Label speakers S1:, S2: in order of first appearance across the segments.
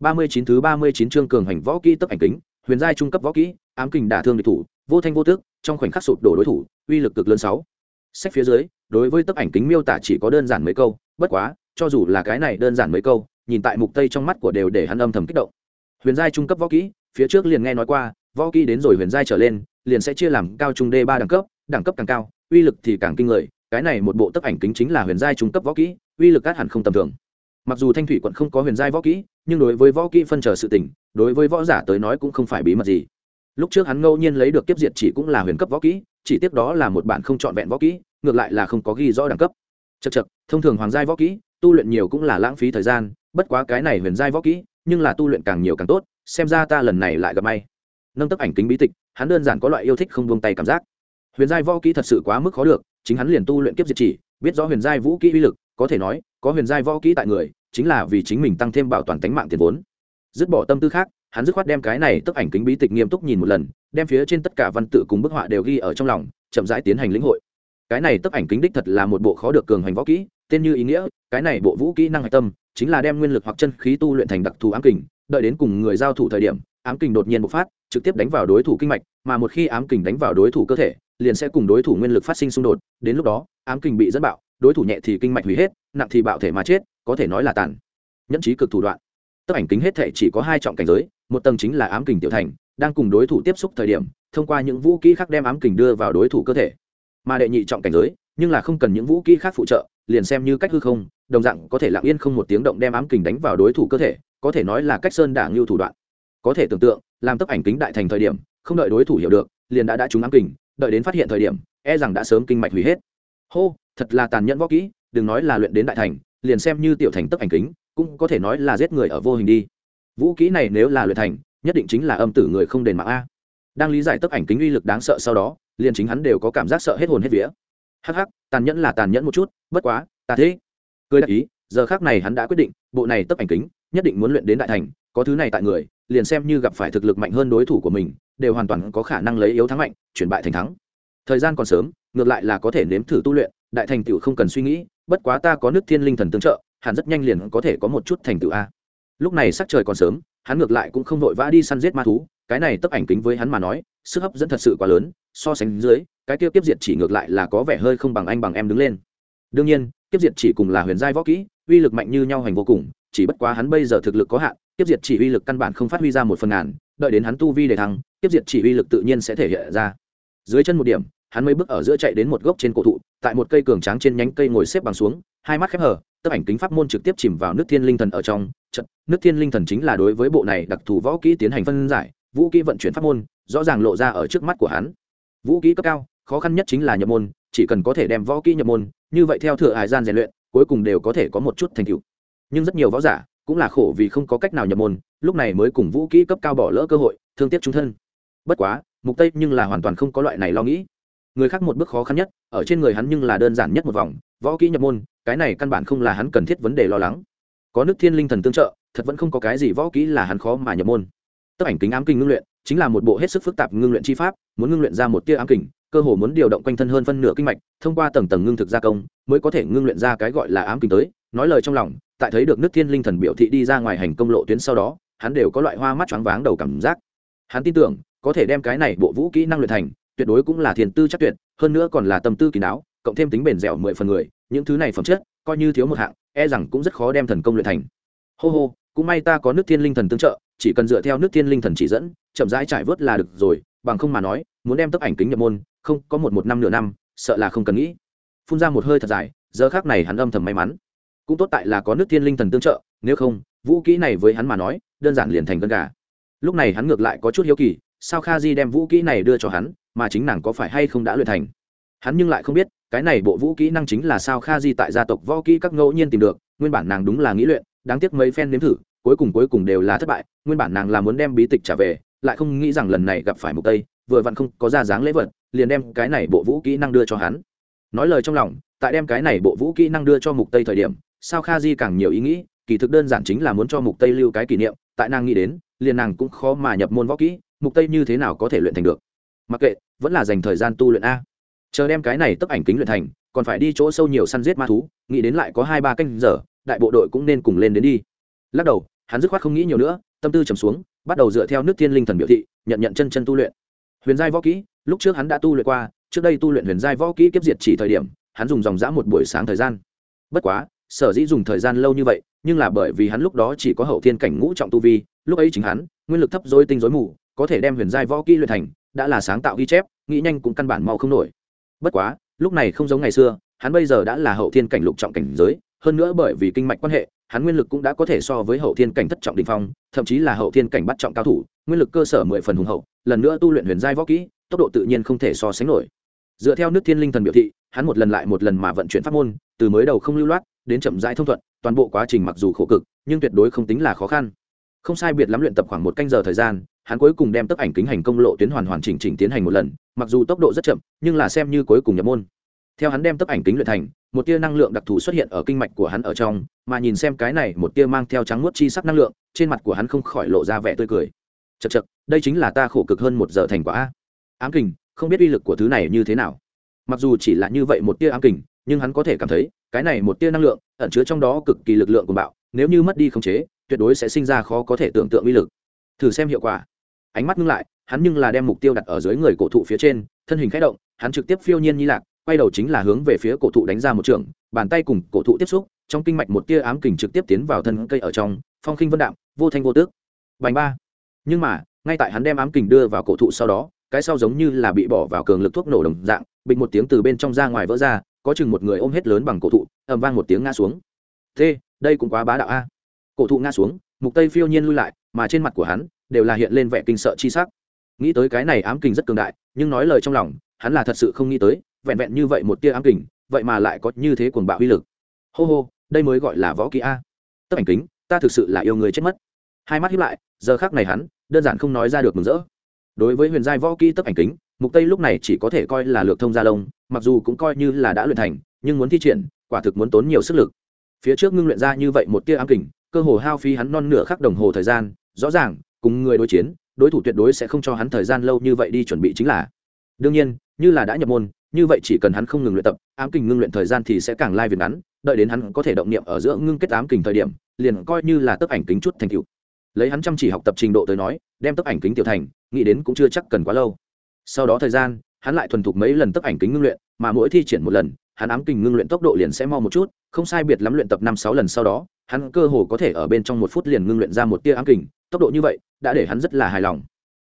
S1: ba mươi chín thứ ba mươi chín chương cường hành võ kỹ tấp ảnh kính, huyền giai trung cấp võ kỹ, ám kình đả thương địch thủ, vô thanh vô tức trong khoảnh khắc sụp đổ đối thủ, uy lực cực lớn sáu. Sách phía dưới, đối với tấp ảnh kính miêu tả chỉ có đơn giản mấy câu, bất quá, cho dù là cái này đơn giản mấy câu, nhìn tại mục tây trong mắt của đều để hắn âm thầm kích động. Huyền giai trung cấp võ kỹ, phía trước liền nghe nói qua, võ kỹ đến rồi huyền giai trở lên, liền sẽ chia làm cao trung d ba đẳng cấp đẳng cấp càng cao, uy lực thì càng kinh người, cái này một bộ tấp ảnh kính chính là huyền giai trung cấp võ kỹ, uy lực cát hẳn không tầm thường mặc dù thanh thủy quận không có huyền giai võ kỹ, nhưng đối với võ kỹ phân trở sự tỉnh đối với võ giả tới nói cũng không phải bí mật gì. Lúc trước hắn ngẫu nhiên lấy được kiếp diệt chỉ cũng là huyền cấp võ kỹ, chỉ tiếp đó là một bản không trọn vẹn võ kỹ, ngược lại là không có ghi rõ đẳng cấp. Chật chật thông thường hoàng giai võ kỹ, tu luyện nhiều cũng là lãng phí thời gian, bất quá cái này huyền giai võ kỹ, nhưng là tu luyện càng nhiều càng tốt, xem ra ta lần này lại gặp may. Nâng tấp ảnh kính bí tịch, hắn đơn giản có loại yêu thích không buông tay cảm giác. Huyền giai võ kỹ thật sự quá mức khó được, chính hắn liền tu luyện kiếp diệt chỉ, biết rõ huyền giai vũ kỹ uy lực, có thể nói có huyền giai võ kỹ tại người, chính là vì chính mình tăng thêm bảo toàn tính mạng tiền vốn. Dứt bỏ tâm tư khác, hắn dứt khoát đem cái này tức ảnh kính bí tịch nghiêm túc nhìn một lần, đem phía trên tất cả văn tự cùng bức họa đều ghi ở trong lòng, chậm rãi tiến hành lĩnh hội. Cái này tức ảnh kính đích thật là một bộ khó được cường hành võ kỹ, tên như ý nghĩa, cái này bộ vũ kỹ năng hạch tâm, chính là đem nguyên lực hoặc chân khí tu luyện thành đặc thù ám kình, đợi đến cùng người giao thủ thời điểm, ám kình đột nhiên bộc phát, trực tiếp đánh vào đối thủ kinh mạch, mà một khi ám kình đánh vào đối thủ cơ thể, liền sẽ cùng đối thủ nguyên lực phát sinh xung đột, đến lúc đó, ám kình bị dẫn bạo đối thủ nhẹ thì kinh mạch hủy hết, nặng thì bạo thể mà chết, có thể nói là tàn. Nhẫn trí cực thủ đoạn. Tấp ảnh kính hết thể chỉ có hai trọng cảnh giới, một tầng chính là ám kình tiểu thành, đang cùng đối thủ tiếp xúc thời điểm, thông qua những vũ kỹ khác đem ám kình đưa vào đối thủ cơ thể. Mà đệ nhị trọng cảnh giới, nhưng là không cần những vũ kỹ khác phụ trợ, liền xem như cách hư không, đồng dạng có thể lặng yên không một tiếng động đem ám kình đánh vào đối thủ cơ thể, có thể nói là cách sơn đả ngưu thủ đoạn. Có thể tưởng tượng, làm tấp ảnh kính đại thành thời điểm, không đợi đối thủ hiểu được, liền đã đã trúng ám kình, đợi đến phát hiện thời điểm e rằng đã sớm kinh mạch hủy hết. Hô thật là tàn nhẫn võ kỹ, đừng nói là luyện đến đại thành, liền xem như tiểu thành tấp ảnh kính, cũng có thể nói là giết người ở vô hình đi. Vũ kỹ này nếu là luyện thành, nhất định chính là âm tử người không đền mạng a. Đang lý giải tấp ảnh kính uy lực đáng sợ sau đó, liền chính hắn đều có cảm giác sợ hết hồn hết vía. Hắc hắc, tàn nhẫn là tàn nhẫn một chút, bất quá, ta thế. Cười đại ý, giờ khác này hắn đã quyết định, bộ này tấp ảnh kính, nhất định muốn luyện đến đại thành, có thứ này tại người, liền xem như gặp phải thực lực mạnh hơn đối thủ của mình, đều hoàn toàn có khả năng lấy yếu thắng mạnh, chuyển bại thành thắng. Thời gian còn sớm, ngược lại là có thể nếm thử tu luyện đại thành tựu không cần suy nghĩ, bất quá ta có nước thiên linh thần tương trợ, hẳn rất nhanh liền có thể có một chút thành tựu a. Lúc này sắc trời còn sớm, hắn ngược lại cũng không vội vã đi săn giết ma thú, cái này tấp ảnh kính với hắn mà nói, sức hấp dẫn thật sự quá lớn, so sánh dưới, cái tiêu tiếp diệt chỉ ngược lại là có vẻ hơi không bằng anh bằng em đứng lên. Đương nhiên tiếp diệt chỉ cùng là huyền giai võ kỹ, uy lực mạnh như nhau hành vô cùng, chỉ bất quá hắn bây giờ thực lực có hạn tiếp diệt chỉ uy lực căn bản không phát huy ra một phần ngàn, đợi đến hắn tu vi để thăng tiếp diệt chỉ uy lực tự nhiên sẽ thể hiện ra. Dưới chân một điểm hắn mấy bước ở giữa chạy đến một gốc trên cổ thụ, tại một cây cường tráng trên nhánh cây ngồi xếp bằng xuống, hai mắt khép hờ, tấm ảnh kính pháp môn trực tiếp chìm vào nước thiên linh thần ở trong trận nước thiên linh thần chính là đối với bộ này đặc thù võ kỹ tiến hành phân giải, vũ kỹ vận chuyển pháp môn, rõ ràng lộ ra ở trước mắt của hắn. Vũ kỹ cấp cao, khó khăn nhất chính là nhập môn, chỉ cần có thể đem võ kỹ nhập môn, như vậy theo thừa hải gian rèn luyện, cuối cùng đều có thể có một chút thành tựu. Nhưng rất nhiều võ giả cũng là khổ vì không có cách nào nhập môn, lúc này mới cùng vũ kỹ cấp cao bỏ lỡ cơ hội, thương tiếc chúng thân. Bất quá, mục tây nhưng là hoàn toàn không có loại này lo nghĩ người khác một bước khó khăn nhất, ở trên người hắn nhưng là đơn giản nhất một vòng, võ kỹ nhập môn, cái này căn bản không là hắn cần thiết vấn đề lo lắng. Có nước thiên linh thần tương trợ, thật vẫn không có cái gì võ kỹ là hắn khó mà nhập môn. Tấp ảnh kính ám kinh ngưng luyện, chính là một bộ hết sức phức tạp ngưng luyện chi pháp, muốn ngưng luyện ra một tia ám kình cơ hồ muốn điều động quanh thân hơn phân nửa kinh mạch, thông qua tầng tầng ngưng thực gia công, mới có thể ngưng luyện ra cái gọi là ám kình tới. Nói lời trong lòng, tại thấy được nước thiên linh thần biểu thị đi ra ngoài hành công lộ tuyến sau đó, hắn đều có loại hoa mắt choáng váng đầu cảm giác. Hắn tin tưởng, có thể đem cái này bộ vũ kỹ năng luyện thành tuyệt đối cũng là thiền tư chắc tuyệt, hơn nữa còn là tâm tư kỳ não cộng thêm tính bền dẻo mười phần người, những thứ này phẩm chất, coi như thiếu một hạng e rằng cũng rất khó đem thần công luyện thành. Hô hô, cũng may ta có nước thiên linh thần tương trợ, chỉ cần dựa theo nước thiên linh thần chỉ dẫn, chậm rãi trải vớt là được rồi, bằng không mà nói, muốn đem tấp ảnh kính nhập môn, không, có một một năm nửa năm, sợ là không cần nghĩ. Phun ra một hơi thật dài, giờ khác này hắn âm thầm may mắn. Cũng tốt tại là có nước thiên linh thần tương trợ, nếu không, vũ kỹ này với hắn mà nói, đơn giản liền thành gân gà. Lúc này hắn ngược lại có chút hiếu kỳ, sao kha di đem vũ kỹ này đưa cho hắn mà chính nàng có phải hay không đã luyện thành? Hắn nhưng lại không biết, cái này bộ vũ kỹ năng chính là sao kha di tại gia tộc võ kỹ các ngẫu nhiên tìm được, nguyên bản nàng đúng là nghĩ luyện, đáng tiếc mấy phen nếm thử, cuối cùng cuối cùng đều là thất bại, nguyên bản nàng là muốn đem bí tịch trả về, lại không nghĩ rằng lần này gặp phải mục tây, vừa vặn không có ra dáng lễ vật, liền đem cái này bộ vũ kỹ năng đưa cho hắn. Nói lời trong lòng, tại đem cái này bộ vũ kỹ năng đưa cho mục tây thời điểm, sao kha di càng nhiều ý nghĩ, kỳ thực đơn giản chính là muốn cho mục tây lưu cái kỷ niệm, tại nàng nghĩ đến, liền nàng cũng khó mà nhập môn võ kỹ, mục tây như thế nào có thể luyện thành được? Mặc kệ, vẫn là dành thời gian tu luyện a. Chờ đem cái này tấp ảnh kính luyện thành, còn phải đi chỗ sâu nhiều săn giết ma thú, nghĩ đến lại có hai ba canh giờ, đại bộ đội cũng nên cùng lên đến đi. Lắc đầu, hắn dứt khoát không nghĩ nhiều nữa, tâm tư trầm xuống, bắt đầu dựa theo nước thiên linh thần biểu thị, nhận nhận chân chân tu luyện. Huyền giai võ kỹ, lúc trước hắn đã tu luyện qua, trước đây tu luyện huyền giai võ kỹ kiếp diệt chỉ thời điểm, hắn dùng dòng dã một buổi sáng thời gian. Bất quá, sở dĩ dùng thời gian lâu như vậy, nhưng là bởi vì hắn lúc đó chỉ có hậu thiên cảnh ngũ trọng tu vi, lúc ấy chính hắn, nguyên lực thấp dối tinh dối mù, có thể đem huyền giai võ kỹ luyện thành đã là sáng tạo ghi chép, nghĩ nhanh cũng căn bản mau không nổi. Bất quá, lúc này không giống ngày xưa, hắn bây giờ đã là hậu thiên cảnh lục trọng cảnh giới, hơn nữa bởi vì kinh mạch quan hệ, hắn nguyên lực cũng đã có thể so với hậu thiên cảnh thất trọng đình phong, thậm chí là hậu thiên cảnh bắt trọng cao thủ, nguyên lực cơ sở mười phần hùng hậu, lần nữa tu luyện huyền giai võ kỹ, tốc độ tự nhiên không thể so sánh nổi. Dựa theo nước thiên linh thần biểu thị, hắn một lần lại một lần mà vận chuyển pháp môn, từ mới đầu không lưu loát, đến chậm rãi thông thuận, toàn bộ quá trình mặc dù khổ cực, nhưng tuyệt đối không tính là khó khăn. Không sai biệt lắm luyện tập khoảng một canh giờ thời gian hắn cuối cùng đem tấp ảnh kính hành công lộ tuyến hoàn hoàn chỉnh chỉnh tiến hành một lần, mặc dù tốc độ rất chậm, nhưng là xem như cuối cùng nhập môn. Theo hắn đem tấp ảnh kính luyện thành, một tia năng lượng đặc thù xuất hiện ở kinh mạch của hắn ở trong, mà nhìn xem cái này một tia mang theo trắng muốt chi sắc năng lượng, trên mặt của hắn không khỏi lộ ra vẻ tươi cười. Chật chật đây chính là ta khổ cực hơn một giờ thành quả ám kình, không biết uy lực của thứ này như thế nào. Mặc dù chỉ là như vậy một tia ám kình, nhưng hắn có thể cảm thấy, cái này một tia năng lượng, ẩn chứa trong đó cực kỳ lực lượng của bạo, nếu như mất đi khống chế, tuyệt đối sẽ sinh ra khó có thể tưởng tượng uy lực thử xem hiệu quả. Ánh mắt ngưng lại, hắn nhưng là đem mục tiêu đặt ở dưới người cổ thụ phía trên, thân hình khẽ động, hắn trực tiếp phiêu nhiên như lạc, quay đầu chính là hướng về phía cổ thụ đánh ra một trường, bàn tay cùng cổ thụ tiếp xúc, trong kinh mạch một tia ám kình trực tiếp tiến vào thân cây ở trong, phong khinh vân đạm, vô thanh vô tước. Bành ba. Nhưng mà, ngay tại hắn đem ám kình đưa vào cổ thụ sau đó, cái sau giống như là bị bỏ vào cường lực thuốc nổ đồng dạng, bịch một tiếng từ bên trong ra ngoài vỡ ra, có chừng một người ôm hết lớn bằng cổ thụ, ầm vang một tiếng ngã xuống. Thế, đây cũng quá bá đạo a. Cổ thụ ngã xuống mục tây phiêu nhiên lui lại, mà trên mặt của hắn đều là hiện lên vẻ kinh sợ chi sắc. Nghĩ tới cái này ám kình rất cường đại, nhưng nói lời trong lòng, hắn là thật sự không nghĩ tới, vẹn vẹn như vậy một tia ám kình, vậy mà lại có như thế cuồng bạo uy lực. Hô hô, đây mới gọi là võ kỹ a. Tấp ảnh kính, ta thực sự là yêu người chết mất. Hai mắt hiếp lại, giờ khác này hắn đơn giản không nói ra được mừng rỡ. Đối với huyền giai võ kỹ tấp ảnh kính, mục tây lúc này chỉ có thể coi là lược thông gia lông, mặc dù cũng coi như là đã luyện thành, nhưng muốn thi triển, quả thực muốn tốn nhiều sức lực. Phía trước ngưng luyện ra như vậy một tia ám kình cơ hồ hao phí hắn non nửa khắc đồng hồ thời gian, rõ ràng, cùng người đối chiến, đối thủ tuyệt đối sẽ không cho hắn thời gian lâu như vậy đi chuẩn bị chính là. Đương nhiên, như là đã nhập môn, như vậy chỉ cần hắn không ngừng luyện tập, ám kình ngưng luyện thời gian thì sẽ càng lai việc ngắn, đợi đến hắn có thể động niệm ở giữa ngưng kết ám kình thời điểm, liền coi như là tấp ảnh kính chút thành tựu. Lấy hắn chăm chỉ học tập trình độ tới nói, đem tấp ảnh kính tiểu thành, nghĩ đến cũng chưa chắc cần quá lâu. Sau đó thời gian, hắn lại thuần thục mấy lần tấp ảnh kính ngưng luyện, mà mỗi thi triển một lần, hắn ám kình ngưng luyện tốc độ liền sẽ mau một chút, không sai biệt lắm luyện tập năm sáu lần sau đó hắn cơ hồ có thể ở bên trong một phút liền ngưng luyện ra một tia ám kình, tốc độ như vậy đã để hắn rất là hài lòng.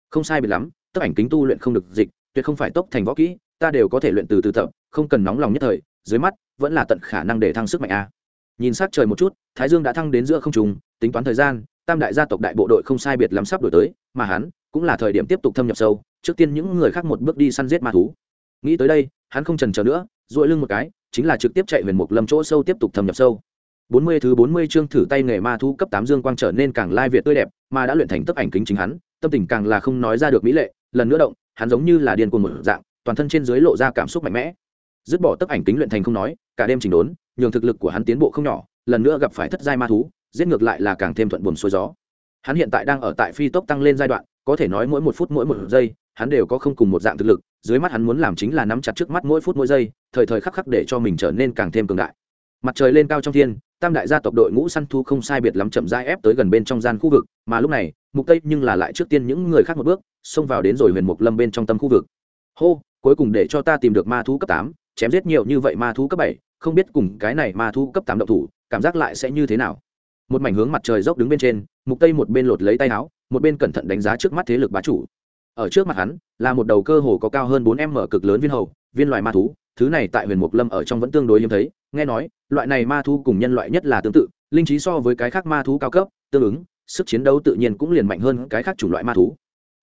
S1: Không sai biệt lắm tấp ảnh kính tu luyện không được dịch, tuyệt không phải tốc thành võ kỹ, ta đều có thể luyện từ từ tập, không cần nóng lòng nhất thời, dưới mắt, vẫn là tận khả năng để thăng sức mạnh a. Nhìn sát trời một chút, thái dương đã thăng đến giữa không trùng tính toán thời gian, tam đại gia tộc đại bộ đội không sai biệt lắm sắp đổi tới, mà hắn cũng là thời điểm tiếp tục thâm nhập sâu, trước tiên những người khác một bước đi săn giết ma thú. Nghĩ tới đây, hắn không trần chờ nữa, duỗi lưng một cái, chính là trực tiếp chạy huyền mục lâm chỗ sâu tiếp tục thâm nhập sâu bốn mươi thứ bốn mươi chương thử tay nghề ma thú cấp tám dương quang trở nên càng lai việt tươi đẹp, mà đã luyện thành tấp ảnh kính chính hắn, tâm tình càng là không nói ra được mỹ lệ, lần nữa động, hắn giống như là điên cuồng một dạng, toàn thân trên dưới lộ ra cảm xúc mạnh mẽ. Dứt bỏ tấp ảnh kính luyện thành không nói, cả đêm chỉnh đốn, nhường thực lực của hắn tiến bộ không nhỏ, lần nữa gặp phải thất giai ma thú, giết ngược lại là càng thêm thuận buồm xuôi gió. Hắn hiện tại đang ở tại phi tốc tăng lên giai đoạn, có thể nói mỗi một phút mỗi một giây, hắn đều có không cùng một dạng thực lực, dưới mắt hắn muốn làm chính là nắm chặt trước mắt mỗi phút mỗi giây, thời thời khắc khắc để cho mình trở nên càng thêm cường đại. Mặt trời lên cao trong thiên tam đại gia tộc đội ngũ săn thu không sai biệt lắm chậm rãi ép tới gần bên trong gian khu vực mà lúc này mục tây nhưng là lại trước tiên những người khác một bước xông vào đến rồi huyền mục lâm bên trong tâm khu vực. Hô cuối cùng để cho ta tìm được ma thú cấp 8, chém giết nhiều như vậy ma thú cấp 7, không biết cùng cái này ma thú cấp 8 động thủ cảm giác lại sẽ như thế nào? Một mảnh hướng mặt trời dốc đứng bên trên mục tây một bên lột lấy tay áo một bên cẩn thận đánh giá trước mắt thế lực bá chủ. Ở trước mặt hắn là một đầu cơ hồ có cao hơn 4 m cực lớn viên hầu viên loại ma thú thứ này tại huyền mục lâm ở trong vẫn tương đối hiếm thấy, nghe nói, loại này ma thú cùng nhân loại nhất là tương tự, linh trí so với cái khác ma thú cao cấp, tương ứng, sức chiến đấu tự nhiên cũng liền mạnh hơn cái khác chủng loại ma thú.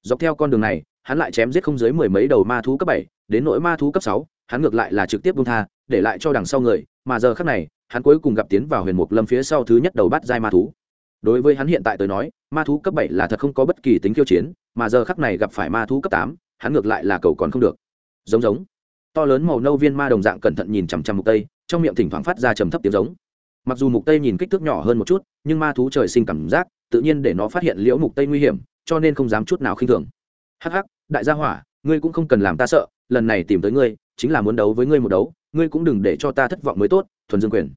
S1: Dọc theo con đường này, hắn lại chém giết không dưới mười mấy đầu ma thú cấp bảy, đến nỗi ma thú cấp sáu, hắn ngược lại là trực tiếp buông tha, để lại cho đằng sau người, mà giờ khác này, hắn cuối cùng gặp tiến vào huyền mục lâm phía sau thứ nhất đầu bắt giai ma thú. Đối với hắn hiện tại tới nói, ma thú cấp bảy là thật không có bất kỳ tính khiêu chiến, mà giờ khắc này gặp phải ma thú cấp tám, hắn ngược lại là cầu còn không được. Giống giống to lớn màu nâu viên ma đồng dạng cẩn thận nhìn chằm chằm mục tây, trong miệng thỉnh thoảng phát ra trầm thấp tiếng giống. Mặc dù mục tây nhìn kích thước nhỏ hơn một chút, nhưng ma thú trời sinh cảm giác, tự nhiên để nó phát hiện liễu mục tây nguy hiểm, cho nên không dám chút nào khinh thường. Hắc hắc, đại gia hỏa, ngươi cũng không cần làm ta sợ, lần này tìm tới ngươi, chính là muốn đấu với ngươi một đấu, ngươi cũng đừng để cho ta thất vọng mới tốt, thuần dương quyền.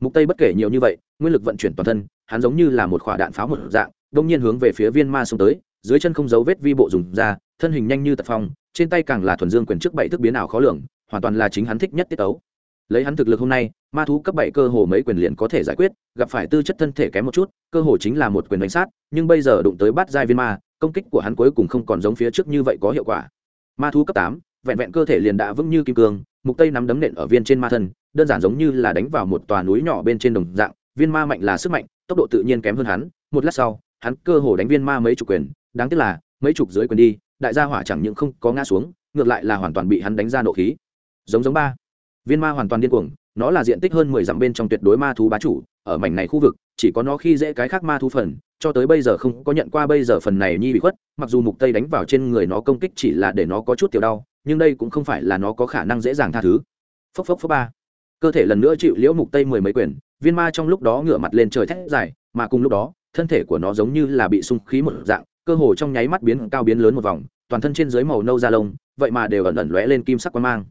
S1: Mục tây bất kể nhiều như vậy, nguyên lực vận chuyển toàn thân, hắn giống như là một quả đạn pháo một dạng, đông nhiên hướng về phía viên ma xông tới dưới chân không dấu vết vi bộ dùng ra, thân hình nhanh như tật phong, trên tay càng là thuần dương quyền trước bảy thức biến ảo khó lường, hoàn toàn là chính hắn thích nhất tiết tấu. lấy hắn thực lực hôm nay, ma thú cấp bảy cơ hồ mấy quyền liền có thể giải quyết, gặp phải tư chất thân thể kém một chút, cơ hồ chính là một quyền đánh sát, nhưng bây giờ đụng tới bát giai viên ma, công kích của hắn cuối cùng không còn giống phía trước như vậy có hiệu quả ma thú cấp tám, vẹn vẹn cơ thể liền đã vững như kim cương, mục tây nắm đấm nện ở viên trên ma thân, đơn giản giống như là đánh vào một tòa núi nhỏ bên trên đồng dạng, viên ma mạnh là sức mạnh, tốc độ tự nhiên kém hơn hắn, một lát sau, hắn cơ hồ đánh viên ma mấy chục quyền đáng tiếc là, mấy chục dưới quyền đi, đại gia hỏa chẳng những không có ngã xuống, ngược lại là hoàn toàn bị hắn đánh ra nộ khí. Giống giống ba. Viên ma hoàn toàn điên cuồng, nó là diện tích hơn mười dặm bên trong tuyệt đối ma thú bá chủ, ở mảnh này khu vực, chỉ có nó khi dễ cái khác ma thú phần, cho tới bây giờ không có nhận qua bây giờ phần này nhi bị khuất, mặc dù mục tây đánh vào trên người nó công kích chỉ là để nó có chút tiểu đau, nhưng đây cũng không phải là nó có khả năng dễ dàng tha thứ. Phốc phốc phốc ba. Cơ thể lần nữa chịu liễu mục tây mười mấy quyền, viên ma trong lúc đó ngửa mặt lên trời thét dài, mà cùng lúc đó, thân thể của nó giống như là bị sung khí một dạng cơ hồ trong nháy mắt biến cao biến lớn một vòng, toàn thân trên dưới màu nâu da lông, vậy mà đều ẩn ẩn lóe lên kim sắc quang mang.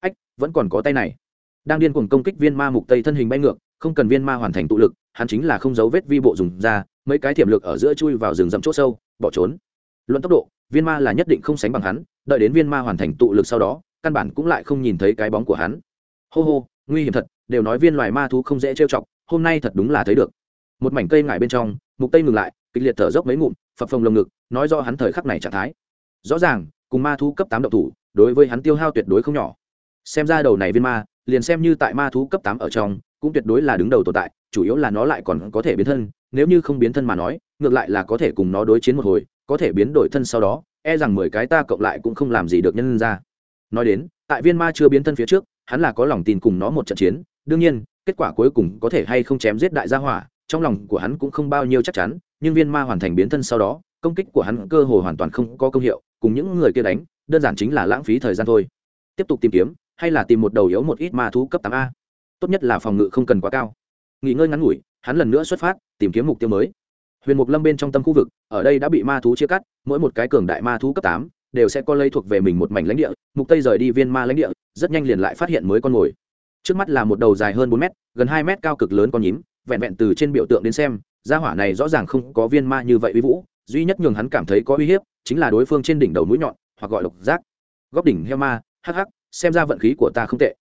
S1: Ách, vẫn còn có tay này. Đang điên cuồng công kích viên ma mục tây thân hình bay ngược, không cần viên ma hoàn thành tụ lực, hắn chính là không giấu vết vi bộ dùng ra, mấy cái thiểm lực ở giữa chui vào rừng rậm chỗ sâu, bỏ trốn. Luận tốc độ, viên ma là nhất định không sánh bằng hắn, đợi đến viên ma hoàn thành tụ lực sau đó, căn bản cũng lại không nhìn thấy cái bóng của hắn. Hô hô, nguy hiểm thật, đều nói viên loài ma thú không dễ trêu chọc, hôm nay thật đúng là thấy được. Một mảnh cây ngải bên trong, mục tây ngừng lại, kịch liệt thở dốc mấy ngụm phập phồng lồng ngực, nói do hắn thời khắc này trạng thái. Rõ ràng, cùng ma thú cấp tám độc thủ, đối với hắn tiêu hao tuyệt đối không nhỏ. Xem ra đầu này viên ma, liền xem như tại ma thú cấp tám ở trong, cũng tuyệt đối là đứng đầu tồn tại, chủ yếu là nó lại còn có thể biến thân, nếu như không biến thân mà nói, ngược lại là có thể cùng nó đối chiến một hồi, có thể biến đổi thân sau đó e rằng mười cái ta cộng lại cũng không làm gì được nhân ra. Nói đến, tại viên ma chưa biến thân phía trước, hắn là có lòng tin cùng nó một trận chiến, đương nhiên, kết quả cuối cùng có thể hay không chém giết đại gia hỏa, trong lòng của hắn cũng không bao nhiêu chắc chắn nhưng viên ma hoàn thành biến thân sau đó, công kích của hắn cơ hồ hoàn toàn không có công hiệu, cùng những người kia đánh, đơn giản chính là lãng phí thời gian thôi. Tiếp tục tìm kiếm, hay là tìm một đầu yếu một ít ma thú cấp tám a? Tốt nhất là phòng ngự không cần quá cao. Nghỉ ngơi ngắn ngủi, hắn lần nữa xuất phát, tìm kiếm mục tiêu mới. Huyền mục lâm bên trong tâm khu vực, ở đây đã bị ma thú chia cắt, mỗi một cái cường đại ma thú cấp tám đều sẽ có lây thuộc về mình một mảnh lãnh địa, mục tây rời đi viên ma lãnh địa, rất nhanh liền lại phát hiện mới con mồi. Trước mắt là một đầu dài hơn 4 mét, gần 2 mét cao cực lớn con nhím, vẹn vẹn từ trên biểu tượng đến xem gia hỏa này rõ ràng không có viên ma như vậy uy vũ, duy nhất nhường hắn cảm thấy có uy hiếp chính là đối phương trên đỉnh đầu mũi nhọn, hoặc gọi độc giác. Góc đỉnh heo ma, hắc hắc, xem ra vận khí của ta không tệ.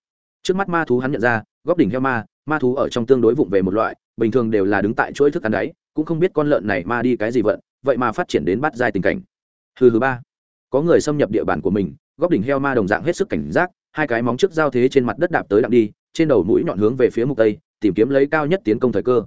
S1: Trước mắt ma thú hắn nhận ra, góc đỉnh heo ma ma thú ở trong tương đối vụng về một loại, bình thường đều là đứng tại chuỗi thức ăn đáy cũng không biết con lợn này ma đi cái gì vận, vậy mà phát triển đến bắt giai tình cảnh. Hừ hừ ba. Có người xâm nhập địa bàn của mình, góc đỉnh heo ma đồng dạng hết sức cảnh giác, hai cái móng trước giao thế trên mặt đất đạp tới đặng đi, trên đầu mũi nhọn hướng về phía mục tây, tìm kiếm lấy cao nhất tiến công thời cơ.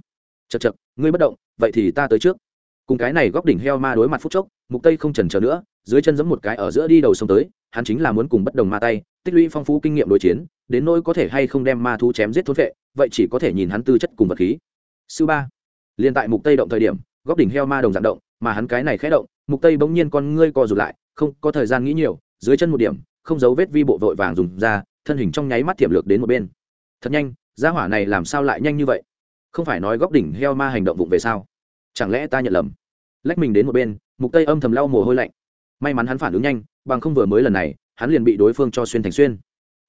S1: Chật chật ngươi bất động, vậy thì ta tới trước. Cùng cái này góc đỉnh heo ma đối mặt phút chốc, mục tây không chần chờ nữa, dưới chân giẫm một cái ở giữa đi đầu sông tới, hắn chính là muốn cùng bất đồng ma tay, tích lũy phong phú kinh nghiệm đối chiến, đến nỗi có thể hay không đem ma thú chém giết thốn vệ, vậy chỉ có thể nhìn hắn tư chất cùng vật khí. Sư ba, liền tại mục tây động thời điểm, góc đỉnh heo ma đồng dạng động, mà hắn cái này khẽ động, mục tây bỗng nhiên con ngươi co rụt lại, không có thời gian nghĩ nhiều, dưới chân một điểm, không giấu vết vi bộ vội vàng dùng ra, thân hình trong nháy mắt tiềm lược đến một bên. Thật nhanh, gia hỏa này làm sao lại nhanh như vậy? Không phải nói góc đỉnh heo ma hành động vụng về sao? Chẳng lẽ ta nhận lầm? Lách mình đến một bên, mục tây âm thầm lau mồ hôi lạnh. May mắn hắn phản ứng nhanh, bằng không vừa mới lần này, hắn liền bị đối phương cho xuyên thành xuyên.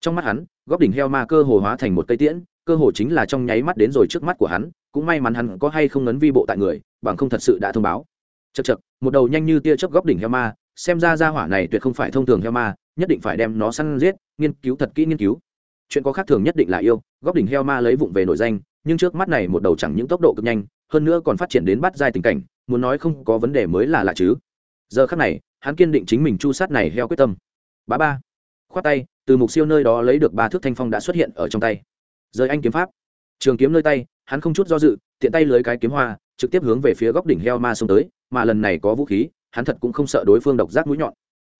S1: Trong mắt hắn, góc đỉnh heo ma cơ hồ hóa thành một cây tiễn, cơ hồ chính là trong nháy mắt đến rồi trước mắt của hắn, cũng may mắn hắn có hay không ngấn vi bộ tại người, bằng không thật sự đã thông báo. Chật chật một đầu nhanh như tia chớp góc đỉnh heo ma, xem ra ra hỏa này tuyệt không phải thông thường heo ma, nhất định phải đem nó săn giết, nghiên cứu thật kỹ nghiên cứu. Chuyện có khác thường nhất định là yêu, góc đỉnh heo ma lấy vụng về nổi danh nhưng trước mắt này một đầu chẳng những tốc độ cực nhanh, hơn nữa còn phát triển đến bắt giai tình cảnh, muốn nói không có vấn đề mới là lạ chứ. Giờ khắc này, hắn kiên định chính mình chu sát này heo quyết tâm. Bá ba. Khoát tay, từ mục siêu nơi đó lấy được ba thước thanh phong đã xuất hiện ở trong tay. Rời anh kiếm pháp. Trường kiếm nơi tay, hắn không chút do dự, tiện tay lưới cái kiếm hoa, trực tiếp hướng về phía góc đỉnh heo ma xông tới, mà lần này có vũ khí, hắn thật cũng không sợ đối phương độc giác mũi nhọn.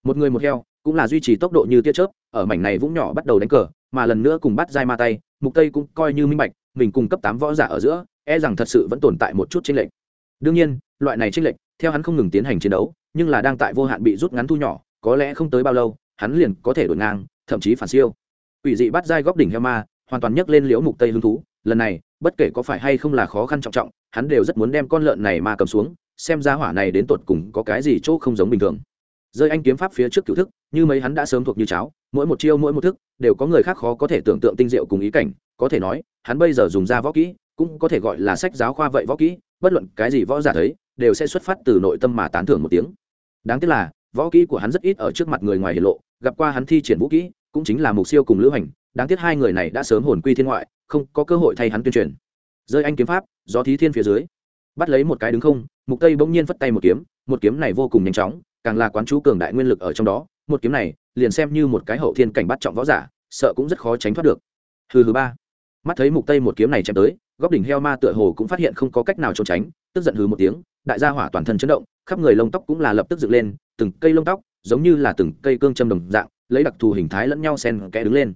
S1: Một người một heo, cũng là duy trì tốc độ như tia chớp, ở mảnh này vũng nhỏ bắt đầu đánh cờ, mà lần nữa cùng bắt dai ma tay, mục tây cũng coi như minh bạch mình cùng cấp tám võ giả ở giữa e rằng thật sự vẫn tồn tại một chút chênh lệch. Đương nhiên, loại này chênh lệch, theo hắn không ngừng tiến hành chiến đấu, nhưng là đang tại vô hạn bị rút ngắn thu nhỏ, có lẽ không tới bao lâu, hắn liền có thể đổi ngang, thậm chí phản siêu. Ủy dị bắt dai góc đỉnh heo ma hoàn toàn nhấc lên liễu mục tây hứng thú, lần này, bất kể có phải hay không là khó khăn trọng trọng, hắn đều rất muốn đem con lợn này ma cầm xuống, xem ra hỏa này đến tột cùng có cái gì chỗ không giống bình thường. Rơi anh kiếm pháp phía trước cựu thức, như mấy hắn đã sớm thuộc như cháo, mỗi một chiêu mỗi một thức, đều có người khác khó có thể tưởng tượng tinh diệu cùng ý cảnh có thể nói, hắn bây giờ dùng ra võ kỹ, cũng có thể gọi là sách giáo khoa vậy võ kỹ, bất luận cái gì võ giả thấy, đều sẽ xuất phát từ nội tâm mà tán thưởng một tiếng. Đáng tiếc là, võ kỹ của hắn rất ít ở trước mặt người ngoài hiển lộ, gặp qua hắn thi triển vũ kỹ, cũng chính là mục siêu cùng lữ hành, đáng tiếc hai người này đã sớm hồn quy thiên ngoại, không có cơ hội thay hắn tuyên truyền. Rơi anh kiếm pháp, gió thí thiên phía dưới, bắt lấy một cái đứng không, mục tây bỗng nhiên phất tay một kiếm một kiếm này vô cùng nhanh chóng, càng là quán chú cường đại nguyên lực ở trong đó, một kiếm này, liền xem như một cái hậu thiên cảnh bắt trọng võ giả, sợ cũng rất khó tránh thoát được. Hừ hừ ba mắt thấy mục tây một kiếm này chém tới, góc đỉnh heo ma tựa hồ cũng phát hiện không có cách nào trốn tránh, tức giận hừ một tiếng, đại gia hỏa toàn thân chấn động, khắp người lông tóc cũng là lập tức dựng lên, từng cây lông tóc, giống như là từng cây cương châm đồng dạng, lấy đặc thù hình thái lẫn nhau xen kẽ đứng lên.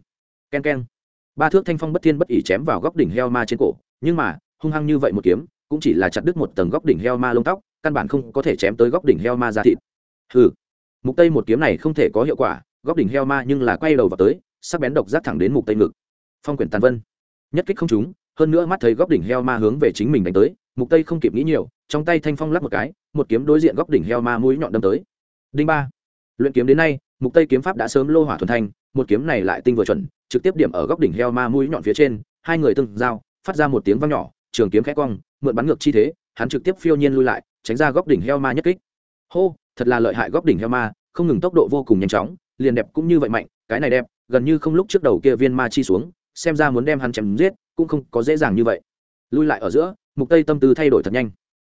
S1: Ken ken ba thước thanh phong bất thiên bất ỉ chém vào góc đỉnh heo ma trên cổ, nhưng mà, hung hăng như vậy một kiếm, cũng chỉ là chặt đứt một tầng góc đỉnh heo ma lông tóc, căn bản không có thể chém tới góc đỉnh heo ma ra thịt. Hừ. Mục tây một kiếm này không thể có hiệu quả, góc đỉnh heo ma nhưng là quay đầu vào tới, sắc bén độc giác thẳng đến mục tây ngực. Phong quyển tàn vân nhất kích không trúng, hơn nữa mắt thấy góc đỉnh heo ma hướng về chính mình đánh tới, mục tây không kịp nghĩ nhiều, trong tay thanh phong lắp một cái, một kiếm đối diện góc đỉnh heo ma mũi nhọn đâm tới. Đinh ba. Luyện kiếm đến nay, mục tây kiếm pháp đã sớm lô hỏa thuần thanh, một kiếm này lại tinh vừa chuẩn, trực tiếp điểm ở góc đỉnh heo ma mũi nhọn phía trên, hai người tương giao, phát ra một tiếng vang nhỏ, trường kiếm khẽ cong, mượn bắn ngược chi thế, hắn trực tiếp phiêu nhiên lui lại, tránh ra góc đỉnh heo ma nhất kích. Hô, thật là lợi hại góc đỉnh heo ma, không ngừng tốc độ vô cùng nhanh chóng, liền đẹp cũng như vậy mạnh, cái này đẹp, gần như không lúc trước đầu kia viên ma chi xuống xem ra muốn đem hắn chém giết, cũng không có dễ dàng như vậy. Lui lại ở giữa, mục tây tâm tư thay đổi thật nhanh.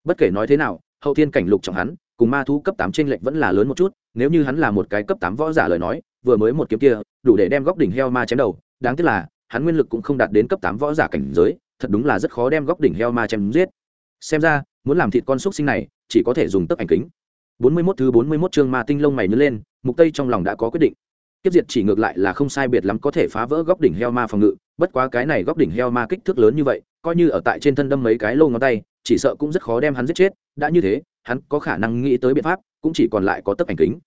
S1: Bất kể nói thế nào, hậu thiên cảnh lục trọng hắn, cùng ma thú cấp tám trên lệnh vẫn là lớn một chút, nếu như hắn là một cái cấp tám võ giả lời nói, vừa mới một kiếm kia, đủ để đem góc đỉnh heo ma chém đầu, đáng tiếc là, hắn nguyên lực cũng không đạt đến cấp tám võ giả cảnh giới, thật đúng là rất khó đem góc đỉnh heo ma chém giết. Xem ra, muốn làm thịt con xúc sinh này, chỉ có thể dùng tấc ảnh kính. 41 thứ 41 chương ma tinh lông mày nhướng lên, mục tây trong lòng đã có quyết định kiếp diệt chỉ ngược lại là không sai biệt lắm có thể phá vỡ góc đỉnh heo ma phòng ngự, bất quá cái này góc đỉnh heo ma kích thước lớn như vậy, coi như ở tại trên thân đâm mấy cái lô ngón tay, chỉ sợ cũng rất khó đem hắn giết chết, đã như thế, hắn có khả năng nghĩ tới biện pháp, cũng chỉ còn lại có tấc ảnh kính.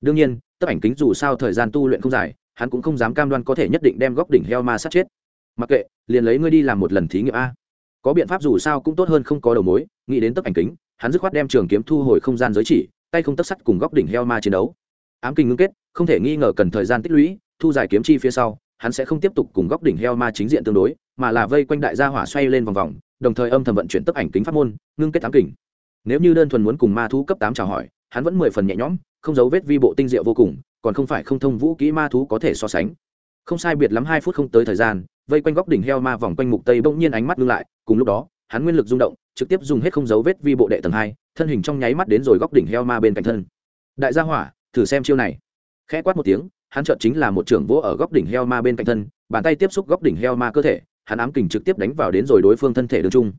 S1: Đương nhiên, tấc ảnh kính dù sao thời gian tu luyện không dài, hắn cũng không dám cam đoan có thể nhất định đem góc đỉnh heo ma sát chết. Mặc kệ, liền lấy ngươi đi làm một lần thí nghiệm a. Có biện pháp dù sao cũng tốt hơn không có đầu mối, nghĩ đến tấc ảnh kính, hắn dứt khoát đem trường kiếm thu hồi không gian giới chỉ, tay không tất sắt cùng góc đỉnh heo ma chiến đấu ám kinh ngưng kết, không thể nghi ngờ cần thời gian tích lũy, thu giải kiếm chi phía sau, hắn sẽ không tiếp tục cùng góc đỉnh heo ma chính diện tương đối, mà là vây quanh đại gia hỏa xoay lên vòng vòng, đồng thời âm thầm vận chuyển tấp ảnh kính pháp môn, ngưng kết ám kình nếu như đơn thuần muốn cùng ma thú cấp tám chào hỏi, hắn vẫn mười phần nhẹ nhõm, không giấu vết vi bộ tinh diệu vô cùng, còn không phải không thông vũ kỹ ma thú có thể so sánh. Không sai biệt lắm hai phút không tới thời gian, vây quanh góc đỉnh heo ma vòng quanh mục tây bỗng nhiên ánh mắt ngưng lại, cùng lúc đó, hắn nguyên lực rung động, trực tiếp dùng hết không dấu vết vi bộ đệ tầng hai, thân hình trong nháy mắt đến rồi góc đỉnh heo ma bên cạnh thân. Đại gia hỏa thử xem chiêu này. Khẽ quát một tiếng, hắn chợt chính là một trưởng vỗ ở góc đỉnh heo ma bên cạnh thân, bàn tay tiếp xúc góc đỉnh heo ma cơ thể, hắn ám kình trực tiếp đánh vào đến rồi đối phương thân thể đường trung.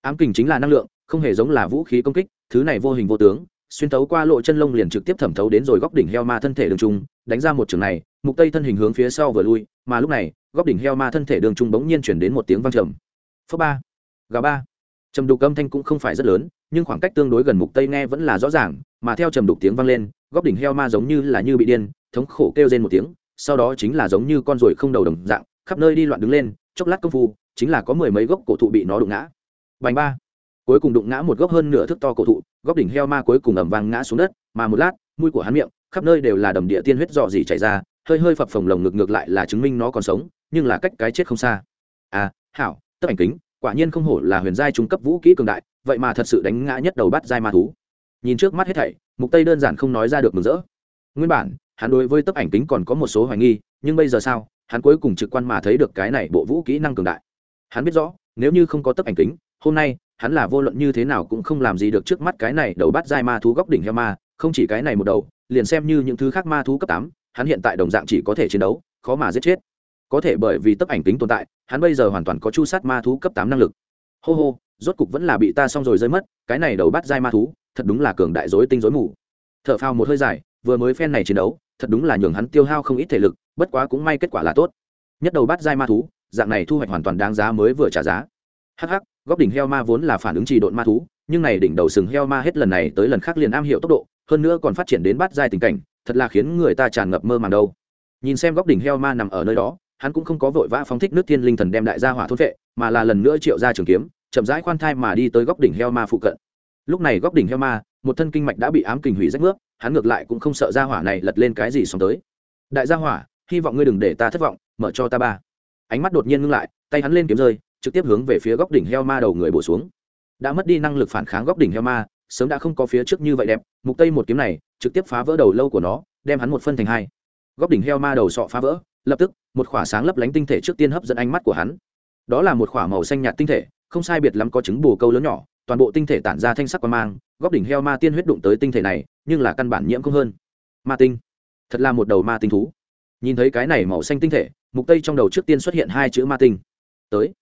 S1: Ám kình chính là năng lượng, không hề giống là vũ khí công kích, thứ này vô hình vô tướng, xuyên thấu qua lộ chân lông liền trực tiếp thẩm thấu đến rồi góc đỉnh heo ma thân thể đường trung, đánh ra một trường này, mục tây thân hình hướng phía sau vừa lui, mà lúc này, góc đỉnh heo ma thân thể đường trung bỗng nhiên chuyển đến một tiếng vang trầm. Phớ ba, gà ba. Trầm đục âm thanh cũng không phải rất lớn, nhưng khoảng cách tương đối gần mục tây nghe vẫn là rõ ràng, mà theo trầm đục tiếng vang lên góc đỉnh heo ma giống như là như bị điên, thống khổ kêu lên một tiếng, sau đó chính là giống như con ruồi không đầu đồng dạng, khắp nơi đi loạn đứng lên, chốc lát công phu, chính là có mười mấy gốc cổ thụ bị nó đụng ngã. Bành ba. Cuối cùng đụng ngã một gốc hơn nửa thước to cổ thụ, góc đỉnh heo ma cuối cùng ẩm vang ngã xuống đất, mà một lát, mũi của hắn miệng, khắp nơi đều là đầm địa tiên huyết dọ dỉ chảy ra, hơi hơi phập phồng lồng ngực ngược lại là chứng minh nó còn sống, nhưng là cách cái chết không xa. À hảo tất ảnh kính, quả nhiên không hổ là huyền giai trung cấp vũ kỹ cường đại, vậy mà thật sự đánh ngã nhất đầu bắt giai ma thú. Nhìn trước mắt hết thảy mục tây đơn giản không nói ra được mừng rỡ. Nguyên bản, hắn đối với tấm ảnh kính còn có một số hoài nghi, nhưng bây giờ sao, hắn cuối cùng trực quan mà thấy được cái này bộ vũ kỹ năng cường đại. Hắn biết rõ, nếu như không có tấm ảnh kính, hôm nay, hắn là vô luận như thế nào cũng không làm gì được trước mắt cái này đầu bắt giai ma thú góc đỉnh heo ma, không chỉ cái này một đầu, liền xem như những thứ khác ma thú cấp tám, hắn hiện tại đồng dạng chỉ có thể chiến đấu, khó mà giết chết. Có thể bởi vì tấm ảnh kính tồn tại, hắn bây giờ hoàn toàn có chu sát ma thú cấp tám năng lực. Hô hô, rốt cục vẫn là bị ta xong rồi rơi mất, cái này đầu bắt giai ma thú thật đúng là cường đại dối tinh dối mù. T h ở phao một hơi dài, vừa mới phen này chiến đấu, thật đúng là nhường hắn tiêu hao không ít thể lực, bất quá cũng may kết quả là tốt. Nhất đầu bắt giai ma thú, dạng này thu hoạch hoàn toàn đáng giá mới vừa trả giá. Hh góc đỉnh heo ma vốn là phản ứng trì độn ma thú, nhưng này đỉnh đầu sừng heo ma hết lần này tới lần khác liền am hiểu tốc độ, hơn nữa còn phát triển đến bát giai tình cảnh, thật là khiến người ta tràn ngập mơ màng đâu. Nhìn xem góc đỉnh heo ma nằm ở nơi đó, hắn cũng không có vội vã phóng thích nước thiên linh thần đem đại gia hỏa thôn vệ, mà là lần nữa triệu ra trường kiếm, chậm rãi khoan thai mà đi tới góc đỉnh heo ma phụ cận lúc này góc đỉnh heo ma, một thân kinh mạch đã bị ám kình hủy rách nước, hắn ngược lại cũng không sợ gia hỏa này lật lên cái gì xong tới. Đại gia hỏa, hy vọng ngươi đừng để ta thất vọng, mở cho ta ba. Ánh mắt đột nhiên ngưng lại, tay hắn lên kiếm rơi, trực tiếp hướng về phía góc đỉnh heo ma đầu người bổ xuống. Đã mất đi năng lực phản kháng góc đỉnh heo ma, sớm đã không có phía trước như vậy đẹp, mục tây một kiếm này, trực tiếp phá vỡ đầu lâu của nó, đem hắn một phân thành hai. Góc đỉnh heo ma đầu sọ phá vỡ, lập tức, một khỏa sáng lấp lánh tinh thể trước tiên hấp dẫn ánh mắt của hắn. Đó là một khỏa màu xanh nhạt tinh thể, không sai biệt lắm có trứng bù câu lớn nhỏ toàn bộ tinh thể tản ra thanh sắc quan mang, góc đỉnh heo ma tiên huyết đụng tới tinh thể này, nhưng là căn bản nhiễm không hơn. Ma tinh, thật là một đầu ma tinh thú. Nhìn thấy cái này màu xanh tinh thể, mục tây trong đầu trước tiên xuất hiện hai chữ ma tinh. Tới,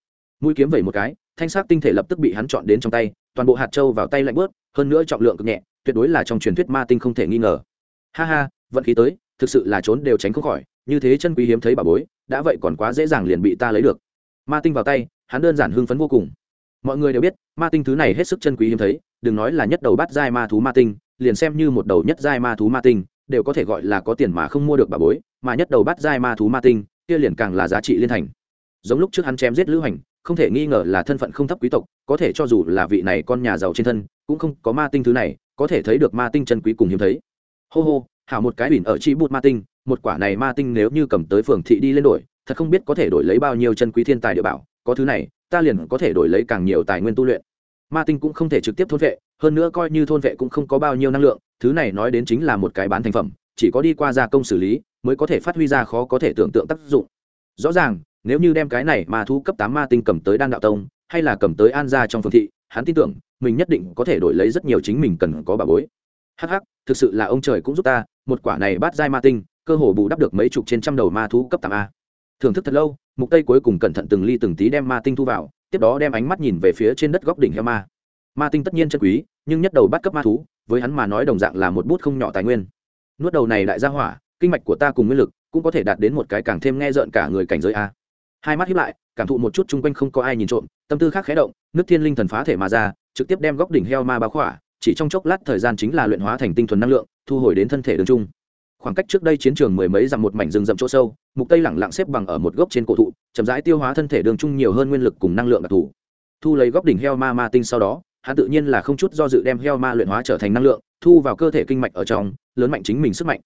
S1: mũi kiếm vẩy một cái, thanh sắc tinh thể lập tức bị hắn chọn đến trong tay, toàn bộ hạt châu vào tay lạnh bớt, hơn nữa trọng lượng cực nhẹ, tuyệt đối là trong truyền thuyết ma tinh không thể nghi ngờ. Ha ha, vận khí tới, thực sự là trốn đều tránh không khỏi, như thế chân quý hiếm thấy bà bối, đã vậy còn quá dễ dàng liền bị ta lấy được. Ma tinh vào tay, hắn đơn giản hưng phấn vô cùng mọi người đều biết, ma tinh thứ này hết sức chân quý hiếm thấy, đừng nói là nhất đầu bắt giai ma thú ma tinh, liền xem như một đầu nhất giai ma thú ma tinh, đều có thể gọi là có tiền mà không mua được bà bối, mà nhất đầu bắt giai ma thú ma tinh, kia liền càng là giá trị liên thành. Giống lúc trước hắn chém giết lữ hành, không thể nghi ngờ là thân phận không thấp quý tộc, có thể cho dù là vị này con nhà giàu trên thân, cũng không có ma tinh thứ này, có thể thấy được ma tinh chân quý cùng hiếm thấy. Hô hô, hảo một cái bỉn ở chi bút ma tinh, một quả này ma tinh nếu như cầm tới phường thị đi lên đổi, thật không biết có thể đổi lấy bao nhiêu chân quý thiên tài địa bảo, có thứ này ta liền có thể đổi lấy càng nhiều tài nguyên tu luyện. Ma tinh cũng không thể trực tiếp thôn vệ, hơn nữa coi như thôn vệ cũng không có bao nhiêu năng lượng, thứ này nói đến chính là một cái bán thành phẩm, chỉ có đi qua gia công xử lý, mới có thể phát huy ra khó có thể tưởng tượng tác dụng. Rõ ràng, nếu như đem cái này mà thu cấp tám ma tinh cầm tới đan đạo tông, hay là cầm tới an gia trong phương thị, hắn tin tưởng, mình nhất định có thể đổi lấy rất nhiều chính mình cần có bà bối. Hh thực sự là ông trời cũng giúp ta, một quả này bắt dai ma tinh, cơ hồ bù đắp được mấy chục trên trăm đầu ma thú cấp tám a thưởng thức thật lâu, mục tây cuối cùng cẩn thận từng ly từng tí đem ma tinh thu vào, tiếp đó đem ánh mắt nhìn về phía trên đất góc đỉnh heo ma. Ma tinh tất nhiên chân quý, nhưng nhất đầu bắt cấp ma thú, với hắn mà nói đồng dạng là một bút không nhỏ tài nguyên. Nuốt đầu này đại gia hỏa, kinh mạch của ta cùng nguyên lực cũng có thể đạt đến một cái càng thêm nghe rợn cả người cảnh giới a. Hai mắt hiếp lại, cảm thụ một chút chung quanh không có ai nhìn trộm, tâm tư khác khé động, nước thiên linh thần phá thể mà ra, trực tiếp đem góc đỉnh heo ma bao khỏa, chỉ trong chốc lát thời gian chính là luyện hóa thành tinh thuần năng lượng, thu hồi đến thân thể đường trung khoảng cách trước đây chiến trường mười mấy dặm một mảnh rừng rậm chỗ sâu, mục tây lẳng lặng xếp bằng ở một gốc trên cổ thụ, chậm rãi tiêu hóa thân thể đường trung nhiều hơn nguyên lực cùng năng lượng đặc thù. Thu lấy góc đỉnh heo ma ma tinh sau đó, hắn tự nhiên là không chút do dự đem heo ma luyện hóa trở thành năng lượng, thu vào cơ thể kinh mạch ở trong, lớn mạnh chính mình sức mạnh.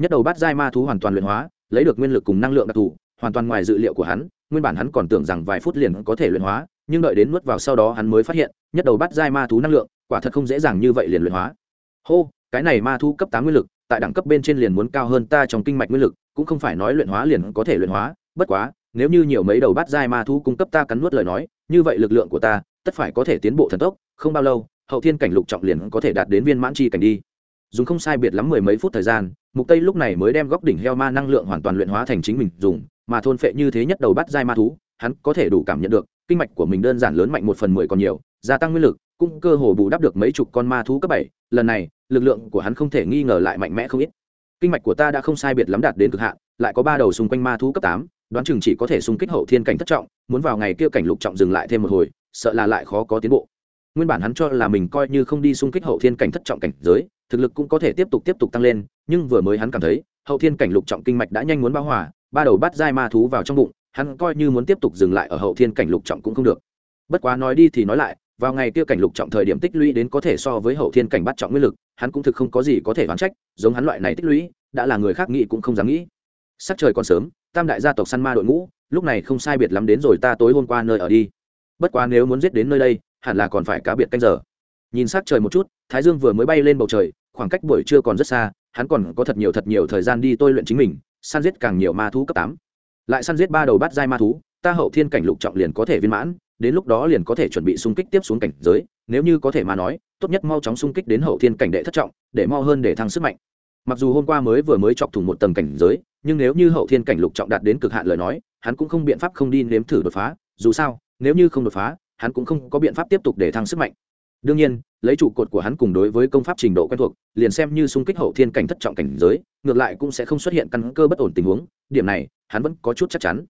S1: Nhất đầu bát giai ma thú hoàn toàn luyện hóa, lấy được nguyên lực cùng năng lượng đặc thù, hoàn toàn ngoài dự liệu của hắn, nguyên bản hắn còn tưởng rằng vài phút liền có thể luyện hóa, nhưng đợi đến nuốt vào sau đó hắn mới phát hiện, nhất đầu bát giai ma thú năng lượng, quả thật không dễ dàng như vậy liền luyện hóa. Hô, cái này ma thú cấp tám nguyên lực tại đẳng cấp bên trên liền muốn cao hơn ta trong kinh mạch nguyên lực, cũng không phải nói luyện hóa liền có thể luyện hóa, bất quá, nếu như nhiều mấy đầu bát giai ma thú cung cấp ta cắn nuốt lời nói, như vậy lực lượng của ta, tất phải có thể tiến bộ thần tốc, không bao lâu, hậu thiên cảnh lục trọng liền có thể đạt đến viên mãn chi cảnh đi. Dùng không sai biệt lắm mười mấy phút thời gian, mục tây lúc này mới đem góc đỉnh heo ma năng lượng hoàn toàn luyện hóa thành chính mình dùng, mà thôn phệ như thế nhất đầu bắt giai ma thú, hắn có thể đủ cảm nhận được, kinh mạch của mình đơn giản lớn mạnh một phần mười còn nhiều, gia tăng nguyên lực cũng cơ hồ bù đắp được mấy chục con ma thú cấp bảy. Lần này, lực lượng của hắn không thể nghi ngờ lại mạnh mẽ không ít. Kinh mạch của ta đã không sai biệt lắm đạt đến cực hạn, lại có ba đầu xung quanh ma thú cấp tám, đoán chừng chỉ có thể xung kích hậu thiên cảnh thất trọng, muốn vào ngày kia cảnh lục trọng dừng lại thêm một hồi, sợ là lại khó có tiến bộ. Nguyên bản hắn cho là mình coi như không đi xung kích hậu thiên cảnh thất trọng cảnh giới, thực lực cũng có thể tiếp tục tiếp tục tăng lên, nhưng vừa mới hắn cảm thấy, hậu thiên cảnh lục trọng kinh mạch đã nhanh muốn bao hòa, ba đầu bắt dai ma thú vào trong bụng, hắn coi như muốn tiếp tục dừng lại ở hậu thiên cảnh lục trọng cũng không được. Bất quá nói đi thì nói lại vào ngày kia cảnh lục trọng thời điểm tích lũy đến có thể so với hậu thiên cảnh bắt trọng nguyên lực, hắn cũng thực không có gì có thể đoán trách, giống hắn loại này tích lũy, đã là người khác nghĩ cũng không dám nghĩ. Sắc trời còn sớm, tam đại gia tộc săn ma đội ngũ, lúc này không sai biệt lắm đến rồi ta tối hôm qua nơi ở đi. Bất quá nếu muốn giết đến nơi đây, hẳn là còn phải cá biệt canh giờ. Nhìn sắc trời một chút, thái dương vừa mới bay lên bầu trời, khoảng cách buổi trưa còn rất xa, hắn còn có thật nhiều thật nhiều thời gian đi tôi luyện chính mình, săn giết càng nhiều ma thú cấp tám. Lại săn giết ba đầu bát giai ma thú, ta hậu thiên cảnh lục trọng liền có thể viên mãn đến lúc đó liền có thể chuẩn bị xung kích tiếp xuống cảnh giới, nếu như có thể mà nói, tốt nhất mau chóng xung kích đến hậu thiên cảnh đệ thất trọng, để mau hơn để thăng sức mạnh. Mặc dù hôm qua mới vừa mới chọc thủng một tầng cảnh giới, nhưng nếu như hậu thiên cảnh lục trọng đạt đến cực hạn lời nói, hắn cũng không biện pháp không đi nếm thử đột phá, dù sao, nếu như không đột phá, hắn cũng không có biện pháp tiếp tục để thăng sức mạnh. Đương nhiên, lấy trụ cột của hắn cùng đối với công pháp trình độ quen thuộc, liền xem như xung kích hậu thiên cảnh thất trọng cảnh giới, ngược lại cũng sẽ không xuất hiện căn cơ bất ổn tình huống, điểm này, hắn vẫn có chút chắc chắn.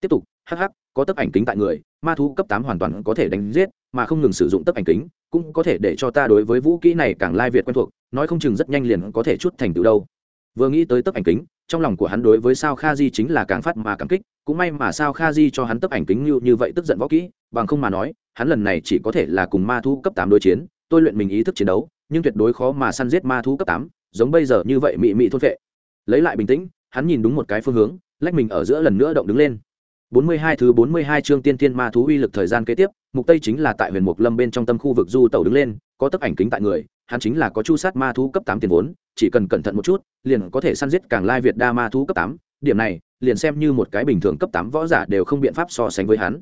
S1: Tiếp tục, hắc hắc có tấc ảnh kính tại người ma thú cấp tám hoàn toàn có thể đánh giết mà không ngừng sử dụng tấc ảnh kính cũng có thể để cho ta đối với vũ kỹ này càng lai việt quen thuộc nói không chừng rất nhanh liền có thể chút thành tựu đâu. Vừa nghĩ tới tấc ảnh kính trong lòng của hắn đối với sao kha di chính là càng phát mà cảm kích cũng may mà sao kha di cho hắn tấc ảnh kính như, như vậy tức giận võ kỹ bằng không mà nói hắn lần này chỉ có thể là cùng ma thú cấp tám đối chiến tôi luyện mình ý thức chiến đấu nhưng tuyệt đối khó mà săn giết ma thú cấp tám giống bây giờ như vậy mị mị thôn vệ lấy lại bình tĩnh hắn nhìn đúng một cái phương hướng lách mình ở giữa lần nữa động đứng lên. 42 thứ 42 chương tiên tiên ma thú uy lực thời gian kế tiếp, mục tây chính là tại Huyền Mục Lâm bên trong tâm khu vực du tẩu đứng lên, có tấp ảnh kính tại người, hắn chính là có chu sát ma thú cấp 8 tiền vốn, chỉ cần cẩn thận một chút, liền có thể săn giết càng lai việt đa ma thú cấp 8, điểm này, liền xem như một cái bình thường cấp 8 võ giả đều không biện pháp so sánh với hắn.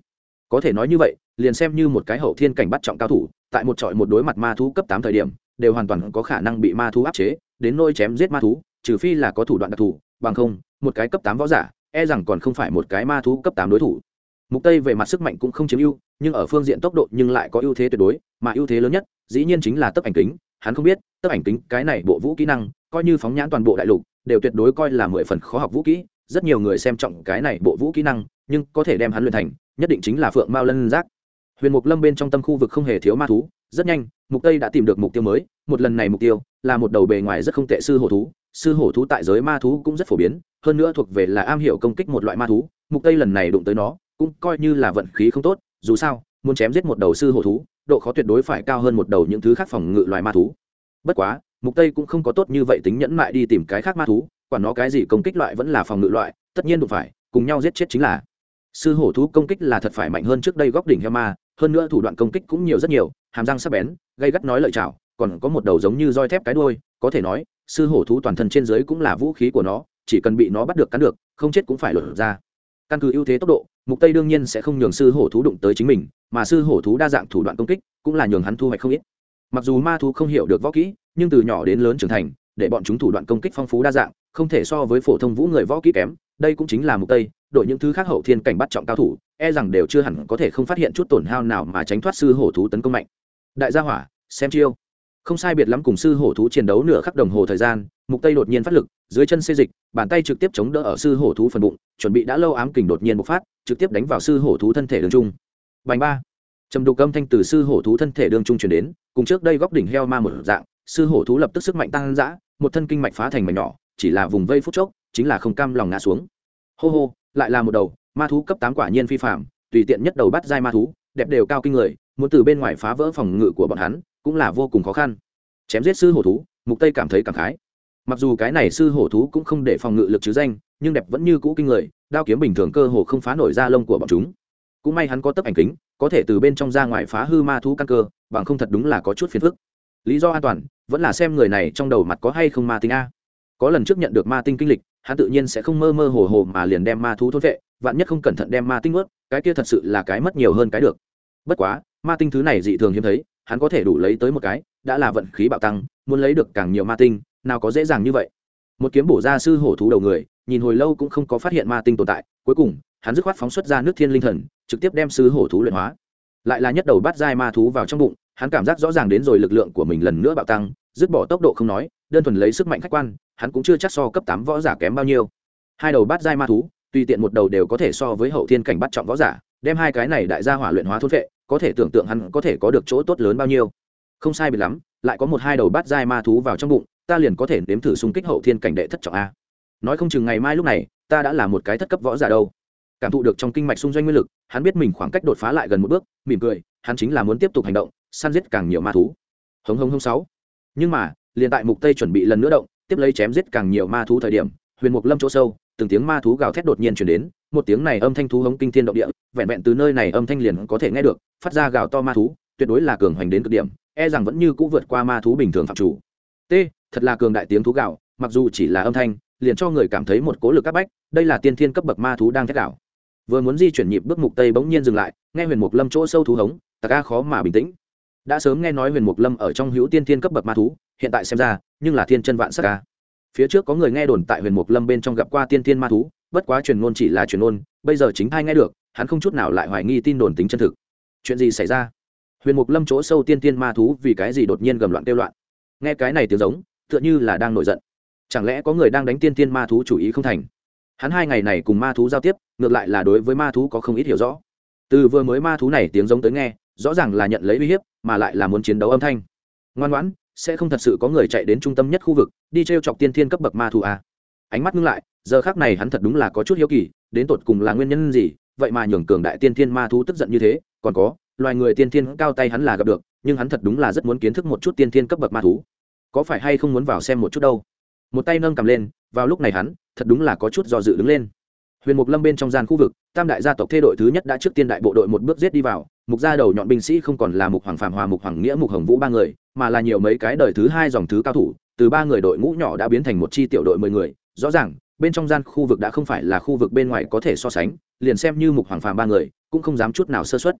S1: Có thể nói như vậy, liền xem như một cái hậu thiên cảnh bắt trọng cao thủ, tại một trọi một đối mặt ma thú cấp 8 thời điểm, đều hoàn toàn có khả năng bị ma thú áp chế, đến nỗi chém giết ma thú, trừ phi là có thủ đoạn đặc thù, bằng không, một cái cấp 8 võ giả, e rằng còn không phải một cái ma thú cấp 8 đối thủ. Mục tây về mặt sức mạnh cũng không chiếm ưu, nhưng ở phương diện tốc độ nhưng lại có ưu thế tuyệt đối, mà ưu thế lớn nhất, dĩ nhiên chính là tấp ảnh kính, hắn không biết, tấp ảnh kính, cái này bộ vũ kỹ năng, coi như phóng nhãn toàn bộ đại lục, đều tuyệt đối coi là mười phần khó học vũ kỹ, rất nhiều người xem trọng cái này bộ vũ kỹ năng, nhưng có thể đem hắn luyện thành, nhất định chính là phượng mao lân giác. Huyền mục lâm bên trong tâm khu vực không hề thiếu ma thú, rất nhanh, mục tây đã tìm được mục tiêu mới, một lần này mục tiêu là một đầu bề ngoài rất không tệ sư hổ thú sư hổ thú tại giới ma thú cũng rất phổ biến, hơn nữa thuộc về là am hiểu công kích một loại ma thú, mục tây lần này đụng tới nó, cũng coi như là vận khí không tốt, dù sao, muốn chém giết một đầu sư hổ thú, độ khó tuyệt đối phải cao hơn một đầu những thứ khác phòng ngự loài ma thú. Bất quá, mục tây cũng không có tốt như vậy tính nhẫn mại đi tìm cái khác ma thú, quản nó cái gì công kích loại vẫn là phòng ngự loại, tất nhiên đụng phải, cùng nhau giết chết chính là. Sư hổ thú công kích là thật phải mạnh hơn trước đây góc đỉnh heo ma, hơn nữa thủ đoạn công kích cũng nhiều rất nhiều, hàm răng sắc bén gây gắt nói lợi chảo còn có một đầu giống như roi thép cái đuôi có thể nói, sư hổ thú toàn thân trên dưới cũng là vũ khí của nó, chỉ cần bị nó bắt được cắn được, không chết cũng phải lột ra. Căn cứ ưu thế tốc độ, mục tây đương nhiên sẽ không nhường sư hổ thú đụng tới chính mình, mà sư hổ thú đa dạng thủ đoạn công kích cũng là nhường hắn thu hoạch không ít. Mặc dù ma thú không hiểu được võ kỹ, nhưng từ nhỏ đến lớn trưởng thành, để bọn chúng thủ đoạn công kích phong phú đa dạng, không thể so với phổ thông vũ người võ kỹ kém, đây cũng chính là mục tây, đội những thứ khác hậu thiên cảnh bắt trọng cao thủ e rằng đều chưa hẳn có thể không phát hiện chút tổn hao nào mà tránh thoát sư hổ thú tấn công mạnh. Đại gia hỏa, xem chiêu không sai biệt lắm cùng sư hổ thú chiến đấu nửa khắc đồng hồ thời gian, mục tây đột nhiên phát lực, dưới chân xê dịch, bàn tay trực tiếp chống đỡ ở sư hổ thú phần bụng, chuẩn bị đã lâu ám kình đột nhiên bộc phát, trực tiếp đánh vào sư hổ thú thân thể đường trung. Bành ba. Trầm đục âm thanh từ sư hổ thú thân thể đường trung truyền đến, cùng trước đây góc đỉnh heo ma một dạng, sư hổ thú lập tức sức mạnh tăng dã, một thân kinh mạch phá thành mảnh nhỏ, chỉ là vùng vây phút chốc, chính là không cam lòng ngã xuống. Hô hô, lại là một đầu, ma thú cấp tám quả nhiên phi phạm tùy tiện nhất đầu bắt giai ma thú, đẹp đều cao kinh người, muốn từ bên ngoài phá vỡ phòng ngự của bọn hắn cũng là vô cùng khó khăn. Chém giết sư hổ thú, mục tây cảm thấy cảm khái. Mặc dù cái này sư hổ thú cũng không để phòng ngự lực chứ danh, nhưng đẹp vẫn như cũ kinh người, đao kiếm bình thường cơ hồ không phá nổi da lông của bọn chúng. Cũng may hắn có tấp ảnh kính, có thể từ bên trong ra ngoài phá hư ma thú căn cơ, bằng không thật đúng là có chút phiền phức. Lý do an toàn, vẫn là xem người này trong đầu mặt có hay không ma tinh a. Có lần trước nhận được ma tinh kinh lịch, hắn tự nhiên sẽ không mơ mơ hồ hồ mà liền đem ma thú thôn vệ, vạn nhất không cẩn thận đem ma tinh ướt cái kia thật sự là cái mất nhiều hơn cái được. Bất quá, ma tinh thứ này dị thường hiếm thấy hắn có thể đủ lấy tới một cái, đã là vận khí bạo tăng, muốn lấy được càng nhiều ma tinh, nào có dễ dàng như vậy. Một kiếm bổ ra sư hổ thú đầu người, nhìn hồi lâu cũng không có phát hiện ma tinh tồn tại, cuối cùng, hắn dứt khoát phóng xuất ra nước thiên linh thần, trực tiếp đem sư hổ thú luyện hóa. Lại là nhất đầu bắt dai ma thú vào trong bụng, hắn cảm giác rõ ràng đến rồi lực lượng của mình lần nữa bạo tăng, dứt bỏ tốc độ không nói, đơn thuần lấy sức mạnh khách quan, hắn cũng chưa chắc so cấp tám võ giả kém bao nhiêu. Hai đầu bát giai ma thú, tùy tiện một đầu đều có thể so với hậu thiên cảnh bắt trọng võ giả, đem hai cái này đại gia hỏa luyện hóa thôn vệ có thể tưởng tượng hắn có thể có được chỗ tốt lớn bao nhiêu. Không sai biệt lắm, lại có một hai đầu bát giai ma thú vào trong bụng, ta liền có thể nếm thử xung kích hậu thiên cảnh đệ thất trọng a. Nói không chừng ngày mai lúc này, ta đã là một cái thất cấp võ giả đâu. Cảm thụ được trong kinh mạch xung doanh nguyên lực, hắn biết mình khoảng cách đột phá lại gần một bước, mỉm cười, hắn chính là muốn tiếp tục hành động, săn giết càng nhiều ma thú. Hống hống hống sáu. Nhưng mà, liền tại mục tây chuẩn bị lần nữa động, tiếp lấy chém giết càng nhiều ma thú thời điểm, huyền mục lâm chỗ sâu từng tiếng ma thú gào thét đột nhiên chuyển đến, một tiếng này âm thanh thú hống kinh thiên động địa, vẹn vẹn từ nơi này âm thanh liền có thể nghe được, phát ra gào to ma thú, tuyệt đối là cường hoành đến cực điểm e rằng vẫn như cũ vượt qua ma thú bình thường phạm chủ. T, thật là cường đại tiếng thú gạo mặc dù chỉ là âm thanh, liền cho người cảm thấy một cố lực áp bách, đây là tiên thiên cấp bậc ma thú đang thét gạo vừa muốn di chuyển nhịp bước mục tây bỗng nhiên dừng lại, nghe huyền mục lâm chỗ sâu thú hống tạc ca khó mà bình tĩnh. Đã sớm nghe nói huyền mục lâm ở trong hữu tiên thiên cấp bậc ma thú, hiện tại xem ra, nhưng là thiên chân vạn sắc ca phía trước có người nghe đồn tại huyền mục lâm bên trong gặp qua tiên thiên ma thú, bất quá truyền ngôn chỉ là truyền ngôn, bây giờ chính thai nghe được, hắn không chút nào lại hoài nghi tin đồn tính chân thực. Chuyện gì xảy ra? Huyền mục lâm chỗ sâu tiên tiên ma thú vì cái gì đột nhiên gầm loạn kêu loạn? Nghe cái này tiếng giống, tựa như là đang nổi giận. Chẳng lẽ có người đang đánh tiên tiên ma thú chủ ý không thành? Hắn hai ngày này cùng ma thú giao tiếp, ngược lại là đối với ma thú có không ít hiểu rõ. Từ vừa mới ma thú này tiếng giống tới nghe, rõ ràng là nhận lấy uy hiếp, mà lại là muốn chiến đấu âm thanh. Ngoan ngoãn sẽ không thật sự có người chạy đến trung tâm nhất khu vực, đi t r e o chọc tiên thiên cấp bậc ma thú à. ánh mắt ngưng lại, giờ khác này hắn thật đúng là có chút hiếu kỳ, đến tột cùng là nguyên nhân gì, vậy mà nhường cường đại tiên thiên ma thú tức giận như thế, còn có, loài người tiên thiên cao tay hắn là gặp được, nhưng hắn thật đúng là rất muốn kiến thức một chút tiên thiên cấp bậc ma thú. Có phải hay không muốn vào xem một chút đâu? Một tay nâng cầm lên, vào lúc này hắn, thật đúng là có chút do dự đứng lên huyền mục lâm bên trong gian khu vực, tam đại gia tộc thê đội thứ nhất đã trước tiên đại bộ đội một bước giết đi vào, mục gia đầu nhọn binh sĩ không còn là mục hoàng phạm hòa mục hoàng nghĩa mục hồng vũ ba người, mà là nhiều mấy cái đời thứ hai dòng thứ cao thủ, từ ba người đội ngũ nhỏ đã biến thành một chi tiểu đội mười người. Rõ ràng, bên trong gian khu vực đã không phải là khu vực bên ngoài có thể so sánh, liền xem như mục hoàng phàm ba người, cũng không dám chút nào sơ xuất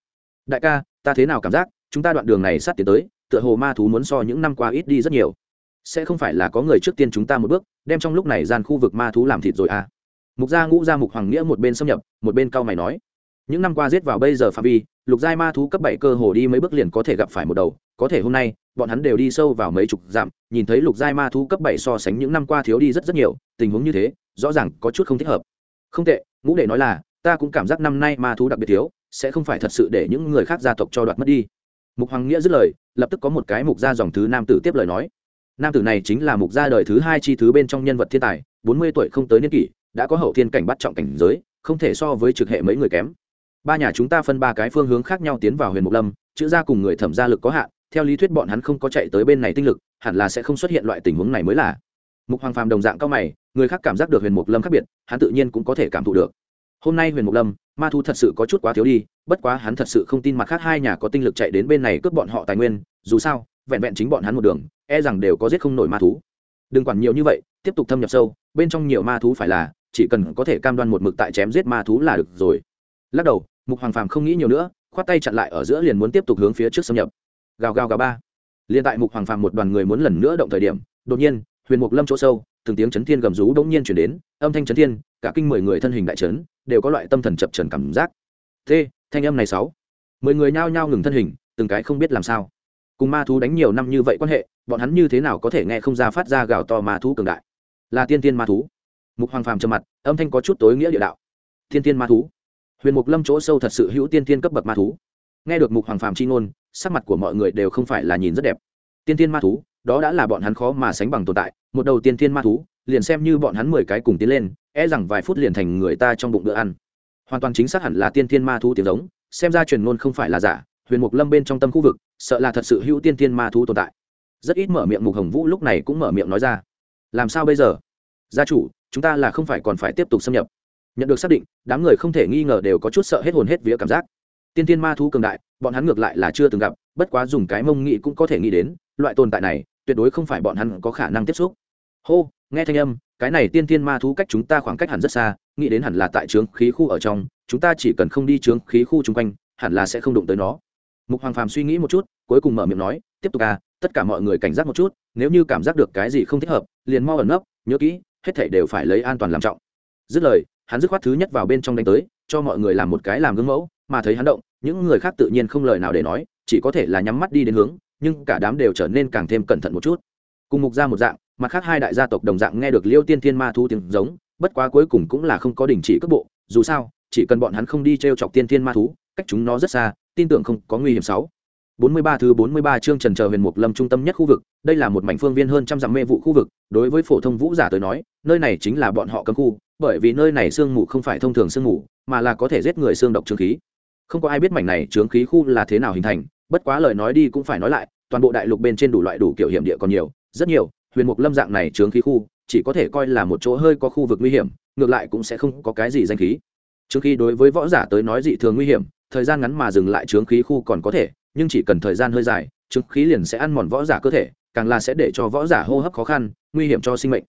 S1: đại ca, ta thế nào cảm giác, chúng ta đoạn đường này sát tiến tới, tựa hồ ma thú muốn so những năm qua ít đi rất nhiều. Sẽ không phải là có người trước tiên chúng ta một bước, đem trong lúc này gian khu vực ma thú làm thịt rồi à? Mục gia ngũ gia mục hoàng nghĩa một bên xâm nhập, một bên cao mày nói, những năm qua giết vào bây giờ phạm vi, lục giai ma thú cấp bảy cơ hồ đi mấy bước liền có thể gặp phải một đầu, có thể hôm nay, bọn hắn đều đi sâu vào mấy chục dặm, nhìn thấy lục giai ma thú cấp bảy so sánh những năm qua thiếu đi rất rất nhiều, tình huống như thế, rõ ràng có chút không thích hợp. Không tệ, ngũ đệ nói là, ta cũng cảm giác năm nay ma thú đặc biệt thiếu, sẽ không phải thật sự để những người khác gia tộc cho đoạt mất đi. Mục hoàng nghĩa dứt lời, lập tức có một cái mục gia dòng thứ nam tử tiếp lời nói, nam tử này chính là mục gia đời thứ hai chi thứ bên trong nhân vật thiên tài, bốn mươi tuổi không tới niên kỷ đã có hậu thiên cảnh bắt trọng cảnh giới, không thể so với trực hệ mấy người kém. Ba nhà chúng ta phân ba cái phương hướng khác nhau tiến vào huyền mục lâm, chữ gia cùng người thẩm gia lực có hạn, theo lý thuyết bọn hắn không có chạy tới bên này tinh lực, hẳn là sẽ không xuất hiện loại tình huống này mới là. Mục hoàng phàm đồng dạng cao mày, người khác cảm giác được huyền mục lâm khác biệt, hắn tự nhiên cũng có thể cảm thụ được. Hôm nay huyền mục lâm, ma thu thật sự có chút quá thiếu đi, bất quá hắn thật sự không tin mặt khác hai nhà có tinh lực chạy đến bên này cướp bọn họ tài nguyên, dù sao, vẹn vẹn chính bọn hắn một đường e rằng đều có giết không nổi ma thú. Đừng quản nhiều như vậy, tiếp tục thâm nhập sâu, bên trong nhiều ma thú phải là chỉ cần có thể cam đoan một mực tại chém giết ma thú là được rồi. Lắc đầu, mục hoàng phàm không nghĩ nhiều nữa, khoát tay chặn lại ở giữa liền muốn tiếp tục hướng phía trước xâm nhập. Gào gào gào ba. Liền tại mục hoàng phàm một đoàn người muốn lần nữa động thời điểm, đột nhiên, huyền mục lâm chỗ sâu, từng tiếng chấn thiên gầm rú bỗng nhiên chuyển đến, âm thanh chấn thiên, cả kinh mười người thân hình đại chấn, đều có loại tâm thần chập trần cảm giác. T thanh âm này sáu. Mười người nhao nhao ngừng thân hình, từng cái không biết làm sao. Cùng ma thú đánh nhiều năm như vậy quan hệ, bọn hắn như thế nào có thể nghe không ra phát ra gào to ma thú cường đại? Là tiên tiên ma thú mục hoàng phàm trầm mặt, âm thanh có chút tối nghĩa địa đạo. Thiên tiên ma thú. Huyền mục lâm chỗ sâu thật sự hữu tiên tiên cấp bậc ma thú. Nghe được mục hoàng phàm chi ngôn, sắc mặt của mọi người đều không phải là nhìn rất đẹp. Tiên tiên ma thú, đó đã là bọn hắn khó mà sánh bằng tồn tại. Một đầu tiên tiên ma thú, liền xem như bọn hắn mười cái cùng tiến lên e rằng vài phút liền thành người ta trong bụng bữa ăn. Hoàn toàn chính xác hẳn là tiên tiên ma thú tiếng giống, xem ra truyền ngôn không phải là giả. Huyền mục lâm bên trong tâm khu vực, sợ là thật sự hữu tiên tiên ma thú tồn tại. Rất ít mở miệng mục hồng vũ lúc này cũng mở miệng nói ra. Làm sao bây giờ? Gia chủ chúng ta là không phải còn phải tiếp tục xâm nhập. Nhận được xác định, đám người không thể nghi ngờ đều có chút sợ hết hồn hết vía cảm giác. Tiên tiên ma thú cường đại, bọn hắn ngược lại là chưa từng gặp, bất quá dùng cái mông nghị cũng có thể nghĩ đến, loại tồn tại này, tuyệt đối không phải bọn hắn có khả năng tiếp xúc. Hô, nghe thanh âm, cái này tiên tiên ma thú cách chúng ta khoảng cách hẳn rất xa, nghĩ đến hẳn là tại trướng khí khu ở trong, chúng ta chỉ cần không đi trướng khí khu chung quanh, hẳn là sẽ không đụng tới nó. Mục hoàng phàm suy nghĩ một chút, cuối cùng mở miệng nói, tiếp tục à tất cả mọi người cảnh giác một chút, nếu như cảm giác được cái gì không thích hợp, liền mau ẩn nấp, nhớ kỹ hết thảy đều phải lấy an toàn làm trọng. Dứt lời, hắn dứt khoát thứ nhất vào bên trong đánh tới, cho mọi người làm một cái làm gương mẫu, mà thấy hắn động, những người khác tự nhiên không lời nào để nói, chỉ có thể là nhắm mắt đi đến hướng, nhưng cả đám đều trở nên càng thêm cẩn thận một chút. Cùng mục ra một dạng, mặt khác hai đại gia tộc đồng dạng nghe được liêu tiên thiên ma thu tiếng giống, bất quá cuối cùng cũng là không có đình chỉ cấp bộ, dù sao, chỉ cần bọn hắn không đi t r e o chọc tiên thiên ma thú, cách chúng nó rất xa, tin tưởng không có nguy hiểm sáu bốn mươi ba thứ bốn mươi ba chương trần chờ huyền mục lâm trung tâm nhất khu vực, đây là một mảnh phương viên hơn trăm dặm mê vụ khu vực, đối với phổ thông vũ giả tới nói, nơi này chính là bọn họ cấm khu, bởi vì nơi này sương mù không phải thông thường sương mù, mà là có thể giết người xương độc trương khí. Không có ai biết mảnh này trướng khí khu là thế nào hình thành, bất quá lời nói đi cũng phải nói lại, toàn bộ đại lục bên trên đủ loại đủ kiểu hiểm địa còn nhiều, rất nhiều, huyền mục lâm dạng này trướng khí khu, chỉ có thể coi là một chỗ hơi có khu vực nguy hiểm, ngược lại cũng sẽ không có cái gì danh khí. Trướng khí đối với võ giả tới nói dị thường nguy hiểm, thời gian ngắn mà dừng lại trướng khí khu còn có thể nhưng chỉ cần thời gian hơi dài, chứng khí liền sẽ ăn mòn võ giả cơ thể, càng là sẽ để cho võ giả hô hấp khó khăn, nguy hiểm cho sinh mệnh.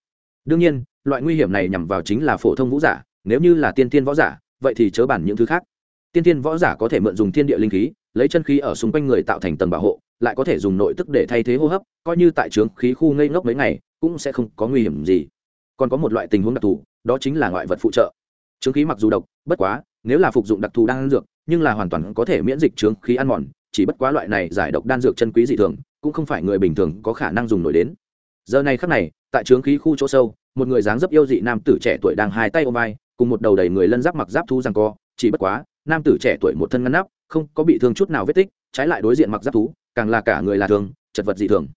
S1: Đương nhiên, loại nguy hiểm này nhằm vào chính là phổ thông vũ giả, nếu như là tiên tiên võ giả, vậy thì chớ bản những thứ khác. Tiên tiên võ giả có thể mượn dùng thiên địa linh khí, lấy chân khí ở xung quanh người tạo thành tầng bảo hộ, lại có thể dùng nội tức để thay thế hô hấp, coi như tại trướng khí khu ngây ngốc mấy ngày, cũng sẽ không có nguy hiểm gì. Còn có một loại tình huống đặc thù, đó chính là ngoại vật phụ trợ. Trướng khí mặc dù độc, bất quá, nếu là phục dụng đặc thù đang ăn dược, nhưng là hoàn toàn có thể miễn dịch trướng khí ăn mòn chỉ bất quá loại này giải độc đan dược chân quý dị thường, cũng không phải người bình thường có khả năng dùng nổi đến. Giờ này khắc này, tại trướng khí khu chỗ sâu, một người dáng dấp yêu dị nam tử trẻ tuổi đang hai tay ôm vai, cùng một đầu đầy người lân giáp mặc giáp thú rằng co, chỉ bất quá, nam tử trẻ tuổi một thân ngăn nắp, không có bị thương chút nào vết tích, trái lại đối diện mặc giáp thú, càng là cả người là thường, chật vật dị thường.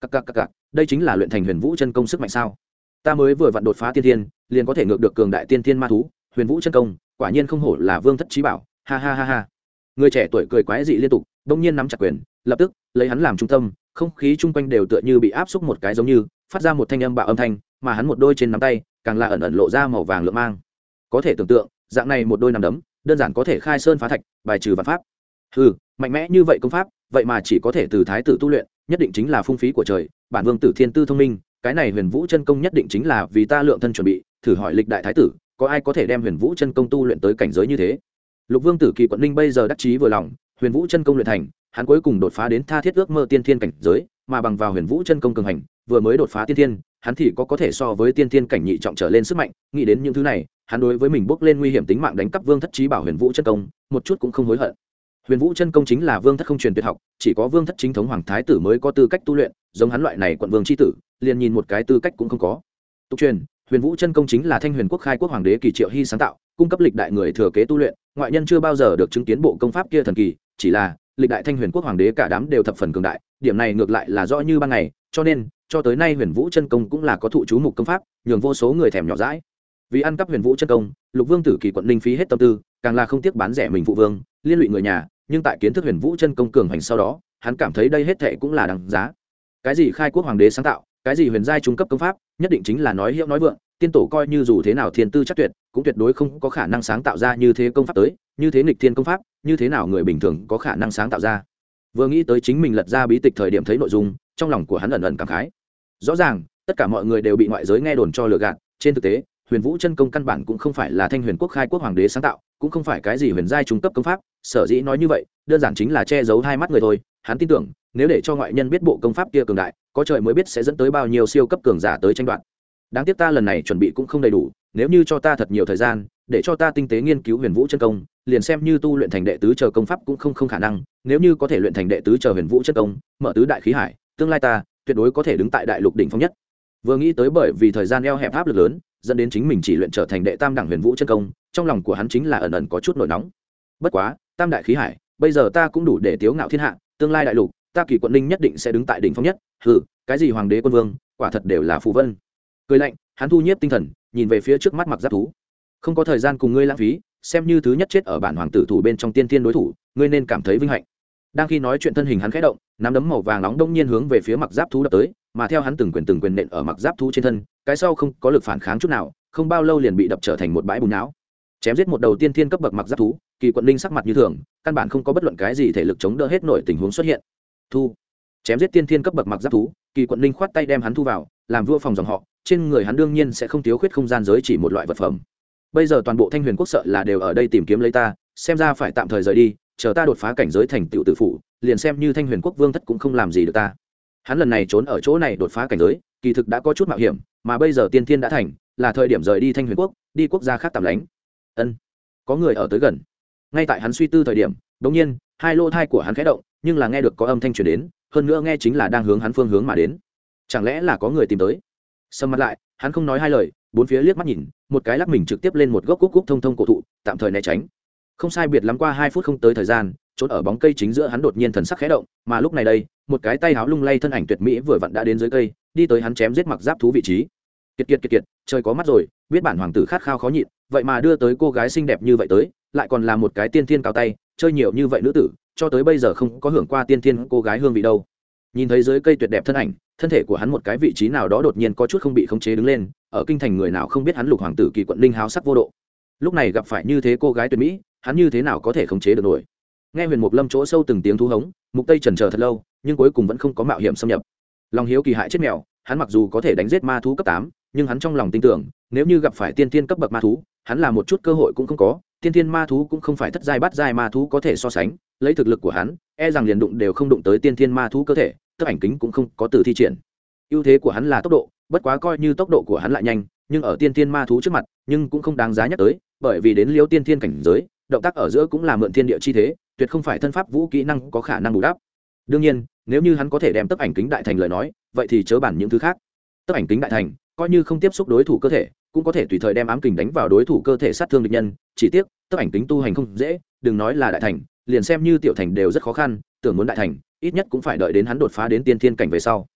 S1: Cặc cặc cặc cặc, đây chính là luyện thành huyền vũ chân công sức mạnh sao? Ta mới vừa vặn đột phá tiên thiên, liền có thể ngược được cường đại tiên thiên ma thú, huyền vũ chân công, quả nhiên không hổ là vương thất trí bảo, ha ha ha ha. Người trẻ tuổi cười quái dị liên tục đông nhiên nắm chặt quyền, lập tức, lấy hắn làm trung tâm, không khí chung quanh đều tựa như bị áp xúc một cái giống như, phát ra một thanh âm bạo âm thanh, mà hắn một đôi trên nắm tay, càng là ẩn ẩn lộ ra màu vàng lượm mang. Có thể tưởng tượng, dạng này một đôi nằm đấm, đơn giản có thể khai sơn phá thạch, bài trừ vạn pháp. Ừ mạnh mẽ như vậy công pháp, vậy mà chỉ có thể từ thái tử tu luyện, nhất định chính là phung phí của trời, bản vương tử thiên tư thông minh, cái này huyền vũ chân công nhất định chính là vì ta lượng thân chuẩn bị, thử hỏi lịch đại thái tử, có ai có thể đem huyền vũ chân công tu luyện tới cảnh giới như thế? Lục vương tử kỳ quận ninh bây giờ đắc chí vừa lòng huyền vũ chân công luyện thành, hắn cuối cùng đột phá đến tha thiết ước mơ tiên thiên cảnh giới, mà bằng vào huyền vũ chân công cường hành, vừa mới đột phá tiên thiên, hắn thì có có thể so với tiên thiên cảnh nhị trọng trở lên sức mạnh. Nghĩ đến những thứ này, hắn đối với mình bước lên nguy hiểm tính mạng đánh cắp vương thất trí bảo huyền vũ chân công, một chút cũng không hối hận. Huyền vũ chân công chính là vương thất không truyền tuyệt học, chỉ có vương thất chính thống hoàng thái tử mới có tư cách tu luyện, giống hắn loại này quận vương c tử, liền nhìn một cái tư cách cũng không có. Tục truyền, huyền vũ chân công chính là thanh huyền quốc khai quốc hoàng đế kỳ triệu hy sáng tạo cung cấp lịch đại người thừa kế tu luyện, ngoại nhân chưa bao giờ được chứng kiến bộ công pháp kia thần kỳ, chỉ là lịch đại thanh huyền quốc hoàng đế cả đám đều thập phần cường đại, điểm này ngược lại là rõ như ban ngày, cho nên, cho tới nay huyền vũ chân công cũng là có thụ chú mục công pháp, nhường vô số người thèm nhỏ rãi vì ăn cắp huyền vũ chân công, lục vương tử kỳ quận ninh phí hết tâm tư, càng là không tiếc bán rẻ mình phụ vương, liên lụy người nhà, nhưng tại kiến thức huyền vũ chân công cường hành sau đó, hắn cảm thấy đây hết thệ cũng là đằng giá. Cái gì khai quốc hoàng đế sáng tạo, cái gì huyền giai trung cấp công pháp, nhất định chính là nói hiệu nói vượng tiên tổ coi như dù thế nào thiên tư chắc tuyệt, cũng tuyệt đối không có khả năng sáng tạo ra như thế công pháp tới, như thế nghịch thiên công pháp, như thế nào người bình thường có khả năng sáng tạo ra. Vừa nghĩ tới chính mình lật ra bí tịch thời điểm thấy nội dung, trong lòng của hắn ẩn ẩn cảm khái. Rõ ràng, tất cả mọi người đều bị ngoại giới nghe đồn cho lừa gạt, trên thực tế, huyền vũ chân công căn bản cũng không phải là thanh huyền quốc khai quốc hoàng đế sáng tạo, cũng không phải cái gì huyền giai trung cấp công pháp, sở dĩ nói như vậy, đơn giản chính là che giấu hai mắt người thôi. Hắn tin tưởng, nếu để cho ngoại nhân biết bộ công pháp kia cường đại, có trời mới biết sẽ dẫn tới bao nhiêu siêu cấp cường giả tới tranh đoạt đáng tiếc ta lần này chuẩn bị cũng không đầy đủ, nếu như cho ta thật nhiều thời gian, để cho ta tinh tế nghiên cứu huyền vũ chân công, liền xem như tu luyện thành đệ tứ chờ công pháp cũng không không khả năng, nếu như có thể luyện thành đệ tứ chờ huyền vũ chân công, mở tứ đại khí hải, tương lai ta tuyệt đối có thể đứng tại đại lục đỉnh phong nhất. Vừa nghĩ tới bởi vì thời gian eo hẹp áp lực lớn, dẫn đến chính mình chỉ luyện trở thành đệ tam đẳng huyền vũ chân công, trong lòng của hắn chính là ẩn ẩn có chút nổi nóng. Bất quá, tam đại khí hải, bây giờ ta cũng đủ để tiếu ngạo thiên hạ, tương lai đại lục, ta kỳ quận ninh nhất định sẽ đứng tại đỉnh phong nhất. Hừ, cái gì hoàng đế quân vương, quả thật đều là phù vân cười lạnh, hắn thu nhiếp tinh thần, nhìn về phía trước mắt mặc giáp thú. Không có thời gian cùng ngươi lãng phí, xem như thứ nhất chết ở bản hoàng tử thủ bên trong tiên thiên đối thủ, ngươi nên cảm thấy vinh hạnh. Đang khi nói chuyện thân hình hắn khẽ động, nắm đấm màu vàng nóng đông nhiên hướng về phía mặc giáp thú đập tới, mà theo hắn từng quyền từng quyền nện ở mặc giáp thú trên thân, cái sau không có lực phản kháng chút nào, không bao lâu liền bị đập trở thành một bãi bùn não. Chém giết một đầu tiên thiên cấp bậc mặc giáp thú, kỳ quận linh sắc mặt như thường, căn bản không có bất luận cái gì thể lực chống đỡ hết nổi tình huống xuất hiện. Thu. Chém giết tiên thiên cấp bậc mặc giáp thú, kỳ quận linh khoát tay đem hắn thu vào làm vua phòng dòng họ, trên người hắn đương nhiên sẽ không thiếu khuyết không gian giới chỉ một loại vật phẩm. Bây giờ toàn bộ thanh huyền quốc sợ là đều ở đây tìm kiếm lấy ta, xem ra phải tạm thời rời đi, chờ ta đột phá cảnh giới thành tựu tự phụ liền xem như thanh huyền quốc vương thất cũng không làm gì được ta. Hắn lần này trốn ở chỗ này đột phá cảnh giới, kỳ thực đã có chút mạo hiểm, mà bây giờ tiên thiên đã thành, là thời điểm rời đi thanh huyền quốc, đi quốc gia khác tạm lánh. Ân, có người ở tới gần. Ngay tại hắn suy tư thời điểm đống nhiên, hai lô thai của hắn khẽ động, nhưng là nghe được có âm thanh truyền đến, hơn nữa nghe chính là đang hướng hắn phương hướng mà đến chẳng lẽ là có người tìm tới? Sầm mặt lại, hắn không nói hai lời, bốn phía liếc mắt nhìn, một cái lắc mình trực tiếp lên một gốc cúc cúc thông thông cổ thụ, tạm thời né tránh. Không sai biệt lắm qua hai phút không tới thời gian, trốn ở bóng cây chính giữa hắn đột nhiên thần sắc khẽ động, mà lúc này đây, một cái tay háo lung lay thân ảnh tuyệt mỹ vừa vặn đã đến dưới cây, đi tới hắn chém giết mặc giáp thú vị trí. Kiệt kiệt kiệt kiệt, trời có mắt rồi, biết bản hoàng tử khát khao khó nhịn, vậy mà đưa tới cô gái xinh đẹp như vậy tới, lại còn là một cái tiên thiên cao tay, chơi nhiều như vậy nữ tử, cho tới bây giờ không có hưởng qua tiên thiên cô gái hương vị đâu. Nhìn thấy dưới cây tuyệt đẹp thân ảnh thân thể của hắn một cái vị trí nào đó đột nhiên có chút không bị khống chế đứng lên ở kinh thành người nào không biết hắn lục hoàng tử kỳ quận linh háo sắc vô độ. Lúc này gặp phải như thế cô gái tuyệt mỹ hắn như thế nào có thể khống chế được nổi? Nghe huyền mục lâm chỗ sâu từng tiếng thu hống mục tây trần chờ thật lâu nhưng cuối cùng vẫn không có mạo hiểm xâm nhập. Lòng hiếu kỳ hại chết mèo hắn mặc dù có thể đánh giết ma thú cấp 8, nhưng hắn trong lòng tin tưởng nếu như gặp phải tiên tiên cấp bậc ma thú hắn là một chút cơ hội cũng không có tiên tiên ma thú cũng không phải thất giai bắt giai ma thú có thể so sánh lấy thực lực của hắn e rằng liền đụng đều không đụng tới tiên tiên ma thú cơ thể tấp ảnh kính cũng không có từ thi triển. Ưu thế của hắn là tốc độ, bất quá coi như tốc độ của hắn lại nhanh, nhưng ở tiên tiên ma thú trước mặt, nhưng cũng không đáng giá nhắc tới, bởi vì đến liêu tiên Thiên cảnh giới, động tác ở giữa cũng là mượn thiên địa chi thế, tuyệt không phải thân pháp vũ kỹ năng có khả năng bù đắp. Đương nhiên, nếu như hắn có thể đem tấp ảnh kính đại thành lời nói, vậy thì chớ bản những thứ khác. Tấp ảnh kính đại thành, coi như không tiếp xúc đối thủ cơ thể, cũng có thể tùy thời đem ám kình đánh vào đối thủ cơ thể sát thương địch nhân, chỉ tiếc tấp ảnh kính tu hành không dễ, đừng nói là đại thành, liền xem như tiểu thành đều rất khó khăn, tưởng muốn đại thành ít nhất cũng phải đợi đến hắn đột phá đến tiên thiên cảnh về sau.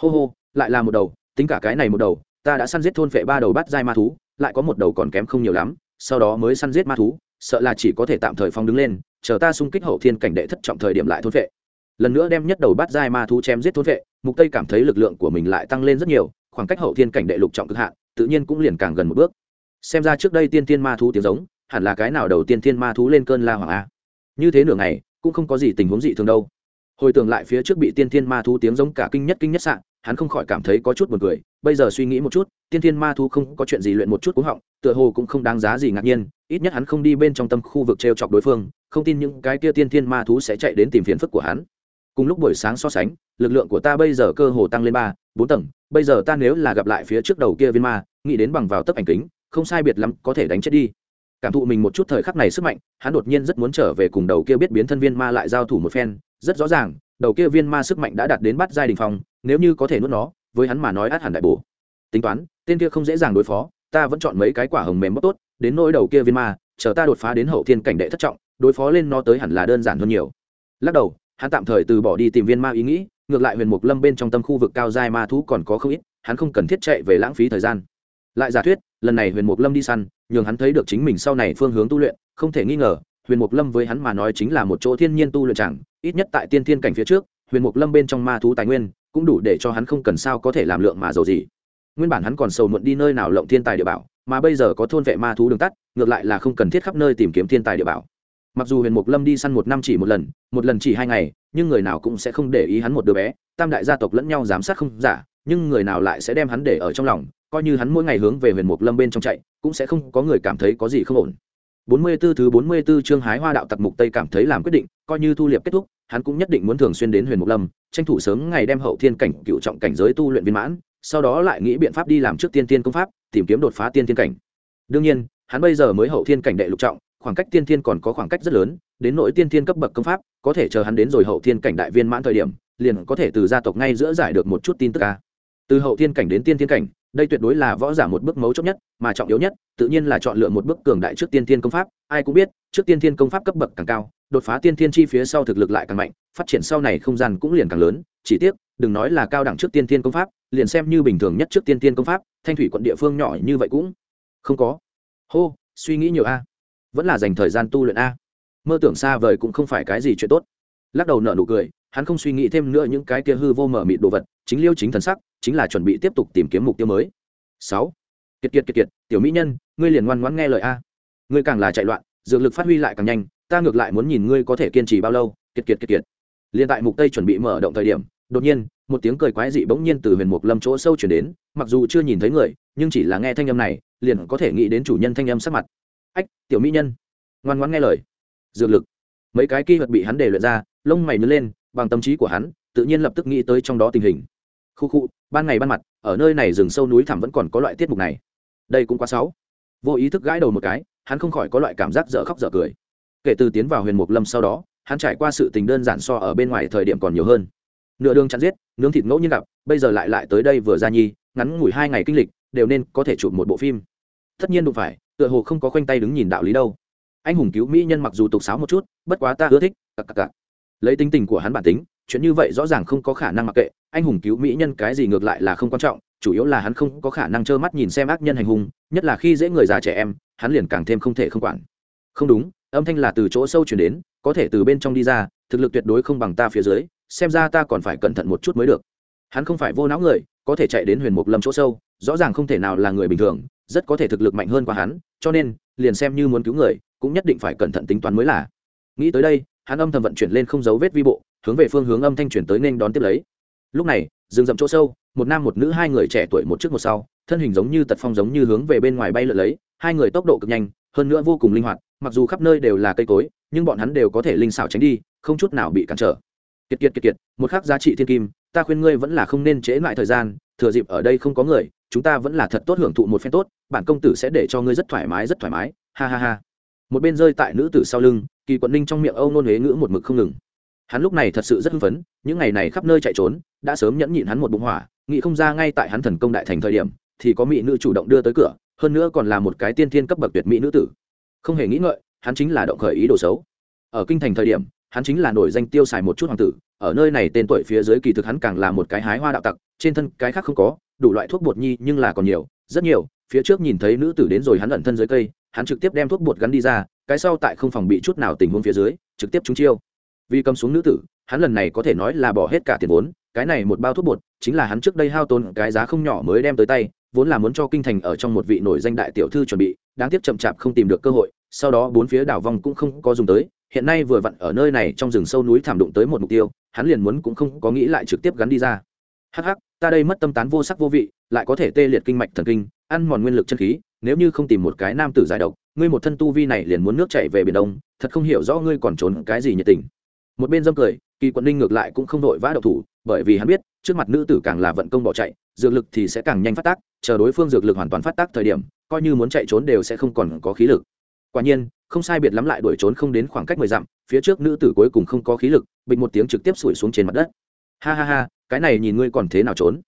S1: Hô hô, lại là một đầu, tính cả cái này một đầu, ta đã săn giết thôn phệ ba đầu bắt giai ma thú, lại có một đầu còn kém không nhiều lắm, sau đó mới săn giết ma thú, sợ là chỉ có thể tạm thời phong đứng lên, chờ ta xung kích hậu thiên cảnh đệ thất trọng thời điểm lại thôn phệ. Lần nữa đem nhất đầu bắt giai ma thú chém giết thôn phệ, mục tây cảm thấy lực lượng của mình lại tăng lên rất nhiều, khoảng cách hậu thiên cảnh đệ lục trọng cực hạn, tự nhiên cũng liền càng gần một bước. Xem ra trước đây tiên thiên ma thú tiếng giống, hẳn là cái nào đầu tiên thiên ma thú lên cơn la hoàng a. Như thế nửa ngày, cũng không có gì tình huống dị thường đâu hồi tưởng lại phía trước bị tiên Thiên ma thú tiếng giống cả kinh nhất kinh nhất sạn hắn không khỏi cảm thấy có chút buồn cười. Bây giờ suy nghĩ một chút, tiên Thiên ma thú không có chuyện gì luyện một chút cúng họng, tựa hồ cũng không đáng giá gì ngạc nhiên, ít nhất hắn không đi bên trong tâm khu vực t r e o chọc đối phương, không tin những cái kia tiên Thiên ma thú sẽ chạy đến tìm phiền phức của hắn. Cùng lúc buổi sáng so sánh, lực lượng của ta bây giờ cơ hồ tăng lên ba, bốn tầng, bây giờ ta nếu là gặp lại phía trước đầu kia viên ma, nghĩ đến bằng vào tấp ảnh kính, không sai biệt lắm có thể đánh chết đi. Cảm thụ mình một chút thời khắc này sức mạnh, hắn đột nhiên rất muốn trở về cùng đầu kia biết biến thân viên ma lại giao thủ một phen rất rõ ràng, đầu kia viên ma sức mạnh đã đạt đến bắt giai đình phong, nếu như có thể nuốt nó, với hắn mà nói át hẳn đại bổ. Tính toán, tên kia không dễ dàng đối phó, ta vẫn chọn mấy cái quả hồng mềm bóc tốt, đến nỗi đầu kia viên ma, chờ ta đột phá đến hậu thiên cảnh đệ thất trọng, đối phó lên nó tới hẳn là đơn giản hơn nhiều. Lắc đầu, hắn tạm thời từ bỏ đi tìm viên ma ý nghĩ, ngược lại huyền mục lâm bên trong tâm khu vực cao giai ma thú còn có không ít, hắn không cần thiết chạy về lãng phí thời gian. Lại giả thuyết, lần này huyền mục lâm đi săn, nhường hắn thấy được chính mình sau này phương hướng tu luyện, không thể nghi ngờ huyền mục lâm với hắn mà nói chính là một chỗ thiên nhiên tu luyện chẳng, ít nhất tại tiên thiên cảnh phía trước, huyền mục lâm bên trong ma thú tài nguyên cũng đủ để cho hắn không cần sao có thể làm lượng mà giàu gì. Nguyên bản hắn còn sầu muộn đi nơi nào lộng thiên tài địa bảo, mà bây giờ có thôn vệ ma thú đường tắt, ngược lại là không cần thiết khắp nơi tìm kiếm thiên tài địa bảo. Mặc dù huyền mục lâm đi săn một năm chỉ một lần một lần chỉ hai ngày, nhưng người nào cũng sẽ không để ý hắn một đứa bé, tam đại gia tộc lẫn nhau giám sát không giả, nhưng người nào lại sẽ đem hắn để ở trong lòng, coi như hắn mỗi ngày hướng về huyền mục lâm bên trong chạy, cũng sẽ không có người cảm thấy có gì không ổn. 44 thứ 44 chương hái hoa đạo tặc mục tây cảm thấy làm quyết định, coi như thu liệp kết thúc, hắn cũng nhất định muốn thường xuyên đến huyền mục lâm, tranh thủ sớm ngày đem hậu thiên cảnh, cựu trọng cảnh giới tu luyện viên mãn, sau đó lại nghĩ biện pháp đi làm trước tiên tiên công pháp, tìm kiếm đột phá tiên thiên cảnh đương nhiên, hắn bây giờ mới hậu thiên cảnh đệ lục trọng, khoảng cách tiên thiên còn có khoảng cách rất lớn, đến nội tiên thiên cấp bậc công pháp, có thể chờ hắn đến rồi hậu thiên cảnh đại viên mãn thời điểm, liền có thể từ gia tộc ngay giữa giải được một chút tin tức a từ hậu thiên cảnh đến tiên thiên cảnh, đây tuyệt đối là võ giả một bước mấu chốt nhất, mà trọng yếu nhất, tự nhiên là chọn lựa một bước cường đại trước tiên thiên công pháp. Ai cũng biết, trước tiên thiên công pháp cấp bậc càng cao, đột phá tiên thiên chi phía sau thực lực lại càng mạnh, phát triển sau này không gian cũng liền càng lớn. Chỉ tiếc, đừng nói là cao đẳng trước tiên thiên công pháp, liền xem như bình thường nhất trước tiên thiên công pháp, thanh thủy quận địa phương nhỏ như vậy cũng không có. Hô, suy nghĩ nhiều a. Vẫn là dành thời gian tu luyện a. Mơ tưởng xa vời cũng không phải cái gì chuyện tốt lắc đầu nở nụ cười, hắn không suy nghĩ thêm nữa những cái kia hư vô mở mịt đồ vật, chính liêu chính thần sắc, chính là chuẩn bị tiếp tục tìm kiếm mục tiêu mới. Sáu. Kiệt kiệt kiệt kiệt, tiểu mỹ nhân, ngươi liền ngoan ngoãn nghe lời a. Ngươi càng là chạy loạn, dược lực phát huy lại càng nhanh, ta ngược lại muốn nhìn ngươi có thể kiên trì bao lâu, kiệt kiệt kiệt kiệt. Liền tại mục tây chuẩn bị mở động thời điểm, đột nhiên, một tiếng cười quái dị bỗng nhiên từ huyền mục lâm chỗ sâu chuyển đến, mặc dù chưa nhìn thấy người, nhưng chỉ là nghe thanh âm này, liền có thể nghĩ đến chủ nhân thanh âm sắc mặt. Ách, tiểu mỹ nhân, ngoan ngoãn nghe lời. Dược lực. Mấy cái kỳ vật bị hắn để luyện ra lông mày nứt lên, bằng tâm trí của hắn, tự nhiên lập tức nghĩ tới trong đó tình hình. Khu khu, ban ngày ban mặt, ở nơi này rừng sâu núi thẳm vẫn còn có loại tiết mục này. Đây cũng quá xấu. Vô ý thức gãi đầu một cái, hắn không khỏi có loại cảm giác dở khóc dở cười. Kể từ tiến vào huyền mục lâm sau đó, hắn trải qua sự tình đơn giản so ở bên ngoài thời điểm còn nhiều hơn. Nửa đường chặn giết, nướng thịt ngẫu nhiên gặp, bây giờ lại lại tới đây vừa ra nhi, ngắn ngủi hai ngày kinh lịch, đều nên có thể chụp một bộ phim. Tất nhiên đụng phải, tựa hồ không có khoanh tay đứng nhìn đạo lý đâu. Anh hùng cứu mỹ nhân mặc dù tục sáo một chút, bất quá ta ưa thích, cặc cặc cặc lấy tính tình của hắn bản tính, chuyện như vậy rõ ràng không có khả năng mặc kệ, anh hùng cứu mỹ nhân cái gì ngược lại là không quan trọng, chủ yếu là hắn không có khả năng trơ mắt nhìn xem ác nhân hành hung, nhất là khi dễ người già trẻ em, hắn liền càng thêm không thể không quản. Không đúng, âm thanh là từ chỗ sâu chuyển đến, có thể từ bên trong đi ra, thực lực tuyệt đối không bằng ta phía dưới, xem ra ta còn phải cẩn thận một chút mới được. Hắn không phải vô não người, có thể chạy đến huyền mục lâm chỗ sâu, rõ ràng không thể nào là người bình thường, rất có thể thực lực mạnh hơn qua hắn, cho nên, liền xem như muốn cứu người, cũng nhất định phải cẩn thận tính toán mới là. Nghĩ tới đây hắn âm thầm vận chuyển lên không dấu vết vi bộ, hướng về phương hướng âm thanh chuyển tới nên đón tiếp lấy. Lúc này, rừng rậm chỗ sâu, một nam một nữ hai người trẻ tuổi một trước một sau, thân hình giống như tật phong giống như hướng về bên ngoài bay lượn lấy, hai người tốc độ cực nhanh, hơn nữa vô cùng linh hoạt, mặc dù khắp nơi đều là cây cối, nhưng bọn hắn đều có thể linh xảo tránh đi, không chút nào bị cản trở. Kiệt kiệt kiệt kiệt, một khắc giá trị thiên kim, ta khuyên ngươi vẫn là không nên trễ lại thời gian, thừa dịp ở đây không có người, chúng ta vẫn là thật tốt hưởng thụ một phen tốt, bản công tử sẽ để cho ngươi rất thoải mái, rất thoải mái, ha ha ha một bên rơi tại nữ tử sau lưng, kỳ quận ninh trong miệng âu nôn huế ngữ một mực không ngừng. Hắn lúc này thật sự rất hưng phấn, những ngày này khắp nơi chạy trốn, đã sớm nhẫn nhịn hắn một bụng hỏa, nghĩ không ra ngay tại hắn thần công đại thành thời điểm, thì có mỹ nữ chủ động đưa tới cửa, hơn nữa còn là một cái tiên thiên cấp bậc tuyệt mỹ nữ tử. Không hề nghĩ ngợi, hắn chính là động khởi ý đồ xấu. Ở kinh thành thời điểm, hắn chính là nổi danh tiêu xài một chút hoàng tử, ở nơi này tên tuổi phía dưới kỳ thực hắn càng là một cái hái hoa đạo tặc, trên thân cái khác không có, đủ loại thuốc bột nhi nhưng là còn nhiều, rất nhiều, phía trước nhìn thấy nữ tử đến rồi hắn ẩn thân dưới cây hắn trực tiếp đem thuốc bột gắn đi ra, cái sau tại không phòng bị chút nào tình huống phía dưới, trực tiếp trúng chiêu. Vì cầm xuống nữ tử, hắn lần này có thể nói là bỏ hết cả tiền vốn, cái này một bao thuốc bột, chính là hắn trước đây hao tốn cái giá không nhỏ mới đem tới tay, vốn là muốn cho kinh thành ở trong một vị nổi danh đại tiểu thư chuẩn bị, đáng tiếc chậm chạp không tìm được cơ hội, sau đó bốn phía đảo vòng cũng không có dùng tới, hiện nay vừa vặn ở nơi này trong rừng sâu núi thảm đụng tới một mục tiêu, hắn liền muốn cũng không có nghĩ lại trực tiếp gắn đi ra. Hắc hắc, ta đây mất tâm tán vô sắc vô vị, lại có thể tê liệt kinh mạch thần kinh, ăn mòn nguyên lực chân khí nếu như không tìm một cái nam tử giải độc, ngươi một thân tu vi này liền muốn nước chảy về biển đông, thật không hiểu rõ ngươi còn trốn cái gì nhiệt tình. Một bên dâm cười, kỳ quận ninh ngược lại cũng không đội vã độc thủ, bởi vì hắn biết, trước mặt nữ tử càng là vận công bỏ chạy, dược lực thì sẽ càng nhanh phát tác, chờ đối phương dược lực hoàn toàn phát tác thời điểm, coi như muốn chạy trốn đều sẽ không còn có khí lực. Quả nhiên, không sai biệt lắm lại đuổi trốn không đến khoảng cách mười dặm, phía trước nữ tử cuối cùng không có khí lực, bịch một tiếng trực tiếp sủi xuống trên mặt đất. Ha ha ha, cái này nhìn ngươi còn thế nào trốn?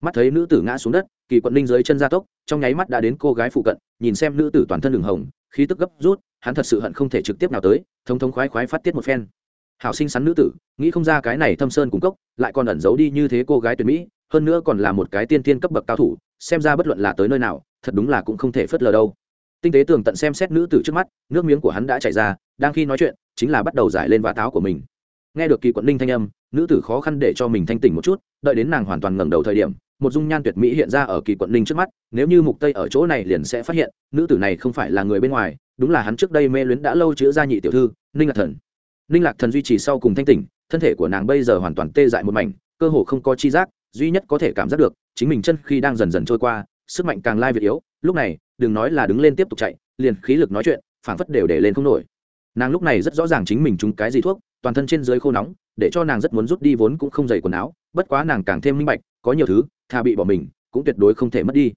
S1: Mắt thấy nữ tử ngã xuống đất kỳ quận ninh dưới chân gia tốc, trong nháy mắt đã đến cô gái phụ cận, nhìn xem nữ tử toàn thân đường hồng, khí tức gấp rút, hắn thật sự hận không thể trực tiếp nào tới, thống thống khoái khoái phát tiết một phen. Hảo sinh sắn nữ tử, nghĩ không ra cái này thâm sơn cung cốc, lại còn ẩn giấu đi như thế cô gái tuyệt mỹ, hơn nữa còn là một cái tiên tiên cấp bậc cao thủ, xem ra bất luận là tới nơi nào, thật đúng là cũng không thể phớt lờ đâu. Tinh tế tường tận xem xét nữ tử trước mắt, nước miếng của hắn đã chảy ra, đang khi nói chuyện, chính là bắt đầu giải lên vá táo của mình. Nghe được kỳ quận ninh thanh âm, nữ tử khó khăn để cho mình thanh tỉnh một chút, đợi đến nàng hoàn toàn ngẩng đầu thời điểm một dung nhan tuyệt mỹ hiện ra ở kỳ quận ninh trước mắt, nếu như mục tây ở chỗ này liền sẽ phát hiện, nữ tử này không phải là người bên ngoài, đúng là hắn trước đây mê luyến đã lâu chữa ra nhị tiểu thư, ninh lạc thần. Ninh lạc thần duy trì sau cùng thanh tỉnh, thân thể của nàng bây giờ hoàn toàn tê dại một mảnh, cơ hồ không có chi giác, duy nhất có thể cảm giác được, chính mình chân khi đang dần dần trôi qua, sức mạnh càng lai việt yếu, lúc này, đừng nói là đứng lên tiếp tục chạy, liền khí lực nói chuyện, phảng phất đều để lên không nổi. Nàng lúc này rất rõ ràng chính mình trúng cái gì thuốc toàn thân trên dưới khô nóng, để cho nàng rất muốn rút đi vốn cũng không dày quần áo, bất quá nàng càng thêm minh bạch, có nhiều thứ, thà bị bỏ mình, cũng tuyệt đối không thể mất đi.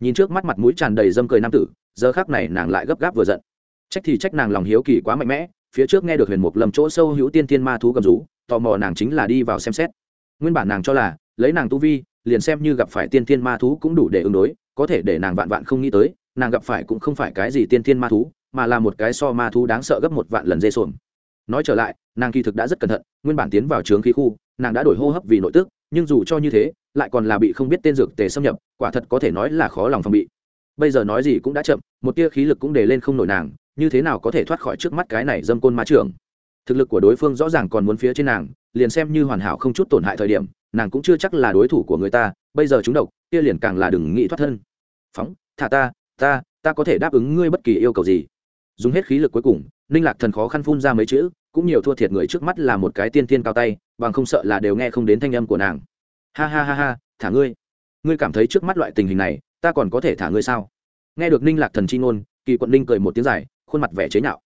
S1: Nhìn trước mắt mặt mũi tràn đầy dâm cười nam tử, giờ khác này nàng lại gấp gáp vừa giận. Trách thì trách nàng lòng hiếu kỳ quá mạnh mẽ, phía trước nghe được huyền mục lầm chỗ sâu hữu tiên thiên ma thú cầm rú, tò mò nàng chính là đi vào xem xét. Nguyên bản nàng cho là, lấy nàng tu vi, liền xem như gặp phải tiên thiên ma thú cũng đủ để ứng đối, có thể để nàng vạn vạn không nghĩ tới, nàng gặp phải cũng không phải cái gì tiên thiên ma thú, mà là một cái so ma thú đáng sợ gấp một vạn lần dê xuồng nói trở lại, nàng kỳ thực đã rất cẩn thận, nguyên bản tiến vào trướng khí khu, nàng đã đổi hô hấp vì nội tức, nhưng dù cho như thế, lại còn là bị không biết tên dược tề xâm nhập, quả thật có thể nói là khó lòng phòng bị. Bây giờ nói gì cũng đã chậm, một tia khí lực cũng để lên không nổi nàng, như thế nào có thể thoát khỏi trước mắt cái này dâm côn ma trưởng? Thực lực của đối phương rõ ràng còn muốn phía trên nàng, liền xem như hoàn hảo không chút tổn hại thời điểm, nàng cũng chưa chắc là đối thủ của người ta, bây giờ chúng độc, kia liền càng là đừng nghĩ thoát thân. Phóng, thả ta ta ta có thể đáp ứng ngươi bất kỳ yêu cầu gì. Dùng hết khí lực cuối cùng, ninh lạc thần khó khăn phun ra mấy chữ cũng nhiều thua thiệt người trước mắt là một cái tiên tiên cao tay, bằng không sợ là đều nghe không đến thanh âm của nàng. Ha ha ha ha, thả ngươi. Ngươi cảm thấy trước mắt loại tình hình này, ta còn có thể thả ngươi sao? Nghe được ninh lạc thần chi ngôn, kỳ quận ninh cười một tiếng dài, khuôn mặt vẻ chế nhạo.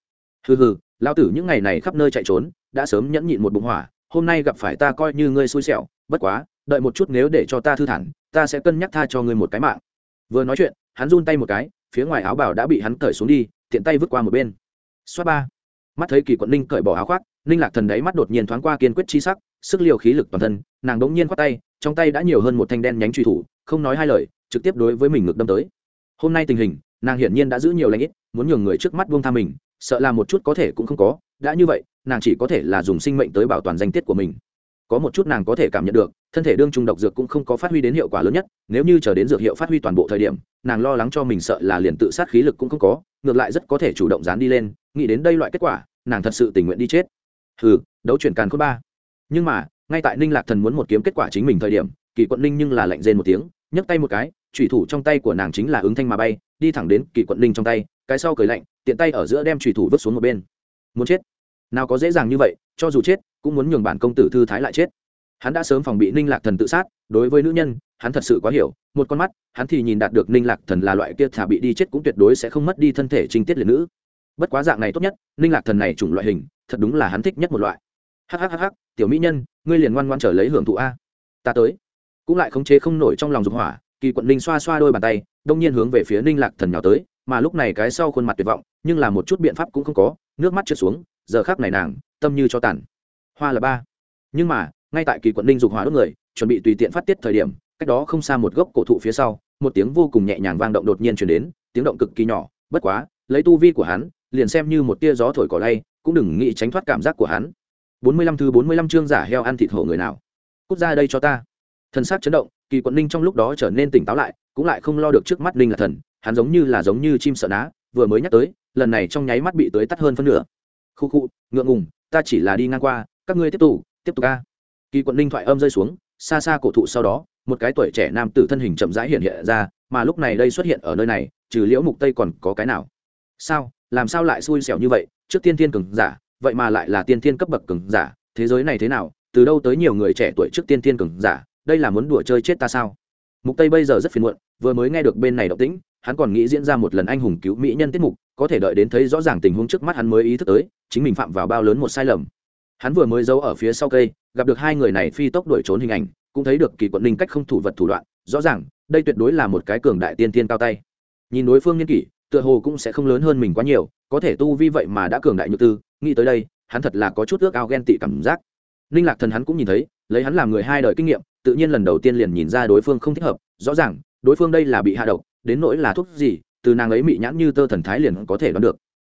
S1: Hừ hừ lao tử những ngày này khắp nơi chạy trốn, đã sớm nhẫn nhịn một bụng hỏa, hôm nay gặp phải ta coi như ngươi xui xẻo, bất quá, đợi một chút nếu để cho ta thư thản, ta sẽ cân nhắc tha cho ngươi một cái mạng. Vừa nói chuyện, hắn run tay một cái, phía ngoài áo bảo đã bị hắn cởi xuống đi, tiện tay vứt qua một bên. Xoát ba mắt thấy kỳ quận ninh cởi bỏ áo khoác, ninh lạc thần đáy mắt đột nhiên thoáng qua kiên quyết chi sắc, sức liều khí lực toàn thân, nàng đ ỗ n g nhiên khoác tay, trong tay đã nhiều hơn một thanh đen nhánh truy thủ, không nói hai lời, trực tiếp đối với mình ngược đâm tới. Hôm nay tình hình, nàng hiển nhiên đã giữ nhiều lãnh ít, muốn nhường người trước mắt buông tha mình, sợ là một chút có thể cũng không có, đã như vậy, nàng chỉ có thể là dùng sinh mệnh tới bảo toàn danh tiết của mình. Có một chút nàng có thể cảm nhận được, thân thể đương trung độc dược cũng không có phát huy đến hiệu quả lớn nhất, nếu như chờ đến dược hiệu phát huy toàn bộ thời điểm, nàng lo lắng cho mình sợ là liền tự sát khí lực cũng không có ngược lại rất có thể chủ động dán đi lên, nghĩ đến đây loại kết quả, nàng thật sự tình nguyện đi chết. Hừ, đấu chuyển càn khôn ba. Nhưng mà, ngay tại ninh lạc thần muốn một kiếm kết quả chính mình thời điểm, kỳ quận ninh nhưng là lạnh rên một tiếng, nhấc tay một cái thủy thủ trong tay của nàng chính là ứng thanh mà bay, đi thẳng đến kỳ quận ninh trong tay, cái sau cười lạnh, tiện tay ở giữa đem thủy thủ vứt xuống một bên. Muốn chết? Nào có dễ dàng như vậy, cho dù chết, cũng muốn nhường bản công tử thư thái lại chết. Hắn đã sớm phòng bị ninh lạc thần tự sát, đối với nữ nhân hắn thật sự quá hiểu, một con mắt, hắn thì nhìn đạt được ninh lạc thần là loại kia thả bị đi chết cũng tuyệt đối sẽ không mất đi thân thể trinh tiết liệt nữ. Bất quá dạng này tốt nhất, ninh lạc thần này chủng loại hình, thật đúng là hắn thích nhất một loại. Hhhh tiểu mỹ nhân, ngươi liền ngoan ngoan trở lấy hưởng thụ a. Ta tới. Cũng lại khống chế không nổi trong lòng dục hỏa, kỳ quận ninh xoa xoa đôi bàn tay, đông nhiên hướng về phía ninh lạc thần nhào tới, mà lúc này cái sau khuôn mặt tuyệt vọng, nhưng là một chút biện pháp cũng không có, nước mắt trượt xuống, giờ khác này nàng, tâm như cho tàn. Hoa là ba. Nhưng mà, ngay tại kỳ quận ninh dục hỏa đốt người, chuẩn bị tùy tiện phát tiết thời điểm cách đó không xa một gốc cổ thụ phía sau, một tiếng vô cùng nhẹ nhàng vang động đột nhiên chuyển đến, tiếng động cực kỳ nhỏ, bất quá, lấy tu vi của hắn, liền xem như một tia gió thổi cỏ lay, cũng đừng nghĩ tránh thoát cảm giác của hắn. Bốn mươi lăm thứ bốn mươi lăm chương giả heo ăn thịt hổ người nào? Cút ra đây cho ta. Thần xác chấn động, kỳ quận ninh trong lúc đó trở nên tỉnh táo lại, cũng lại không lo được trước mắt ninh là thần, hắn giống như là giống như chim sợ ná, vừa mới nhắc tới, lần này trong nháy mắt bị tới tắt hơn phân nửa. Khu khu, ngượng ngùng, ta chỉ là đi ngang qua, các ngươi tiếp tục tiếp tục ca kỳ quận ninh thoại âm rơi xuống, xa xa cổ thụ sau đó một cái tuổi trẻ nam tử thân hình chậm rãi hiện hiện ra, mà lúc này đây xuất hiện ở nơi này, trừ liễu mục tây còn có cái nào? Sao? Làm sao lại xui xẻo như vậy? Trước tiên thiên cường giả, vậy mà lại là tiên thiên cấp bậc cường giả, thế giới này thế nào? Từ đâu tới nhiều người trẻ tuổi trước tiên thiên cường giả? Đây là muốn đùa chơi chết ta sao? Mục tây bây giờ rất phiền muộn, vừa mới nghe được bên này động tĩnh, hắn còn nghĩ diễn ra một lần anh hùng cứu mỹ nhân tiết mục, có thể đợi đến thấy rõ ràng tình huống trước mắt hắn mới ý thức tới, chính mình phạm vào bao lớn một sai lầm. Hắn vừa mới giấu ở phía sau cây, gặp được hai người này phi tốc đuổi trốn hình ảnh cũng thấy được kỳ quận ninh cách không thủ vật thủ đoạn, rõ ràng, đây tuyệt đối là một cái cường đại tiên tiên cao tay. Nhìn đối phương nhân kỷ, tựa hồ cũng sẽ không lớn hơn mình quá nhiều, có thể tu vi vậy mà đã cường đại như tư, nghĩ tới đây, hắn thật là có chút ước ao ghen tị cảm giác. Ninh lạc thần hắn cũng nhìn thấy, lấy hắn làm người hai đời kinh nghiệm, tự nhiên lần đầu tiên liền nhìn ra đối phương không thích hợp, rõ ràng, đối phương đây là bị hạ độc, đến nỗi là thuốc gì, từ nàng ấy mị nhãn như tơ thần thái liền có thể đoán được.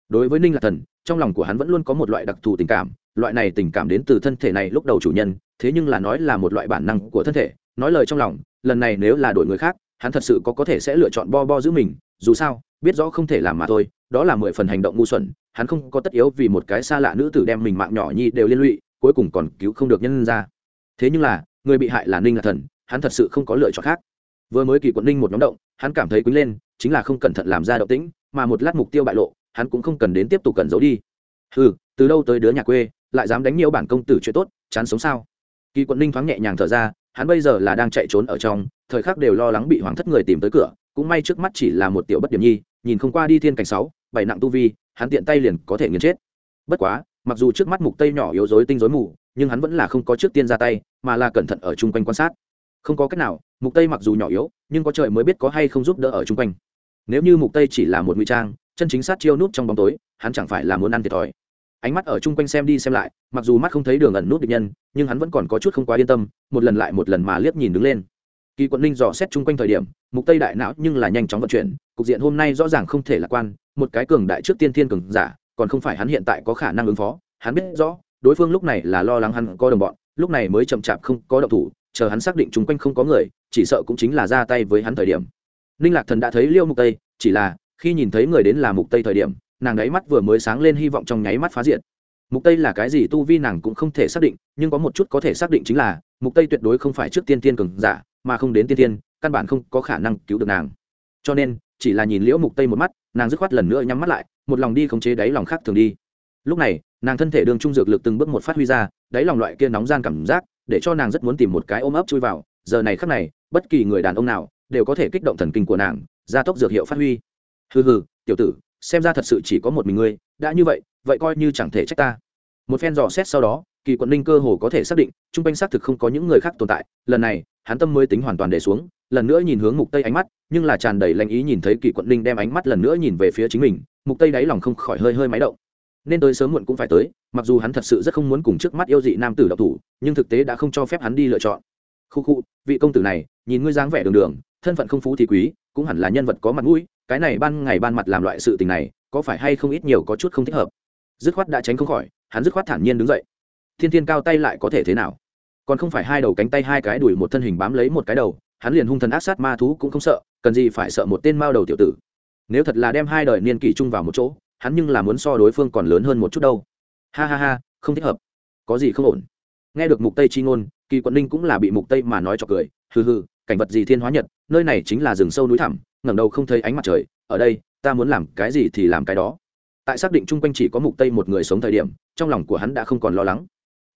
S1: Đối với ninh lạc thần, trong lòng của hắn vẫn luôn có một loại đặc thù tình cảm loại này tình cảm đến từ thân thể này lúc đầu chủ nhân, thế nhưng là nói là một loại bản năng của thân thể. Nói lời trong lòng, lần này nếu là đổi người khác, hắn thật sự có có thể sẽ lựa chọn bo bo giữ mình. Dù sao, biết rõ không thể làm mà thôi, đó là mười phần hành động ngu xuẩn. Hắn không có tất yếu vì một cái xa lạ nữ tử đem mình mạng nhỏ nhi đều liên lụy, cuối cùng còn cứu không được nhân ra. Thế nhưng là, người bị hại là ninh là thần, hắn thật sự không có lựa chọn khác. Vừa mới kỳ quận ninh một nhóm động, hắn cảm thấy quý lên, chính là không cẩn thận làm ra động tĩnh, mà một lát mục tiêu bại lộ, hắn cũng không cần đến tiếp tục cần giấu đi. Ừ từ đâu tới đứa nhà quê? Lại dám đánh nhiều bản công tử chuyện tốt, chán sống sao? Kỳ quận ninh thoáng nhẹ nhàng thở ra, hắn bây giờ là đang chạy trốn ở trong, thời khắc đều lo lắng bị hoàng thất người tìm tới cửa, cũng may trước mắt chỉ là một tiểu bất điểm nhi, nhìn không qua đi thiên cảnh sáu, bảy nặng tu vi, hắn tiện tay liền có thể nghiền chết. Bất quá, mặc dù trước mắt mục tây nhỏ yếu dối tinh dối mù, nhưng hắn vẫn là không có trước tiên ra tay, mà là cẩn thận ở chung quanh quan sát. Không có cách nào, mục tây mặc dù nhỏ yếu, nhưng có trời mới biết có hay không giúp đỡ ở chung quanh. Nếu như mục tây chỉ là một ngụy trang, chân chính sát chiêu nút trong bóng tối, hắn chẳng phải là muốn ăn thiệt thòi ánh mắt ở chung quanh xem đi xem lại, mặc dù mắt không thấy đường ẩn nút địch nhân, nhưng hắn vẫn còn có chút không quá yên tâm, một lần lại một lần mà liếc nhìn đứng lên. Kỳ quận ninh dò xét chung quanh thời điểm, mục tây đại não nhưng là nhanh chóng vận chuyển, cục diện hôm nay rõ ràng không thể lạc quan, một cái cường đại trước tiên thiên cường giả, còn không phải hắn hiện tại có khả năng ứng phó, hắn biết rõ, đối phương lúc này là lo lắng hắn có đồng bọn, lúc này mới chậm chạp không có động thủ, chờ hắn xác định chung quanh không có người, chỉ sợ cũng chính là ra tay với hắn thời điểm. Ninh lạc thần đã thấy liêu mục tây, chỉ là khi nhìn thấy người đến là mục tây thời điểm nàng đáy mắt vừa mới sáng lên hy vọng trong nháy mắt phá diện mục tây là cái gì tu vi nàng cũng không thể xác định, nhưng có một chút có thể xác định chính là, mục tây tuyệt đối không phải trước tiên tiên cường giả, mà không đến tiên tiên, căn bản không có khả năng cứu được nàng. Cho nên, chỉ là nhìn liễu mục tây một mắt, nàng dứt khoát lần nữa nhắm mắt lại, một lòng đi khống chế đáy lòng khác thường đi. Lúc này, nàng thân thể đường trung dược lực từng bước một phát huy ra, đáy lòng loại kia nóng gian cảm giác, để cho nàng rất muốn tìm một cái ôm ấp chui vào. Giờ này khắc này, bất kỳ người đàn ông nào, đều có thể kích động thần kinh của nàng, gia tốc dược hiệu phát huy. Hừ hừ, tiểu tử xem ra thật sự chỉ có một mình ngươi, đã như vậy vậy coi như chẳng thể trách ta. Một phen dò xét sau đó, kỳ quận ninh cơ hồ có thể xác định t r u n g quanh xác thực không có những người khác tồn tại. Lần này, hắn tâm mới tính hoàn toàn để xuống, lần nữa nhìn hướng mục tây ánh mắt, nhưng là tràn đầy lanh ý nhìn thấy kỳ quận ninh đem ánh mắt lần nữa nhìn về phía chính mình, mục tây đáy lòng không khỏi hơi hơi máy động. Nên tới sớm muộn cũng phải tới, mặc dù hắn thật sự rất không muốn cùng trước mắt yêu dị nam tử độc thủ, nhưng thực tế đã không cho phép hắn đi lựa chọn. Khu khu, vị công tử này, nhìn ngươi dáng vẻ đường đường, thân phận không phú thì quý, cũng hẳn là nhân vật có mặt mũi cái này ban ngày ban mặt làm loại sự tình này, có phải hay không ít nhiều có chút không thích hợp? Dứt khoát đã tránh không khỏi, hắn dứt khoát thản nhiên đứng dậy. Thiên thiên cao tay lại có thể thế nào? Còn không phải hai đầu cánh tay hai cái đuổi một thân hình bám lấy một cái đầu, hắn liền hung thần ác sát ma thú cũng không sợ, cần gì phải sợ một tên mao đầu tiểu tử. Nếu thật là đem hai đời niên kỷ chung vào một chỗ, hắn nhưng là muốn so đối phương còn lớn hơn một chút đâu. Ha ha ha, không thích hợp. Có gì không ổn? Nghe được mục tây chi ngôn, kỳ quận ninh cũng là bị mục tây mà nói cho cười. Hừ hừ, cảnh vật gì thiên hóa nhật, nơi này chính là rừng sâu núi thẳm ngẩng đầu không thấy ánh mặt trời, ở đây, ta muốn làm cái gì thì làm cái đó. Tại xác định chung quanh chỉ có mục tây một người sống thời điểm, trong lòng của hắn đã không còn lo lắng.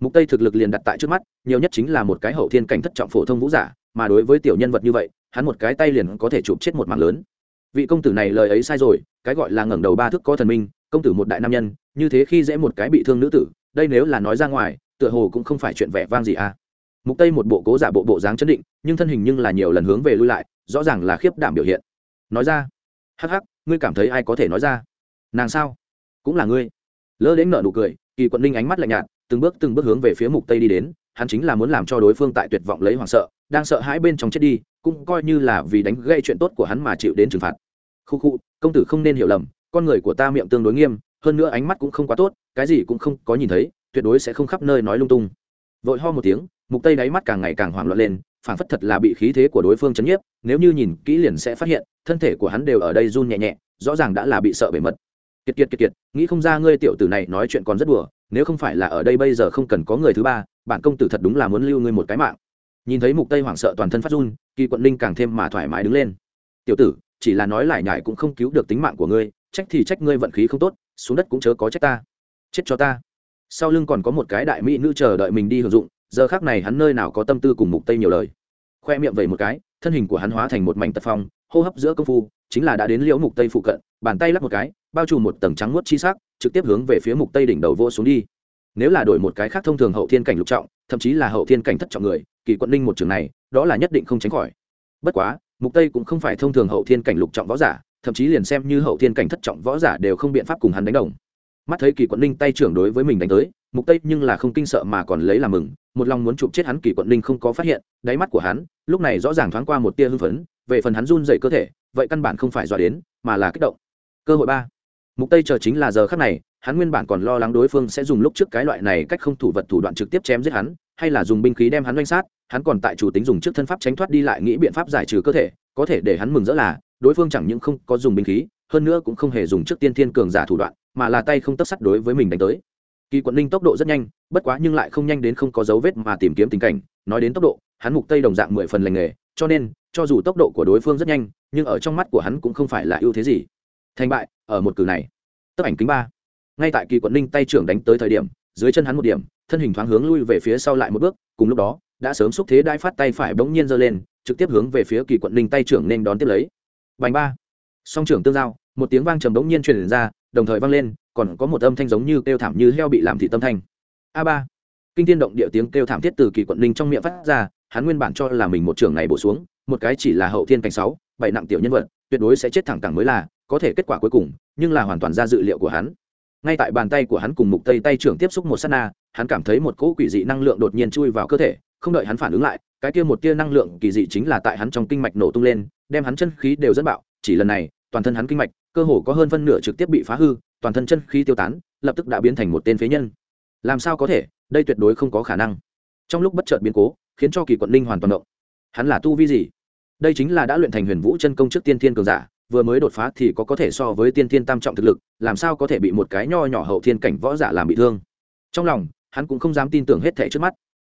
S1: Mục tây thực lực liền đặt tại trước mắt, nhiều nhất chính là một cái hậu thiên cảnh thất trọng phổ thông vũ giả, mà đối với tiểu nhân vật như vậy, hắn một cái tay liền có thể chụp chết một mạng lớn. Vị công tử này lời ấy sai rồi, cái gọi là ngẩng đầu ba thước có thần minh, công tử một đại nam nhân, như thế khi dễ một cái bị thương nữ tử, đây nếu là nói ra ngoài, tựa hồ cũng không phải chuyện vẻ vang gì à. Mục tây một bộ cố giả bộ bộ dáng chấn định, nhưng thân hình nhưng là nhiều lần hướng về lui lại, rõ ràng là khiếp đảm biểu hiện nói ra. Hắc hắc, ngươi cảm thấy ai có thể nói ra? Nàng sao? Cũng là ngươi. Lỡ đến nợ nụ cười, kỳ quận ninh ánh mắt lạnh nhạt, từng bước từng bước hướng về phía mục tây đi đến, hắn chính là muốn làm cho đối phương tại tuyệt vọng lấy hoảng sợ, đang sợ hãi bên trong chết đi, cũng coi như là vì đánh gây chuyện tốt của hắn mà chịu đến trừng phạt. Khu khu, công tử không nên hiểu lầm, con người của ta miệng tương đối nghiêm, hơn nữa ánh mắt cũng không quá tốt, cái gì cũng không có nhìn thấy, tuyệt đối sẽ không khắp nơi nói lung tung. Vội ho một tiếng, mục tây đáy mắt càng ngày càng hoảng loạn lên phản phất thật là bị khí thế của đối phương chấn nhiếp, nếu như nhìn kỹ liền sẽ phát hiện, thân thể của hắn đều ở đây run nhẹ nhẹ, rõ ràng đã là bị sợ bề mật. Kiệt kiệt kiệt kiệt, nghĩ không ra ngươi tiểu tử này nói chuyện còn rất đùa, nếu không phải là ở đây bây giờ không cần có người thứ ba, bản công tử thật đúng là muốn lưu ngươi một cái mạng. Nhìn thấy mục tây hoảng sợ toàn thân phát run, kỳ quận ninh càng thêm mà thoải mái đứng lên. Tiểu tử, chỉ là nói lại nhải cũng không cứu được tính mạng của ngươi, trách thì trách ngươi vận khí không tốt, xuống đất cũng chớ có trách ta. Chết cho ta. Sau lưng còn có một cái đại mỹ nữ chờ đợi mình đi hưởng dụng giờ khác này hắn nơi nào có tâm tư cùng mục tây nhiều lời. Khoe miệng vẩy một cái, thân hình của hắn hóa thành một mảnh tật phong, hô hấp giữa công phu, chính là đã đến liễu mục tây phụ cận, bàn tay lắc một cái, bao trùm một tầng trắng muốt chi sắc, trực tiếp hướng về phía mục tây đỉnh đầu vô xuống đi. Nếu là đổi một cái khác thông thường hậu thiên cảnh lục trọng, thậm chí là hậu thiên cảnh thất trọng người, kỳ quận ninh một trường này, đó là nhất định không tránh khỏi. Bất quá, mục tây cũng không phải thông thường hậu thiên cảnh lục trọng võ giả, thậm chí liền xem như hậu thiên cảnh thất trọng võ giả đều không biện pháp cùng hắn đánh đồng. Mắt thấy kỳ quận ninh tay trưởng đối với mình đánh tới mục tây nhưng là không kinh sợ mà còn lấy làm mừng, một lòng muốn chụp chết hắn kỳ quận ninh không có phát hiện, đáy mắt của hắn, lúc này rõ ràng thoáng qua một tia hưng phấn, về phần hắn run dậy cơ thể, vậy căn bản không phải dọa đến, mà là kích động. Cơ hội ba. Mục tây chờ chính là giờ khắc này, hắn nguyên bản còn lo lắng đối phương sẽ dùng lúc trước cái loại này cách không thủ vật thủ đoạn trực tiếp chém giết hắn, hay là dùng binh khí đem hắn doanh sát, hắn còn tại chủ tính dùng trước thân pháp tránh thoát đi lại nghĩ biện pháp giải trừ cơ thể, có thể để hắn mừng rỡ là, đối phương chẳng những không có dùng binh khí, hơn nữa cũng không hề dùng trước tiên thiên cường giả thủ đoạn, mà là tay không tất sắt đối với mình đánh tới kỳ quận ninh tốc độ rất nhanh, bất quá nhưng lại không nhanh đến không có dấu vết mà tìm kiếm tình cảnh. Nói đến tốc độ, hắn mục tây đồng dạng mười phần lành nghề, cho nên, cho dù tốc độ của đối phương rất nhanh, nhưng ở trong mắt của hắn cũng không phải là ưu thế gì. Thành bại, ở một cử này. Tấp ảnh kính ba. Ngay tại kỳ quận ninh tay trưởng đánh tới thời điểm, dưới chân hắn một điểm, thân hình thoáng hướng lui về phía sau lại một bước, cùng lúc đó, đã sớm xúc thế đai phát tay phải bỗng nhiên giơ lên, trực tiếp hướng về phía kỳ quận ninh tay trưởng nên đón tiếp lấy. Bành ba. Song trưởng tương giao, một tiếng vang trầm bỗng nhiên truyền ra, đồng thời vang lên còn có một âm thanh giống như kêu thảm như heo bị làm thị tâm thanh. A ba. Kinh tiên động địa tiếng kêu thảm thiết từ kỳ quận ninh trong miệng phát ra, hắn nguyên bản cho là mình một trưởng này bổ xuống, một cái chỉ là hậu thiên cảnh sáu, bảy nặng tiểu nhân vật, tuyệt đối sẽ chết thẳng cẳng mới là, có thể kết quả cuối cùng, nhưng là hoàn toàn ra dự liệu của hắn. Ngay tại bàn tay của hắn cùng mục tây tay trưởng tiếp xúc một sát na, hắn cảm thấy một cỗ quỷ dị năng lượng đột nhiên chui vào cơ thể, không đợi hắn phản ứng lại, cái kia một tia năng lượng kỳ dị chính là tại hắn trong kinh mạch nổ tung lên, đem hắn chân khí đều dẫn bạo, chỉ lần này, toàn thân hắn kinh mạch, cơ hồ có hơn phân nửa trực tiếp bị phá hư toàn thân chân khí tiêu tán, lập tức đã biến thành một tên phế nhân. Làm sao có thể? Đây tuyệt đối không có khả năng. Trong lúc bất chợt biến cố, khiến cho kỳ quận ninh hoàn toàn động. Hắn là tu vi gì? Đây chính là đã luyện thành huyền vũ chân công trước tiên thiên cường giả, vừa mới đột phá thì có có thể so với tiên thiên tam trọng thực lực, làm sao có thể bị một cái nho nhỏ hậu thiên cảnh võ giả làm bị thương? Trong lòng, hắn cũng không dám tin tưởng hết thẻ trước mắt.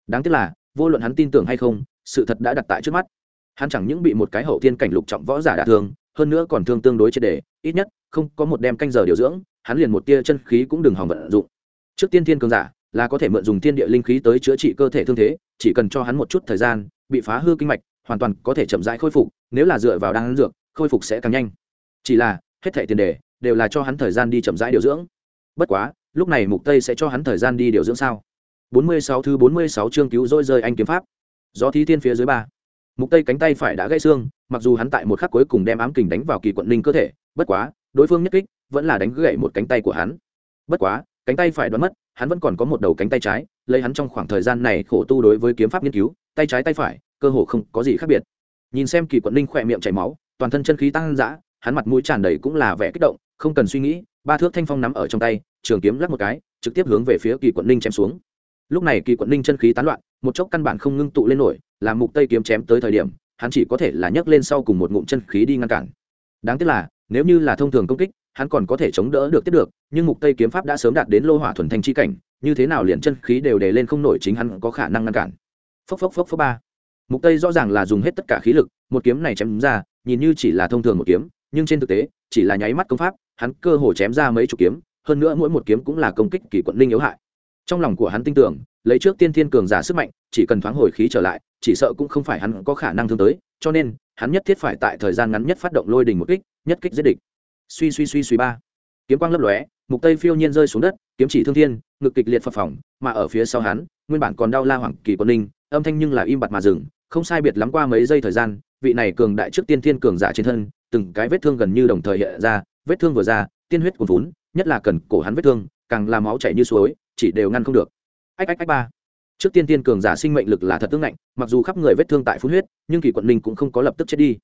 S1: Đáng tiếc là, vô luận hắn tin tưởng hay không, sự thật đã đặt tại trước mắt. Hắn chẳng những bị một cái hậu thiên cảnh lục trọng võ giả đả thương, hơn nữa còn thương tương đối triệt đề ít nhất, không có một đem canh giờ điều dưỡng hắn liền một tia chân khí cũng đừng hòng vận dụng. Trước tiên thiên cường giả, là có thể mượn dùng thiên địa linh khí tới chữa trị cơ thể thương thế, chỉ cần cho hắn một chút thời gian, bị phá hư kinh mạch, hoàn toàn có thể chậm rãi khôi phục, nếu là dựa vào đan dược, khôi phục sẽ càng nhanh. Chỉ là, hết thẻ tiền đề, đều là cho hắn thời gian đi chậm rãi điều dưỡng. Bất quá, lúc này mục tây sẽ cho hắn thời gian đi điều dưỡng sao? 46 thứ 46 chương cứu rỗi rơi anh kiếm pháp. Do thí thiên phía dưới ba. Mục tây cánh tay phải đã gãy xương, mặc dù hắn tại một khắc cuối cùng đem ám kình đánh vào kỳ quận ninh cơ thể, bất quá, đối phương nhất kích vẫn là đánh gãy một cánh tay của hắn. Bất quá, cánh tay phải đoán mất, hắn vẫn còn có một đầu cánh tay trái, lấy hắn trong khoảng thời gian này khổ tu đối với kiếm pháp nghiên cứu, tay trái tay phải, cơ hồ không có gì khác biệt. Nhìn xem kỳ quận linh khỏe miệng chảy máu, toàn thân chân khí tăng dã, hắn mặt mũi tràn đầy cũng là vẻ kích động, không cần suy nghĩ, ba thước thanh phong nắm ở trong tay, trường kiếm lắc một cái, trực tiếp hướng về phía kỳ quận ninh chém xuống. Lúc này kỳ quận ninh chân khí tán loạn, một chốc căn bản không ngưng tụ lên nổi, làm mục tây kiếm chém tới thời điểm, hắn chỉ có thể là nhấc lên sau cùng một ngụm chân khí đi ngăn cản. Đáng tiếc là nếu như là thông thường công kích, hắn còn có thể chống đỡ được tiếp được, nhưng mục tây kiếm pháp đã sớm đạt đến lô hỏa thuần thanh chi cảnh, như thế nào liền chân khí đều đề lên không nổi chính hắn có khả năng ngăn cản. Phốc phốc phốc phốc ba. Mục tây rõ ràng là dùng hết tất cả khí lực, một kiếm này chém ra, nhìn như chỉ là thông thường một kiếm, nhưng trên thực tế, chỉ là nháy mắt công pháp, hắn cơ hồ chém ra mấy chục kiếm, hơn nữa mỗi một kiếm cũng là công kích kỳ quận linh yếu hại. Trong lòng của hắn tin tưởng, lấy trước tiên thiên cường giả sức mạnh, chỉ cần thoáng hồi khí trở lại, chỉ sợ cũng không phải hắn có khả năng thương tới, cho nên, hắn nhất thiết phải tại thời gian ngắn nhất phát động lôi đình một kích nhất kích giết địch. Suy suy suy suy ba. Kiếm quang lấp lóe, mục tây phiêu nhiên rơi xuống đất, kiếm chỉ thương thiên, ngực kịch liệt phập phỏng mà ở phía sau hắn, nguyên bản còn đau la hoảng kỳ quân ninh âm thanh nhưng là im bặt mà dừng, không sai biệt lắm qua mấy giây thời gian, vị này cường đại trước tiên thiên cường giả trên thân, từng cái vết thương gần như đồng thời hiện ra, vết thương vừa ra, tiên huyết cuồn vốn nhất là cần cổ hắn vết thương, càng làm máu chảy như suối, chỉ đều ngăn không được. Ách ách ách ba. Trước tiên thiên cường giả sinh mệnh lực là thật tương lạnh, mặc dù khắp người vết thương tại phun huyết, nhưng kỳ quận ninh cũng không có lập tức chết đi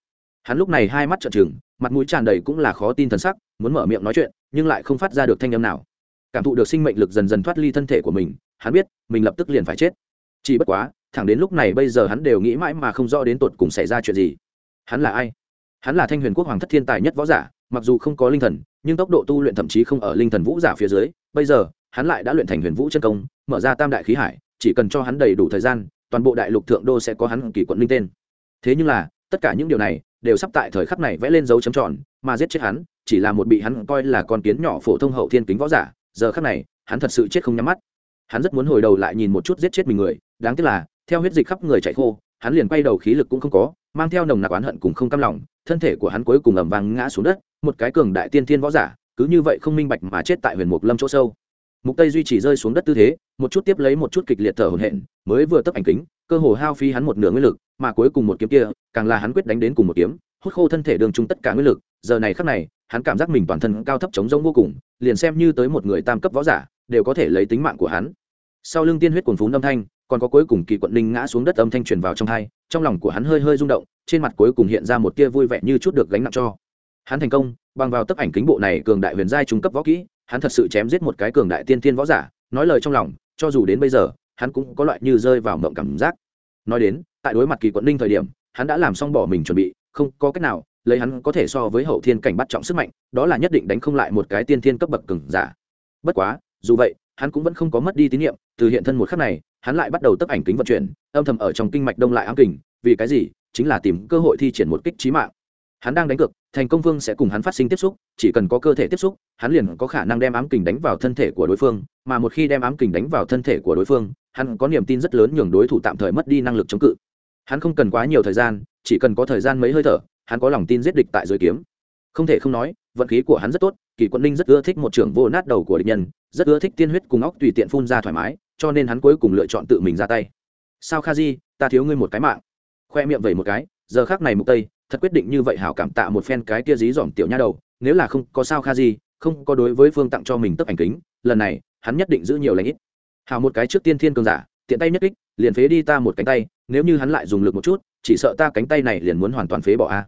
S1: hắn lúc này hai mắt trợn trừng, mặt mũi tràn đầy cũng là khó tin thần sắc, muốn mở miệng nói chuyện, nhưng lại không phát ra được thanh âm nào. Cảm thụ được sinh mệnh lực dần dần thoát ly thân thể của mình, hắn biết, mình lập tức liền phải chết. Chỉ bất quá, thẳng đến lúc này bây giờ hắn đều nghĩ mãi mà không rõ đến tột cùng xảy ra chuyện gì. Hắn là ai? Hắn là thanh huyền quốc hoàng thất thiên tài nhất võ giả, mặc dù không có linh thần, nhưng tốc độ tu luyện thậm chí không ở linh thần vũ giả phía dưới, bây giờ, hắn lại đã luyện thành huyền vũ chân công, mở ra tam đại khí hải, chỉ cần cho hắn đầy đủ thời gian, toàn bộ đại lục thượng đô sẽ có hắn kỳ quận linh tên. Thế nhưng là, tất cả những điều này đều sắp tại thời khắc này vẽ lên dấu chấm tròn, mà giết chết hắn chỉ là một bị hắn coi là con kiến nhỏ phổ thông hậu thiên kính võ giả, giờ khắc này, hắn thật sự chết không nhắm mắt. Hắn rất muốn hồi đầu lại nhìn một chút giết chết mình người, đáng tiếc là, theo huyết dịch khắp người chạy khô, hắn liền quay đầu khí lực cũng không có, mang theo nồng nặc oán hận cùng không cam lòng, thân thể của hắn cuối cùng ầm vang ngã xuống đất, một cái cường đại tiên thiên võ giả, cứ như vậy không minh bạch mà chết tại huyền mục lâm chỗ sâu mục tây duy trì rơi xuống đất tư thế, một chút tiếp lấy một chút kịch liệt thở hổn hển, mới vừa tấp ảnh kính, cơ hồ hao phí hắn một nửa nguyên lực, mà cuối cùng một kiếm kia, càng là hắn quyết đánh đến cùng một kiếm, hút khô thân thể đường trung tất cả nguyên lực, giờ này khắc này, hắn cảm giác mình toàn thân cao thấp chống rông vô cùng, liền xem như tới một người tam cấp võ giả, đều có thể lấy tính mạng của hắn. Sau lưng tiên huyết cuồn phún âm thanh, còn có cuối cùng kỳ quận ninh ngã xuống đất âm thanh truyền vào trong hai, trong lòng của hắn hơi hơi rung động, trên mặt cuối cùng hiện ra một tia vui vẻ như chút được gánh nặng cho. Hắn thành công, bằng vào tấp ảnh kính bộ này cường đại huyền giai trung cấp võ kỹ hắn thật sự chém giết một cái cường đại tiên tiên võ giả, nói lời trong lòng, cho dù đến bây giờ, hắn cũng có loại như rơi vào mộng cảm giác. Nói đến, tại đối mặt kỳ quận ninh thời điểm, hắn đã làm xong bỏ mình chuẩn bị, không có cách nào, lấy hắn có thể so với hậu thiên cảnh bắt trọng sức mạnh, đó là nhất định đánh không lại một cái tiên thiên cấp bậc cường giả. Bất quá, dù vậy, hắn cũng vẫn không có mất đi tín nhiệm, từ hiện thân một khắc này, hắn lại bắt đầu tấp ảnh kính vận chuyển, âm thầm ở trong kinh mạch đông lại ám kình, vì cái gì? Chính là tìm cơ hội thi triển một kích trí mạng hắn đang đánh cược, thành công vương sẽ cùng hắn phát sinh tiếp xúc, chỉ cần có cơ thể tiếp xúc, hắn liền có khả năng đem ám kình đánh vào thân thể của đối phương, mà một khi đem ám kình đánh vào thân thể của đối phương, hắn có niềm tin rất lớn nhường đối thủ tạm thời mất đi năng lực chống cự. Hắn không cần quá nhiều thời gian, chỉ cần có thời gian mấy hơi thở, hắn có lòng tin giết địch tại dưới kiếm. Không thể không nói, vận khí của hắn rất tốt, kỳ quân ninh rất ưa thích một trưởng vô nát đầu của địch nhân, rất ưa thích tiên huyết cùng óc tùy tiện phun ra thoải mái, cho nên hắn cuối cùng lựa chọn tự mình ra tay. Sao kha di, ta thiếu ngươi một cái mạng. Khoe miệng vẩy một cái, giờ khác này mục tây thật quyết định như vậy hảo cảm tạ một phen cái kia dí dỏm tiểu nha đầu, nếu là không có sao kha gì? không có đối với phương tặng cho mình tấp ảnh kính, lần này, hắn nhất định giữ nhiều lãnh ít hảo một cái trước tiên thiên cường giả, tiện tay nhất kích, liền phế đi ta một cánh tay, nếu như hắn lại dùng lực một chút, chỉ sợ ta cánh tay này liền muốn hoàn toàn phế bỏ a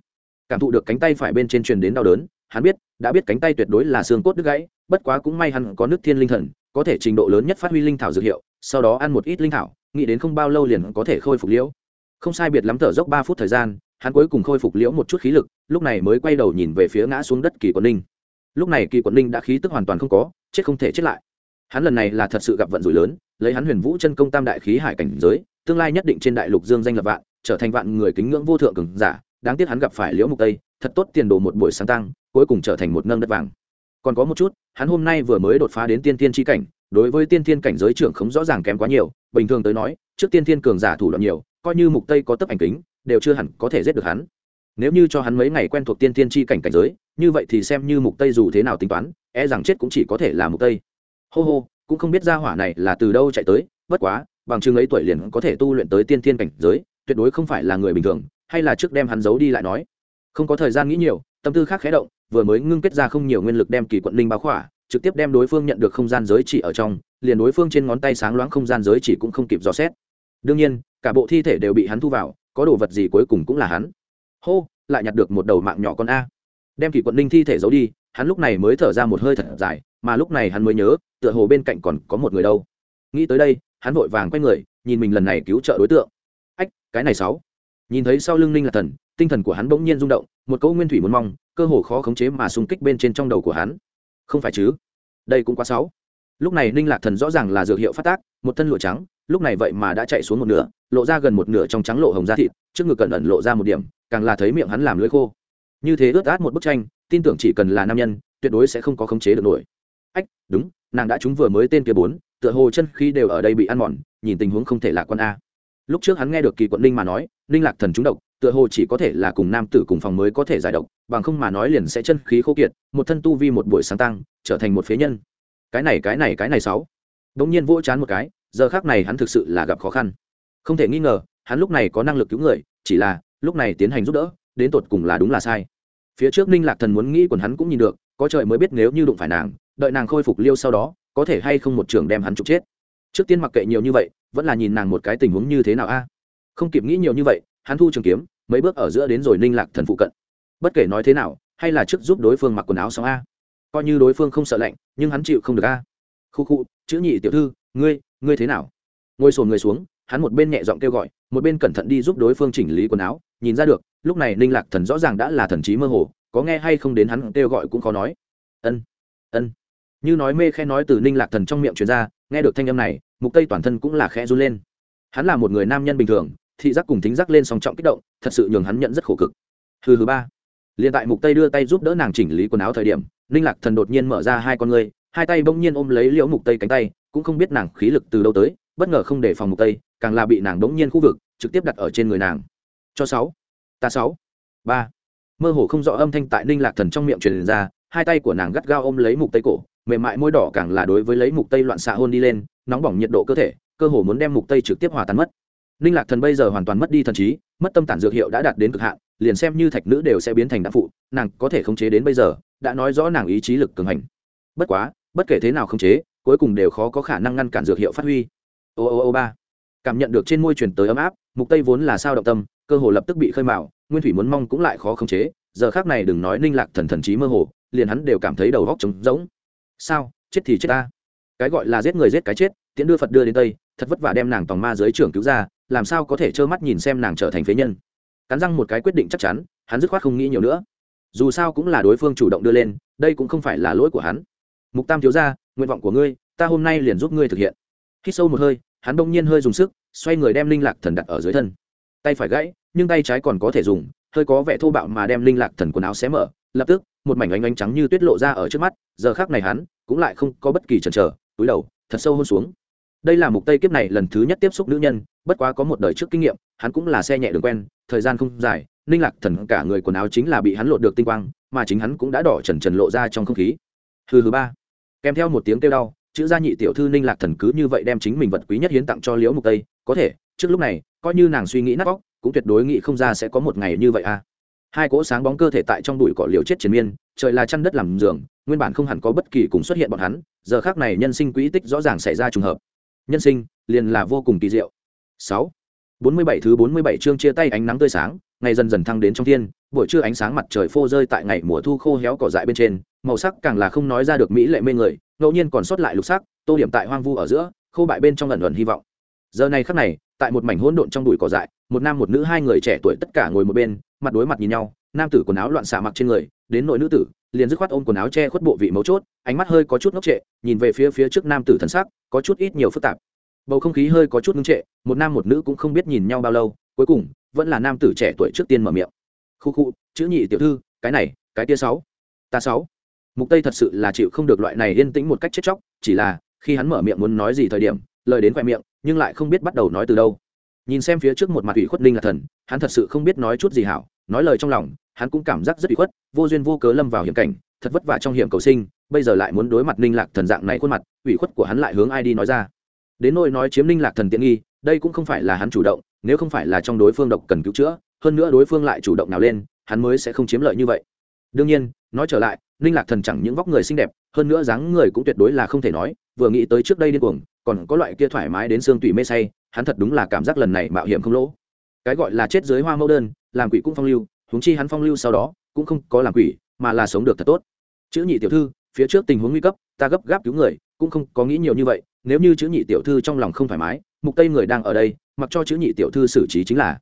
S1: cảm thụ được cánh tay phải bên trên truyền đến đau đớn, hắn biết, đã biết cánh tay tuyệt đối là xương cốt đứt gãy, bất quá cũng may hắn có nước thiên linh thần, có thể trình độ lớn nhất phát huy linh thảo dược hiệu, sau đó ăn một ít linh thảo, nghĩ đến không bao lâu liền có thể khôi phục liễu không sai biệt lắm thở dốc ba phút thời gian hắn cuối cùng khôi phục liễu một chút khí lực, lúc này mới quay đầu nhìn về phía ngã xuống đất kỳ quận ninh. Lúc này kỳ quận ninh đã khí tức hoàn toàn không có, chết không thể chết lại. Hắn lần này là thật sự gặp vận rủi lớn, lấy hắn huyền vũ chân công tam đại khí hải cảnh giới, tương lai nhất định trên đại lục dương danh lập vạn, trở thành vạn người kính ngưỡng vô thượng cường giả, đáng tiếc hắn gặp phải liễu mục tây, thật tốt tiền đồ một buổi sáng tăng, cuối cùng trở thành một nâng đất vàng. Còn có một chút, hắn hôm nay vừa mới đột phá đến tiên tiên tri cảnh, đối với tiên tiên cảnh giới trưởng không rõ ràng kém quá nhiều, bình thường tới nói, trước tiên tiên cường giả thủ đoạn nhiều, coi như mục tây có tấp ảnh kính đều chưa hẳn có thể giết được hắn. Nếu như cho hắn mấy ngày quen thuộc tiên tiên tri cảnh cảnh giới, như vậy thì xem như mục tây dù thế nào tính toán e rằng chết cũng chỉ có thể là mục tây. Hô hô, cũng không biết ra hỏa này là từ đâu chạy tới, bất quá, bằng chứng ấy tuổi liền có thể tu luyện tới tiên tiên cảnh giới, tuyệt đối không phải là người bình thường, hay là trước đem hắn giấu đi lại nói. Không có thời gian nghĩ nhiều, tâm tư khác khé động, vừa mới ngưng kết ra không nhiều nguyên lực đem kỳ quận linh báo khỏa, trực tiếp đem đối phương nhận được không gian giới chỉ ở trong, liền đối phương trên ngón tay sáng loáng không gian giới chỉ cũng không kịp dò xét. Đương nhiên, cả bộ thi thể đều bị hắn thu vào có đồ vật gì cuối cùng cũng là hắn. Hô, lại nhặt được một đầu mạng nhỏ con a. Đem kỷ quận ninh thi thể giấu đi, hắn lúc này mới thở ra một hơi thật dài, mà lúc này hắn mới nhớ, tựa hồ bên cạnh còn có một người đâu. Nghĩ tới đây, hắn vội vàng quay người, nhìn mình lần này cứu trợ đối tượng. Ách, cái này sáu. Nhìn thấy sau lưng ninh là thần, tinh thần của hắn bỗng nhiên rung động, một câu nguyên thủy muốn mong, cơ hồ khó khống chế mà xung kích bên trên trong đầu của hắn. Không phải chứ? Đây cũng quá sáu. Lúc này ninh lạc thần rõ ràng là dược hiệu phát tác, một thân lụa trắng lúc này vậy mà đã chạy xuống một nửa, lộ ra gần một nửa trong trắng lộ hồng da thịt, trước ngực cẩn ẩn lộ ra một điểm, càng là thấy miệng hắn làm lưỡi khô. Như thế ướt át một bức tranh, tin tưởng chỉ cần là nam nhân, tuyệt đối sẽ không có khống chế được nổi. Ách, đúng, nàng đã chúng vừa mới tên kia bốn, tựa hồ chân khi đều ở đây bị ăn mòn, nhìn tình huống không thể là con a. Lúc trước hắn nghe được kỳ quận ninh mà nói, ninh lạc thần trúng độc, tựa hồ chỉ có thể là cùng nam tử cùng phòng mới có thể giải độc, bằng không mà nói liền sẽ chân khí khô kiệt, một thân tu vi một buổi sáng tăng, trở thành một phế nhân. Cái này cái này cái này sáu. Đống nhiên vỗ chán một cái giờ khác này hắn thực sự là gặp khó khăn. Không thể nghi ngờ, hắn lúc này có năng lực cứu người, chỉ là lúc này tiến hành giúp đỡ, đến tột cùng là đúng là sai. Phía trước ninh lạc thần muốn nghĩ còn hắn cũng nhìn được, có trời mới biết nếu như đụng phải nàng, đợi nàng khôi phục liêu sau đó, có thể hay không một trường đem hắn trục chết. Trước tiên mặc kệ nhiều như vậy, vẫn là nhìn nàng một cái tình huống như thế nào a. Không kịp nghĩ nhiều như vậy, hắn thu trường kiếm, mấy bước ở giữa đến rồi ninh lạc thần phụ cận. Bất kể nói thế nào, hay là trước giúp đối phương mặc quần áo xong a. Coi như đối phương không sợ lạnh, nhưng hắn chịu không được a. Khu khu, chữ nhị tiểu thư ngươi ngươi thế nào? Ngồi sồn người xuống, hắn một bên nhẹ giọng kêu gọi, một bên cẩn thận đi giúp đối phương chỉnh lý quần áo, nhìn ra được, lúc này ninh lạc thần rõ ràng đã là thần trí mơ hồ, có nghe hay không đến hắn kêu gọi cũng khó nói. Ân ân. Như nói mê khe nói từ ninh lạc thần trong miệng truyền ra, nghe được thanh âm này, mục tây toàn thân cũng là khẽ run lên. Hắn là một người nam nhân bình thường, thị giác cùng thính giác lên song trọng kích động, thật sự nhường hắn nhận rất khổ cực. Hừ hừ ba. Liền tại mục tây đưa tay giúp đỡ nàng chỉnh lý quần áo thời điểm, ninh lạc thần đột nhiên mở ra hai con ngươi, hai tay bỗng nhiên ôm lấy liễu mục tây cánh tay cũng không biết nàng khí lực từ đâu tới, bất ngờ không để phòng mục tây, càng là bị nàng đống nhiên khu vực, trực tiếp đặt ở trên người nàng. Cho sáu, ta sáu, ba. Mơ hồ không rõ âm thanh tại ninh lạc thần trong miệng truyền ra, hai tay của nàng gắt gao ôm lấy mục tây cổ, mềm mại môi đỏ càng là đối với lấy mục tây loạn xạ hôn đi lên, nóng bỏng nhiệt độ cơ thể, cơ hồ muốn đem mục tây trực tiếp hòa tan mất. Ninh lạc thần bây giờ hoàn toàn mất đi thần trí, mất tâm tản dược hiệu đã đạt đến cực hạn, liền xem như thạch nữ đều sẽ biến thành đạn phụ, nàng có thể khống chế đến bây giờ, đã nói rõ nàng ý chí lực cường hành. Bất quá, bất kể thế nào khống chế cuối cùng đều khó có khả năng ngăn cản dược hiệu phát huy. Ô ô ô ba. Cảm nhận được trên môi truyền tới ấm áp, mục tây vốn là sao động tâm, cơ hồ lập tức bị khơi mào. nguyên thủy muốn mong cũng lại khó khống chế, giờ khác này đừng nói ninh lạc thần thần trí mơ hồ, liền hắn đều cảm thấy đầu góc trống rỗng. Sao? Chết thì chết ta. Cái gọi là giết người giết cái chết, tiễn đưa phật đưa đến tây, thật vất vả đem nàng tòng ma dưới trưởng cứu ra, làm sao có thể trơ mắt nhìn xem nàng trở thành phế nhân. Cắn răng một cái quyết định chắc chắn, hắn dứt khoát không nghĩ nhiều nữa. Dù sao cũng là đối phương chủ động đưa lên, đây cũng không phải là lỗi của hắn. Mục tam thiếu ra nguyện vọng của ngươi, ta hôm nay liền giúp ngươi thực hiện. Khi sâu một hơi, hắn đông nhiên hơi dùng sức, xoay người đem linh lạc thần đặt ở dưới thân. Tay phải gãy, nhưng tay trái còn có thể dùng, hơi có vẻ thô bạo mà đem linh lạc thần quần áo xé mở, lập tức, một mảnh ánh ánh trắng như tuyết lộ ra ở trước mắt, giờ khác này hắn cũng lại không có bất kỳ chần chờ, túi đầu, thật sâu hôn xuống. Đây là mục tây kiếp này lần thứ nhất tiếp xúc nữ nhân, bất quá có một đời trước kinh nghiệm, hắn cũng là xe nhẹ đường quen, thời gian không dài ninh lạc thần cả người quần áo chính là bị hắn lột được tinh quang, mà chính hắn cũng đã đỏ trần trần lộ ra trong không khí. Hừ hừ ba kèm theo một tiếng kêu đau, chữ gia nhị tiểu thư ninh lạc thần cứ như vậy đem chính mình vật quý nhất hiến tặng cho liễu mục tây, có thể, trước lúc này, coi như nàng suy nghĩ nát vóc cũng tuyệt đối nghĩ không ra sẽ có một ngày như vậy à. Hai cỗ sáng bóng cơ thể tại trong bụi cỏ liều chết chiến miên, trời là chăn đất làm giường, nguyên bản không hẳn có bất kỳ cùng xuất hiện bọn hắn, giờ khác này nhân sinh quỹ tích rõ ràng xảy ra trùng hợp. Nhân sinh, liền là vô cùng kỳ diệu. Sáu. Bốn mươi bảy thứ bốn mươi bảy chương chia tay ánh nắng tươi sáng, ngày dần dần thăng đến trong thiên, buổi trưa ánh sáng mặt trời phô rơi tại ngày mùa thu khô héo cỏ dại bên trên màu sắc càng là không nói ra được mỹ lệ mê người, ngẫu nhiên còn sót lại lục sắc, tô điểm tại hoang vu ở giữa khô bại bên trong lần lần hy vọng. Giờ này khắc này, tại một mảnh hỗn độn trong bụi cỏ dại, một nam một nữ hai người trẻ tuổi tất cả ngồi một bên, mặt đối mặt nhìn nhau, nam tử quần áo loạn xạ mặc trên người, đến nội nữ tử, liền dứt khoát ôm quần áo che khuất bộ vị mấu chốt, ánh mắt hơi có chút ngốc trệ, nhìn về phía phía trước nam tử thần sắc, có chút ít nhiều phức tạp. Bầu không khí hơi có chút ngưng trệ, một nam một nữ cũng không biết nhìn nhau bao lâu, cuối cùng, vẫn là nam tử trẻ tuổi trước tiên mở miệng. Khu khu, chữ nhị tiểu thư, cái này, cái tia sáu. Ta sáu mục tây thật sự là chịu không được loại này yên tĩnh một cách chết chóc, chỉ là, khi hắn mở miệng muốn nói gì thời điểm, lời đến khoe miệng, nhưng lại không biết bắt đầu nói từ đâu. Nhìn xem phía trước một mặt ủy khuất Ninh là thần, hắn thật sự không biết nói chút gì hảo, nói lời trong lòng, hắn cũng cảm giác rất ủy khuất, vô duyên vô cớ lâm vào hiểm cảnh, thật vất vả trong hiểm cầu sinh, bây giờ lại muốn đối mặt Ninh lạc thần dạng này khuôn mặt, ủy khuất của hắn lại hướng ai đi nói ra. Đến nỗi nói chiếm Ninh lạc thần tiện nghi, đây cũng không phải là hắn chủ động, nếu không phải là trong đối phương độc cần cứu chữa, hơn nữa đối phương lại chủ động nào lên, hắn mới sẽ không chiếm lợi như vậy đương nhiên, nói trở lại linh lạc thần chẳng những vóc người xinh đẹp, hơn nữa dáng người cũng tuyệt đối là không thể nói, vừa nghĩ tới trước đây điên cuồng, còn có loại kia thoải mái đến xương tủy mê say, hắn thật đúng là cảm giác lần này mạo hiểm không lỗ. Cái gọi là chết dưới hoa mẫu đơn, làm quỷ cũng phong lưu, huống chi hắn phong lưu sau đó, cũng không có làm quỷ, mà là sống được thật tốt. Chữ nhị tiểu thư, phía trước tình huống nguy cấp, ta gấp gáp cứu người, cũng không có nghĩ nhiều như vậy, nếu như chữ nhị tiểu thư trong lòng không thoải mái, mục tây người đang ở đây, mặc cho chữ nhị tiểu thư xử trí chính là.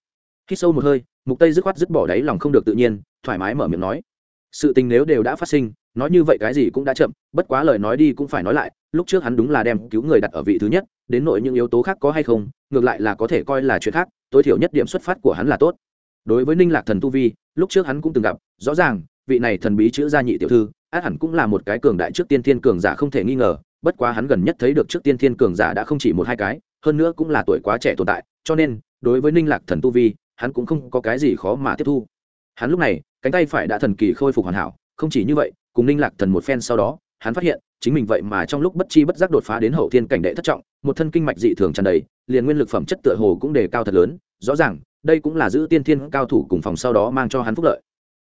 S1: Khi sâu một hơi, mục tây dứt khoát dứt bỏ đáy lòng không được tự nhiên, thoải mái mở miệng nói sự tình nếu đều đã phát sinh, nói như vậy cái gì cũng đã chậm, bất quá lời nói đi cũng phải nói lại, lúc trước hắn đúng là đem cứu người đặt ở vị thứ nhất, đến nội những yếu tố khác có hay không, ngược lại là có thể coi là chuyện khác, tối thiểu nhất điểm xuất phát của hắn là tốt. Đối với ninh lạc thần tu vi, lúc trước hắn cũng từng gặp, rõ ràng, vị này thần bí chữ gia nhị tiểu thư, át hẳn cũng là một cái cường đại trước tiên thiên cường giả không thể nghi ngờ, bất quá hắn gần nhất thấy được trước tiên thiên cường giả đã không chỉ một hai cái, hơn nữa cũng là tuổi quá trẻ tồn tại, cho nên, đối với ninh lạc thần tu vi, hắn cũng không có cái gì khó mà tiếp thu. Hắn lúc này cánh tay phải đã thần kỳ khôi phục hoàn hảo, không chỉ như vậy, cùng ninh lạc thần một phen sau đó, hắn phát hiện, chính mình vậy mà trong lúc bất chi bất giác đột phá đến hậu thiên cảnh đệ thất trọng, một thân kinh mạch dị thường tràn đầy, liền nguyên lực phẩm chất tựa hồ cũng đề cao thật lớn, rõ ràng, đây cũng là giữ tiên thiên cao thủ cùng phòng sau đó mang cho hắn phúc lợi.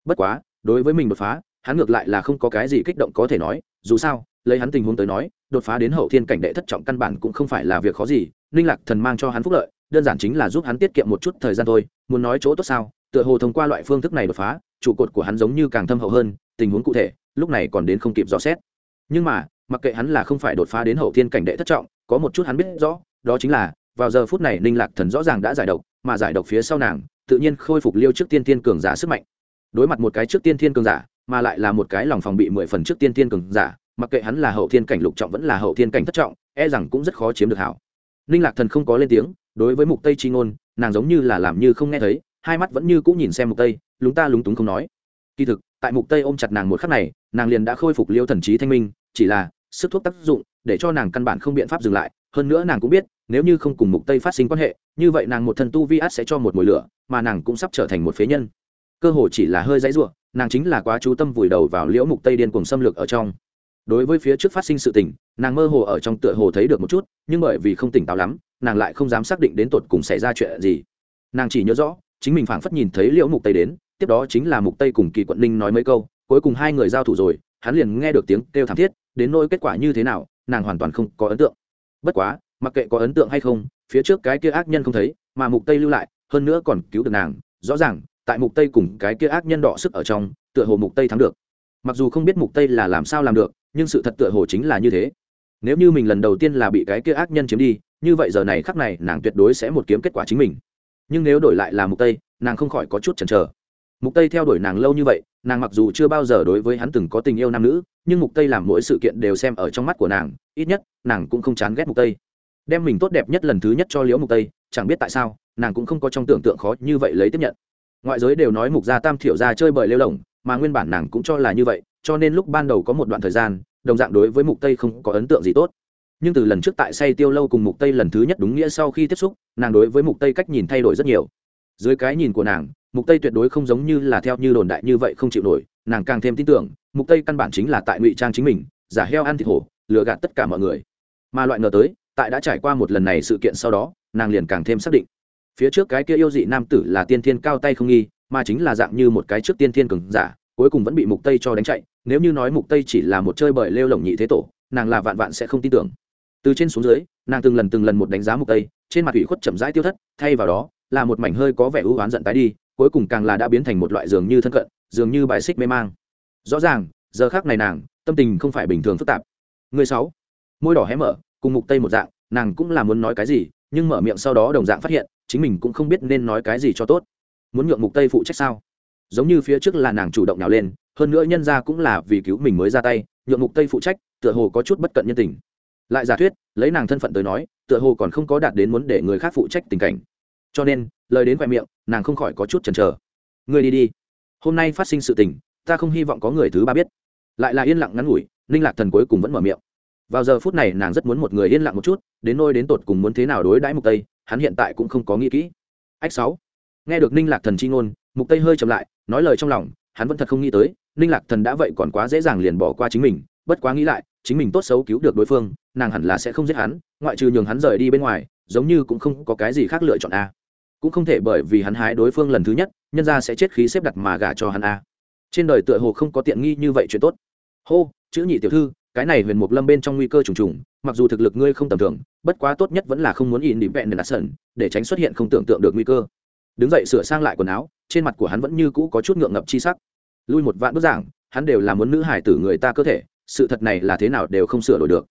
S1: Bất quá, đối với mình đột phá, hắn ngược lại là không có cái gì kích động có thể nói, dù sao, lấy hắn tình huống tới nói, đột phá đến hậu thiên cảnh đệ thất trọng căn bản cũng không phải là việc khó gì, ninh lạc thần mang cho hắn phúc lợi, đơn giản chính là giúp hắn tiết kiệm một chút thời gian thôi, muốn nói chỗ tốt sao, tựa hồ thông qua loại phương thức này đột phá trụ cột của hắn giống như càng thâm hậu hơn, tình huống cụ thể, lúc này còn đến không kịp dò xét. Nhưng mà, mặc kệ hắn là không phải đột phá đến hậu thiên cảnh đệ thất trọng, có một chút hắn biết rõ, đó chính là, vào giờ phút này ninh lạc thần rõ ràng đã giải độc, mà giải độc phía sau nàng, tự nhiên khôi phục liêu trước tiên thiên cường giả sức mạnh. Đối mặt một cái trước tiên thiên cường giả, mà lại là một cái lòng phòng bị mười phần trước tiên thiên cường giả, mặc kệ hắn là hậu thiên cảnh lục trọng vẫn là hậu thiên cảnh thất trọng e rằng cũng rất khó chiếm được hảo. Ninh lạc thần không có lên tiếng, đối với mục tây chi ngôn, nàng giống như là làm như không nghe thấy, hai mắt vẫn như cũng nhìn xem mục tây lúng ta lúng túng không nói. Kỳ thực, tại mục tây ôm chặt nàng một khắc này, nàng liền đã khôi phục liêu thần trí thanh minh, chỉ là, sức thuốc tác dụng, để cho nàng căn bản không biện pháp dừng lại. Hơn nữa nàng cũng biết, nếu như không cùng mục tây phát sinh quan hệ, như vậy nàng một thần tu vi át sẽ cho một mùi lửa, mà nàng cũng sắp trở thành một phế nhân. Cơ hội chỉ là hơi dãy ruộng nàng chính là quá chú tâm vùi đầu vào liễu mục tây điên cùng xâm lược ở trong. Đối với phía trước phát sinh sự tình, nàng mơ hồ ở trong tựa hồ thấy được một chút, nhưng bởi vì không tỉnh táo lắm, nàng lại không dám xác định đến tột cùng xảy ra chuyện gì. Nàng chỉ nhớ rõ, chính mình phảng phất nhìn thấy liễu mục tây đến tiếp đó chính là mục tây cùng kỳ quận ninh nói mấy câu, cuối cùng hai người giao thủ rồi, hắn liền nghe được tiếng kêu thảm thiết, đến nỗi kết quả như thế nào, nàng hoàn toàn không có ấn tượng. Bất quá, mặc kệ có ấn tượng hay không, phía trước cái kia ác nhân không thấy, mà mục tây lưu lại, hơn nữa còn cứu được nàng, rõ ràng, tại mục tây cùng cái kia ác nhân đọ sức ở trong, tựa hồ mục tây thắng được. Mặc dù không biết mục tây là làm sao làm được, nhưng sự thật tựa hồ chính là như thế. Nếu như mình lần đầu tiên là bị cái kia ác nhân chiếm đi, như vậy giờ này khắc này nàng tuyệt đối sẽ một kiếm kết quả chính mình. Nhưng nếu đổi lại là mục tây, nàng không khỏi có chút chần chờ mục tây theo đuổi nàng lâu như vậy, nàng mặc dù chưa bao giờ đối với hắn từng có tình yêu nam nữ, nhưng mục tây làm mỗi sự kiện đều xem ở trong mắt của nàng, ít nhất, nàng cũng không chán ghét mục tây. Đem mình tốt đẹp nhất lần thứ nhất cho liễu mục tây, chẳng biết tại sao, nàng cũng không có trong tưởng tượng khó như vậy lấy tiếp nhận. Ngoại giới đều nói mục gia tam thiểu gia chơi bời lêu lỏng, mà nguyên bản nàng cũng cho là như vậy, cho nên lúc ban đầu có một đoạn thời gian, đồng dạng đối với mục tây không có ấn tượng gì tốt. Nhưng từ lần trước tại say tiêu lâu cùng mục tây lần thứ nhất đúng nghĩa sau khi tiếp xúc, nàng đối với mục tây cách nhìn thay đổi rất nhiều. Dưới cái nhìn của nàng mục tây tuyệt đối không giống như là theo như đồn đại như vậy không chịu nổi, nàng càng thêm tin tưởng, mục tây căn bản chính là tại ngụy trang chính mình, giả heo ăn thịt hổ, lừa gạt tất cả mọi người. Mà loại ngờ tới, tại đã trải qua một lần này sự kiện sau đó, nàng liền càng thêm xác định. Phía trước cái kia yêu dị nam tử là tiên thiên cao tay không nghi, mà chính là dạng như một cái trước tiên thiên cường giả, cuối cùng vẫn bị mục tây cho đánh chạy. Nếu như nói mục tây chỉ là một chơi bời lêu lỏng nhị thế tổ, nàng là vạn vạn sẽ không tin tưởng. Từ trên xuống dưới, nàng từng lần từng lần một đánh giá mục tây, trên mặt ủy khuất chậm rãi tiêu thất, thay vào đó, là một mảnh hơi có vẻ ưu oán giận tái đi cuối cùng càng là đã biến thành một loại dường như thân cận, dường như bài xích mê mang. Rõ ràng, giờ khác này nàng, tâm tình không phải bình thường phức tạp. Người sáu, môi đỏ hé mở, cùng mục tây một dạng, nàng cũng là muốn nói cái gì, nhưng mở miệng sau đó đồng dạng phát hiện, chính mình cũng không biết nên nói cái gì cho tốt. Muốn nhượng mục tây phụ trách sao? Giống như phía trước là nàng chủ động nào lên, hơn nữa nhân ra cũng là vì cứu mình mới ra tay, nhượng mục tây phụ trách, tựa hồ có chút bất cận nhân tình. Lại giả thuyết, lấy nàng thân phận tới nói, tựa hồ còn không có đạt đến muốn để người khác phụ trách tình cảnh. Cho nên lời đến khoe miệng, nàng không khỏi có chút chần chờ. Người đi đi. Hôm nay phát sinh sự tình, ta không hy vọng có người thứ ba biết. Lại là yên lặng ngắn ngủi, ninh lạc thần cuối cùng vẫn mở miệng. Vào giờ phút này, nàng rất muốn một người yên lặng một chút, đến nôi đến tột cùng muốn thế nào đối đãi mục tây, hắn hiện tại cũng không có nghĩ kỹ. Ách sáu. Nghe được ninh lạc thần chi ngôn, mục tây hơi chậm lại, nói lời trong lòng, hắn vẫn thật không nghĩ tới, ninh lạc thần đã vậy còn quá dễ dàng liền bỏ qua chính mình, bất quá nghĩ lại, chính mình tốt xấu cứu được đối phương, nàng hẳn là sẽ không giết hắn, ngoại trừ nhường hắn rời đi bên ngoài, giống như cũng không có cái gì khác lựa chọn a cũng không thể bởi vì hắn hái đối phương lần thứ nhất, nhân ra sẽ chết khí xếp đặt mà gả cho hắn a. Trên đời tựa hồ không có tiện nghi như vậy chuyện tốt. Hô, chữ nhị tiểu thư, cái này huyền mục lâm bên trong nguy cơ trùng trùng, mặc dù thực lực ngươi không tầm thường, bất quá tốt nhất vẫn là không muốn in đi vẹn để đặt sẩn, để tránh xuất hiện không tưởng tượng được nguy cơ. Đứng dậy sửa sang lại quần áo, trên mặt của hắn vẫn như cũ có chút ngượng ngập chi sắc. Lui một vạn bức giảng, hắn đều là muốn nữ hải tử người ta cơ thể, sự thật này là thế nào đều không sửa đổi được.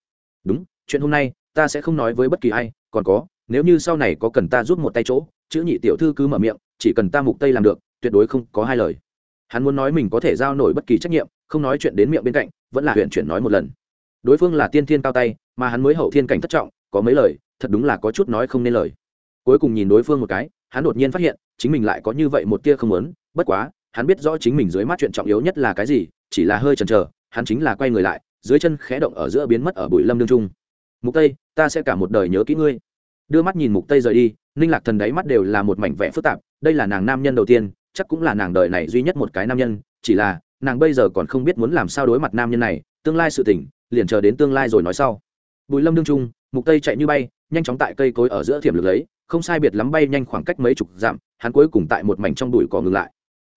S1: Đúng, chuyện hôm nay, ta sẽ không nói với bất kỳ ai, còn có, nếu như sau này có cần ta giúp một tay chỗ chữ nhị tiểu thư cứ mở miệng, chỉ cần ta mục tây làm được, tuyệt đối không có hai lời. Hắn muốn nói mình có thể giao nổi bất kỳ trách nhiệm, không nói chuyện đến miệng bên cạnh, vẫn là huyện chuyển nói một lần. Đối phương là tiên thiên cao tay, mà hắn mới hậu thiên cảnh thất trọng, có mấy lời, thật đúng là có chút nói không nên lời. Cuối cùng nhìn đối phương một cái, hắn đột nhiên phát hiện, chính mình lại có như vậy một tia không muốn, bất quá, hắn biết rõ chính mình dưới mắt chuyện trọng yếu nhất là cái gì, chỉ là hơi chần chờ, hắn chính là quay người lại, dưới chân khẽ động ở giữa biến mất ở bụi lâm đương trung. Mục tây, ta sẽ cả một đời nhớ kỹ ngươi đưa mắt nhìn mục tây rời đi, ninh lạc thần đáy mắt đều là một mảnh vẽ phức tạp, đây là nàng nam nhân đầu tiên, chắc cũng là nàng đời này duy nhất một cái nam nhân, chỉ là, nàng bây giờ còn không biết muốn làm sao đối mặt nam nhân này, tương lai sự tỉnh liền chờ đến tương lai rồi nói sau. Bùi lâm đương trung, mục tây chạy như bay, nhanh chóng tại cây cối ở giữa thiểm lực lấy, không sai biệt lắm bay nhanh khoảng cách mấy chục dặm, hắn cuối cùng tại một mảnh trong bụi cỏ ngừng lại.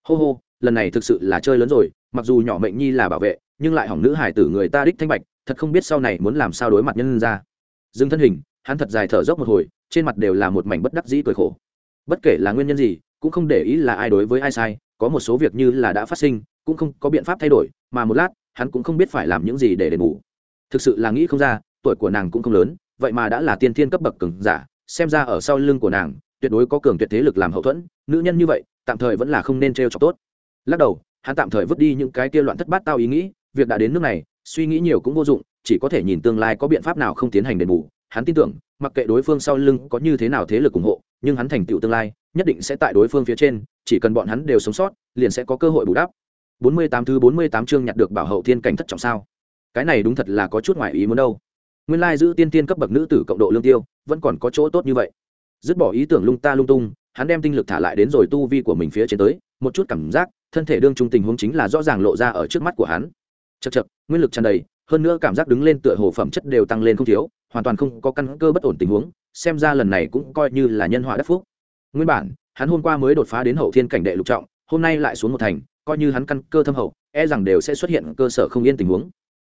S1: Hô hô, lần này thực sự là chơi lớn rồi, mặc dù nhỏ mệnh nhi là bảo vệ, nhưng lại hỏng nữ hải tử người ta đích thanh bạch, thật không biết sau này muốn làm sao đối mặt nhân ra. Dừng thân hình hắn thật dài thở dốc một hồi, trên mặt đều là một mảnh bất đắc dĩ cười khổ. Bất kể là nguyên nhân gì, cũng không để ý là ai đối với ai sai, có một số việc như là đã phát sinh, cũng không có biện pháp thay đổi, mà một lát, hắn cũng không biết phải làm những gì để đền bù. Thực sự là nghĩ không ra, tuổi của nàng cũng không lớn, vậy mà đã là tiên thiên cấp bậc cường giả, xem ra ở sau lưng của nàng, tuyệt đối có cường tuyệt thế lực làm hậu thuẫn, nữ nhân như vậy, tạm thời vẫn là không nên t r chọc tốt. Lắc đầu, hắn tạm thời vứt đi những cái kia loạn thất bát tao ý nghĩ, việc đã đến nước này, suy nghĩ nhiều cũng vô dụng, chỉ có thể nhìn tương lai có biện pháp nào không tiến hành đền bù hắn tin tưởng, mặc kệ đối phương sau lưng có như thế nào thế lực ủng hộ, nhưng hắn thành tựu tương lai, nhất định sẽ tại đối phương phía trên, chỉ cần bọn hắn đều sống sót, liền sẽ có cơ hội bù đắp. Bốn mươi tám thứ bốn mươi tám chương nhặt được bảo hậu thiên cảnh thất trọng sao? Cái này đúng thật là có chút ngoại ý muốn đâu. Nguyên lai giữ tiên tiên cấp bậc nữ tử cộng độ lương tiêu, vẫn còn có chỗ tốt như vậy. Dứt bỏ ý tưởng lung ta lung tung, hắn đem tinh lực thả lại đến rồi tu vi của mình phía trên tới, một chút cảm giác, thân thể đương trung tình huống chính là rõ ràng lộ ra ở trước mắt của hắn. Chật chật nguyên lực tràn đầy, hơn nữa cảm giác đứng lên tựa hồ phẩm chất đều tăng lên không thiếu hoàn toàn không có căn cơ bất ổn tình huống, xem ra lần này cũng coi như là nhân họa đất phúc. Nguyên bản, hắn hôm qua mới đột phá đến hậu thiên cảnh đệ lục trọng, hôm nay lại xuống một thành, coi như hắn căn cơ thâm hậu e rằng đều sẽ xuất hiện cơ sở không yên tình huống.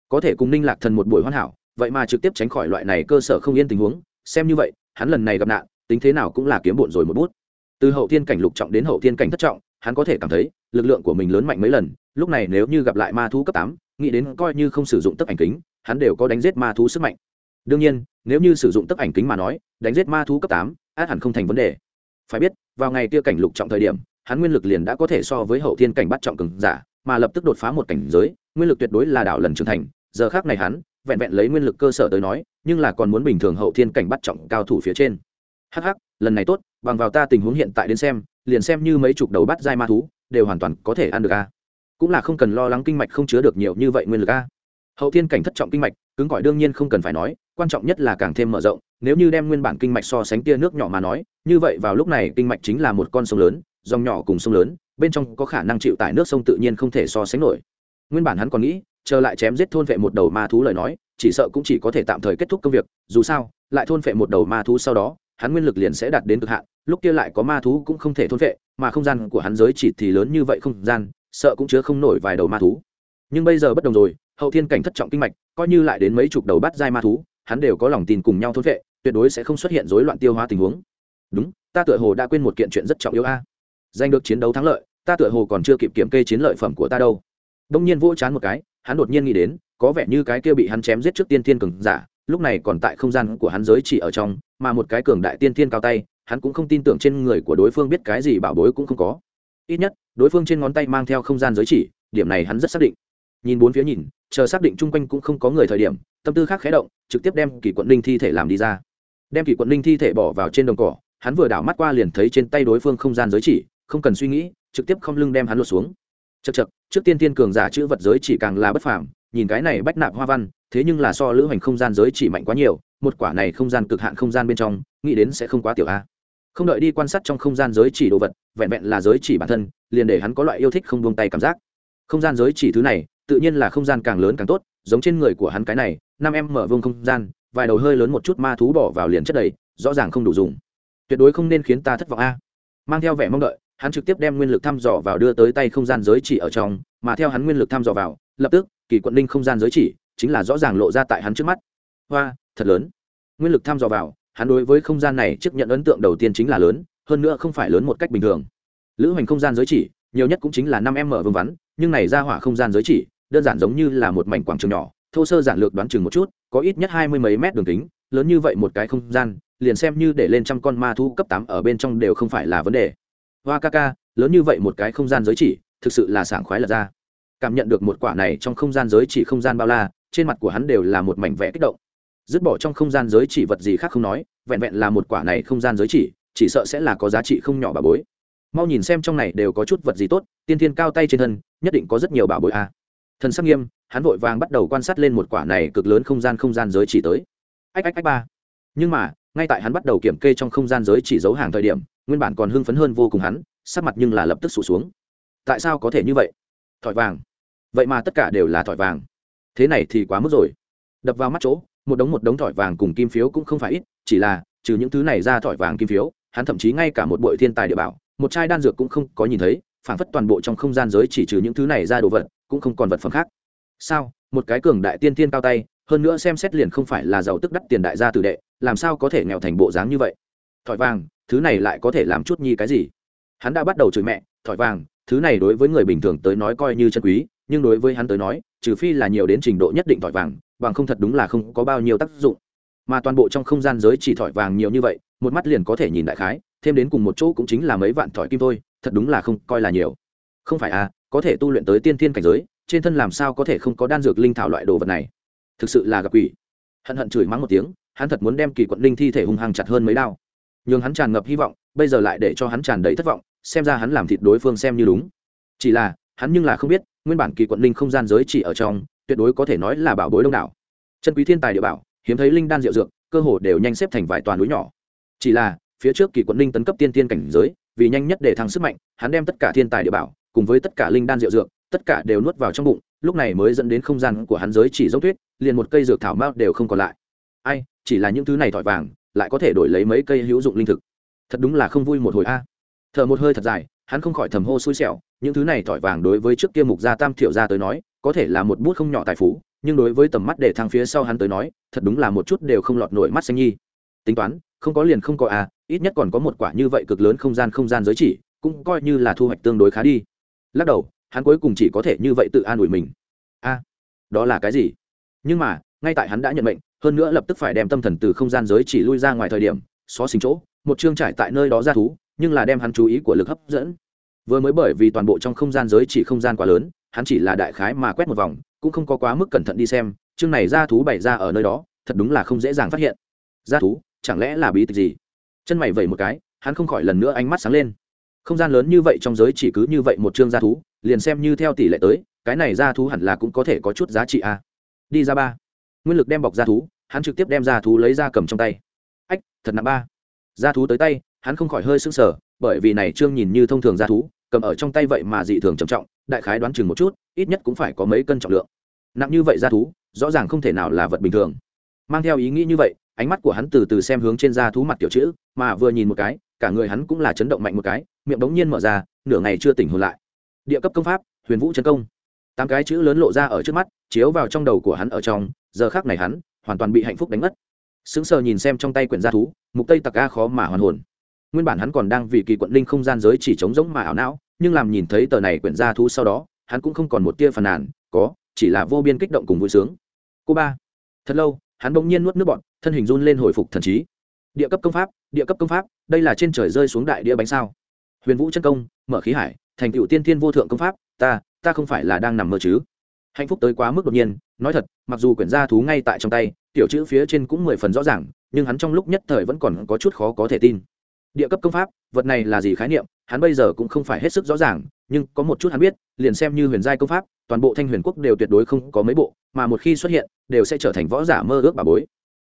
S1: Có thể cùng ninh lạc thần một buổi hoàn hảo, vậy mà trực tiếp tránh khỏi loại này cơ sở không yên tình huống, xem như vậy, hắn lần này gặp nạn, tính thế nào cũng là kiếm bộn rồi một bút. Từ hậu thiên cảnh lục trọng đến hậu thiên cảnh thất trọng, hắn có thể cảm thấy, lực lượng của mình lớn mạnh mấy lần, lúc này nếu như gặp lại ma thú cấp tám, nghĩ đến coi như không sử dụng tấc ảnh kính, hắn đều có đánh giết ma thú sức mạnh đương nhiên, nếu như sử dụng tấp ảnh kính mà nói, đánh giết ma thú cấp tám, át hẳn không thành vấn đề. Phải biết, vào ngày kia cảnh lục trọng thời điểm, hắn nguyên lực liền đã có thể so với hậu thiên cảnh bắt trọng cường giả, mà lập tức đột phá một cảnh giới, nguyên lực tuyệt đối là đảo lần trưởng thành. Giờ khác này hắn, vẹn vẹn lấy nguyên lực cơ sở tới nói, nhưng là còn muốn bình thường hậu thiên cảnh bắt trọng cao thủ phía trên. Hh lần này tốt, bằng vào ta tình huống hiện tại đến xem, liền xem như mấy chục đầu bắt dai ma thú, đều hoàn toàn có thể ăn được a. Cũng là không cần lo lắng kinh mạch không chứa được nhiều như vậy nguyên lực a. Hậu thiên cảnh thất trọng kinh mạch, cứng cỏi đương nhiên không cần phải nói quan trọng nhất là càng thêm mở rộng, nếu như đem nguyên bản kinh mạch so sánh tia nước nhỏ mà nói, như vậy vào lúc này kinh mạch chính là một con sông lớn, dòng nhỏ cùng sông lớn, bên trong có khả năng chịu tải nước sông tự nhiên không thể so sánh nổi. Nguyên bản hắn còn nghĩ, chờ lại chém giết thôn vệ một đầu ma thú lời nói, chỉ sợ cũng chỉ có thể tạm thời kết thúc công việc, dù sao, lại thôn vệ một đầu ma thú sau đó, hắn nguyên lực liền sẽ đạt đến cực hạn, lúc kia lại có ma thú cũng không thể thôn vệ, mà không gian của hắn giới chỉ thì lớn như vậy không gian, sợ cũng chứa không nổi vài đầu ma thú. Nhưng bây giờ bất đồng rồi, hậu thiên cảnh thất trọng kinh mạch, coi như lại đến mấy chục đầu bắt dai ma thú hắn đều có lòng tin cùng nhau thôn vệ, tuyệt đối sẽ không xuất hiện rối loạn tiêu hóa tình huống. Đúng, ta tựa hồ đã quên một kiện chuyện rất trọng yếu a. Giành được chiến đấu thắng lợi, ta tựa hồ còn chưa kịp kiểm kê chiến lợi phẩm của ta đâu. Đông nhiên vỗ chán một cái, hắn đột nhiên nghĩ đến, có vẻ như cái kia bị hắn chém giết trước tiên thiên cường giả, lúc này còn tại không gian của hắn giới chỉ ở trong, mà một cái cường đại tiên thiên cao tay, hắn cũng không tin tưởng trên người của đối phương biết cái gì bảo bối cũng không có. Ít nhất, đối phương trên ngón tay mang theo không gian giới chỉ, điểm này hắn rất xác định. Nhìn bốn phía nhìn, chờ xác định chung quanh cũng không có người thời điểm, tâm tư khác khé động trực tiếp đem kỷ quận ninh thi thể làm đi ra. Đem kỷ quận ninh thi thể bỏ vào trên đồng cỏ, hắn vừa đảo mắt qua liền thấy trên tay đối phương không gian giới chỉ, không cần suy nghĩ, trực tiếp không lưng đem hắn lột xuống. Chật chật trước tiên tiên cường giả chữ vật giới chỉ càng là bất phàm, nhìn cái này bách nạp hoa văn, thế nhưng là so lữ hành không gian giới chỉ mạnh quá nhiều, một quả này không gian cực hạn không gian bên trong, nghĩ đến sẽ không quá tiểu a. Không đợi đi quan sát trong không gian giới chỉ đồ vật, vẹn vẹn là giới chỉ bản thân, liền để hắn có loại yêu thích không buông tay cảm giác. Không gian giới chỉ thứ này, tự nhiên là không gian càng lớn càng tốt giống trên người của hắn cái này, năm em mở vương không gian, vài đầu hơi lớn một chút ma thú bỏ vào liền chất đầy, rõ ràng không đủ dùng. Tuyệt đối không nên khiến ta thất vọng a. Mang theo vẻ mong đợi, hắn trực tiếp đem nguyên lực thăm dò vào đưa tới tay không gian giới chỉ ở trong, mà theo hắn nguyên lực thăm dò vào, lập tức, kỳ quận linh không gian giới chỉ chính là rõ ràng lộ ra tại hắn trước mắt. Hoa, thật lớn. Nguyên lực thăm dò vào, hắn đối với không gian này chấp nhận ấn tượng đầu tiên chính là lớn, hơn nữa không phải lớn một cách bình thường. Lữ hành không gian giới chỉ, nhiều nhất cũng chính là năm em mở vương vắn, nhưng này ra hỏa không gian giới chỉ đơn giản giống như là một mảnh quảng trường nhỏ, thô sơ giản lược đoán chừng một chút, có ít nhất hai mươi mấy mét đường kính, lớn như vậy một cái không gian, liền xem như để lên trăm con ma thu cấp tám ở bên trong đều không phải là vấn đề. Hoa ca ca, lớn như vậy một cái không gian giới chỉ, thực sự là sảng khoái lật ra. Cảm nhận được một quả này trong không gian giới chỉ không gian bao la, trên mặt của hắn đều là một mảnh vẽ kích động. Dứt bỏ trong không gian giới chỉ vật gì khác không nói, vẹn vẹn là một quả này không gian giới chỉ chỉ sợ sẽ là có giá trị không nhỏ bà bối. Mau nhìn xem trong này đều có chút vật gì tốt, tiên thiên cao tay trên thân, nhất định có rất nhiều bà bối a à thần sắc nghiêm, hắn vội vàng bắt đầu quan sát lên một quả này cực lớn không gian không gian giới chỉ tới. Ách ách ách ba. Nhưng mà, ngay tại hắn bắt đầu kiểm kê trong không gian giới chỉ giấu hàng thời điểm, nguyên bản còn hưng phấn hơn vô cùng hắn, sắc mặt nhưng là lập tức sụt xuống. Tại sao có thể như vậy? Thỏi vàng. Vậy mà tất cả đều là thỏi vàng. Thế này thì quá mức rồi. Đập vào mắt chỗ, một đống một đống thỏi vàng cùng kim phiếu cũng không phải ít, chỉ là, trừ những thứ này ra thỏi vàng kim phiếu, hắn thậm chí ngay cả một bội thiên tài địa bảo, một chai đan dược cũng không có nhìn thấy phản phất toàn bộ trong không gian giới chỉ trừ những thứ này ra đồ vật cũng không còn vật phẩm khác. Sao? Một cái cường đại tiên tiên cao tay, hơn nữa xem xét liền không phải là giàu tức đắt tiền đại gia tử đệ, làm sao có thể nghèo thành bộ dáng như vậy? Thỏi vàng, thứ này lại có thể làm chút nhi cái gì? Hắn đã bắt đầu chửi mẹ, thỏi vàng, thứ này đối với người bình thường tới nói coi như chân quý, nhưng đối với hắn tới nói, trừ phi là nhiều đến trình độ nhất định thỏi vàng, bằng không thật đúng là không có bao nhiêu tác dụng. Mà toàn bộ trong không gian giới chỉ thỏi vàng nhiều như vậy, một mắt liền có thể nhìn đại khái, thêm đến cùng một chỗ cũng chính là mấy vạn thỏi kim thôi, thật đúng là không coi là nhiều. Không phải à có thể tu luyện tới tiên thiên cảnh giới, trên thân làm sao có thể không có đan dược linh thảo loại đồ vật này? Thực sự là gặp quỷ. Hận hận chửi mắng một tiếng, hắn thật muốn đem kỳ quận linh thi thể hung hăng chặt hơn mấy đao. Nhưng hắn tràn ngập hy vọng, bây giờ lại để cho hắn tràn đầy thất vọng, xem ra hắn làm thịt đối phương xem như đúng. Chỉ là, hắn nhưng là không biết, nguyên bản kỳ quận linh không gian giới chỉ ở trong, tuyệt đối có thể nói là bảo bối đông đảo. Chân quý thiên tài địa bảo, hiếm thấy linh đan diệu dược, cơ hồ đều nhanh xếp thành vài toàn núi nhỏ. Chỉ là, phía trước kỳ quận linh tấn cấp tiên tiên cảnh giới, vì nhanh nhất để thăng sức mạnh, hắn đem tất cả thiên tài địa bảo cùng với tất cả linh đan diệu dược tất cả đều nuốt vào trong bụng lúc này mới dẫn đến không gian của hắn giới chỉ giống tuyết liền một cây dược thảo mao đều không còn lại. Ai chỉ là những thứ này thỏi vàng lại có thể đổi lấy mấy cây hữu dụng linh thực. Thật đúng là không vui một hồi a. Thở một hơi thật dài hắn không khỏi thầm hô xui xẻo những thứ này thỏi vàng đối với trước kia mục gia tam thiểu gia tới nói có thể là một bút không nhỏ tài phú nhưng đối với tầm mắt để thang phía sau hắn tới nói thật đúng là một chút đều không lọt nổi mắt xanh nhi. Tính toán không có liền không có a, ít nhất còn có một quả như vậy cực lớn không gian không gian giới chỉ cũng coi như là thu hoạch tương đối khá đi lắc đầu, hắn cuối cùng chỉ có thể như vậy tự an ủi mình. A, đó là cái gì? Nhưng mà, ngay tại hắn đã nhận mệnh, hơn nữa lập tức phải đem tâm thần từ không gian giới chỉ lui ra ngoài thời điểm, xó xình chỗ, một chương trải tại nơi đó ra thú, nhưng là đem hắn chú ý của lực hấp dẫn. Vừa mới bởi vì toàn bộ trong không gian giới chỉ không gian quá lớn, hắn chỉ là đại khái mà quét một vòng, cũng không có quá mức cẩn thận đi xem, chương này ra thú bày ra ở nơi đó, thật đúng là không dễ dàng phát hiện. Ra thú, chẳng lẽ là bí tịch gì? Chân mày vẩy một cái, hắn không khỏi lần nữa ánh mắt sáng lên không gian lớn như vậy trong giới chỉ cứ như vậy một chương gia thú, liền xem như theo tỷ lệ tới, cái này gia thú hẳn là cũng có thể có chút giá trị a à. đi ra ba. Nguyên lực đem bọc gia thú, hắn trực tiếp đem gia thú lấy ra cầm trong tay. Ách, thật nặng ba. Gia thú tới tay, hắn không khỏi hơi sững sờ, bởi vì này trương nhìn như thông thường gia thú, cầm ở trong tay vậy mà dị thường trầm trọng, đại khái đoán chừng một chút, ít nhất cũng phải có mấy cân trọng lượng. Nặng như vậy gia thú, rõ ràng không thể nào là vật bình thường. Mang theo ý nghĩ như vậy, ánh mắt của hắn từ từ xem hướng trên da thú mặt tiểu chữ, mà vừa nhìn một cái cả người hắn cũng là chấn động mạnh một cái, miệng bỗng nhiên mở ra, nửa ngày chưa tỉnh hồn lại. Địa cấp công pháp, huyền vũ chấn công. Tám cái chữ lớn lộ ra ở trước mắt, chiếu vào trong đầu của hắn ở trong, giờ khác này hắn hoàn toàn bị hạnh phúc đánh mất. Sững sờ nhìn xem trong tay quyển gia thú, mục tây tặc a khó mà hoàn hồn. Nguyên bản hắn còn đang vì kỳ quận linh không gian giới chỉ trống rỗng mà ảo não, nhưng làm nhìn thấy tờ này quyển gia thú sau đó, hắn cũng không còn một tia phàn nàn, có, chỉ là vô biên kích động cùng vui sướng. Cô ba. Thật lâu, hắn bỗng nhiên nuốt nước bọn thân hình run lên hồi phục thần trí địa cấp công pháp, địa cấp công pháp, đây là trên trời rơi xuống đại địa bánh sao. Huyền vũ chân công, mở khí hải, thành cựu tiên thiên vô thượng công pháp, ta ta không phải là đang nằm mơ chứ. Hạnh phúc tới quá mức đột nhiên, nói thật, mặc dù quyển gia thú ngay tại trong tay, tiểu chữ phía trên cũng mười phần rõ ràng, nhưng hắn trong lúc nhất thời vẫn còn có chút khó có thể tin. Địa cấp công pháp, vật này là gì khái niệm, hắn bây giờ cũng không phải hết sức rõ ràng, nhưng có một chút hắn biết, liền xem như huyền giai công pháp, toàn bộ thanh huyền quốc đều tuyệt đối không có mấy bộ, mà một khi xuất hiện, đều sẽ trở thành võ giả mơ ước bà bối.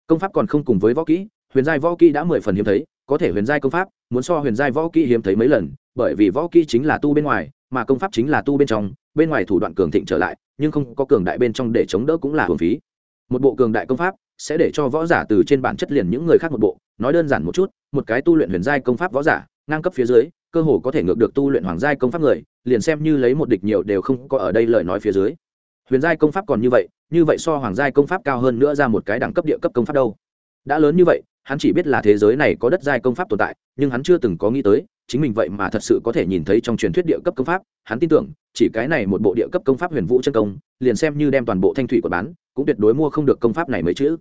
S1: Công pháp còn không cùng với võ kỹ huyền giai võ kỹ đã mười phần hiếm thấy, có thể huyền giai công pháp, muốn so huyền giai võ kỹ hiếm thấy mấy lần, bởi vì võ kỹ chính là tu bên ngoài, mà công pháp chính là tu bên trong, bên ngoài thủ đoạn cường thịnh trở lại, nhưng không có cường đại bên trong để chống đỡ cũng là hưởng phí. Một bộ cường đại công pháp sẽ để cho võ giả từ trên bản chất liền những người khác một bộ. Nói đơn giản một chút, một cái tu luyện huyền giai công pháp võ giả, ngang cấp phía dưới, cơ hồ có thể ngược được tu luyện hoàng giai công pháp người, liền xem như lấy một địch nhiều đều không có ở đây lời nói phía dưới. Huyền giai công pháp còn như vậy như vậy so hoàng giai công pháp cao hơn nữa ra một cái đẳng cấp địa cấp công pháp đâu đã lớn như vậy, hắn chỉ biết là thế giới này có đất giai công pháp tồn tại, nhưng hắn chưa từng có nghĩ tới, chính mình vậy mà thật sự có thể nhìn thấy trong truyền thuyết địa cấp công pháp. Hắn tin tưởng, chỉ cái này một bộ địa cấp công pháp huyền vũ chân công, liền xem như đem toàn bộ thanh thủy của bán, cũng tuyệt đối mua không được công pháp này mấy chữ.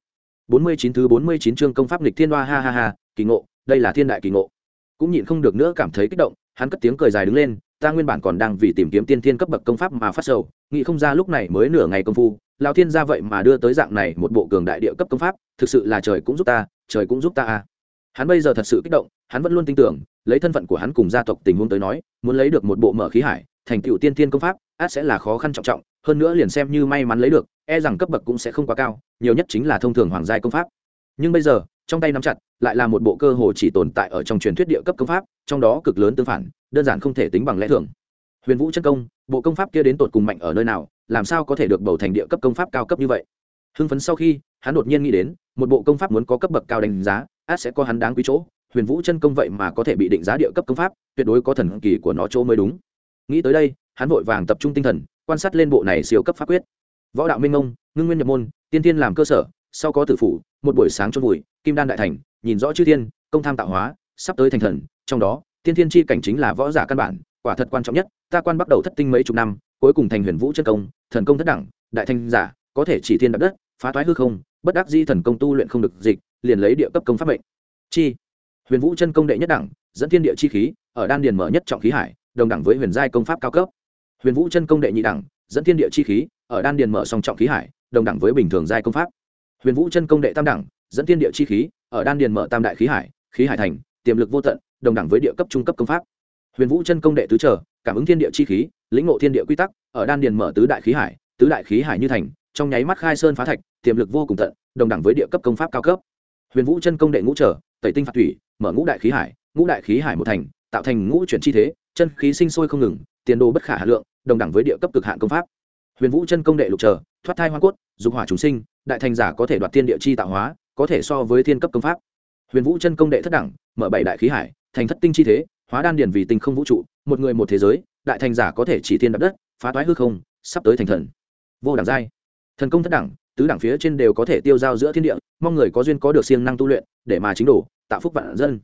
S1: Bốn mươi chín thứ bốn mươi chín chương công pháp lịch thiên hoa, ha ha ha, kỳ ngộ, đây là thiên đại kỳ ngộ. Cũng nhịn không được nữa cảm thấy kích động, hắn cất tiếng cười dài đứng lên ta nguyên bản còn đang vì tìm kiếm tiên thiên cấp bậc công pháp mà phát sầu, nghĩ không ra lúc này mới nửa ngày công phu lao thiên ra vậy mà đưa tới dạng này một bộ cường đại địa cấp công pháp, thực sự là trời cũng giúp ta, trời cũng giúp ta à. Hắn bây giờ thật sự kích động, hắn vẫn luôn tin tưởng, lấy thân phận của hắn cùng gia tộc tình huống tới nói, muốn lấy được một bộ mở khí hải, thành tựu tiên thiên công pháp, át sẽ là khó khăn trọng trọng, hơn nữa liền xem như may mắn lấy được e rằng cấp bậc cũng sẽ không quá cao, nhiều nhất chính là thông thường hoàng giai công pháp. Nhưng bây giờ, trong tay nắm chặt lại là một bộ cơ hồ chỉ tồn tại ở trong truyền thuyết địa cấp công pháp, trong đó cực lớn tương phản, đơn giản không thể tính bằng lẽ thường. Huyền vũ chân công, bộ công pháp kia đến tột cùng mạnh ở nơi nào, làm sao có thể được bầu thành địa cấp công pháp cao cấp như vậy? Hưng phấn sau khi, hắn đột nhiên nghĩ đến, một bộ công pháp muốn có cấp bậc cao đánh giá, át sẽ có hắn đáng quý chỗ. Huyền vũ chân công vậy mà có thể bị định giá địa cấp công pháp, tuyệt đối có thần kỳ của nó chỗ mới đúng. Nghĩ tới đây, hắn vội vàng tập trung tinh thần, quan sát lên bộ này siêu cấp pháp quyết. Võ đạo minh ông ngưng nguyên nhập môn, tiên tiên làm cơ sở, sau có tử phủ, một buổi sáng chôn vùi, kim đan đại thành nhìn rõ chư thiên, công tham tạo hóa, sắp tới thành thần, trong đó, tiên thiên chi cảnh chính là võ giả căn bản, quả thật quan trọng nhất, ta quan bắt đầu thất tinh mấy chục năm, cuối cùng thành huyền vũ chân công, thần công thất đẳng, đại thanh giả, có thể chỉ thiên đập đất, phá toái hư không, bất đắc di thần công tu luyện không được dịch, liền lấy địa cấp công pháp mệnh. Chi? Huyền vũ chân công đệ nhất đẳng, dẫn thiên địa chi khí, ở đan điền mở nhất trọng khí hải, đồng đẳng với huyền giai công pháp cao cấp. Huyền vũ chân công đệ nhị đẳng, dẫn thiên địa chi khí, ở đan điền mở song trọng khí hải, đồng đẳng với bình thường giai công pháp. Huyền vũ chân công đệ tam đẳng, dẫn thiên địa chi khí ở đan điền mở tam đại khí hải khí hải thành, tiềm lực vô tận, đồng đẳng với địa cấp trung cấp công pháp. Huyền vũ chân công đệ tứ trở, cảm ứng thiên địa chi khí, lĩnh ngộ thiên địa quy tắc, ở đan điền mở tứ đại khí hải, tứ đại khí hải như thành, trong nháy mắt khai sơn phá thạch, tiềm lực vô cùng tận, đồng đẳng với địa cấp công pháp cao cấp. Huyền vũ chân công đệ ngũ trở, tẩy tinh phạt thủy, mở ngũ đại khí hải, ngũ đại khí hải một thành, tạo thành ngũ chuyển chi thế, chân khí sinh sôi không ngừng, tiền đồ bất khả hà lượng, đồng đẳng với địa cấp cực hạn công pháp. Huyền vũ chân công đệ lục trở, thoát thai hoa cốt, dục hỏa chúng sinh, đại thành giả có thể đoạt thiên địa chi tạo hóa có thể so với thiên cấp công pháp. Huyền vũ chân công đệ thất đẳng, mở bảy đại khí hải, thành thất tinh chi thế, hóa đan điển vì tinh không vũ trụ, một người một thế giới, đại thành giả có thể chỉ thiên đập đất, phá toái hư không, sắp tới thành thần. Vô đẳng giai. Thần công thất đẳng, tứ đẳng phía trên đều có thể tiêu giao giữa thiên địa, mong người có duyên có được siêng năng tu luyện, để mà chính đủ tạo phúc vạn dân.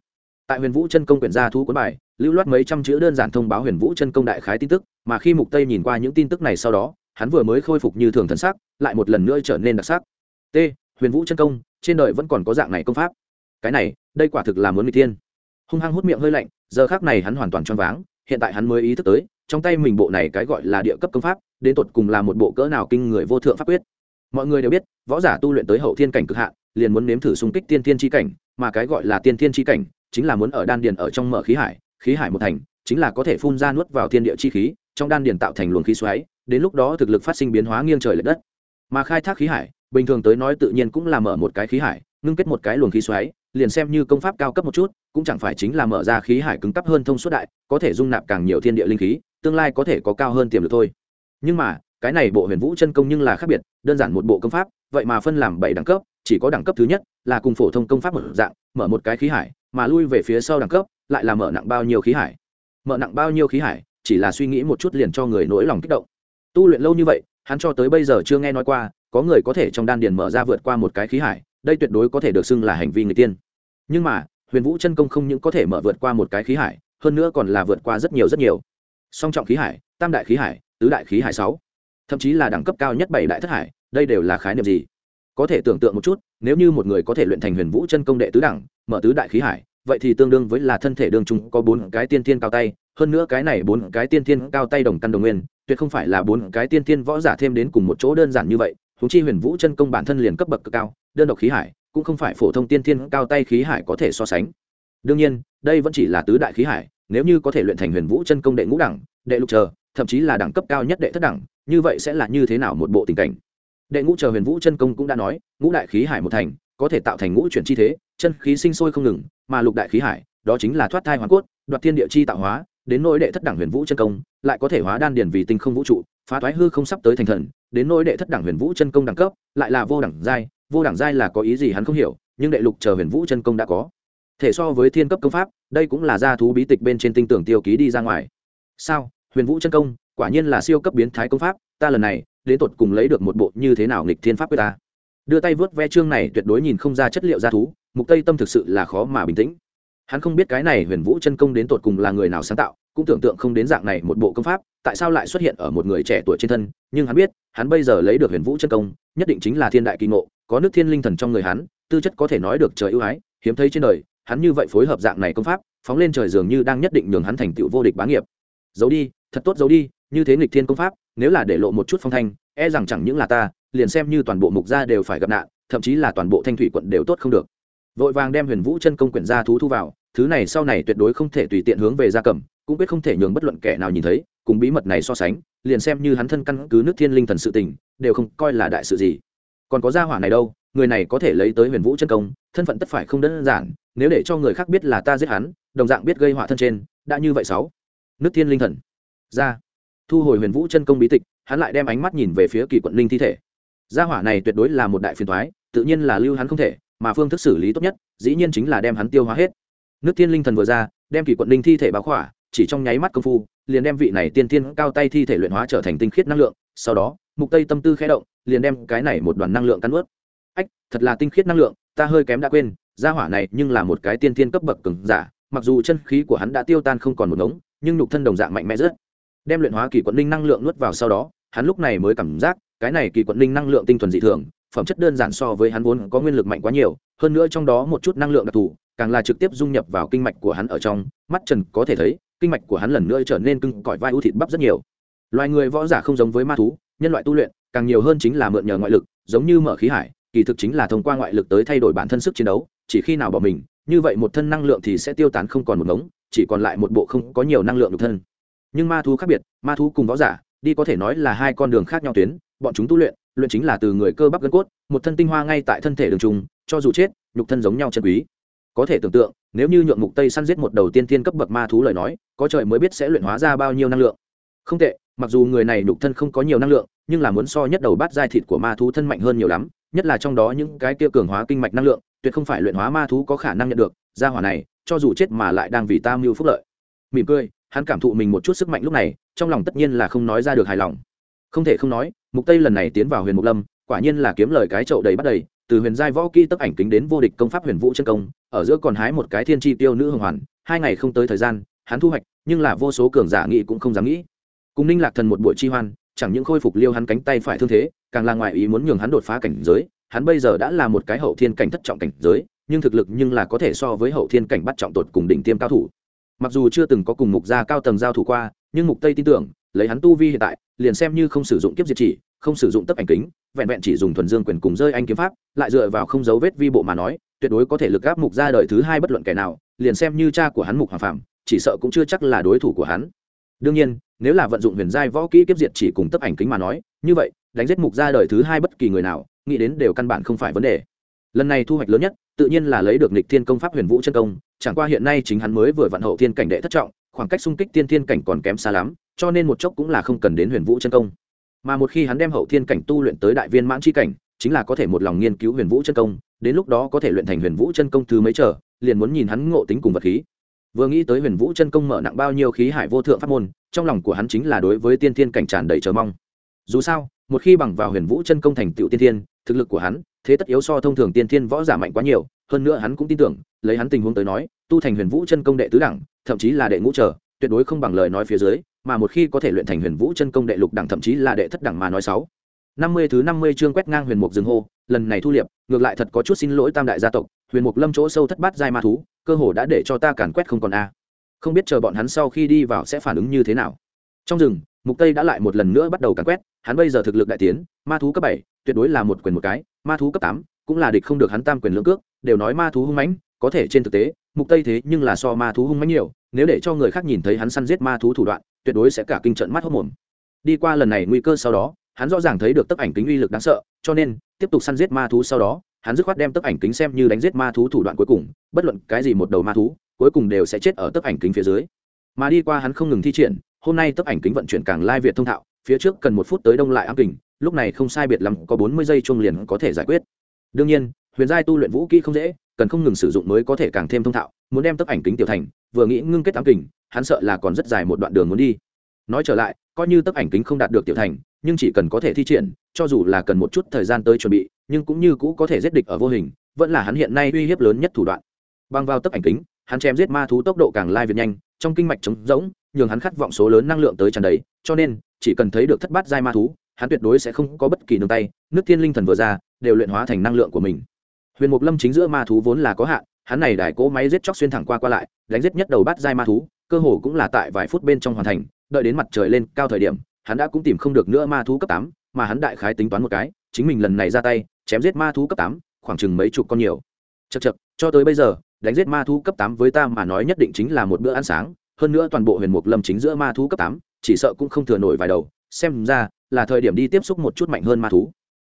S1: Tại huyền vũ chân công quyển gia thu cuốn bài, lưu loát mấy trăm chữ đơn giản thông báo huyền vũ chân công đại khái tin tức, mà khi mục tây nhìn qua những tin tức này sau đó, hắn vừa mới khôi phục như thường thần sắc, lại một lần nữa trở nên đặc sắc. T. Huyền vũ chân công trên đời vẫn còn có dạng này công pháp. Cái này, đây quả thực là muốn người tiên hung hăng hút miệng hơi lạnh, giờ khác này hắn hoàn toàn choáng váng, hiện tại hắn mới ý thức tới, trong tay mình bộ này cái gọi là địa cấp công pháp, đến tột cùng là một bộ cỡ nào kinh người vô thượng pháp quyết. Mọi người đều biết, võ giả tu luyện tới hậu thiên cảnh cực hạn, liền muốn nếm thử xung kích tiên thiên chi cảnh, mà cái gọi là tiên thiên chi cảnh, chính là muốn ở đan điền ở trong mở khí hải khí hải một thành, chính là có thể phun ra nuốt vào thiên địa chi khí, trong đan điền tạo thành luồng khí xoáy, đến lúc đó thực lực phát sinh biến hóa nghiêng trời lệch đất. Mà khai thác khí hải bình thường tới nói tự nhiên cũng là mở một cái khí hải, ngưng kết một cái luồng khí xoáy, liền xem như công pháp cao cấp một chút, cũng chẳng phải chính là mở ra khí hải cứng cấp hơn thông suốt đại, có thể dung nạp càng nhiều thiên địa linh khí, tương lai có thể có cao hơn tiềm lực thôi. Nhưng mà, cái này bộ huyền vũ chân công nhưng là khác biệt, đơn giản một bộ công pháp, vậy mà phân làm bảy đẳng cấp, chỉ có đẳng cấp thứ nhất là cùng phổ thông công pháp một dạng, mở một cái khí hải, mà lui về phía sau đẳng cấp lại là mở nặng bao nhiêu khí hải. Mở nặng bao nhiêu khí hải, chỉ là suy nghĩ một chút liền cho người nỗi lòng kích động. Tu luyện lâu như vậy, hắn cho tới bây giờ chưa nghe nói qua có người có thể trong đan điền mở ra vượt qua một cái khí hải, đây tuyệt đối có thể được xưng là hành vi người tiên. Nhưng mà, huyền vũ chân công không những có thể mở vượt qua một cái khí hải, hơn nữa còn là vượt qua rất nhiều rất nhiều. Song trọng khí hải, tam đại khí hải, tứ đại khí hải sáu, thậm chí là đẳng cấp cao nhất bảy đại thất hải, đây đều là khái niệm gì? Có thể tưởng tượng một chút, nếu như một người có thể luyện thành huyền vũ chân công đệ tứ đẳng, mở tứ đại khí hải, vậy thì tương đương với là thân thể đương trung có bốn cái tiên thiên cao tay, hơn nữa cái này bốn cái tiên thiên cao tay đồng căn đồng nguyên, tuyệt không phải là bốn cái tiên thiên võ giả thêm đến cùng một chỗ đơn giản như vậy húng chi huyền vũ chân công bản thân liền cấp bậc cực cao, đơn độc khí hải cũng không phải phổ thông tiên thiên cao tay khí hải có thể so sánh. Đương nhiên, đây vẫn chỉ là tứ đại khí hải, nếu như có thể luyện thành huyền vũ chân công đệ ngũ đẳng, đệ lục chờ, thậm chí là đẳng cấp cao nhất đệ thất đẳng, như vậy sẽ là như thế nào một bộ tình cảnh? Đệ ngũ chờ huyền vũ chân công cũng đã nói, ngũ đại khí hải một thành, có thể tạo thành ngũ chuyển chi thế, chân khí sinh sôi không ngừng, mà lục đại khí hải, đó chính là thoát thai hoàn cốt, đoạt thiên địa chi tạo hóa, đến nỗi đệ thất đẳng huyền vũ chân công, lại có thể hóa đan điền vì tinh không vũ trụ, phá thoái hư không sắp tới thành thần đến nỗi đệ thất đẳng huyền vũ chân công đẳng cấp, lại là vô đẳng giai, vô đẳng giai là có ý gì hắn không hiểu, nhưng đệ lục chờ huyền vũ chân công đã có. Thể so với thiên cấp công pháp, đây cũng là gia thú bí tịch bên trên tinh tưởng tiêu ký đi ra ngoài. Sao? Huyền vũ chân công, quả nhiên là siêu cấp biến thái công pháp, ta lần này, đến tột cùng lấy được một bộ như thế nào nghịch thiên pháp với ta? Đưa tay vớt ve chương này tuyệt đối nhìn không ra chất liệu gia thú, mục tây tâm thực sự là khó mà bình tĩnh. Hắn không biết cái này huyền vũ chân công đến tột cùng là người nào sáng tạo, cũng tưởng tượng không đến dạng này một bộ công pháp tại sao lại xuất hiện ở một người trẻ tuổi trên thân, nhưng hắn biết, hắn bây giờ lấy được huyền vũ chân công, nhất định chính là thiên đại kỳ ngộ, có nước thiên linh thần trong người hắn, tư chất có thể nói được trời ưu ái, hiếm thấy trên đời, hắn như vậy phối hợp dạng này công pháp, phóng lên trời dường như đang nhất định nhường hắn thành tựu vô địch bá nghiệp. Giấu đi, thật tốt giấu đi, như thế nghịch thiên công pháp, nếu là để lộ một chút phong thanh e rằng chẳng những là ta, liền xem như toàn bộ mục gia đều phải gặp nạn, thậm chí là toàn bộ thanh thủy quận đều tốt không được. Vội vàng đem huyền vũ chân công quyển gia thú thu vào, thứ này sau này tuyệt đối không thể tùy tiện hướng về gia cầm, cũng biết không thể nhường bất luận kẻ nào nhìn thấy cùng bí mật này so sánh, liền xem như hắn thân căn cứ nước thiên linh thần sự tình, đều không coi là đại sự gì. Còn có gia hỏa này đâu, người này có thể lấy tới huyền vũ chân công, thân phận tất phải không đơn giản, nếu để cho người khác biết là ta giết hắn, đồng dạng biết gây họa thân trên, đã như vậy sáu. Nước thiên linh thần. Ra. Thu hồi huyền vũ chân công bí tịch, hắn lại đem ánh mắt nhìn về phía kỳ quận linh thi thể. Gia hỏa này tuyệt đối là một đại phiền thoái tự nhiên là lưu hắn không thể, mà phương thức xử lý tốt nhất, dĩ nhiên chính là đem hắn tiêu hóa hết. Nước thiên linh thần vừa ra, đem kỳ quận linh thi thể báo khỏa, chỉ trong nháy mắt công phu liền đem vị này tiên tiên cao tay thi thể luyện hóa trở thành tinh khiết năng lượng, sau đó, mục tây tâm tư khẽ động, liền đem cái này một đoàn năng lượng cắn ướt. Ách, thật là tinh khiết năng lượng, ta hơi kém đã quên, gia hỏa này nhưng là một cái tiên tiên cấp bậc cường giả, mặc dù chân khí của hắn đã tiêu tan không còn một ngống, nhưng nhục thân đồng dạng mạnh mẽ rất. Đem luyện hóa kỳ quận linh năng lượng nuốt vào sau đó, hắn lúc này mới cảm giác, cái này kỳ quận linh năng lượng tinh thuần dị thường, phẩm chất đơn giản so với hắn vốn có nguyên lực mạnh quá nhiều, hơn nữa trong đó một chút năng lượng đặc thù, càng là trực tiếp dung nhập vào kinh mạch của hắn ở trong, mắt trần có thể thấy kinh mạch của hắn lần nữa trở nên cưng cỏi, vai ưu thịt bắp rất nhiều. Loài người võ giả không giống với ma thú, nhân loại tu luyện, càng nhiều hơn chính là mượn nhờ ngoại lực, giống như mở khí hải, kỳ thực chính là thông qua ngoại lực tới thay đổi bản thân sức chiến đấu, chỉ khi nào bỏ mình, như vậy một thân năng lượng thì sẽ tiêu tán không còn một ngống, chỉ còn lại một bộ không có nhiều năng lượng nhục thân. Nhưng ma thú khác biệt, ma thú cùng võ giả, đi có thể nói là hai con đường khác nhau tuyến, bọn chúng tu luyện luyện chính là từ người cơ bắp gân cốt, một thân tinh hoa ngay tại thân thể đường trùng cho dù chết, nhục thân giống nhau chân quý có thể tưởng tượng, nếu như nhượng mục tây săn giết một đầu tiên thiên cấp bậc ma thú lời nói, có trời mới biết sẽ luyện hóa ra bao nhiêu năng lượng. Không tệ, mặc dù người này nhục thân không có nhiều năng lượng, nhưng là muốn so nhất đầu bát giai thịt của ma thú thân mạnh hơn nhiều lắm, nhất là trong đó những cái kia cường hóa kinh mạch năng lượng, tuyệt không phải luyện hóa ma thú có khả năng nhận được, gia hỏa này, cho dù chết mà lại đang vì ta mưu phúc lợi. Mỉm cười, hắn cảm thụ mình một chút sức mạnh lúc này, trong lòng tất nhiên là không nói ra được hài lòng. Không thể không nói, mục tây lần này tiến vào huyền mục lâm, quả nhiên là kiếm lời cái chậu đầy bắt đầy từ huyền giai võ kỹ tấp ảnh kính đến vô địch công pháp huyền vũ chân công, ở giữa còn hái một cái thiên tri tiêu nữ hồng hoàn, hai ngày không tới thời gian, hắn thu hoạch, nhưng là vô số cường giả nghị cũng không dám nghĩ. Cùng ninh lạc thần một buổi chi hoan, chẳng những khôi phục liêu hắn cánh tay phải thương thế, càng là ngoại ý muốn nhường hắn đột phá cảnh giới, hắn bây giờ đã là một cái hậu thiên cảnh thất trọng cảnh giới, nhưng thực lực nhưng là có thể so với hậu thiên cảnh bắt trọng tột cùng đỉnh tiêm cao thủ. Mặc dù chưa từng có cùng mục gia cao tầng giao thủ qua, nhưng mục tây tin tưởng, lấy hắn tu vi hiện tại, liền xem như không sử dụng kiếp diệt chỉ không sử dụng tấp ảnh kính, vẹn vẹn chỉ dùng thuần dương quyền cùng rơi anh kiếm pháp, lại dựa vào không dấu vết vi bộ mà nói, tuyệt đối có thể lực gáp mục gia đời thứ hai bất luận kẻ nào, liền xem như cha của hắn mục hoàng phạm, chỉ sợ cũng chưa chắc là đối thủ của hắn. Đương nhiên, nếu là vận dụng huyền giai võ kỹ kiếp diệt chỉ cùng tấp ảnh kính mà nói, như vậy, đánh giết mục gia đời thứ hai bất kỳ người nào, nghĩ đến đều căn bản không phải vấn đề. Lần này thu hoạch lớn nhất, tự nhiên là lấy được nịch thiên công pháp huyền vũ chân công, chẳng qua hiện nay chính hắn mới vừa vận hậu thiên cảnh đệ thất trọng, khoảng cách xung kích tiên thiên cảnh còn kém xa lắm, cho nên một chốc cũng là không cần đến huyền vũ chân công mà một khi hắn đem hậu thiên cảnh tu luyện tới đại viên mãn c h i cảnh, chính là có thể một lòng nghiên cứu huyền vũ chân công, đến lúc đó có thể luyện thành huyền vũ chân công thứ mấy trở, liền muốn nhìn hắn ngộ tính cùng vật khí. Vừa nghĩ tới huyền vũ chân công mở nặng bao nhiêu khí hải vô thượng pháp môn, trong lòng của hắn chính là đối với tiên thiên cảnh tràn đầy chờ mong. Dù sao, một khi bằng vào huyền vũ chân công thành tựu tiên thiên, thực lực của hắn, thế tất yếu so thông thường tiên thiên võ giả mạnh quá nhiều, hơn nữa hắn cũng tin tưởng, lấy hắn tình huống tới nói, tu thành huyền vũ chân công đệ tứ đẳng, thậm chí là đệ ngũ trở, tuyệt đối không bằng lời nói phía dưới mà một khi có thể luyện thành huyền vũ chân công đệ lục đẳng thậm chí là đệ thất đẳng mà nói sáu. Năm mươi thứ năm mươi chương quét ngang huyền mục rừng hô, lần này thu liệp, ngược lại thật có chút xin lỗi tam đại gia tộc, huyền mục lâm chỗ sâu thất bát giai ma thú, cơ hồ đã để cho ta càn quét không còn a. Không biết chờ bọn hắn sau khi đi vào sẽ phản ứng như thế nào. Trong rừng, mục tây đã lại một lần nữa bắt đầu càn quét, hắn bây giờ thực lực đại tiến, ma thú cấp bảy, tuyệt đối là một quyền một cái, ma thú cấp tám, cũng là địch không được hắn tam quyền lưỡng cước, đều nói ma thú hung mãnh, có thể trên thực tế, mục tây thế nhưng là so ma thú hung mãnh nhiều, nếu để cho người khác nhìn thấy hắn săn giết ma thú thủ đoạn tuyệt đối sẽ cả kinh trận mắt hốc mồm. Đi qua lần này nguy cơ sau đó, hắn rõ ràng thấy được tấc ảnh kính uy lực đáng sợ, cho nên, tiếp tục săn giết ma thú sau đó, hắn dứt khoát đem tấc ảnh kính xem như đánh giết ma thú thủ đoạn cuối cùng, bất luận cái gì một đầu ma thú, cuối cùng đều sẽ chết ở tấc ảnh kính phía dưới. Mà đi qua hắn không ngừng thi triển, hôm nay tấc ảnh kính vận chuyển càng lai việt thông thạo, phía trước cần một phút tới đông lại ám kình, lúc này không sai biệt lắm, có bốn mươi giây chuông liền có thể giải quyết. Đương nhiên huyền giai tu luyện vũ kỹ không dễ, cần không ngừng sử dụng mới có thể càng thêm thông thạo, muốn đem tấc ảnh kính tiểu thành, vừa nghĩ ngưng kết ám kình, hắn sợ là còn rất dài một đoạn đường muốn đi. Nói trở lại, coi như tấc ảnh kính không đạt được tiểu thành, nhưng chỉ cần có thể thi triển, cho dù là cần một chút thời gian tới chuẩn bị, nhưng cũng như cũ có thể giết địch ở vô hình, vẫn là hắn hiện nay uy hiếp lớn nhất thủ đoạn. Băng vào tấc ảnh kính, hắn chém giết ma thú tốc độ càng lai việt nhanh, trong kinh mạch trống rỗng, nhường hắn khát vọng số lớn năng lượng tới tràn đầy, cho nên, chỉ cần thấy được thất bát giai ma thú, hắn tuyệt đối sẽ không có bất kỳ nương tay, nước thiên linh thần vừa ra, đều luyện hóa thành năng lượng của mình huyền mục lâm chính giữa ma thú vốn là có hạn, hắn này đài cỗ máy giết chóc xuyên thẳng qua qua lại, đánh giết nhất đầu bắt dai ma thú, cơ hồ cũng là tại vài phút bên trong hoàn thành, đợi đến mặt trời lên cao thời điểm, hắn đã cũng tìm không được nữa ma thú cấp tám, mà hắn đại khái tính toán một cái, chính mình lần này ra tay, chém giết ma thú cấp tám, khoảng chừng mấy chục con nhiều. Chật chật cho tới bây giờ, đánh giết ma thú cấp tám với ta mà nói nhất định chính là một bữa ăn sáng, hơn nữa toàn bộ huyền mục lâm chính giữa ma thú cấp tám, chỉ sợ cũng không thừa nổi vài đầu, xem ra là thời điểm đi tiếp xúc một chút mạnh hơn ma thú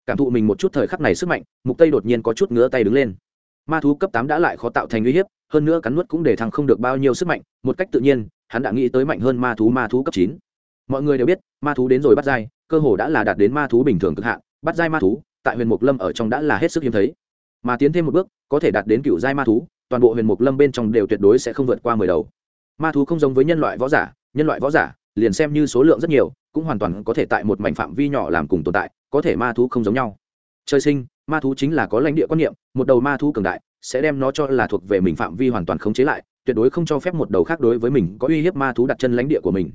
S1: cảm thụ mình một chút thời khắc này sức mạnh, mục tây đột nhiên có chút ngứa tay đứng lên. Ma thú cấp tám đã lại khó tạo thành uy hiếp, hơn nữa cắn nuốt cũng để thăng không được bao nhiêu sức mạnh, một cách tự nhiên, hắn đã nghĩ tới mạnh hơn ma thú ma thú cấp chín. Mọi người đều biết, ma thú đến rồi bắt dai cơ hồ đã là đạt đến ma thú bình thường cực hạn, bắt dai ma thú, tại huyền mục lâm ở trong đã là hết sức hiếm thấy. Mà tiến thêm một bước, có thể đạt đến cựu giai ma thú, toàn bộ huyền mục lâm bên trong đều tuyệt đối sẽ không vượt qua mười đầu. Ma thú không giống với nhân loại võ giả, nhân loại võ giả, liền xem như số lượng rất nhiều, cũng hoàn toàn có thể tại một mảnh phạm vi nhỏ làm cùng tồn tại có thể ma thú không giống nhau. Trời sinh, ma thú chính là có lãnh địa quan niệm, một đầu ma thú cường đại, sẽ đem nó cho là thuộc về mình phạm vi hoàn toàn khống chế lại, tuyệt đối không cho phép một đầu khác đối với mình có uy hiếp ma thú đặt chân lãnh địa của mình.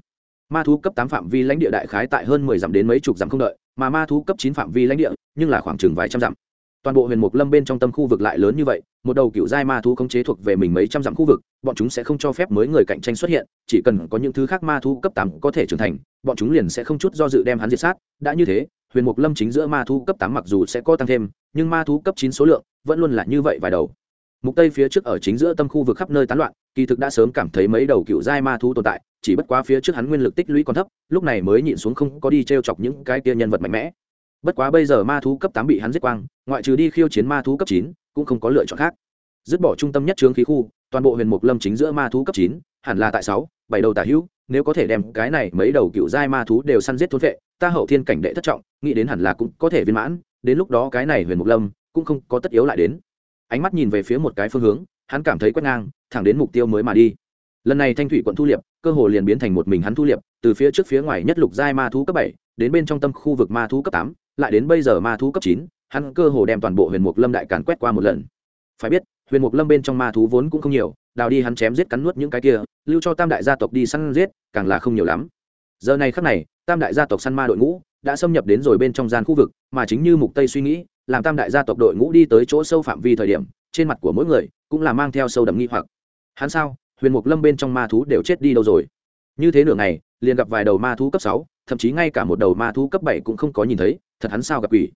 S1: Ma thú cấp tám phạm vi lãnh địa đại khái tại hơn mười dặm đến mấy chục dặm không đợi, mà ma thú cấp chín phạm vi lãnh địa, nhưng là khoảng chừng vài trăm dặm. Toàn bộ huyền mục lâm bên trong tâm khu vực lại lớn như vậy, một đầu cựu giai ma thú khống chế thuộc về mình mấy trăm dặm khu vực, bọn chúng sẽ không cho phép mới người cạnh tranh xuất hiện, chỉ cần có những thứ khác ma thú cấp tám có thể trưởng thành, bọn chúng liền sẽ không chút do dự đem hắn diệt sát, đã như thế huyền mục lâm chính giữa ma thú cấp tám mặc dù sẽ có tăng thêm, nhưng ma thú cấp chín số lượng vẫn luôn là như vậy vài đầu. Mục tây phía trước ở chính giữa tâm khu vực khắp nơi tán loạn, kỳ thực đã sớm cảm thấy mấy đầu cựu giai ma thú tồn tại, chỉ bất quá phía trước hắn nguyên lực tích lũy còn thấp, lúc này mới nhịn xuống không có đi trêu chọc những cái kia nhân vật mạnh mẽ. Bất quá bây giờ ma thú cấp tám bị hắn giết quang, ngoại trừ đi khiêu chiến ma thú cấp chín, cũng không có lựa chọn khác. Dứt bỏ trung tâm nhất trướng khí khu, toàn bộ huyền mục lâm chính giữa ma thú cấp chín, hẳn là tại sáu, bảy đầu tả hữu nếu có thể đem cái này mấy đầu cựu giai ma thú đều săn giết thôn vệ, ta hậu thiên cảnh đệ thất trọng, nghĩ đến hẳn là cũng có thể viên mãn, đến lúc đó cái này huyền mục lâm cũng không có tất yếu lại đến. Ánh mắt nhìn về phía một cái phương hướng, hắn cảm thấy quét ngang, thẳng đến mục tiêu mới mà đi. Lần này thanh thủy quận thu liệp, cơ hồ liền biến thành một mình hắn thu liệp, từ phía trước phía ngoài nhất lục giai ma thú cấp bảy, đến bên trong tâm khu vực ma thú cấp tám, lại đến bây giờ ma thú cấp chín, hắn cơ hồ đem toàn bộ huyền mục lâm đại càn quét qua một lần. Phải biết huyền mục lâm bên trong ma thú vốn cũng không nhiều, đào đi hắn chém giết cắn nuốt những cái kia, lưu cho tam đại gia tộc đi săn giết, càng là không nhiều lắm. Giờ này khắc này, tam đại gia tộc săn ma đội ngũ đã xâm nhập đến rồi bên trong gian khu vực, mà chính như mục tây suy nghĩ, làm tam đại gia tộc đội ngũ đi tới chỗ sâu phạm vi thời điểm, trên mặt của mỗi người cũng là mang theo sâu đậm nghi hoặc. Hắn sao? Huyền mục lâm bên trong ma thú đều chết đi đâu rồi? Như thế nửa ngày, liền gặp vài đầu ma thú cấp sáu, thậm chí ngay cả một đầu ma thú cấp bảy cũng không có nhìn thấy, thật hắn sao gặp quỷ.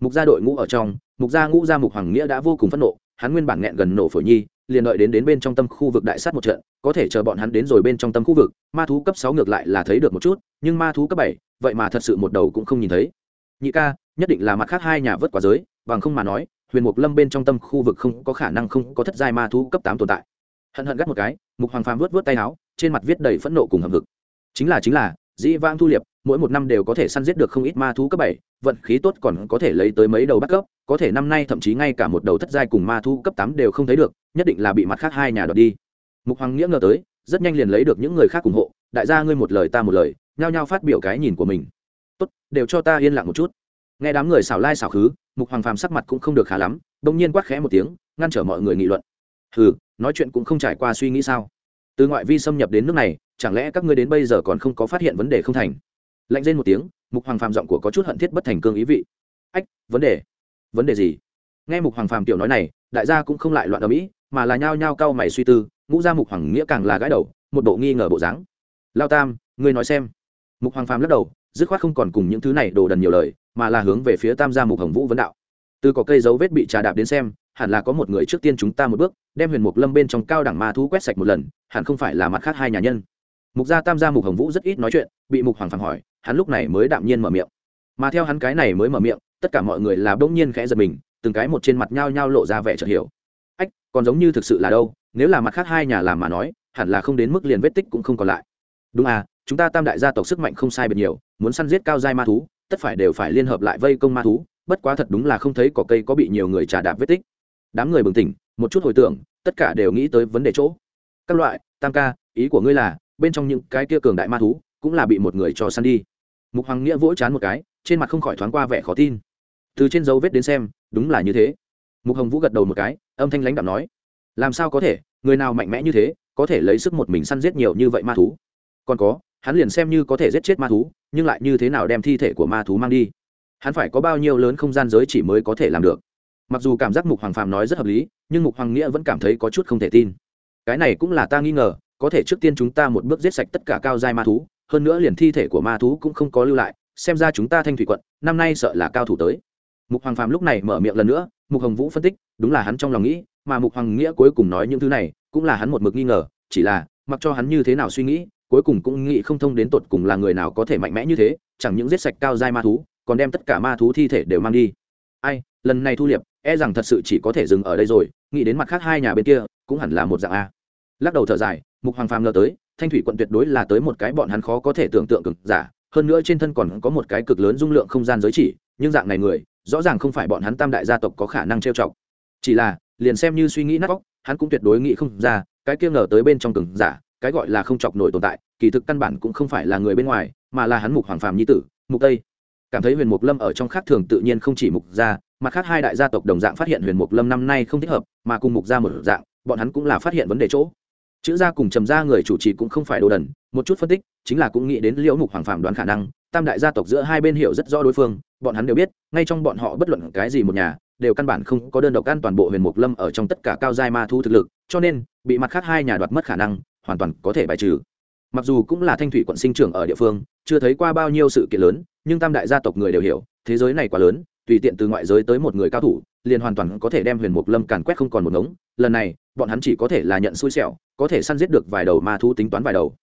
S1: Mục gia đội ngũ ở trong, mục gia ngũ gia mục hoàng nghĩa đã vô cùng phẫn nộ hắn nguyên bản nghẹn gần nổ phổi nhi, liền đợi đến đến bên trong tâm khu vực đại sát một trận, có thể chờ bọn hắn đến rồi bên trong tâm khu vực, ma thú cấp sáu ngược lại là thấy được một chút, nhưng ma thú cấp bảy, vậy mà thật sự một đầu cũng không nhìn thấy. Nhị ca, nhất định là mặt khác hai nhà vớt quả giới, bằng không mà nói, huyền mục lâm bên trong tâm khu vực không có khả năng không có thất giai ma thú cấp tám tồn tại. Hận hận gắt một cái, mục hoàng phàm vớt vớt tay áo, trên mặt viết đầy phẫn nộ cùng hầm hực. Chính là chính là, dĩ vang thu liệp, mỗi một năm đều có thể săn giết được không ít ma thú cấp bảy, vận khí tốt còn có thể lấy tới mấy đầu bắt cấp có thể năm nay thậm chí ngay cả một đầu thất giai cùng ma thu cấp tám đều không thấy được, nhất định là bị mặt khác hai nhà đoạt đi. Mục hoàng nghĩa ngờ tới, rất nhanh liền lấy được những người khác ủng hộ, đại gia ngươi một lời ta một lời, nhao nhao phát biểu cái nhìn của mình. Tốt, đều cho ta yên lặng một chút. Nghe đám người xảo lai xảo khứ, mục hoàng phàm sắc mặt cũng không được khá lắm, bỗng nhiên quát khẽ một tiếng, ngăn trở mọi người nghị luận. Hừ, nói chuyện cũng không trải qua suy nghĩ sao? Từ ngoại vi xâm nhập đến nước này, chẳng lẽ các ngươi đến bây giờ còn không có phát hiện vấn đề không thành? Lạnh lên một tiếng, mục hoàng phàm giọng của có chút hận thiết bất thành cương ý vị. Ách, vấn đề vấn đề gì? Nghe mục hoàng phàm tiểu nói này, đại gia cũng không lại loạn ở mỹ mà là nhao nhao cau mày suy tư, ngũ gia mục hoàng nghĩa càng là gái đầu, một bộ nghi ngờ bộ dáng. Lao tam, ngươi nói xem. Mục hoàng phàm lắc đầu, dứt khoát không còn cùng những thứ này đồ đần nhiều lời, mà là hướng về phía tam gia mục hồng vũ vấn đạo. Từ có cây dấu vết bị trà đạp đến xem, hẳn là có một người trước tiên chúng ta một bước, đem huyền mục lâm bên trong cao đẳng ma thú quét sạch một lần, hẳn không phải là mặt khác hai nhà nhân. Mục gia tam gia mục hồng vũ rất ít nói chuyện, bị mục hoàng phàm hỏi, hắn lúc này mới đạm nhiên mở miệng. Mà theo hắn cái này mới mở miệng tất cả mọi người là bỗng nhiên khẽ giật mình, từng cái một trên mặt nhao nhao lộ ra vẻ chợt hiểu. Ách, còn giống như thực sự là đâu, nếu là mặt khác hai nhà làm mà nói, hẳn là không đến mức liền vết tích cũng không còn lại. Đúng à chúng ta tam đại gia tộc sức mạnh không sai biệt nhiều, muốn săn giết cao giai ma thú, tất phải đều phải liên hợp lại vây công ma thú, bất quá thật đúng là không thấy cỏ cây có bị nhiều người trà đạp vết tích. Đám người bừng tỉnh, một chút hồi tưởng, tất cả đều nghĩ tới vấn đề chỗ. Các loại, tam ca, ý của ngươi là, bên trong những cái kia cường đại ma thú, cũng là bị một người cho săn đi. Mục hoàng nghĩa vỗ chán một cái, trên mặt không khỏi thoáng qua vẻ khó tin từ trên dấu vết đến xem, đúng là như thế. Mục hồng vũ gật đầu một cái, âm thanh lãnh đạo nói, làm sao có thể? Người nào mạnh mẽ như thế, có thể lấy sức một mình săn giết nhiều như vậy ma thú? Còn có, hắn liền xem như có thể giết chết ma thú, nhưng lại như thế nào đem thi thể của ma thú mang đi? Hắn phải có bao nhiêu lớn không gian giới chỉ mới có thể làm được? Mặc dù cảm giác mục hoàng phàm nói rất hợp lý, nhưng mục hoàng nghĩa vẫn cảm thấy có chút không thể tin. Cái này cũng là ta nghi ngờ, có thể trước tiên chúng ta một bước giết sạch tất cả cao giai ma thú, hơn nữa liền thi thể của ma thú cũng không có lưu lại, xem ra chúng ta thanh thủy quận, năm nay sợ là cao thủ tới mục hoàng phàm lúc này mở miệng lần nữa, mục hồng vũ phân tích, đúng là hắn trong lòng nghĩ, mà mục hoàng nghĩa cuối cùng nói những thứ này, cũng là hắn một mực nghi ngờ, chỉ là, mặc cho hắn như thế nào suy nghĩ, cuối cùng cũng nghĩ không thông đến tột cùng là người nào có thể mạnh mẽ như thế, chẳng những giết sạch cao giai ma thú, còn đem tất cả ma thú thi thể đều mang đi. Ai, lần này thu liệp e rằng thật sự chỉ có thể dừng ở đây rồi, nghĩ đến mặt khác hai nhà bên kia, cũng hẳn là một dạng a. Lắc đầu thở dài, mục hoàng phàm ngờ tới, thanh thủy quận tuyệt đối là tới một cái bọn hắn khó có thể tưởng tượng cực giả, hơn nữa trên thân còn có một cái cực lớn dung lượng không gian giới chỉ, nhưng dạng này người rõ ràng không phải bọn hắn tam đại gia tộc có khả năng trêu chọc. Chỉ là, liền xem như suy nghĩ nát óc, hắn cũng tuyệt đối nghĩ không ra, cái kia ngờ tới bên trong cường giả, cái gọi là không chọc nổi tồn tại, kỳ thực căn bản cũng không phải là người bên ngoài, mà là hắn mục hoàng phàm nhi tử, mục tây. Cảm thấy huyền mục lâm ở trong khác thường tự nhiên không chỉ mục gia, mà khác hai đại gia tộc đồng dạng phát hiện huyền mục lâm năm nay không thích hợp, mà cùng mục gia một dạng, bọn hắn cũng là phát hiện vấn đề chỗ. Chữ gia cùng trầm gia người chủ trì cũng không phải đồ đần, một chút phân tích, chính là cũng nghĩ đến liễu mục hoàng phàm đoán khả năng, tam đại gia tộc giữa hai bên hiểu rất rõ đối phương bọn hắn đều biết, ngay trong bọn họ bất luận cái gì một nhà, đều căn bản không có đơn độc ăn toàn bộ huyền mục lâm ở trong tất cả cao giai ma thu thực lực, cho nên, bị mặt khác hai nhà đoạt mất khả năng, hoàn toàn có thể bài trừ. Mặc dù cũng là thanh thủy quận sinh trưởng ở địa phương, chưa thấy qua bao nhiêu sự kiện lớn, nhưng tam đại gia tộc người đều hiểu, thế giới này quá lớn, tùy tiện từ ngoại giới tới một người cao thủ, liền hoàn toàn có thể đem huyền mục lâm càn quét không còn một ngống. Lần này, bọn hắn chỉ có thể là nhận xui xẻo, có thể săn giết được vài đầu ma thú tính toán vài đầu.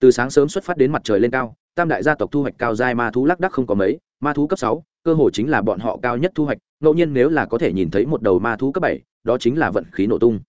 S1: Từ sáng sớm xuất phát đến mặt trời lên cao tam đại gia tộc thu hoạch cao giai ma thú lác đắc không có mấy, ma thú cấp sáu, cơ hội chính là bọn họ cao nhất thu hoạch, ngẫu nhiên nếu là có thể nhìn thấy một đầu ma thú cấp bảy, đó chính là vận khí nổ tung.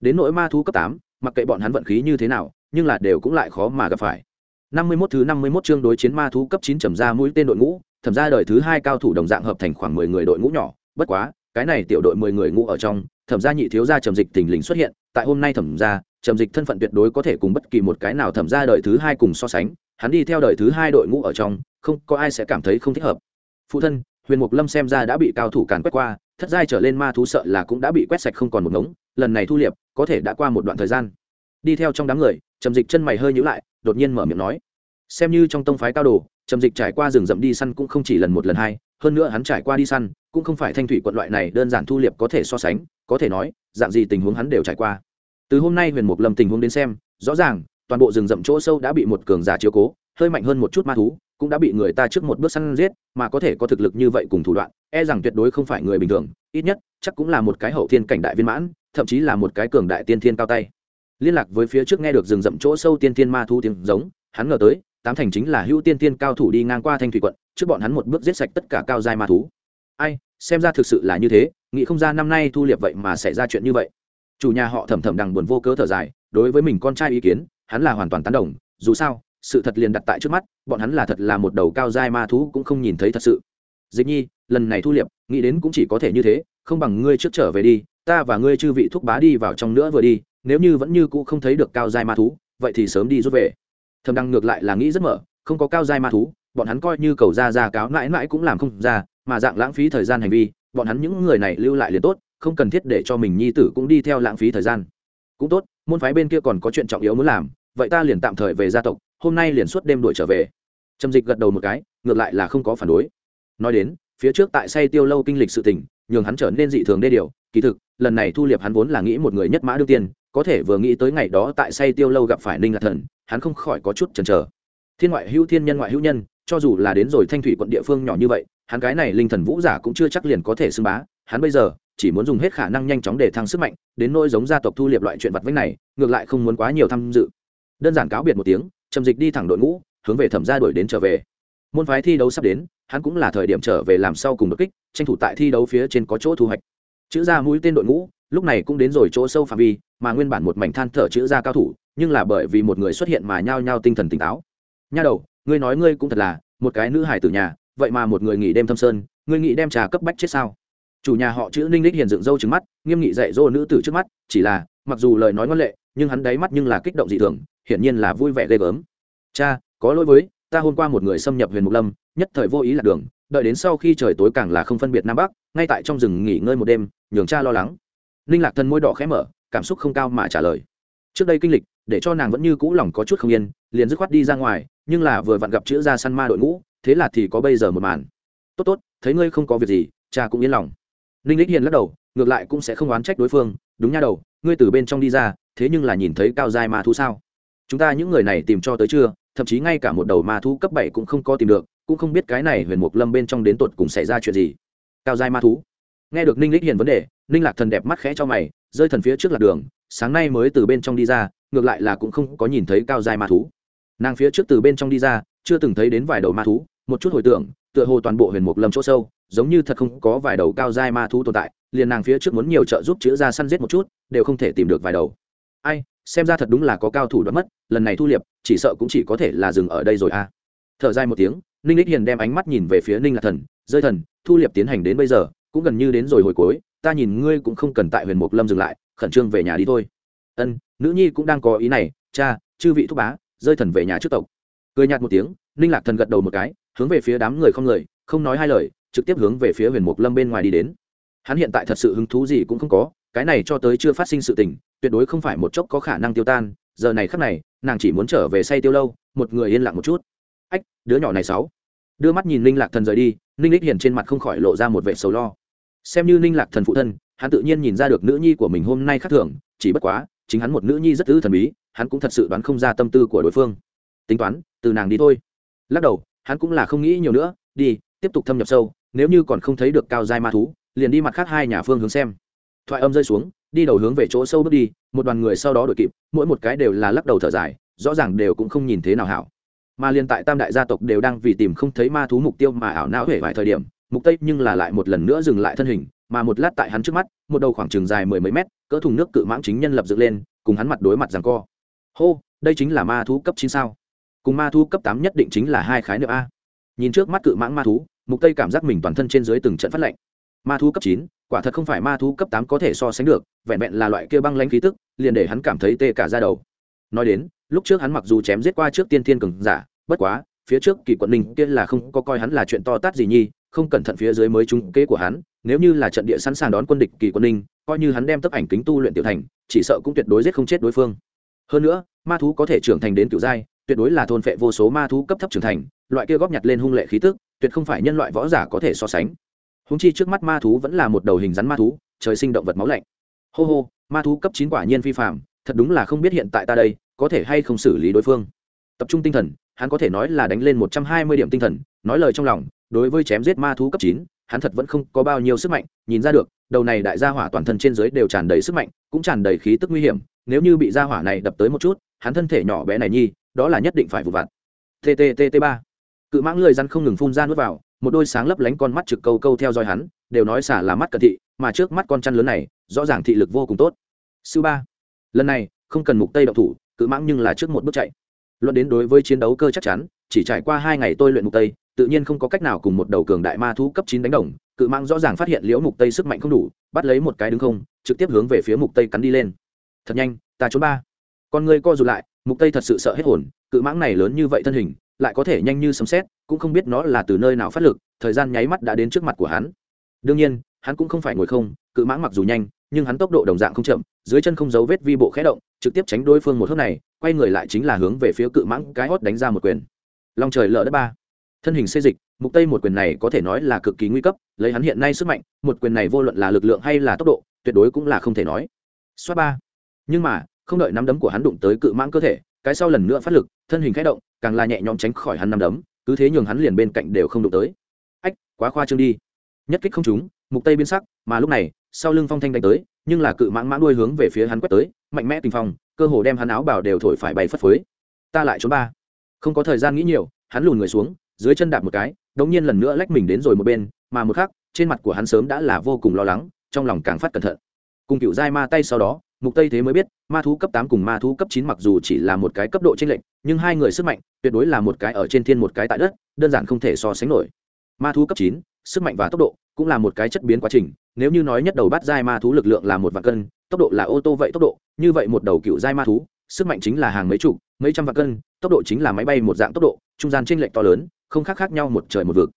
S1: Đến nỗi ma thú cấp tám, mặc kệ bọn hắn vận khí như thế nào, nhưng là đều cũng lại khó mà gặp phải. Năm mươi 51 thứ năm mươi 51 chương đối chiến ma thú cấp chín trầm ra mũi tên đội ngũ, thẩm ra đời thứ hai cao thủ đồng dạng hợp thành khoảng mười người đội ngũ nhỏ. Bất quá, cái này tiểu đội mười người ngũ ở trong, thẩm gia nhị thiếu gia trầm dịch tình lình xuất hiện, tại hôm nay thẩm gia trầm dịch thân phận tuyệt đối có thể cùng bất kỳ một cái nào thẩm ra đời thứ hai cùng so sánh hắn đi theo đời thứ hai đội ngũ ở trong, không, có ai sẽ cảm thấy không thích hợp. Phụ thân, huyền mục lâm xem ra đã bị cao thủ càn quét qua, thất giai trở lên ma thú sợ là cũng đã bị quét sạch không còn một ngống, lần này thu liệp, có thể đã qua một đoạn thời gian. Đi theo trong đám người, trầm dịch chân mày hơi nhữ lại, đột nhiên mở miệng nói. Xem như trong tông phái cao đồ, trầm dịch trải qua rừng rậm đi săn cũng không chỉ lần một lần hai, hơn nữa hắn trải qua đi săn, cũng không phải thanh thủy quận loại này đơn giản thu liệp có thể so sánh, có thể nói, dạng gì tình huống hắn đều trải qua. Từ hôm nay huyền mục lâm tình huống đến xem, rõ ràng toàn bộ rừng rậm chỗ sâu đã bị một cường giả chiếu cố, hơi mạnh hơn một chút ma thú, cũng đã bị người ta trước một bước săn giết, mà có thể có thực lực như vậy cùng thủ đoạn e rằng tuyệt đối không phải người bình thường, ít nhất, chắc cũng là một cái hậu thiên cảnh đại viên mãn, thậm chí là một cái cường đại tiên thiên cao tay. Liên lạc với phía trước nghe được rừng rậm chỗ sâu tiên thiên ma thú tiếng giống, hắn ngờ tới, tám thành chính là hữu tiên thiên cao thủ đi ngang qua thanh thủy quận, trước bọn hắn một bước giết sạch tất cả cao giai ma thú. Ai, xem ra thực sự là như thế, nghĩ không ra năm nay thu liệp vậy mà xảy ra chuyện như vậy. Chủ nhà họ thầm thầm đằng buồn vô cớ thở dài, đối với mình con trai ý kiến hắn là hoàn toàn tán đồng, dù sao, sự thật liền đặt tại trước mắt, bọn hắn là thật là một đầu cao giai ma thú cũng không nhìn thấy thật sự. Dịch nhi, lần này thu liệp, nghĩ đến cũng chỉ có thể như thế, không bằng ngươi trước trở về đi, ta và ngươi chư vị thúc bá đi vào trong nữa vừa đi, nếu như vẫn như cũ không thấy được cao giai ma thú, vậy thì sớm đi rút về. Thầm đăng ngược lại là nghĩ rất mở, không có cao giai ma thú, bọn hắn coi như cầu ra ra cáo mãi mãi cũng làm không ra, mà dạng lãng phí thời gian hành vi, bọn hắn những người này lưu lại liền tốt, không cần thiết để cho mình nhi tử cũng đi theo lãng phí thời gian cũng tốt, môn phái bên kia còn có chuyện trọng yếu muốn làm, vậy ta liền tạm thời về gia tộc, hôm nay liền suốt đêm đuổi trở về. Trầm dịch gật đầu một cái, ngược lại là không có phản đối. Nói đến, phía trước tại say tiêu lâu kinh lịch sự tình, nhường hắn trở nên dị thường đê điều. Kỳ thực, lần này thu liệp hắn vốn là nghĩ một người nhất mã đương tiên, có thể vừa nghĩ tới ngày đó tại say tiêu lâu gặp phải ninh lạc thần, hắn không khỏi có chút chần chờ. Thiên ngoại hữu thiên nhân ngoại hữu nhân, cho dù là đến rồi thanh thủy quận địa phương nhỏ như vậy, hắn cái này linh thần vũ giả cũng chưa chắc liền có thể xưng bá. Hắn bây giờ chỉ muốn dùng hết khả năng nhanh chóng để thăng sức mạnh, đến nỗi giống gia tộc thu liệp loại chuyện vặt vách này, ngược lại không muốn quá nhiều tham dự. Đơn giản cáo biệt một tiếng, trầm dịch đi thẳng đội ngũ, hướng về thẩm gia đuổi đến trở về. Môn phái thi đấu sắp đến, hắn cũng là thời điểm trở về làm sau cùng đột kích, tranh thủ tại thi đấu phía trên có chỗ thu hoạch. Chữ ra mũi tên đội ngũ, lúc này cũng đến rồi chỗ sâu phạm vi, mà nguyên bản một mảnh than thở chữ ra cao thủ, nhưng là bởi vì một người xuất hiện mà nhao nhao tinh thần tỉnh táo. Nha đầu, ngươi nói ngươi cũng thật là một cái nữ hải tử nhà, vậy mà một người nghỉ đêm thâm sơn, ngươi nghĩ đem trà cấp bách chết sao? Chủ nhà họ chữ ninh đích hiền dựng râu trứng mắt, nghiêm nghị dạy dỗ nữ tử trước mắt, chỉ là, mặc dù lời nói ngoan lệ, nhưng hắn đáy mắt nhưng là kích động dị thường, hiển nhiên là vui vẻ ghê gớm. Cha, có lỗi với, ta hôm qua một người xâm nhập huyền mục lâm, nhất thời vô ý lạc đường, đợi đến sau khi trời tối càng là không phân biệt nam bắc, ngay tại trong rừng nghỉ ngơi một đêm, nhường cha lo lắng. Ninh lạc thân môi đỏ khẽ mở, cảm xúc không cao mà trả lời. Trước đây kinh lịch, để cho nàng vẫn như cũ lòng có chút không yên, liền dứt khoát đi ra ngoài, nhưng là vừa vặn gặp chữ ra săn ma đội ngũ, thế là thì có bây giờ một màn. Tốt tốt, thấy ngươi không có việc gì, cha cũng yên lòng ninh lích hiền lắc đầu, ngược lại cũng sẽ không oán trách đối phương. Đúng nha đầu, ngươi từ bên trong đi ra, thế nhưng là nhìn thấy cao Dài ma thú sao? Chúng ta những người này tìm cho tới chưa thậm chí ngay cả một đầu ma thú cấp bảy cũng không có tìm được, cũng không biết cái này huyền mục lâm bên trong đến tột cùng xảy ra chuyện gì. Cao Dài ma thú. Nghe được ninh lích hiền vấn đề, ninh lạc thần đẹp mắt khẽ cho mày, rơi thần phía trước lạc đường, sáng nay mới từ bên trong đi ra, ngược lại là cũng không có nhìn thấy cao Dài ma thú. Nàng phía trước từ bên trong đi ra, chưa từng thấy đến vài đầu ma thú, một chút hồi tưởng, tựa hồ toàn bộ huyền mục lâm chỗ sâu giống như thật không có vài đầu cao giai ma thú tồn tại, liền nàng phía trước muốn nhiều trợ giúp chữ ra săn giết một chút, đều không thể tìm được vài đầu. Ai, xem ra thật đúng là có cao thủ đoán mất, lần này thu liệp, chỉ sợ cũng chỉ có thể là dừng ở đây rồi à. Thở dài một tiếng, ninh lích hiền đem ánh mắt nhìn về phía ninh lạc thần, rơi thần, thu liệp tiến hành đến bây giờ, cũng gần như đến rồi hồi cuối, ta nhìn ngươi cũng không cần tại huyền mục lâm dừng lại, khẩn trương về nhà đi thôi. Ân, nữ nhi cũng đang có ý này, cha, chư vị thúc bá, rơi thần về nhà trước tộc. Cười nhạt một tiếng, ninh lạc thần gật đầu một cái, hướng về phía đám người không người, không nói hai lời trực tiếp hướng về phía huyền mục lâm bên ngoài đi đến. Hắn hiện tại thật sự hứng thú gì cũng không có, cái này cho tới chưa phát sinh sự tình, tuyệt đối không phải một chốc có khả năng tiêu tan, giờ này khắc này, nàng chỉ muốn trở về say tiêu lâu, một người yên lặng một chút. Ách, đứa nhỏ này sáu. Đưa mắt nhìn ninh lạc thần rời đi, ninh lích hiển trên mặt không khỏi lộ ra một vệ sầu lo. Xem như ninh lạc thần phụ thân, hắn tự nhiên nhìn ra được nữ nhi của mình hôm nay khác thường, chỉ bất quá, chính hắn một nữ nhi rất ư thần bí, hắn cũng thật sự đoán không ra tâm tư của đối phương. Tính toán, từ nàng đi thôi. Lắc đầu, hắn cũng là không nghĩ nhiều nữa, đi, tiếp tục thâm nhập sâu nếu như còn không thấy được cao giai ma thú, liền đi mặt khác hai nhà phương hướng xem. Thoại âm rơi xuống, đi đầu hướng về chỗ sâu bước đi, một đoàn người sau đó đội kịp, mỗi một cái đều là lắc đầu thở dài, rõ ràng đều cũng không nhìn thế nào hảo. Mà liên tại tam đại gia tộc đều đang vì tìm không thấy ma thú mục tiêu mà ảo não hể vài thời điểm, mục tây nhưng là lại một lần nữa dừng lại thân hình, mà một lát tại hắn trước mắt, một đầu khoảng trường dài mười mấy mét, cỡ thùng nước cự mãng chính nhân lập dựng lên, cùng hắn mặt đối mặt rằng co. Hô, đây chính là ma thú cấp chín sao? Cùng ma thú cấp tám nhất định chính là hai khái niệm a. Nhìn trước mắt cự mãng ma thú mục tây cảm giác mình toàn thân trên dưới từng trận phát lạnh. Ma thú cấp chín, quả thật không phải ma thú cấp tám có thể so sánh được, vẹn vẹn là loại kia băng lãnh khí tức, liền để hắn cảm thấy tê cả da đầu. Nói đến, lúc trước hắn mặc dù chém giết qua trước tiên thiên cường giả, bất quá, phía trước kỳ quận ninh kia là không có coi hắn là chuyện to tát gì nhi, không cẩn thận phía dưới mới trúng kế của hắn, nếu như là trận địa sẵn sàng đón quân địch kỳ quận ninh, coi như hắn đem tấp ảnh kính tu luyện tiểu thành, chỉ sợ cũng tuyệt đối giết không chết đối phương. Hơn nữa, ma thú có thể trưởng thành đến cựu giai, tuyệt đối là thôn phệ vô số ma thú cấp thấp trưởng thành, loại kia góp nhặt lên hung lệ khí tức tuyệt không phải nhân loại võ giả có thể so sánh. Húng chi trước mắt ma thú vẫn là một đầu hình rắn ma thú, trời sinh động vật máu lạnh. Hô hô, ma thú cấp chín quả nhiên phi phạm thật đúng là không biết hiện tại ta đây, có thể hay không xử lý đối phương. Tập trung tinh thần, hắn có thể nói là đánh lên một trăm hai mươi điểm tinh thần, nói lời trong lòng, đối với chém giết ma thú cấp chín, hắn thật vẫn không có bao nhiêu sức mạnh, nhìn ra được, đầu này đại gia hỏa toàn thân trên dưới đều tràn đầy sức mạnh, cũng tràn đầy khí tức nguy hiểm, nếu như bị gia hỏa này đập tới một chút, hắn thân thể nhỏ bé này nhi, đó là nhất định phải vụ vặt. Tttt ba cự mãng lười răn không ngừng phun ra nuốt vào, một đôi sáng lấp lánh con mắt trực câu câu theo dõi hắn, đều nói xả là mắt cận thị, mà trước mắt con chăn lớn này, rõ ràng thị lực vô cùng tốt. Sư ba, lần này, không cần mục tây động thủ, cự mãng nhưng là trước một bước chạy. Luận đến đối với chiến đấu cơ chắc chắn, chỉ trải qua hai ngày tôi luyện mục tây, tự nhiên không có cách nào cùng một đầu cường đại ma thú cấp 9 đánh đồng, cự mãng rõ ràng phát hiện liễu mục tây sức mạnh không đủ, bắt lấy một cái đứng không, trực tiếp hướng về phía mục tây cắn đi lên. Thật nhanh, ta trốn ba. Con người co rụt lại, mục tây thật sự sợ hết hồn, cự mãng này lớn như vậy thân hình lại có thể nhanh như sấm sét, cũng không biết nó là từ nơi nào phát lực, thời gian nháy mắt đã đến trước mặt của hắn. Đương nhiên, hắn cũng không phải ngồi không, cự mãng mặc dù nhanh, nhưng hắn tốc độ đồng dạng không chậm, dưới chân không dấu vết vi bộ khẽ động, trực tiếp tránh đối phương một hớp này, quay người lại chính là hướng về phía cự mãng cái hót đánh ra một quyền. Long trời lỡ đất ba. Thân hình xây dịch, mục tây một quyền này có thể nói là cực kỳ nguy cấp, lấy hắn hiện nay sức mạnh, một quyền này vô luận là lực lượng hay là tốc độ, tuyệt đối cũng là không thể nói. Xoát ba. Nhưng mà, không đợi nắm đấm của hắn đụng tới cự mãng cơ thể cái sau lần nữa phát lực, thân hình khẽ động, càng là nhẹ nhõm tránh khỏi hắn nằm đấm, cứ thế nhường hắn liền bên cạnh đều không đụng tới. Ách, quá khoa trương đi. Nhất kích không trúng, mục tây biến sắc, mà lúc này, sau lưng phong thanh đánh tới, nhưng là cự mãng mãng đuôi hướng về phía hắn quét tới, mạnh mẽ tình phong, cơ hồ đem hắn áo bảo đều thổi phải bay phất phới. Ta lại trốn ba. Không có thời gian nghĩ nhiều, hắn lùn người xuống, dưới chân đạp một cái, đống nhiên lần nữa lách mình đến rồi một bên, mà một khắc, trên mặt của hắn sớm đã là vô cùng lo lắng, trong lòng càng phát cẩn thận. Cùng cựu giai ma tay sau đó mục tây thế mới biết, ma thú cấp tám cùng ma thú cấp chín mặc dù chỉ là một cái cấp độ trên lệnh nhưng hai người sức mạnh tuyệt đối là một cái ở trên thiên một cái tại đất, đơn giản không thể so sánh nổi. Ma thú cấp chín, sức mạnh và tốc độ cũng là một cái chất biến quá trình, nếu như nói nhất đầu bát giai ma thú lực lượng là một vạn cân, tốc độ là ô tô vậy tốc độ, như vậy một đầu cựu giai ma thú, sức mạnh chính là hàng mấy chục, mấy trăm vạn cân, tốc độ chính là máy bay một dạng tốc độ, trung gian trên lệnh to lớn, không khác khác nhau một trời một vực.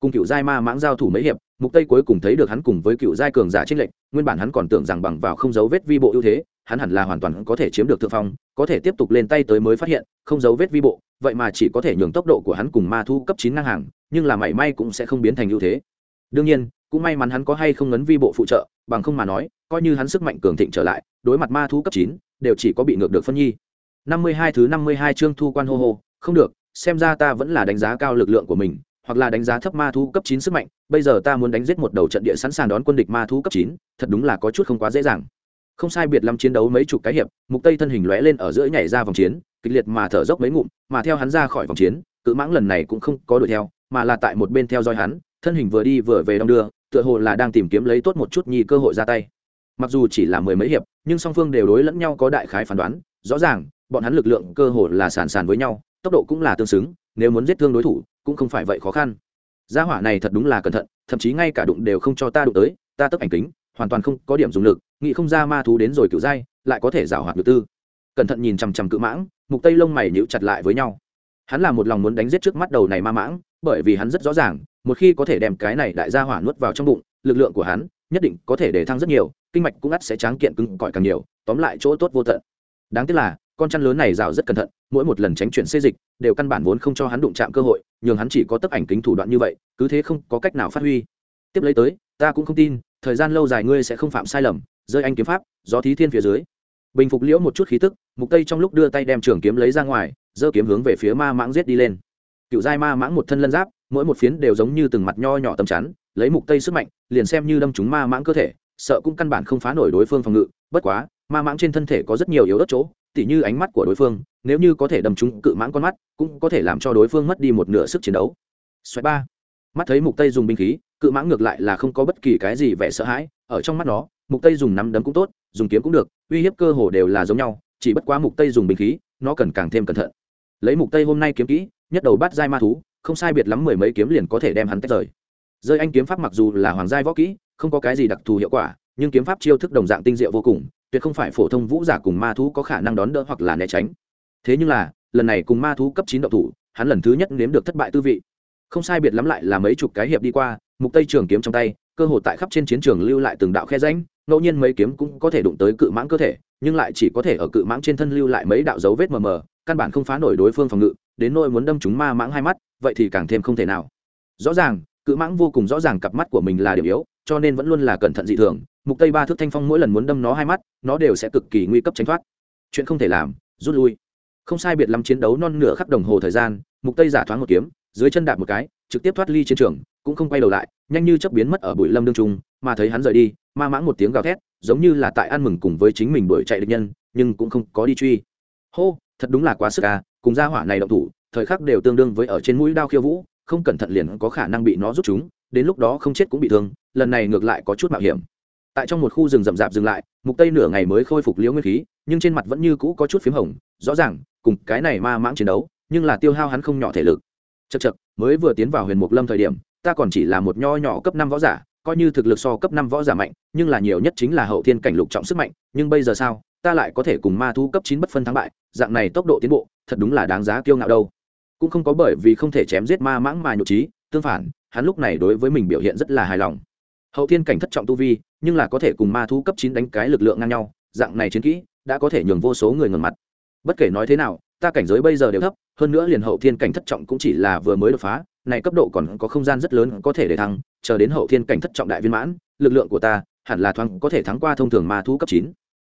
S1: Cùng cựu giai ma mãng giao thủ mấy hiệp mục tây cuối cùng thấy được hắn cùng với cựu giai cường giả trinh lệnh nguyên bản hắn còn tưởng rằng bằng vào không dấu vết vi bộ ưu thế, hắn hẳn là hoàn toàn có thể chiếm được thượng phong, có thể tiếp tục lên tay tới mới phát hiện, không dấu vết vi bộ, vậy mà chỉ có thể nhường tốc độ của hắn cùng ma thu cấp chín ngang hàng, nhưng là mảy may cũng sẽ không biến thành ưu thế. Đương nhiên, cũng may mắn hắn có hay không ngấn vi bộ phụ trợ, bằng không mà nói, coi như hắn sức mạnh cường thịnh trở lại, đối mặt ma thu cấp chín, đều chỉ có bị ngược được phân nhi. Năm mươi hai thứ năm mươi hai chương thu quan hô hô, không được, xem ra ta vẫn là đánh giá cao lực lượng của mình hoặc là đánh giá thấp ma thú cấp chín sức mạnh, bây giờ ta muốn đánh giết một đầu trận địa sẵn sàng đón quân địch ma thú cấp chín, thật đúng là có chút không quá dễ dàng. Không sai biệt lắm chiến đấu mấy chục cái hiệp, mục tây thân hình lóe lên ở giữa nhảy ra vòng chiến, kịch liệt mà thở dốc mấy ngụm, mà theo hắn ra khỏi vòng chiến, cự mãng lần này cũng không có đuổi theo, mà là tại một bên theo dõi hắn, thân hình vừa đi vừa về đông đưa, tựa hồ là đang tìm kiếm lấy tốt một chút nhi cơ hội ra tay. Mặc dù chỉ là mười mấy hiệp, nhưng song phương đều đối lẫn nhau có đại khái phán đoán, rõ ràng, bọn hắn lực lượng cơ hồ là sàn sàn với nhau, tốc độ cũng là tương xứng, nếu muốn giết thương đối thủ cũng không phải vậy khó khăn. Gia hỏa này thật đúng là cẩn thận, thậm chí ngay cả đụng đều không cho ta đụng tới, ta tấp ảnh kính, hoàn toàn không có điểm dùng lực, nghĩ không ra ma thú đến rồi cựu dai, lại có thể giảo hoạt được tư. Cẩn thận nhìn chằm chằm cự mãng, mục tây lông mày nhíu chặt lại với nhau. Hắn là một lòng muốn đánh giết trước mắt đầu này ma mãng, bởi vì hắn rất rõ ràng, một khi có thể đem cái này đại gia hỏa nuốt vào trong bụng, lực lượng của hắn nhất định có thể để thăng rất nhiều, kinh mạch cũng ắt sẽ tráng kiện cứng cỏi càng nhiều, tóm lại chỗ tốt vô tận. Đáng tiếc là con chăn lớn này rào rất cẩn thận, mỗi một lần tránh chuyển xê dịch, đều căn bản vốn không cho hắn đụng chạm cơ hội, nhường hắn chỉ có tấp ảnh kính thủ đoạn như vậy, cứ thế không có cách nào phát huy. Tiếp lấy tới, ta cũng không tin, thời gian lâu dài ngươi sẽ không phạm sai lầm, rơi anh kiếm pháp, gió thí thiên phía dưới. Bình phục liễu một chút khí tức, mục tây trong lúc đưa tay đem trường kiếm lấy ra ngoài, giơ kiếm hướng về phía ma mãng giết đi lên. Cựu giai ma mãng một thân lân giáp, mỗi một phiến đều giống như từng mặt nho nhỏ tầm chắn, lấy mục tây sức mạnh, liền xem như đâm chúng ma mãng cơ thể, sợ cũng căn bản không phá nổi đối phương phòng ngự, bất quá, ma mãng trên thân thể có rất nhiều yếu ớt chỗ tỉ như ánh mắt của đối phương, nếu như có thể đâm trúng cự mãng con mắt, cũng có thể làm cho đối phương mất đi một nửa sức chiến đấu. Xoáy ba. Mắt thấy mục tây dùng binh khí, cự mãng ngược lại là không có bất kỳ cái gì vẻ sợ hãi, ở trong mắt nó, mục tây dùng nắm đấm cũng tốt, dùng kiếm cũng được, uy hiếp cơ hồ đều là giống nhau, chỉ bất quá mục tây dùng binh khí, nó cần càng thêm cẩn thận. Lấy mục tây hôm nay kiếm kỹ, nhất đầu bắt giai ma thú, không sai biệt lắm mười mấy kiếm liền có thể đem hắn tách rời. Rơi anh kiếm pháp mặc dù là hoàng giai võ kỹ, không có cái gì đặc thù hiệu quả, nhưng kiếm pháp chiêu thức đồng dạng tinh diệu vô cùng tuyệt không phải phổ thông vũ giả cùng ma thú có khả năng đón đỡ hoặc là né tránh. Thế nhưng là, lần này cùng ma thú cấp chín động thủ, hắn lần thứ nhất nếm được thất bại tư vị. Không sai biệt lắm lại là mấy chục cái hiệp đi qua, mục tây trường kiếm trong tay, cơ hội tại khắp trên chiến trường lưu lại từng đạo khe rãnh, ngẫu nhiên mấy kiếm cũng có thể đụng tới cự mãng cơ thể, nhưng lại chỉ có thể ở cự mãng trên thân lưu lại mấy đạo dấu vết mờ mờ, căn bản không phá nổi đối phương phòng ngự, đến nỗi muốn đâm chúng ma mãng hai mắt, vậy thì càng thêm không thể nào. Rõ ràng, cự mãng vô cùng rõ ràng cặp mắt của mình là điểm yếu, cho nên vẫn luôn là cẩn thận dị thường mục tây ba thước thanh phong mỗi lần muốn đâm nó hai mắt, nó đều sẽ cực kỳ nguy cấp tránh thoát. Chuyện không thể làm, rút lui. Không sai biệt lắm chiến đấu non nửa khắp đồng hồ thời gian, mục tây giả thoáng một kiếm, dưới chân đạp một cái, trực tiếp thoát ly chiến trường, cũng không quay đầu lại, nhanh như chớp biến mất ở bụi lâm đương trung, mà thấy hắn rời đi, ma mãng một tiếng gào thét, giống như là tại ăn mừng cùng với chính mình đuổi chạy địch nhân, nhưng cũng không có đi truy. Hô, thật đúng là quá sức à cùng gia hỏa này động thủ, thời khắc đều tương đương với ở trên mũi đao khiêu vũ, không cẩn thận liền có khả năng bị nó rút chúng, đến lúc đó không chết cũng bị thương, lần này ngược lại có chút mạo hiểm tại trong một khu rừng rậm rạp dừng lại, mục tây nửa ngày mới khôi phục liễu nguyên khí, nhưng trên mặt vẫn như cũ có chút phím hồng, rõ ràng, cùng cái này ma mãng chiến đấu, nhưng là tiêu hao hắn không nhỏ thể lực. Chật chật mới vừa tiến vào huyền mục lâm thời điểm, ta còn chỉ là một nho nhỏ cấp năm võ giả, coi như thực lực so cấp năm võ giả mạnh, nhưng là nhiều nhất chính là hậu thiên cảnh lục trọng sức mạnh, nhưng bây giờ sao, ta lại có thể cùng ma thu cấp chín bất phân thắng bại, dạng này tốc độ tiến bộ, thật đúng là đáng giá kiêu ngạo đâu. Cũng không có bởi vì không thể chém giết ma mãng mà nhục trí, tương phản, hắn lúc này đối với mình biểu hiện rất là hài lòng hậu thiên cảnh thất trọng tu vi, nhưng là có thể cùng ma thu cấp chín đánh cái lực lượng ngang nhau, dạng này chiến kỹ, đã có thể nhường vô số người ngần mặt. Bất kể nói thế nào, ta cảnh giới bây giờ đều thấp, hơn nữa liền hậu thiên cảnh thất trọng cũng chỉ là vừa mới đột phá, này cấp độ còn có không gian rất lớn có thể để thăng, chờ đến hậu thiên cảnh thất trọng đại viên mãn, lực lượng của ta hẳn là thoáng có thể thắng qua thông thường ma thú cấp chín.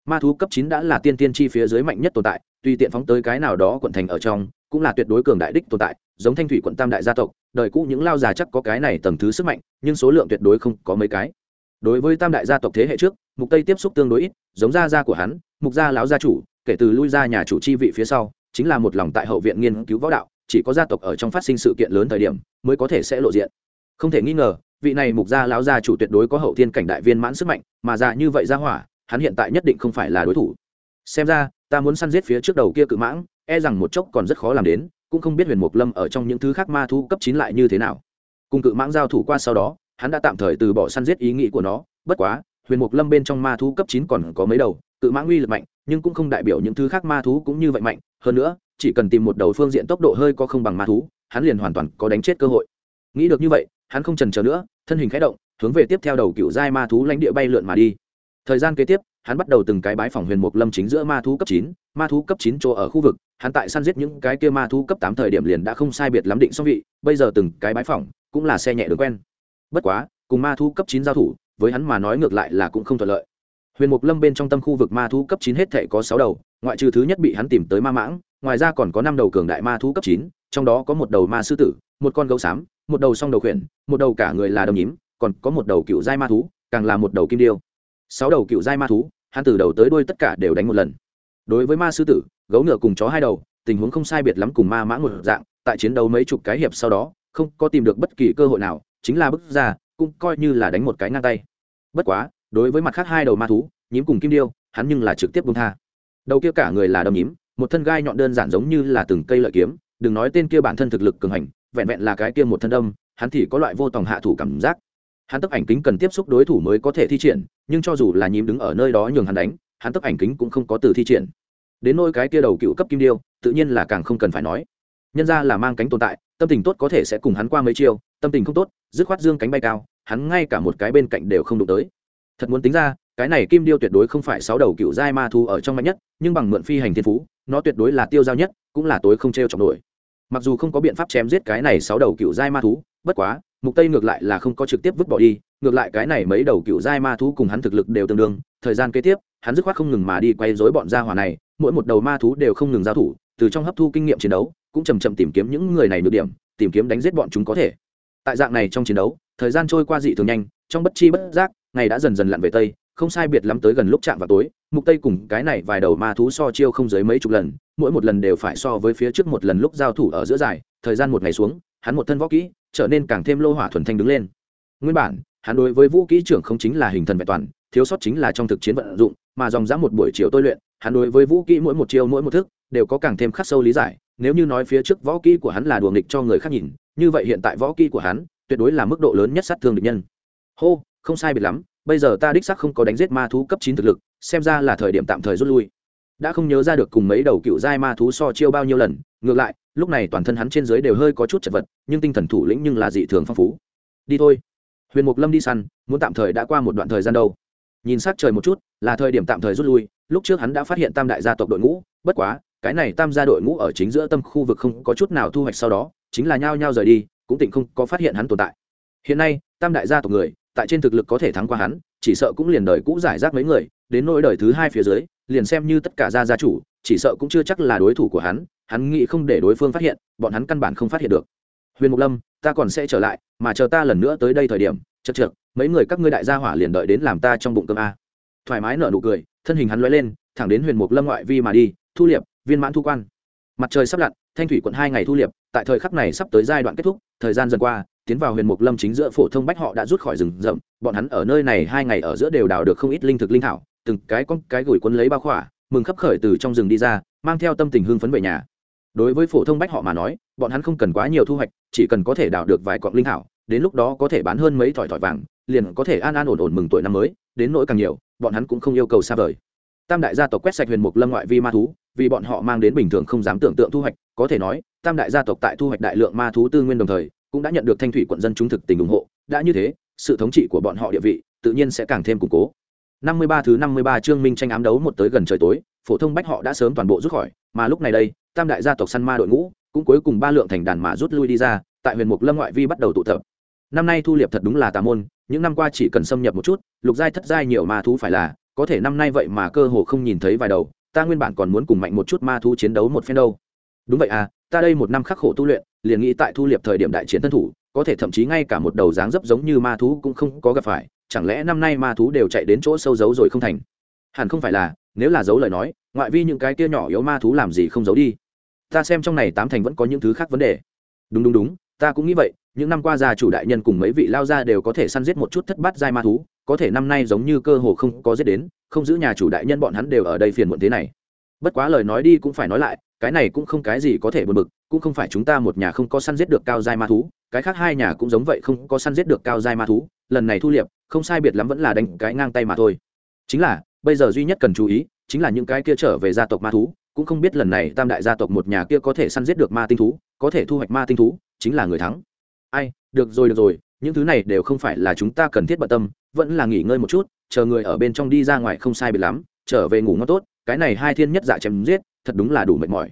S1: Ma thú cấp chín đã là tiên tiên chi phía dưới mạnh nhất tồn tại, tùy tiện phóng tới cái nào đó quận thành ở trong, cũng là tuyệt đối cường đại đích tồn tại giống thanh thủy quận tam đại gia tộc, đời cũ những lao già chắc có cái này tầng thứ sức mạnh, nhưng số lượng tuyệt đối không có mấy cái. Đối với tam đại gia tộc thế hệ trước, mục tây tiếp xúc tương đối ít, giống gia gia của hắn, mục gia lão gia chủ, kể từ lui ra nhà chủ chi vị phía sau, chính là một lòng tại hậu viện nghiên cứu võ đạo, chỉ có gia tộc ở trong phát sinh sự kiện lớn thời điểm, mới có thể sẽ lộ diện. Không thể nghi ngờ, vị này mục gia lão gia chủ tuyệt đối có hậu thiên cảnh đại viên mãn sức mạnh, mà già như vậy ra hỏa, hắn hiện tại nhất định không phải là đối thủ. Xem ra, ta muốn săn giết phía trước đầu kia cự mãng e rằng một chốc còn rất khó làm đến cũng không biết huyền mục lâm ở trong những thứ khác ma thú cấp chín lại như thế nào. Cùng cự mãng giao thủ qua sau đó, hắn đã tạm thời từ bỏ săn giết ý nghĩ của nó, bất quá, huyền mục lâm bên trong ma thú cấp chín còn có mấy đầu, cự mãng uy lực mạnh, nhưng cũng không đại biểu những thứ khác ma thú cũng như vậy mạnh. Hơn nữa, chỉ cần tìm một đầu phương diện tốc độ hơi có không bằng ma thú, hắn liền hoàn toàn có đánh chết cơ hội. Nghĩ được như vậy, hắn không trần chờ nữa, thân hình khẽ động, hướng về tiếp theo đầu cựu giai ma thú lãnh địa bay lượn mà đi. Thời gian kế tiếp hắn bắt đầu từng cái bái phòng huyền mục lâm chính giữa ma thú cấp chín, ma thú cấp chín chỗ ở khu vực, hắn tại săn giết những cái kia ma thú cấp tám thời điểm liền đã không sai biệt lắm định xong vị, bây giờ từng cái bái phòng, cũng là xe nhẹ đường quen. Bất quá, cùng ma thú cấp chín giao thủ, với hắn mà nói ngược lại là cũng không thuận lợi. Huyền mục lâm bên trong tâm khu vực ma thú cấp chín hết thể có sáu đầu, ngoại trừ thứ nhất bị hắn tìm tới ma mãng, ngoài ra còn có năm đầu cường đại ma thú cấp chín, trong đó có một đầu ma sư tử, một con gấu xám, một đầu song đầu khuyển, một đầu cả người là đồng nhím, còn có một đầu cựu giai ma thú, càng là một đầu kim điêu. Sáu đầu cựu giai ma thú hắn từ đầu tới đuôi tất cả đều đánh một lần. Đối với ma sư tử, gấu ngựa cùng chó hai đầu, tình huống không sai biệt lắm cùng ma mã một dạng, tại chiến đấu mấy chục cái hiệp sau đó, không có tìm được bất kỳ cơ hội nào, chính là bước ra, cũng coi như là đánh một cái ngang tay. Bất quá, đối với mặt khác hai đầu ma thú, nhím cùng kim điêu, hắn nhưng là trực tiếp bung tha. Đầu kia cả người là đầm nhím, một thân gai nhọn đơn giản giống như là từng cây lợi kiếm, đừng nói tên kia bản thân thực lực cường hành, vẹn vẹn là cái kia một thân đâm, hắn thì có loại vô tòng hạ thủ cảm giác hắn tấp ảnh kính cần tiếp xúc đối thủ mới có thể thi triển, nhưng cho dù là nhím đứng ở nơi đó nhường hắn đánh, hắn tấp ảnh kính cũng không có từ thi triển. Đến nôi cái kia đầu cựu cấp kim điêu, tự nhiên là càng không cần phải nói. Nhân ra là mang cánh tồn tại, tâm tình tốt có thể sẽ cùng hắn qua mấy chiêu, tâm tình không tốt, dứt khoát dương cánh bay cao, hắn ngay cả một cái bên cạnh đều không đụng tới. Thật muốn tính ra, cái này kim điêu tuyệt đối không phải sáu đầu cựu giai ma thu ở trong mạnh nhất, nhưng bằng mượn phi hành thiên phú, nó tuyệt đối là tiêu dao nhất, cũng là tối không t r e o trọng nổi. Mặc dù không có biện pháp chém giết cái này sáu đầu cựu giai ma thú, bất quá mục tây ngược lại là không có trực tiếp vứt bỏ đi, ngược lại cái này mấy đầu cựu giai ma thú cùng hắn thực lực đều tương đương, thời gian kế tiếp, hắn dứt khoát không ngừng mà đi quay dối bọn gia hỏa này, mỗi một đầu ma thú đều không ngừng giao thủ, từ trong hấp thu kinh nghiệm chiến đấu, cũng chầm chậm tìm kiếm những người này được điểm, tìm kiếm đánh giết bọn chúng có thể. Tại dạng này trong chiến đấu, thời gian trôi qua dị thường nhanh, trong bất chi bất giác, ngày đã dần dần lặn về tây, không sai biệt lắm tới gần lúc chạm vào tối, mục tây cùng cái này vài đầu ma thú so chiêu không dưới mấy chục lần, mỗi một lần đều phải so với phía trước một lần lúc giao thủ ở giữa dài, thời gian một ngày xuống hắn một thân võ kỹ, trở nên càng thêm lô hỏa thuần thanh đứng lên. Nguyên bản, hắn đối với vũ kỹ trưởng không chính là hình thần vẹn toàn, thiếu sót chính là trong thực chiến vận dụng, mà dòng dã một buổi chiều tôi luyện, hắn đối với vũ kỹ mỗi một chiêu mỗi một thức đều có càng thêm khắc sâu lý giải, nếu như nói phía trước võ kỹ của hắn là đùa nghịch cho người khác nhìn, như vậy hiện tại võ kỹ của hắn tuyệt đối là mức độ lớn nhất sát thương địch nhân. Hô, không sai biệt lắm, bây giờ ta đích xác không có đánh giết ma thú cấp chín thực lực, xem ra là thời điểm tạm thời rút lui. Đã không nhớ ra được cùng mấy đầu cựu giai ma thú so chiêu bao nhiêu lần, ngược lại lúc này toàn thân hắn trên dưới đều hơi có chút chật vật, nhưng tinh thần thủ lĩnh nhưng là dị thường phong phú. Đi thôi. Huyền mục lâm đi săn, muốn tạm thời đã qua một đoạn thời gian đâu. Nhìn s trời một chút, là thời điểm tạm thời rút lui, lúc trước hắn đã phát hiện tam đại gia tộc đội ngũ, bất quá, cái này tam gia đội ngũ ở chính giữa tâm khu vực không có chút nào thu hoạch sau đó, chính là nhao nhao rời đi, cũng tỉnh không có phát hiện hắn tồn tại. Hiện nay, tam đại gia tộc người, tại trên thực lực có thể thắng qua hắn, chỉ sợ cũng liền đời cũ giải rác mấy người, đến nỗi đời thứ hai phía dưới liền xem như tất cả gia gia chủ, chỉ sợ cũng chưa chắc là đối thủ của hắn hắn nghĩ không để đối phương phát hiện, bọn hắn căn bản không phát hiện được. Huyền mục lâm, ta còn sẽ trở lại, mà chờ ta lần nữa tới đây thời điểm chật chược mấy người các ngươi đại gia hỏa liền đợi đến làm ta trong bụng cơm a. Thoải mái nở nụ cười, thân hình hắn lóe lên, thẳng đến huyền mục lâm ngoại vi mà đi, thu liệp, viên mãn thu quan. Mặt trời sắp lặn, thanh thủy quận hai ngày thu liệp, tại thời khắc này sắp tới giai đoạn kết thúc, thời gian dần qua, tiến vào huyền mục lâm chính giữa phổ thông bách họ đã rút khỏi rừng rậm, bọn hắn ở nơi này hai ngày ở giữa đều đào được không ít linh thực linh thảo từng cái con cái gửi quân lấy bao khỏa, mừng khắp khởi từ trong rừng đi ra, mang theo tâm tình hưng phấn về nhà. Đối với phổ thông bách họ mà nói, bọn hắn không cần quá nhiều thu hoạch, chỉ cần có thể đào được vài cọng linh thảo đến lúc đó có thể bán hơn mấy thỏi thỏi vàng, liền có thể an an ổn ổn mừng tuổi năm mới, đến nỗi càng nhiều, bọn hắn cũng không yêu cầu xa vời. Tam đại gia tộc quét sạch huyền mục lâm ngoại vi ma thú, vì bọn họ mang đến bình thường không dám tưởng tượng thu hoạch, có thể nói, tam đại gia tộc tại thu hoạch đại lượng ma thú tư nguyên đồng thời, cũng đã nhận được thanh thủy quận dân chúng thực tình ủng hộ, đã như thế, sự thống trị của bọn họ địa vị, tự nhiên sẽ càng thêm củng cố năm mươi ba thứ năm mươi ba chương minh tranh ám đấu một tới gần trời tối, phổ thông bách họ đã sớm toàn bộ rút khỏi, mà lúc này đây, tam đại gia tộc săn ma đội ngũ cũng cuối cùng ba lượng thành đàn mà rút lui đi ra, tại huyền mục lâm ngoại vi bắt đầu tụ tập. Năm nay thu liệp thật đúng là tà môn, những năm qua chỉ cần xâm nhập một chút, lục giai thất giai nhiều ma thú phải là, có thể năm nay vậy mà cơ hồ không nhìn thấy vài đầu, ta nguyên bản còn muốn cùng mạnh một chút ma thú chiến đấu một phen đâu. Đúng vậy à ta đây một năm khắc khổ tu luyện, liền nghĩ tại thu liệp thời điểm đại chiến thân thủ, có thể thậm chí ngay cả một đầu dáng dấp giống như ma thú cũng không có gặp phải chẳng lẽ năm nay ma thú đều chạy đến chỗ sâu giấu rồi không thành? Hẳn không phải là, nếu là giấu lời nói, ngoại vi những cái kia nhỏ yếu ma thú làm gì không giấu đi? Ta xem trong này tám thành vẫn có những thứ khác vấn đề. Đúng đúng đúng, ta cũng nghĩ vậy, những năm qua gia chủ đại nhân cùng mấy vị lao gia đều có thể săn giết một chút thất bát giai ma thú, có thể năm nay giống như cơ hồ không có giết đến, không giữ nhà chủ đại nhân bọn hắn đều ở đây phiền muộn thế này. Bất quá lời nói đi cũng phải nói lại, cái này cũng không cái gì có thể buồn bực, cũng không phải chúng ta một nhà không có săn giết được cao giai ma thú, cái khác hai nhà cũng giống vậy không có săn giết được cao giai ma thú, lần này thu liệp không sai biệt lắm vẫn là đánh cái ngang tay mà thôi. Chính là, bây giờ duy nhất cần chú ý chính là những cái kia trở về gia tộc ma thú, cũng không biết lần này tam đại gia tộc một nhà kia có thể săn giết được ma tinh thú, có thể thu hoạch ma tinh thú, chính là người thắng. Ai, được rồi được rồi, những thứ này đều không phải là chúng ta cần thiết bận tâm, vẫn là nghỉ ngơi một chút, chờ người ở bên trong đi ra ngoài không sai biệt lắm, trở về ngủ ngon tốt, cái này hai thiên nhất dạ chém giết, thật đúng là đủ mệt mỏi.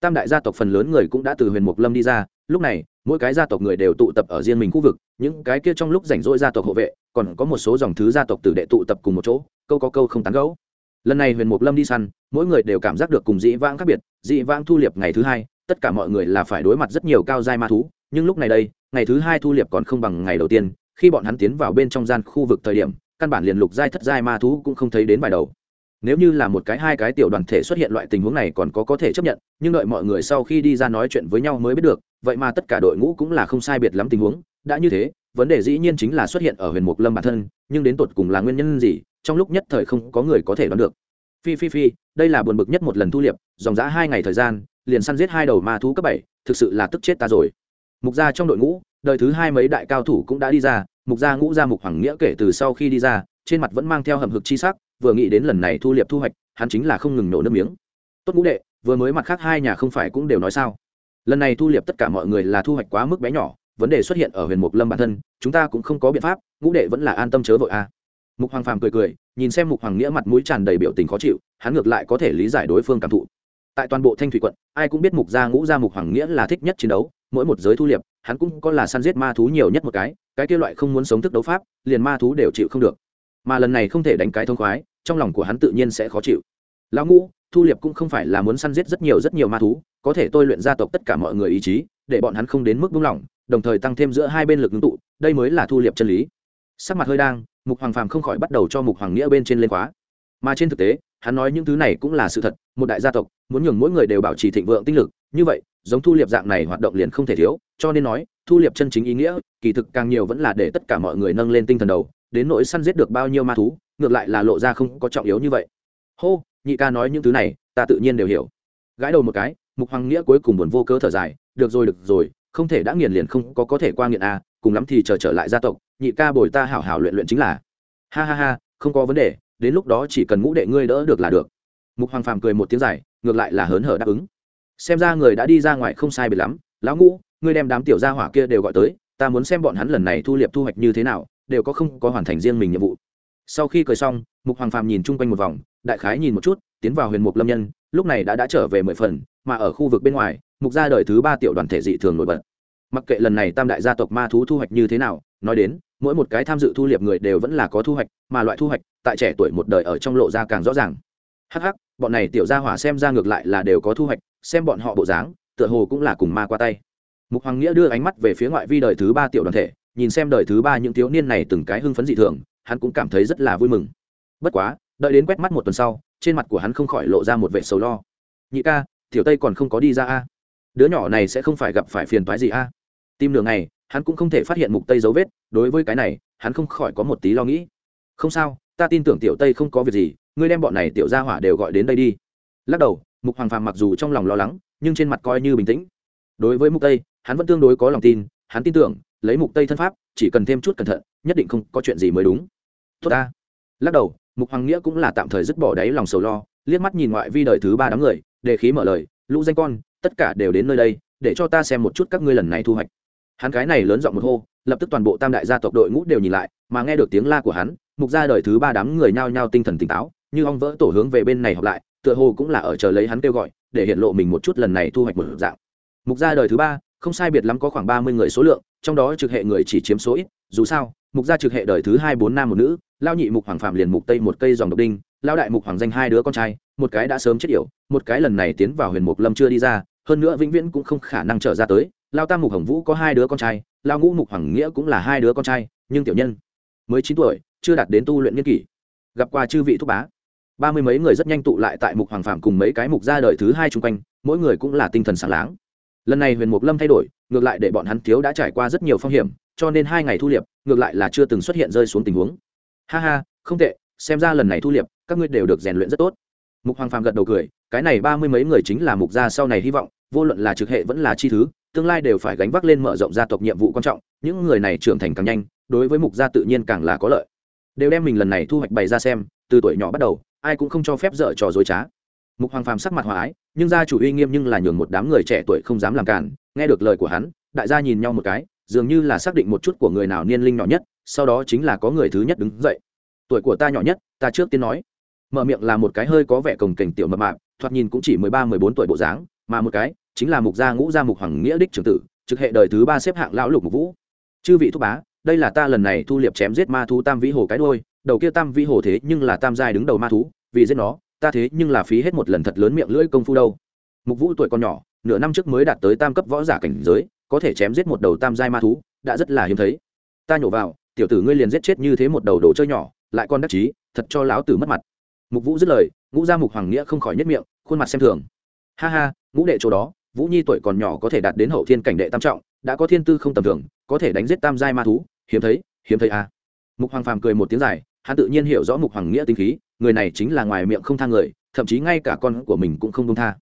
S1: Tam đại gia tộc phần lớn người cũng đã từ huyền mục lâm đi ra, lúc này, mỗi cái gia tộc người đều tụ tập ở riêng mình khu vực, những cái kia trong lúc rảnh rỗi gia tộc hộ vệ còn có một số dòng thứ gia tộc tử đệ tụ tập cùng một chỗ, câu có câu không tán gẫu. Lần này huyền mục lâm đi săn, mỗi người đều cảm giác được cùng dĩ vãng khác biệt dĩ vãng thu liệp ngày thứ hai, tất cả mọi người là phải đối mặt rất nhiều cao giai ma thú, nhưng lúc này đây, ngày thứ hai thu liệp còn không bằng ngày đầu tiên, khi bọn hắn tiến vào bên trong gian khu vực thời điểm, căn bản liền lục giai thất giai ma thú cũng không thấy đến vài đầu. Nếu như là một cái hai cái tiểu đoàn thể xuất hiện loại tình huống này còn có có thể chấp nhận, nhưng đợi mọi người sau khi đi ra nói chuyện với nhau mới biết được, vậy mà tất cả đội ngũ cũng là không sai biệt lắm tình huống, đã như thế vấn đề dĩ nhiên chính là xuất hiện ở huyền mục lâm bản thân, nhưng đến tột cùng là nguyên nhân gì, trong lúc nhất thời không có người có thể đoán được. Phi phi phi, đây là buồn bực nhất một lần thu liệp, dòng giã hai ngày thời gian, liền săn giết hai đầu ma thú cấp bảy, thực sự là tức chết ta rồi. Mục gia trong đội ngũ, đời thứ hai mấy đại cao thủ cũng đã đi ra, mục gia ngũ gia mục hoàng nghĩa kể từ sau khi đi ra, trên mặt vẫn mang theo hầm hực chi sắc, vừa nghĩ đến lần này thu liệp thu hoạch, hắn chính là không ngừng nổ nước miếng. Tốt ngũ đệ, vừa mới mặt khác hai nhà không phải cũng đều nói sao? Lần này thu liệp tất cả mọi người là thu hoạch quá mức bé nhỏ vấn đề xuất hiện ở huyền mục lâm bản thân, chúng ta cũng không có biện pháp, ngũ đệ vẫn là an tâm chớ vội a. Mục hoàng phàm cười cười, nhìn xem mục hoàng nghĩa mặt mũi tràn đầy biểu tình khó chịu, hắn ngược lại có thể lý giải đối phương cảm thụ. Tại toàn bộ thanh thủy quận, ai cũng biết mục gia ngũ gia mục hoàng nghĩa là thích nhất chiến đấu, mỗi một giới thu liệp, hắn cũng có là săn giết ma thú nhiều nhất một cái cái kia loại không muốn sống thức đấu pháp, liền ma thú đều chịu không được. Mà lần này không thể đánh cái thông khoái, trong lòng của hắn tự nhiên sẽ khó chịu. Lão ngũ, thu liệp cũng không phải là muốn săn giết rất nhiều rất nhiều ma thú, có thể tôi luyện gia tộc tất cả mọi người ý chí, để bọn hắn không đến mức buông lỏng đồng thời tăng thêm giữa hai bên lực ngưng tụ, đây mới là thu liệp chân lý. Sắc mặt hơi đang, mục hoàng phàm không khỏi bắt đầu cho mục hoàng nghĩa bên trên lên khóa. Mà trên thực tế, hắn nói những thứ này cũng là sự thật, một đại gia tộc, muốn nhường mỗi người đều bảo trì thịnh vượng tinh lực, như vậy, giống thu liệp dạng này hoạt động liền không thể thiếu, cho nên nói, thu liệp chân chính ý nghĩa, kỳ thực càng nhiều vẫn là để tất cả mọi người nâng lên tinh thần đầu, đến nỗi săn giết được bao nhiêu ma thú, ngược lại là lộ ra không có trọng yếu như vậy. Hô, nhị ca nói những thứ này, ta tự nhiên đều hiểu. Gãi đầu một cái, mục hoàng nghĩa cuối cùng buồn vô cớ thở dài, được rồi được rồi không thể đã nghiền liền không có có thể qua nghiện a à, cùng lắm thì chờ trở lại gia tộc nhị ca bồi ta hảo hảo luyện luyện chính là. Ha ha ha không có vấn đề đến lúc đó chỉ cần ngũ đệ ngươi đỡ được là được. Mục hoàng phàm cười một tiếng dài ngược lại là hớn hở đáp ứng. Xem ra người đã đi ra ngoài không sai biệt lắm lão ngũ ngươi đem đám tiểu gia hỏa kia đều gọi tới ta muốn xem bọn hắn lần này thu liệp thu hoạch như thế nào đều có không có hoàn thành riêng mình nhiệm vụ. Sau khi cười xong mục hoàng phàm nhìn chung quanh một vòng đại khái nhìn một chút tiến vào huyền mục lâm nhân lúc này đã đã trở về mười phần mà ở khu vực bên ngoài mục gia đời thứ ba tiểu đoàn thể dị thường nổi bật. Mặc kệ lần này tam đại gia tộc ma thú thu hoạch như thế nào, nói đến, mỗi một cái tham dự thu liệp người đều vẫn là có thu hoạch, mà loại thu hoạch, tại trẻ tuổi một đời ở trong lộ ra càng rõ ràng. Hắc hắc, bọn này tiểu gia hỏa xem ra ngược lại là đều có thu hoạch, xem bọn họ bộ dáng, tựa hồ cũng là cùng ma qua tay. Mục hoàng nghĩa đưa ánh mắt về phía ngoại vi đời thứ ba tiểu đoàn thể, nhìn xem đời thứ ba những thiếu niên này từng cái hưng phấn dị thường, hắn cũng cảm thấy rất là vui mừng. Bất quá, đợi đến quét mắt một tuần sau, trên mặt của hắn không khỏi lộ ra một vẻ sầu lo. Nhị ca, tiểu tây còn không có đi ra a? Đứa nhỏ này sẽ không phải gặp phải phiền toái gì a. Tìm đường này hắn cũng không thể phát hiện mục tây dấu vết, đối với cái này, hắn không khỏi có một tí lo nghĩ. Không sao, ta tin tưởng tiểu tây không có việc gì, ngươi đem bọn này tiểu gia hỏa đều gọi đến đây đi. Lắc đầu, mục hoàng phàm mặc dù trong lòng lo lắng, nhưng trên mặt coi như bình tĩnh. Đối với mục tây, hắn vẫn tương đối có lòng tin, hắn tin tưởng, lấy mục tây thân pháp, chỉ cần thêm chút cẩn thận, nhất định không có chuyện gì mới đúng. Tốt ta. Lắc đầu, mục hoàng nghĩa cũng là tạm thời dứt bỏ đáy lòng sầu lo, liếc mắt nhìn ngoại vi đời thứ ba đám người đề khí mở lời, lũ danh con tất cả đều đến nơi đây, để cho ta xem một chút các ngươi lần này thu hoạch. Hắn cái này lớn giọng một hô, lập tức toàn bộ tam đại gia tộc đội ngũ đều nhìn lại, mà nghe được tiếng la của hắn, mục gia đời thứ ba đám người nhao nhao tinh thần tỉnh táo, như ong vỡ tổ hướng về bên này học lại, tựa hồ cũng là ở chờ lấy hắn kêu gọi, để hiện lộ mình một chút lần này thu hoạch một dạng. Mục gia đời thứ ba, không sai biệt lắm có khoảng ba mươi người số lượng, trong đó trực hệ người chỉ chiếm số ít, dù sao, mục gia trực hệ đời thứ hai bốn nam một nữ lao nhị mục hoàng phạm liền mục tây một cây dòng độc đinh lao đại mục hoàng danh hai đứa con trai một cái đã sớm chết yểu, một cái lần này tiến vào huyền mục lâm chưa đi ra, hơn nữa vĩnh viễn cũng không khả năng trở ra tới. Lao tam mục hồng vũ có hai đứa con trai, lao ngũ mục hoàng nghĩa cũng là hai đứa con trai, nhưng tiểu nhân mới chín tuổi, chưa đạt đến tu luyện nghiên kỷ. Gặp qua chư vị thúc bá. Ba mươi mấy người rất nhanh tụ lại tại mục hoàng phạm cùng mấy cái mục ra đời thứ hai chung quanh, mỗi người cũng là tinh thần sáng láng. Lần này huyền mục lâm thay đổi, ngược lại để bọn hắn thiếu đã trải qua rất nhiều phong hiểm, cho nên hai ngày thu liệp, ngược lại là chưa từng xuất hiện rơi xuống tình huống. Ha ha, không tệ, xem ra lần này thu liệp, các ngươi đều được rèn luyện rất tốt mục hoàng phàm gật đầu cười, cái này ba mươi mấy người chính là mục gia sau này hy vọng, vô luận là trực hệ vẫn là chi thứ, tương lai đều phải gánh vác lên mở rộng gia tộc nhiệm vụ quan trọng, những người này trưởng thành càng nhanh, đối với mục gia tự nhiên càng là có lợi. Đều đem mình lần này thu hoạch bày ra xem, từ tuổi nhỏ bắt đầu, ai cũng không cho phép dở trò dối trá. Mục hoàng phàm sắc mặt hòa ái, nhưng gia chủ uy nghiêm nhưng là nhường một đám người trẻ tuổi không dám làm cản, nghe được lời của hắn, đại gia nhìn nhau một cái, dường như là xác định một chút của người nào niên linh nhỏ nhất, sau đó chính là có người thứ nhất đứng dậy. Tuổi của ta nhỏ nhất, ta trước tiên nói mở miệng là một cái hơi có vẻ cồng kềnh tiểu mập mạp, thoạt nhìn cũng chỉ mười ba, mười bốn tuổi bộ dáng, mà một cái chính là mục gia ngũ gia mục hoàng nghĩa đích trưởng tử, trực hệ đời thứ ba xếp hạng lão lục mục vũ. Chư vị thúc bá, đây là ta lần này thu liệp chém giết ma thú tam vĩ hồ cái đôi đầu kia tam vĩ hồ thế nhưng là tam giai đứng đầu ma thú, vì giết nó, ta thế nhưng là phí hết một lần thật lớn miệng lưỡi công phu đâu. Mục vũ tuổi còn nhỏ, nửa năm trước mới đạt tới tam cấp võ giả cảnh giới, có thể chém giết một đầu tam giai ma thú, đã rất là hiếm thấy. Ta nhổ vào, tiểu tử ngươi liền giết chết như thế một đầu đồ chơi nhỏ, lại còn đắc chí, thật cho lão tử mất mặt mục vũ dứt lời, ngũ gia mục hoàng nghĩa không khỏi nhất miệng, khuôn mặt xem thường. Ha ha, ngũ đệ chỗ đó, vũ nhi tuổi còn nhỏ có thể đạt đến hậu thiên cảnh đệ tam trọng, đã có thiên tư không tầm thường, có thể đánh giết tam giai ma thú, hiếm thấy hiếm thấy à. mục hoàng phàm cười một tiếng dài, hắn tự nhiên hiểu rõ mục hoàng nghĩa tinh khí, người này chính là ngoài miệng không tha người, thậm chí ngay cả con của mình cũng không đông tha.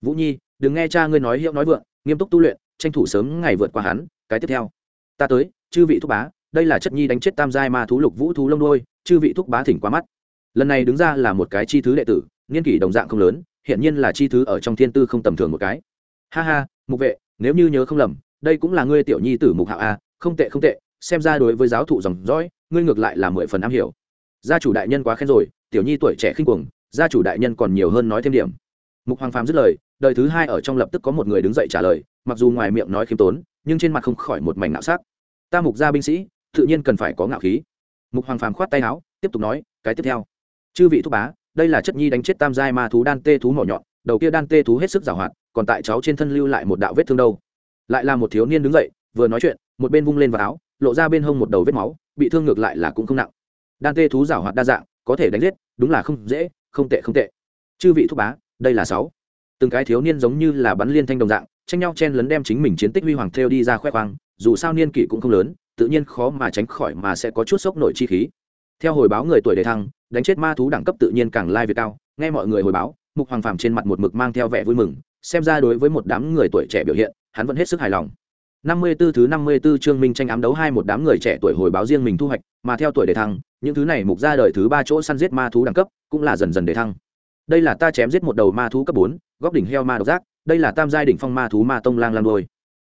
S1: Vũ nhi, đừng nghe cha ngươi nói hiệu nói vượng, nghiêm túc tu luyện, tranh thủ sớm ngày vượt qua hắn, cái tiếp theo. Ta tới, chư vị thúc bá, đây là chất nhi đánh chết tam giai ma thú lục vũ thú lông đôi chư vị thúc bá thỉnh qua mắt lần này đứng ra là một cái chi thứ đệ tử, niên kỷ đồng dạng không lớn hiện nhiên là chi thứ ở trong thiên tư không tầm thường một cái. Ha ha, mục vệ, nếu như nhớ không lầm, đây cũng là ngươi tiểu nhi tử mục hạo a, không tệ không tệ, xem ra đối với giáo thụ dòng dõi, ngươi ngược lại là mười phần am hiểu. Gia chủ đại nhân quá khen rồi, tiểu nhi tuổi trẻ khinh cuồng, gia chủ đại nhân còn nhiều hơn nói thêm điểm. Mục hoàng phàm dứt lời, đời thứ hai ở trong lập tức có một người đứng dậy trả lời, mặc dù ngoài miệng nói khiêm tốn, nhưng trên mặt không khỏi một mảnh ngạo sắc. Ta mục gia binh sĩ, tự nhiên cần phải có ngạo khí. Mục hoàng phàm khoát tay áo, tiếp tục nói, cái tiếp theo chư vị thúc bá, đây là chất nhi đánh chết tam giai ma thú đan tê thú mỏ nhọn, đầu kia đan tê thú hết sức giảo hoạt, còn tại cháu trên thân lưu lại một đạo vết thương đâu. Lại là một thiếu niên đứng dậy, vừa nói chuyện, một bên vung lên vào áo, lộ ra bên hông một đầu vết máu, bị thương ngược lại là cũng không nặng. Đan tê thú giảo hoạt đa dạng, có thể đánh giết, đúng là không dễ, không tệ không tệ. Chư vị thúc bá, đây là sáu. Từng cái thiếu niên giống như là bắn liên thanh đồng dạng, tranh nhau chen lấn đem chính mình chiến tích huy hoàng theo đi ra khoe khoang, dù sao niên kỷ cũng không lớn, tự nhiên khó mà tránh khỏi mà sẽ có chút sốc nổi chi khí theo hồi báo người tuổi đề thăng đánh chết ma thú đẳng cấp tự nhiên càng lai việt cao nghe mọi người hồi báo mục hoàng phàm trên mặt một mực mang theo vẻ vui mừng xem ra đối với một đám người tuổi trẻ biểu hiện hắn vẫn hết sức hài lòng năm mươi 54 thứ năm mươi 54 chương minh tranh ám đấu hai một đám người trẻ tuổi hồi báo riêng mình thu hoạch, mà theo tuổi đề thăng, những thứ này mục ra đời thứ ba chỗ săn giết ma thú đẳng cấp, cũng là dần dần đề thăng. Đây là ta chém giết một đầu ma thú cấp bốn, góc đỉnh heo ma độc giác, đây là tam giai đỉnh phong ma thú ma tông lang lang đôi.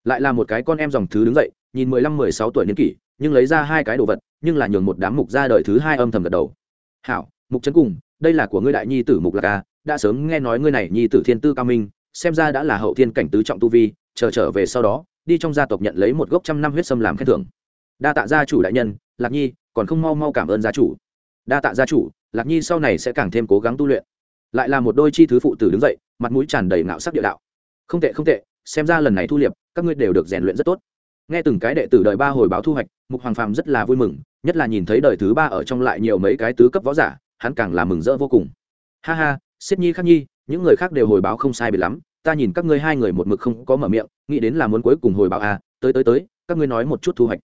S1: Lại là một cái con em dòng thứ đứng dậy, nhìn mười lăm mười sáu tuổi niên kỷ, nhưng lấy ra hai cái đồ vật, nhưng là nhường một đám mục ra đời thứ hai âm thầm gật đầu. "Hảo, mục trấn cùng, đây là của ngươi đại nhi tử mục lạc a, đã sớm nghe nói ngươi này nhi tử thiên tư cao minh, xem ra đã là hậu thiên cảnh tứ trọng tu vi, chờ trở về sau đó, đi trong gia tộc nhận lấy một gốc trăm năm huyết sâm làm khen thưởng. Đa tạ gia chủ đại nhân lạc nhi còn không mau mau cảm ơn gia chủ. Đa tạ gia chủ lạc nhi sau này sẽ càng thêm cố gắng tu luyện. Lại là một đôi chi thứ phụ tử đứng dậy mặt mũi tràn đầy ngạo sắc địa đạo. Không tệ không tệ xem ra lần này thu liệp các ngươi đều được rèn luyện rất tốt nghe từng cái đệ tử đời ba hồi báo thu hoạch, mục hoàng phàm rất là vui mừng, nhất là nhìn thấy đời thứ ba ở trong lại nhiều mấy cái tứ cấp võ giả, hắn càng là mừng rỡ vô cùng. Ha ha siết nhi, khắc nhi, những người khác đều hồi báo không sai biệt lắm, ta nhìn các ngươi hai người một mực không có mở miệng, nghĩ đến là muốn cuối cùng hồi báo à tới tới tới, các ngươi nói một chút thu hoạch.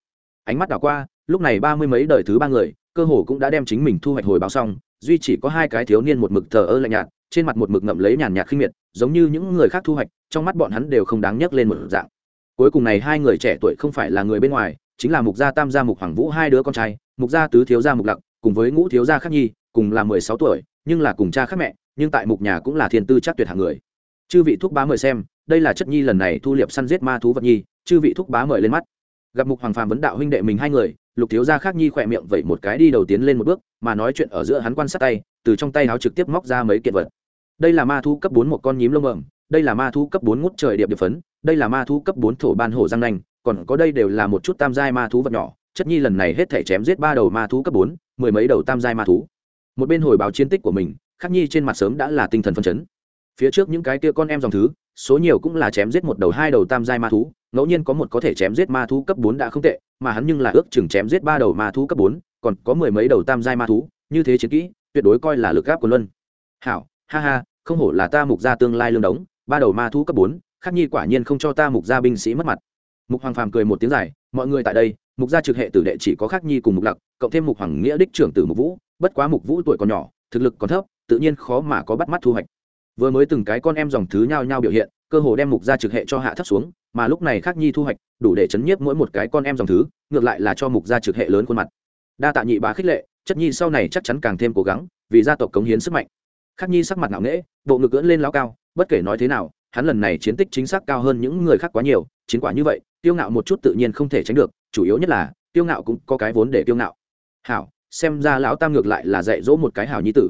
S1: Ánh mắt đảo qua, lúc này ba mươi mấy đời thứ ba người, cơ hồ cũng đã đem chính mình thu hoạch hồi báo xong, duy chỉ có hai cái thiếu niên một mực thờ ơ lạnh nhạt, trên mặt một mực ngậm lấy nhàn nhạt khinh miệt, giống như những người khác thu hoạch, trong mắt bọn hắn đều không đáng nhắc lên một dạng cuối cùng này hai người trẻ tuổi không phải là người bên ngoài, chính là mục gia tam gia mục hoàng vũ hai đứa con trai, mục gia tứ thiếu gia mục lặc, cùng với ngũ thiếu gia khắc nhi, cùng là mười sáu tuổi, nhưng là cùng cha khác mẹ, nhưng tại mục nhà cũng là thiên tư chắc tuyệt hạng người. Chư vị thúc bá mời xem, đây là chất nhi lần này thu liệp săn giết ma thú vật nhi, chư vị thúc bá mời lên mắt. Gặp mục hoàng phàm vấn đạo huynh đệ mình hai người, lục thiếu gia khác nhi khỏe miệng vẩy một cái đi đầu tiến lên một bước, mà nói chuyện ở giữa hắn quan sát tay, từ trong tay áo trực tiếp móc ra mấy kiện vật. Đây là ma thú cấp bốn một con nhím lông bẩm đây là ma thú cấp bốn ngút trời điệp điệp phấn đây là ma thú cấp bốn thổ ban hổ răng nanh, còn có đây đều là một chút tam giai ma thú vật nhỏ, chất nhi lần này hết thể chém giết ba đầu ma thú cấp bốn, mười mấy đầu tam giai ma thú. Một bên hồi báo chiến tích của mình, khắc nhi trên mặt sớm đã là tinh thần phân chấn. Phía trước những cái kia con em dòng thứ, số nhiều cũng là chém giết một đầu hai đầu tam giai ma thú, ngẫu nhiên có một có thể chém giết ma thú cấp bốn đã không tệ, mà hắn nhưng là ước chừng chém giết ba đầu ma thú cấp bốn, còn có mười mấy đầu tam giai ma thú, như thế chiến kỹ, tuyệt đối coi là lực gáp của luân. Hảo, ha ha, không hổ là ta mục gia tương lai lương đống, ba đầu ma thú cấp bốn khắc nhi quả nhiên không cho ta mục gia binh sĩ mất mặt. Mục hoàng phàm cười một tiếng dài, mọi người tại đây, mục gia trực hệ tử đệ chỉ có khắc nhi cùng mục lặc, cộng thêm mục hoàng nghĩa đích trưởng tử mục vũ, bất quá mục vũ tuổi còn nhỏ, thực lực còn thấp, tự nhiên khó mà có bắt mắt thu hoạch. Vừa mới từng cái con em dòng thứ nhao nhao biểu hiện, cơ hồ đem mục gia trực hệ cho hạ thấp xuống, mà lúc này khắc nhi thu hoạch, đủ để chấn nhiếp mỗi một cái con em dòng thứ, ngược lại là cho mục gia trực hệ lớn khuôn mặt. Đa tạ nhị bá khích lệ, chất nhi sau này chắc chắn càng thêm cố gắng, vì gia tộc cống hiến sức mạnh. Khắc nhi sắc mặt ngạo nghễ, bộ ngực cưỡn lên lao cao, bất kể nói thế nào hắn lần này chiến tích chính xác cao hơn những người khác quá nhiều, chiến quả như vậy, tiêu ngạo một chút tự nhiên không thể tránh được, chủ yếu nhất là, tiêu ngạo cũng có cái vốn để tiêu ngạo. Hảo, xem ra lão tam ngược lại là dạy dỗ một cái hảo nhi tử.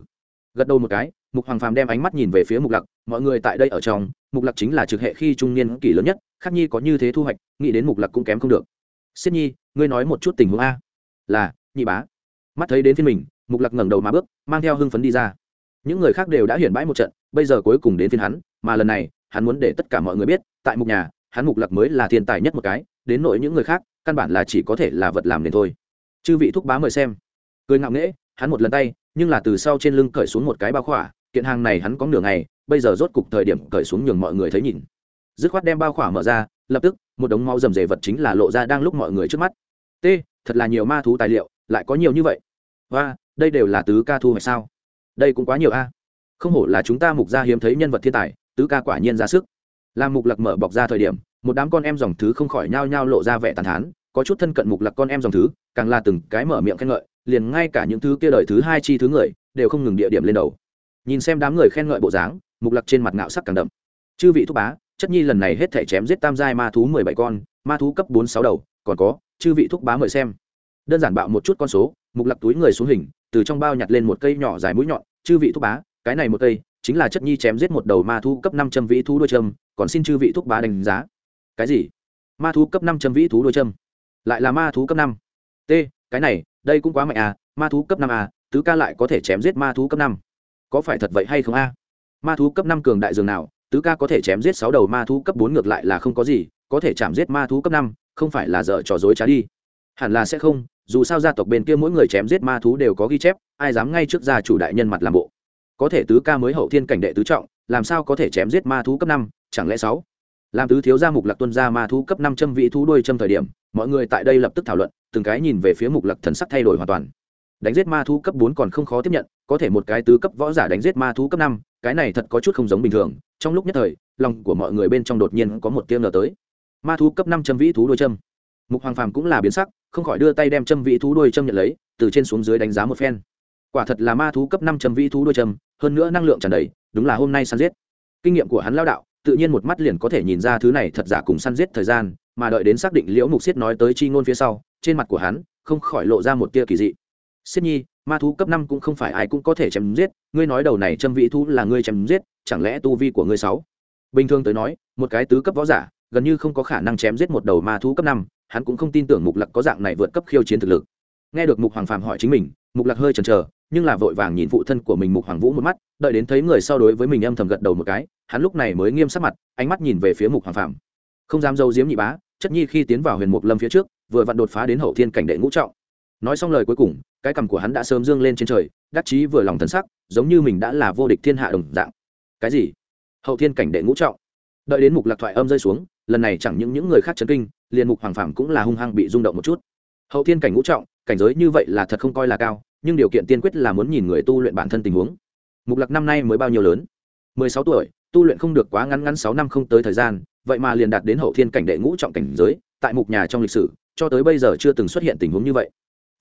S1: Gật đầu một cái, mục hoàng phàm đem ánh mắt nhìn về phía mục lặc mọi người tại đây ở trong, mục lặc chính là trực hệ khi trung niên kỷ lớn nhất, khắc nhi có như thế thu hoạch, nghĩ đến mục lặc cũng kém không được. Xiết nhi, ngươi nói một chút tình huống a. Là, nhị bá. Mắt thấy đến phiên mình, mục lặc ngẩng đầu mà bước, mang theo hưng phấn đi ra. Những người khác đều đã hiển bãi một trận, bây giờ cuối cùng đến phiên hắn, mà lần này hắn muốn để tất cả mọi người biết, tại mục nhà, hắn mục lặc mới là thiên tài nhất một cái, đến nỗi những người khác, căn bản là chỉ có thể là vật làm nên thôi. Chư vị thúc bá mời xem. Cười ngạo nghễ, hắn một lần tay, nhưng là từ sau trên lưng cởi xuống một cái bao khỏa, kiện hàng này hắn có nửa ngày, bây giờ rốt cục thời điểm cởi xuống nhường mọi người thấy nhìn. Dứt khoát đem bao khỏa mở ra, lập tức, một đống máu rầm rề vật chính là lộ ra đang lúc mọi người trước mắt. T, thật là nhiều ma thú tài liệu, lại có nhiều như vậy. Và đây đều là tứ ca thu hoạch sao? Đây cũng quá nhiều a. Không hổ là chúng ta mục gia hiếm thấy nhân vật thiên tài tứ ca quả nhiên ra sức. Làm mục lặc mở bọc ra thời điểm, một đám con em dòng thứ không khỏi nhao nhao lộ ra vẻ tàn thán, có chút thân cận mục lặc con em dòng thứ, càng là từng cái mở miệng khen ngợi, liền ngay cả những thứ kia đời thứ hai chi thứ người, đều không ngừng địa điểm lên đầu. Nhìn xem đám người khen ngợi bộ dáng, mục lặc trên mặt ngạo sắc càng đậm. Chư vị thúc bá, chất nhi lần này hết thể chém giết tam giai ma thú mười bảy con, ma thú cấp bốn sáu đầu, còn có, chư vị thúc bá mời xem. Đơn giản bạo một chút con số, mục lặc túi người xuống hình, từ trong bao nhặt lên một cây nhỏ dài mũi nhọn, chư vị thúc bá, cái này một cây chính là chất nhi chém giết một đầu ma thú cấp năm trăm vĩ thú đôi châm, còn xin chư vị thúc bá đánh giá. Cái gì? Ma thú cấp năm trăm vĩ thú đôi châm? Lại là ma thú cấp năm. T, cái này, đây cũng quá mạnh à ma thú cấp năm à tứ ca lại có thể chém giết ma thú cấp năm. Có phải thật vậy hay không a? Ma thú cấp năm cường đại dường nào, tứ ca có thể chém giết sáu đầu ma thú cấp bốn ngược lại là không có gì, có thể chạm giết ma thú cấp năm, không phải là dở trò dối trá đi. Hẳn là sẽ không, dù sao gia tộc bên kia mỗi người chém giết ma thú đều có ghi chép, ai dám ngay trước gia chủ đại nhân mặt làm bộ có thể tứ ca mới hậu thiên cảnh đệ tứ trọng, làm sao có thể chém giết ma thú cấp năm, chẳng lẽ sáu? Làm tứ thiếu gia mục lạc tuân ra ma thú cấp năm trăm vị thú đuôi châm thời điểm, mọi người tại đây lập tức thảo luận, từng cái nhìn về phía mục lạc thần sắc thay đổi hoàn toàn. Đánh giết ma thú cấp bốn còn không khó tiếp nhận, có thể một cái tứ cấp võ giả đánh giết ma thú cấp năm, cái này thật có chút không giống bình thường. Trong lúc nhất thời, lòng của mọi người bên trong đột nhiên có một tiếng ngờ tới. Ma thú cấp năm châm vĩ thú đuôi châm. Mục hoàng phàm cũng là biến sắc, không khỏi đưa tay đem châm vĩ thú đuôi châm nhận lấy, từ trên xuống dưới đánh giá một phen quả thật là ma thú cấp năm châm vĩ thú đuôi châm, hơn nữa năng lượng tràn đầy, đúng là hôm nay săn giết. Kinh nghiệm của hắn lao đạo, tự nhiên một mắt liền có thể nhìn ra thứ này thật giả cùng săn giết thời gian, mà đợi đến xác định liễu mục siết nói tới chi ngôn phía sau, trên mặt của hắn không khỏi lộ ra một tia kỳ dị. Siết nhi, ma thú cấp năm cũng không phải ai cũng có thể chém giết, ngươi nói đầu này châm vĩ thú là ngươi chém giết, chẳng lẽ tu vi của ngươi sáu? Bình thường tới nói, một cái tứ cấp võ giả, gần như không có khả năng chém giết một đầu ma thú cấp năm, hắn cũng không tin tưởng mục lạc có dạng này vượt cấp khiêu chiến thực lực. Nghe được mục hoàng phàm hỏi chính mình, mục lạc hơi chần chờ nhưng là vội vàng nhìn phụ thân của mình mục hoàng vũ một mắt, đợi đến thấy người sau đối với mình âm thầm gật đầu một cái, hắn lúc này mới nghiêm sắc mặt, ánh mắt nhìn về phía mục hoàng phàm. Không dám dâu diếm nhị bá, chất nhi khi tiến vào huyền mục lâm phía trước, vừa vặn đột phá đến hậu thiên cảnh đệ ngũ trọng. Nói xong lời cuối cùng, cái cằm của hắn đã sớm dương lên trên trời, đắc chí vừa lòng thần sắc, giống như mình đã là vô địch thiên hạ đồng dạng. Cái gì? Hậu thiên cảnh đệ ngũ trọng. Đợi đến mục lạc thoại âm rơi xuống, lần này chẳng những những người khác chấn kinh, liền mục hoàng phạm cũng là hung hăng bị rung động một chút. Hậu thiên cảnh ngũ trọng, cảnh giới như vậy là thật không coi là cao nhưng điều kiện tiên quyết là muốn nhìn người tu luyện bản thân tình huống. Mục lạc năm nay mới bao nhiêu lớn? mười sáu tuổi, tu luyện không được quá ngắn ngắn sáu năm không tới thời gian, vậy mà liền đạt đến hậu thiên cảnh đệ ngũ trọng cảnh giới, tại mục nhà trong lịch sử, cho tới bây giờ chưa từng xuất hiện tình huống như vậy.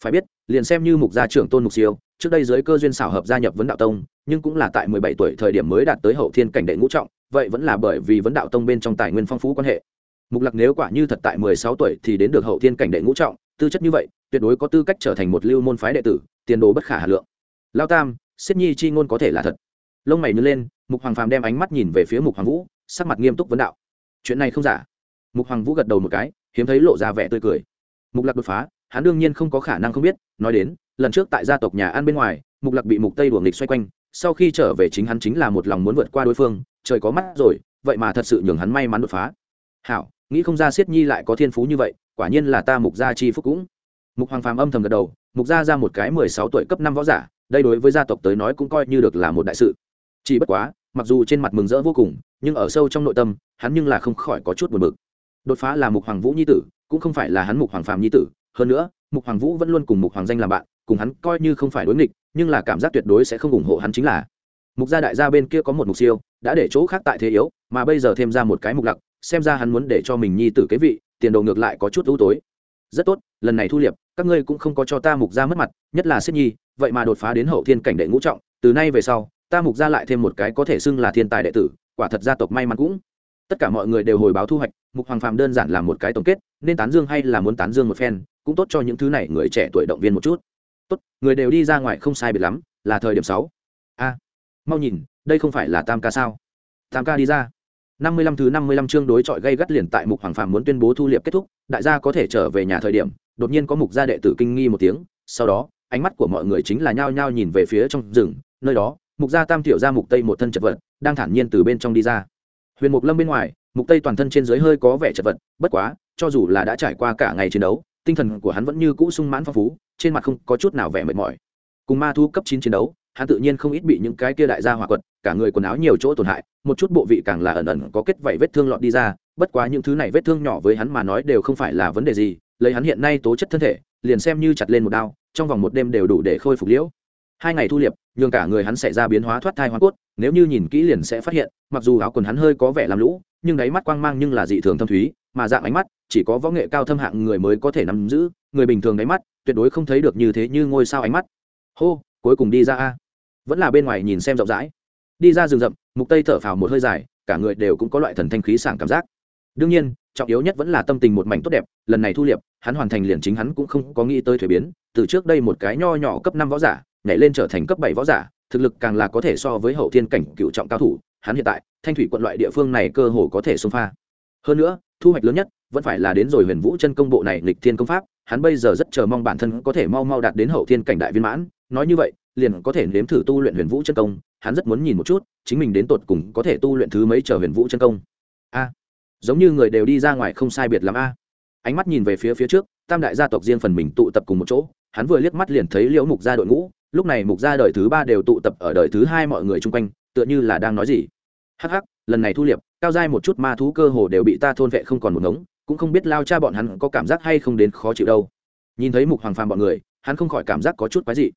S1: Phải biết, liền xem như mục gia trưởng tôn mục siêu, trước đây dưới cơ duyên xảo hợp gia nhập vấn đạo tông, nhưng cũng là tại mười bảy tuổi thời điểm mới đạt tới hậu thiên cảnh đệ ngũ trọng, vậy vẫn là bởi vì vấn đạo tông bên trong tài nguyên phong phú quan hệ. Mục lạc nếu quả như thật tại mười sáu tuổi thì đến được hậu thiên cảnh đệ ngũ trọng, tư chất như vậy, tuyệt đối có tư cách trở thành một lưu môn phái đệ tử tiền đồ bất khả hà lượng. Lao tam siết nhi chi ngôn có thể là thật. Lông mày nhớ lên, mục hoàng phàm đem ánh mắt nhìn về phía mục hoàng vũ, sắc mặt nghiêm túc vấn đạo. Chuyện này không giả. Mục hoàng vũ gật đầu một cái, hiếm thấy lộ ra vẻ tươi cười. Mục lạc đột phá, hắn đương nhiên không có khả năng không biết, nói đến, lần trước tại gia tộc nhà ăn bên ngoài, mục lạc bị mục tây đuổi nghịch xoay quanh, sau khi trở về chính hắn chính là một lòng muốn vượt qua đối phương, trời có mắt rồi, vậy mà thật sự nhường hắn may mắn đột phá. Hảo, nghĩ không ra siết nhi lại có thiên phú như vậy, quả nhiên là ta mục gia chi phúc cũng. Mục hoàng phàm âm thầm gật đầu mục gia ra một cái mười sáu tuổi cấp năm võ giả, đây đối với gia tộc tới nói cũng coi như được là một đại sự. Chỉ bất quá, mặc dù trên mặt mừng rỡ vô cùng, nhưng ở sâu trong nội tâm, hắn nhưng là không khỏi có chút buồn bực. Đột phá là mục hoàng vũ nhi tử, cũng không phải là hắn mục hoàng phàm nhi tử, hơn nữa, mục hoàng vũ vẫn luôn cùng mục hoàng danh làm bạn, cùng hắn coi như không phải đối nghịch, nhưng là cảm giác tuyệt đối sẽ không ủng hộ hắn chính là. Mục gia đại gia bên kia có một mục siêu, đã để chỗ khác tại thế yếu, mà bây giờ thêm ra một cái mục lặc, xem ra hắn muốn để cho mình nhi tử cái vị, tiền đồ ngược lại có chút ưu tối. Rất tốt, lần này thu liệp các ngươi cũng không có cho ta mục gia mất mặt, nhất là siết nhi, vậy mà đột phá đến hậu thiên cảnh đệ ngũ trọng, từ nay về sau, ta mục gia lại thêm một cái có thể xưng là thiên tài đệ tử, quả thật gia tộc may mắn cũng. Tất cả mọi người đều hồi báo thu hoạch, mục hoàng phàm đơn giản là một cái tổng kết, nên tán dương hay là muốn tán dương một phen, cũng tốt cho những thứ này người trẻ tuổi động viên một chút. Tốt, người đều đi ra ngoài không sai biệt lắm, là thời điểm sáu. A, mau nhìn, đây không phải là tam ca sao? Tam ca đi ra. Năm mươi lăm thứ năm mươi lăm chương đối chọi gây gắt liền tại mục hoàng phàm muốn tuyên bố thu liệp kết thúc, đại gia có thể trở về nhà thời điểm đột nhiên có mục gia đệ tử kinh nghi một tiếng, sau đó, ánh mắt của mọi người chính là nhao nhao nhìn về phía trong rừng, nơi đó, mục gia tam tiểu ra mục tây một thân chật vật, đang thản nhiên từ bên trong đi ra. Huyền mục lâm bên ngoài, mục tây toàn thân trên dưới hơi có vẻ chật vật, bất quá, cho dù là đã trải qua cả ngày chiến đấu, tinh thần của hắn vẫn như cũ sung mãn phong phú, trên mặt không có chút nào vẻ mệt mỏi. Cùng ma thu cấp chín chiến đấu, hắn tự nhiên không ít bị những cái kia đại gia hỏa quật, cả người quần áo nhiều chỗ tổn hại, một chút bộ vị càng là ẩn ẩn có kết vảy vết thương lọt đi ra, bất quá những thứ này vết thương nhỏ với hắn mà nói đều không phải là vấn đề gì lấy hắn hiện nay tố chất thân thể, liền xem như chặt lên một đao, trong vòng một đêm đều đủ để khôi phục liễu. Hai ngày thu liệp, nhường cả người hắn xảy ra biến hóa thoát thai hoa cốt, nếu như nhìn kỹ liền sẽ phát hiện, mặc dù áo quần hắn hơi có vẻ làm lũ, nhưng đáy mắt quang mang nhưng là dị thường thâm thúy, mà dạng ánh mắt, chỉ có võ nghệ cao thâm hạng người mới có thể nắm giữ, người bình thường đáy mắt, tuyệt đối không thấy được như thế như ngôi sao ánh mắt. Hô, cuối cùng đi ra a. Vẫn là bên ngoài nhìn xem rộng rãi. Đi ra rừng rậm, mục tây thở phào một hơi dài, cả người đều cũng có loại thần thanh khí sảng cảm giác. Đương nhiên trọng yếu nhất vẫn là tâm tình một mảnh tốt đẹp, lần này thu liệp, hắn hoàn thành liền chính hắn cũng không có nghĩ tới thuế biến, từ trước đây một cái nho nhỏ cấp năm võ giả, nhảy lên trở thành cấp bảy võ giả, thực lực càng là có thể so với hậu thiên cảnh cựu trọng cao thủ, hắn hiện tại, thanh thủy quận loại địa phương này cơ hồ có thể xông pha. Hơn nữa, thu hoạch lớn nhất vẫn phải là đến rồi huyền vũ chân công bộ này lịch thiên công pháp, hắn bây giờ rất chờ mong bản thân có thể mau mau đạt đến hậu thiên cảnh đại viên mãn, nói như vậy, liền có thể nếm thử tu luyện huyền vũ chân công, hắn rất muốn nhìn một chút, chính mình đến tột cùng có thể tu luyện thứ mấy chờ huyền vũ chân công. A giống như người đều đi ra ngoài không sai biệt lắm a. Ánh mắt nhìn về phía phía trước, tam đại gia tộc riêng phần mình tụ tập cùng một chỗ, hắn vừa liếc mắt liền thấy liễu mục gia đội ngũ, lúc này mục gia đời thứ ba đều tụ tập ở đời thứ hai mọi người chung quanh, tựa như là đang nói gì. Hắc hắc, lần này thu liệp, cao dai một chút ma thú cơ hồ đều bị ta thôn vệ không còn một ngống, cũng không biết lao cha bọn hắn có cảm giác hay không đến khó chịu đâu. Nhìn thấy mục hoàng phàm bọn người, hắn không khỏi cảm giác có chút quái dị.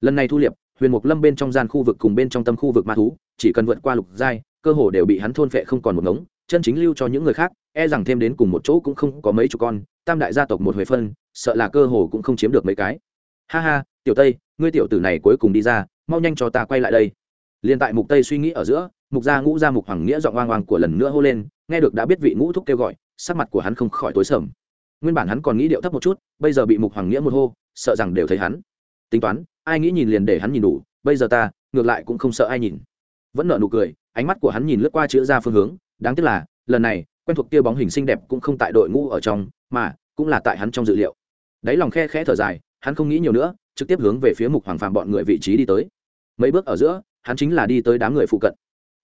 S1: Lần này thu liệp, huyền mục lâm bên trong gian khu vực cùng bên trong tâm khu vực ma thú, chỉ cần vượt qua lục giai, cơ hồ đều bị hắn thôn phệ không còn một ngống chân chính lưu cho những người khác e rằng thêm đến cùng một chỗ cũng không có mấy chục con, tam đại gia tộc một huệ phân, sợ là cơ hồ cũng không chiếm được mấy cái. Ha ha, tiểu tây, ngươi tiểu tử này cuối cùng đi ra, mau nhanh cho ta quay lại đây. Liền tại mục tây suy nghĩ ở giữa, mục gia ngũ gia mục hoàng nghĩa giọng oang oang của lần nữa hô lên, nghe được đã biết vị ngũ thúc kêu gọi, sắc mặt của hắn không khỏi tối sầm. Nguyên bản hắn còn nghĩ điệu thấp một chút, bây giờ bị mục hoàng nghĩa một hô, sợ rằng đều thấy hắn. Tính toán, ai nghĩ nhìn liền để hắn nhìn đủ, bây giờ ta, ngược lại cũng không sợ ai nhìn. Vẫn nở nụ cười, ánh mắt của hắn nhìn lướt qua chữ ra phương hướng đáng tiếc là, lần này, quen thuộc kia bóng hình xinh đẹp cũng không tại đội ngũ ở trong, mà cũng là tại hắn trong dự liệu. Đáy lòng khe khẽ thở dài, hắn không nghĩ nhiều nữa, trực tiếp hướng về phía mục hoàng phàm bọn người vị trí đi tới. Mấy bước ở giữa, hắn chính là đi tới đám người phụ cận.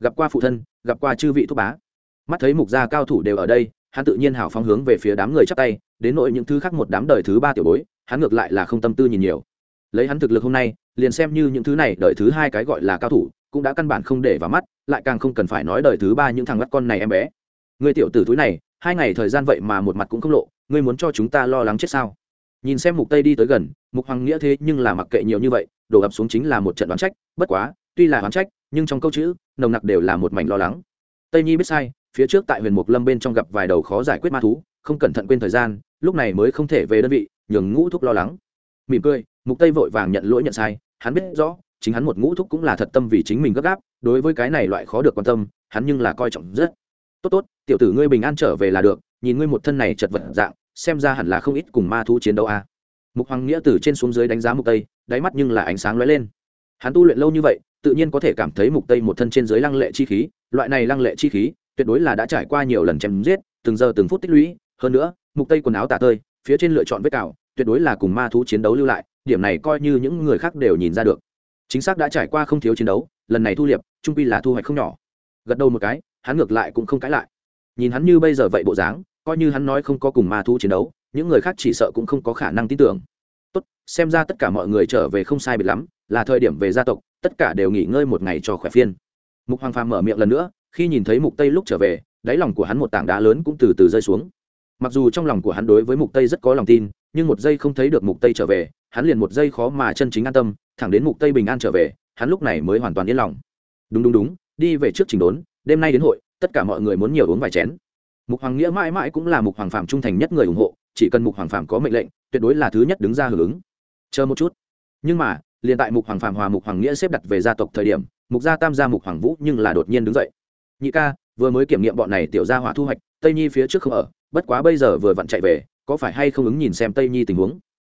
S1: Gặp qua phụ thân, gặp qua chư vị thúc bá. Mắt thấy mục gia cao thủ đều ở đây, hắn tự nhiên hào phóng hướng về phía đám người chắp tay, đến nội những thứ khác một đám đời thứ ba tiểu bối, hắn ngược lại là không tâm tư nhìn nhiều. Lấy hắn thực lực hôm nay, liền xem như những thứ này đợi thứ hai cái gọi là cao thủ cũng đã căn bản không để vào mắt, lại càng không cần phải nói đời thứ ba những thằng mắt con này em bé. Người tiểu tử túi này, hai ngày thời gian vậy mà một mặt cũng không lộ, ngươi muốn cho chúng ta lo lắng chết sao? Nhìn xem mục tây đi tới gần, mục hoàng nghĩa thế nhưng là mặc kệ nhiều như vậy, đổ ập xuống chính là một trận đoán trách, bất quá, tuy là đoán trách, nhưng trong câu chữ, nồng nặc đều là một mảnh lo lắng. Tây nhi biết sai, phía trước tại huyền mục lâm bên trong gặp vài đầu khó giải quyết ma thú, không cẩn thận quên thời gian, lúc này mới không thể về đơn vị, nhường ngũ thúc lo lắng. Mỉm cười, mục tây vội vàng nhận lỗi nhận sai, hắn biết rõ chính hắn một ngũ thúc cũng là thật tâm vì chính mình gấp gáp, đối với cái này loại khó được quan tâm, hắn nhưng là coi trọng rất. Tốt tốt, tiểu tử ngươi bình an trở về là được, nhìn ngươi một thân này chật vật dạng, xem ra hẳn là không ít cùng ma thú chiến đấu a. À. mục hoàng nghĩa từ trên xuống dưới đánh giá mục tây, đáy mắt nhưng là ánh sáng lóe lên. Hắn tu luyện lâu như vậy, tự nhiên có thể cảm thấy mục tây một thân trên dưới lăng lệ chi khí, loại này lăng lệ chi khí, tuyệt đối là đã trải qua nhiều lần chém giết, từng giờ từng phút tích lũy, hơn nữa, mục tây quần áo tả tơi, phía trên lựa chọn vết cào, tuyệt đối là cùng ma thú chiến đấu lưu lại, điểm này coi như những người khác đều nhìn ra được chính xác đã trải qua không thiếu chiến đấu, lần này thu liệp, trung pi là thu hoạch không nhỏ. Gật đầu một cái, hắn ngược lại cũng không cãi lại. Nhìn hắn như bây giờ vậy bộ dáng, coi như hắn nói không có cùng ma thu chiến đấu, những người khác chỉ sợ cũng không có khả năng tin tưởng. Tốt, xem ra tất cả mọi người trở về không sai biệt lắm, là thời điểm về gia tộc, tất cả đều nghỉ ngơi một ngày cho khỏe phiên mục hoàng phàm mở miệng lần nữa, khi nhìn thấy mục tây lúc trở về, đáy lòng của hắn một tảng đá lớn cũng từ từ rơi xuống. Mặc dù trong lòng của hắn đối với mục tây rất có lòng tin, nhưng một giây không thấy được mục tây trở về, hắn liền một giây khó mà chân chính an tâm thẳng đến mục tây bình an trở về, hắn lúc này mới hoàn toàn yên lòng. Đúng đúng đúng, đi về trước trình đốn, đêm nay đến hội, tất cả mọi người muốn nhiều uống vài chén. Mục hoàng nghĩa mãi mãi cũng là mục hoàng phạm trung thành nhất người ủng hộ, chỉ cần mục hoàng phạm có mệnh lệnh, tuyệt đối là thứ nhất đứng ra hưởng ứng. Chờ một chút. Nhưng mà, liền tại mục hoàng phạm hòa mục hoàng nghĩa xếp đặt về gia tộc thời điểm, mục gia tam gia mục hoàng vũ nhưng là đột nhiên đứng dậy. Nhị ca, vừa mới kiểm nghiệm bọn này tiểu gia hỏa thu hoạch, tây nhi phía trước không ở, bất quá bây giờ vừa vặn chạy về, có phải hay không ứng nhìn xem tây nhi tình huống?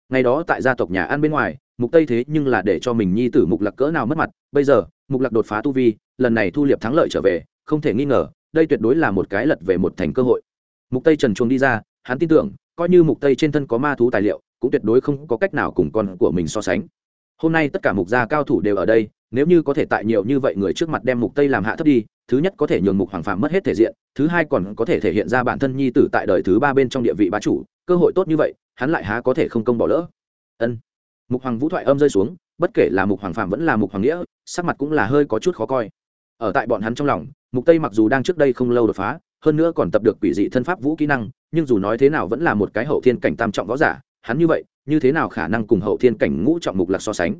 S1: Ngày đó tại gia tộc nhà ăn bên ngoài mục tây thế nhưng là để cho mình nhi tử mục lạc cỡ nào mất mặt, bây giờ, mục lạc đột phá tu vi, lần này thu liệp thắng lợi trở về, không thể nghi ngờ, đây tuyệt đối là một cái lật về một thành cơ hội. Mục tây trần chuồng đi ra, hắn tin tưởng, coi như mục tây trên thân có ma thú tài liệu, cũng tuyệt đối không có cách nào cùng con của mình so sánh. Hôm nay tất cả mục gia cao thủ đều ở đây, nếu như có thể tại nhiều như vậy người trước mặt đem mục tây làm hạ thấp đi, thứ nhất có thể nhường mục hoàng phàm mất hết thể diện, thứ hai còn có thể thể hiện ra bản thân nhi tử tại đời thứ ba bên trong địa vị bá chủ, cơ hội tốt như vậy, hắn lại há có thể không công bỏ lỡ. Ân mục hoàng vũ thoại âm rơi xuống, bất kể là mục hoàng phạm vẫn là mục hoàng nghĩa, sắc mặt cũng là hơi có chút khó coi. Ở tại bọn hắn trong lòng, mục tây mặc dù đang trước đây không lâu đột phá, hơn nữa còn tập được quỷ dị thân pháp vũ kỹ năng, nhưng dù nói thế nào vẫn là một cái hậu thiên cảnh tam trọng võ giả, hắn như vậy, như thế nào khả năng cùng hậu thiên cảnh ngũ trọng mục lạc so sánh?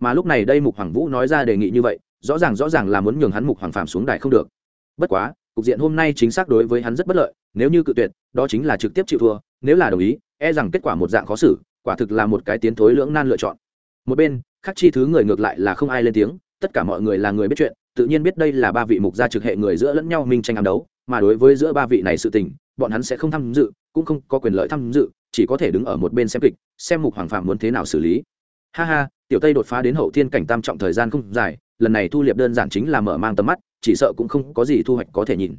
S1: Mà lúc này đây mục hoàng vũ nói ra đề nghị như vậy, rõ ràng rõ ràng là muốn nhường hắn mục hoàng phạm xuống đài không được. Bất quá, cục diện hôm nay chính xác đối với hắn rất bất lợi, nếu như cự tuyệt, đó chính là trực tiếp chịu thua, nếu là đồng ý e rằng kết quả một dạng khó xử quả thực là một cái tiến thối lưỡng nan lựa chọn. Một bên, khắc chi thứ người ngược lại là không ai lên tiếng, tất cả mọi người là người biết chuyện, tự nhiên biết đây là ba vị mục gia trực hệ người giữa lẫn nhau minh tranh ám đấu, mà đối với giữa ba vị này sự tình, bọn hắn sẽ không tham dự, cũng không có quyền lợi tham dự, chỉ có thể đứng ở một bên xem kịch, xem mục hoàng phạm muốn thế nào xử lý. Ha ha, tiểu tây đột phá đến hậu thiên cảnh tam trọng thời gian không dài, lần này thu liệp đơn giản chính là mở mang tầm mắt, chỉ sợ cũng không có gì thu hoạch có thể nhìn.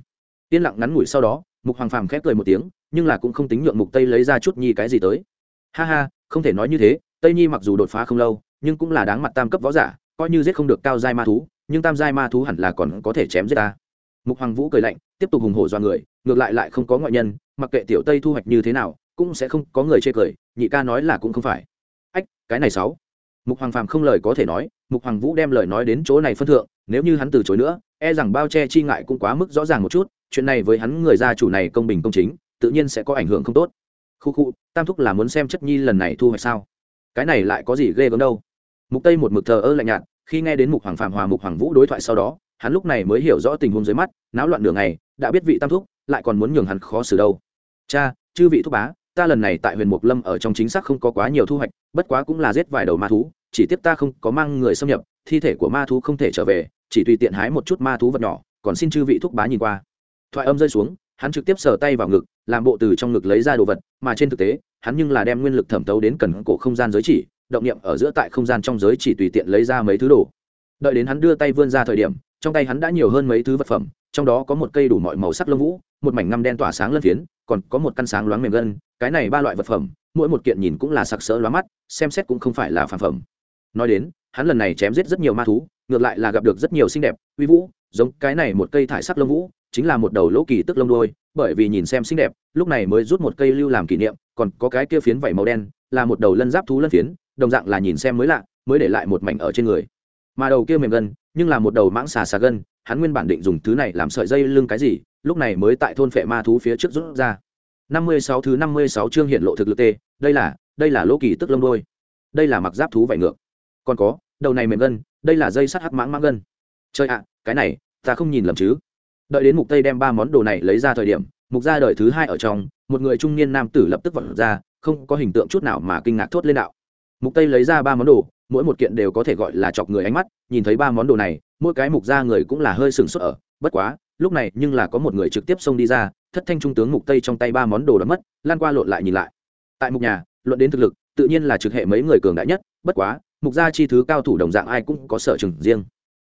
S1: Yên lặng ngắn ngủi sau đó, mục hoàng phàm khép cười một tiếng, nhưng là cũng không tính nhượng mục tây lấy ra chút nhi cái gì tới ha ha, không thể nói như thế, tây nhi mặc dù đột phá không lâu, nhưng cũng là đáng mặt tam cấp võ giả, coi như giết không được cao giai ma thú, nhưng tam giai ma thú hẳn là còn có thể chém giết ta. Mục hoàng vũ cười lạnh, tiếp tục hùng hổ do người, ngược lại lại không có ngoại nhân, mặc kệ tiểu tây thu hoạch như thế nào, cũng sẽ không có người chê cười, nhị ca nói là cũng không phải. Ách, cái này sáu. Mục hoàng phàm không lời có thể nói, mục hoàng vũ đem lời nói đến chỗ này phân thượng, nếu như hắn từ chối nữa e rằng bao che chi ngại cũng quá mức rõ ràng một chút, chuyện này với hắn người gia chủ này công bình công chính, tự nhiên sẽ có ảnh hưởng không tốt khu khu, tam thúc là muốn xem chất nhi lần này thu hoạch sao? Cái này lại có gì ghê gớm đâu. Mục tây một mực thờ ơ lạnh nhạt, khi nghe đến mục hoàng phạm hòa mục hoàng vũ đối thoại sau đó, hắn lúc này mới hiểu rõ tình huống dưới mắt, náo loạn đường này đã biết vị tam thúc lại còn muốn nhường hắn khó xử đâu. Cha, chư vị thúc bá, ta lần này tại huyền mục lâm ở trong chính xác không có quá nhiều thu hoạch, bất quá cũng là giết vài đầu ma thú, chỉ tiếc ta không có mang người xâm nhập, thi thể của ma thú không thể trở về, chỉ tùy tiện hái một chút ma thú vật nhỏ, còn xin chư vị thúc bá nhìn qua. Thoại âm rơi xuống hắn trực tiếp sờ tay vào ngực, làm bộ từ trong ngực lấy ra đồ vật, mà trên thực tế, hắn nhưng là đem nguyên lực thẩm tấu đến cần cổ không gian giới chỉ, động niệm ở giữa tại không gian trong giới chỉ tùy tiện lấy ra mấy thứ đồ. Đợi đến hắn đưa tay vươn ra thời điểm, trong tay hắn đã nhiều hơn mấy thứ vật phẩm, trong đó có một cây đủ mọi màu sắc lông vũ, một mảnh ngăm đen tỏa sáng lân phiến, còn có một căn sáng loáng mềm gân, cái này ba loại vật phẩm, mỗi một kiện nhìn cũng là sặc sỡ lóa mắt, xem xét cũng không phải là phản phẩm. Nói đến, hắn lần này chém giết rất nhiều ma thú, ngược lại là gặp được rất nhiều xinh đẹp, uy vũ, giống cái này một cây thải sắc lông vũ chính là một đầu lỗ kỳ tức lông đôi bởi vì nhìn xem xinh đẹp, lúc này mới rút một cây lưu làm kỷ niệm, còn có cái kia phiến vảy màu đen, là một đầu lân giáp thú lân phiến, đồng dạng là nhìn xem mới lạ, mới để lại một mảnh ở trên người. Mà đầu kia mềm gân, nhưng là một đầu mãng xà xà gân, hắn nguyên bản định dùng thứ này làm sợi dây lưng cái gì, lúc này mới tại thôn phệ ma thú phía trước rút ra. Năm mươi sáu thứ năm mươi sáu chương hiện lộ thực lực tê, đây là đây là lỗ kỳ tức lông đôi đây là mặc giáp thú vải ngược. Còn có, đầu này mềm gân, đây là dây sắt hắc mãng mãng gân. Chơi ạ, cái này, ta không nhìn lầm chứ đợi đến mục tây đem ba món đồ này lấy ra thời điểm, mục ra đời thứ hai ở trong, một người trung niên nam tử lập tức vận ra, không có hình tượng chút nào mà kinh ngạc thốt lên đạo. Mục tây lấy ra ba món đồ, mỗi một kiện đều có thể gọi là chọc người ánh mắt, nhìn thấy ba món đồ này, mỗi cái mục ra người cũng là hơi sừng sốt ở, bất quá, lúc này nhưng là có một người trực tiếp xông đi ra, thất thanh trung tướng mục tây trong tay ba món đồ đã mất, lan qua lộn lại nhìn lại. Tại mục nhà, luận đến thực lực, tự nhiên là trực hệ mấy người cường đại nhất, bất quá, mục gia chi thứ cao thủ đồng dạng ai cũng có sở trường riêng.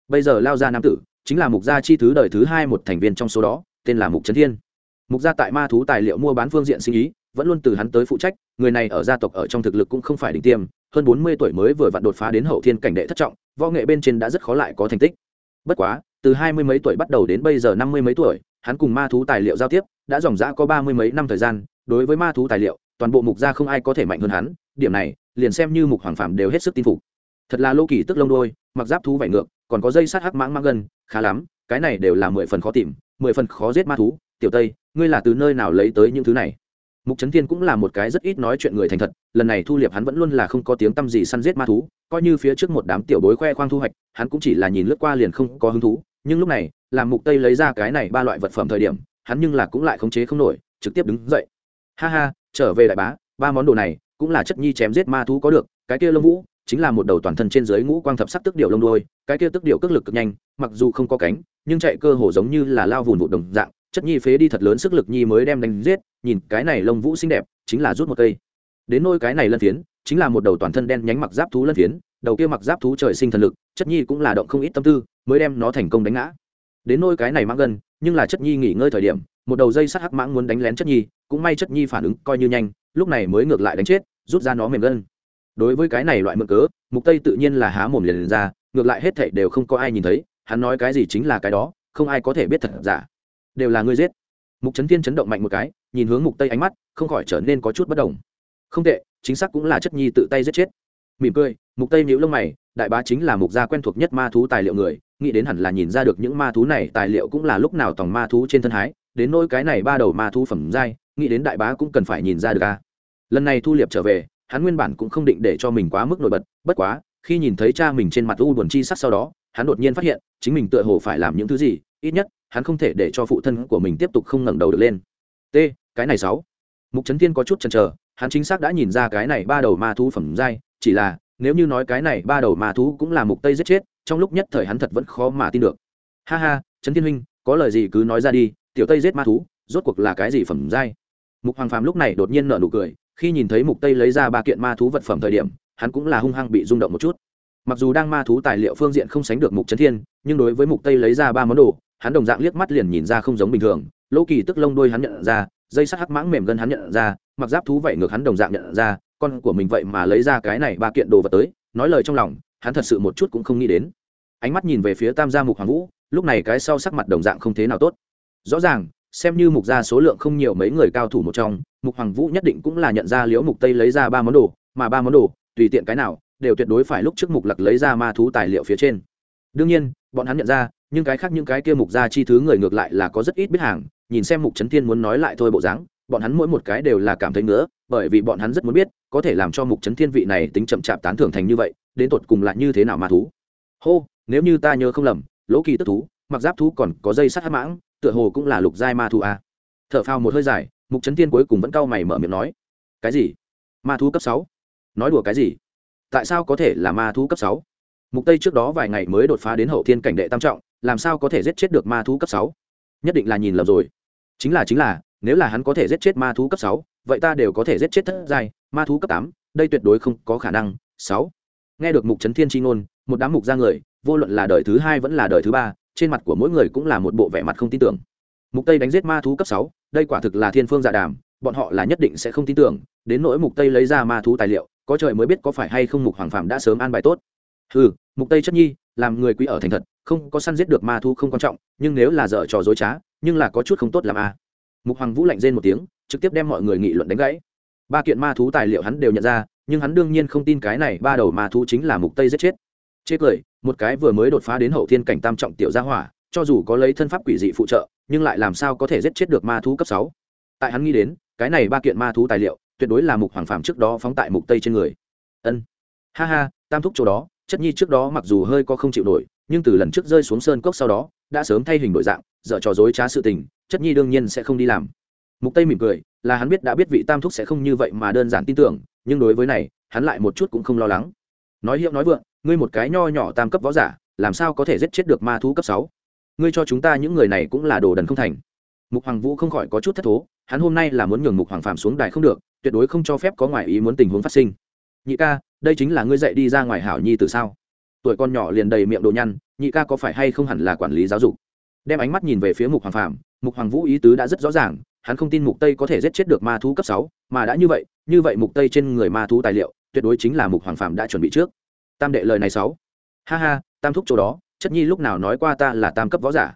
S1: Bây giờ lao ra nam tử chính là mục gia chi thứ đời thứ hai một thành viên trong số đó, tên là mục trấn thiên. Mục gia tại ma thú tài liệu mua bán phương diện sinh ý, vẫn luôn từ hắn tới phụ trách, người này ở gia tộc ở trong thực lực cũng không phải đỉnh tiêm, hơn bốn mươi tuổi mới vừa vặn đột phá đến hậu thiên cảnh đệ thất trọng, võ nghệ bên trên đã rất khó lại có thành tích. Bất quá, từ hai mươi mấy tuổi bắt đầu đến bây giờ năm mươi mấy tuổi, hắn cùng ma thú tài liệu giao tiếp, đã dòng dã có ba mươi mấy năm thời gian, đối với ma thú tài liệu, toàn bộ mục gia không ai có thể mạnh hơn hắn, điểm này, liền xem như mục hoàng phạm đều hết sức tin phục. Thật là lô kỳ tức lông đôi, mặc giáp thú vải ngược còn có dây sát hắc mãng mang gần, khá lắm cái này đều là mười phần khó tìm mười phần khó giết ma thú. Tiểu tây ngươi là từ nơi nào lấy tới những thứ này? Mục trấn thiên cũng là một cái rất ít nói chuyện người thành thật lần này thu liệp hắn vẫn luôn là không có tiếng t â m gì săn giết ma thú coi như phía trước một đám tiểu bối khoe khoang thu hoạch hắn cũng chỉ là nhìn lướt qua liền không có hứng thú. Nhưng lúc này làm mục tây lấy ra cái này ba loại vật phẩm thời điểm hắn nhưng là cũng lại khống chế không nổi trực tiếp đứng dậy. Ha ha trở về đại bá ba món đồ này cũng là chất nhi chém giết ma thú có được cái kia lông vũ chính là một đầu toàn thân trên dưới ngũ quang thập sắc tức điệu lông đuôi cái kia tức điệu cước lực cực nhanh, mặc dù không có cánh, nhưng chạy cơ hồ giống như là lao vùn vụ đồng dạng, chất nhi phế đi thật lớn sức lực nhi mới đem đánh giết, nhìn cái này lông vũ xinh đẹp, chính là rút một cây. Đến nôi cái này lân phiến, chính là một đầu toàn thân đen nhánh mặc giáp thú lân phiến, đầu kia mặc giáp thú trời sinh thần lực, chất nhi cũng là động không ít tâm tư, mới đem nó thành công đánh ngã. Đến nôi cái này mang gần nhưng là chất nhi nghỉ ngơi thời điểm, một đầu dây sắt hắc mãng muốn đánh lén chất nhi, cũng may chất nhi phản ứng coi như nhanh, lúc này mới ngược lại đánh chết, rút ra nó mềm gân đối với cái này loại mượn cớ mục tây tự nhiên là há mồm liền, liền ra ngược lại hết thảy đều không có ai nhìn thấy hắn nói cái gì chính là cái đó không ai có thể biết thật giả. Đều là ngươi giết. Mục trấn thiên chấn động mạnh một cái nhìn hướng mục tây ánh mắt không khỏi trở nên có chút bất đồng. Không tệ chính xác cũng là chất nhi tự tay giết chết. Mỉm cười mục tây nhíu lông mày đại bá chính là mục gia quen thuộc nhất ma thú tài liệu người nghĩ đến hẳn là nhìn ra được những ma thú này tài liệu cũng là lúc nào tòng ma thú trên thân hái đến nỗi cái này ba đầu ma thú phẩm giai nghĩ đến đại bá cũng cần phải nhìn ra được a. Lần này thu liệp trở về hắn nguyên bản cũng không định để cho mình quá mức nổi bật, bất quá, khi nhìn thấy cha mình trên mặt u buồn chi sắc sau đó, hắn đột nhiên phát hiện, chính mình tựa hồ phải làm những thứ gì, ít nhất, hắn không thể để cho phụ thân của mình tiếp tục không ngẩng đầu được lên. T, cái này sáu. Mục trấn thiên có chút chần chờ, hắn chính xác đã nhìn ra cái này ba đầu ma thú phẩm giai, chỉ là, nếu như nói cái này ba đầu ma thú cũng là mục tây giết chết, trong lúc nhất thời hắn thật vẫn khó mà tin được. Ha ha trấn thiên huynh, có lời gì cứ nói ra đi, tiểu tây giết ma thú, rốt cuộc là cái gì phẩm giai? Mục hoàng phàm lúc này đột nhiên nở nụ cười khi nhìn thấy mục tây lấy ra ba kiện ma thú vật phẩm thời điểm, hắn cũng là hung hăng bị rung động một chút. Mặc dù đang ma thú tài liệu phương diện không sánh được mục trấn thiên, nhưng đối với mục tây lấy ra ba món đồ, hắn đồng dạng liếc mắt liền nhìn ra không giống bình thường. Lỗ kỳ tức lông đôi hắn nhận ra, dây sắt hắc mãng mềm gân hắn nhận ra, mặc giáp thú vậy ngược hắn đồng dạng nhận ra, con của mình vậy mà lấy ra cái này ba kiện đồ vật tới. Nói lời trong lòng, hắn thật sự một chút cũng không nghĩ đến. Ánh mắt nhìn về phía tam gia mục hoàng vũ, lúc này cái sau sắc mặt đồng dạng không thế nào tốt. Rõ ràng xem như mục gia số lượng không nhiều mấy người cao thủ một trong, mục hoàng vũ nhất định cũng là nhận ra liễu mục tây lấy ra ba món đồ, mà ba món đồ, tùy tiện cái nào, đều tuyệt đối phải lúc trước mục lặc lấy ra ma thú tài liệu phía trên. Đương nhiên, bọn hắn nhận ra, nhưng cái khác những cái kia mục gia chi thứ người ngược lại là có rất ít biết hàng, nhìn xem mục trấn thiên muốn nói lại thôi bộ dáng, bọn hắn mỗi một cái đều là cảm thấy nữa bởi vì bọn hắn rất muốn biết, có thể làm cho mục trấn thiên vị này tính chậm chạp tán thưởng thành như vậy, đến tột cùng là như thế nào ma thú. Hô, nếu như ta nhớ không lầm, lỗ kỳ tức thú, mặc giáp thú còn có dây sắt hắc mãng tựa hồ cũng là lục giai ma thú a. À. thở phao một hơi dài, mục trấn thiên cuối cùng vẫn cau mày mở miệng nói, cái gì? Ma thú cấp sáu? Nói đùa cái gì? Tại sao có thể là ma thú cấp sáu? Mục tây trước đó vài ngày mới đột phá đến hậu thiên cảnh đệ tam trọng, làm sao có thể giết chết được ma thú cấp sáu? Nhất định là nhìn lầm rồi. Chính là chính là, nếu là hắn có thể giết chết ma thú cấp sáu, vậy ta đều có thể giết chết thất giai, ma thú cấp tám, đây tuyệt đối không có khả năng. Sáu. Nghe được mục trấn thiên chi ngôn, một đám mục ra người, vô luận là đời thứ hai vẫn là đời thứ ba trên mặt của mỗi người cũng là một bộ vẻ mặt không tin tưởng. Mục tây đánh giết ma thú cấp sáu, đây quả thực là thiên phương dạ đàm, bọn họ là nhất định sẽ không tin tưởng, đến nỗi mục tây lấy ra ma thú tài liệu, có trời mới biết có phải hay không mục hoàng phạm đã sớm an bài tốt. Ừ mục tây chất nhi, làm người quý ở thành thật, không có săn giết được ma thú không quan trọng, nhưng nếu là dở trò dối trá, nhưng là có chút không tốt làm a à. mục hoàng vũ lạnh rên một tiếng, trực tiếp đem mọi người nghị luận đánh gãy. Ba kiện ma thú tài liệu hắn đều nhận ra, nhưng hắn đương nhiên không tin cái này ba đầu ma thú chính là mục tây giết chết chê cười, một cái vừa mới đột phá đến hậu thiên cảnh tam trọng tiểu gia hỏa, cho dù có lấy thân pháp quỷ dị phụ trợ, nhưng lại làm sao có thể giết chết được ma thú cấp sáu? Tại hắn nghĩ đến, cái này ba kiện ma thú tài liệu, tuyệt đối là mục hoàng phàm trước đó phóng tại mục tây trên người. Ân. Ha ha, tam thúc chỗ đó, chất nhi trước đó mặc dù hơi có không chịu nổi, nhưng từ lần trước rơi xuống sơn cốc sau đó, đã sớm thay hình đổi dạng, dở trò dối trá sự tình, chất nhi đương nhiên sẽ không đi làm. Mục tây mỉm cười, là hắn biết đã biết vị tam thúc sẽ không như vậy mà đơn giản tin tưởng, nhưng đối với này, hắn lại một chút cũng không lo lắng. Nói hiệu nói vượng ngươi một cái nho nhỏ tam cấp võ giả, làm sao có thể giết chết được ma thú cấp sáu? Ngươi cho chúng ta những người này cũng là đồ đần không thành. Mục hoàng vũ không khỏi có chút thất thố, hắn hôm nay là muốn nhường mục hoàng phạm xuống đài không được, tuyệt đối không cho phép có ngoại ý muốn tình huống phát sinh. Nhị ca, đây chính là ngươi dạy đi ra ngoài hảo nhi từ sao? Tuổi con nhỏ liền đầy miệng đồ nhăn, nhị ca có phải hay không hẳn là quản lý giáo dục? Đem ánh mắt nhìn về phía mục hoàng phạm, mục hoàng vũ ý tứ đã rất rõ ràng, hắn không tin mục tây có thể giết chết được ma thú cấp sáu, mà đã như vậy như vậy mục tây trên người ma thú tài liệu, tuyệt đối chính là mục hoàng phạm đã chuẩn bị trước tam đệ lời này sáu. Ha ha, tam thúc chỗ đó, chất nhi lúc nào nói qua ta là tam cấp võ giả?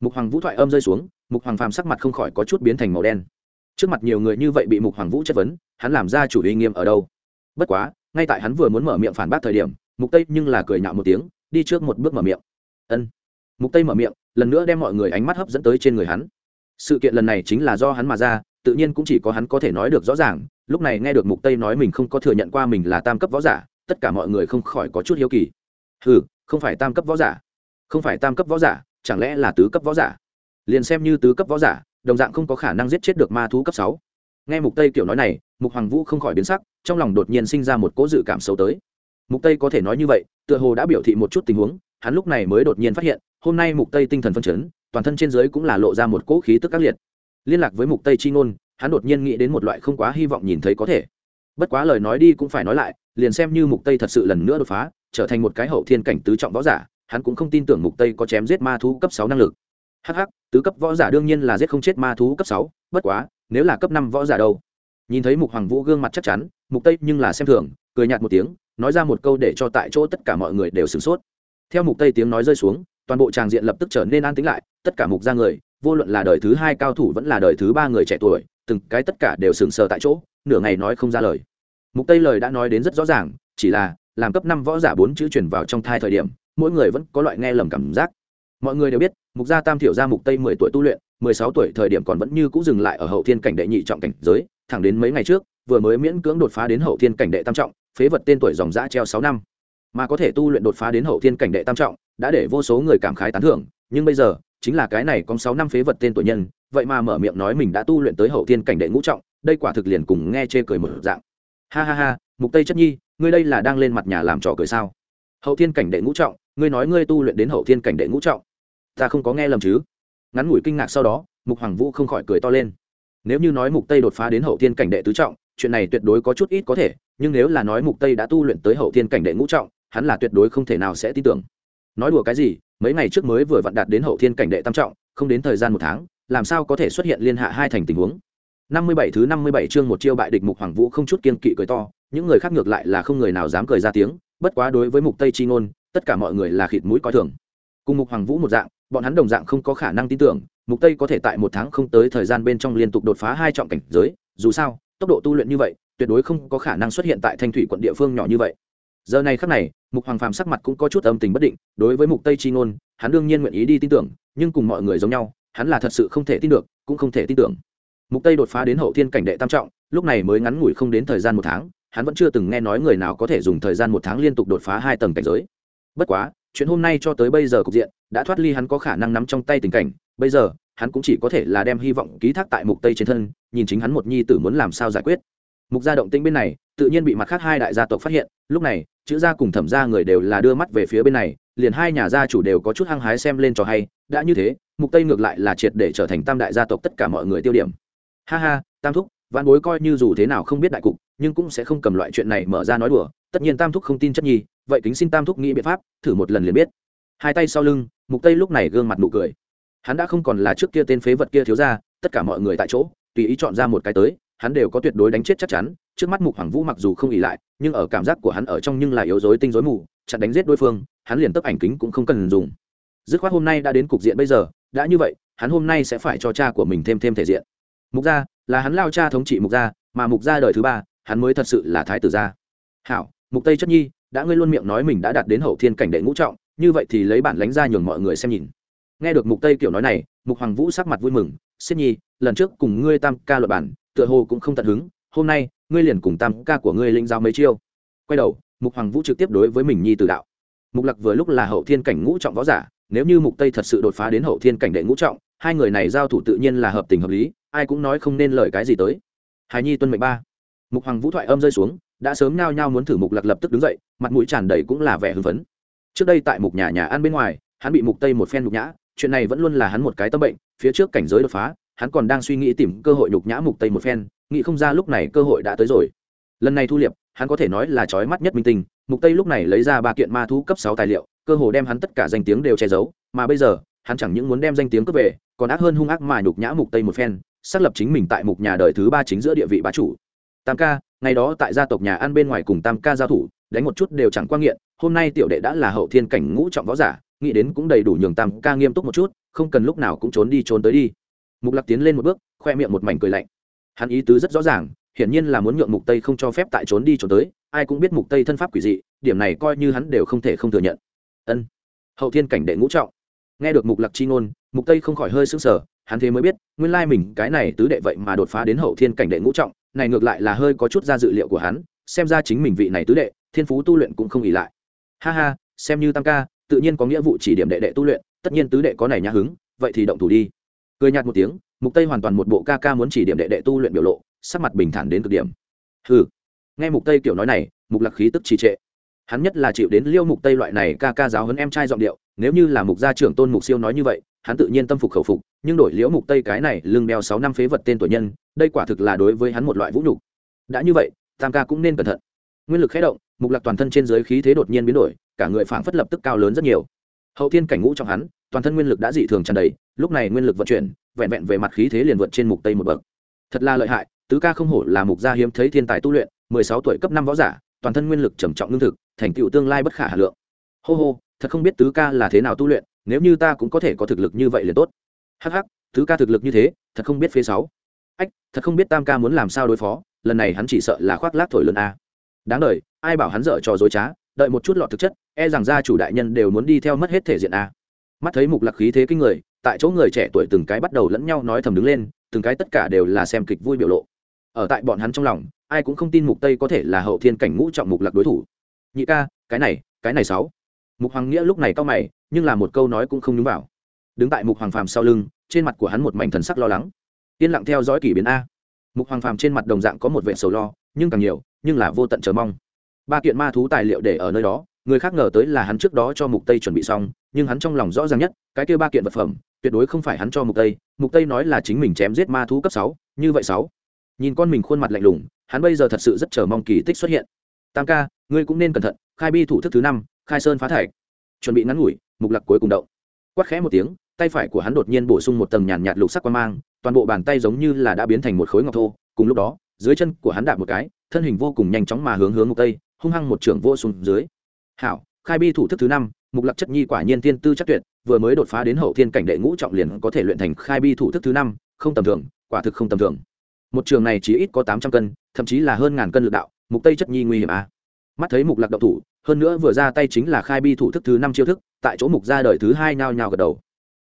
S1: Mục hoàng vũ thoại âm rơi xuống, mục hoàng phàm sắc mặt không khỏi có chút biến thành màu đen. Trước mặt nhiều người như vậy bị mục hoàng vũ chất vấn, hắn làm ra chủ uy nghiêm ở đâu? Bất quá, ngay tại hắn vừa muốn mở miệng phản bác thời điểm, mục tây nhưng là cười nhạo một tiếng, đi trước một bước mở miệng. Ân. Mục tây mở miệng, lần nữa đem mọi người ánh mắt hấp dẫn tới trên người hắn. Sự kiện lần này chính là do hắn mà ra, tự nhiên cũng chỉ có hắn có thể nói được rõ ràng, lúc này nghe được mục tây nói mình không có thừa nhận qua mình là tam cấp võ giả tất cả mọi người không khỏi có chút hiếu kỳ. Ừ không phải tam cấp võ giả. Không phải tam cấp võ giả, chẳng lẽ là tứ cấp võ giả? Liền xem như tứ cấp võ giả, đồng dạng không có khả năng giết chết được ma thú cấp sáu. Nghe mục tây kiểu nói này, mục hoàng vũ không khỏi biến sắc, trong lòng đột nhiên sinh ra một cỗ dự cảm xấu tới. Mục tây có thể nói như vậy, tựa hồ đã biểu thị một chút tình huống, hắn lúc này mới đột nhiên phát hiện, hôm nay mục tây tinh thần phân chấn, toàn thân trên dưới cũng là lộ ra một cỗ khí tức các liệt. Liên lạc với mục tây chi ngôn, hắn đột nhiên nghĩ đến một loại không quá hy vọng nhìn thấy có thể bất quá lời nói đi cũng phải nói lại liền xem như mục tây thật sự lần nữa đột phá trở thành một cái hậu thiên cảnh tứ trọng võ giả hắn cũng không tin tưởng mục tây có chém giết ma thú cấp 6 năng lực. Hắc hắc tứ cấp võ giả đương nhiên là giết không chết ma thú cấp 6, bất quá nếu là cấp 5 võ giả đâu? Nhìn thấy mục hoàng vũ gương mặt chắc chắn mục tây nhưng là xem thường cười nhạt một tiếng nói ra một câu để cho tại chỗ tất cả mọi người đều sửng sốt. Theo mục tây tiếng nói rơi xuống toàn bộ tràng diện lập tức trở nên an tĩnh lại tất cả mục ra người vô luận là đời thứ hai cao thủ vẫn là đời thứ ba người trẻ tuổi, từng cái tất cả đều sừng sờ tại chỗ, nửa ngày nói không ra lời. Mục tây lời đã nói đến rất rõ ràng, chỉ là, làm cấp năm võ giả bốn chữ chuyển vào trong thai thời điểm, mỗi người vẫn có loại nghe lầm cảm giác. Mọi người đều biết, mục gia tam thiểu gia mục tây 10 tuổi tu luyện 16 tuổi thời điểm còn vẫn như cũ dừng lại ở hậu thiên cảnh đệ nhị trọng cảnh giới, thẳng đến mấy ngày trước, vừa mới miễn cưỡng đột phá đến hậu thiên cảnh đệ tam trọng, phế vật tên tuổi dòng dã treo 6 năm. Mà có thể tu luyện đột phá đến hậu thiên cảnh đệ tam trọng, đã để vô số người cảm khái tán thưởng, nhưng bây giờ chính là cái này có 6 năm phế vật tên tuổi nhân, vậy mà mở miệng nói mình đã tu luyện tới hậu thiên cảnh đệ ngũ trọng, đây quả thực liền cùng nghe chê cười một dạng. Ha ha ha, mục tây chất nhi, ngươi đây là đang lên mặt nhà làm trò cười sao? Hậu thiên cảnh đệ ngũ trọng, ngươi nói ngươi tu luyện đến hậu thiên cảnh đệ ngũ trọng, ta không có nghe lầm chứ? Ngắn ngủi kinh ngạc sau đó, mục hoàng vũ không khỏi cười to lên. Nếu như nói mục tây đột phá đến hậu thiên cảnh đệ tứ trọng, chuyện này tuyệt đối có chút ít có thể, nhưng nếu là nói mục tây đã tu luyện tới hậu thiên cảnh đệ ngũ trọng, hắn là tuyệt đối không thể nào sẽ tin tưởng. Nói đùa cái gì mấy ngày trước mới vừa vặn đạt đến hậu thiên cảnh đệ tam trọng, không đến thời gian một tháng, làm sao có thể xuất hiện liên hạ hai thành tình huống? Năm mươi bảy thứ năm mươi bảy chương một chiêu bại địch mục hoàng vũ không chút kiên kỵ cười to, những người khác ngược lại là không người nào dám cười ra tiếng, bất quá đối với mục tây chi ngôn, tất cả mọi người là khịt mũi coi thường. Cùng mục hoàng vũ một dạng, bọn hắn đồng dạng không có khả năng tin tưởng, mục tây có thể tại một tháng không tới thời gian bên trong liên tục đột phá hai trọng cảnh giới, dù sao, tốc độ tu luyện như vậy, tuyệt đối không có khả năng xuất hiện tại thanh thủy quận địa phương nhỏ như vậy giờ này khắc này, mục hoàng phàm sắc mặt cũng có chút âm tình bất định, đối với mục tây chi ngôn, hắn đương nhiên nguyện ý đi tin tưởng, nhưng cùng mọi người giống nhau, hắn là thật sự không thể tin được, cũng không thể tin tưởng. Mục tây đột phá đến hậu thiên cảnh đệ tam trọng, lúc này mới ngắn ngủi không đến thời gian một tháng, hắn vẫn chưa từng nghe nói người nào có thể dùng thời gian một tháng liên tục đột phá hai tầng cảnh giới. Bất quá, chuyện hôm nay cho tới bây giờ cục diện, đã thoát ly hắn có khả năng nắm trong tay tình cảnh, bây giờ, hắn cũng chỉ có thể là đem hy vọng ký thác tại mục tây trên thân, nhìn chính hắn một nhi tử muốn làm sao giải quyết. Mục gia động tĩnh bên này tự nhiên bị mặt khác hai đại gia tộc phát hiện, lúc này, chữ gia cùng thẩm gia người đều là đưa mắt về phía bên này, liền hai nhà gia chủ đều có chút hăng hái xem lên cho hay, đã như thế, mục tây ngược lại là triệt để trở thành tam đại gia tộc tất cả mọi người tiêu điểm. Ha ha, tam thúc văn bối coi như dù thế nào không biết đại cục, nhưng cũng sẽ không cầm loại chuyện này mở ra nói đùa, tất nhiên tam thúc không tin chất nhi, vậy kính xin tam thúc nghĩ biện pháp, thử một lần liền biết. Hai tay sau lưng, mục tây lúc này gương mặt nụ cười. Hắn đã không còn là trước kia tên phế vật kia thiếu ra tất cả mọi người tại chỗ, tùy ý chọn ra một cái tới hắn đều có tuyệt đối đánh chết chắc chắn, trước mắt mục hoàng vũ mặc dù không ỉ lại, nhưng ở cảm giác của hắn ở trong nhưng là yếu dối tinh dối mù, chặn đánh giết đối phương, hắn liền tấp ảnh kính cũng không cần dùng. Dứt khoát hôm nay đã đến cục diện bây giờ, đã như vậy, hắn hôm nay sẽ phải cho cha của mình thêm thêm thể diện. Mục gia, là hắn lao cha thống trị mục gia, mà mục gia đời thứ ba, hắn mới thật sự là thái tử gia. Hảo, mục tây chất nhi, đã ngươi luôn miệng nói mình đã đạt đến hậu thiên cảnh đệ ngũ trọng, như vậy thì lấy bản lánh ra nhường mọi người xem nhìn. Nghe được mục tây kiểu nói này, mục hoàng vũ sắc mặt vui mừng xiết nhi, lần trước cùng ngươi tam ca luật bản tựa hồ cũng không tận hứng, hôm nay, ngươi liền cùng tam ca của ngươi linh giao mấy chiêu. Quay đầu, mục hoàng vũ trực tiếp đối với mình nhi tử đạo. Mục lạc vừa lúc là hậu thiên cảnh ngũ trọng võ giả, nếu như mục tây thật sự đột phá đến hậu thiên cảnh đệ ngũ trọng, hai người này giao thủ tự nhiên là hợp tình hợp lý, ai cũng nói không nên lời cái gì tới. Hài nhi tuân mệnh ba. Mục hoàng vũ thoại âm rơi xuống, đã sớm nao nhao muốn thử mục lạc lập tức đứng dậy, mặt mũi tràn đầy cũng là vẻ hưng phấn. Trước đây tại mục nhà nhà ăn bên ngoài, hắn bị mục tây một phen mục nhã, chuyện này vẫn luôn là hắn một cái tâm bệnh, phía trước cảnh giới đột phá hắn còn đang suy nghĩ tìm cơ hội nhục nhã mục tây một phen, nghĩ không ra lúc này cơ hội đã tới rồi. Lần này thu liệp, hắn có thể nói là trói mắt nhất minh tinh, mục tây lúc này lấy ra ba kiện ma thú cấp 6 tài liệu, cơ hồ đem hắn tất cả danh tiếng đều che giấu, mà bây giờ, hắn chẳng những muốn đem danh tiếng cướp về, còn ác hơn hung ác mà nhục nhã mục tây một phen, xác lập chính mình tại mục nhà đời thứ ba chính giữa địa vị bá chủ. Tam ca, ngày đó tại gia tộc nhà ăn bên ngoài cùng tam ca giao thủ, đánh một chút đều chẳng quan nghiện, hôm nay tiểu đệ đã là hậu thiên cảnh ngũ trọng võ giả, nghĩ đến cũng đầy đủ nhường tam ca nghiêm túc một chút, không cần lúc nào cũng trốn đi trốn tới đi mục lạc tiến lên một bước, khoe miệng một mảnh cười lạnh. Hắn ý tứ rất rõ ràng, hiển nhiên là muốn nhượng mục tây không cho phép tại trốn đi trốn tới, ai cũng biết mục tây thân pháp quỷ dị, điểm này coi như hắn đều không thể không thừa nhận. Ân, hậu thiên cảnh đệ ngũ trọng. Nghe được mục lạc chi ngôn, mục tây không khỏi hơi sững sờ, hắn thế mới biết, nguyên lai mình, cái này tứ đệ vậy mà đột phá đến hậu thiên cảnh đệ ngũ trọng, này ngược lại là hơi có chút ra dự liệu của hắn, xem ra chính mình vị này tứ đệ, thiên phú tu luyện cũng không ỉ lại. Ha ha, xem như tam ca, tự nhiên có nghĩa vụ chỉ điểm đệ đệ tu luyện, tất nhiên tứ đệ có này nhã hứng, vậy thì động thủ đi cười nhạt một tiếng, mục tây hoàn toàn một bộ ca ca muốn chỉ điểm đệ đệ tu luyện biểu lộ, sắc mặt bình thản đến cực điểm. Hừ. Nghe mục tây kiểu nói này, mục lạc khí tức trì trệ. Hắn nhất là chịu đến liêu mục tây loại này ca ca giáo hấn em trai giọng điệu, nếu như là mục gia trưởng tôn mục siêu nói như vậy, hắn tự nhiên tâm phục khẩu phục, nhưng đổi liễu mục tây cái này lưng đeo 6 năm phế vật tên tuổi nhân, đây quả thực là đối với hắn một loại vũ nhục. Đã như vậy, tam ca cũng nên cẩn thận. Nguyên lực khé động, mục lạc toàn thân trên dưới khí thế đột nhiên biến đổi, cả người phảng phất lập tức cao lớn rất nhiều. Hậu thiên cảnh ngũ trong hắn toàn thân nguyên lực đã dị thường tràn đầy, lúc này nguyên lực vận chuyển, vẹn vẹn về mặt khí thế liền vượt trên mục tây một bậc. Thật là lợi hại, tứ ca không hổ là mục gia hiếm thấy thiên tài tu luyện 16 tuổi cấp 5 võ giả, toàn thân nguyên lực trầm trọng lương thực, thành tựu tương lai bất khả hà lượng. Hô hô, thật không biết tứ ca là thế nào tu luyện, nếu như ta cũng có thể có thực lực như vậy liền tốt. Hắc hắc, tứ ca thực lực như thế, thật không biết phía sáu. Ách, thật không biết tam ca muốn làm sao đối phó, lần này hắn chỉ sợ là khoác lác thổi lớn a. Đáng đời, ai bảo hắn dở trò dối trá, đợi một chút lọt thực chất e rằng gia chủ đại nhân đều muốn đi theo mất hết thể diện a mắt thấy mục lạc khí thế kinh người, tại chỗ người trẻ tuổi từng cái bắt đầu lẫn nhau nói thầm đứng lên, từng cái tất cả đều là xem kịch vui biểu lộ. Ở tại bọn hắn trong lòng, ai cũng không tin mục tây có thể là hậu thiên cảnh ngũ trọng mục lạc đối thủ. Nhị ca, cái này cái này sáu. Mục hoàng nghĩa lúc này cao mày, nhưng là một câu nói cũng không nhúng vào. Đứng tại mục hoàng phàm sau lưng, trên mặt của hắn một mảnh thần sắc lo lắng. Yên lặng theo dõi kỷ biến a. Mục hoàng phàm trên mặt đồng dạng có một vẻ sầu lo, nhưng càng nhiều, nhưng là vô tận chờ mong. Ba kiện ma thú tài liệu để ở nơi đó người khác ngờ tới là hắn trước đó cho mục tây chuẩn bị xong nhưng hắn trong lòng rõ ràng nhất cái kia ba kiện vật phẩm tuyệt đối không phải hắn cho mục tây. Mục tây nói là chính mình chém giết ma thú cấp 6, như vậy 6. nhìn con mình khuôn mặt lạnh lùng hắn bây giờ thật sự rất chờ mong kỳ tích xuất hiện. Tam ca ngươi cũng nên cẩn thận khai bi thủ thức thứ năm khai sơn phá thạch. Chuẩn bị ngắn ngủi mục lạc cuối cùng động. Quát khẽ một tiếng tay phải của hắn đột nhiên bổ sung một tầng nhàn nhạt lục sắc quan mang toàn bộ bàn tay giống như là đã biến thành một khối ngọc thô. Cùng lúc đó dưới chân của hắn đạp một cái thân hình vô cùng nhanh chóng mà hướng hướng mục tây hung hăng một trưởng vô xuống dưới hảo, khai bi thủ thức thứ năm, mục lạc chất nhi quả nhiên tiên tư chắc tuyệt, vừa mới đột phá đến hậu thiên cảnh đệ ngũ trọng liền có thể luyện thành khai bi thủ thức thứ năm, không tầm thường, quả thực không tầm thường. Một trường này chỉ ít có tám trăm cân, thậm chí là hơn ngàn cân lực đạo, mục tây chất nhi nguy hiểm à. mắt thấy mục lạc động thủ, hơn nữa vừa ra tay chính là khai bi thủ thức thứ năm chiêu thức, tại chỗ mục ra đời thứ hai nhao nhao gật đầu.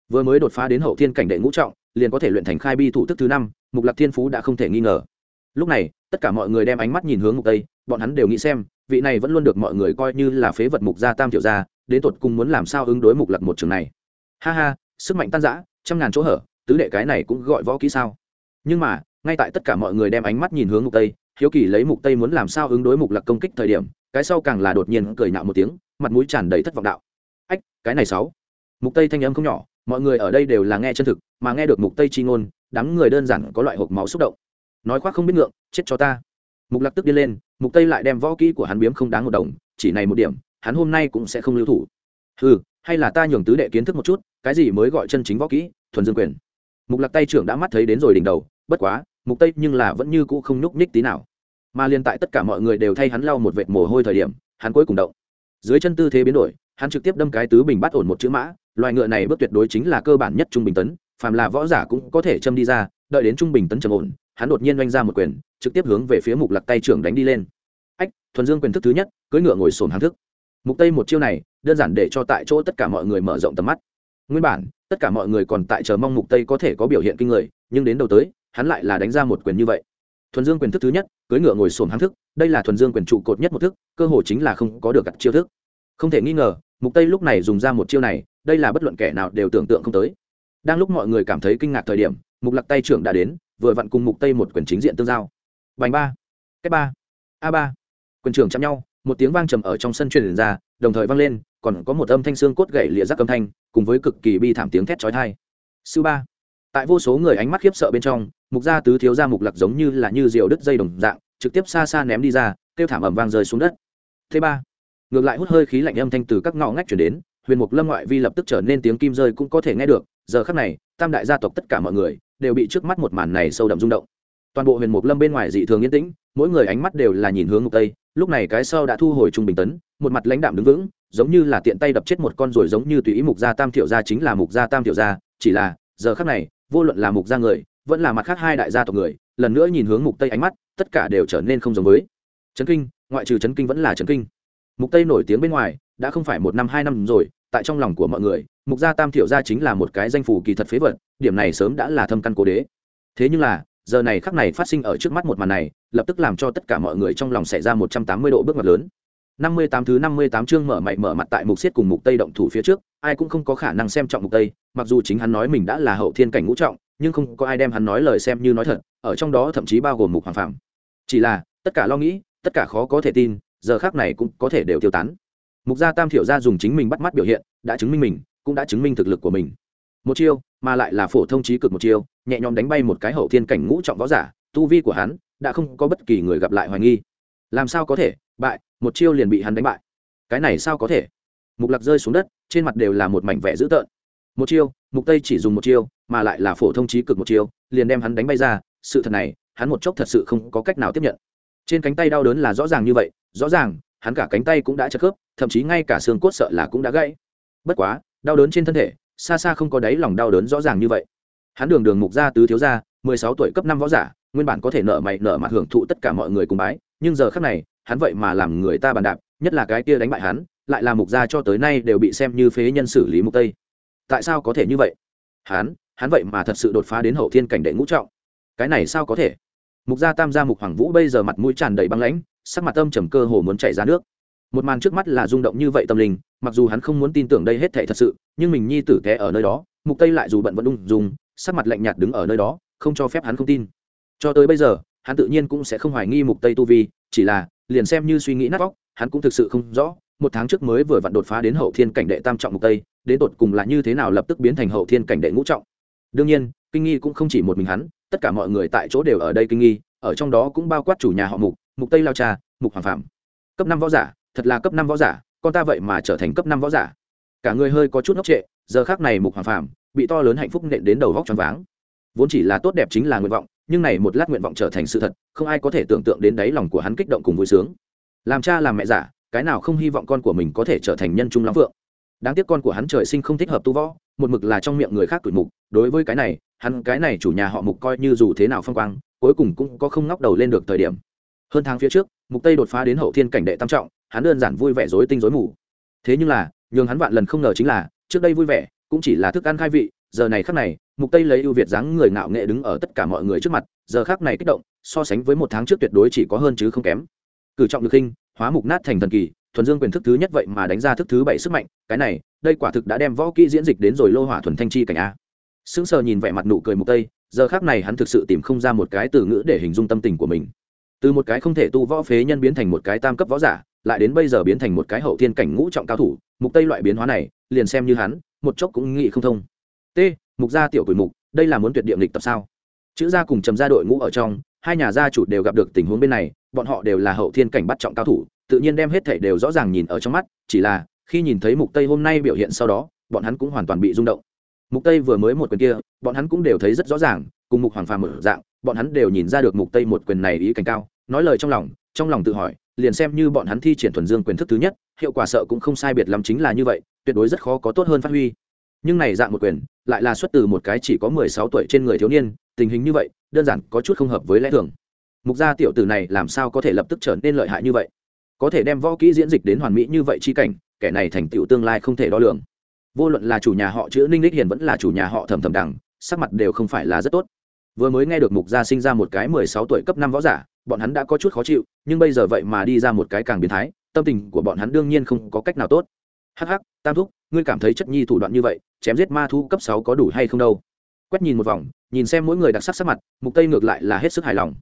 S1: Vừa mới đột phá đến hậu thiên cảnh đệ ngũ trọng, liền có thể luyện thành khai bi thủ thức thứ năm, mục lạc thiên phú đã không thể nghi ngờ. Lúc này, tất cả mọi người đem ánh mắt nhìn hướng mục tây, bọn hắn đều nghĩ xem vị này vẫn luôn được mọi người coi như là phế vật mục gia tam tiểu gia, đến tột cùng muốn làm sao ứng đối mục lật một trường này. Ha ha, sức mạnh tan rã, trăm ngàn chỗ hở, tứ đệ cái này cũng gọi võ kỹ sao? Nhưng mà, ngay tại tất cả mọi người đem ánh mắt nhìn hướng mục tây, hiếu kỳ lấy mục tây muốn làm sao ứng đối mục lật công kích thời điểm, cái sau càng là đột nhiên cười nạo một tiếng, mặt mũi tràn đầy thất vọng đạo. Ách, cái này sáu. Mục tây thanh âm không nhỏ, mọi người ở đây đều là nghe chân thực, mà nghe được mục tây chi ngôn, đám người đơn giản có loại hộp máu xúc động. Nói khoác không biết ngượng, chết cho ta mục lạc tức đi lên, mục tây lại đem võ kỹ của hắn biếm không đáng một đồng, chỉ này một điểm, hắn hôm nay cũng sẽ không lưu thủ. Ừ hay là ta nhường tứ đệ kiến thức một chút, cái gì mới gọi chân chính võ kỹ, thuần dương quyền. Mục lạc tay trưởng đã mắt thấy đến rồi đỉnh đầu, bất quá, mục tây nhưng là vẫn như cũ không nhúc nhích tí nào. Mà liên tại tất cả mọi người đều thay hắn lau một vệt mồ hôi thời điểm, hắn cuối cùng động. Dưới chân tư thế biến đổi, hắn trực tiếp đâm cái tứ bình bắt ổn một chữ mã, loài ngựa này bước tuyệt đối chính là cơ bản nhất trung bình tấn, phàm là võ giả cũng có thể châm đi ra, đợi đến trung bình tấn trầm ổn hắn đột nhiên oanh ra một quyền, trực tiếp hướng về phía mục lạc tay trưởng đánh đi lên. Ách, thuần dương quyền thức thứ nhất, cưỡi ngựa ngồi sồn hàng thức. Mục tây một chiêu này, đơn giản để cho tại chỗ tất cả mọi người mở rộng tầm mắt. Nguyên bản, tất cả mọi người còn tại chờ mong mục tây có thể có biểu hiện kinh người, nhưng đến đầu tới, hắn lại là đánh ra một quyền như vậy. Thuần dương quyền thức thứ nhất, cưỡi ngựa ngồi sồn hàng thức, đây là thuần dương quyền trụ cột nhất một thức, cơ hội chính là không có được gặt chiêu thức. Không thể nghi ngờ, mục tây lúc này dùng ra một chiêu này, đây là bất luận kẻ nào đều tưởng tượng không tới. Đang lúc mọi người cảm thấy kinh ngạc thời điểm, mục lạc tay trưởng đã đến vừa vặn cùng mục tây một quyền chính diện tương giao. Bành ba cách ba, a ba. Quyền trưởng chạm nhau, một tiếng vang trầm ở trong sân truyền ra, đồng thời vang lên, còn có một âm thanh xương cốt gãy lịa rắc âm thanh, cùng với cực kỳ bi thảm tiếng thét chói tai. Sư ba, tại vô số người ánh mắt khiếp sợ bên trong, mục gia tứ thiếu gia mục lặc giống như là như diều đứt dây đồng dạng, trực tiếp xa xa ném đi ra, kêu thảm ầm vang rơi xuống đất. Thế ba, ngược lại hút hơi khí lạnh âm thanh từ các ngõ ngách chuyển đến, huyền mục lâm ngoại vi lập tức trở nên tiếng kim rơi cũng có thể nghe được, giờ khắc này, tam đại gia tộc tất cả mọi người đều bị trước mắt một màn này sâu đậm rung động. Toàn bộ huyền mục lâm bên ngoài dị thường yên tĩnh, mỗi người ánh mắt đều là nhìn hướng mục tây, lúc này cái sau đã thu hồi trung bình tấn, một mặt lãnh đạm đứng vững, giống như là tiện tay đập chết một con rồi giống như tùy ý mục gia tam tiểu gia chính là mục gia tam tiểu gia, chỉ là, giờ khắc này, vô luận là mục gia người, vẫn là mặt khác hai đại gia tộc người, lần nữa nhìn hướng mục tây ánh mắt, tất cả đều trở nên không giống với. Chấn kinh, ngoại trừ chấn kinh vẫn là chấn kinh. Mục tây nổi tiếng bên ngoài, đã không phải một năm hai năm rồi, tại trong lòng của mọi người mục gia tam thiểu gia chính là một cái danh phủ kỳ thật phế vật, điểm này sớm đã là thâm căn cố đế. Thế nhưng là, giờ này khắc này phát sinh ở trước mắt một màn này, lập tức làm cho tất cả mọi người trong lòng xảy ra một trăm tám mươi độ bước ngoặt lớn. Năm mươi tám thứ năm mươi tám chương mở mày mở mặt tại mục xiết cùng mục tây động thủ phía trước, ai cũng không có khả năng xem trọng mục tây, mặc dù chính hắn nói mình đã là hậu thiên cảnh ngũ trọng, nhưng không có ai đem hắn nói lời xem như nói thật, ở trong đó thậm chí bao gồm mục hoàng phạm chỉ là, tất cả lo nghĩ, tất cả khó có thể tin, giờ khác này cũng có thể đều tiêu tán. Mục gia tam thiểu gia dùng chính mình bắt mắt biểu hiện, đã chứng minh mình cũng đã chứng minh thực lực của mình. Một chiêu, mà lại là phổ thông trí cực một chiêu, nhẹ nhõm đánh bay một cái hậu thiên cảnh ngũ trọng võ giả, tu vi của hắn đã không có bất kỳ người gặp lại hoài nghi. Làm sao có thể? Bại, một chiêu liền bị hắn đánh bại. Cái này sao có thể? Mục lạc rơi xuống đất, trên mặt đều là một mảnh vẽ dữ tợn. Một chiêu, mục tây chỉ dùng một chiêu, mà lại là phổ thông trí cực một chiêu, liền đem hắn đánh bay ra. Sự thật này, hắn một chốc thật sự không có cách nào tiếp nhận. Trên cánh tay đau đớn là rõ ràng như vậy, rõ ràng, hắn cả cánh tay cũng đã chật khớp, thậm chí ngay cả xương cốt sợ là cũng đã gãy. Bất quá đau đớn trên thân thể, xa xa không có đáy lòng đau đớn rõ ràng như vậy. Hắn đường đường mục gia tứ thiếu gia, mười sáu tuổi cấp năm võ giả, nguyên bản có thể nợ mày nợ mặt hưởng thụ tất cả mọi người cùng bái, nhưng giờ khác này, hắn vậy mà làm người ta bàn đạp, nhất là cái kia đánh bại hắn, lại là mục gia cho tới nay đều bị xem như phế nhân xử lý mục tây. Tại sao có thể như vậy? Hắn hắn vậy mà thật sự đột phá đến hậu thiên cảnh đệ ngũ trọng. Cái này sao có thể? Mục gia tam gia mục hoàng vũ bây giờ mặt mũi tràn đầy băng lãnh, sắc mặt âm trầm cơ hồ muốn chảy ra nước một màn trước mắt là rung động như vậy tâm linh, mặc dù hắn không muốn tin tưởng đây hết thảy thật sự, nhưng mình nhi tử té ở nơi đó, mục tây lại dù bận vẫn ung dùng sắc mặt lạnh nhạt đứng ở nơi đó, không cho phép hắn không tin. Cho tới bây giờ, hắn tự nhiên cũng sẽ không hoài nghi mục tây tu vi, chỉ là, liền xem như suy nghĩ nát vóc hắn cũng thực sự không rõ, một tháng trước mới vừa vặn đột phá đến hậu thiên cảnh đệ tam trọng mục tây, đến tột cùng là như thế nào lập tức biến thành hậu thiên cảnh đệ ngũ trọng. Đương nhiên, kinh nghi cũng không chỉ một mình hắn, tất cả mọi người tại chỗ đều ở đây kinh nghi, ở trong đó cũng bao quát chủ nhà họ mục mục tây lao trà mục hoàng phạm cấp năm võ giả thật là cấp năm võ giả, con ta vậy mà trở thành cấp năm võ giả. Cả người hơi có chút ngốc trệ, giờ khác này mục hoàng phàm bị to lớn hạnh phúc nện đến đầu vóc choáng váng. Vốn chỉ là tốt đẹp chính là nguyện vọng, nhưng này một lát nguyện vọng trở thành sự thật, không ai có thể tưởng tượng đến đáy lòng của hắn kích động cùng vui sướng. Làm cha làm mẹ giả, cái nào không hy vọng con của mình có thể trở thành nhân trung lắm vượng đáng tiếc con của hắn trời sinh không thích hợp tu võ, một mực là trong miệng người khác tuổi mục, đối với cái này, hắn, cái này chủ nhà họ mục coi như dù thế nào phong quang, cuối cùng cũng có không ngóc đầu lên được thời điểm. Hơn tháng phía trước, mục tây đột phá đến hậu thiên cảnh đệ tam trọng hắn đơn giản vui vẻ rối tinh rối mù. Thế nhưng là, nhường hắn vạn lần không ngờ chính là, trước đây vui vẻ, cũng chỉ là thức ăn khai vị, giờ này khắc này, mục tây lấy ưu việt dáng người ngạo nghệ đứng ở tất cả mọi người trước mặt, giờ khắc này kích động, so sánh với một tháng trước tuyệt đối chỉ có hơn chứ không kém. Cử trọng được khinh hóa mục nát thành thần kỳ, thuần dương quyền thức thứ nhất vậy mà đánh ra thức thứ bảy sức mạnh, cái này, đây quả thực đã đem võ kỹ diễn dịch đến rồi lô hỏa thuần thanh chi cảnh a. Sững sờ nhìn vẻ mặt nụ cười mục tây, giờ khắc này hắn thực sự tìm không ra một cái từ ngữ để hình dung tâm tình của mình. Từ một cái không thể tu võ phế nhân biến thành một cái tam cấp võ giả lại đến bây giờ biến thành một cái hậu thiên cảnh ngũ trọng cao thủ, mục tây loại biến hóa này, liền xem như hắn, một chốc cũng nghĩ không thông. T, mục gia tiểu quỷ mục, đây là muốn tuyệt điểm lịch tập sao? Chữ gia cùng trầm gia đội ngũ ở trong, hai nhà gia chủ đều gặp được tình huống bên này, bọn họ đều là hậu thiên cảnh bắt trọng cao thủ, tự nhiên đem hết thể đều rõ ràng nhìn ở trong mắt, chỉ là, khi nhìn thấy mục tây hôm nay biểu hiện sau đó, bọn hắn cũng hoàn toàn bị rung động. Mục tây vừa mới một quyền kia, bọn hắn cũng đều thấy rất rõ ràng, cùng mục hoàng phàm mở dạng, bọn hắn đều nhìn ra được mục tây một quyền này ý cảnh cao, nói lời trong lòng trong lòng tự hỏi liền xem như bọn hắn thi triển thuần dương quyền thức thứ nhất, hiệu quả sợ cũng không sai biệt lắm chính là như vậy, tuyệt đối rất khó có tốt hơn phát huy. Nhưng này dạng một quyền, lại là xuất từ một cái chỉ có 16 tuổi trên người thiếu niên, tình hình như vậy, đơn giản có chút không hợp với lẽ thường. Mục gia tiểu tử này làm sao có thể lập tức trở nên lợi hại như vậy? Có thể đem võ kỹ diễn dịch đến hoàn mỹ như vậy chi cảnh, kẻ này thành tựu tương lai không thể đo lường. Vô luận là chủ nhà họ chữ ninh đích hiền vẫn là chủ nhà họ thầm thầm đằng, sắc mặt đều không phải là rất tốt. Vừa mới nghe được mục gia sinh ra một cái mười sáu tuổi cấp năm võ giả bọn hắn đã có chút khó chịu, nhưng bây giờ vậy mà đi ra một cái càng biến thái, tâm tình của bọn hắn đương nhiên không có cách nào tốt. Hắc hắc, tam thúc, ngươi cảm thấy chất nhi thủ đoạn như vậy, chém giết ma thu cấp sáu có đủ hay không đâu? Quét nhìn một vòng, nhìn xem mỗi người đặc sắc sắc mặt, mục tây ngược lại là hết sức hài lòng.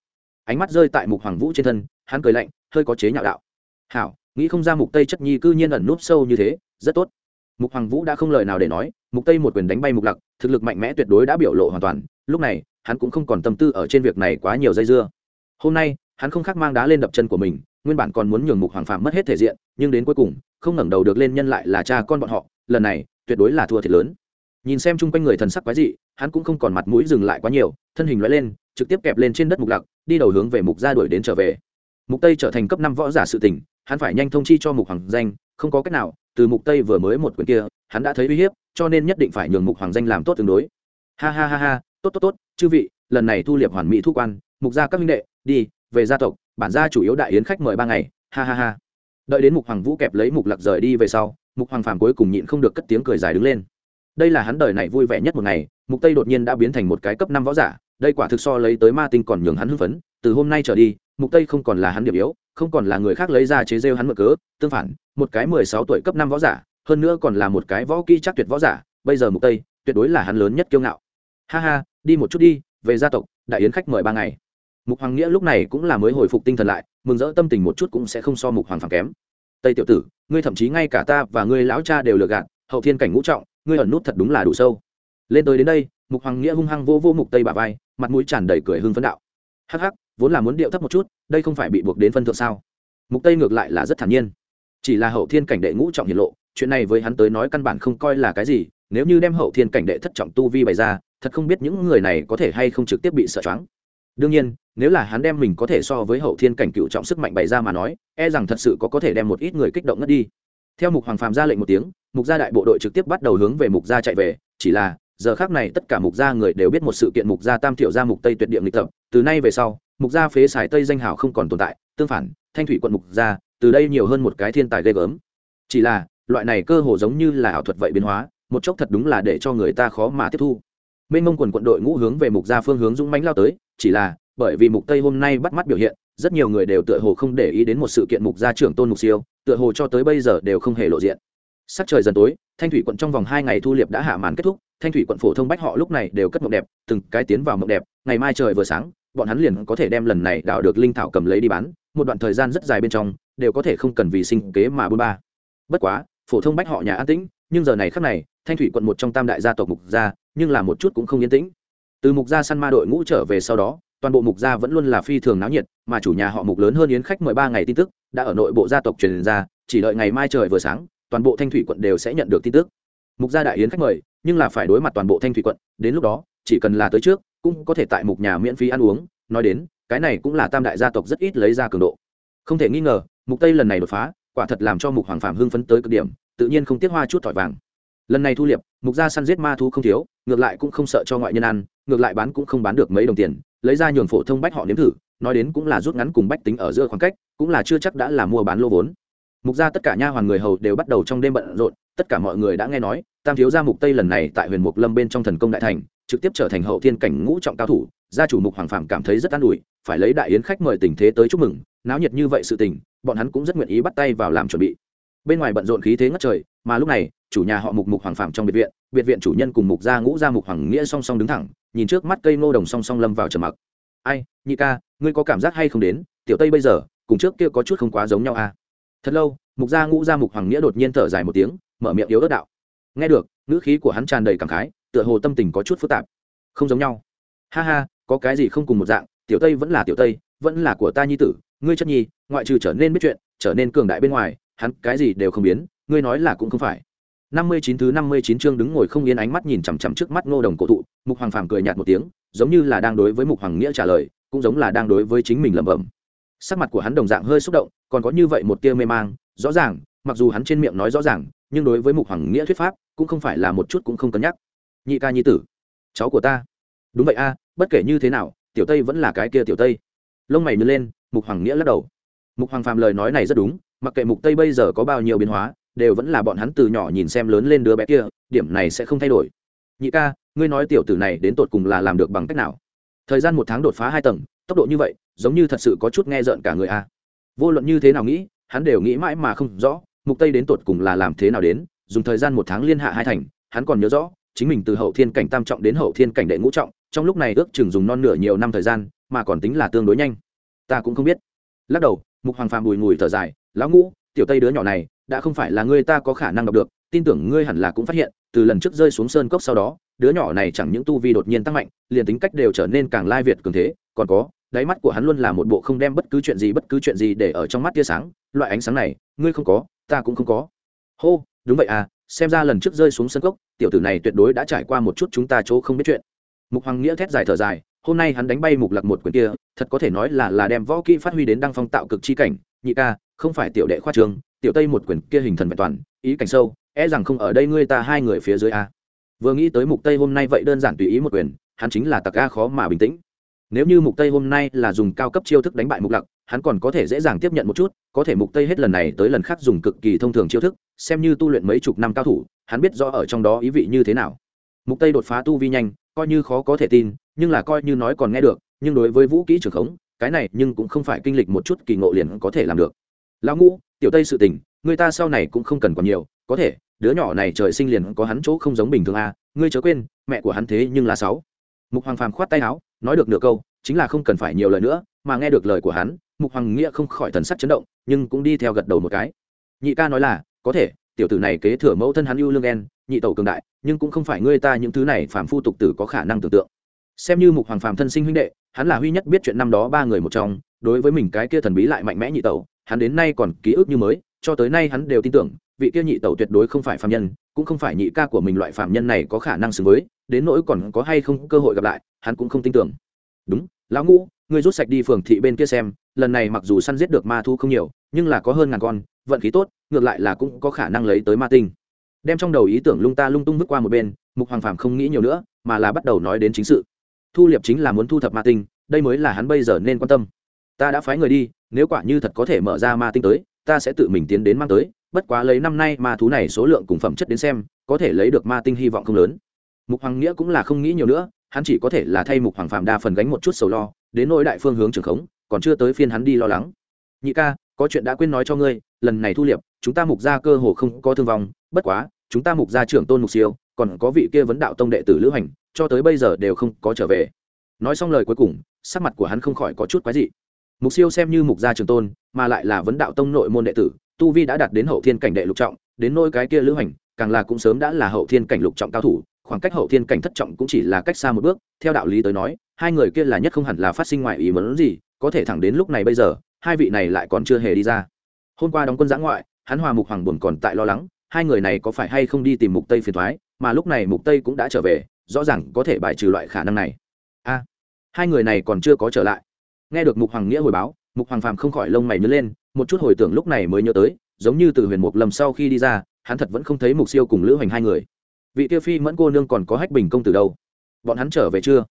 S1: Ánh mắt rơi tại mục hoàng vũ trên thân, hắn cười lạnh, hơi có chế nhạo đạo. Hảo, nghĩ không ra mục tây chất nhi cư nhiên ẩn núp sâu như thế, rất tốt. Mục hoàng vũ đã không lời nào để nói, mục tây một quyền đánh bay mục lặc thực lực mạnh mẽ tuyệt đối đã biểu lộ hoàn toàn. Lúc này, hắn cũng không còn tâm tư ở trên việc này quá nhiều dây dưa hôm nay, hắn không khác mang đá lên đập chân của mình, nguyên bản còn muốn nhường mục hoàng phạm mất hết thể diện, nhưng đến cuối cùng, không ngẩng đầu được lên nhân lại là cha con bọn họ, lần này, tuyệt đối là thua thiệt lớn. Nhìn xem chung quanh người thần sắc quái dị, hắn cũng không còn mặt mũi dừng lại quá nhiều, thân hình loại lên, trực tiếp kẹp lên trên đất mục lặc, đi đầu hướng về mục gia đuổi đến trở về. Mục tây trở thành cấp năm võ giả sự tình, hắn phải nhanh thông chi cho mục hoàng danh, không có cách nào, từ mục tây vừa mới một quyền kia, hắn đã thấy uy hiếp, cho nên nhất định phải nhường mục hoàng danh làm tốt tương đối. Ha ha ha ha, tốt tốt tốt, chư vị, lần này thu liệp hoàn mỹ thu quan mục gia các minh đệ, đi, về gia tộc, bản gia chủ yếu đại yến khách mời ba ngày, ha ha ha. Đợi đến mục hoàng vũ kẹp lấy mục lạc rời đi về sau, mục hoàng phàm cuối cùng nhịn không được cất tiếng cười dài đứng lên. Đây là hắn đời này vui vẻ nhất một ngày, mục tây đột nhiên đã biến thành một cái cấp năm võ giả, đây quả thực so lấy tới ma tinh còn nhường hắn hưng phấn, từ hôm nay trở đi, mục tây không còn là hắn điểm yếu, không còn là người khác lấy ra chế rêu hắn mở cớ, tương phản, một cái 16 tuổi cấp năm võ giả, hơn nữa còn là một cái võ kỹ chắc tuyệt võ giả, bây giờ mục tây tuyệt đối là hắn lớn nhất kiêu ngạo. Ha ha, đi một chút đi, về gia tộc, đại yến khách mời ba ngày mục hoàng nghĩa lúc này cũng là mới hồi phục tinh thần lại, mừng rỡ tâm tình một chút cũng sẽ không so mục hoàng phẳng kém. Tây tiểu tử, ngươi thậm chí ngay cả ta và ngươi lão cha đều lừa gạt, hậu thiên cảnh ngũ trọng, ngươi ẩn nút thật đúng là đủ sâu. Lên tới đến đây, mục hoàng nghĩa hung hăng vô vô mục tây bà vai, mặt mũi tràn đầy cười hưng phấn đạo. Hắc hắc, vốn là muốn điệu thấp một chút, đây không phải bị buộc đến phân thượng sao? Mục tây ngược lại là rất thản nhiên. Chỉ là hậu thiên cảnh đệ ngũ trọng hiển lộ, chuyện này với hắn tới nói căn bản không coi là cái gì, nếu như đem hậu thiên cảnh đệ thất trọng tu vi bày ra, thật không biết những người này có thể hay không trực tiếp bị sợ choáng đương nhiên, nếu là hắn đem mình có thể so với hậu thiên cảnh cựu trọng sức mạnh bày ra mà nói e rằng thật sự có có thể đem một ít người kích động ngất đi. Theo mục hoàng phàm ra lệnh một tiếng, mục gia đại bộ đội trực tiếp bắt đầu hướng về mục gia chạy về, chỉ là, giờ khác này tất cả mục gia người đều biết một sự kiện mục gia tam thiệu gia mục tây tuyệt địa nghịch tập. Từ nay về sau, mục gia phế xài tây danh hào không còn tồn tại, tương phản, thanh thủy quận mục gia, từ đây nhiều hơn một cái thiên tài ghê gớm. Chỉ là, loại này cơ hồ giống như là ảo thuật vậy biến hóa, một chốc thật đúng là để cho người ta khó mà tiếp thu mênh mông quần quận đội ngũ hướng về mục gia phương hướng dũng mãnh lao tới, chỉ là, bởi vì mục tây hôm nay bắt mắt biểu hiện, rất nhiều người đều tựa hồ không để ý đến một sự kiện mục gia trưởng tôn mục siêu, tựa hồ cho tới bây giờ đều không hề lộ diện. Sắc trời dần tối, thanh thủy quận trong vòng hai ngày thu liệp đã hạ màn kết thúc, thanh thủy quận phổ thông bách họ lúc này đều cất mộng đẹp, từng cái tiến vào mộng đẹp, ngày mai trời vừa sáng, bọn hắn liền có thể đem lần này đào được linh thảo cầm lấy đi bán, một đoạn thời gian rất dài bên trong, đều có thể không cần vì sinh kế mà bôn ba. Bất quá, phổ thông bách họ nhà an tĩnh, nhưng giờ này khắc này, thanh thủy quận một trong tam đại gia tộc mục gia nhưng là một chút cũng không yên tĩnh. Từ mục gia săn ma đội ngũ trở về sau đó, toàn bộ mục gia vẫn luôn là phi thường náo nhiệt, mà chủ nhà họ mục lớn hơn yến khách mười ba ngày tin tức, đã ở nội bộ gia tộc truyền ra, chỉ đợi ngày mai trời vừa sáng, toàn bộ thanh thủy quận đều sẽ nhận được tin tức. Mục gia đại yến khách mời, nhưng là phải đối mặt toàn bộ thanh thủy quận, đến lúc đó, chỉ cần là tới trước, cũng có thể tại mục nhà miễn phí ăn uống. Nói đến, cái này cũng là tam đại gia tộc rất ít lấy ra cường độ. Không thể nghi ngờ, mục tây lần này đột phá, quả thật làm cho mục hoàng phạm hưng phấn tới cực điểm, tự nhiên không tiếc hoa chút thỏi vàng. Lần này thu liệp, mục gia săn giết ma thú không thiếu ngược lại cũng không sợ cho ngoại nhân ăn, ngược lại bán cũng không bán được mấy đồng tiền, lấy ra nhường phổ thông bách họ nếm thử, nói đến cũng là rút ngắn cùng bách tính ở giữa khoảng cách, cũng là chưa chắc đã là mua bán lô vốn. Mục gia tất cả nha hoàn người hầu đều bắt đầu trong đêm bận rộn, tất cả mọi người đã nghe nói, tam thiếu gia mục tây lần này tại huyền mục lâm bên trong thần công đại thành, trực tiếp trở thành hậu thiên cảnh ngũ trọng cao thủ, gia chủ mục hoàng phạm cảm thấy rất an ủi, phải lấy đại yến khách mời tình thế tới chúc mừng, náo nhiệt như vậy sự tình, bọn hắn cũng rất nguyện ý bắt tay vào làm chuẩn bị. Bên ngoài bận rộn khí thế ngất trời, mà lúc này chủ nhà họ mục mục hoàng phạm trong biệt viện biệt viện chủ nhân cùng mục gia ngũ gia mục hoàng nghĩa song song đứng thẳng, nhìn trước mắt cây ngô đồng song song lâm vào trầm mặc. Ai, nhị ca, ngươi có cảm giác hay không đến? Tiểu tây bây giờ, cùng trước kia có chút không quá giống nhau à? Thật lâu, mục gia ngũ gia mục hoàng nghĩa đột nhiên thở dài một tiếng, mở miệng yếu ớt đạo. Nghe được, ngữ khí của hắn tràn đầy cảm khái, tựa hồ tâm tình có chút phức tạp. Không giống nhau. Ha ha, có cái gì không cùng một dạng, tiểu tây vẫn là tiểu tây, vẫn là của ta nhi tử, ngươi chất nhi, ngoại trừ trở nên biết chuyện, trở nên cường đại bên ngoài, hắn cái gì đều không biến, ngươi nói là cũng không phải năm mươi chín thứ năm mươi chín chương đứng ngồi không yên ánh mắt nhìn chằm chằm trước mắt ngô đồng cổ thụ, mục hoàng phàm cười nhạt một tiếng, giống như là đang đối với mục hoàng nghĩa trả lời, cũng giống là đang đối với chính mình lẩm bẩm. Sắc mặt của hắn đồng dạng hơi xúc động, còn có như vậy một tia mê mang, rõ ràng, mặc dù hắn trên miệng nói rõ ràng, nhưng đối với mục hoàng nghĩa thuyết pháp, cũng không phải là một chút cũng không cân nhắc. Nhị ca nhi tử, cháu của ta. Đúng vậy a, bất kể như thế nào, tiểu tây vẫn là cái kia tiểu tây. Lông mày nhướng lên, mục hoàng nghĩa lắc đầu. Mục hoàng phàm lời nói này rất đúng, mặc kệ mục tây bây giờ có bao nhiêu biến hóa đều vẫn là bọn hắn từ nhỏ nhìn xem lớn lên đứa bé kia, điểm này sẽ không thay đổi. Nhị ca, ngươi nói tiểu tử này đến tột cùng là làm được bằng cách nào? Thời gian một tháng đột phá hai tầng, tốc độ như vậy, giống như thật sự có chút nghe rợn cả người a. Vô luận như thế nào nghĩ, hắn đều nghĩ mãi mà không rõ, mục tây đến tột cùng là làm thế nào đến, dùng thời gian một tháng liên hạ hai thành, hắn còn nhớ rõ, chính mình từ hậu thiên cảnh tam trọng đến hậu thiên cảnh đệ ngũ trọng, trong lúc này ước chừng dùng non nửa nhiều năm thời gian, mà còn tính là tương đối nhanh. Ta cũng không biết. Lắc đầu, mục hoàng phàm bùi ngùi thở dài, lão ngũ, tiểu tây đứa nhỏ này đã không phải là ngươi ta có khả năng đọc được, tin tưởng ngươi hẳn là cũng phát hiện, từ lần trước rơi xuống sơn cốc sau đó, đứa nhỏ này chẳng những tu vi đột nhiên tăng mạnh, liền tính cách đều trở nên càng lai việt cường thế, còn có, đáy mắt của hắn luôn là một bộ không đem bất cứ chuyện gì bất cứ chuyện gì để ở trong mắt tia sáng, loại ánh sáng này, ngươi không có, ta cũng không có. Hô, đúng vậy à xem ra lần trước rơi xuống sân cốc, tiểu tử này tuyệt đối đã trải qua một chút chúng ta chỗ không biết chuyện. Mục hoàng nghĩa thét dài thở dài, hôm nay hắn đánh bay mục lạc một quyền kia, thật có thể nói là là đem võ kỹ phát huy đến đăng phong tạo cực chi cảnh, nhị ca, không phải tiểu đệ khoa trường tiểu tây một quyền kia hình thần vẹn toàn, ý cảnh sâu e rằng không ở đây ngươi ta hai người phía dưới a. Vừa nghĩ tới mục tây hôm nay vậy đơn giản tùy ý một quyền, hắn chính là tặc a khó mà bình tĩnh. Nếu như mục tây hôm nay là dùng cao cấp chiêu thức đánh bại mục lặc, hắn còn có thể dễ dàng tiếp nhận một chút, có thể mục tây hết lần này tới lần khác dùng cực kỳ thông thường chiêu thức, xem như tu luyện mấy chục năm cao thủ, hắn biết rõ ở trong đó ý vị như thế nào. Mục tây đột phá tu vi nhanh, coi như khó có thể tin, nhưng là coi như nói còn nghe được, nhưng đối với vũ kỹ trường khống, cái này nhưng cũng không phải kinh lịch một chút kỳ ngộ liền có thể làm được. Lão ngũ tiểu tây sự tình người ta sau này cũng không cần còn nhiều có thể đứa nhỏ này trời sinh liền có hắn chỗ không giống bình thường a à, ngươi chớ quên mẹ của hắn thế nhưng là sáu. Mục hoàng phàm khoát tay áo nói được nửa câu chính là không cần phải nhiều lời nữa mà nghe được lời của hắn mục hoàng nghĩa không khỏi thần sắc chấn động nhưng cũng đi theo gật đầu một cái. Nhị ca nói là có thể tiểu tử này kế thừa mẫu thân hắn ưu lương en, nhị tẩu cường đại nhưng cũng không phải ngươi ta những thứ này phàm phu tục tử có khả năng tưởng tượng. Xem như mục hoàng phàm thân sinh huynh đệ hắn là huy nhất biết chuyện năm đó ba người một trong đối với mình cái kia thần bí lại mạnh mẽ nhị tẩu hắn đến nay còn ký ức như mới, cho tới nay hắn đều tin tưởng, vị kia nhị tẩu tuyệt đối không phải phạm nhân, cũng không phải nhị ca của mình loại phạm nhân này có khả năng xứng với, đến nỗi còn có hay không cơ hội gặp lại, hắn cũng không tin tưởng. Đúng, lão ngũ, ngươi rút sạch đi phường thị bên kia xem, lần này mặc dù săn giết được ma thu không nhiều, nhưng là có hơn ngàn con, vận khí tốt, ngược lại là cũng có khả năng lấy tới ma tinh. Đem trong đầu ý tưởng lung ta lung tung vứt qua một bên, mục hoàng phàm không nghĩ nhiều nữa, mà là bắt đầu nói đến chính sự. Thu liệp chính là muốn thu thập ma tinh, đây mới là hắn bây giờ nên quan tâm ta đã phái người đi, nếu quả như thật có thể mở ra ma tinh tới, ta sẽ tự mình tiến đến mang tới, bất quá lấy năm nay ma thú này số lượng cùng phẩm chất đến xem, có thể lấy được ma tinh hy vọng không lớn. Mục hoàng nghĩa cũng là không nghĩ nhiều nữa, hắn chỉ có thể là thay mục hoàng phàm đa phần gánh một chút sầu lo, đến nỗi đại phương hướng trường khống, còn chưa tới phiên hắn đi lo lắng. Nhị ca, có chuyện đã quên nói cho ngươi, lần này thu liệp, chúng ta mục ra cơ hồ không có thương vong, bất quá, chúng ta mục ra trưởng tôn mục siêu, còn có vị kia vấn đạo tông đệ tử lữ hành, cho tới bây giờ đều không có trở về. Nói xong lời cuối cùng, sắc mặt của hắn không khỏi có chút quái dị mục siêu xem như mục gia trường tôn, mà lại là vấn đạo tông nội môn đệ tử, tu vi đã đạt đến hậu thiên cảnh đệ lục trọng, đến nôi cái kia lữ hành, càng là cũng sớm đã là hậu thiên cảnh lục trọng cao thủ, khoảng cách hậu thiên cảnh thất trọng cũng chỉ là cách xa một bước, theo đạo lý tới nói, hai người kia là nhất không hẳn là phát sinh ngoại ý muốn gì, có thể thẳng đến lúc này bây giờ, hai vị này lại còn chưa hề đi ra. Hôm qua đóng quân giã ngoại, hắn hòa mục hoàng buồn còn tại lo lắng, hai người này có phải hay không đi tìm mục tây phiền thoái, mà lúc này mục tây cũng đã trở về, rõ ràng có thể bài trừ loại khả năng này. A, hai người này còn chưa có trở lại nghe được mục hoàng nghĩa hồi báo mục hoàng phàm không khỏi lông mày nhớ lên một chút hồi tưởng lúc này mới nhớ tới giống như từ huyền mục lầm sau khi đi ra hắn thật vẫn không thấy mục siêu cùng lữ hoành hai người. Vị tiêu phi mẫn cô nương còn có hách bình công từ đâu? Bọn hắn trở về chưa?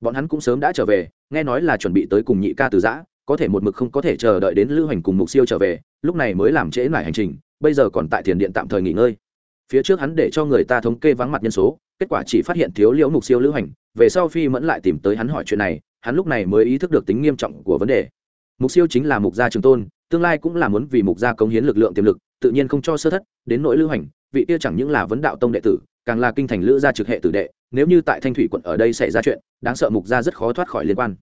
S1: Bọn hắn cũng sớm đã trở về nghe nói là chuẩn bị tới cùng nhị ca từ giã có thể một mực không có thể chờ đợi đến lữ hoành cùng mục siêu trở về lúc này mới làm trễ lại hành trình bây giờ còn tại thiền điện tạm thời nghỉ ngơi. Phía trước hắn để cho người ta thống kê vắng mặt nhân số kết quả chỉ phát hiện thiếu liễu mục siêu lữ hoành, về sau phi mẫn lại tìm tới hắn hỏi chuyện này hắn lúc này mới ý thức được tính nghiêm trọng của vấn đề. Mục siêu chính là mục gia trường tôn, tương lai cũng là muốn vì mục gia cống hiến lực lượng tiềm lực, tự nhiên không cho sơ thất, đến nỗi lưu hành, vị kia chẳng những là vấn đạo tông đệ tử, càng là kinh thành lữ gia trực hệ tử đệ, nếu như tại thanh thủy quận ở đây xảy ra chuyện, đáng sợ mục gia rất khó thoát khỏi liên quan.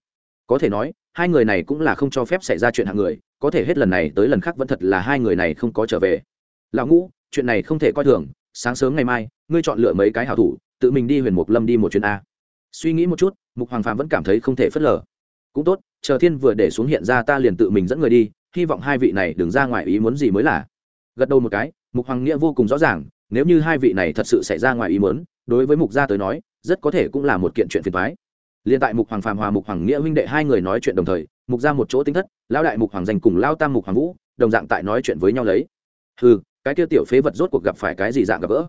S1: Có thể nói, hai người này cũng là không cho phép xảy ra chuyện hạng người, có thể hết lần này tới lần khác vẫn thật là hai người này không có trở về. Lão ngũ, chuyện này không thể coi thường, sáng sớm ngày mai, ngươi chọn lựa mấy cái hảo thủ, tự mình đi huyền mục lâm đi một chuyến a suy nghĩ một chút, mục hoàng phàm vẫn cảm thấy không thể phớt lờ. Cũng tốt, chờ thiên vừa để xuống hiện ra ta liền tự mình dẫn người đi, hy vọng hai vị này đừng ra ngoài ý muốn gì mới là. Gật đầu một cái, mục hoàng nghĩa vô cùng rõ ràng, nếu như hai vị này thật sự xảy ra ngoài ý muốn, đối với mục gia tới nói, rất có thể cũng là một kiện chuyện phiền thoái liền tại mục hoàng phàm hòa mục hoàng nghĩa huynh đệ hai người nói chuyện đồng thời, mục ra một chỗ tính thất, lão đại mục hoàng dành cùng lao tam mục hoàng vũ, đồng dạng tại nói chuyện với nhau lấy. Ừ cái tiêu tiểu phế vật rốt cuộc gặp phải cái gì dạng gặp gỡ?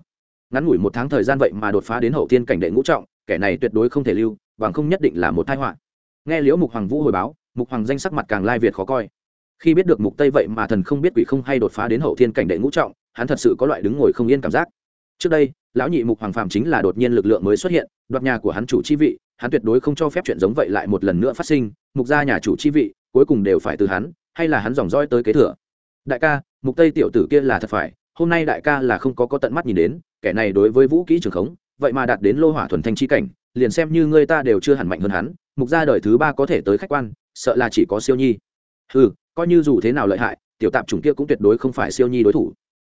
S1: Ngắn ngủi một tháng thời gian vậy mà đột phá đến hậu thiên cảnh đệ ngũ trọng kẻ này tuyệt đối không thể lưu, bằng không nhất định là một tai họa. Nghe liễu mục hoàng vũ hồi báo, mục hoàng danh sắc mặt càng lai việt khó coi. Khi biết được mục tây vậy mà thần không biết quỷ không hay đột phá đến hậu thiên cảnh đệ ngũ trọng, hắn thật sự có loại đứng ngồi không yên cảm giác. Trước đây, lão nhị mục hoàng phàm chính là đột nhiên lực lượng mới xuất hiện, đoạt nhà của hắn chủ chi vị, hắn tuyệt đối không cho phép chuyện giống vậy lại một lần nữa phát sinh, mục gia nhà chủ chi vị, cuối cùng đều phải từ hắn, hay là hắn dòng roi tới kế thừa. Đại ca, mục tây tiểu tử kia là thật phải, hôm nay đại ca là không có có tận mắt nhìn đến, kẻ này đối với vũ kỹ trường khống vậy mà đạt đến lô hỏa thuần thanh chi cảnh, liền xem như người ta đều chưa hẳn mạnh hơn hắn, mục gia đời thứ ba có thể tới khách quan, sợ là chỉ có siêu nhi. Ừ coi như dù thế nào lợi hại, tiểu tạp chủng kia cũng tuyệt đối không phải siêu nhi đối thủ.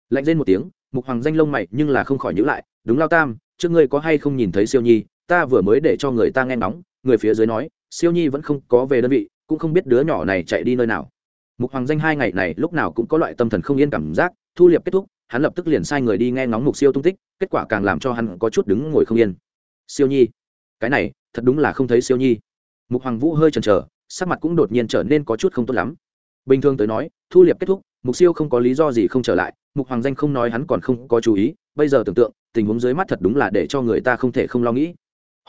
S1: Lạnh lên một tiếng, mục hoàng danh lông mày nhưng là không khỏi nhữ lại, đúng lao tam, trước ngươi có hay không nhìn thấy siêu nhi, ta vừa mới để cho người ta nghe ngóng, người phía dưới nói, siêu nhi vẫn không có về đơn vị, cũng không biết đứa nhỏ này chạy đi nơi nào. Mục hoàng danh hai ngày này lúc nào cũng có loại tâm thần không yên cảm giác, thu liệp kết thúc hắn lập tức liền sai người đi nghe ngóng mục siêu tung tích, kết quả càng làm cho hắn có chút đứng ngồi không yên. Siêu nhi, cái này, thật đúng là không thấy siêu nhi. Mục hoàng vũ hơi chần chờ, sắc mặt cũng đột nhiên trở nên có chút không tốt lắm. Bình thường tới nói, thu liệp kết thúc, mục siêu không có lý do gì không trở lại, mục hoàng danh không nói hắn còn không có chú ý, bây giờ tưởng tượng, tình huống dưới mắt thật đúng là để cho người ta không thể không lo nghĩ.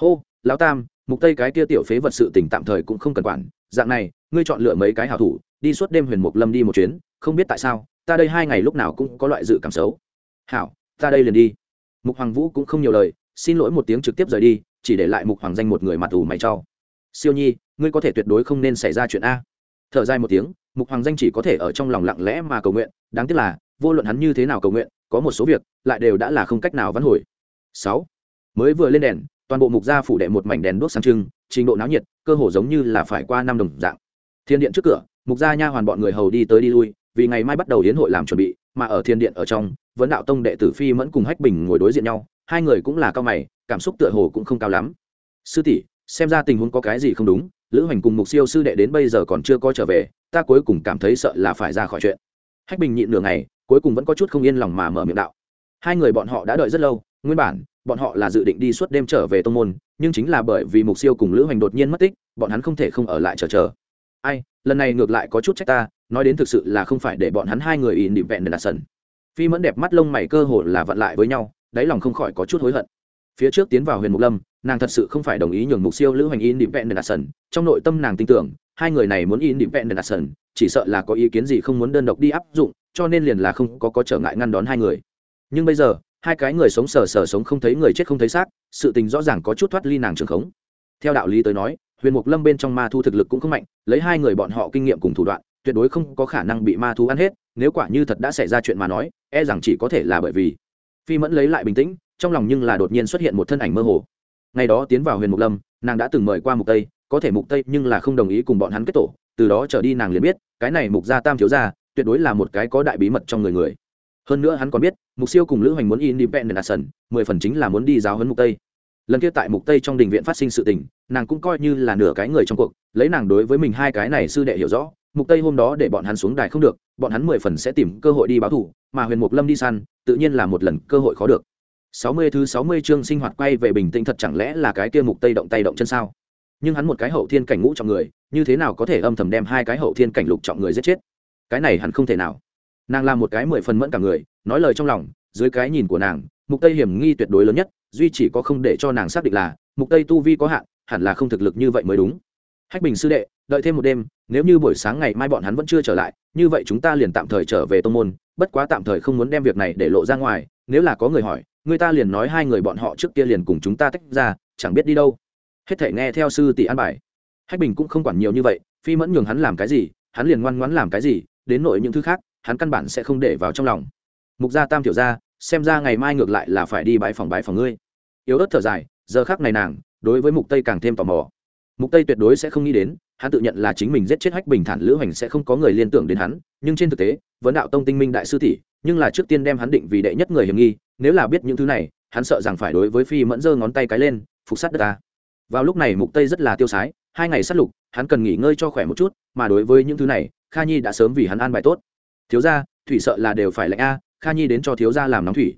S1: Hô, lão tam, mục tây cái kia tiểu phế vật sự tình tạm thời cũng không cần quản, dạng này, ngươi chọn lựa mấy cái hảo thủ, đi suốt đêm huyền mục lâm đi một chuyến, không biết tại sao ta đây hai ngày lúc nào cũng có loại dự cảm xấu. Hảo, ta đây liền đi. Mục hoàng vũ cũng không nhiều lời, xin lỗi một tiếng trực tiếp rời đi, chỉ để lại mục hoàng danh một người mặt ủ mày cho. Siêu nhi, ngươi có thể tuyệt đối không nên xảy ra chuyện a. Thở dài một tiếng, mục hoàng danh chỉ có thể ở trong lòng lặng lẽ mà cầu nguyện, đáng tiếc là, vô luận hắn như thế nào cầu nguyện, có một số việc, lại đều đã là không cách nào vãn hồi. Sáu, mới vừa lên đèn, toàn bộ mục gia phủ đệ một mảnh đèn đuốc sáng trưng, trình độ náo nhiệt, cơ hồ giống như là phải qua năm đồng dạng. Thiên điện trước cửa, mục gia nha hoàn bọn người hầu đi tới đi lui vì ngày mai bắt đầu hiến hội làm chuẩn bị, mà ở thiên điện ở trong, vấn đạo tông đệ tử phi mẫn cùng hách bình ngồi đối diện nhau, hai người cũng là cao mày, cảm xúc tựa hồ cũng không cao lắm. Sư tỷ, xem ra tình huống có cái gì không đúng, lữ hoành cùng mục siêu sư đệ đến bây giờ còn chưa có trở về, ta cuối cùng cảm thấy sợ là phải ra khỏi chuyện. Hách bình nhịn nửa ngày, cuối cùng vẫn có chút không yên lòng mà mở miệng đạo. Hai người bọn họ đã đợi rất lâu, nguyên bản, bọn họ là dự định đi suốt đêm trở về tô môn, nhưng chính là bởi vì mục siêu cùng lữ hoành đột nhiên mất tích, bọn hắn không thể không ở lại chờ chờ. Ai lần này ngược lại có chút trách ta, nói đến thực sự là không phải để bọn hắn hai người ỉn định vẹn để đặt sần. Phi mẫn đẹp mắt lông mày cơ hồ là vặn lại với nhau, đáy lòng không khỏi có chút hối hận. Phía trước tiến vào huyền mục lâm, nàng thật sự không phải đồng ý nhường mục siêu lữ hoành in định vẹn để đặt sần. Trong nội tâm nàng tin tưởng, hai người này muốn in định vẹn để đặt sần, chỉ sợ là có ý kiến gì không muốn đơn độc đi áp dụng, cho nên liền là không có có trở ngại ngăn đón hai người. Nhưng bây giờ, hai cái người sống sờ sờ sống không thấy người chết không thấy xác, sự tình rõ ràng có chút thoát ly nàng trường khống. Theo đạo lý tới nói huyền mục lâm bên trong ma thu thực lực cũng không mạnh, lấy hai người bọn họ kinh nghiệm cùng thủ đoạn, tuyệt đối không có khả năng bị ma thu ăn hết, nếu quả như thật đã xảy ra chuyện mà nói e rằng chỉ có thể là bởi vì phi mẫn lấy lại bình tĩnh, trong lòng nhưng là đột nhiên xuất hiện một thân ảnh mơ hồ. Ngày đó tiến vào huyền mục lâm, nàng đã từng mời qua mục tây, có thể mục tây nhưng là không đồng ý cùng bọn hắn kết tổ, từ đó trở đi nàng liền biết, cái này mục gia tam thiếu gia, tuyệt đối là một cái có đại bí mật trong người người. Hơn nữa hắn còn biết, mục siêu cùng lữ hoành muốn independent action mười phần chính là muốn đi giáo huấn mục tây. Lần kia tại mục tây trong đình viện phát sinh sự tình nàng cũng coi như là nửa cái người trong cuộc, lấy nàng đối với mình hai cái này sư đệ hiểu rõ, mục tây hôm đó để bọn hắn xuống đài không được, bọn hắn mười phần sẽ tìm cơ hội đi báo thù mà huyền mục lâm đi săn, tự nhiên là một lần cơ hội khó được. 60 thứ 60 chương sinh hoạt quay về bình tĩnh thật chẳng lẽ là cái kia mục tây động tay động chân sao? Nhưng hắn một cái hậu thiên cảnh ngũ trọng người, như thế nào có thể âm thầm đem hai cái hậu thiên cảnh lục trọng người giết chết? Cái này hẳn không thể nào. Nàng là một cái mười phần mẫn cả người, nói lời trong lòng, dưới cái nhìn của nàng, mục tây hiểm nghi tuyệt đối lớn nhất, duy chỉ có không để cho nàng xác định là, mục tây tu vi có hạn hẳn là không thực lực như vậy mới đúng. Hách bình sư đệ, đợi thêm một đêm, nếu như buổi sáng ngày mai bọn hắn vẫn chưa trở lại, như vậy chúng ta liền tạm thời trở về tô môn, bất quá tạm thời không muốn đem việc này để lộ ra ngoài, nếu là có người hỏi, người ta liền nói hai người bọn họ trước kia liền cùng chúng ta tách ra, chẳng biết đi đâu. Hết thể nghe theo sư tỷ an bài. Hách bình cũng không quản nhiều như vậy, phi mẫn nhường hắn làm cái gì, hắn liền ngoan ngoãn làm cái gì, đến nội những thứ khác, hắn căn bản sẽ không để vào trong lòng. Mục gia tam tiểu gia, xem ra ngày mai ngược lại là phải đi bãi phòng bãi phòng ngươi. Yếu ớt thở dài, giờ khác này nàng đối với mục tây càng thêm tò mò. Mục tây tuyệt đối sẽ không nghĩ đến, hắn tự nhận là chính mình giết chết hách bình thản lữ hành sẽ không có người liên tưởng đến hắn, nhưng trên thực tế, vấn đạo tông tinh minh đại sư tỷ, nhưng là trước tiên đem hắn định vì đệ nhất người hiểm nghi, nếu là biết những thứ này, hắn sợ rằng phải đối với phi mẫn giơ ngón tay cái lên, phục sát đất ta. Vào lúc này mục tây rất là tiêu sái, hai ngày sát lục, hắn cần nghỉ ngơi cho khỏe một chút, mà đối với những thứ này, kha nhi đã sớm vì hắn an bài tốt. Thiếu gia, thủy sợ là đều phải lạnh a, kha nhi đến cho thiếu gia làm nóng thủy.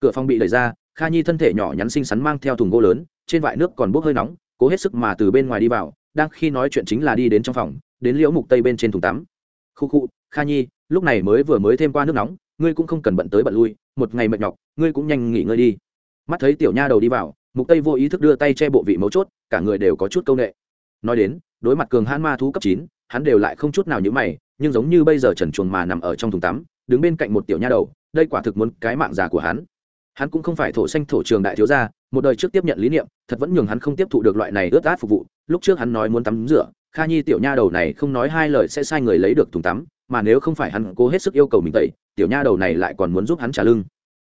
S1: Cửa phòng bị đẩy ra kha nhi thân thể nhỏ nhắn xinh xắn mang theo thùng gỗ lớn trên vại nước còn bốc hơi nóng cố hết sức mà từ bên ngoài đi vào đang khi nói chuyện chính là đi đến trong phòng đến liễu mục tây bên trên thùng tắm. Khu khu kha nhi lúc này mới vừa mới thêm qua nước nóng ngươi cũng không cần bận tới bận lui một ngày mệt nhọc ngươi cũng nhanh nghỉ ngơi đi. Mắt thấy tiểu nha đầu đi vào mục tây vô ý thức đưa tay che bộ vị mấu chốt cả người đều có chút câu nệ. Nói đến đối mặt cường hãn ma thú cấp 9, hắn đều lại không chút nào như mày nhưng giống như bây giờ trần chuồng mà nằm ở trong thùng tắm đứng bên cạnh một tiểu nha đầu đây quả thực muốn cái mạng già của hắn hắn cũng không phải thổ xanh thổ trường đại thiếu gia, một đời trước tiếp nhận lý niệm, thật vẫn nhường hắn không tiếp thụ được loại này ướt át phục vụ. Lúc trước hắn nói muốn tắm rửa, kha nhi tiểu nha đầu này không nói hai lời sẽ sai người lấy được thùng tắm, mà nếu không phải hắn cố hết sức yêu cầu mình tẩy tiểu nha đầu này lại còn muốn giúp hắn trả lưng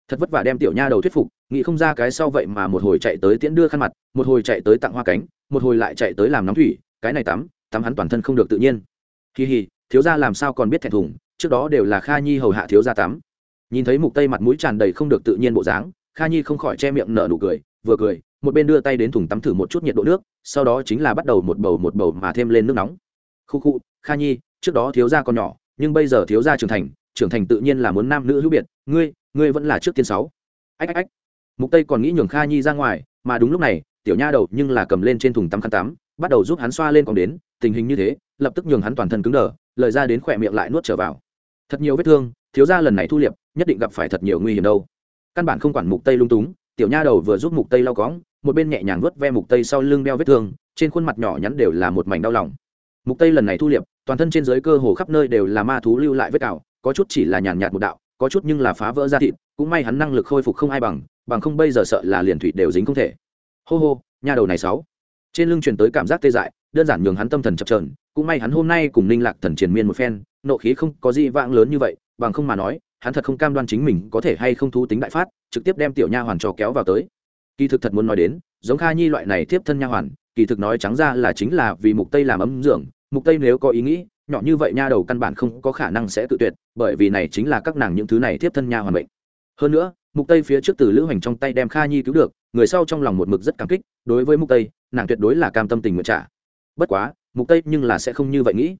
S1: thật vất vả đem tiểu nha đầu thuyết phục, nghĩ không ra cái sau vậy mà một hồi chạy tới tiễn đưa khăn mặt, một hồi chạy tới tặng hoa cánh, một hồi lại chạy tới làm nóng thủy, cái này tắm tắm hắn toàn thân không được tự nhiên. Kỳ hì thiếu gia làm sao còn biết thẹn thùng, trước đó đều là kha nhi hầu hạ thiếu gia tắm nhìn thấy mục tây mặt mũi tràn đầy không được tự nhiên bộ dáng, kha nhi không khỏi che miệng nở nụ cười, vừa cười, một bên đưa tay đến thùng tắm thử một chút nhiệt độ nước, sau đó chính là bắt đầu một bầu một bầu mà thêm lên nước nóng. Khu khu, kha nhi, trước đó thiếu gia còn nhỏ, nhưng bây giờ thiếu gia trưởng thành trưởng thành tự nhiên là muốn nam nữ hữu biệt, ngươi ngươi vẫn là trước tiên sáu. Ách ách ách. Mục tây còn nghĩ nhường kha nhi ra ngoài, mà đúng lúc này, tiểu nha đầu nhưng là cầm lên trên thùng tắm khăn tắm, bắt đầu giúp hắn xoa lên còn đến, tình hình như thế, lập tức nhường hắn toàn thân cứng đờ, lời ra đến khỏe miệng lại nuốt trở vào. Thật nhiều vết thương thiếu gia lần này thu liệp, nhất định gặp phải thật nhiều nguy hiểm đâu. Căn bản không quản mục tây lung túng, tiểu nha đầu vừa giúp mục tây lau cóng một bên nhẹ nhàng vớt ve mục tây sau lưng đeo vết thương, trên khuôn mặt nhỏ nhắn đều là một mảnh đau lòng. Mục tây lần này thu liệp, toàn thân trên dưới cơ hồ khắp nơi đều là ma thú lưu lại vết cào, có chút chỉ là nhàn nhạt một đạo, có chút nhưng là phá vỡ ra thịt, cũng may hắn năng lực khôi phục không ai bằng bằng không bây giờ sợ là liền thủy đều dính không thể. Hô hô, nha đầu này sáu. Trên lưng truyền tới cảm giác tê dại, đơn giản nhường hắn tâm thần chập trờn cũng may hắn hôm nay cùng ninh lạc thần triền miên một phen, nộ khí không có gì vãng lớn như vậy bằng không mà nói, hắn thật không cam đoan chính mình có thể hay không thú tính đại phát, trực tiếp đem tiểu nha hoàn trò kéo vào tới. Kỳ thực thật muốn nói đến, giống kha nhi loại này tiếp thân nha hoàn, kỳ thực nói trắng ra là chính là vì mục tây làm ấm dưỡng. Mục tây nếu có ý nghĩ, nhỏ như vậy nha đầu căn bản không có khả năng sẽ tự tuyệt, bởi vì này chính là các nàng những thứ này tiếp thân nha hoàn bệnh hơn nữa, mục tây phía trước từ lữ hành trong tay đem kha nhi cứu được, người sau trong lòng một mực rất cảm kích, đối với mục tây, nàng tuyệt đối là cam tâm tình nguyện trả. Bất quá, mục tây nhưng là sẽ không như vậy nghĩ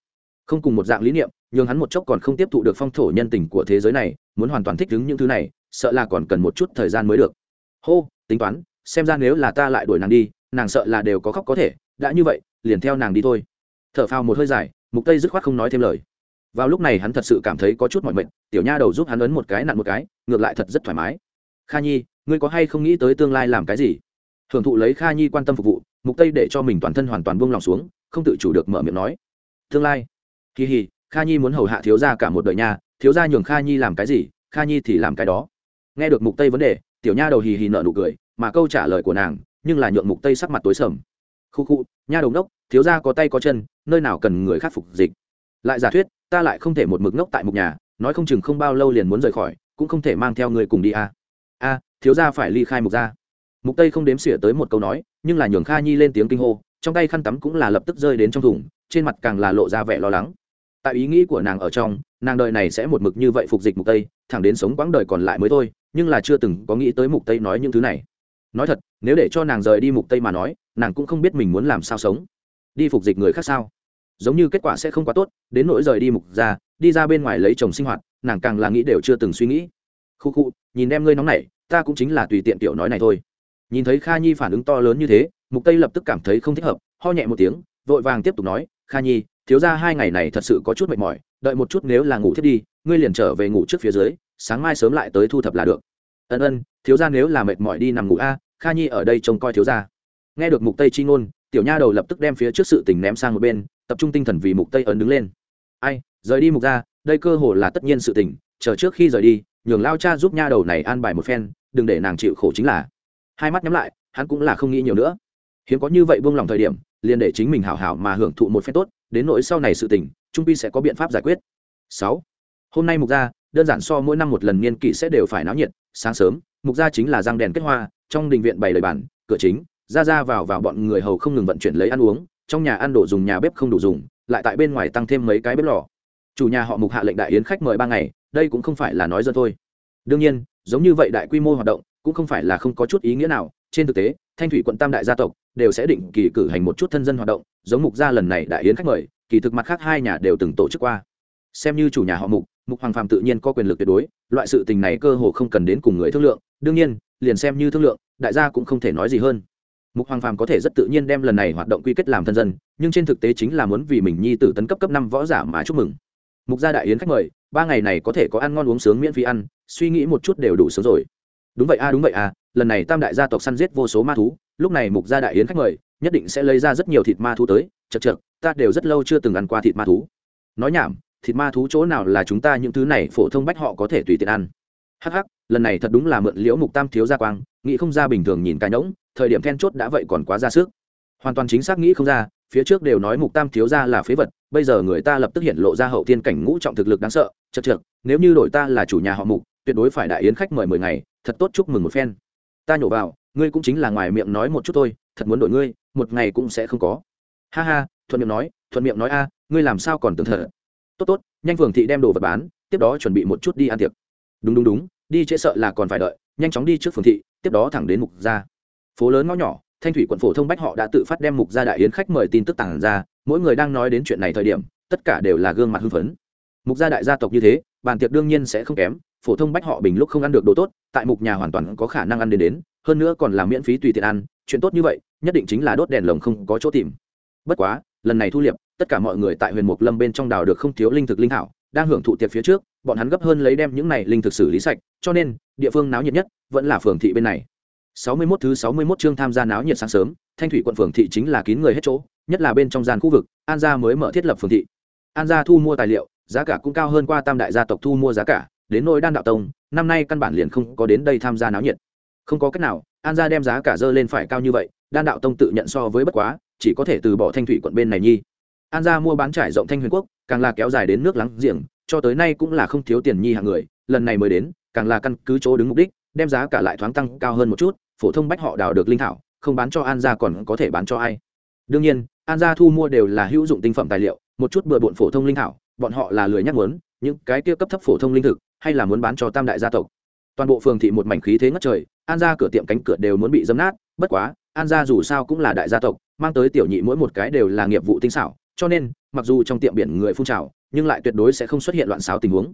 S1: không cùng một dạng lý niệm, nhưng hắn một chốc còn không tiếp thụ được phong thổ nhân tình của thế giới này, muốn hoàn toàn thích ứng những thứ này, sợ là còn cần một chút thời gian mới được. Hô, tính toán, xem ra nếu là ta lại đuổi nàng đi, nàng sợ là đều có khóc có thể, đã như vậy, liền theo nàng đi thôi. Thở phào một hơi dài, mục tây dứt khoát không nói thêm lời. Vào lúc này hắn thật sự cảm thấy có chút mỏi mệt, tiểu nha đầu giúp hắn ấn một cái nặn một cái, ngược lại thật rất thoải mái. Kha nhi, ngươi có hay không nghĩ tới tương lai làm cái gì? Hưởng thụ lấy kha nhi quan tâm phục vụ, mục tây để cho mình toàn thân hoàn toàn buông lòng xuống, không tự chủ được mở miệng nói. Tương lai kỳ hì, kha nhi muốn hầu hạ thiếu gia cả một đời nhà thiếu gia nhường kha nhi làm cái gì, kha nhi thì làm cái đó. Nghe được mục tây vấn đề, tiểu nha đầu hì hì nở nụ cười, mà câu trả lời của nàng, nhưng là nhượng mục tây sắc mặt tối sầm. Khu khu, nha đầu ngốc, thiếu gia có tay có chân, nơi nào cần người khắc phục dịch. Lại giả thuyết, ta lại không thể một mực ngốc tại mục nhà, nói không chừng không bao lâu liền muốn rời khỏi, cũng không thể mang theo người cùng đi a a thiếu gia phải ly khai mục gia. Mục tây không đếm xỉa tới một câu nói, nhưng là nhường kha nhi lên tiếng kinh hô, trong tay khăn tắm cũng là lập tức rơi đến trong thùng, trên mặt càng là lộ ra vẻ lo lắng tại ý nghĩ của nàng ở trong, nàng đời này sẽ một mực như vậy phục dịch mục tây, thẳng đến sống quãng đời còn lại mới thôi, nhưng là chưa từng có nghĩ tới mục tây nói những thứ này. Nói thật, nếu để cho nàng rời đi mục tây mà nói, nàng cũng không biết mình muốn làm sao sống. Đi phục dịch người khác sao? Giống như kết quả sẽ không quá tốt, đến nỗi rời đi mục ra, đi ra bên ngoài lấy chồng sinh hoạt, nàng càng là nghĩ đều chưa từng suy nghĩ. Khu khu, nhìn em ngươi nóng này ta cũng chính là tùy tiện tiểu nói này thôi. Nhìn thấy kha nhi phản ứng to lớn như thế, mục tây lập tức cảm thấy không thích hợp, ho nhẹ một tiếng, vội vàng tiếp tục nói kha nhi, thiếu ra hai ngày này thật sự có chút mệt mỏi, đợi một chút nếu là ngủ thiết đi, ngươi liền trở về ngủ trước phía dưới, sáng mai sớm lại tới thu thập là được. Ân ân, thiếu gia nếu là mệt mỏi đi nằm ngủ a, kha nhi ở đây trông coi thiếu gia. Nghe được mục tây chi ngôn, tiểu nha đầu lập tức đem phía trước sự tình ném sang một bên, tập trung tinh thần vì mục tây ấn đứng lên. Ai, rời đi mục ra đây cơ hồ là tất nhiên sự tình, chờ trước khi rời đi, nhường lao cha giúp nha đầu này an bài một phen, đừng để nàng chịu khổ chính là. Hai mắt nhắm lại, hắn cũng là không nghĩ nhiều nữa. Hiếm có như vậy buông lòng thời điểm liền để chính mình hảo hảo mà hưởng thụ một phen tốt, đến nỗi sau này sự tình, trung pi sẽ có biện pháp giải quyết. Sáu, hôm nay mục gia, đơn giản so mỗi năm một lần niên kỷ sẽ đều phải náo nhiệt, sáng sớm, mục gia chính là răng đèn kết hoa, trong đình viện bày lời bản, cửa chính, ra ra vào vào bọn người hầu không ngừng vận chuyển lấy ăn uống, trong nhà ăn đồ dùng nhà bếp không đủ dùng, lại tại bên ngoài tăng thêm mấy cái bếp lò. Chủ nhà họ mục hạ lệnh đại yến khách mời ba ngày, đây cũng không phải là nói dân thôi. Đương nhiên, giống như vậy đại quy mô hoạt động, cũng không phải là không có chút ý nghĩa nào trên thực tế, thanh thủy quận tam đại gia tộc đều sẽ định kỳ cử hành một chút thân dân hoạt động, giống mục gia lần này đại yến khách mời, kỳ thực mặt khác hai nhà đều từng tổ chức qua. Xem như chủ nhà họ mục mục hoàng phàm tự nhiên có quyền lực tuyệt đối, loại sự tình này cơ hồ không cần đến cùng người thương lượng, đương nhiên, liền xem như thương lượng, đại gia cũng không thể nói gì hơn. Mục hoàng phàm có thể rất tự nhiên đem lần này hoạt động quy kết làm thân dân, nhưng trên thực tế chính là muốn vì mình nhi tử tấn cấp cấp năm võ giả mà chúc mừng. Mục gia đại yến khách mời, ba ngày này có thể có ăn ngon uống sướng miễn phí ăn, suy nghĩ một chút đều đủ sướng rồi. Đúng vậy a, đúng vậy a lần này tam đại gia tộc săn giết vô số ma thú, lúc này mục gia đại yến khách mời, nhất định sẽ lấy ra rất nhiều thịt ma thú tới, chật chật ta đều rất lâu chưa từng ăn qua thịt ma thú. Nói nhảm, thịt ma thú chỗ nào là chúng ta những thứ này phổ thông bách họ có thể tùy tiện ăn. Hắc hắc, lần này thật đúng là mượn liễu mục tam thiếu gia quang, nghĩ không ra bình thường nhìn cái nhỗng thời điểm then chốt đã vậy còn quá ra sức. Hoàn toàn chính xác nghĩ không ra, phía trước đều nói mục tam thiếu gia là phế vật, bây giờ người ta lập tức hiện lộ ra hậu tiên cảnh ngũ trọng thực lực đáng sợ, chật chược, nếu như đổi ta là chủ nhà họ mục, tuyệt đối phải đại yến khách mời mười ngày, thật tốt chúc mừng một phen ta nhổ vào, ngươi cũng chính là ngoài miệng nói một chút thôi, thật muốn đổi ngươi, một ngày cũng sẽ không có. Ha ha, thuận miệng nói, thuận miệng nói a, ngươi làm sao còn tưởng thở tốt tốt, nhanh phường thị đem đồ vật bán, tiếp đó chuẩn bị một chút đi ăn tiệc. Đúng đúng đúng, đi trễ sợ là còn phải đợi, nhanh chóng đi trước phường thị, tiếp đó thẳng đến mục gia. Phố lớn ngõ nhỏ, thanh thủy quận phổ thông bách họ đã tự phát đem mục gia đại yến khách mời tin tức tảng ra, mỗi người đang nói đến chuyện này thời điểm, tất cả đều là gương mặt hưng phấn. Mục gia đại gia tộc như thế, bàn tiệc đương nhiên sẽ không kém phổ thông bách họ bình lúc không ăn được đồ tốt, tại mục nhà hoàn toàn có khả năng ăn đến đến, hơn nữa còn là miễn phí tùy tiện ăn, chuyện tốt như vậy, nhất định chính là đốt đèn lồng không có chỗ tìm. Bất quá, lần này thu liệp, tất cả mọi người tại huyền mục lâm bên trong đào được không thiếu linh thực linh hảo đang hưởng thụ tiệc phía trước, bọn hắn gấp hơn lấy đem những này linh thực xử lý sạch, cho nên, địa phương náo nhiệt nhất vẫn là phường thị bên này. 61 thứ 61 chương tham gia náo nhiệt sáng sớm, thanh thủy quận phường thị chính là kín người hết chỗ, nhất là bên trong gian khu vực, an gia mới mở thiết lập phường thị. An gia thu mua tài liệu, giá cả cũng cao hơn qua tam đại gia tộc thu mua giá cả đến nỗi đan đạo tông, năm nay căn bản liền không có đến đây tham gia náo nhiệt. Không có cách nào, an gia đem giá cả dơ lên phải cao như vậy, đan đạo tông tự nhận so với bất quá, chỉ có thể từ bỏ thanh thủy quận bên này nhi. An gia mua bán trải rộng thanh huyền quốc, càng là kéo dài đến nước láng giềng, cho tới nay cũng là không thiếu tiền nhi hạng người, lần này mới đến, càng là căn cứ chỗ đứng mục đích, đem giá cả lại thoáng tăng cao hơn một chút, phổ thông bách họ đào được linh thảo, không bán cho an gia còn có thể bán cho ai. Đương nhiên, an gia thu mua đều là hữu dụng tinh phẩm tài liệu, một chút bừa bộn phổ thông linh thảo, bọn họ là lười nhắc muốn, những cái kia cấp thấp phổ thông linh thực hay là muốn bán cho tam đại gia tộc. Toàn bộ phường thị một mảnh khí thế ngất trời, an gia cửa tiệm cánh cửa đều muốn bị dấm nát, bất quá, an gia dù sao cũng là đại gia tộc, mang tới tiểu nhị mỗi một cái đều là nghiệp vụ tinh xảo, cho nên, mặc dù trong tiệm biển người phun trào, nhưng lại tuyệt đối sẽ không xuất hiện loạn xáo tình huống.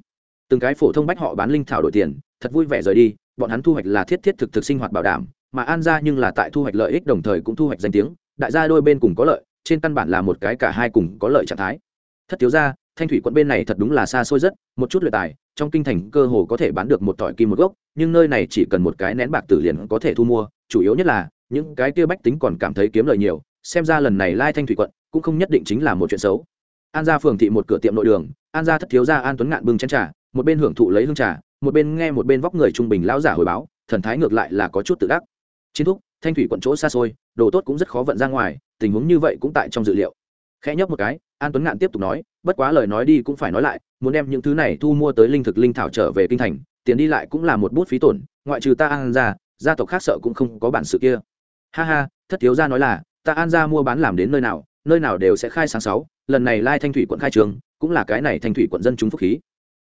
S1: Từng cái phổ thông bách họ bán linh thảo đổi tiền, thật vui vẻ rời đi, bọn hắn thu hoạch là thiết thiết thực thực sinh hoạt bảo đảm, mà an gia nhưng là tại thu hoạch lợi ích đồng thời cũng thu hoạch danh tiếng, đại gia đôi bên cùng có lợi, trên căn bản là một cái cả hai cùng có lợi trạng thái. Thất thiếu gia thanh thủy quận bên này thật đúng là xa xôi rất, một chút luyện tài, trong kinh thành cơ hồ có thể bán được một tỏi kim một gốc, nhưng nơi này chỉ cần một cái nén bạc tử liền có thể thu mua, chủ yếu nhất là, những cái kia bách tính còn cảm thấy kiếm lời nhiều, xem ra lần này lai thanh thủy quận cũng không nhất định chính là một chuyện xấu. An gia phường thị một cửa tiệm nội đường, an gia thất thiếu gia an tuấn ngạn bưng chén trà, một bên hưởng thụ lấy hương trà, một bên nghe một bên vóc người trung bình lão giả hồi báo, thần thái ngược lại là có chút tự đắc. Chiến thúc, thanh thủy quận chỗ xa xôi, đồ tốt cũng rất khó vận ra ngoài, tình huống như vậy cũng tại trong dự liệu. Khẽ nhấp một cái an tuấn ngạn tiếp tục nói, bất quá lời nói đi cũng phải nói lại, muốn đem những thứ này thu mua tới linh thực linh thảo trở về kinh thành, tiền đi lại cũng là một bút phí tổn, ngoại trừ ta an ra, gia tộc khác sợ cũng không có bản sự kia. Ha ha, thất thiếu gia nói là, ta an ra mua bán làm đến nơi nào nơi nào đều sẽ khai sáng sáu, lần này lai thanh thủy quận khai trường, cũng là cái này thanh thủy quận dân chúng phúc khí.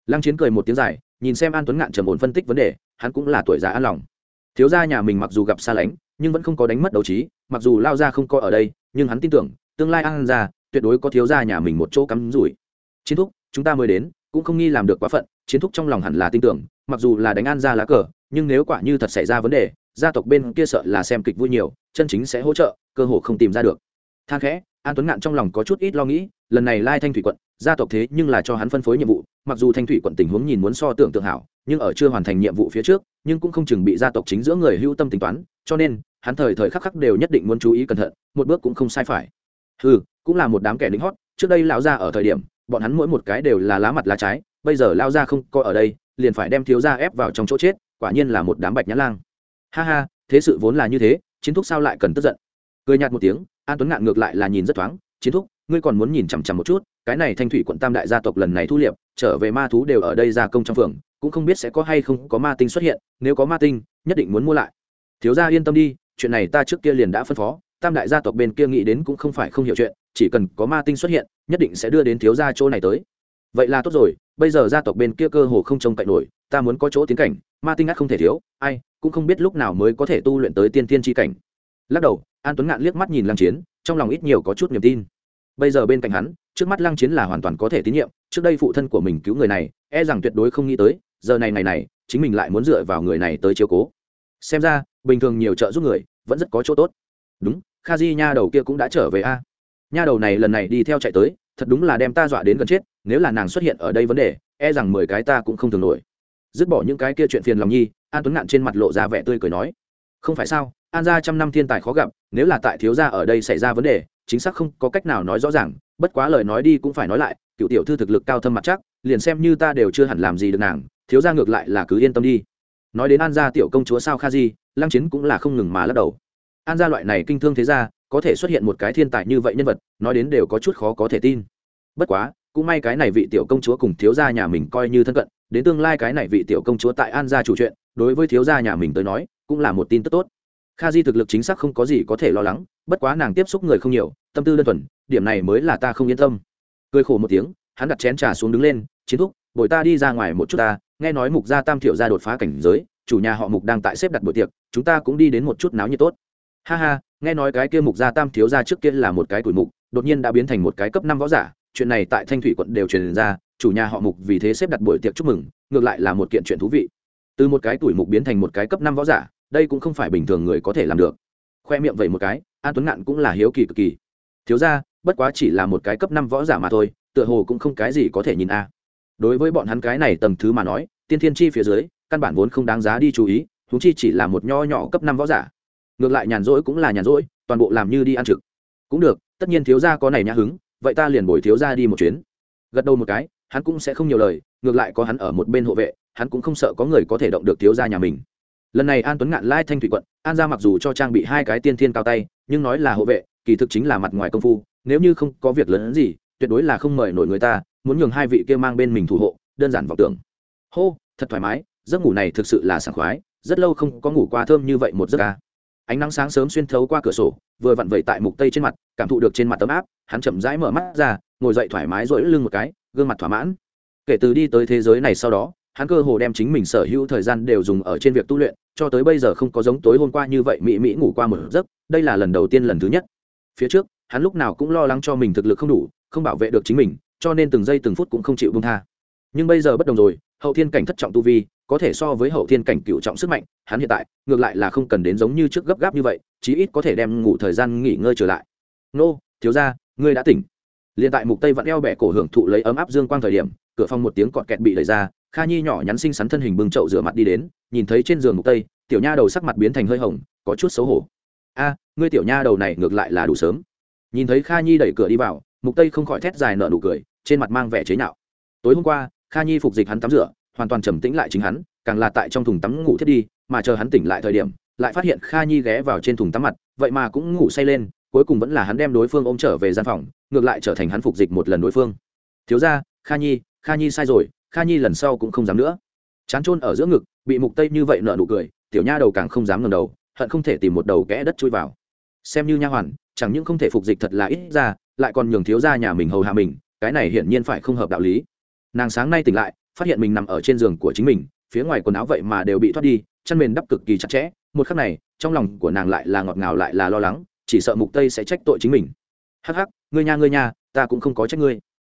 S1: Lăng chiến cười một tiếng dài, nhìn xem an tuấn ngạn trầm ổn phân tích vấn đề, hắn cũng là tuổi già an lòng. Thiếu gia nhà mình mặc dù gặp xa lánh, nhưng vẫn không có đánh mất đấu trí, mặc dù lao ra không có ở đây, nhưng hắn tin tưởng, tương lai an ra tuyệt đối có thiếu gia nhà mình một chỗ cắm rủi. Chiến thúc, chúng ta mới đến, cũng không nghi làm được quá phận, chiến thúc trong lòng hẳn là tin tưởng, mặc dù là đánh an ra lá cờ, nhưng nếu quả như thật xảy ra vấn đề, gia tộc bên kia sợ là xem kịch vui nhiều, chân chính sẽ hỗ trợ, cơ hội không tìm ra được. Than khẽ, an tuấn ngạn trong lòng có chút ít lo nghĩ, lần này lai thanh thủy quận, gia tộc thế nhưng là cho hắn phân phối nhiệm vụ, mặc dù thanh thủy quận tình huống nhìn muốn so tưởng tượng hảo, nhưng ở chưa hoàn thành nhiệm vụ phía trước, nhưng cũng không chừng bị gia tộc chính giữa người hưu tâm tính toán, cho nên, hắn thời thời khắc khắc đều nhất định muốn chú ý cẩn thận, một bước cũng không sai phải. Ừ cũng là một đám kẻ lính hót, trước đây lão gia ở thời điểm, bọn hắn mỗi một cái đều là lá mặt lá trái, bây giờ lao gia không coi ở đây, liền phải đem thiếu gia ép vào trong chỗ chết, quả nhiên là một đám bạch nhã lang. Ha ha, thế sự vốn là như thế, chiến thúc sao lại cần tức giận? Cười nhạt một tiếng, an tuấn ngạn ngược lại là nhìn rất thoáng, chiến thúc, ngươi còn muốn nhìn chằm chằm một chút, cái này thanh thủy quận tam đại gia tộc lần này thu liệp, trở về ma thú đều ở đây gia công trong phường, cũng không biết sẽ có hay không có ma tinh xuất hiện, nếu có ma tinh, nhất định muốn mua lại. Thiếu gia yên tâm đi, chuyện này ta trước kia liền đã phân phó, tam đại gia tộc bên kia nghĩ đến cũng không phải không hiểu chuyện chỉ cần có ma tinh xuất hiện, nhất định sẽ đưa đến thiếu gia chỗ này tới. Vậy là tốt rồi, bây giờ gia tộc bên kia cơ hồ không trông cậy nổi, ta muốn có chỗ tiến cảnh, ma tinh ngắt không thể thiếu, ai, cũng không biết lúc nào mới có thể tu luyện tới tiên tiên tri cảnh. Lắc đầu, an tuấn ngạn liếc mắt nhìn lăng chiến, trong lòng ít nhiều có chút niềm tin. Bây giờ bên cạnh hắn, trước mắt lăng chiến là hoàn toàn có thể tín nhiệm, trước đây phụ thân của mình cứu người này e rằng tuyệt đối không nghĩ tới, giờ này ngày này, chính mình lại muốn dựa vào người này tới chiếu cố. Xem ra, bình thường nhiều trợ giúp người, vẫn rất có chỗ tốt. Đúng, kha di nha đầu kia cũng đã trở về a nha đầu này lần này đi theo chạy tới, thật đúng là đem ta dọa đến gần chết, nếu là nàng xuất hiện ở đây vấn đề e rằng mười cái ta cũng không thường nổi. Dứt bỏ những cái kia chuyện phiền lòng nhi, an tuấn ngạn trên mặt lộ ra vẻ tươi cười nói, không phải sao, an gia trăm năm thiên tài khó gặp, nếu là tại thiếu gia ở đây xảy ra vấn đề, chính xác không có cách nào nói rõ ràng, bất quá lời nói đi cũng phải nói lại, cựu tiểu thư thực lực cao thâm mặt chắc, liền xem như ta đều chưa hẳn làm gì được nàng, thiếu gia ngược lại là cứ yên tâm đi. Nói đến an gia tiểu công chúa sao kha di, lăng chiến cũng là không ngừng mà lắc đầu. An gia loại này kinh thương thế gia có thể xuất hiện một cái thiên tài như vậy nhân vật, nói đến đều có chút khó có thể tin. Bất quá, cũng may cái này vị tiểu công chúa cùng thiếu gia nhà mình coi như thân cận, đến tương lai cái này vị tiểu công chúa tại an gia chủ chuyện, đối với thiếu gia nhà mình tới nói, cũng là một tin tức tốt. Kha di thực lực chính xác không có gì có thể lo lắng, bất quá nàng tiếp xúc người không nhiều, tâm tư đơn thuần, điểm này mới là ta không yên tâm. Cười khổ một tiếng, hắn đặt chén trà xuống đứng lên, chiến thúc, bồi ta đi ra ngoài một chút ta, nghe nói mục gia tam thiểu gia đột phá cảnh giới, chủ nhà họ mục đang tại xếp đặt buổi tiệc, chúng ta cũng đi đến một chút náo nhiệt tốt ha ha, nghe nói cái kia mục gia tam thiếu gia trước kia là một cái tuổi mục, đột nhiên đã biến thành một cái cấp năm võ giả, chuyện này tại thanh thủy quận đều truyền ra, chủ nhà họ mục vì thế xếp đặt buổi tiệc chúc mừng, ngược lại là một kiện chuyện thú vị. Từ một cái tuổi mục biến thành một cái cấp năm võ giả, đây cũng không phải bình thường người có thể làm được. Khoe miệng vậy một cái, an tuấn ngạn cũng là hiếu kỳ cực kỳ. Thiếu ra bất quá chỉ là một cái cấp năm võ giả mà thôi, tựa hồ cũng không cái gì có thể nhìn a. Đối với bọn hắn cái này tầng thứ mà nói, tiên thiên chi phía dưới, căn bản vốn không đáng giá đi chú ý chúng chi chỉ là một nho nhỏ cấp năm võ giả ngược lại nhàn rỗi cũng là nhàn rỗi, toàn bộ làm như đi ăn trực. Cũng được, tất nhiên thiếu gia có này nhã hứng, vậy ta liền bồi thiếu gia đi một chuyến. Gật đầu một cái, hắn cũng sẽ không nhiều lời, ngược lại có hắn ở một bên hộ vệ, hắn cũng không sợ có người có thể động được thiếu gia nhà mình. Lần này an tuấn ngạn lai thanh thủy quận, an ra mặc dù cho trang bị hai cái tiên thiên cao tay, nhưng nói là hộ vệ, kỳ thực chính là mặt ngoài công phu, nếu như không có việc lớn gì, tuyệt đối là không mời nổi người ta, muốn nhường hai vị kia mang bên mình thủ hộ, đơn giản vọng tưởng. Hô, thật thoải mái, giấc ngủ này thực sự là sảng khoái, rất lâu không có ngủ qua thơm như vậy một giấc ca ánh nắng sáng sớm xuyên thấu qua cửa sổ, vừa vặn vẩy tại mục tây trên mặt, cảm thụ được trên mặt tấm áp, hắn chậm rãi mở mắt ra, ngồi dậy thoải mái rỗi lưng một cái, gương mặt thỏa mãn. Kể từ đi tới thế giới này sau đó, hắn cơ hồ đem chính mình sở hữu thời gian đều dùng ở trên việc tu luyện, cho tới bây giờ không có giống tối hôm qua như vậy mỹ mỹ ngủ qua một giấc, đây là lần đầu tiên lần thứ nhất. Phía trước, hắn lúc nào cũng lo lắng cho mình thực lực không đủ, không bảo vệ được chính mình, cho nên từng giây từng phút cũng không chịu bông tha nhưng bây giờ bất đồng rồi, hậu thiên cảnh thất trọng tu vi, có thể so với hậu thiên cảnh cựu trọng sức mạnh, hắn hiện tại, ngược lại là không cần đến giống như trước gấp gáp như vậy, chí ít có thể đem ngủ thời gian nghỉ ngơi trở lại. Nô, thiếu ra ngươi đã tỉnh. Liền tại mục tây vẫn eo bẻ cổ hưởng thụ lấy ấm áp dương quang thời điểm, cửa phòng một tiếng cọt kẹt bị đẩy ra, kha nhi nhỏ nhắn xinh xắn thân hình bưng chậu rửa mặt đi đến, nhìn thấy trên giường mục tây, tiểu nha đầu sắc mặt biến thành hơi hồng, có chút xấu hổ. A, ngươi tiểu nha đầu này ngược lại là đủ sớm. Nhìn thấy kha nhi đẩy cửa đi vào, mục tây không khỏi thét dài nở nụ cười, trên mặt mang vẻ chế nhạo. Tối hôm qua kha nhi phục dịch hắn tắm rửa, hoàn toàn trầm tĩnh lại chính hắn, càng là tại trong thùng tắm ngủ thiết đi, mà chờ hắn tỉnh lại thời điểm, lại phát hiện kha nhi ghé vào trên thùng tắm mặt, vậy mà cũng ngủ say lên, cuối cùng vẫn là hắn đem đối phương ôm trở về gian phòng, ngược lại trở thành hắn phục dịch một lần đối phương. Thiếu ra kha nhi kha nhi sai rồi, kha nhi lần sau cũng không dám nữa. Chán trôn ở giữa ngực, bị mục tây như vậy nợ nụ cười, tiểu nha đầu càng không dám ngầm đầu, hận không thể tìm một đầu kẽ đất chui vào. Xem như nha hoàn, chẳng những không thể phục dịch thật là ít ra, lại còn nhường thiếu ra nhà mình hầu hạ mình, cái này hiển nhiên phải không hợp đạo lý nàng sáng nay tỉnh lại, phát hiện mình nằm ở trên giường của chính mình, phía ngoài quần áo vậy mà đều bị thoát đi chăn mền đắp cực kỳ chặt chẽ. Một khắc này, trong lòng của nàng lại là ngọt ngào, lại là lo lắng, chỉ sợ mục tây sẽ trách tội chính mình. Hắc hắc, ngươi nha ngươi nha, ta cũng không có trách ngươi.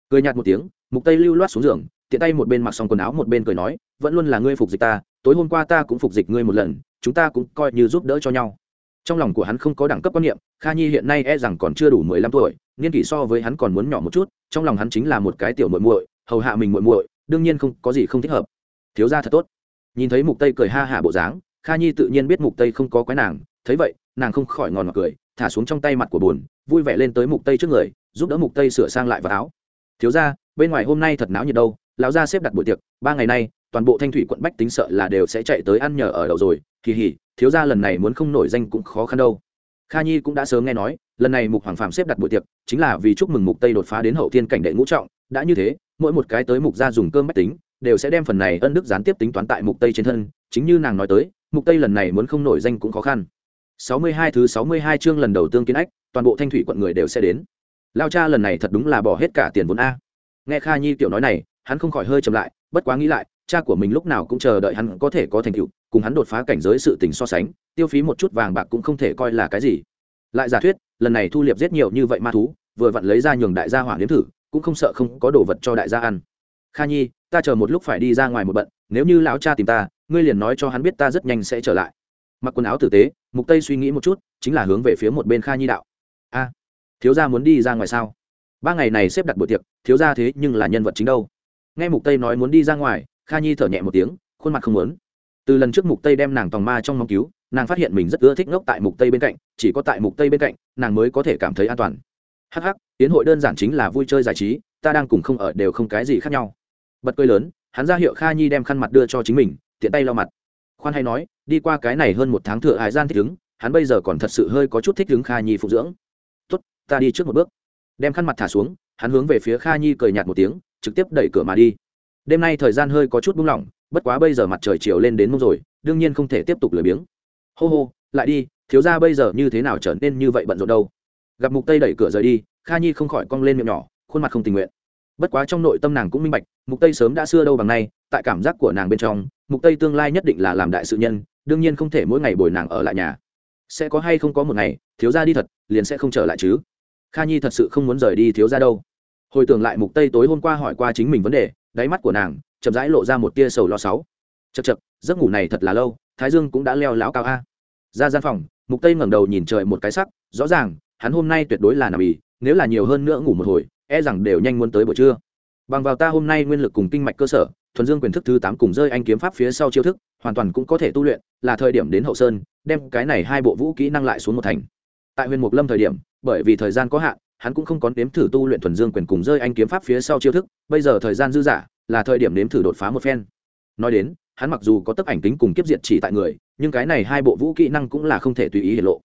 S1: Cười nhạt một tiếng, mục tây lưu loát xuống giường, tiện tay một bên mặc xong quần áo, một bên cười nói, vẫn luôn là ngươi phục dịch ta, tối hôm qua ta cũng phục dịch ngươi một lần, chúng ta cũng coi như giúp đỡ cho nhau. Trong lòng của hắn không có đẳng cấp quan niệm, kha nhi hiện nay e rằng còn chưa đủ mười lăm tuổi, niên kỷ so với hắn còn muốn nhỏ một chút, trong lòng hắn chính là một cái tiểu muội muội hầu hạ mình muội muội, đương nhiên không, có gì không thích hợp. Thiếu gia thật tốt. Nhìn thấy mục tây cười ha hả bộ dáng, kha nhi tự nhiên biết mục tây không có quái nàng, thấy vậy, nàng không khỏi ngòn ngọt cười, thả xuống trong tay mặt của buồn, vui vẻ lên tới mục tây trước người, giúp đỡ mục tây sửa sang lại vào áo. Thiếu gia, bên ngoài hôm nay thật náo nhiệt đâu, lão gia xếp đặt buổi tiệc, ba ngày nay, toàn bộ thanh thủy quận bách tính sợ là đều sẽ chạy tới ăn nhờ ở đậu rồi, kỳ hỉ, thiếu gia lần này muốn không nổi danh cũng khó khăn đâu. Kha nhi cũng đã sớm nghe nói, lần này mục hoàng phàm xếp đặt buổi tiệc, chính là vì chúc mừng mục tây đột phá đến hậu thiên cảnh đệ ngũ trọng, đã như thế mỗi một cái tới mục gia dùng cơm mách tính, đều sẽ đem phần này ân đức gián tiếp tính toán tại mục tây trên thân, chính như nàng nói tới, mục tây lần này muốn không nổi danh cũng khó khăn. 62 thứ 62 chương lần đầu tương kiến ách, toàn bộ thanh thủy quận người đều sẽ đến. Lao cha lần này thật đúng là bỏ hết cả tiền vốn a. Nghe kha nhi tiểu nói này, hắn không khỏi hơi chậm lại, bất quá nghĩ lại, cha của mình lúc nào cũng chờ đợi hắn có thể có thành tựu, cùng hắn đột phá cảnh giới sự tình so sánh, tiêu phí một chút vàng bạc cũng không thể coi là cái gì. Lại giả thuyết, lần này thu liệp giết nhiều như vậy ma thú, vừa vặn lấy ra nhường đại gia hỏa nếm thử cũng không sợ không có đồ vật cho đại gia ăn. Kha nhi, ta chờ một lúc phải đi ra ngoài một bận, nếu như lão cha tìm ta, ngươi liền nói cho hắn biết ta rất nhanh sẽ trở lại. Mặc quần áo tử tế, mục tây suy nghĩ một chút, chính là hướng về phía một bên kha nhi đạo. A, thiếu gia muốn đi ra ngoài sao? Ba ngày này xếp đặt buổi tiệc, thiếu gia thế nhưng là nhân vật chính đâu? Nghe mục tây nói muốn đi ra ngoài, kha nhi thở nhẹ một tiếng, khuôn mặt không muốn. Từ lần trước mục tây đem nàng tòng ma trong mong cứu, nàng phát hiện mình rất ưa thích ngốc tại mục tây bên cạnh, chỉ có tại mục tây bên cạnh, nàng mới có thể cảm thấy an toàn. Hắc hắc tiến hội đơn giản chính là vui chơi giải trí, ta đang cùng không ở đều không cái gì khác nhau. Bật cười lớn, hắn ra hiệu kha nhi đem khăn mặt đưa cho chính mình, tiện tay lau mặt. Khoan hay nói, đi qua cái này hơn một tháng thừa hải gian thích ứng, hắn bây giờ còn thật sự hơi có chút thích ứng kha nhi phục dưỡng. Tốt, ta đi trước một bước. Đem khăn mặt thả xuống, hắn hướng về phía kha nhi cười nhạt một tiếng, trực tiếp đẩy cửa mà đi. Đêm nay thời gian hơi có chút buông lỏng, bất quá bây giờ mặt trời chiều lên đến mông rồi, đương nhiên không thể tiếp tục lười biếng. Hô hô, lại đi, thiếu ra bây giờ như thế nào trở nên như vậy bận rộn đâu? Gặp mục tây đẩy cửa rời đi kha nhi không khỏi cong lên miệng nhỏ, khuôn mặt không tình nguyện. Bất quá trong nội tâm nàng cũng minh bạch, mục tây sớm đã xưa đâu bằng nay, tại cảm giác của nàng bên trong, mục tây tương lai nhất định là làm đại sự nhân, đương nhiên không thể mỗi ngày bồi nàng ở lại nhà. Sẽ có hay không có một ngày, thiếu gia đi thật, liền sẽ không trở lại chứ. Kha nhi thật sự không muốn rời đi thiếu gia đâu. Hồi tưởng lại mục tây tối hôm qua hỏi qua chính mình vấn đề, đáy mắt của nàng chậm rãi lộ ra một tia sầu lo sáu. Chật chật giấc ngủ này thật là lâu, thái dương cũng đã leo lão cao a. Ra gian phòng, mục tây ngẩng đầu nhìn trời một cái sắc, rõ ràng, hắn hôm nay tuyệt đối là nằm ì nếu là nhiều hơn nữa ngủ một hồi e rằng đều nhanh muốn tới buổi trưa. Bằng vào ta hôm nay nguyên lực cùng kinh mạch cơ sở, thuần dương quyền thức thứ tám cùng rơi anh kiếm pháp phía sau chiêu thức, hoàn toàn cũng có thể tu luyện, là thời điểm đến hậu sơn, đem cái này hai bộ vũ kỹ năng lại xuống một thành. Tại huyền mục lâm thời điểm, bởi vì thời gian có hạn, hắn cũng không có nếm thử tu luyện thuần dương quyền cùng rơi anh kiếm pháp phía sau chiêu thức, bây giờ thời gian dư dả, là thời điểm nếm thử đột phá một phen. Nói đến, hắn mặc dù có tấp ảnh tính cùng kiếp diệt chỉ tại người, nhưng cái này hai bộ vũ kỹ năng cũng là không thể tùy ý hiển lộ.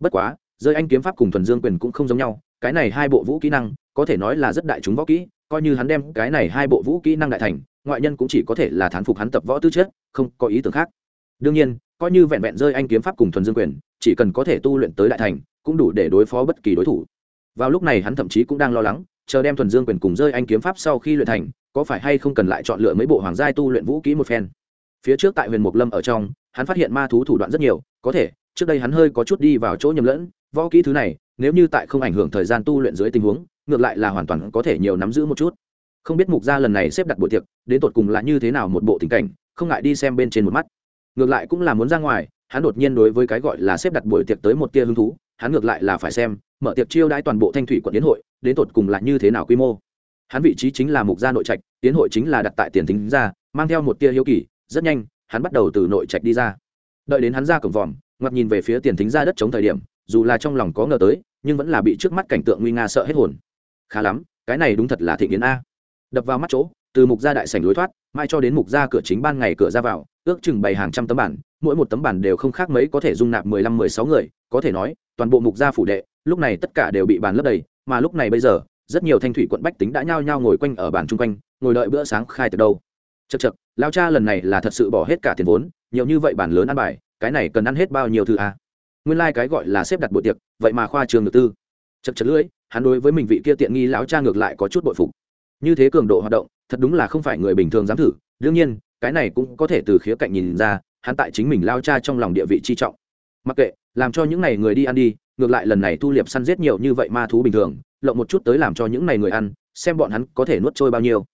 S1: Bất quá, rơi anh kiếm pháp cùng thuần dương quyền cũng không giống nhau cái này hai bộ vũ kỹ năng, có thể nói là rất đại chúng võ kỹ, coi như hắn đem cái này hai bộ vũ kỹ năng đại thành, ngoại nhân cũng chỉ có thể là thán phục hắn tập võ tư chất, không có ý tưởng khác. Đương nhiên, coi như vẹn vẹn rơi anh kiếm pháp cùng thuần dương quyền, chỉ cần có thể tu luyện tới đại thành, cũng đủ để đối phó bất kỳ đối thủ. Vào lúc này hắn thậm chí cũng đang lo lắng, chờ đem thuần dương quyền cùng rơi anh kiếm pháp sau khi luyện thành, có phải hay không cần lại chọn lựa mấy bộ hoàng giai tu luyện vũ kỹ một phen. Phía trước tại huyền mộc lâm ở trong, hắn phát hiện ma thú thủ đoạn rất nhiều, có thể, trước đây hắn hơi có chút đi vào chỗ nhầm lẫn, võ kỹ thứ này nếu như tại không ảnh hưởng thời gian tu luyện dưới tình huống, ngược lại là hoàn toàn có thể nhiều nắm giữ một chút. Không biết mục gia lần này xếp đặt buổi tiệc, đến tột cùng là như thế nào một bộ tình cảnh, không ngại đi xem bên trên một mắt. Ngược lại cũng là muốn ra ngoài, hắn đột nhiên đối với cái gọi là xếp đặt buổi tiệc tới một tia hứng thú, hắn ngược lại là phải xem, mở tiệc chiêu đãi toàn bộ thanh thủy quận tiến hội, đến tột cùng là như thế nào quy mô. Hắn vị trí chính là mục gia nội trạch tiến hội chính là đặt tại tiền tính ra mang theo một tia hiếu kỳ, rất nhanh, hắn bắt đầu từ nội trạch đi ra. Đợi đến hắn ra cổng vòm ngoặt nhìn về phía tiền thính ra đất chống thời điểm, dù là trong lòng có ngờ tới nhưng vẫn là bị trước mắt cảnh tượng nguy nga sợ hết hồn. Khá lắm, cái này đúng thật là thị kiến a. Đập vào mắt chỗ, từ mục gia đại sảnh lối thoát mai cho đến mục gia cửa chính ban ngày cửa ra vào, ước chừng bày hàng trăm tấm bản, mỗi một tấm bản đều không khác mấy có thể dung nạp mười lăm, mười sáu người, có thể nói, toàn bộ mục gia phủ đệ, lúc này tất cả đều bị bàn lấp đầy, mà lúc này bây giờ, rất nhiều thanh thủy quận bách tính đã nhao nhao ngồi quanh ở bàn chung quanh, ngồi đợi bữa sáng khai từ đâu. Chật chật lao cha lần này là thật sự bỏ hết cả tiền vốn, nhiều như vậy bản lớn ăn bài, cái này cần ăn hết bao nhiêu thứ à? Nguyên lai、like、cái gọi là xếp đặt buổi tiệc, vậy mà khoa trường được tư. Chật chật lưỡi, hắn đối với mình vị kia tiện nghi lão cha ngược lại có chút bội phục. Như thế cường độ hoạt động, thật đúng là không phải người bình thường dám thử. Đương nhiên, cái này cũng có thể từ khía cạnh nhìn ra, hắn tại chính mình lao cha trong lòng địa vị chi trọng. Mặc kệ, làm cho những n à y người đi ăn đi, ngược lại lần này thu liệp săn giết nhiều như vậy ma thú bình thường, lộng một chút tới làm cho những n à y người ăn, xem bọn hắn có thể nuốt trôi bao nhiêu.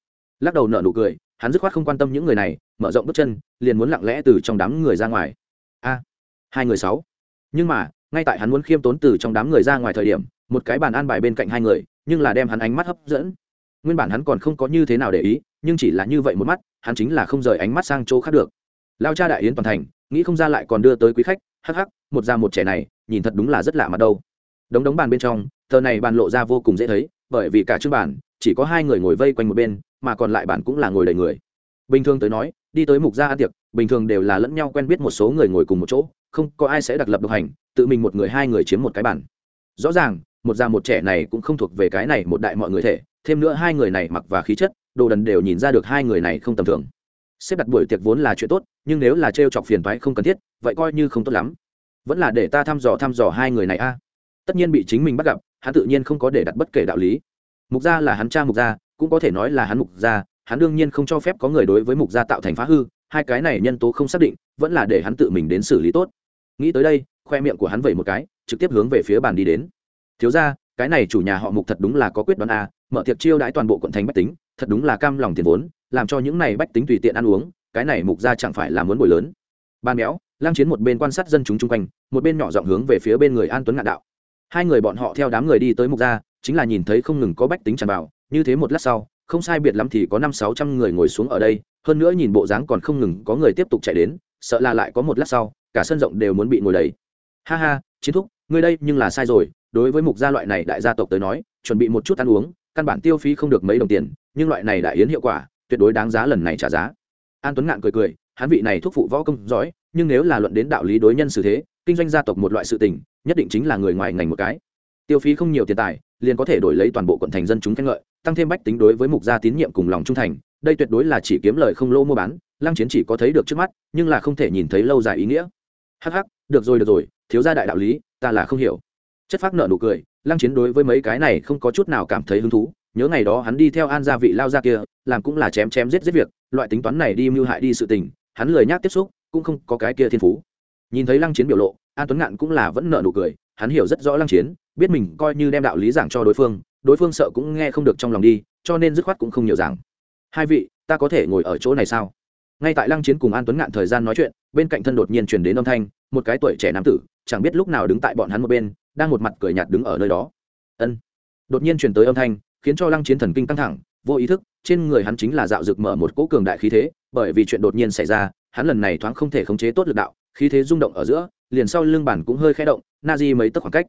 S1: Lắc đầu nợ nụ cười, hắn dứt khoát không quan tâm những người này, mở rộng bước chân, liền muốn lặng lẽ từ trong đám người ra ngoài. A, hai người sáu nhưng mà, ngay tại hắn muốn khiêm tốn từ trong đám người ra ngoài thời điểm, một cái bàn an bài bên cạnh hai người, nhưng là đem hắn ánh mắt hấp dẫn. Nguyên bản hắn còn không có như thế nào để ý, nhưng chỉ là như vậy một mắt, hắn chính là không rời ánh mắt sang chỗ khác được. Lao cha đại yến toàn thành, nghĩ không ra lại còn đưa tới quý khách, hắc hắc, một da một trẻ này, nhìn thật đúng là rất lạ mặt đâu. Đống đống bàn bên trong, thờ này bàn lộ ra vô cùng dễ thấy, bởi vì cả trước bàn, chỉ có hai người ngồi vây quanh một bên, mà còn lại bàn cũng là ngồi đầy người. Bình thường tới nói, đi tới mục gia ăn tiệc, bình thường đều là lẫn nhau quen biết một số người ngồi cùng một chỗ không có ai sẽ đặc lập độc hành, tự mình một người hai người chiếm một cái bản. rõ ràng, một già một trẻ này cũng không thuộc về cái này một đại mọi người thể, thêm nữa hai người này mặc và khí chất, đồ đần đều nhìn ra được hai người này không tầm thường. Xếp đặt buổi tiệc vốn là chuyện tốt, nhưng nếu là trêu chọc phiền thoái không cần thiết, vậy coi như không tốt lắm. Vẫn là để ta thăm dò thăm dò hai người này a. Tất nhiên bị chính mình bắt gặp, hắn tự nhiên không có để đặt bất kể đạo lý. Mục gia là hắn cha mục gia, cũng có thể nói là hắn mục gia, hắn đương nhiên không cho phép có người đối với mục gia tạo thành phá hư, hai cái này nhân tố không xác định, vẫn là để hắn tự mình đến xử lý tốt nghĩ tới đây, khoe miệng của hắn vẩy một cái, trực tiếp hướng về phía bàn đi đến. Thiếu ra cái này chủ nhà họ mục thật đúng là có quyết đoán a, mở tiệc chiêu đãi toàn bộ quận thành bách tính, thật đúng là cam lòng tiền vốn, làm cho những này bách tính tùy tiện ăn uống, cái này mục ra chẳng phải là muốn bồi lớn. Ban béo, lang chiến một bên quan sát dân chúng chung quanh, một bên nhỏ giọng hướng về phía bên người an tuấn ngạn đạo. Hai người bọn họ theo đám người đi tới mục gia, chính là nhìn thấy không ngừng có bách tính tràn vào, như thế một lát sau, không sai biệt lắm thì có năm sáu trăm người ngồi xuống ở đây, hơn nữa nhìn bộ dáng còn không ngừng có người tiếp tục chạy đến, sợ là lại có một lát sau cả sân rộng đều muốn bị ngồi đầy. Ha ha, chiến thúc, ngươi đây nhưng là sai rồi, đối với mục gia loại này đại gia tộc tới nói, chuẩn bị một chút ăn uống, căn bản tiêu phí không được mấy đồng tiền, nhưng loại này đại yến hiệu quả, tuyệt đối đáng giá lần này trả giá. An tuấn ngạn cười cười, hắn vị này thúc phụ võ công giỏi, nhưng nếu là luận đến đạo lý đối nhân xử thế, kinh doanh gia tộc một loại sự tình, nhất định chính là người ngoài ngành một cái. Tiêu phí không nhiều tiền tài, liền có thể đổi lấy toàn bộ quận thành dân chúng khen ngợi, tăng thêm bách tính đối với mục gia tín nhiệm cùng lòng trung thành, đây tuyệt đối là chỉ kiếm lời không lỗ mua bán, lăng chiến chỉ có thấy được trước mắt, nhưng là không thể nhìn thấy lâu dài ý nghĩa hắc hắc, được rồi được rồi, thiếu gia đại đạo lý, ta là không hiểu. Chất phác nợ nụ cười, lăng chiến đối với mấy cái này không có chút nào cảm thấy hứng thú, nhớ ngày đó hắn đi theo an gia vị lao ra kia, làm cũng là chém chém giết giết việc, loại tính toán này đi mưu hại đi sự tình, hắn lười nhác tiếp xúc, cũng không có cái kia thiên phú. Nhìn thấy lăng chiến biểu lộ, an tuấn ngạn cũng là vẫn nợ nụ cười, hắn hiểu rất rõ lăng chiến, biết mình coi như đem đạo lý giảng cho đối phương đối phương sợ cũng nghe không được trong lòng đi, cho nên dứt khoát cũng không nhiều giảng. Hai vị, ta có thể ngồi ở chỗ này sao? Ngay tại lăng chiến cùng an tuấn ngạn thời gian nói chuyện, bên cạnh thân đột nhiên truyền đến âm thanh, một cái tuổi trẻ nam tử, chẳng biết lúc nào đứng tại bọn hắn một bên, đang một mặt cười nhạt đứng ở nơi đó. Ân. Đột nhiên truyền tới âm thanh, khiến cho lăng chiến thần kinh căng thẳng, vô ý thức, trên người hắn chính là dạo rực mở một cỗ cường đại khí thế, bởi vì chuyện đột nhiên xảy ra, hắn lần này thoáng không thể khống chế tốt lực đạo, khí thế rung động ở giữa, liền sau lưng bản cũng hơi khẽ động, na di mấy tấc khoảng cách.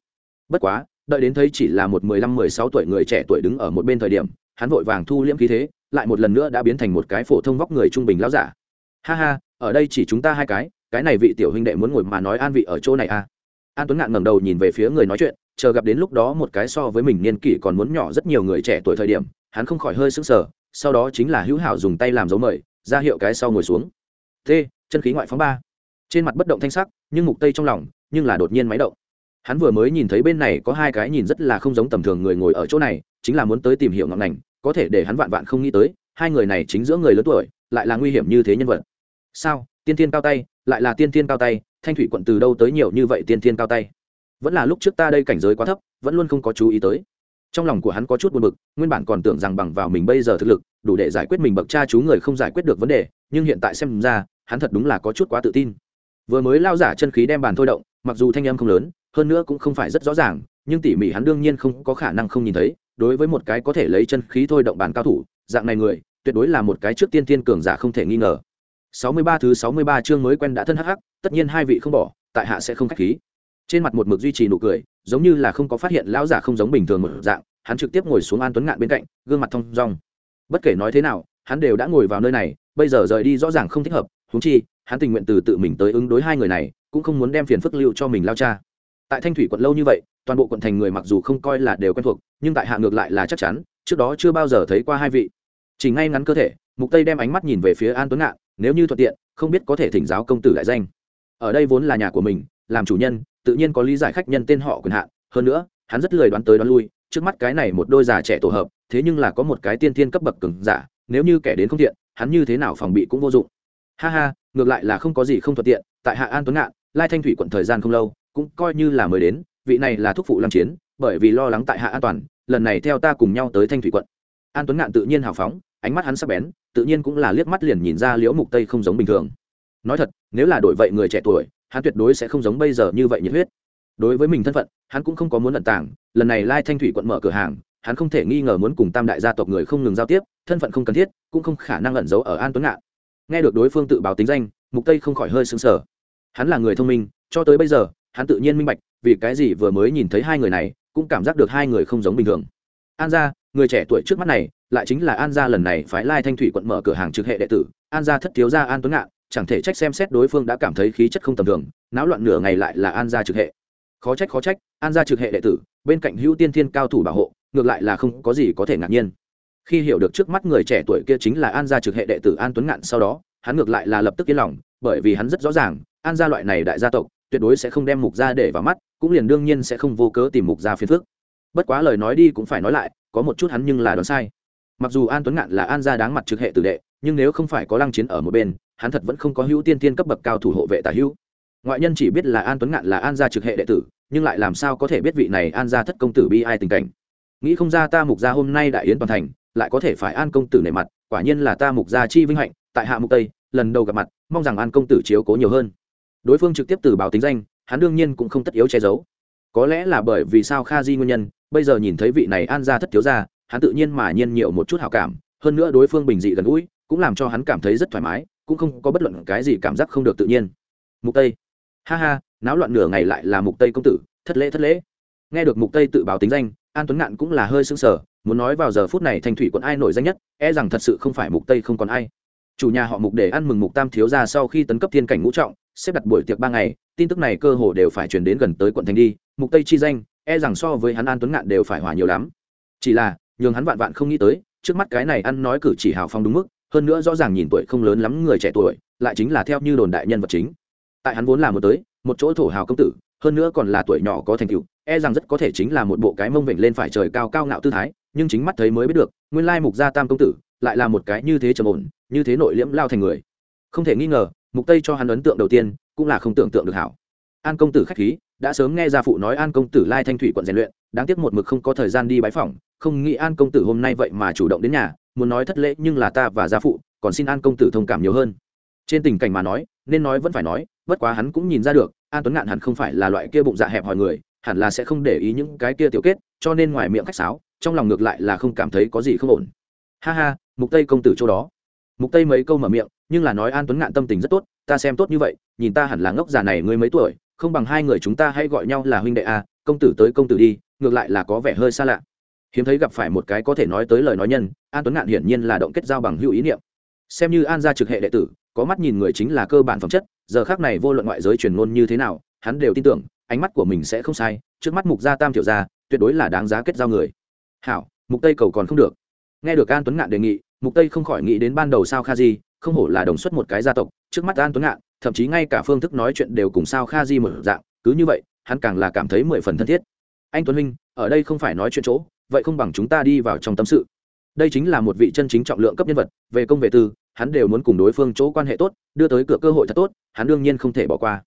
S1: Bất quá, đợi đến thấy chỉ là một mười lăm mười sáu tuổi người trẻ tuổi đứng ở một bên thời điểm, hắn vội vàng thu liễm khí thế, lại một lần nữa đã biến thành một cái phổ thông vóc người trung bình lão giả ha ha, ở đây chỉ chúng ta hai cái cái này vị tiểu huynh đệ muốn ngồi mà nói an vị ở chỗ này à? An tuấn ngạn ngẩng đầu nhìn về phía người nói chuyện, chờ gặp đến lúc đó một cái so với mình niên kỷ còn muốn nhỏ rất nhiều người trẻ tuổi thời điểm, hắn không khỏi hơi sững sờ, sau đó chính là hữu hảo dùng tay làm dấu mời, ra hiệu cái sau ngồi xuống. T, chân khí ngoại phóng ba. Trên mặt bất động thanh sắc, nhưng mục tây trong lòng, nhưng là đột nhiên máy động. Hắn vừa mới nhìn thấy bên này có hai cái nhìn rất là không giống tầm thường người ngồi ở chỗ này, chính là muốn tới tìm hiểu ngọn ngành, có thể để hắn vạn vạn không nghĩ tới, hai người này chính giữa người lớn tuổi, lại là nguy hiểm như thế nhân vật sao, tiên tiên cao tay, lại là tiên tiên cao tay, thanh thủy quận từ đâu tới nhiều như vậy tiên tiên cao tay? Vẫn là lúc trước ta đây cảnh giới quá thấp, vẫn luôn không có chú ý tới. Trong lòng của hắn có chút buồn bực, nguyên bản còn tưởng rằng bằng vào mình bây giờ thực lực, đủ để giải quyết mình bậc cha chú người không giải quyết được vấn đề, nhưng hiện tại xem ra, hắn thật đúng là có chút quá tự tin. Vừa mới lao giả chân khí đem bàn thôi động, mặc dù thanh âm không lớn, hơn nữa cũng không phải rất rõ ràng, nhưng tỉ mỉ hắn đương nhiên không có khả năng không nhìn thấy, đối với một cái có thể lấy chân khí thôi động bàn cao thủ, dạng này người, tuyệt đối là một cái trước tiên tiên cường giả không thể nghi ngờ. 63 thứ 63 chương mới quen đã thân hắc hắc, tất nhiên hai vị không bỏ, tại hạ sẽ không khách khí. Trên mặt một mực duy trì nụ cười, giống như là không có phát hiện lão giả không giống bình thường một dạng, hắn trực tiếp ngồi xuống an tuấn ngạn bên cạnh, gương mặt thông dong. Bất kể nói thế nào, hắn đều đã ngồi vào nơi này, bây giờ rời đi rõ ràng không thích hợp, huống chi, hắn tình nguyện từ tự mình tới ứng đối hai người này, cũng không muốn đem phiền phức lưu cho mình lao cha. Tại thanh thủy quận lâu như vậy, toàn bộ quận thành người mặc dù không coi là đều quen thuộc, nhưng tại hạ ngược lại là chắc chắn, trước đó chưa bao giờ thấy qua hai vị. Chỉ ngay ngắn cơ thể, mục tây đem ánh mắt nhìn về phía an tuấn ngạn nếu như thuận tiện, không biết có thể thỉnh giáo công tử đại danh. Ở đây vốn là nhà của mình, làm chủ nhân, tự nhiên có lý giải khách nhân tên họ quyền hạn. Hơn nữa, hắn rất lười đoán tới đoán lui, trước mắt cái này một đôi già trẻ tổ hợp, thế nhưng là có một cái tiên thiên cấp bậc cứng giả, nếu như kẻ đến không thiện hắn như thế nào phòng bị cũng vô dụng. Ha ha, ngược lại là không có gì không thuận tiện, tại hạ an tuấn ngạn, lai thanh thủy quận thời gian không lâu, cũng coi như là mới đến, vị này là thúc phụ làm chiến, bởi vì lo lắng tại hạ an toàn, lần này theo ta cùng nhau tới thanh thủy quận. An tuấn ngạn tự nhiên hào phóng, ánh mắt hắn sắc bén tự nhiên cũng là liếc mắt liền nhìn ra liễu mục tây không giống bình thường. Nói thật, nếu là đổi vậy người trẻ tuổi, hắn tuyệt đối sẽ không giống bây giờ như vậy nhiệt huyết. Đối với mình thân phận, hắn cũng không có muốn lận tảng lần này lai thanh thủy quận mở cửa hàng, hắn không thể nghi ngờ muốn cùng tam đại gia tộc người không ngừng giao tiếp, thân phận không cần thiết, cũng không khả năng ẩn giấu ở an tuấn ngạn. Nghe được đối phương tự báo tính danh, mục tây không khỏi hơi sững sờ. Hắn là người thông minh, cho tới bây giờ, hắn tự nhiên minh bạch, vì cái gì vừa mới nhìn thấy hai người này, cũng cảm giác được hai người không giống bình thường. An gia người trẻ tuổi trước mắt này lại chính là an gia lần này phái lai thanh thủy quận mở cửa hàng trực hệ đệ tử. An gia thất thiếu gia an tuấn ngạn, chẳng thể trách xem xét đối phương đã cảm thấy khí chất không tầm thường, náo loạn nửa ngày lại là an gia trực hệ. Khó trách khó trách, an gia trực hệ đệ tử, bên cạnh hữu tiên thiên cao thủ bảo hộ, ngược lại là không có gì có thể ngạc nhiên. Khi hiểu được trước mắt người trẻ tuổi kia chính là an gia trực hệ đệ tử an tuấn ngạn sau đó, hắn ngược lại là lập tức yên lòng, bởi vì hắn rất rõ ràng, an gia loại này đại gia tộc, tuyệt đối sẽ không đem mục gia để vào mắt, cũng liền đương nhiên sẽ không vô cớ tìm mục gia phiền phức. Bất quá lời nói đi cũng phải nói lại có một chút hắn nhưng là đoán sai. Mặc dù an tuấn ngạn là an gia đáng mặt trực hệ tử đệ, nhưng nếu không phải có lăng chiến ở một bên, hắn thật vẫn không có hữu tiên tiên cấp bậc cao thủ hộ vệ tả hữu. Ngoại nhân chỉ biết là an tuấn ngạn là an gia trực hệ đệ tử, nhưng lại làm sao có thể biết vị này an gia thất công tử bi ai tình cảnh. Nghĩ không ra ta mục gia hôm nay đại yến toàn thành, lại có thể phải an công tử nể mặt, quả nhiên là ta mục gia chi vinh hạnh, tại hạ mục tây, lần đầu gặp mặt, mong rằng an công tử chiếu cố nhiều hơn. Đối phương trực tiếp từ báo tính danh, hắn đương nhiên cũng không tất yếu che giấu. Có lẽ là bởi vì sao kha di nguyên nhân bây giờ nhìn thấy vị này an gia thất thiếu gia, hắn tự nhiên mà nhiên nhiều một chút hào cảm, hơn nữa đối phương bình dị gần gũi, cũng làm cho hắn cảm thấy rất thoải mái, cũng không có bất luận cái gì cảm giác không được tự nhiên. Mục tây. Ha ha, náo loạn nửa ngày lại là mục tây công tử, thất lễ thất lễ. Nghe được mục tây tự báo tính danh, an tuấn ngạn cũng là hơi sững sờ, muốn nói vào giờ phút này thanh thủy quận ai nổi danh nhất e rằng thật sự không phải mục tây không còn ai. Chủ nhà họ mục để ăn mừng mục tam thiếu gia sau khi tấn cấp thiên cảnh ngũ trọng, xếp đặt buổi tiệc ba ngày, tin tức này cơ hồ đều phải truyền đến gần tới quận thành đi, mục tây chi danh e rằng so với hắn an tuấn ngạn đều phải hòa nhiều lắm. Chỉ là, nhường hắn vạn vạn không nghĩ tới, trước mắt cái này ăn nói cử chỉ hào phong đúng mức, hơn nữa rõ ràng nhìn tuổi không lớn lắm người trẻ tuổi, lại chính là theo như đồn đại nhân vật chính. Tại hắn vốn là một tới, một chỗ thổ hào công tử, hơn nữa còn là tuổi nhỏ có thành tựu e rằng rất có thể chính là một bộ cái mông vịnh lên phải trời cao cao ngạo tư thái, nhưng chính mắt thấy mới biết được, nguyên lai mục gia tam công tử, lại là một cái như thế trầm ổn, như thế nội liễm lao thành người. Không thể nghi ngờ, mục tây cho hắn ấn tượng đầu tiên, cũng là không tưởng tượng được hảo an công tử khách khí, đã sớm nghe gia phụ nói an công tử lai thanh thủy quận rèn luyện, đáng tiếc một mực không có thời gian đi bái phỏng, không nghĩ an công tử hôm nay vậy mà chủ động đến nhà, muốn nói thất lễ nhưng là ta và gia phụ còn xin an công tử thông cảm nhiều hơn. Trên tình cảnh mà nói, nên nói vẫn phải nói, bất quá hắn cũng nhìn ra được, an tuấn ngạn hẳn không phải là loại kia bụng dạ hẹp hòi người, hẳn là sẽ không để ý những cái kia tiểu kết, cho nên ngoài miệng khách sáo, trong lòng ngược lại là không cảm thấy có gì không ổn. Ha ha, mục tây công tử chỗ đó. Mục tây mấy câu mở miệng, nhưng là nói an tuấn ngạn tâm tình rất tốt, ta xem tốt như vậy, nhìn ta hẳn là ngốc già này ngươi mấy tuổi không bằng hai người chúng ta hãy gọi nhau là huynh đệ a, công tử tới công tử đi, ngược lại là có vẻ hơi xa lạ. Hiếm thấy gặp phải một cái có thể nói tới lời nói nhân, an tuấn ngạn hiển nhiên là động kết giao bằng hữu ý niệm. Xem như an gia trực hệ đệ tử, có mắt nhìn người chính là cơ bản phẩm chất, giờ khác này vô luận ngoại giới truyền ngôn như thế nào, hắn đều tin tưởng, ánh mắt của mình sẽ không sai, trước mắt mục gia tam tiểu gia, tuyệt đối là đáng giá kết giao người. Hảo, mục tây cầu còn không được. Nghe được an tuấn ngạn đề nghị, mục tây không khỏi nghĩ đến ban đầu sao kha di, không hổ là đồng xuất một cái gia tộc, trước mắt an tuấn ngạn thậm chí ngay cả phương thức nói chuyện đều cùng sao kha di một dạng, cứ như vậy, hắn càng là cảm thấy mười phần thân thiết. Anh tuấn huynh, ở đây không phải nói chuyện chỗ, vậy không bằng chúng ta đi vào trong tâm sự. Đây chính là một vị chân chính trọng lượng cấp nhân vật, về công vệ tư, hắn đều muốn cùng đối phương chỗ quan hệ tốt, đưa tới cửa cơ hội thật tốt, hắn đương nhiên không thể bỏ qua.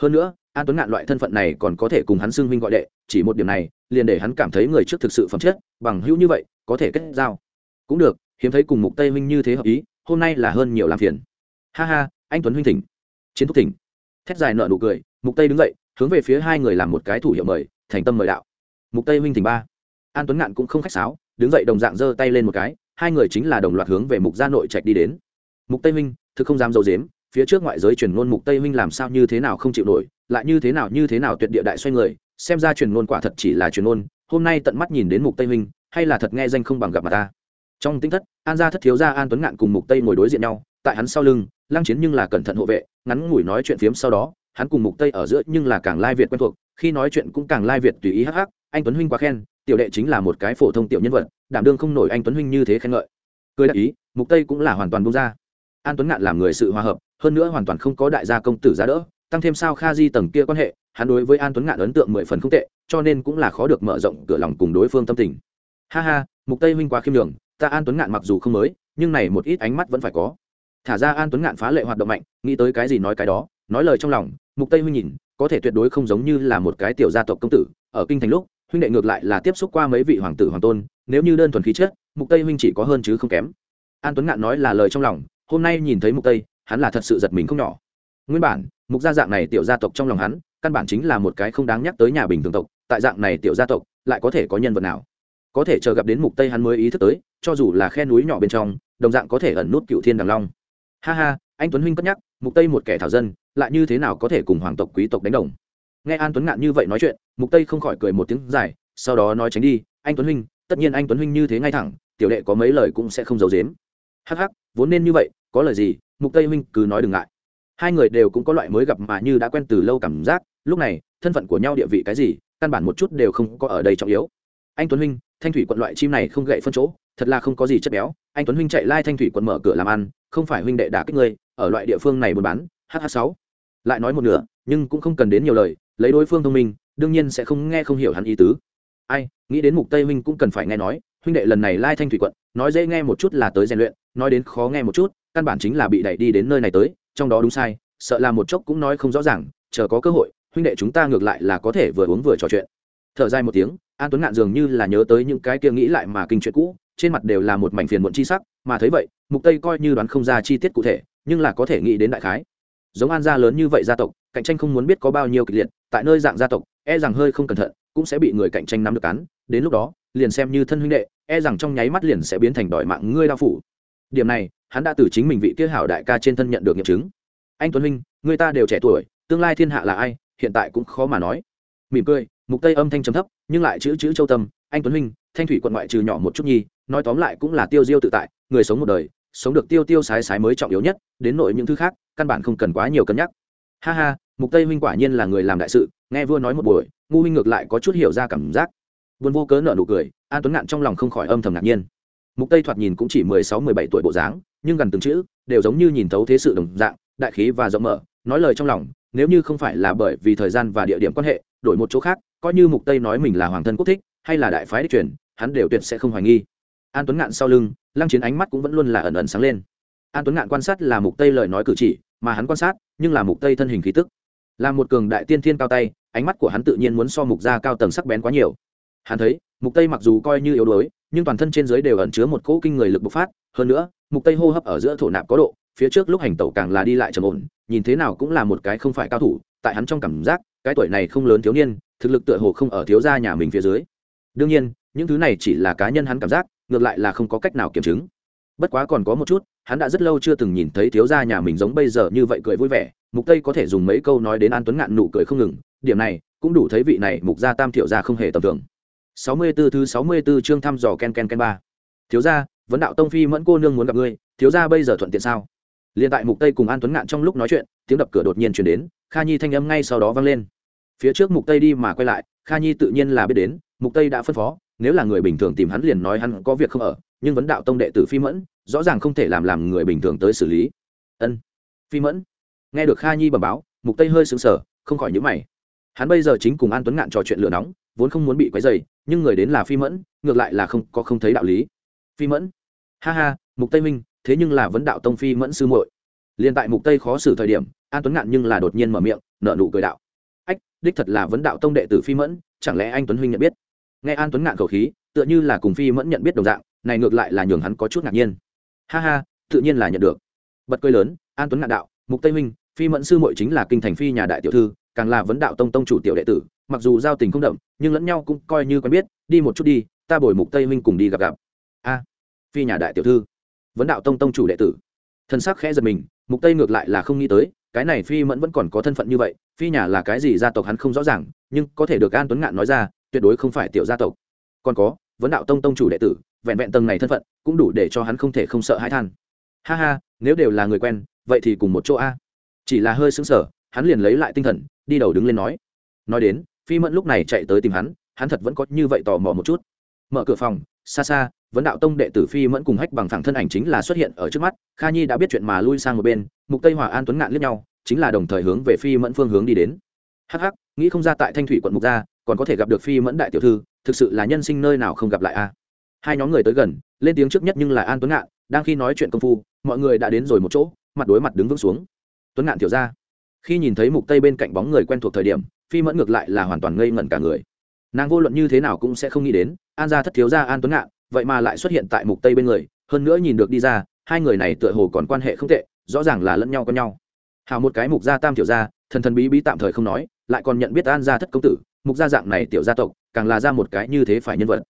S1: Hơn nữa, an tuấn ngạn loại thân phận này còn có thể cùng hắn xưng huynh gọi đệ, chỉ một điểm này, liền để hắn cảm thấy người trước thực sự phẩm chất, bằng hữu như vậy, có thể kết giao. Cũng được, hiếm thấy cùng mục tây huynh như thế hợp ý, hôm nay là hơn nhiều làm phiền. Ha ha, anh tuấn huynh thỉnh chiến thúc thỉnh. Thét dài nợ nụ cười, mục tây đứng dậy, hướng về phía hai người làm một cái thủ hiệu mời, thành tâm mời đạo. Mục tây huynh thỉnh ba. An tuấn ngạn cũng không khách sáo, đứng dậy đồng dạng giơ tay lên một cái, hai người chính là đồng loạt hướng về mục gia nội trạch đi đến. Mục tây huynh, thực không dám dầu dếm phía trước ngoại giới truyền ngôn mục tây huynh làm sao như thế nào không chịu nổi, lại như thế nào như thế nào tuyệt địa đại xoay người, xem ra truyền ngôn quả thật chỉ là truyền ngôn, hôm nay tận mắt nhìn đến mục tây huynh, hay là thật nghe danh không bằng gặp mặt ta. Trong tinh thất, an gia thất thiếu gia an tuấn ngạn cùng mục tây ngồi đối diện nhau tại hắn sau lưng, lăng chiến nhưng là cẩn thận hộ vệ, ngắn ngủi nói chuyện phiếm sau đó, hắn cùng mục tây ở giữa nhưng là càng lai việt quen thuộc, khi nói chuyện cũng càng lai việt tùy ý hắc hắc, anh tuấn huynh quá khen, tiểu đệ chính là một cái phổ thông tiểu nhân vật, đảm đương không nổi anh tuấn huynh như thế khen ngợi. Cười đại ý, mục tây cũng là hoàn toàn buông ra. An tuấn ngạn làm người sự hòa hợp, hơn nữa hoàn toàn không có đại gia công tử giá đỡ, tăng thêm sao kha di tầng kia quan hệ, hắn đối với an tuấn ngạn ấn tượng mười phần không tệ, cho nên cũng là khó được mở rộng cửa lòng cùng đối phương tâm tình. Ha ha, mục tây huynh quá khiêm đường ta an tuấn ngạn mặc dù không mới, nhưng này một ít ánh mắt vẫn phải có thả ra an tuấn ngạn phá lệ hoạt động mạnh, nghĩ tới cái gì nói cái đó, nói lời trong lòng, mục tây huynh nhìn, có thể tuyệt đối không giống như là một cái tiểu gia tộc công tử, ở kinh thành lúc, huynh đệ ngược lại là tiếp xúc qua mấy vị hoàng tử hoàng tôn, nếu như đơn thuần khí chất, mục tây huynh chỉ có hơn chứ không kém. An tuấn ngạn nói là lời trong lòng, hôm nay nhìn thấy mục tây, hắn là thật sự giật mình không nhỏ. Nguyên bản, mục gia dạng này tiểu gia tộc trong lòng hắn, căn bản chính là một cái không đáng nhắc tới nhà bình thường tộc, tại dạng này tiểu gia tộc, lại có thể có nhân vật nào? Có thể chờ gặp đến mục tây hắn mới ý thức tới, cho dù là khe núi nhỏ bên trong, đồng dạng có thể ẩn nút cựu thiên đằng long ha ha, anh tuấn huynh cất nhắc, mục tây một kẻ thảo dân, lại như thế nào có thể cùng hoàng tộc, quý tộc đánh đồng? Nghe an tuấn ngạn như vậy nói chuyện, mục tây không khỏi cười một tiếng dài, sau đó nói tránh đi, anh tuấn huynh, tất nhiên anh tuấn huynh như thế ngay thẳng, tiểu đệ có mấy lời cũng sẽ không giấu giếm. Hắc hắc, vốn nên như vậy, có lời gì, mục tây huynh cứ nói đừng ngại. Hai người đều cũng có loại mới gặp mà như đã quen từ lâu cảm giác, lúc này, thân phận của nhau địa vị cái gì, căn bản một chút đều không có ở đây trọng yếu. Anh tuấn huynh, thanh thủy quận loại chim này không gậy phân chỗ thật là không có gì chất béo. Anh tuấn huynh chạy lai thanh thủy quận mở cửa làm ăn, không phải huynh đệ đả kích ngươi, ở loại địa phương này buôn bán hh sáu. Lại nói một nửa, nhưng cũng không cần đến nhiều lời, lấy đối phương thông minh, đương nhiên sẽ không nghe không hiểu hắn ý tứ. Ai, nghĩ đến mục tây huynh cũng cần phải nghe nói, huynh đệ lần này lai thanh thủy quận, nói dễ nghe một chút là tới rèn luyện, nói đến khó nghe một chút, căn bản chính là bị đẩy đi đến nơi này tới, trong đó đúng sai, sợ là một chốc cũng nói không rõ ràng, chờ có cơ hội, huynh đệ chúng ta ngược lại là có thể vừa uống vừa trò chuyện. Thở dài một tiếng, an tuấn ngạn dường như là nhớ tới những cái kia nghĩ lại mà kinh chuyện cũ trên mặt đều là một mảnh phiền muộn chi sắc, mà thấy vậy, mục tây coi như đoán không ra chi tiết cụ thể, nhưng là có thể nghĩ đến đại khái. Giống an gia lớn như vậy gia tộc, cạnh tranh không muốn biết có bao nhiêu kịch liệt, tại nơi dạng gia tộc e rằng hơi không cẩn thận, cũng sẽ bị người cạnh tranh nắm được cắn, đến lúc đó, liền xem như thân huynh đệ e rằng trong nháy mắt liền sẽ biến thành đòi mạng ngươi đao phủ. Điểm này, hắn đã từ chính mình vị kia hảo đại ca trên thân nhận được nghiệm chứng. Anh tuấn huynh, người ta đều trẻ tuổi, tương lai thiên hạ là ai, hiện tại cũng khó mà nói. Mỉm cười, mục tây âm thanh trầm thấp, nhưng lại chữ chữ châu tâm. Anh tuấn huynh, thanh thủy quận ngoại trừ nhỏ một chút nhi nói tóm lại cũng là tiêu diêu tự tại, người sống một đời, sống được tiêu tiêu sái sái mới trọng yếu nhất, đến nội những thứ khác, căn bản không cần quá nhiều cân nhắc. Ha ha, mục tây huynh quả nhiên là người làm đại sự, nghe vua nói một buổi, ngu huynh ngược lại có chút hiểu ra cảm giác. Vườn vô cớ nở nụ cười, an tuấn ngạn trong lòng không khỏi âm thầm ngạc nhiên. Mục tây thoạt nhìn cũng chỉ 16-17 tuổi bộ dáng, nhưng gần từng chữ, đều giống như nhìn thấu thế sự đồng dạng, đại khí và rộng mở, nói lời trong lòng, nếu như không phải là bởi vì thời gian và địa điểm quan hệ, đổi một chỗ khác, coi như mục tây nói mình là hoàng thân quốc thích, hay là đại phái đích truyền, hắn đều tuyệt sẽ không hoài nghi an tuấn ngạn sau lưng, lăng chiến ánh mắt cũng vẫn luôn là ẩn ẩn sáng lên. An tuấn ngạn quan sát là mục tây lời nói cử chỉ, mà hắn quan sát, nhưng là mục tây thân hình khí tức. Là một cường đại tiên thiên cao tay, ánh mắt của hắn tự nhiên muốn so mục ra cao tầng sắc bén quá nhiều. Hắn thấy, mục tây mặc dù coi như yếu đuối, nhưng toàn thân trên dưới đều ẩn chứa một cỗ kinh người lực bộc phát. Hơn nữa, mục tây hô hấp ở giữa thổ nạp có độ, phía trước lúc hành tẩu càng là đi lại trầm ổn, nhìn thế nào cũng là một cái không phải cao thủ, tại hắn trong cảm giác, cái tuổi này không lớn thiếu niên, thực lực tựa hồ không ở thiếu gia nhà mình phía dưới. Đương nhiên, những thứ này chỉ là cá nhân hắn cảm giác ngược lại là không có cách nào kiểm chứng. Bất quá còn có một chút, hắn đã rất lâu chưa từng nhìn thấy thiếu gia nhà mình giống bây giờ như vậy cười vui vẻ, mục tây có thể dùng mấy câu nói đến an tuấn ngạn nụ cười không ngừng, điểm này cũng đủ thấy vị này mục gia tam thiểu gia không hề tầm thường. 64 thứ 64 chương thăm dò ken ken ken ba. Thiếu gia, vấn đạo tông phi mẫn cô nương muốn gặp ngươi, thiếu gia bây giờ thuận tiện sao? Liền tại mục tây cùng an tuấn ngạn trong lúc nói chuyện, tiếng đập cửa đột nhiên truyền đến, kha nhi thanh âm ngay sau đó vang lên. Phía trước mục tây đi mà quay lại, kha nhi tự nhiên là biết đến, mục tây đã phân phó nếu là người bình thường tìm hắn liền nói hắn có việc không ở, nhưng vấn đạo tông đệ tử phi mẫn, rõ ràng không thể làm làm người bình thường tới xử lý. Ân. Phi mẫn. Nghe được kha nhi bẩm báo, mục tây hơi sững sờ, không khỏi nhíu mày. Hắn bây giờ chính cùng an tuấn ngạn trò chuyện lửa nóng, vốn không muốn bị quấy dày nhưng người đến là phi mẫn, ngược lại là không có không thấy đạo lý. Phi mẫn. Ha ha, mục tây minh, thế nhưng là vấn đạo tông phi mẫn sư muội. Liền tại mục tây khó xử thời điểm, an tuấn ngạn nhưng là đột nhiên mở miệng nợ nụ cười đạo. Ách, đích thật là vấn đạo tông đệ tử phi mẫn, chẳng lẽ anh tuấn huynh nhận biết? Nghe an tuấn ngạn khẩu khí tựa như là cùng phi mẫn nhận biết đồng dạng này ngược lại là nhường hắn có chút ngạc nhiên. Ha ha tự nhiên là nhận được. Bật cười lớn an tuấn ngạn đạo mục tây Minh, phi mẫn sư muội chính là kinh thành phi nhà đại tiểu thư càng là vấn đạo tông tông chủ tiểu đệ tử mặc dù giao tình không đậm nhưng lẫn nhau cũng coi như quen biết đi một chút đi ta bồi mục tây Minh cùng đi gặp gặp. A phi nhà đại tiểu thư. Vấn đạo tông tông chủ đệ tử. Thân sắc khẽ giật mình mục tây ngược lại là không nghĩ tới cái này phi mẫn vẫn còn có thân phận như vậy phi nhà là cái gì gia tộc hắn không rõ ràng nhưng có thể được an tuấn ngạn nói ra tuyệt đối không phải tiểu gia tộc. Còn có, vấn đạo tông tông chủ đệ tử, vẹn vẹn tầng này thân phận, cũng đủ để cho hắn không thể không sợ hãi than. Ha ha, nếu đều là người quen, vậy thì cùng một chỗ a. Chỉ là hơi sững sờ, hắn liền lấy lại tinh thần, đi đầu đứng lên nói. Nói đến, phi mẫn lúc này chạy tới tìm hắn hắn thật vẫn có như vậy tò mò một chút. Mở cửa phòng, xa xa, vấn đạo tông đệ tử phi mẫn cùng hách bằng thẳng thân ảnh chính là xuất hiện ở trước mắt, kha nhi đã biết chuyện mà lui sang một bên, mục tây hòa an tuấn ngạn liếc nhau, chính là đồng thời hướng về phi mẫn phương hướng đi đến. Hắc hắc, nghĩ không ra tại thanh thủy quận mục gia còn có thể gặp được phi mẫn đại tiểu thư, thực sự là nhân sinh nơi nào không gặp lại a. Hai nhóm người tới gần, lên tiếng trước nhất nhưng là an tuấn ngạn, đang khi nói chuyện công phu, mọi người đã đến rồi một chỗ, mặt đối mặt đứng vững xuống. Tuấn ngạn tiểu ra khi nhìn thấy mục tây bên cạnh bóng người quen thuộc thời điểm, phi mẫn ngược lại là hoàn toàn ngây ngẩn cả người. Nàng vô luận như thế nào cũng sẽ không nghĩ đến, an gia thất thiếu gia an tuấn ngạn, vậy mà lại xuất hiện tại mục tây bên người, hơn nữa nhìn được đi ra, hai người này tựa hồ còn quan hệ không tệ, rõ ràng là lẫn nhau con nhau. Hào một cái mục gia tam tiểu gia, thần thần bí bí tạm thời không nói, lại còn nhận biết an gia thất công tử mục gia dạng này tiểu gia tộc, càng là ra một cái như thế phải nhân vật.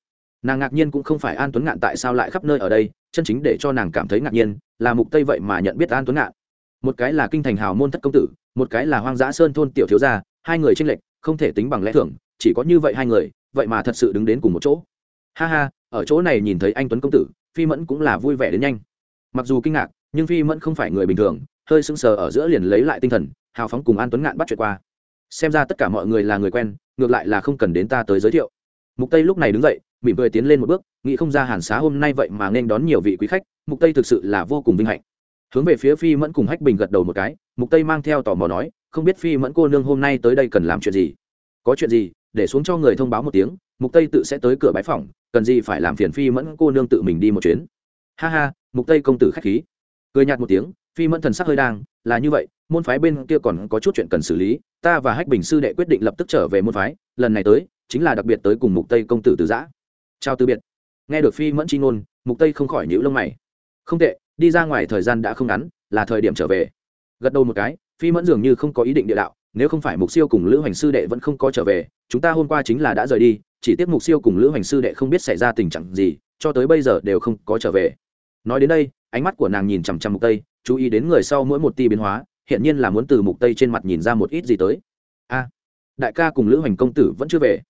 S1: Nàng ngạc nhiên cũng không phải an tuấn ngạn tại sao lại khắp nơi ở đây, chân chính để cho nàng cảm thấy ngạc nhiên là mục tây vậy mà nhận biết an tuấn ngạn. Một cái là kinh thành hào môn thất công tử, một cái là hoang dã sơn thôn tiểu thiếu gia, hai người tranh lệch, không thể tính bằng lẽ thường, chỉ có như vậy hai người, vậy mà thật sự đứng đến cùng một chỗ. Ha ha, ở chỗ này nhìn thấy anh tuấn công tử, phi mẫn cũng là vui vẻ đến nhanh. Mặc dù kinh ngạc, nhưng phi mẫn không phải người bình thường, hơi sững sờ ở giữa liền lấy lại tinh thần, hào phóng cùng an tuấn ngạn bắt chuyện qua xem ra tất cả mọi người là người quen, ngược lại là không cần đến ta tới giới thiệu. Mục tây lúc này đứng dậy, mỉm cười tiến lên một bước, nghĩ không ra hàn xá hôm nay vậy mà nên đón nhiều vị quý khách, mục tây thực sự là vô cùng vinh hạnh. Hướng về phía phi mẫn cùng hách bình gật đầu một cái, mục tây mang theo tò mò nói, không biết phi mẫn cô nương hôm nay tới đây cần làm chuyện gì? Có chuyện gì, để xuống cho người thông báo một tiếng, mục tây tự sẽ tới cửa bái phòng cần gì phải làm phiền phi mẫn cô nương tự mình đi một chuyến. Ha ha, mục tây công tử khách khí. Cười nhạt một tiếng, phi mẫn thần sắc hơi đang, là như vậy môn phái bên kia còn có chút chuyện cần xử lý, ta và hách bình sư đệ quyết định lập tức trở về môn phái, lần này tới, chính là đặc biệt tới cùng mục tây công tử từ giã. Chào từ biệt. Nghe được phi mẫn chi ngôn, mục tây không khỏi nhíu lông mày. Không tệ, đi ra ngoài thời gian đã không ngắn, là thời điểm trở về. Gật đầu một cái, phi mẫn dường như không có ý định địa đạo, nếu không phải mục siêu cùng lữ hành sư đệ vẫn không có trở về, chúng ta hôm qua chính là đã rời đi, chỉ tiếc mục siêu cùng lữ hành sư đệ không biết xảy ra tình trạng gì, cho tới bây giờ đều không có trở về. Nói đến đây, ánh mắt của nàng nhìn chằm chằm mục tây, chú ý đến người sau mỗi một ti biến hóa hiện nhiên là muốn từ mục tây trên mặt nhìn ra một ít gì tới. A à, đại ca cùng lữ hành công tử vẫn chưa về.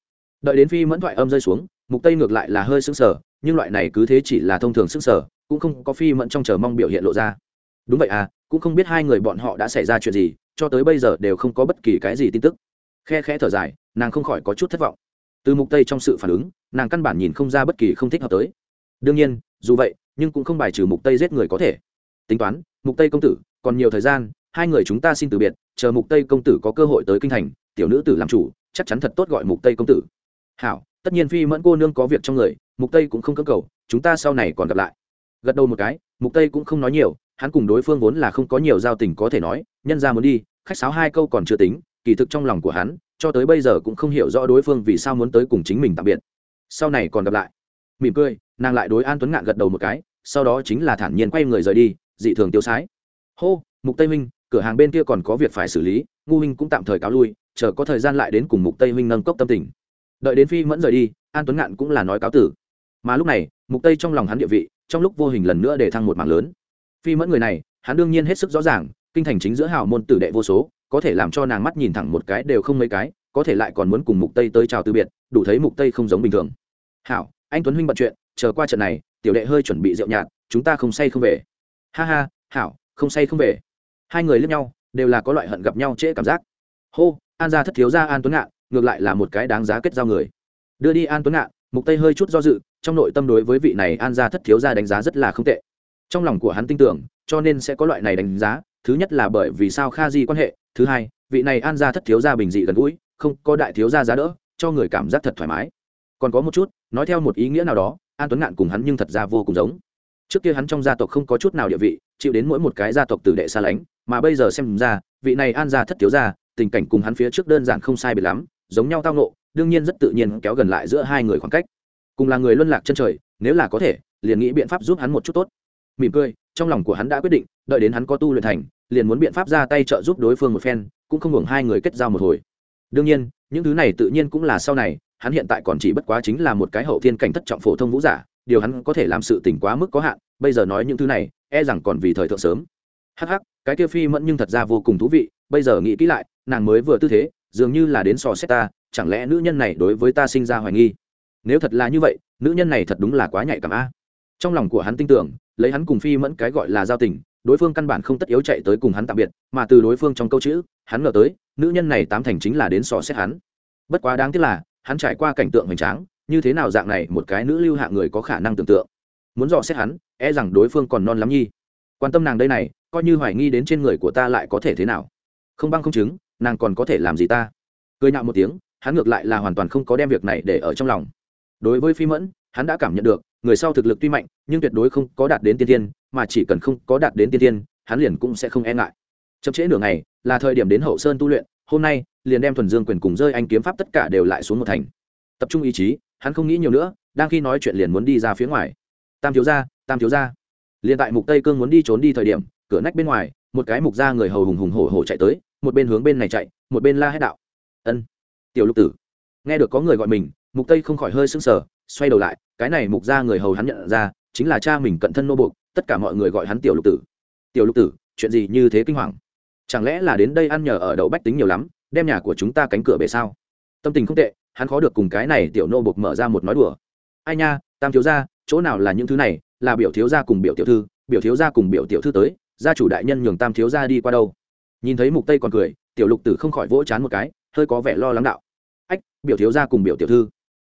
S1: Đợi đến phi mẫn thoại âm rơi xuống, mục tây ngược lại là hơi sững sờ, nhưng loại này cứ thế chỉ là thông thường sững sờ, cũng không có phi mẫn trong chờ mong biểu hiện lộ ra. Đúng vậy à cũng không biết hai người bọn họ đã xảy ra chuyện gì, cho tới bây giờ đều không có bất kỳ cái gì tin tức. Khe khẽ thở dài, nàng không khỏi có chút thất vọng. Từ mục tây trong sự phản ứng, nàng căn bản nhìn không ra bất kỳ không thích hợp tới. Đương nhiên, dù vậy, nhưng cũng không bài trừ mục tây giết người có thể. Tính toán, mục tây công tử, còn nhiều thời gian hai người chúng ta xin từ biệt, chờ mục tây công tử có cơ hội tới kinh thành, tiểu nữ tử làm chủ, chắc chắn thật tốt gọi mục tây công tử. Hảo, tất nhiên phi mẫn cô nương có việc trong người, mục tây cũng không cơ cầu, chúng ta sau này còn gặp lại. Gật đầu một cái, mục tây cũng không nói nhiều, hắn cùng đối phương vốn là không có nhiều giao tình có thể nói, nhân ra muốn đi, khách sáo hai câu còn chưa tính, kỳ thực trong lòng của hắn, cho tới bây giờ cũng không hiểu rõ đối phương vì sao muốn tới cùng chính mình tạm biệt. Sau này còn gặp lại. Mỉm cười, nàng lại đối an tuấn ngạn gật đầu một cái, sau đó chính là thản nhiên quay người rời đi, dị thường tiêu sái. Hô, mục tây minh cửa hàng bên kia còn có việc phải xử lý, ngu minh cũng tạm thời cáo lui, chờ có thời gian lại đến cùng mục tây minh nâng cốc tâm tình. Đợi đến phi mẫn rời đi, an tuấn ngạn cũng là nói cáo tử. Mà lúc này, mục tây trong lòng hắn địa vị, trong lúc vô hình lần nữa để thăng một mảng lớn. Phi mẫn người này, hắn đương nhiên hết sức rõ ràng, kinh thành chính giữa hào môn tử đệ vô số, có thể làm cho nàng mắt nhìn thẳng một cái đều không mấy cái, có thể lại còn muốn cùng mục tây tới chào từ biệt, đủ thấy mục tây không giống bình thường. Hảo, anh tuấn huynh bận chuyện, chờ qua trận này, tiểu đệ hơi chuẩn bị rượu nhạt, chúng ta không say không về. Ha ha, hảo, không say không về hai người lướt nhau, đều là có loại hận gặp nhau trễ cảm giác. Hô, an gia thất thiếu gia an tuấn ngạn, ngược lại là một cái đáng giá kết giao người. Đưa đi an tuấn ngạn, mục tây hơi chút do dự, trong nội tâm đối với vị này an gia thất thiếu gia đánh giá rất là không tệ. Trong lòng của hắn tin tưởng, cho nên sẽ có loại này đánh giá, thứ nhất là bởi vì sao kha di quan hệ, thứ hai, vị này an gia thất thiếu gia bình dị gần gũi, không có đại thiếu gia giá đỡ, cho người cảm giác thật thoải mái. Còn có một chút, nói theo một ý nghĩa nào đó, an tuấn ngạn cùng hắn nhưng thật ra vô cùng giống. Trước kia hắn trong gia tộc không có chút nào địa vị, chịu đến mỗi một cái gia tộc tử đệ xa lánh mà bây giờ xem ra, vị này an gia thất thiếu gia, tình cảnh cùng hắn phía trước đơn giản không sai biệt lắm, giống nhau tao nộ đương nhiên rất tự nhiên kéo gần lại giữa hai người khoảng cách. Cùng là người luân lạc chân trời, nếu là có thể, liền nghĩ biện pháp giúp hắn một chút tốt. Mỉm cười, trong lòng của hắn đã quyết định, đợi đến hắn có tu luyện thành, liền muốn biện pháp ra tay trợ giúp đối phương một phen, cũng không hưởng hai người kết giao một hồi. Đương nhiên, những thứ này tự nhiên cũng là sau này, hắn hiện tại còn chỉ bất quá chính là một cái hậu thiên cảnh thất trọng phổ thông vũ giả, điều hắn có thể làm sự tỉnh quá mức có hạn, bây giờ nói những thứ này e rằng còn vì thời thượng sớm. Hắc hắc cái kia phi mẫn nhưng thật ra vô cùng thú vị, bây giờ nghĩ kỹ lại, nàng mới vừa tư thế, dường như là đến sò xét ta, chẳng lẽ nữ nhân này đối với ta sinh ra hoài nghi? Nếu thật là như vậy, nữ nhân này thật đúng là quá nhạy cảm a. Trong lòng của hắn tin tưởng, lấy hắn cùng phi mẫn cái gọi là giao tình, đối phương căn bản không tất yếu chạy tới cùng hắn tạm biệt, mà từ đối phương trong câu chữ, hắn ngờ tới, nữ nhân này tám thành chính là đến sò xét hắn. Bất quá đáng tiếc là, hắn trải qua cảnh tượng hoành tráng, như thế nào dạng này một cái nữ lưu hạ người có khả năng tưởng tượng? Muốn dò xét hắn e rằng đối phương còn non lắm nhi quan tâm nàng đây này, coi như hoài nghi đến trên người của ta lại có thể thế nào. Không băng không chứng nàng còn có thể làm gì ta? Cười nhạo một tiếng, hắn ngược lại là hoàn toàn không có đem việc này để ở trong lòng. Đối với phi mẫn, hắn đã cảm nhận được, người sau thực lực tuy mạnh, nhưng tuyệt đối không có đạt đến tiên tiên mà chỉ cần không có đạt đến tiên tiên hắn liền cũng sẽ không e ngại. Chậm trễ nửa ngày, là thời điểm đến hậu sơn tu luyện, hôm nay, liền đem thuần dương quyền cùng rơi anh kiếm pháp tất cả đều lại xuống một thành. Tập trung ý chí, hắn không nghĩ nhiều nữa, đang khi nói chuyện liền muốn đi ra phía ngoài. Tam thiếu gia, tam thiếu gia liền tại mục tây cương muốn đi trốn đi thời điểm, cửa nách bên ngoài, một cái mục gia người hầu hùng hùng hổ hổ chạy tới, một bên hướng bên này chạy, một bên la hét đạo. Ân, tiểu lục tử. Nghe được có người gọi mình, mục tây không khỏi hơi sững sờ, xoay đầu lại, cái này mục ra người hầu hắn nhận ra, chính là cha mình cận thân nô buộc, tất cả mọi người gọi hắn tiểu lục tử. Tiểu lục tử, chuyện gì như thế kinh hoàng? Chẳng lẽ là đến đây ăn nhờ ở đậu bách tính nhiều lắm, đem nhà của chúng ta cánh cửa bể sao? Tâm tình không tệ, hắn khó được cùng cái này tiểu nô buộc mở ra một nói đùa. Ai nha, tam thiếu gia, chỗ nào là những thứ này là biểu thiếu gia cùng biểu tiểu thư, biểu thiếu gia cùng biểu tiểu thư tới, gia chủ đại nhân nhường tam thiếu gia đi qua đâu. Nhìn thấy mục tây còn cười, tiểu lục tử không khỏi vỗ chán một cái, hơi có vẻ lo lắng đạo. Ách, biểu thiếu gia cùng biểu tiểu thư,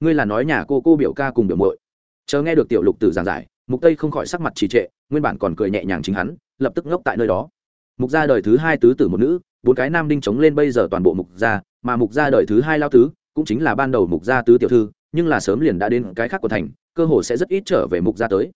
S1: ngươi là nói nhà cô cô biểu ca cùng biểu muội. Chờ nghe được tiểu lục tử giảng giải, mục tây không khỏi sắc mặt trì trệ, nguyên bản còn cười nhẹ nhàng chính hắn, lập tức ngốc tại nơi đó. Mục gia đời thứ hai tứ tử một nữ, bốn cái nam đinh chống lên bây giờ toàn bộ mục gia, mà mục gia đời thứ hai lao tứ, cũng chính là ban đầu mục gia tứ tiểu thư, nhưng là sớm liền đã đến cái khác của thành, cơ hồ sẽ rất ít trở về mục gia tới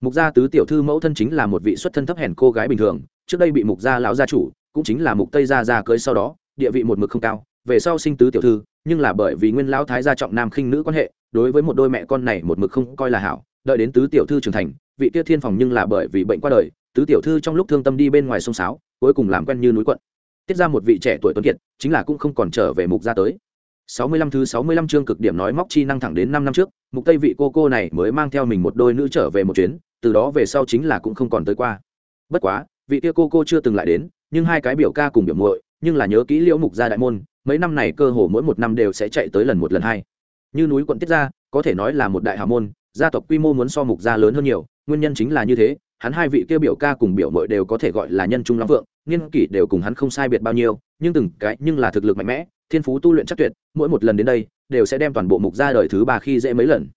S1: mục gia tứ tiểu thư mẫu thân chính là một vị xuất thân thấp hèn cô gái bình thường trước đây bị mục gia lão gia chủ cũng chính là mục tây gia gia cưới sau đó địa vị một mực không cao về sau sinh tứ tiểu thư nhưng là bởi vì nguyên lão thái gia trọng nam khinh nữ quan hệ đối với một đôi mẹ con này một mực không coi là hảo đợi đến tứ tiểu thư trưởng thành vị kia thiên phòng nhưng là bởi vì bệnh qua đời tứ tiểu thư trong lúc thương tâm đi bên ngoài sông sáo cuối cùng làm quen như núi quận. Tiết ra một vị trẻ tuổi tuấn kiệt chính là cũng không còn trở về mục gia tới. 65 thứ 65 chương cực điểm nói móc chi năng thẳng đến 5 năm trước, mục tây vị cô cô này mới mang theo mình một đôi nữ trở về một chuyến, từ đó về sau chính là cũng không còn tới qua. Bất quá, vị kia cô cô chưa từng lại đến, nhưng hai cái biểu ca cùng biểu muội, nhưng là nhớ kỹ liễu mục gia đại môn, mấy năm này cơ hồ mỗi một năm đều sẽ chạy tới lần một lần hai. Như núi quận tiết gia, có thể nói là một đại hào môn, gia tộc quy mô muốn so mục gia lớn hơn nhiều, nguyên nhân chính là như thế, hắn hai vị kia biểu ca cùng biểu muội đều có thể gọi là nhân trung lắm vượng, niên kỷ đều cùng hắn không sai biệt bao nhiêu, nhưng từng cái nhưng là thực lực mạnh mẽ, thiên phú tu luyện chắc tuyệt mỗi một lần đến đây đều sẽ đem toàn bộ mục gia đời thứ ba khi dễ mấy lần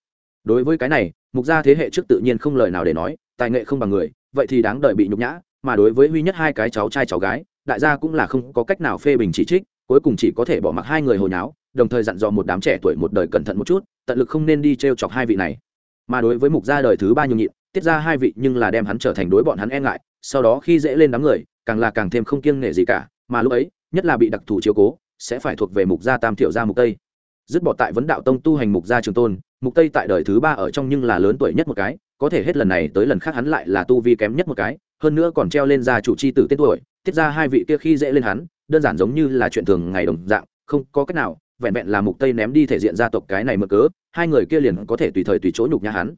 S1: đối với cái này mục gia thế hệ trước tự nhiên không lời nào để nói, tài nghệ không bằng người, vậy thì đáng đợi bị nhục nhã, mà đối với huy nhất hai cái cháu trai cháu gái, đại gia cũng là không có cách nào phê bình chỉ trích, cuối cùng chỉ có thể bỏ mặc hai người hồi nháo, đồng thời dặn dò một đám trẻ tuổi một đời cẩn thận một chút, tận lực không nên đi t r e o chọc hai vị này. Mà đối với mục gia đời thứ ba nhường nhịn, tiết ra hai vị nhưng là đem hắn trở thành đối bọn hắn e ngại, sau đó khi dễ lên đám người, càng là càng thêm không kiêng nể gì cả, mà lúc ấy, nhất là bị đặc thù chiếu cố, sẽ phải thuộc về mục gia tam thiểu gia mục tây dứt bỏ tại vấn đạo tông tu hành mục gia trường tôn, mục tây tại đời thứ ba ở trong nhưng là lớn tuổi nhất một cái, có thể hết lần này tới lần khác hắn lại là tu vi kém nhất một cái, hơn nữa còn treo lên gia chủ chi tử tên tuổi tiết ra hai vị kia khi dễ lên hắn, đơn giản giống như là chuyện thường ngày đồng dạng, không có cách nào, vẹn vẹn là mục tây ném đi thể diện gia tộc cái này mở cớ, hai người kia liền có thể tùy thời tùy chỗ nhục nhã hắn.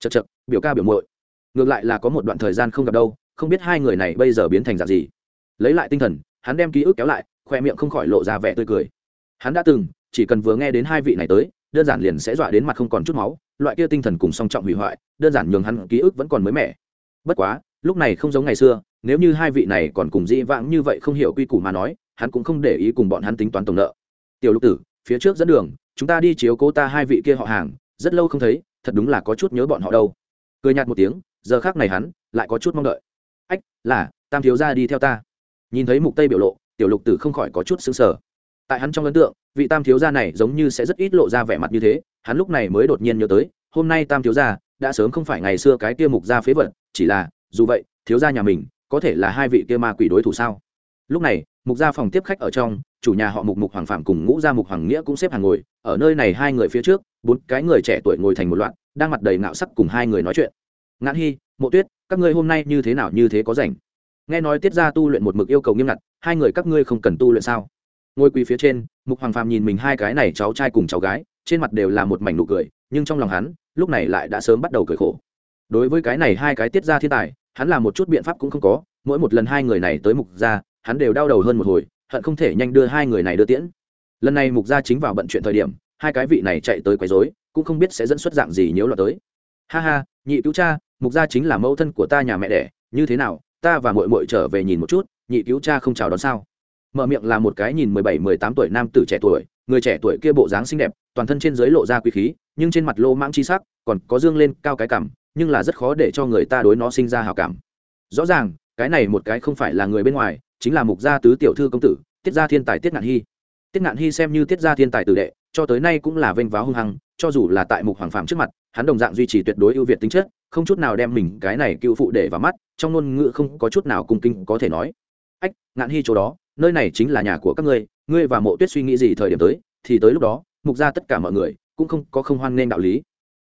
S1: Chật chật biểu ca biểu muội. Ngược lại là có một đoạn thời gian không gặp đâu, không biết hai người này bây giờ biến thành dạng gì. Lấy lại tinh thần, hắn đem ký ức kéo lại, khoe miệng không khỏi lộ ra vẻ tươi cười. Hắn đã từng chỉ cần vừa nghe đến hai vị này tới, đơn giản liền sẽ dọa đến mặt không còn chút máu, loại kia tinh thần cùng song trọng hủy hoại, đơn giản nhường hắn ký ức vẫn còn mới mẻ. Bất quá, lúc này không giống ngày xưa, nếu như hai vị này còn cùng dĩ vãng như vậy không hiểu quy củ mà nói, hắn cũng không để ý cùng bọn hắn tính toán tổng nợ. Tiểu lục tử, phía trước dẫn đường, chúng ta đi chiếu cố ta hai vị kia họ hàng, rất lâu không thấy, thật đúng là có chút nhớ bọn họ đâu. Cười nhạt một tiếng, giờ khác này hắn lại có chút mong đợi. Ách, là, tam thiếu gia đi theo ta. Nhìn thấy mục tây biểu lộ, tiểu lục tử không khỏi có chút xứng sở tại hắn trong ấn tượng, vị tam thiếu gia này giống như sẽ rất ít lộ ra vẻ mặt như thế, hắn lúc này mới đột nhiên nhớ tới, hôm nay tam thiếu gia đã sớm không phải ngày xưa cái kia mục gia phế vật, chỉ là, dù vậy, thiếu gia nhà mình, có thể là hai vị kia ma quỷ đối thủ sao? Lúc này, mục gia phòng tiếp khách ở trong, chủ nhà họ mục mục hoàng phạm cùng ngũ gia mục hoàng nghĩa cũng xếp hàng ngồi, ở nơi này hai người phía trước, bốn cái người trẻ tuổi ngồi thành một loạt, đang mặt đầy ngạo sắc cùng hai người nói chuyện. Ngạn hy, mộ tuyết, các ngươi hôm nay như thế nào như thế có rảnh? Nghe nói tiết ra tu luyện một mực yêu cầu nghiêm ngặt, hai người các ngươi không cần tu luyện sao? Ngồi quỳ phía trên, mục hoàng phàm nhìn mình hai cái này cháu trai cùng cháu gái, trên mặt đều là một mảnh nụ cười, nhưng trong lòng hắn, lúc này lại đã sớm bắt đầu cười khổ. Đối với cái này hai cái tiết ra thiên tài, hắn làm một chút biện pháp cũng không có, mỗi một lần hai người này tới mục gia, hắn đều đau đầu hơn một hồi, hận không thể nhanh đưa hai người này đưa tiễn. Lần này mục gia chính vào bận chuyện thời điểm, hai cái vị này chạy tới quấy rối, cũng không biết sẽ dẫn xuất dạng gì nếu là tới. Ha ha, nhị cứu cha, mục gia chính là mẫu thân của ta nhà mẹ đẻ, như thế nào, ta và mội mội trở về nhìn một chút, nhị cứu cha không chào đón sao? Mở miệng là một cái nhìn mười bảy, mười tám tuổi nam tử trẻ tuổi, người trẻ tuổi kia bộ dáng xinh đẹp, toàn thân trên dưới lộ ra quý khí, nhưng trên mặt lô mãng chi sắc, còn có dương lên cao cái cảm, nhưng là rất khó để cho người ta đối nó sinh ra hào cảm. Rõ ràng, cái này một cái không phải là người bên ngoài, chính là mục gia tứ tiểu thư công tử, tiết gia thiên tài tiết ngạn hy. Tiết ngạn hy xem như tiết gia thiên tài tử đệ, cho tới nay cũng là vênh váo hung hăng, cho dù là tại mục hoàng phạm trước mặt, hắn đồng dạng duy trì tuyệt đối ưu việt tính chất, không chút nào đem mình cái này cựu phụ để vào mắt, trong ngôn ngữ không có chút nào cung kinh có thể nói. Ách, ngạn hy chỗ đó nơi này chính là nhà của các ngươi ngươi và mộ tuyết suy nghĩ gì thời điểm tới, thì tới lúc đó, mục ra tất cả mọi người cũng không có không hoan nghênh đạo lý.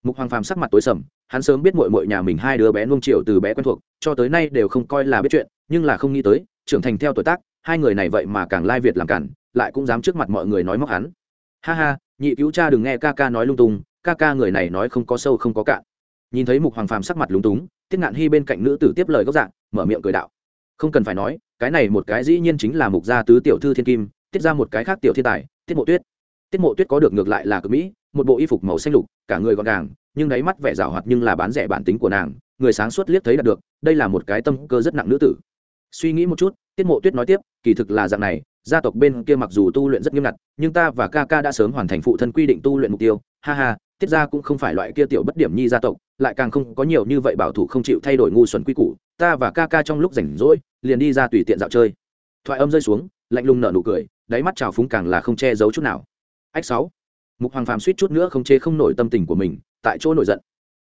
S1: Mục hoàng phàm sắc mặt tối sầm, hắn sớm biết mội mội nhà mình hai đứa bé nuông triệu từ bé quen thuộc, cho tới nay đều không coi là biết chuyện, nhưng là không nghĩ tới, trưởng thành theo tuổi tác, hai người này vậy mà càng lai việt làm cản, lại cũng dám trước mặt mọi người nói móc hắn. Ha ha, nhị cứu cha đừng nghe ca ca nói lung tung, ca ca người này nói không có sâu không có cạn. Nhìn thấy mục hoàng phàm sắc mặt lúng túng tiết ngạn hy bên cạnh nữ tử tiếp lời gốc dạng, mở miệng cười đạo không cần phải nói, cái này một cái dĩ nhiên chính là mục gia tứ tiểu thư thiên kim, tiết ra một cái khác tiểu thiên tài, tiết mộ tuyết. Tiết mộ tuyết có được ngược lại là cực mỹ, một bộ y phục màu xanh lục, cả người gọn gàng, nhưng đáy mắt vẻ rào hoạt nhưng là bán rẻ bản tính của nàng, người sáng suốt liếc thấy đạt được, đây là một cái tâm cơ rất nặng nữ tử. Suy nghĩ một chút, tiết mộ tuyết nói tiếp, kỳ thực là dạng này, gia tộc bên kia mặc dù tu luyện rất nghiêm ngặt, nhưng ta và ca ca đã sớm hoàn thành phụ thân quy định tu luyện mục tiêu, ha ha tiết ra cũng không phải loại kia tiểu bất điểm nhi gia tộc, lại càng không có nhiều như vậy bảo thủ không chịu thay đổi ngu xuẩn quy củ, ta và ca ca trong lúc rảnh rỗi, liền đi ra tùy tiện dạo chơi. Thoại âm rơi xuống, lạnh lùng nở nụ cười, đáy mắt trào phúng càng là không che giấu chút nào. Ách sáu, mục hoàng phàm suýt chút nữa không chế không nổi tâm tình của mình, tại chỗ nổi giận.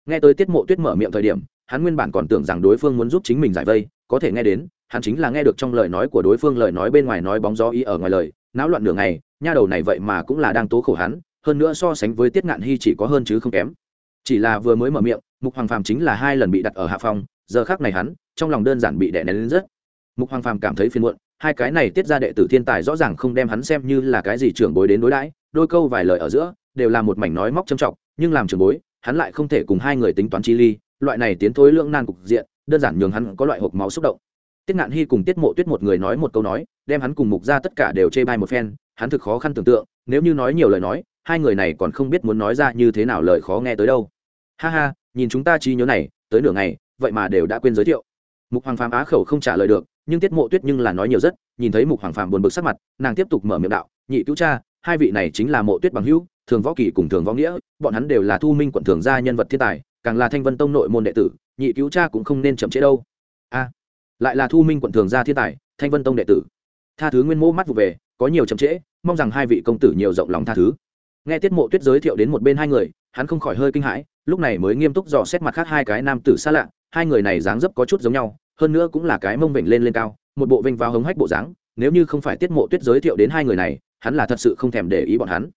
S1: Nghe tới tiết mộ tuyết mở miệng thời điểm, hắn nguyên bản còn tưởng rằng đối phương muốn giúp chính mình giải vây, có thể nghe đến, hắn chính là nghe được trong lời nói của đối phương lời nói bên ngoài nói bóng gió ý ở ngoài lời, náo loạn nửa ngày, nha đầu này vậy mà cũng là đang tố khổ hắn hơn nữa so sánh với tiết ngạn hy chỉ có hơn chứ không kém. Chỉ là vừa mới mở miệng, mục hoàng phàm chính là hai lần bị đặt ở hạ phòng giờ khác này hắn, trong lòng đơn giản bị đè nén lên rất. Mục hoàng phàm cảm thấy phiền muộn, hai cái này tiết ra đệ tử thiên tài rõ ràng không đem hắn xem như là cái gì trưởng bối đến đối đãi, đôi câu vài lời ở giữa, đều là một mảnh nói móc châm trọng, nhưng làm trưởng bối, hắn lại không thể cùng hai người tính toán chi ly, loại này tiến thối lưỡng nan cục diện, đơn giản nhường hắn có loại hộp máu xúc động. Tiết ngạn hy cùng tiết mộ tuyết một người nói một câu nói, đem hắn cùng mục ra tất cả đều chê bai một phen, hắn thực khó khăn tưởng tượng, nếu như nói nhiều lời nói hai người này còn không biết muốn nói ra như thế nào lời khó nghe tới đâu. Ha ha, nhìn chúng ta trí nhớ này, tới nửa ngày, vậy mà đều đã quên giới thiệu. Mục hoàng phàm á khẩu không trả lời được, nhưng tiết mộ tuyết nhưng là nói nhiều rất, nhìn thấy mục hoàng phàm buồn bực sắc mặt, nàng tiếp tục mở miệng đạo, nhị cứu cha, hai vị này chính là mộ tuyết bằng hữu, thường võ kỳ cùng thường võ nghĩa, bọn hắn đều là thu minh quận thường gia nhân vật thiên tài, càng là thanh vân tông nội môn đệ tử, nhị cứu cha cũng không nên chậm chế đâu. A, lại là thu minh quận thường gia thiên tài, thanh vân tông đệ tử. Tha thứ nguyên mô mắt vụ về, có nhiều chậm trễ, mong rằng hai vị công tử nhiều rộng lòng tha thứ nghe tiết mộ tuyết giới thiệu đến một bên hai người, hắn không khỏi hơi kinh hãi, lúc này mới nghiêm túc dò xét mặt khác hai cái nam tử xa lạ, hai người này dáng dấp có chút giống nhau, hơn nữa cũng là cái mông vểnh lên lên cao, một bộ vinh vào hống hách bộ dáng, nếu như không phải tiết mộ tuyết giới thiệu đến hai người này, hắn là thật sự không thèm để ý bọn hắn.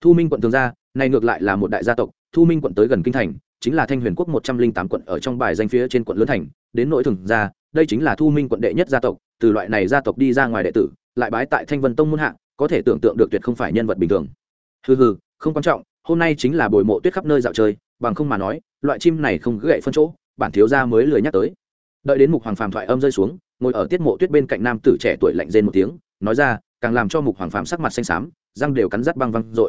S1: Thu minh quận thường gia này ngược lại là một đại gia tộc, thu minh quận tới gần kinh thành, chính là thanh huyền quốc một trăm linh tám quận ở trong bài danh phía trên quận lớn thành, đến nội thường gia đây chính là thu minh quận đệ nhất gia tộc, từ loại này gia tộc đi ra ngoài đệ tử, lại bái tại thanh vân tông muôn hạ, có thể tưởng tượng được tuyệt không phải nhân vật bình thường hừ hừ, không quan trọng, hôm nay chính là bồi mộ tuyết khắp nơi dạo chơi, bằng không mà nói, loại chim này không gậy phân chỗ, bản thiếu gia mới lười nhắc tới. Đợi đến mục hoàng phàm thoại âm rơi xuống, ngồi ở tiết mộ tuyết bên cạnh nam tử trẻ tuổi lạnh rên một tiếng, nói ra, càng làm cho mục hoàng phàm sắc mặt xanh xám, răng đều cắn rắt băng văng r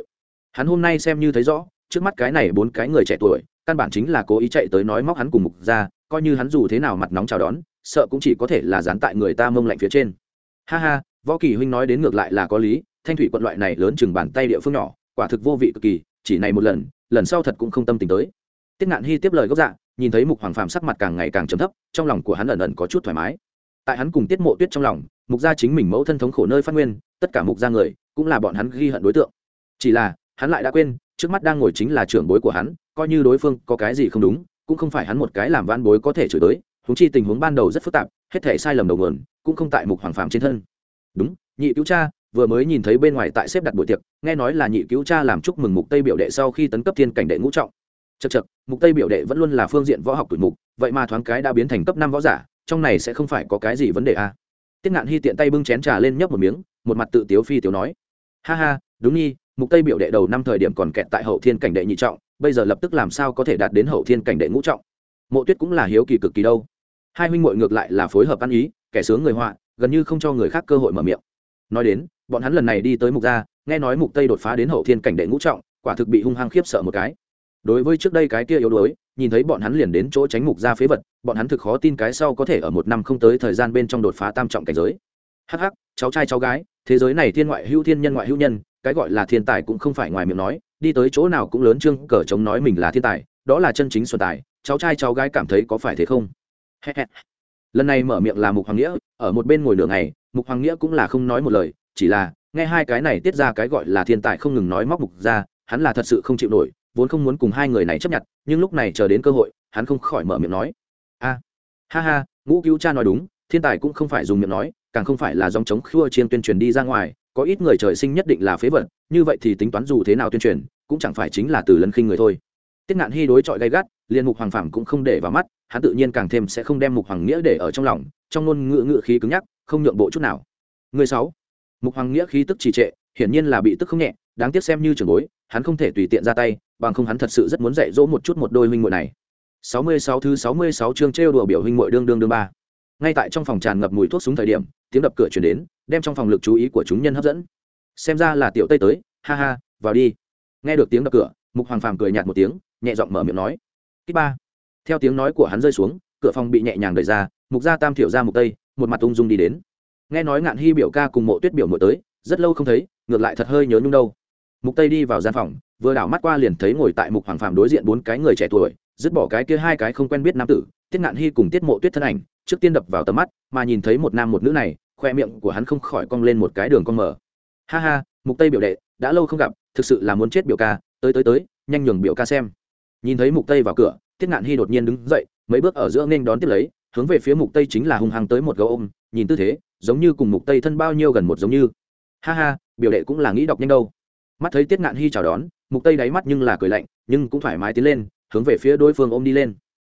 S1: hắn hôm nay xem như thấy rõ, trước mắt cái này bốn cái người trẻ tuổi, căn bản chính là cố ý chạy tới nói móc hắn cùng mục ra coi như hắn dù thế nào mặt nóng chào đón, sợ cũng chỉ có thể là dán tại người ta mông lạnh phía trên. Ha ha, võ kỳ huynh nói đến ngược lại là có lý, thanh thủy quận loại này lớn chừng bàn tay địa phương nhỏ quả thực vô vị cực kỳ, chỉ này một lần lần sau thật cũng không tâm tình tới. Tiết ngạn hy tiếp lời gốc dạ nhìn thấy mục hoàng phàm sắc mặt càng ngày càng chấm thấp, trong lòng của hắn ẩn ẩn có chút thoải mái. Tại hắn cùng tiết mộ tuyết trong lòng, mục gia chính mình mẫu thân thống khổ nơi phát nguyên, tất cả mục gia người cũng là bọn hắn ghi hận đối tượng. Chỉ là, hắn lại đã quên, trước mắt đang ngồi chính là trưởng bối của hắn, coi như đối phương có cái gì không đúng, cũng không phải hắn một cái làm van bối có thể chửi tới húng chi tình huống ban đầu rất phức tạp, hết thể sai lầm đầu nguồn, cũng không tại mục hoàng phàm trên thân. Đúng, nhị cứu cha vừa mới nhìn thấy bên ngoài tại xếp đặt buổi tiệc, nghe nói là nhị cứu cha làm chúc mừng mục tây biểu đệ sau khi tấn cấp thiên cảnh đệ ngũ trọng. Chật chật mục tây biểu đệ vẫn luôn là phương diện võ học tuổi mục, vậy mà thoáng cái đã biến thành cấp năm võ giả, trong này sẽ không phải có cái gì vấn đề à. tiết ngạn hy tiện tay bưng chén trà lên nhấp một miếng, một mặt tự tiếu phi tiếu nói. Ha ha, đúng nhi, mục tây biểu đệ đầu năm thời điểm còn kẹt tại hậu thiên cảnh đệ nhị trọng, bây giờ lập tức làm sao có thể đạt đến hậu thiên cảnh đệ ngũ trọng? Mộ tuyết cũng là hiếu kỳ cực kỳ đâu. Hai huynh muội ngược lại là phối hợp ăn ý, kẻ sướng người họa, gần như không cho người khác cơ hội mở miệng. Nói đến bọn hắn lần này đi tới mục gia, nghe nói mục tây đột phá đến hậu thiên cảnh đệ ngũ trọng, quả thực bị hung hăng khiếp sợ một cái. Đối với trước đây cái kia yếu đuối, nhìn thấy bọn hắn liền đến chỗ tránh mục gia phế vật, bọn hắn thực khó tin cái sau có thể ở một năm không tới thời gian bên trong đột phá tam trọng cảnh giới. Hắc hắc, cháu trai cháu gái, thế giới này thiên ngoại hữu thiên nhân ngoại hữu nhân, cái gọi là thiên tài cũng không phải ngoài miệng nói, đi tới chỗ nào cũng lớn trương, cờ chống nói mình là thiên tài, đó là chân chính xuân tài, cháu trai cháu gái cảm thấy có phải thế không? Lần này mở miệng là mục hoàng nghĩa, ở một bên ngồi nửa ngày, mục hoàng nghĩa cũng là không nói một lời chỉ là, nghe hai cái này tiết ra cái gọi là thiên tài không ngừng nói móc mục ra, hắn là thật sự không chịu nổi, vốn không muốn cùng hai người này chấp nhận, nhưng lúc này chờ đến cơ hội, hắn không khỏi mở miệng nói. A, ha ha, ngũ cứu cha nói đúng, thiên tài cũng không phải dùng miệng nói, càng không phải là dòng chống khua chiên tuyên truyền đi ra ngoài, có ít người trời sinh nhất định là phế vật, như vậy thì tính toán dù thế nào tuyên truyền, cũng chẳng phải chính là từ lân khinh người thôi. Tiết ngạn hy đối chọi gay gắt liên mục hoàng phạm cũng không để vào mắt, hắn tự nhiên càng thêm sẽ không đem mục hoàng nghĩa để ở trong lòng, trong ngôn ngữ ngữ khí cứng nhắc, không nhượng bộ chút nào. Người sáu mục hoàng nghĩa khí tức trì trệ, hiển nhiên là bị tức không nhẹ, đáng tiếc xem như trường bối, hắn không thể tùy tiện ra tay, bằng không hắn thật sự rất muốn dạy dỗ một chút một đôi huynh muội này. 66 thứ 66 chương trêu đùa biểu huynh muội đương đương đương ba. Ngay tại trong phòng tràn ngập mùi thuốc súng thời điểm, tiếng đập cửa chuyển đến, đem trong phòng lực chú ý của chúng nhân hấp dẫn. Xem ra là tiểu tây tới, ha ha, vào đi. Nghe được tiếng đập cửa, mục hoàng phàm cười nhạt một tiếng, nhẹ giọng mở miệng nói. Kích ba. Theo tiếng nói của hắn rơi xuống, cửa phòng bị nhẹ nhàng đẩy ra, mục gia tam thiểu ra mục tây, một mặt ung dung đi đến nghe nói ngạn hy biểu ca cùng mộ tuyết biểu mộ tới, rất lâu không thấy, ngược lại thật hơi nhớ nhung đâu. Mục tây đi vào gian phòng, vừa đảo mắt qua liền thấy ngồi tại mục hoàng phàm đối diện bốn cái người trẻ tuổi, dứt bỏ cái kia hai cái không quen biết nam tử, tiết ngạn hy cùng tiết mộ tuyết thân ảnh, trước tiên đập vào tầm mắt, mà nhìn thấy một nam một nữ này, khoe miệng của hắn không khỏi cong lên một cái đường cong mở. Ha ha, mục tây biểu đệ, đã lâu không gặp, thực sự là muốn chết biểu ca, tới tới tới, nhanh nhường biểu ca xem. Nhìn thấy mục tây vào cửa, tiết ngạn hy đột nhiên đứng dậy, mấy bước ở giữa nên đón tiếp lấy, hướng về phía mục tây chính là hung hăng tới một gấu ôm nhìn tư thế, giống như cùng mục tây thân bao nhiêu gần một giống như. Ha ha, biểu đệ cũng là nghĩ đọc nhanh đâu. Mắt thấy tiết ngạn hy chào đón, mục tây đáy mắt nhưng là cười lạnh, nhưng cũng thoải mái tiến lên, hướng về phía đối phương ôm đi lên.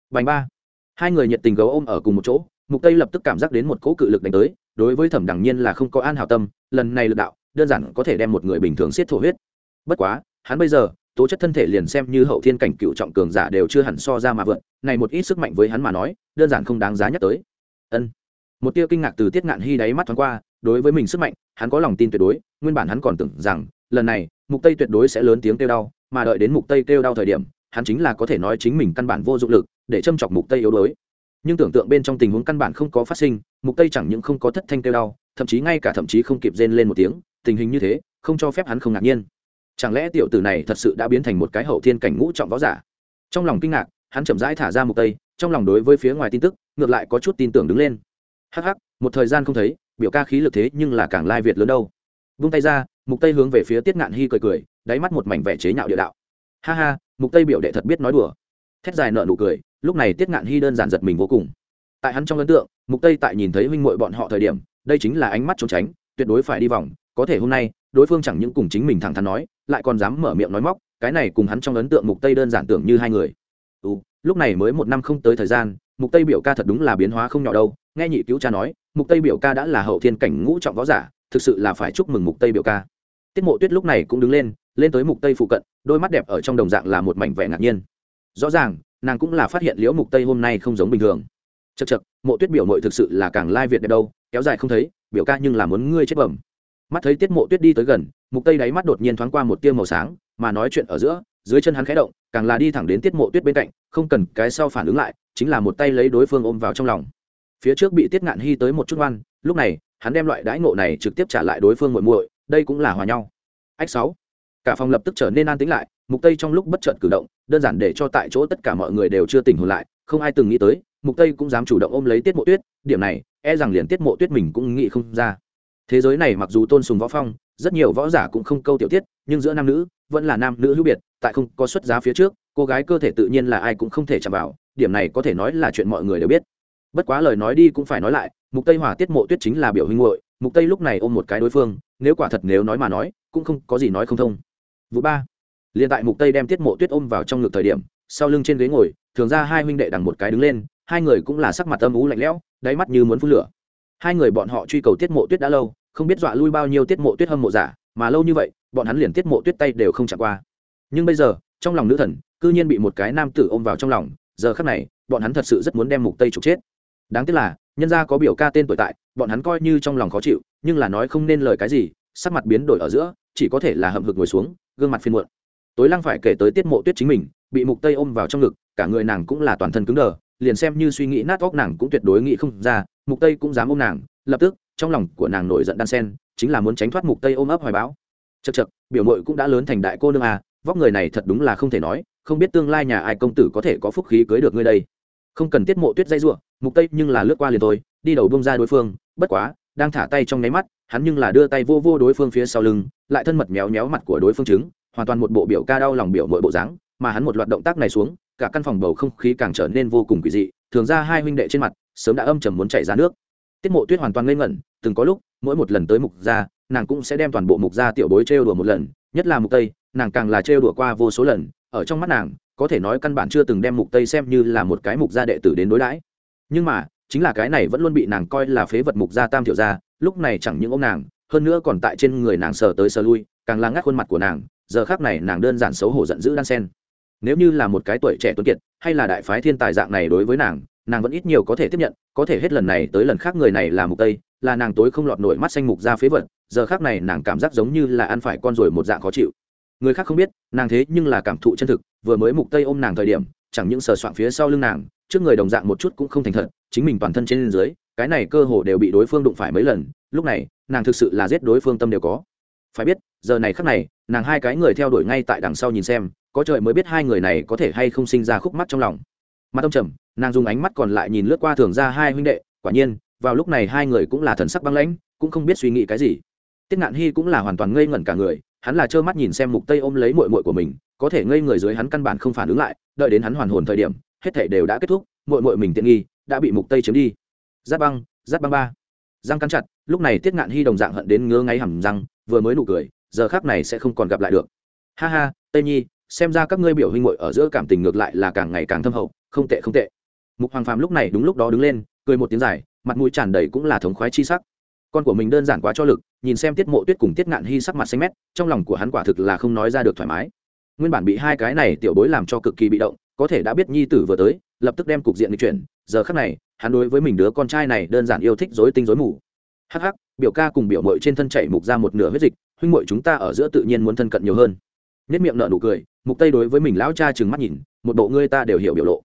S1: Bành ba. Hai người nhiệt tình gấu ôm ở cùng một chỗ, mục tây lập tức cảm giác đến một cỗ cự lực đánh tới, đối với thẩm đẳng nhiên là không có an hảo tâm, lần này lực đạo, đơn giản có thể đem một người bình thường siết thổ huyết. Bất quá, hắn bây giờ, tố chất thân thể liền xem như hậu thiên cảnh cựu trọng cường giả đều chưa hẳn so ra mà vượn, này một ít sức mạnh với hắn mà nói, đơn giản không đáng giá nhắc tới. Ân một tia kinh ngạc từ tiết ngạn hy đáy mắt thoáng qua, đối với mình sức mạnh, hắn có lòng tin tuyệt đối, nguyên bản hắn còn tưởng rằng, lần này, mục tây tuyệt đối sẽ lớn tiếng kêu đau, mà đợi đến mục tây kêu đau thời điểm, hắn chính là có thể nói chính mình căn bản vô dụng lực, để châm chọc mục tây yếu đuối. Nhưng tưởng tượng bên trong tình huống căn bản không có phát sinh, mục tây chẳng những không có thất thanh kêu đau, thậm chí ngay cả thậm chí không kịp rên lên một tiếng, tình hình như thế, không cho phép hắn không ngạc nhiên. Chẳng lẽ tiểu tử này thật sự đã biến thành một cái hậu thiên cảnh ngũ trọng võ giả? Trong lòng kinh ngạc, hắn chậm rãi thả ra mục tây, trong lòng đối với phía ngoài tin tức, ngược lại có chút tin tưởng đứng lên hắc hắc một thời gian không thấy biểu ca khí lực thế nhưng là càng lai việt lớn đâu. Vung tay ra mục tây hướng về phía tiết ngạn hy cười cười đáy mắt một mảnh vẻ chế nhạo địa đạo. Ha ha mục tây biểu đệ thật biết nói đùa. Thét dài nợ nụ cười lúc này tiết ngạn hy đơn giản giật mình vô cùng. Tại hắn trong ấn tượng mục tây tại nhìn thấy huynh muội bọn họ thời điểm đây chính là ánh mắt trốn tránh tuyệt đối phải đi vòng có thể hôm nay đối phương chẳng những cùng chính mình thẳng thắn nói lại còn dám mở miệng nói móc cái này cùng hắn trong ấn tượng mục tây đơn giản tưởng như hai người. Ừ, lúc này mới một năm không tới thời gian mục tây biểu ca thật đúng là biến hóa không nhỏ đâu nghe nhị cứu cha nói, mục tây biểu ca đã là hậu thiên cảnh ngũ trọng võ giả, thực sự là phải chúc mừng mục tây biểu ca. Tiết mộ tuyết lúc này cũng đứng lên lên tới mục tây phụ cận, đôi mắt đẹp ở trong đồng dạng là một mảnh vẻ ngạc nhiên. Rõ ràng, nàng cũng là phát hiện liễu mục tây hôm nay không giống bình thường. Chật chật mộ tuyết biểu mội thực sự là càng lai việt đẹp đâu, kéo dài không thấy, biểu ca nhưng là muốn ngươi chết bẩm. Mắt thấy tiết mộ tuyết đi tới gần, mục tây đáy mắt đột nhiên thoáng qua một tia màu sáng, mà nói chuyện ở giữa, dưới chân hắn khẽ động, càng là đi thẳng đến tiết mộ tuyết bên cạnh, không cần cái sau phản ứng lại, chính là một tay lấy đối phương ôm vào trong lòng phía trước bị tiết ngạn hy tới một chút ngoan, lúc này, hắn đem loại đãi ngộ này trực tiếp trả lại đối phương muội muội, đây cũng là hòa nhau. Ách sáu. Cả phòng lập tức trở nên an tĩnh lại, mục tây trong lúc bất chợt cử động, đơn giản để cho tại chỗ tất cả mọi người đều chưa tỉnh hồn lại, không ai từng nghĩ tới, mục tây cũng dám chủ động ôm lấy tiết mộ tuyết, điểm này e rằng liền tiết mộ tuyết mình cũng nghĩ không ra. Thế giới này mặc dù tôn sùng võ phong, rất nhiều võ giả cũng không câu tiểu tiết, nhưng giữa nam nữ, vẫn là nam nữ hữu biệt, tại không có xuất giá phía trước, cô gái cơ thể tự nhiên là ai cũng không thể chạm vào, điểm này có thể nói là chuyện mọi người đều biết bất quá lời nói đi cũng phải nói lại, mục tây hòa tiết mộ tuyết chính là biểu huynh muội, mục tây lúc này ôm một cái đối phương, nếu quả thật nếu nói mà nói, cũng không có gì nói không thông. Vụ ba. Liền tại mục tây đem tiết mộ tuyết ôm vào trong ngực thời điểm, sau lưng trên ghế ngồi, thường ra hai huynh đệ đằng một cái đứng lên, hai người cũng là sắc mặt âm ú lạnh lẽo, đáy mắt như muốn phun lửa. Hai người bọn họ truy cầu tiết mộ tuyết đã lâu, không biết dọa lui bao nhiêu tiết mộ tuyết hâm mộ giả, mà lâu như vậy, bọn hắn liền tiết mộ tuyết tay đều không chạm qua. Nhưng bây giờ, trong lòng nữ thần, cư nhiên bị một cái nam tử ôm vào trong lòng, giờ khắc này, bọn hắn thật sự rất muốn đem mục tây trục chết đáng tiếc là, nhân gia có biểu ca tên tuổi tại, bọn hắn coi như trong lòng khó chịu, nhưng là nói không nên lời cái gì, sắc mặt biến đổi ở giữa, chỉ có thể là hậm hực ngồi xuống, gương mặt phiên muộn tối lăng phải kể tới tiết mộ tuyết chính mình, bị mục tây ôm vào trong ngực, cả người nàng cũng là toàn thân cứng đờ, liền xem như suy nghĩ nát óc nàng cũng tuyệt đối nghĩ không ra, mục tây cũng dám ôm nàng, lập tức, trong lòng của nàng nổi giận đan sen, chính là muốn tránh thoát mục tây ôm ấp hoài bão. chật chật biểu mội cũng đã lớn thành đại cô nương à vóc người này thật đúng là không thể nói, không biết tương lai nhà ai công tử có thể có phúc khí cưới được ngươi đây không cần tiết mộ tuyết dây ruộng mục tây nhưng là lướt qua liền thôi, đi đầu bông ra đối phương, bất quá, đang thả tay trong nháy mắt, hắn nhưng là đưa tay vô vô đối phương phía sau lưng, lại thân mật méo méo mặt của đối phương chứng hoàn toàn một bộ biểu ca đau lòng biểu mọi bộ dáng, mà hắn một loạt động tác này xuống, cả căn phòng bầu không khí càng trở nên vô cùng quỷ dị, thường ra hai huynh đệ trên mặt, sớm đã âm trầm muốn chảy ra nước. Tiết mộ tuyết hoàn toàn ngây ngẩn, từng có lúc, mỗi một lần tới mục gia, nàng cũng sẽ đem toàn bộ mục gia tiểu bối trêu đùa một lần, nhất là mục tây, nàng càng là trêu đùa qua vô số lần, ở trong mắt nàng, có thể nói căn bản chưa từng đem mục tây xem như là một cái mục gia đệ tử đến đối đãi nhưng mà, chính là cái này vẫn luôn bị nàng coi là phế vật mục gia tam thiểu gia, lúc này chẳng những ông nàng, hơn nữa còn tại trên người nàng sờ tới sờ lui, càng là ngắt khuôn mặt của nàng, giờ khác này nàng đơn giản xấu hổ giận dữ đan sen. Nếu như là một cái tuổi trẻ tuấn kiệt, hay là đại phái thiên tài dạng này đối với nàng nàng vẫn ít nhiều có thể tiếp nhận, có thể hết lần này tới lần khác người này là mục tây, là nàng tối không lọt nổi mắt xanh mục ra phế vật, giờ khác này nàng cảm giác giống như là ăn phải con rồi một dạng khó chịu. Người khác không biết, nàng thế nhưng là cảm thụ chân thực, vừa mới mục tây ôm nàng thời điểm, chẳng những sờ soạn phía sau lưng nàng trước người đồng dạng một chút cũng không thành thật, chính mình toàn thân trên dưới, cái này cơ hồ đều bị đối phương đụng phải mấy lần, lúc này, nàng thực sự là giết đối phương tâm đều có. Phải biết, giờ này khắc này, nàng hai cái người theo đuổi ngay tại đằng sau nhìn xem, có trời mới biết hai người này có thể hay không sinh ra khúc mắt trong lòng. Mặt ông trầm, nàng dùng ánh mắt còn lại nhìn lướt qua thường ra hai huynh đệ, quả nhiên, vào lúc này hai người cũng là thần sắc băng lãnh, cũng không biết suy nghĩ cái gì. Tiết ngạn hy cũng là hoàn toàn ngây ngẩn cả người, hắn là trơ mắt nhìn xem mục tây ôm lấy mội mội của mình, có thể ngây người dưới hắn căn bản không phản ứng lại, đợi đến hắn hoàn hồn thời điểm hết thể đều đã kết thúc mội mội mình tiện nghi, đã bị mục tây chiếm đi. Giáp băng giáp băng ba. Răng cắn chặt, lúc này tiết ngạn hy đồng dạng hận đến ngứa ngáy hầm răng, vừa mới nụ cười, giờ khác này sẽ không còn gặp lại được. Ha ha, tây nhi, xem ra các ngươi biểu huynh muội ở giữa cảm tình ngược lại là càng ngày càng thâm hậu, không tệ không tệ. Mục hoàng phàm lúc này đúng lúc đó đứng lên, cười một tiếng dài, mặt mũi tràn đầy cũng là thống khoái chi sắc. Con của mình đơn giản quá cho lực, nhìn xem tiết mộ tuyết cùng tiết ngạn hy sắc mặt xanh mét, trong lòng của hắn quả thực là không nói ra được thoải mái. Nguyên bản bị hai cái này tiểu bối làm cho cực kỳ bị động có thể đã biết nhi tử vừa tới, lập tức đem cục diện đi chuyển, giờ khắc này, hắn đối với mình đứa con trai này đơn giản yêu thích dối tinh dối mù. Hắc hắc, biểu ca cùng biểu mội trên thân chảy mục ra một nửa huyết dịch, huynh mội chúng ta ở giữa tự nhiên muốn thân cận nhiều hơn. Nhất miệng nợ nụ cười, mục tây đối với mình lão cha trừng mắt nhìn, một bộ ngươi ta đều hiểu biểu lộ.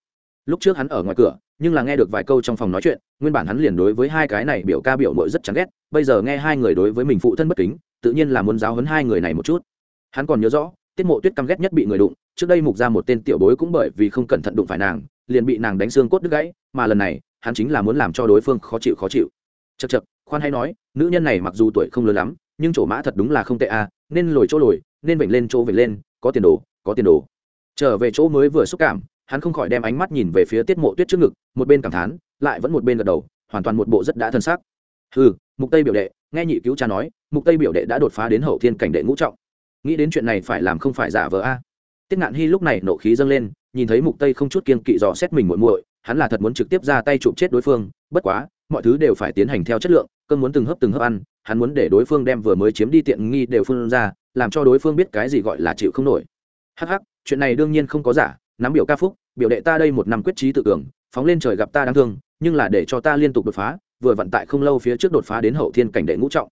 S1: Lúc trước hắn ở ngoài cửa, nhưng là nghe được vài câu trong phòng nói chuyện, nguyên bản hắn liền đối với hai cái này biểu ca biểu mội rất chán ghét, bây giờ nghe hai người đối với mình phụ thân bất kính, tự nhiên là muốn giáo hấn hai người này một chút. Hắn còn nhớ rõ tiết mộ tuyết căm ghét nhất bị người đụng, trước đây mục ra một tên tiểu bối cũng bởi vì không cẩn thận đụng phải nàng, liền bị nàng đánh xương cốt đứt gãy, mà lần này, hắn chính là muốn làm cho đối phương khó chịu khó chịu. Chật chật khoan hay nói, nữ nhân này mặc dù tuổi không lớn lắm, nhưng chỗ mã thật đúng là không tệ à nên lồi chỗ lồi, nên vểnh lên chỗ vểnh lên, có tiền đồ, có tiền đồ. Trở về chỗ mới vừa xúc cảm, hắn không khỏi đem ánh mắt nhìn về phía tiết mộ tuyết trước ngực, một bên cảm thán, lại vẫn một bên gật đầu, hoàn toàn một bộ rất đã thân xác. Ừ mục tây biểu đệ, nghe nhị cứu cha nói, mục tây biểu đệ đã đột phá đến hậu thiên cảnh đệ ngũ trọng nghĩ đến chuyện này phải làm không phải giả vờ a. Tiết ngạn hy lúc này nộ khí dâng lên, nhìn thấy mục tây không chút kiên kỵ dò xét mình muội muội, hắn là thật muốn trực tiếp ra tay chụp chết đối phương, bất quá, mọi thứ đều phải tiến hành theo chất lượng cơn muốn từng hấp từng hấp ăn, hắn muốn để đối phương đem vừa mới chiếm đi tiện nghi đều phương ra, làm cho đối phương biết cái gì gọi là chịu không nổi. Hắc hắc, chuyện này đương nhiên không có giả, nắm biểu ca phúc, biểu đệ ta đây một năm quyết trí tự cường, phóng lên trời gặp ta đáng thương, nhưng là để cho ta liên tục đột phá, vừa vận tại không lâu phía trước đột phá đến hậu thiên cảnh đệ ngũ trọng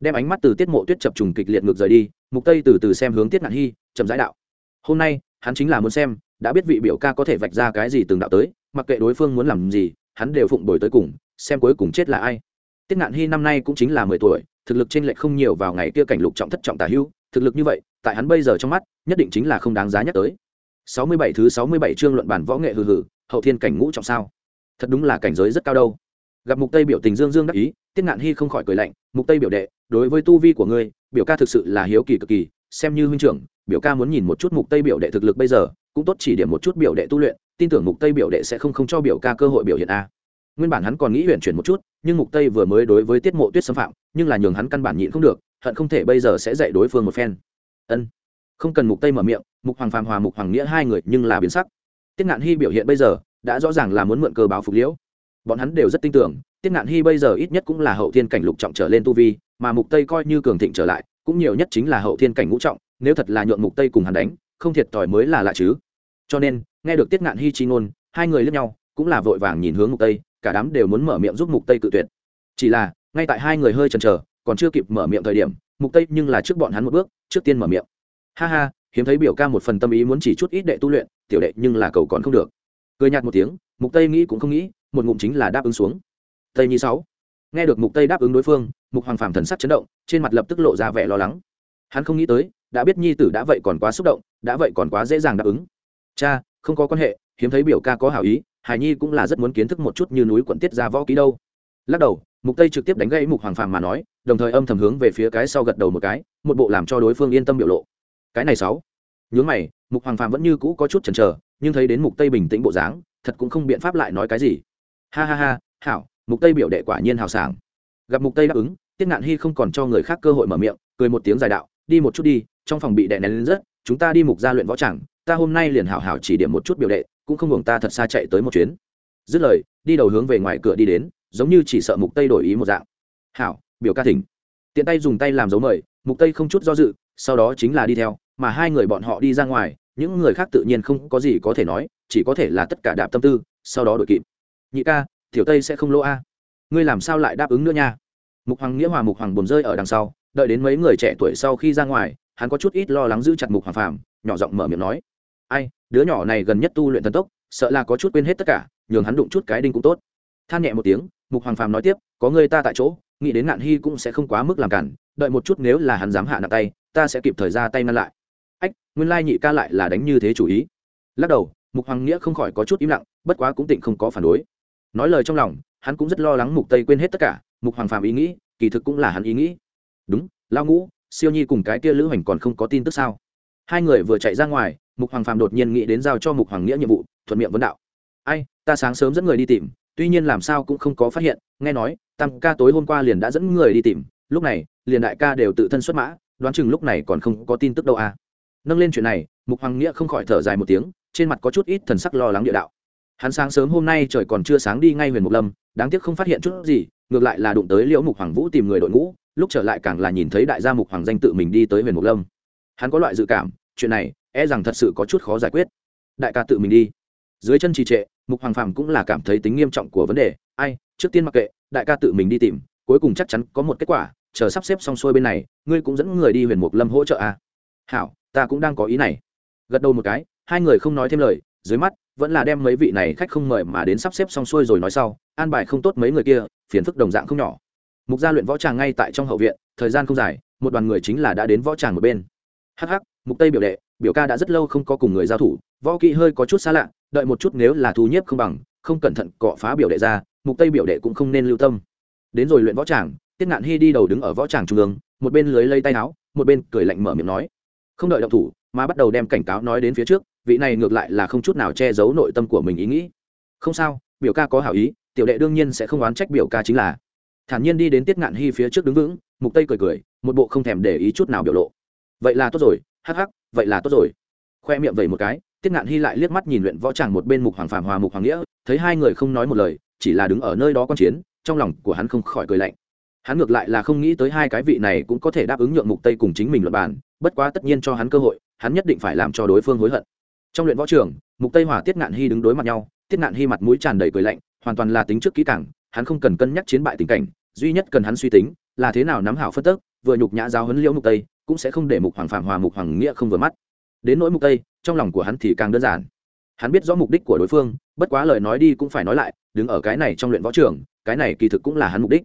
S1: đem ánh mắt từ tiết mộ tuyết chập trùng kịch liệt ngược rời đi, mục tây từ từ xem hướng tiết ngạn hy, chậm giải đạo. Hôm nay, hắn chính là muốn xem, đã biết vị biểu ca có thể vạch ra cái gì từng đạo tới, mặc kệ đối phương muốn làm gì, hắn đều phụng đổi tới cùng, xem cuối cùng chết là ai. Tiết ngạn hy năm nay cũng chính là mười tuổi, thực lực trên lệch không nhiều vào ngày kia cảnh lục trọng thất trọng tả hưu, thực lực như vậy, tại hắn bây giờ trong mắt, nhất định chính là không đáng giá nhắc tới. Sáu mươi bảy thứ sáu mươi bảy chương luận bản võ nghệ hừ hừ, hậu thiên cảnh ngũ trọng sao? Thật đúng là cảnh giới rất cao đâu. Gặp mục tây biểu tình dương dương đắc ý tiết ngạn hy không khỏi cười lạnh, mục tây biểu đệ, đối với tu vi của ngươi, biểu ca thực sự là hiếu kỳ cực kỳ, xem như huynh trưởng, biểu ca muốn nhìn một chút mục tây biểu đệ thực lực bây giờ, cũng tốt chỉ điểm một chút biểu đệ tu luyện, tin tưởng mục tây biểu đệ sẽ không không cho biểu ca cơ hội biểu hiện a. Nguyên bản hắn còn nghĩ huyện chuyển một chút, nhưng mục tây vừa mới đối với tiết mộ tuyết xâm phạm, nhưng là nhường hắn căn bản nhịn không được, hận không thể bây giờ sẽ dạy đối phương một phen. Ân, không cần. Mục tây mở miệng, mục hoàng phàm hòa mục hoàng nghĩa hai người nhưng là biến sắc. Tiết ngạn hy biểu hiện bây giờ, đã rõ ràng là muốn mượn cơ báo phục liễu bọn hắn đều rất tin tưởng, tiết ngạn hy bây giờ ít nhất cũng là hậu thiên cảnh lục trọng trở lên tu vi, mà mục tây coi như cường thịnh trở lại, cũng nhiều nhất chính là hậu thiên cảnh ngũ trọng, nếu thật là nhuộn mục tây cùng hắn đánh, không thiệt thòi mới là lạ chứ. Cho nên, nghe được tiết ngạn hy chi ngôn, hai người lẫn nhau cũng là vội vàng nhìn hướng mục tây, cả đám đều muốn mở miệng giúp mục tây cự tuyệt. Chỉ là, ngay tại hai người hơi chần chờ, còn chưa kịp mở miệng thời điểm, mục tây nhưng là trước bọn hắn một bước, trước tiên mở miệng. Ha ha, hiếm thấy biểu ca một phần tâm ý muốn chỉ chút ít đệ tu luyện, tiểu đệ nhưng là cầu còn không được. Cười nhạt một tiếng, mục tây nghĩ cũng không nghĩ một ngụm chính là đáp ứng xuống. Tây nhi sáu. Nghe được mục tây đáp ứng đối phương, mục hoàng phàm thần sắc chấn động, trên mặt lập tức lộ ra vẻ lo lắng. Hắn không nghĩ tới, đã biết nhi tử đã vậy còn quá xúc động, đã vậy còn quá dễ dàng đáp ứng. Cha, không có quan hệ, hiếm thấy biểu ca có hảo ý, hải nhi cũng là rất muốn kiến thức một chút như núi quận tiết ra võ ký đâu. Lắc đầu, mục tây trực tiếp đánh gãy mục hoàng phàm mà nói, đồng thời âm thầm hướng về phía cái sau gật đầu một cái, một bộ làm cho đối phương yên tâm biểu lộ. Cái này sáu. Nhướng mày, mục hoàng phàm vẫn như cũ có chút chần chờ, nhưng thấy đến mục tây bình tĩnh bộ dáng, thật cũng không biện pháp lại nói cái gì ha ha ha, hảo, mục tây biểu đệ quả nhiên hào sảng. Gặp mục tây đáp ứng, tiết ngạn hy không còn cho người khác cơ hội mở miệng, cười một tiếng dài đạo, đi một chút đi, trong phòng bị đè nén lên rất, chúng ta đi mục gia luyện võ chẳng, ta hôm nay liền hảo hảo chỉ điểm một chút biểu đệ, cũng không hưởng ta thật xa chạy tới một chuyến. Dứt lời, đi đầu hướng về ngoài cửa đi đến, giống như chỉ sợ mục tây đổi ý một dạng. Hảo, biểu ca thỉnh. Tiện tay dùng tay làm dấu mời, mục tây không chút do dự, sau đó chính là đi theo, mà hai người bọn họ đi ra ngoài, những người khác tự nhiên không có gì có thể nói, chỉ có thể là tất cả đạp tâm tư, sau đó đội kịp nhị ca, tiểu tây sẽ không lỗ a. Ngươi làm sao lại đáp ứng nữa nha? Mục hoàng nghĩa hòa mục hoàng buồn rơi ở đằng sau, đợi đến mấy người trẻ tuổi sau khi ra ngoài, hắn có chút ít lo lắng giữ chặt mục hoàng phàm, nhỏ giọng mở miệng nói. Ai, đứa nhỏ này gần nhất tu luyện thần tốc, sợ là có chút quên hết tất cả, nhường hắn đụng chút cái đinh cũng tốt. Than nhẹ một tiếng, mục hoàng phàm nói tiếp, có người ta tại chỗ, nghĩ đến nạn hy cũng sẽ không quá mức làm cản, đợi một chút nếu là hắn dám hạ nặng tay, ta sẽ kịp thời ra tay ngăn lại. Ách, nguyên lai nhị ca lại là đánh như thế chủ ý. Lắc đầu, mục hoàng nghĩa không khỏi có chút im lặng, bất quá cũng tịnh không có phản đối nói lời trong lòng, hắn cũng rất lo lắng mục tây quên hết tất cả, mục hoàng phàm ý nghĩ, kỳ thực cũng là hắn ý nghĩ. Đúng lao ngũ, siêu nhi cùng cái kia lữ hành còn không có tin tức sao? Hai người vừa chạy ra ngoài, mục hoàng phàm đột nhiên nghĩ đến giao cho mục hoàng nghĩa nhiệm vụ, thuận miệng vấn đạo. Ai, ta sáng sớm dẫn người đi tìm, tuy nhiên làm sao cũng không có phát hiện, nghe nói, tam ca tối hôm qua liền đã dẫn người đi tìm, lúc này, liền đại ca đều tự thân xuất mã, đoán chừng lúc này còn không có tin tức đâu à. Nâng lên chuyện này, mục hoàng nghĩa không khỏi thở dài một tiếng, trên mặt có chút ít thần sắc lo lắng địa đạo hắn sáng sớm hôm nay trời còn chưa sáng đi ngay huyền mục lâm, đáng tiếc không phát hiện chút gì, ngược lại là đụng tới liễu mục hoàng vũ tìm người đội ngũ, lúc trở lại càng là nhìn thấy đại gia mục hoàng danh tự mình đi tới huyền mục lâm. Hắn có loại dự cảm, chuyện này e rằng thật sự có chút khó giải quyết. Đại ca tự mình đi. Dưới chân trì trệ, mục hoàng phàm cũng là cảm thấy tính nghiêm trọng của vấn đề, ai, trước tiên mặc kệ, đại ca tự mình đi tìm, cuối cùng chắc chắn có một kết quả, chờ sắp xếp xong xuôi bên này, ngươi cũng dẫn người đi huyền mục lâm hỗ trợ à. hảo, ta cũng đang có ý này. Gật đầu một cái, hai người không nói thêm lời, dưới mắt vẫn là đem mấy vị này khách không mời mà đến sắp xếp xong xuôi rồi nói sau, an bài không tốt mấy người kia, phiền phức đồng dạng không nhỏ. Mục gia luyện võ tràng ngay tại trong hậu viện, thời gian không dài, một đoàn người chính là đã đến võ tràng một bên. Hh mục tây biểu đệ, biểu ca đã rất lâu không có cùng người giao thủ, võ kỹ hơi có chút xa lạ, đợi một chút nếu là thu nhiếp không bằng, không cẩn thận cọ phá biểu đệ ra, mục tây biểu đệ cũng không nên lưu tâm. Đến rồi luyện võ tràng, tiết ngạn hy đi đầu đứng ở võ tràng trung ương, một bên lưới lây tay áo, một bên cười lạnh mở miệng nói. Không đợi động thủ, mà bắt đầu đem cảnh cáo nói đến phía trước vị này ngược lại là không chút nào che giấu nội tâm của mình ý nghĩ. Không sao, biểu ca có hảo ý, tiểu đệ đương nhiên sẽ không oán trách biểu ca chính là. Thản nhiên đi đến tiết ngạn hy phía trước đứng vững, mục tây cười cười, một bộ không thèm để ý chút nào biểu lộ. Vậy là tốt rồi, hắc hắc, vậy là tốt rồi. Khoe miệng vậy một cái, tiết ngạn hy lại liếc mắt nhìn luyện võ tràng một bên mục hoàng phàm hòa mục hoàng nghĩa, thấy hai người không nói một lời, chỉ là đứng ở nơi đó quan chiến, trong lòng của hắn không khỏi cười lạnh. Hắn ngược lại là không nghĩ tới hai cái vị này cũng có thể đáp ứng nhượng mục tây cùng chính mình luận bàn, bất quá tất nhiên cho hắn cơ hội, hắn nhất định phải làm cho đối phương hối hận trong luyện võ trường, mục tây hòa, tiết ngạn hy đứng đối mặt nhau, tiết ngạn hy mặt mũi tràn đầy cười lạnh, hoàn toàn là tính trước kỹ càng, hắn không cần cân nhắc chiến bại tình cảnh, duy nhất cần hắn suy tính là thế nào nắm hảo phân tức, vừa nhục nhã giáo huấn liễu mục tây, cũng sẽ không để mục hoàng phạm hòa mục hoàng nghĩa không vừa mắt. Đến nỗi mục tây, trong lòng của hắn thì càng đơn giản. Hắn biết rõ mục đích của đối phương, bất quá lời nói đi cũng phải nói lại, đứng ở cái này trong luyện võ trường, cái này kỳ thực cũng là hắn mục đích.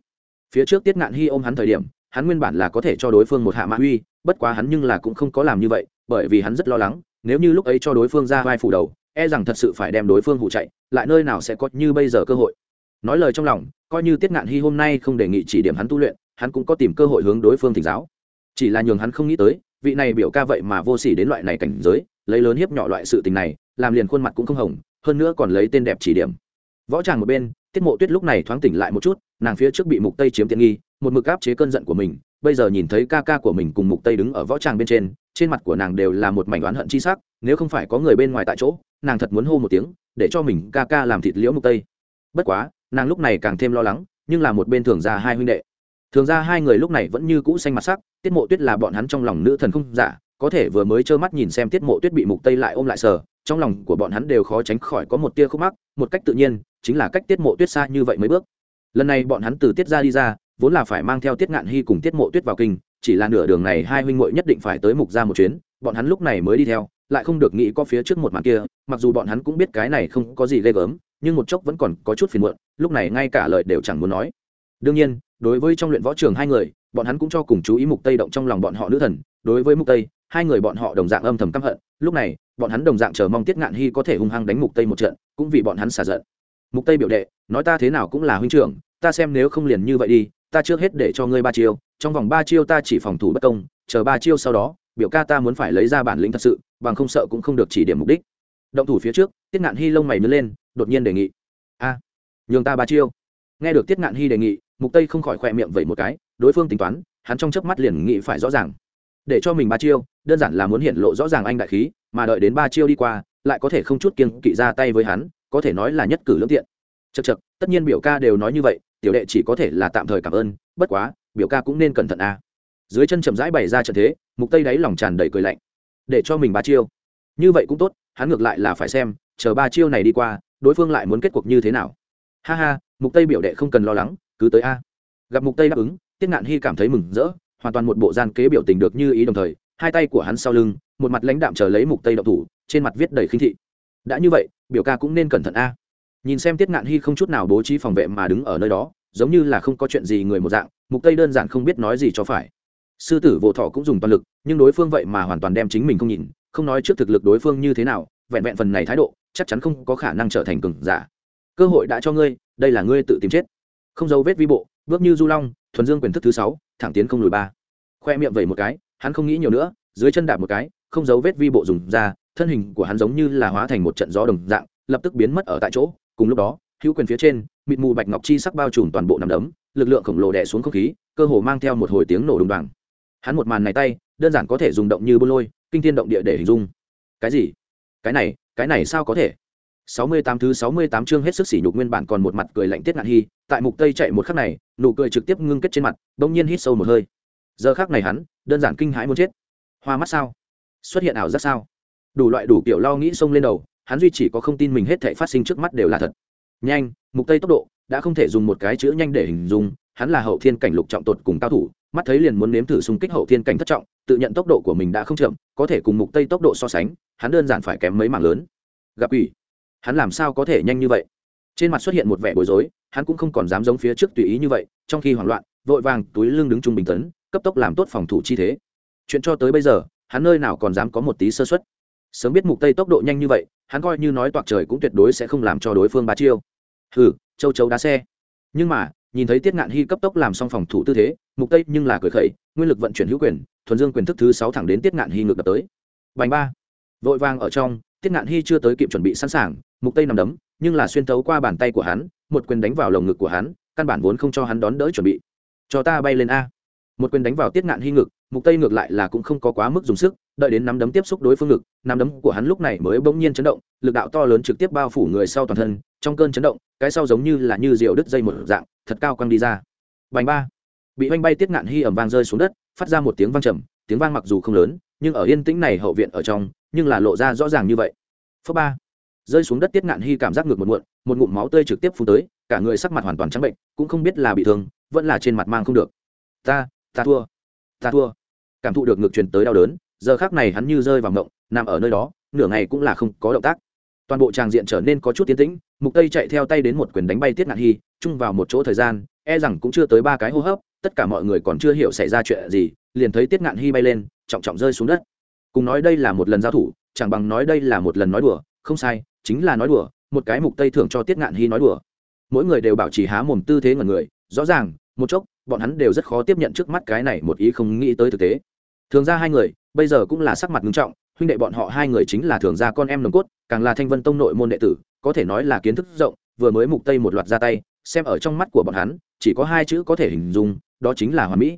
S1: Phía trước tiết ngạn hy ôm hắn thời điểm, hắn nguyên bản là có thể cho đối phương một hạ mã uy, bất quá hắn nhưng là cũng không có làm như vậy, bởi vì hắn rất lo lắng nếu như lúc ấy cho đối phương ra vai phủ đầu e rằng thật sự phải đem đối phương hụ chạy, lại nơi nào sẽ có như bây giờ cơ hội? Nói lời trong lòng, coi như tiết ngạn hy hôm nay không đề nghị chỉ điểm hắn tu luyện, hắn cũng có tìm cơ hội hướng đối phương thỉnh giáo. Chỉ là nhường hắn không nghĩ tới, vị này biểu ca vậy mà vô s ỉ đến loại này cảnh giới, lấy lớn hiếp nhỏ loại sự tình này, làm liền khuôn mặt cũng không hồng, hơn nữa còn lấy tên đẹp chỉ điểm. Võ tràng một bên, tiết mộ tuyết lúc này thoáng tỉnh lại một chút, nàng phía trước bị mục tây chiếm tiện nghi, một mực áp chế cơn giận của mình, bây giờ nhìn thấy ca ca của mình cùng mục tây đứng ở võ tràng bên trên trên mặt của nàng đều là một mảnh oán hận chi sắc, nếu không phải có người bên ngoài tại chỗ, nàng thật muốn hô một tiếng, để cho mình ca ca làm thịt liễu mục tây. Bất quá, nàng lúc này càng thêm lo lắng, nhưng là một bên thường ra hai huynh đệ. Thường ra hai người lúc này vẫn như cũ xanh mặt sắc, tiết mộ tuyết là bọn hắn trong lòng nữ thần không giả, có thể vừa mới trơ mắt nhìn xem tiết mộ tuyết bị mục tây lại ôm lại sờ, trong lòng của bọn hắn đều khó tránh khỏi có một tia khúc mắc, một cách tự nhiên, chính là cách tiết mộ tuyết xa như vậy mấy bước. Lần này bọn hắn từ tiết ra đi ra, vốn là phải mang theo tiết ngạn hy cùng tiết mộ tuyết vào kinh chỉ là nửa đường này hai huynh muội nhất định phải tới mục ra một chuyến, bọn hắn lúc này mới đi theo, lại không được nghĩ có phía trước một màn kia, mặc dù bọn hắn cũng biết cái này không có gì ghê gớm, nhưng một chốc vẫn còn có chút phiền muộn, lúc này ngay cả lời đều chẳng muốn nói. Đương nhiên, đối với trong luyện võ trường hai người, bọn hắn cũng cho cùng chú ý mục tây động trong lòng bọn họ nữ thần, đối với mục tây, hai người bọn họ đồng dạng âm thầm căm hận, lúc này, bọn hắn đồng dạng chờ mong tiết ngạn hy có thể hung hăng đánh mục tây một trận, cũng vì bọn hắn xả giận. Mục tây biểu đệ, nói ta thế nào cũng là huynh trưởng, ta xem nếu không liền như vậy đi, ta trước hết để cho ngươi ba chiêu trong vòng ba chiêu ta chỉ phòng thủ bất công, chờ ba chiêu sau đó, biểu ca ta muốn phải lấy ra bản lĩnh thật sự, bằng không sợ cũng không được chỉ điểm mục đích. Động thủ phía trước, tiết ngạn hy lông mày nứt lên, đột nhiên đề nghị. A, nhường ta ba chiêu. Nghe được tiết ngạn hy đề nghị, mục tây không khỏi khỏe miệng vẩy một cái, đối phương tính toán, hắn trong chớp mắt liền nghĩ phải rõ ràng. Để cho mình ba chiêu, đơn giản là muốn hiện lộ rõ ràng anh đại khí, mà đợi đến ba chiêu đi qua, lại có thể không chút kiêng kỵ ra tay với hắn, có thể nói là nhất cử lưỡng tiện. Chật chật tất nhiên biểu ca đều nói như vậy, tiểu đệ chỉ có thể là tạm thời cảm ơn, bất quá biểu ca cũng nên cẩn thận a. Dưới chân chậm rãi bày ra trận thế, mục tây đáy lòng tràn đầy cười lạnh. Để cho mình ba chiêu. Như vậy cũng tốt, hắn ngược lại là phải xem, chờ ba chiêu này đi qua, đối phương lại muốn kết cuộc như thế nào. Ha ha, mục tây biểu đệ không cần lo lắng, cứ tới a. Gặp mục tây đáp ứng, tiết ngạn hy cảm thấy mừng rỡ, hoàn toàn một bộ gian kế biểu tình được như ý đồng thời, hai tay của hắn sau lưng, một mặt lãnh đạm chờ lấy mục tây động thủ, trên mặt viết đầy khinh thị. Đã như vậy, biểu ca cũng nên cẩn thận a. Nhìn xem tiết ngạn hy không chút nào bố trí phòng vệ mà đứng ở nơi đó, giống như là không có chuyện gì người một dạng mục tây đơn giản không biết nói gì cho phải. Sư tử vỗ thọ cũng dùng toàn lực, nhưng đối phương vậy mà hoàn toàn đem chính mình không nhìn, không nói trước thực lực đối phương như thế nào, vẹn vẹn phần này thái độ, chắc chắn không có khả năng trở thành cường giả. Cơ hội đã cho ngươi, đây là ngươi tự tìm chết. Không dấu vết vi bộ, bước như du long, thuần dương quyền thức thứ sáu, thẳng tiến không lùi ba. Khoe miệng vẩy một cái, hắn không nghĩ nhiều nữa, dưới chân đạp một cái, không dấu vết vi bộ dùng ra, thân hình của hắn giống như là hóa thành một trận gió đồng dạng, lập tức biến mất ở tại chỗ. Cùng lúc đó, hữu quyền phía trên, mịt mù bạch ngọc chi sắc bao trùm toàn bộ nằm đấm lực lượng khổng lồ đè xuống không khí, cơ hồ mang theo một hồi tiếng nổ đùng đoàng. Hắn một màn này tay, đơn giản có thể dùng động như bô lôi, kinh thiên động địa để hình dung. Cái gì? Cái này cái này sao có thể? Sáu mươi tám thứ sáu mươi tám chương hết sức sỉ nhục nguyên bản còn một mặt cười lạnh tiết ngạn hy, tại mục tây chạy một khắc này, nụ cười trực tiếp ngưng kết trên mặt, bỗng nhiên hít sâu một hơi. Giờ khắc này hắn, đơn giản kinh hãi muốn chết. Hoa mắt sao? Xuất hiện ảo giác sao? Đủ loại đủ kiểu lo nghĩ xông lên đầu, hắn duy chỉ có không tin mình hết thể phát sinh trước mắt đều là thật. Nhanh, mục tây tốc độ đã không thể dùng một cái chữ nhanh để hình dung, hắn là hậu thiên cảnh lục trọng tột cùng cao thủ, mắt thấy liền muốn nếm thử xung kích hậu thiên cảnh thất trọng, tự nhận tốc độ của mình đã không chậm, có thể cùng mục tây tốc độ so sánh, hắn đơn giản phải kém mấy mảng lớn. Gặp ủy hắn làm sao có thể nhanh như vậy? Trên mặt xuất hiện một vẻ bối rối, hắn cũng không còn dám giống phía trước tùy ý như vậy, trong khi hoảng loạn, vội vàng túi lưng đứng trung bình tấn, cấp tốc làm tốt phòng thủ chi thế. Chuyện cho tới bây giờ, hắn nơi nào còn dám có một tí sơ xuất sớm biết mục tây tốc độ nhanh như vậy, hắn coi như nói toạc trời cũng tuyệt đối sẽ không làm cho đối phương ba chiêu hừ, châu chấu đá xe. Nhưng mà, nhìn thấy tiết ngạn hy cấp tốc làm xong phòng thủ tư thế, mục tây nhưng là cười khẩy, nguyên lực vận chuyển hữu quyền, thuần dương quyền thức thứ sáu thẳng đến tiết ngạn hy ngược đập tới. Bành ba. Vội vàng ở trong, tiết ngạn hy chưa tới kịp chuẩn bị sẵn sàng, mục tây nằm đấm, nhưng là xuyên thấu qua bàn tay của hắn, một quyền đánh vào lồng ngực của hắn, căn bản vốn không cho hắn đón đỡ chuẩn bị. Cho ta bay lên a. Một quyền đánh vào tiết ngạn hy ngực, mục tây ngược lại là cũng không có quá mức dùng sức đợi đến nắm đấm tiếp xúc đối phương ngực, nắm đấm của hắn lúc này mới bỗng nhiên chấn động, lực đạo to lớn trực tiếp bao phủ người sau toàn thân, trong cơn chấn động, cái sau giống như là như rượu đứt dây một dạng, thật cao quăng đi ra. Bành ba. Bị oanh bay tiết ngạn hy ẩm vang rơi xuống đất, phát ra một tiếng vang trầm, tiếng vang mặc dù không lớn, nhưng ở yên tĩnh này hậu viện ở trong, nhưng là lộ ra rõ ràng như vậy. Phớ ba. Rơi xuống đất tiết ngạn hy cảm giác ngược một muộn, một ngụm máu tươi trực tiếp phun tới, cả người sắc mặt hoàn toàn trắng bệnh, cũng không biết là bị thương, vẫn là trên mặt mang không được. Ta ta thua. Ta thua. Cảm thụ được ngược truyền tới đau đớn giờ khác này hắn như rơi vào ngộng nằm ở nơi đó, nửa ngày cũng là không có động tác. Toàn bộ tràng diện trở nên có chút tiến tĩnh, mục tây chạy theo tay đến một quyền đánh bay tiết ngạn hy, chung vào một chỗ thời gian e rằng cũng chưa tới ba cái hô hấp, tất cả mọi người còn chưa hiểu xảy ra chuyện gì, liền thấy tiết ngạn hy bay lên, trọng trọng rơi xuống đất. Cùng nói đây là một lần giao thủ, chẳng bằng nói đây là một lần nói đùa, không sai, chính là nói đùa, một cái mục tây thưởng cho tiết ngạn hy nói đùa. Mỗi người đều bảo trì há mồm tư thế ngẩn người, rõ ràng, một chốc, bọn hắn đều rất khó tiếp nhận trước mắt cái này một ý không nghĩ tới thực tế thường ra hai người, bây giờ cũng là sắc mặt nghiêm trọng, huynh đệ bọn họ hai người chính là thường gia con em nồng cốt, càng là thanh vân tông nội môn đệ tử, có thể nói là kiến thức rộng, vừa mới mục tây một loạt ra tay, xem ở trong mắt của bọn hắn, chỉ có hai chữ có thể hình dung, đó chính là hoàn mỹ.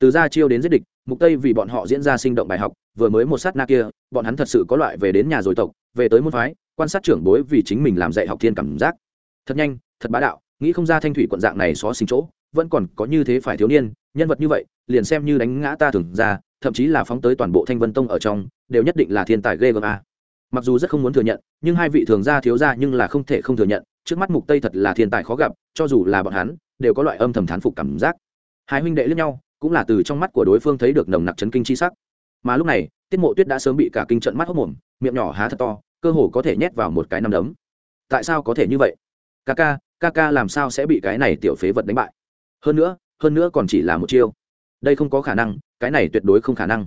S1: Từ ra chiêu đến giết địch, mục tây vì bọn họ diễn ra sinh động bài học, vừa mới một sát na kia, bọn hắn thật sự có loại về đến nhà rồi tộc, về tới môn phái, quan sát trưởng bối vì chính mình làm dạy học thiên cảm giác. Thật nhanh, thật bá đạo, nghĩ không ra thanh thủy quận dạng này xó sinh chỗ, vẫn còn có như thế phải thiếu niên, nhân vật như vậy, liền xem như đánh ngã ta thường ra thậm chí là phóng tới toàn bộ thanh vân tông ở trong, đều nhất định là thiên tài ghê gớm a. Mặc dù rất không muốn thừa nhận, nhưng hai vị thường gia thiếu gia nhưng là không thể không thừa nhận, trước mắt mục tây thật là thiên tài khó gặp, cho dù là bọn hắn, đều có loại âm thầm thán phục cảm giác. Hai huynh đệ lẫn nhau, cũng là từ trong mắt của đối phương thấy được nồng nặc chấn kinh chi sắc. Mà lúc này, tiết mộ tuyết đã sớm bị cả kinh trận mắt hốc mồm, miệng nhỏ há thật to, cơ hồ có thể nhét vào một cái năm đấm. Tại sao có thể như vậy? Ca ca ca ca làm sao sẽ bị cái này tiểu phế vật đánh bại? Hơn nữa hơn nữa còn chỉ là một chiêu đây không có khả năng, cái này tuyệt đối không khả năng.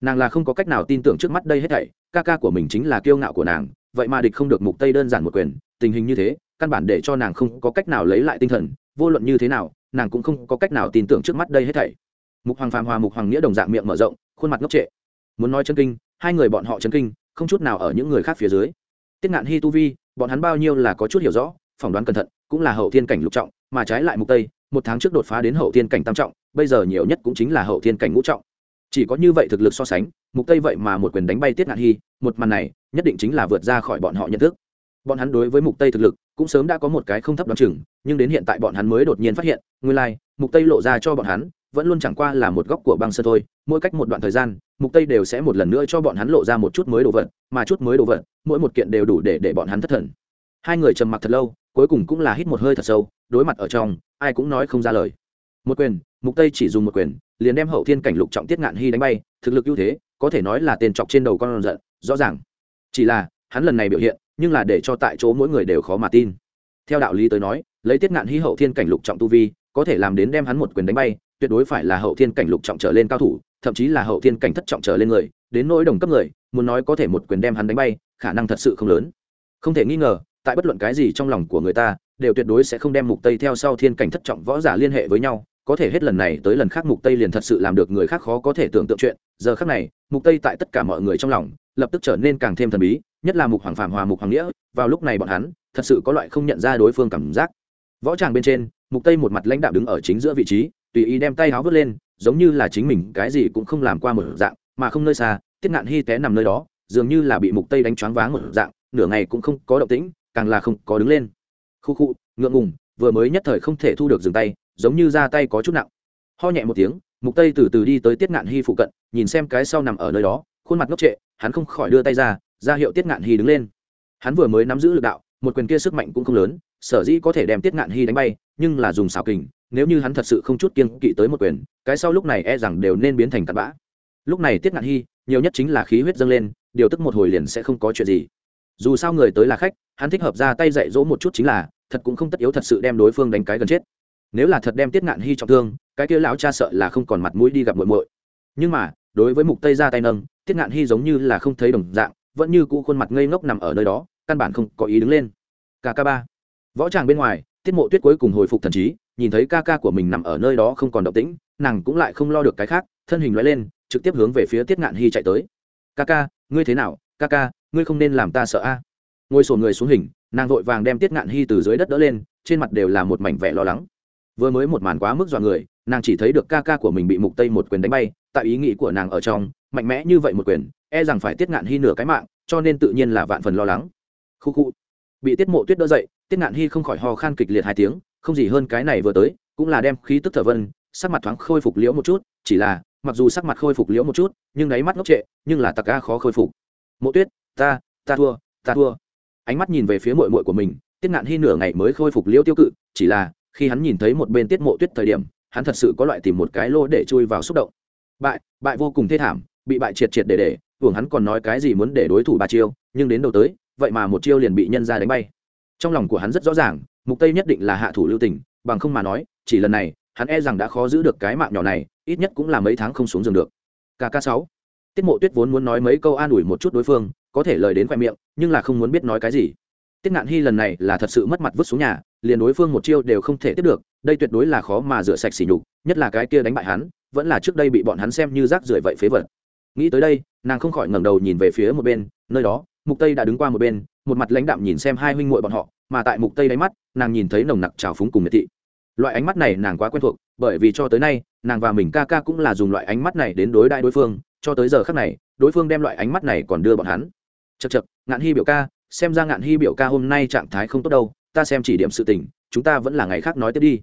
S1: Nàng là không có cách nào tin tưởng trước mắt đây hết thảy, ca ca của mình chính là kiêu ngạo của nàng, vậy mà địch không được mục tây đơn giản một quyền, tình hình như thế, căn bản để cho nàng không có cách nào lấy lại tinh thần, vô luận như thế nào, nàng cũng không có cách nào tin tưởng trước mắt đây hết thảy. Mục hoàng phàm hòa mục hoàng nghĩa đồng dạng miệng mở rộng, khuôn mặt ngốc trệ. Muốn nói chân kinh, hai người bọn họ chân kinh, không chút nào ở những người khác phía dưới. Tiết ngạn hi tu vi, bọn hắn bao nhiêu là có chút hiểu rõ, phỏng đoán cẩn thận, cũng là hậu thiên cảnh lục trọng, mà trái lại mục tây một tháng trước đột phá đến hậu thiên cảnh tam trọng bây giờ nhiều nhất cũng chính là hậu thiên cảnh ngũ trọng. Chỉ có như vậy thực lực so sánh mục tây vậy mà một quyền đánh bay tiết ngạn hy một màn này nhất định chính là vượt ra khỏi bọn họ nhận thức. Bọn hắn đối với mục tây thực lực cũng sớm đã có một cái không thấp đoán chừng nhưng đến hiện tại bọn hắn mới đột nhiên phát hiện nguyên lai like, mục tây lộ ra cho bọn hắn vẫn luôn chẳng qua là một góc của băng sơ thôi mỗi cách một đoạn thời gian mục tây đều sẽ một lần nữa cho bọn hắn lộ ra một chút mới đồ vật mà chút mới đồ vật mỗi một kiện đều đủ để để bọn hắn thất thần. Hai người trầm mặc thật lâu cuối cùng cũng là hít một hơi thật sâu đối mặt ở trong, ai cũng nói không ra lời. Một quyền, mục tây chỉ dùng một quyền, liền đem hậu thiên cảnh lục trọng tiết ngạn hy đánh bay, thực lực ưu thế, có thể nói là tên chọc trên đầu con giận, rõ ràng. Chỉ là, hắn lần này biểu hiện, nhưng là để cho tại chỗ mỗi người đều khó mà tin. Theo đạo lý tới nói, lấy tiết ngạn hy hậu thiên cảnh lục trọng tu vi, có thể làm đến đem hắn một quyền đánh bay, tuyệt đối phải là hậu thiên cảnh lục trọng trở lên cao thủ, thậm chí là hậu thiên cảnh thất trọng trở lên người, đến nỗi đồng cấp người, muốn nói có thể một quyền đem hắn đánh bay, khả năng thật sự không lớn. Không thể nghi ngờ, tại bất luận cái gì trong lòng của người ta đều tuyệt đối sẽ không đem mục tây theo sau thiên cảnh thất trọng võ giả liên hệ với nhau, có thể hết lần này tới lần khác mục tây liền thật sự làm được người khác khó có thể tưởng tượng chuyện. Giờ khác này, mục tây tại tất cả mọi người trong lòng, lập tức trở nên càng thêm thần bí, nhất là mục hoàng phàm hòa mục hoàng nghĩa, vào lúc này bọn hắn, thật sự có loại không nhận ra đối phương cảm giác. Võ tràng bên trên, mục tây một mặt lãnh đạo đứng ở chính giữa vị trí, tùy ý đem tay áo vớt lên, giống như là chính mình cái gì cũng không làm qua một dạng, mà không nơi xa, tiết ngạn hy té nằm nơi đó, dường như là bị mục tây đánh choáng váng một dạng, nửa ngày cũng không có động tĩnh, càng là không có đứng lên khu khu, ngượng ngùng, vừa mới nhất thời không thể thu được dừng tay, giống như ra tay có chút nặng. Ho nhẹ một tiếng, mục tây từ từ đi tới tiết ngạn hy phụ cận, nhìn xem cái sau nằm ở nơi đó, khuôn mặt ngốc trệ, hắn không khỏi đưa tay ra ra hiệu tiết ngạn hy đứng lên. Hắn vừa mới nắm giữ lực đạo, một quyền kia sức mạnh cũng không lớn, sở dĩ có thể đem tiết ngạn hy đánh bay, nhưng là dùng xảo kình, nếu như hắn thật sự không chút kiên kỵ tới một quyền, cái sau lúc này e rằng đều nên biến thành tạt bã. Lúc này tiết ngạn hy, nhiều nhất chính là khí huyết dâng lên, điều tức một hồi liền sẽ không có chuyện gì. Dù sao người tới là khách, hắn thích hợp ra tay dạy dỗ một chút chính là thật cũng không tất yếu thật sự đem đối phương đánh cái gần chết. Nếu là thật đem tiết ngạn hy trọng thương, cái kia lão cha sợ là không còn mặt mũi đi gặp muội muội. Nhưng mà, đối với mục tây ra tay nâng, tiết ngạn hy giống như là không thấy đồng dạng, vẫn như cũ khuôn mặt ngây ngốc nằm ở nơi đó, căn bản không có ý đứng lên. Kk ba. Võ tràng bên ngoài, tiết mộ tuyết cuối cùng hồi phục thần trí, nhìn thấy ca ca của mình nằm ở nơi đó không còn động tĩnh, nàng cũng lại không lo được cái khác, thân hình loại lên, trực tiếp hướng về phía tiết ngạn hy chạy tới. Ca ca, ngươi thế nào? Ca ca, ngươi không nên làm ta sợ a. Ngồi sổ người xuống hình nàng vội vàng đem tiết ngạn hy từ dưới đất đỡ lên, trên mặt đều là một mảnh vẻ lo lắng. Vừa mới một màn quá mức dọa người, nàng chỉ thấy được ca ca của mình bị mục tây một quyền đánh bay, tại ý nghĩ của nàng ở trong, mạnh mẽ như vậy một quyền e rằng phải tiết ngạn hy nửa cái mạng, cho nên tự nhiên là vạn phần lo lắng. Khu khu. Bị tiết mộ tuyết đỡ dậy, tiết ngạn hy không khỏi ho khan kịch liệt hai tiếng, không gì hơn cái này vừa tới, cũng là đem khí tức thở vân, sắc mặt thoáng khôi phục liễu một chút, chỉ là, mặc dù sắc mặt khôi phục liễu một chút, nhưng đáy mắt ngốc trệ, nhưng là tặc ca khó khôi phục. Mộ tuyết, ta ta thua ta thua ánh mắt nhìn về phía mội mội của mình, tiết ngạn hy nửa ngày mới khôi phục liễu tiêu cự, chỉ là, khi hắn nhìn thấy một bên tiết mộ tuyết thời điểm, hắn thật sự có loại tìm một cái lô để chui vào xúc động. Bại bại vô cùng thê thảm, bị bại triệt triệt để để, tưởng hắn còn nói cái gì muốn để đối thủ ba chiêu, nhưng đến đầu tới, vậy mà một chiêu liền bị nhân ra đánh bay. Trong lòng của hắn rất rõ ràng, mục tây nhất định là hạ thủ lưu tình, bằng không mà nói, chỉ lần này, hắn e rằng đã khó giữ được cái mạng nhỏ này, ít nhất cũng là mấy tháng không xuống giường được. Kk sáu. Tiết mộ tuyết vốn muốn nói mấy câu an ủi một chút đối phương có thể lời đến khoe miệng, nhưng là không muốn biết nói cái gì. Tiết ngạn hy lần này là thật sự mất mặt vứt xuống nhà, liền đối phương một chiêu đều không thể tiếp được, đây tuyệt đối là khó mà rửa sạch xỉ nhục, nhất là cái kia đánh bại hắn, vẫn là trước đây bị bọn hắn xem như rác rưởi vậy phế vật. Nghĩ tới đây, nàng không khỏi ngẩng đầu nhìn về phía một bên, nơi đó, mục tây đã đứng qua một bên, một mặt lãnh đạm nhìn xem hai huynh muội bọn họ, mà tại mục tây đáy mắt, nàng nhìn thấy nồng nặc trào phúng cùng miệt thị. Loại ánh mắt này nàng quá quen thuộc, bởi vì cho tới nay, nàng và mình ca ca cũng là dùng loại ánh mắt này đến đối đại đối phương, cho tới giờ khắc này, đối phương đem loại ánh mắt này còn đưa bọn hắn chật chật ngạn hy biểu ca, xem ra ngạn hy biểu ca hôm nay trạng thái không tốt đâu, ta xem chỉ điểm sự tình, chúng ta vẫn là ngày khác nói tiếp đi.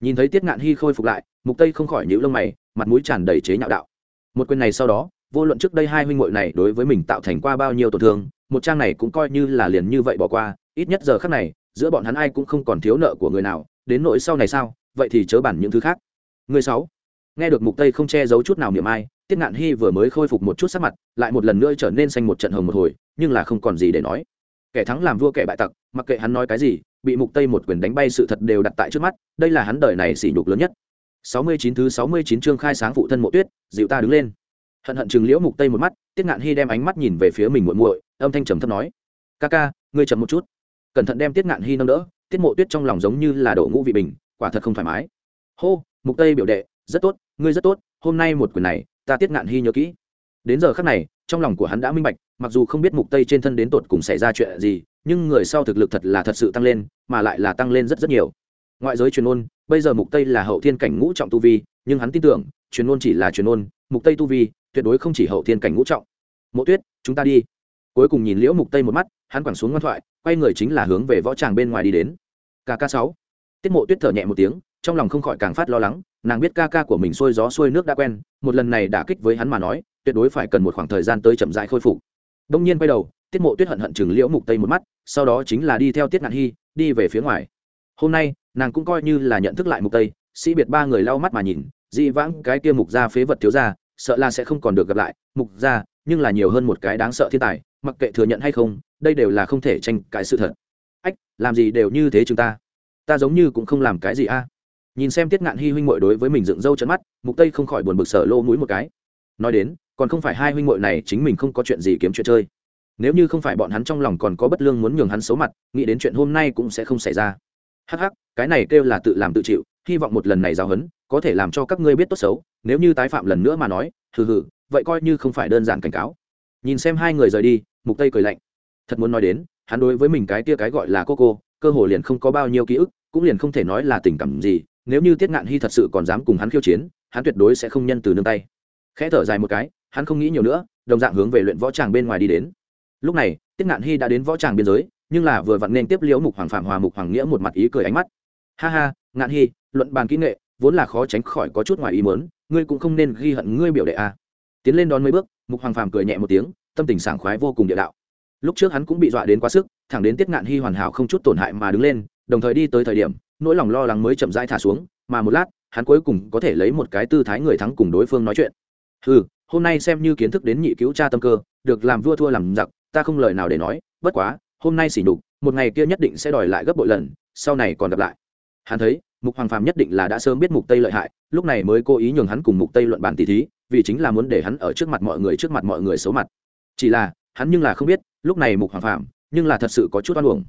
S1: Nhìn thấy tiết ngạn hy khôi phục lại, mục tây không khỏi nhíu lông mày, mặt mũi tràn đầy chế nhạo đạo. Một quyền này sau đó, vô luận trước đây hai huynh muội này đối với mình tạo thành qua bao nhiêu tổn thương, một trang này cũng coi như là liền như vậy bỏ qua, ít nhất giờ khắc này, giữa bọn hắn ai cũng không còn thiếu nợ của người nào, đến nỗi sau này sao, vậy thì chớ bản những thứ khác. Người sáu. Nghe được mục tây không che giấu chút nào niệm ai, tiết ngạn hy vừa mới khôi phục một chút sắc mặt, lại một lần nữa trở nên xanh một trận hồng một hồi nhưng là không còn gì để nói. Kẻ thắng làm vua kẻ bại tặc, mặc kệ hắn nói cái gì, bị mục tây một quyền đánh bay sự thật đều đặt tại trước mắt, đây là hắn đời này sỉ nhục lớn nhất. 69 thứ 69 chương khai sáng phụ thân mộ tuyết, dịu ta đứng lên. Hận hận chừng liễu mục tây một mắt, tiết ngạn hy đem ánh mắt nhìn về phía mình muội muội, âm thanh trầm thấp nói, ca ca, ngươi chậm một chút. Cẩn thận đem tiết ngạn hy nâng đỡ, tiết mộ tuyết trong lòng giống như là đổ ngũ vị bình, quả thật không thoải mái. Hô, mục tây biểu đệ, rất tốt, ngươi rất tốt, hôm nay một quyền này, ta tiết ngạn hy nhớ kỹ. Đến giờ khắc này trong lòng của hắn đã minh bạch, mặc dù không biết mục tây trên thân đến tột cùng xảy ra chuyện gì, nhưng người sau thực lực thật là thật sự tăng lên, mà lại là tăng lên rất rất nhiều. Ngoại giới truyền ôn, bây giờ mục tây là hậu thiên cảnh ngũ trọng tu vi, nhưng hắn tin tưởng, truyền ôn chỉ là truyền ôn, mục tây tu vi tuyệt đối không chỉ hậu thiên cảnh ngũ trọng. Mộ tuyết, chúng ta đi. Cuối cùng nhìn liễu mục tây một mắt, hắn quẳng xuống ngoan thoại, quay người chính là hướng về võ tràng bên ngoài đi đến. Kk sáu. Tiết mộ tuyết thở nhẹ một tiếng, trong lòng không khỏi càng phát lo lắng, nàng biết ca ca của mình xuôi gió xuôi nước đã quen, một lần này đã kích với hắn mà nói tuyệt đối phải cần một khoảng thời gian tới chậm rãi khôi phục. Đông nhiên quay đầu, tiết mộ tuyết hận hận chừng liễu mục tây một mắt, sau đó chính là đi theo tiết ngạn hy, đi về phía ngoài. Hôm nay, nàng cũng coi như là nhận thức lại mục tây, sĩ biệt ba người lau mắt mà nhìn, dị vãng cái kia mục gia phế vật thiếu gia, sợ là sẽ không còn được gặp lại. Mục gia, nhưng là nhiều hơn một cái đáng sợ thiên tài, mặc kệ thừa nhận hay không, đây đều là không thể tranh cãi sự thật. Ách, làm gì đều như thế chúng ta. Ta giống như cũng không làm cái gì a. Nhìn xem tiết ngạn hy huynh muội đối với mình dựng râu trận mắt, mục tây không khỏi buồn bực sở lô mũi một cái. Nói đến còn không phải hai huynh muội này chính mình không có chuyện gì kiếm chuyện chơi. Nếu như không phải bọn hắn trong lòng còn có bất lương muốn nhường hắn xấu mặt, nghĩ đến chuyện hôm nay cũng sẽ không xảy ra. Hắc hắc, cái này kêu là tự làm tự chịu, hy vọng một lần này giáo huấn, có thể làm cho các ngươi biết tốt xấu, nếu như tái phạm lần nữa mà nói, hừ hừ, vậy coi như không phải đơn giản cảnh cáo. Nhìn xem hai người rời đi, mục tây cười lạnh. Thật muốn nói đến, hắn đối với mình cái kia cái gọi là cô cô, cơ hồ liền không có bao nhiêu ký ức, cũng liền không thể nói là tình cảm gì, nếu như tiết ngạn hy thật sự còn dám cùng hắn khiêu chiến, hắn tuyệt đối sẽ không nhân từ nương tay. Khẽ thở dài một cái hắn không nghĩ nhiều nữa, đồng dạng hướng về luyện võ tràng bên ngoài đi đến. Lúc này, tiết ngạn hy đã đến võ tràng biên giới, nhưng là vừa vặn nên tiếp liễu mục hoàng phạm hòa mục hoàng nghĩa một mặt ý cười ánh mắt. Ha ha, ngạn hy, luận bàn kỹ nghệ, vốn là khó tránh khỏi có chút ngoài ý mớn ngươi cũng không nên ghi hận ngươi biểu đệ a. À. tiến lên đón mấy bước, mục hoàng phàm cười nhẹ một tiếng, tâm tình sảng khoái vô cùng địa đạo. Lúc trước hắn cũng bị dọa đến quá sức, thẳng đến tiết ngạn hy hoàn hảo không chút tổn hại mà đứng lên, đồng thời đi tới thời điểm, nỗi lòng lo lắng mới chậm rãi thả xuống, mà một lát, hắn cuối cùng có thể lấy một cái tư thái người thắng cùng đối phương nói chuyện. Ừ hôm nay xem như kiến thức đến nhị cứu cha tâm cơ, được làm vua thua làm giặc, ta không lời nào để nói, bất quá, hôm nay xỉ nhục, một ngày kia nhất định sẽ đòi lại gấp bội lần, sau này còn gặp lại. Hắn thấy, mục hoàng phàm nhất định là đã sớm biết mục tây lợi hại, lúc này mới cố ý nhường hắn cùng mục tây luận bàn tỷ thí, vì chính là muốn để hắn ở trước mặt mọi người trước mặt mọi người xấu mặt. Chỉ là, hắn nhưng là không biết, lúc này mục hoàng phàm, nhưng là thật sự có chút oan uổng.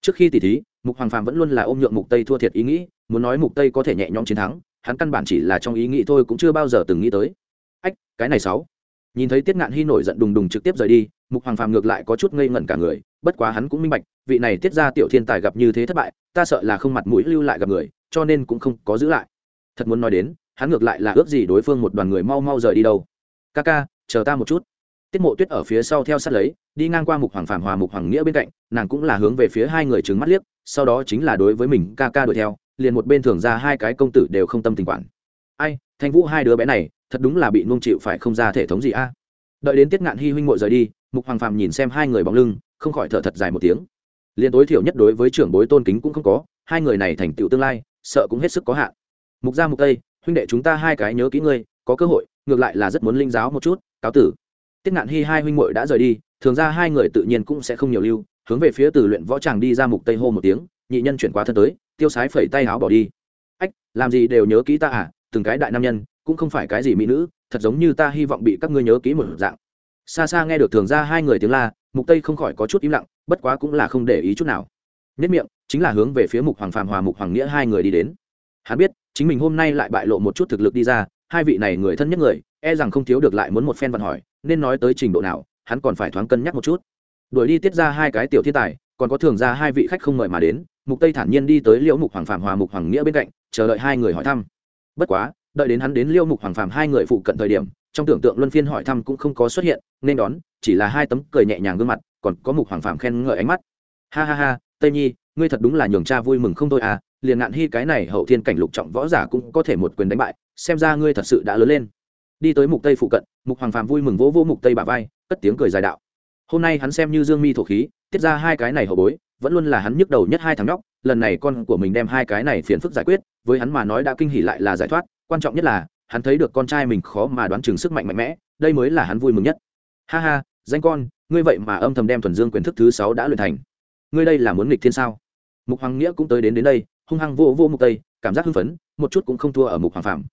S1: Trước khi tỷ thí, mục hoàng phàm vẫn luôn là ôm nhượng mục tây thua thiệt ý nghĩ, muốn nói mục tây có thể nhẹ nhõm chiến thắng, hắn căn bản chỉ là trong ý nghĩ thôi cũng chưa bao giờ từng nghĩ tới ách, cái này sáu. Nhìn thấy tiết ngạn hy nổi giận đùng đùng trực tiếp rời đi, mục hoàng phàm ngược lại có chút ngây ngẩn cả người, bất quá hắn cũng minh bạch, vị này tiết ra tiểu thiên tài gặp như thế thất bại, ta sợ là không mặt mũi lưu lại gặp người, cho nên cũng không có giữ lại. Thật muốn nói đến, hắn ngược lại là ước gì đối phương một đoàn người mau mau rời đi đâu. Ca ca, chờ ta một chút. Tiết mộ tuyết ở phía sau theo sát lấy, đi ngang qua mục hoàng phàm hòa mục hoàng nghĩa bên cạnh, nàng cũng là hướng về phía hai người trứng mắt liếc, sau đó chính là đối với mình, ca ca đuổi theo. Liền một bên thường ra hai cái công tử đều không tâm tình quản. Ai, thanh vũ hai đứa bé này thật đúng là bị nung chịu phải không ra thể thống gì a? Đợi đến tiết ngạn hy huynh muội rời đi, mục hoàng phàm nhìn xem hai người bóng lưng, không khỏi thở thật dài một tiếng. Liền tối thiểu nhất đối với trưởng bối tôn kính cũng không có, hai người này thành tựu tương lai, sợ cũng hết sức có hạn. Mục gia mục tây, huynh đệ chúng ta hai cái nhớ kỹ ngươi, có cơ hội, ngược lại là rất muốn linh giáo một chút, cáo tử. Tiết ngạn hy hai huynh muội đã rời đi, thường ra hai người tự nhiên cũng sẽ không nhiều lưu, hướng về phía từ luyện võ tràng đi ra mục tây hô một tiếng, nhị nhân chuyển qua thân tới, tiêu sái phẩy tay áo bỏ đi. Ách, làm gì đều nhớ kỹ ta à từng cái đại nam nhân cũng không phải cái gì mỹ nữ, thật giống như ta hy vọng bị các ngươi nhớ kỹ một dạng. Xa xa nghe được thường ra hai người tiếng la, mục tây không khỏi có chút im lặng, bất quá cũng là không để ý chút nào. Nhất miệng, chính là hướng về phía mục hoàng phàm hòa mục hoàng nghĩa hai người đi đến. Hắn biết, chính mình hôm nay lại bại lộ một chút thực lực đi ra, hai vị này người thân nhất người e rằng không thiếu được lại muốn một phen vận hỏi, nên nói tới trình độ nào, hắn còn phải thoáng cân nhắc một chút. Đuổi đi tiết ra hai cái tiểu thiên tài, còn có thường ra hai vị khách không mời mà đến, mục tây thản nhiên đi tới liễu mục hoàng phàm hòa mục hoàng nghĩa bên cạnh, chờ đợi hai người hỏi thăm. Bất quá đợi đến hắn đến liêu mục hoàng phàm hai người phụ cận thời điểm, trong tưởng tượng luân phiên hỏi thăm cũng không có xuất hiện, nên đón, chỉ là hai tấm cười nhẹ nhàng gương mặt, còn có mục hoàng phàm khen ngợi ánh mắt. Ha ha ha, tây nhi, ngươi thật đúng là nhường cha vui mừng không thôi à liền ngạn hy cái này hậu thiên cảnh lục trọng võ giả cũng có thể một quyền đánh bại, xem ra ngươi thật sự đã lớn lên. Đi tới mục tây phụ cận, mục hoàng phàm vui mừng vỗ vỗ mục tây bả vai, cất tiếng cười dài đạo. Hôm nay hắn xem như dương mi thổ khí, tiết ra hai cái này hậu bối, vẫn luôn là hắn nhức đầu nhất hai thằng nhóc, lần này con của mình đem hai cái này phiền phức giải quyết, với hắn mà nói đã kinh hỉ lại là giải thoát quan trọng nhất là, hắn thấy được con trai mình khó mà đoán chừng sức mạnh mạnh mẽ, đây mới là hắn vui mừng nhất. Ha ha, danh con, ngươi vậy mà âm thầm đem thuần dương quyền thức thứ sáu đã luyện thành. Ngươi đây là muốn nghịch thiên sao? Mục hoàng nghĩa cũng tới đến đến đây, hung hăng vô vô mục tây, cảm giác hưng phấn, một chút cũng không thua ở mục hoàng phạm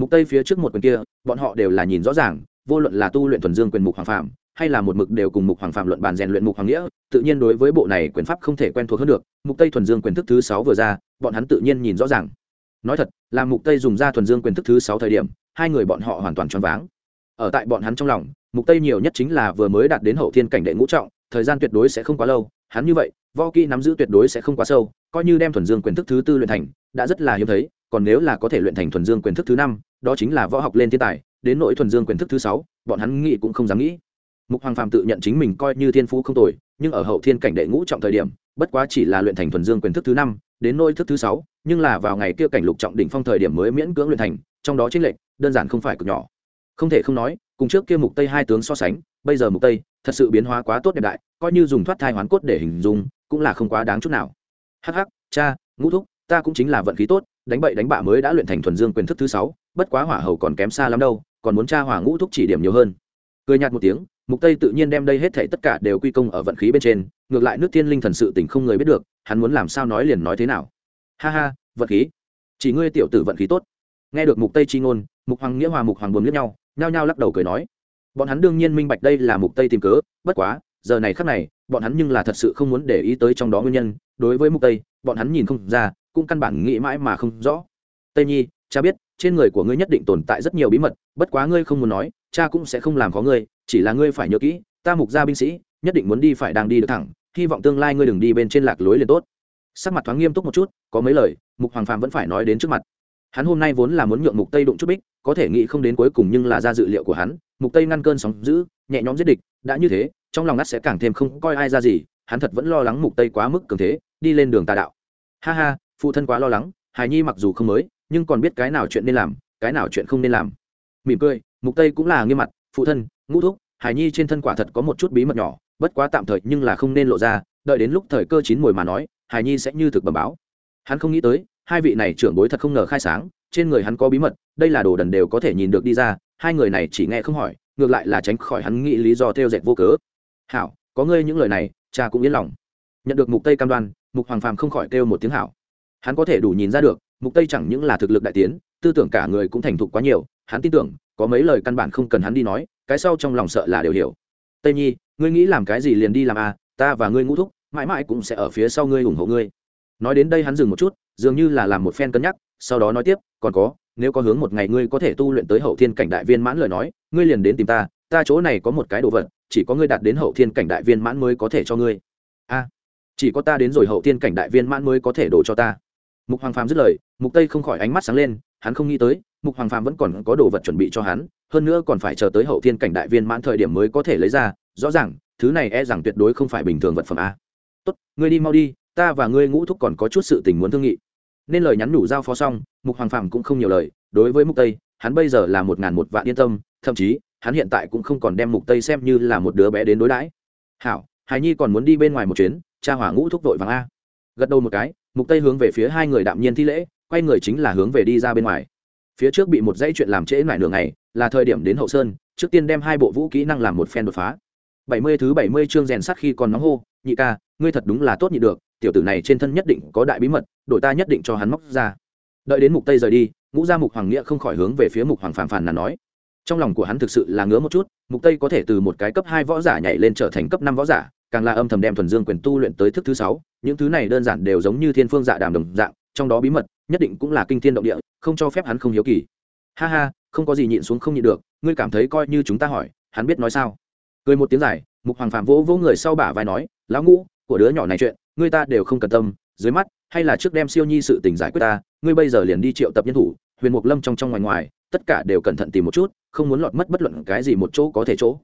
S1: mục tây phía trước một quyền kia, bọn họ đều là nhìn rõ ràng, vô luận là tu luyện thuần dương quyền mục hoàng phạm hay là một mực đều cùng mục hoàng phạm luận bàn rèn luyện mục hoàng nghĩa, tự nhiên đối với bộ này quyền pháp không thể quen thuộc hơn được. Mục tây thuần dương quyền thức thứ sáu vừa ra, bọn hắn tự nhiên nhìn rõ ràng nói thật, là mục tây dùng ra thuần dương quyền thức thứ sáu thời điểm, hai người bọn họ hoàn toàn choáng váng. Ở tại bọn hắn trong lòng, mục tây nhiều nhất chính là vừa mới đạt đến hậu thiên cảnh đệ ngũ trọng, thời gian tuyệt đối sẽ không quá lâu, hắn như vậy, võ kỹ nắm giữ tuyệt đối sẽ không quá sâu, coi như đem thuần dương quyền thức thứ tư luyện thành, đã rất là hiếm thấy, còn nếu là có thể luyện thành thuần dương quyền thức thứ năm, đó chính là võ học lên thiên tài, đến nội thuần dương quyền thức thứ sáu, bọn hắn nghĩ cũng không dám nghĩ. Mục hoàng phàm tự nhận chính mình coi như thiên phú không tồi, nhưng ở hậu thiên cảnh đệ ngũ trọng thời điểm, bất quá chỉ là luyện thành thuần dương quyền thức thứ năm, đến nỗi thức thứ sáu nhưng là vào ngày kia cảnh lục trọng đỉnh phong thời điểm mới miễn cưỡng luyện thành, trong đó chênh lệch đơn giản không phải cực nhỏ. Không thể không nói, cùng trước kia mục tây hai tướng so sánh, bây giờ mục tây thật sự biến hóa quá tốt đẹp đại, coi như dùng thoát thai hoán cốt để hình dung, cũng là không quá đáng chút nào. Hắc hắc, cha, ngũ thúc, ta cũng chính là vận khí tốt, đánh bậy đánh bạ mới đã luyện thành thuần dương quyền thức thứ sáu, bất quá hỏa hầu còn kém xa lắm đâu, còn muốn cha hỏa ngũ thúc chỉ điểm nhiều hơn. Cười nhạt một tiếng, mục tây tự nhiên đem đây hết thảy tất cả đều quy công ở vận khí bên trên, ngược lại nước thiên linh thần sự tình không người biết được, hắn muốn làm sao nói liền nói thế nào ha ha, vận khí. Chỉ ngươi tiểu tử vận khí tốt. Nghe được mục tây chi ngôn, mục hoàng nghĩa hòa, mục hoàng buồn liếc nhau, nhao nhao lắc đầu cười nói. Bọn hắn đương nhiên minh bạch đây là mục tây tìm cớ, bất quá, giờ này khắc này, bọn hắn nhưng là thật sự không muốn để ý tới trong đó nguyên nhân. Đối với mục tây, bọn hắn nhìn không ra, cũng căn bản nghĩ mãi mà không rõ. Tây nhi, cha biết, trên người của ngươi nhất định tồn tại rất nhiều bí mật, bất quá ngươi không muốn nói, cha cũng sẽ không làm khó ngươi, chỉ là ngươi phải nhớ kỹ, ta mục gia binh sĩ, nhất định muốn đi phải đang đi được thẳng, hy vọng tương lai ngươi đừng đi bên trên lạc lối liền tốt sắc mặt thoáng nghiêm túc một chút, có mấy lời, mục hoàng phàm vẫn phải nói đến trước mặt. Hắn hôm nay vốn là muốn nhượng mục tây đụng chút bích, có thể nghĩ không đến cuối cùng nhưng là ra dự liệu của hắn, mục tây ngăn cơn sóng giữ nhẹ nhõm giết địch, đã như thế, trong lòng ngắt sẽ càng thêm không coi ai ra gì, hắn thật vẫn lo lắng mục tây quá mức cường thế, đi lên đường tà đạo. Ha ha, phụ thân quá lo lắng, hài nhi mặc dù không mới, nhưng còn biết cái nào chuyện nên làm, cái nào chuyện không nên làm. Mỉm cười, mục tây cũng là nghiêm mặt, phụ thân, ngũ thúc, hài nhi trên thân quả thật có một chút bí mật nhỏ, bất quá tạm thời nhưng là không nên lộ ra, đợi đến lúc thời cơ chín mùi mà nói hài nhi sẽ như thực bẩm báo. Hắn không nghĩ tới, hai vị này trưởng bối thật không ngờ khai sáng, trên người hắn có bí mật, đây là đồ đần đều có thể nhìn được đi ra, hai người này chỉ nghe không hỏi, ngược lại là tránh khỏi hắn nghĩ lý do theo dệt vô cớ. Hảo, có ngươi những lời này, cha cũng yên lòng. Nhận được mục tây cam đoan, mục hoàng phàm không khỏi kêu một tiếng hảo. Hắn có thể đủ nhìn ra được, mục tây chẳng những là thực lực đại tiến, tư tưởng cả người cũng thành thục quá nhiều, hắn tin tưởng, có mấy lời căn bản không cần hắn đi nói, cái sau trong lòng sợ là đều hiểu. Tây nhi, ngươi nghĩ làm cái gì liền đi làm à ta và ngươi ngũ thúc mãi mãi cũng sẽ ở phía sau ngươi ủng hộ ngươi. Nói đến đây hắn dừng một chút, dường như là làm một phen cân nhắc, sau đó nói tiếp, còn có, nếu có hướng một ngày ngươi có thể tu luyện tới hậu thiên cảnh đại viên mãn lời nói, ngươi liền đến tìm ta ta chỗ này có một cái đồ vật, chỉ có ngươi đạt đến hậu thiên cảnh đại viên mãn mới có thể cho ngươi. A, chỉ có ta đến rồi hậu thiên cảnh đại viên mãn mới có thể đổ cho ta. Mục hoàng phàm dứt lời, mục tây không khỏi ánh mắt sáng lên, hắn không nghĩ tới, mục hoàng phàm vẫn còn có đồ vật chuẩn bị cho hắn, hơn nữa còn phải chờ tới hậu thiên cảnh đại viên mãn thời điểm mới có thể lấy ra, rõ ràng, thứ này e rằng tuyệt đối không phải bình thường vật phẩm a tốt, ngươi đi mau đi, ta và ngươi ngũ thúc còn có chút sự tình muốn thương nghị. Nên lời nhắn nhủ giao phó xong, mục hoàng phàm cũng không nhiều lời, đối với mục tây, hắn bây giờ là một ngàn một vạn yên tâm, thậm chí, hắn hiện tại cũng không còn đem mục tây xem như là một đứa bé đến đối đãi. Hảo, hải nhi còn muốn đi bên ngoài một chuyến, cha hỏa ngũ thúc vội vàng a. Gật đầu một cái, mục tây hướng về phía hai người đạm nhiên thi lễ, quay người chính là hướng về đi ra bên ngoài. Phía trước bị một dãy chuyện làm trễ lại nửa ngày, là thời điểm đến hậu sơn, trước tiên đem hai bộ vũ kỹ năng làm một phen đột phá. 70 thứ 70 chương rèn sắt khi còn nóng hô nhị ca, ngươi thật đúng là tốt nhị được, tiểu tử này trên thân nhất định có đại bí mật đội ta nhất định cho hắn móc ra. Đợi đến mục tây rời đi, ngũ gia mục hoàng nghĩa không khỏi hướng về phía mục hoàng phàm phàn là nói. Trong lòng của hắn thực sự là ngứa một chút, mục tây có thể từ một cái cấp hai võ giả nhảy lên trở thành cấp năm võ giả, càng là âm thầm đem thuần dương quyền tu luyện tới thức thứ sáu, những thứ này đơn giản đều giống như thiên phương dạ đàm đồng dạng, trong đó bí mật nhất định cũng là kinh thiên động địa, không cho phép hắn không hiếu kỳ. Ha ha, không có gì nhịn xuống không nhịn được, ngươi cảm thấy coi như chúng ta hỏi, hắn biết nói sao? Cười một tiếng dài, mục hoàng phạm vỗ vỗ người sau bả vai nói lão ngũ, của đứa nhỏ này chuyện người ta đều không cần tâm, dưới mắt, hay là trước đem siêu nhi sự tình giải quyết ta, ngươi bây giờ liền đi triệu tập nhân thủ, huyền mục lâm trong trong ngoài ngoài, tất cả đều cẩn thận tìm một chút, không muốn lọt mất bất luận cái gì một chỗ có thể chỗ.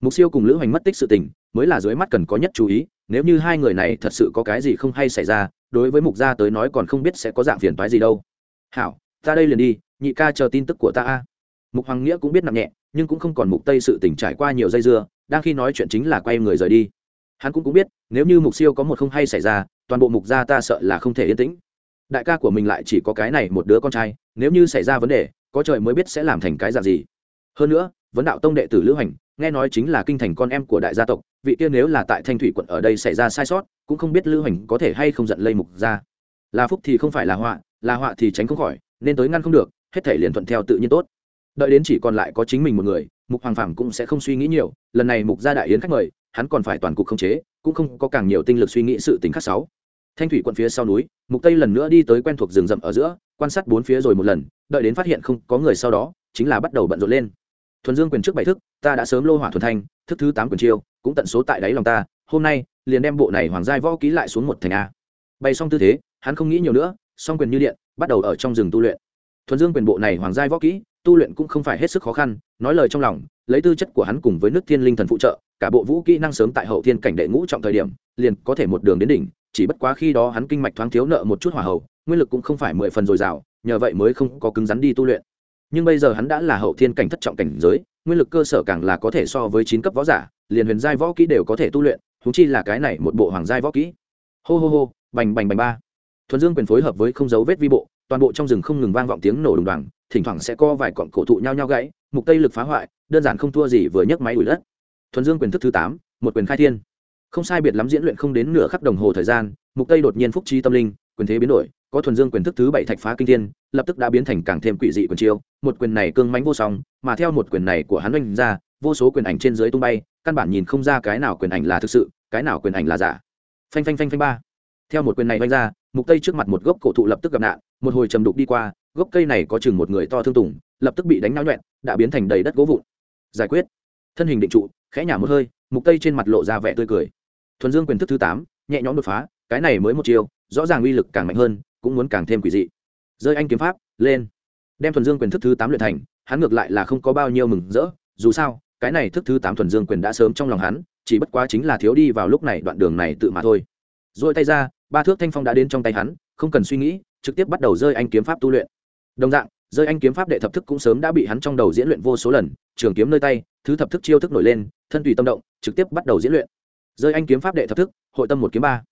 S1: Mục siêu cùng lữ hoành mất tích sự tình, mới là dưới mắt cần có nhất chú ý, nếu như hai người này thật sự có cái gì không hay xảy ra, đối với mục gia tới nói còn không biết sẽ có dạng phiền toái gì đâu. Hảo, ta đây liền đi, nhị ca chờ tin tức của ta a. Mục hoàng nghĩa cũng biết nặng nhẹ, nhưng cũng không còn mục tây sự tình trải qua nhiều dây dưa, đang khi nói chuyện chính là quay người rời đi hắn cũng cũng biết, nếu như mục siêu có một không hay xảy ra, toàn bộ mục gia ta sợ là không thể yên tĩnh. Đại ca của mình lại chỉ có cái này một đứa con trai, nếu như xảy ra vấn đề, có trời mới biết sẽ làm thành cái dạng gì. Hơn nữa, vấn đạo tông đệ tử lữ hành, nghe nói chính là kinh thành con em của đại gia tộc, vị kia nếu là tại thanh thủy quận ở đây xảy ra sai sót, cũng không biết lữ hành có thể hay không giận lây mục ra là phúc thì không phải là họa là họa thì tránh không khỏi, nên tới ngăn không được, hết thể liền thuận theo tự nhiên tốt. Đợi đến chỉ còn lại có chính mình một người, mục hoàng phàm cũng sẽ không suy nghĩ nhiều, lần này mục gia đại yến khách mời hắn còn phải toàn cục khống chế, cũng không có càng nhiều tinh lực suy nghĩ sự tính khác sáu. Thanh thủy quận phía sau núi, mục tây lần nữa đi tới quen thuộc rừng rậm ở giữa, quan sát bốn phía rồi một lần, đợi đến phát hiện không có người sau đó, chính là bắt đầu bận rộn lên. Thuần dương quyền trước bảy thức, ta đã sớm lô hỏa thuần thanh, thức thứ tám quyền chiêu, cũng tận số tại đáy lòng ta, hôm nay, liền đem bộ này hoàng giai võ ký lại xuống một thành a. Bay xong tư thế, hắn không nghĩ nhiều nữa, song quyền như điện, bắt đầu ở trong rừng tu luyện. Thuần dương quyền bộ này hoàng giai võ kỹ tu luyện cũng không phải hết sức khó khăn, nói lời trong lòng, lấy tư chất của hắn cùng với nước thiên linh thần phụ trợ, cả bộ vũ kỹ năng sớm tại hậu thiên cảnh đệ ngũ trọng thời điểm, liền có thể một đường đến đỉnh, chỉ bất quá khi đó hắn kinh mạch thoáng thiếu nợ một chút hỏa hậu nguyên lực cũng không phải mười phần dồi dào, nhờ vậy mới không có cứng rắn đi tu luyện. Nhưng bây giờ hắn đã là hậu thiên cảnh thất trọng cảnh giới, nguyên lực cơ sở càng là có thể so với chín cấp võ giả, liền huyền giai võ kỹ đều có thể tu luyện thúng chi là cái này một bộ hoàng giai võ kỹ. Hô hô hô, bành bành bành ba. Thuần dương quyền phối hợp với không dấu vết vi bộ toàn bộ trong rừng không ngừng vang vọng tiếng nổ đùng đoàng, thỉnh thoảng sẽ co vài cọn cổ thụ nhau nhau gãy, mục tây lực phá hoại, đơn giản không thua gì vừa nhấc máy đuổi đất. Thuần dương quyền thức thứ tám, một quyền khai thiên. Không sai biệt lắm diễn luyện không đến nửa khắc đồng hồ thời gian, mục tây đột nhiên phúc trí tâm linh, quyền thế biến đổi, có thuần dương quyền thức thứ bảy thạch phá kinh thiên, lập tức đã biến thành càng thêm quỷ dị quyền chiêu, một quyền này cương mãnh vô song, mà theo một quyền này của hắn oanh ra, vô số quyền ảnh trên dưới tung bay, căn bản nhìn không ra cái nào quyền ảnh là thực sự, cái nào quyền ảnh là giả. Phanh phanh phanh phanh ba. Theo một quyền này oanh ra, mục tây trước mặt một gốc cổ thụ lập tức gặp nạn một hồi trầm đục đi qua, gốc cây này có chừng một người to thương tùng, lập tức bị đánh náo nhuẹn, đã biến thành đầy đất gỗ vụn. Giải quyết. Thân hình định trụ, khẽ nhả một hơi, mục tây trên mặt lộ ra vẻ tươi cười. Thuần dương quyền thức thứ tám, nhẹ nhõm đột phá, cái này mới một chiều rõ ràng uy lực càng mạnh hơn, cũng muốn càng thêm quỷ dị. Rơi anh kiếm pháp, lên. Đem thuần dương quyền thức thứ tám luyện thành, hắn ngược lại là không có bao nhiêu mừng rỡ, dù sao, cái này thức thứ tám thuần dương quyền đã sớm trong lòng hắn, chỉ bất quá chính là thiếu đi vào lúc này đoạn đường này tự mà thôi. Rồi tay ra, ba thước thanh phong đã đến trong tay hắn, không cần suy nghĩ trực tiếp bắt đầu rơi anh kiếm pháp tu luyện. Đồng dạng, rơi anh kiếm pháp đệ thập thức cũng sớm đã bị hắn trong đầu diễn luyện vô số lần, trường kiếm nơi tay, thứ thập thức chiêu thức nổi lên, thân tùy tâm động, trực tiếp bắt đầu diễn luyện. Rơi anh kiếm pháp đệ thập thức, hội tâm một kiếm ba.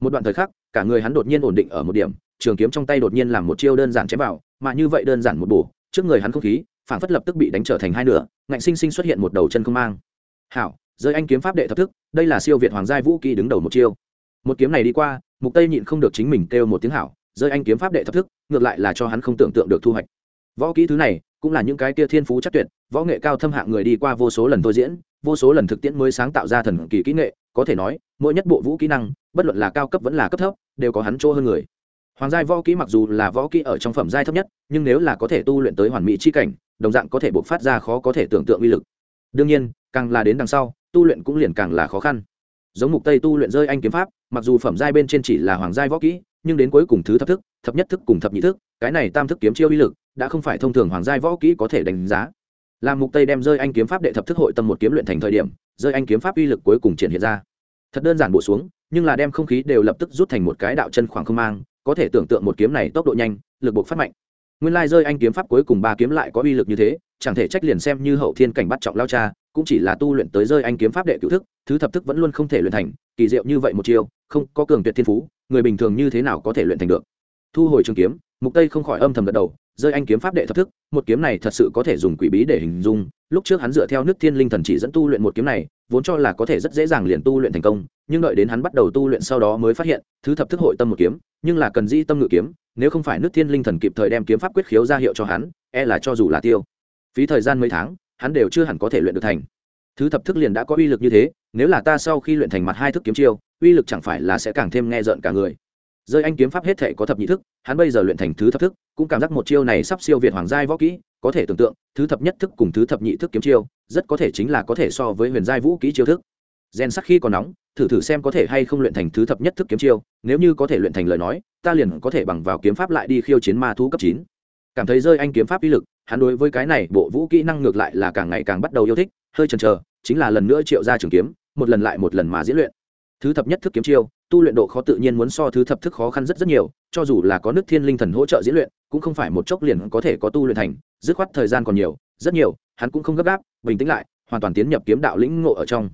S1: Một đoạn thời khắc, cả người hắn đột nhiên ổn định ở một điểm, trường kiếm trong tay đột nhiên làm một chiêu đơn giản chém vào, mà như vậy đơn giản một bổ, trước người hắn không khí, phản phất lập tức bị đánh trở thành hai nửa, ngạnh sinh sinh xuất hiện một đầu chân không mang. Hảo, rơi anh kiếm pháp đệ thập thức, đây là siêu việt hoàng giai vũ kỹ đứng đầu một chiêu. Một kiếm này đi qua, mục tây nhịn không được chính mình kêu một tiếng hảo rơi anh kiếm pháp đệ thập thức, ngược lại là cho hắn không tưởng tượng được thu hoạch. Võ kỹ thứ này, cũng là những cái kia thiên phú chắc tuyệt, võ nghệ cao thâm hạng người đi qua vô số lần thôi diễn, vô số lần thực tiễn mới sáng tạo ra thần kỳ kỹ nghệ, có thể nói, mỗi nhất bộ vũ kỹ năng, bất luận là cao cấp vẫn là cấp thấp, đều có hắn chỗ hơn người. Hoàng giai võ kỹ mặc dù là võ kỹ ở trong phẩm giai thấp nhất, nhưng nếu là có thể tu luyện tới hoàn mỹ chi cảnh, đồng dạng có thể buộc phát ra khó có thể tưởng tượng uy lực. Đương nhiên, càng là đến đằng sau, tu luyện cũng liền càng là khó khăn. Giống mục tây tu luyện rơi anh kiếm pháp, mặc dù phẩm giai bên trên chỉ là hoàng giai võ kỹ nhưng đến cuối cùng thứ thập thức, thập nhất thức cùng thập nhị thức, cái này tam thức kiếm chiêu uy lực, đã không phải thông thường hoàng giai võ kỹ có thể đánh giá. Làm mục tây đem rơi anh kiếm pháp đệ thập thức hội tâm một kiếm luyện thành thời điểm, rơi anh kiếm pháp uy lực cuối cùng triển hiện ra. Thật đơn giản bổ xuống, nhưng là đem không khí đều lập tức rút thành một cái đạo chân khoảng không mang, có thể tưởng tượng một kiếm này tốc độ nhanh, lực buộc phát mạnh. Nguyên lai rơi anh kiếm pháp cuối cùng ba kiếm lại có uy lực như thế, chẳng thể trách liền xem như hậu thiên cảnh bắt trọng lao cha, cũng chỉ là tu luyện tới rơi anh kiếm pháp đệ cựu thức thứ thập thức vẫn luôn không thể luyện thành, kỳ diệu như vậy một chiều không có cường tuyệt thiên phú, người bình thường như thế nào có thể luyện thành được? Thu hồi trường kiếm, mục tây không khỏi âm thầm gật đầu, rơi anh kiếm pháp đệ thập thức một kiếm này thật sự có thể dùng quỷ bí để hình dung, lúc trước hắn dựa theo nước thiên linh thần chỉ dẫn tu luyện một kiếm này, vốn cho là có thể rất dễ dàng liền tu luyện thành công, nhưng đợi đến hắn bắt đầu tu luyện sau đó mới phát hiện, thứ thập thức hội tâm một kiếm, nhưng là cần di tâm ngự kiếm, nếu không phải nước thiên linh thần kịp thời đem kiếm pháp quyết khiếu ra hiệu cho hắn e là cho dù là tiêu. Phí thời gian mấy tháng, hắn đều chưa hẳn có thể luyện được thành thứ thập thức liền đã có uy lực như thế, nếu là ta sau khi luyện thành mặt hai thức kiếm chiêu, uy lực chẳng phải là sẽ càng thêm nghe rợn cả người. Rơi anh kiếm pháp hết thể có thập nhị thức, hắn bây giờ luyện thành thứ thập thức, cũng cảm giác một chiêu này sắp siêu việt hoàng giai võ kỹ, có thể tưởng tượng, thứ thập nhất thức cùng thứ thập nhị thức kiếm chiêu, rất có thể chính là có thể so với huyền giai vũ kỹ chiêu thức. Gen sắc khi còn nóng, thử thử xem có thể hay không luyện thành thứ thập nhất thức kiếm chiêu, nếu như có thể luyện thành lời nói, ta liền có thể bằng vào kiếm pháp lại đi khiêu chiến ma thú cấp chín. Cảm thấy rơi anh kiếm pháp uy lực, hắn đối với cái này bộ vũ kỹ năng ngược lại là càng ngày càng bắt đầu yêu thích, hơi chần chờ chính là lần nữa triệu ra trường kiếm, một lần lại một lần mà diễn luyện. Thứ thập nhất thức kiếm chiêu, tu luyện độ khó tự nhiên muốn so thứ thập thức khó khăn rất rất nhiều, cho dù là có nước thiên linh thần hỗ trợ diễn luyện, cũng không phải một chốc liền có thể có tu luyện thành, dứt khoát thời gian còn nhiều, rất nhiều, hắn cũng không gấp gáp, bình tĩnh lại, hoàn toàn tiến nhập kiếm đạo lĩnh ngộ ở trong.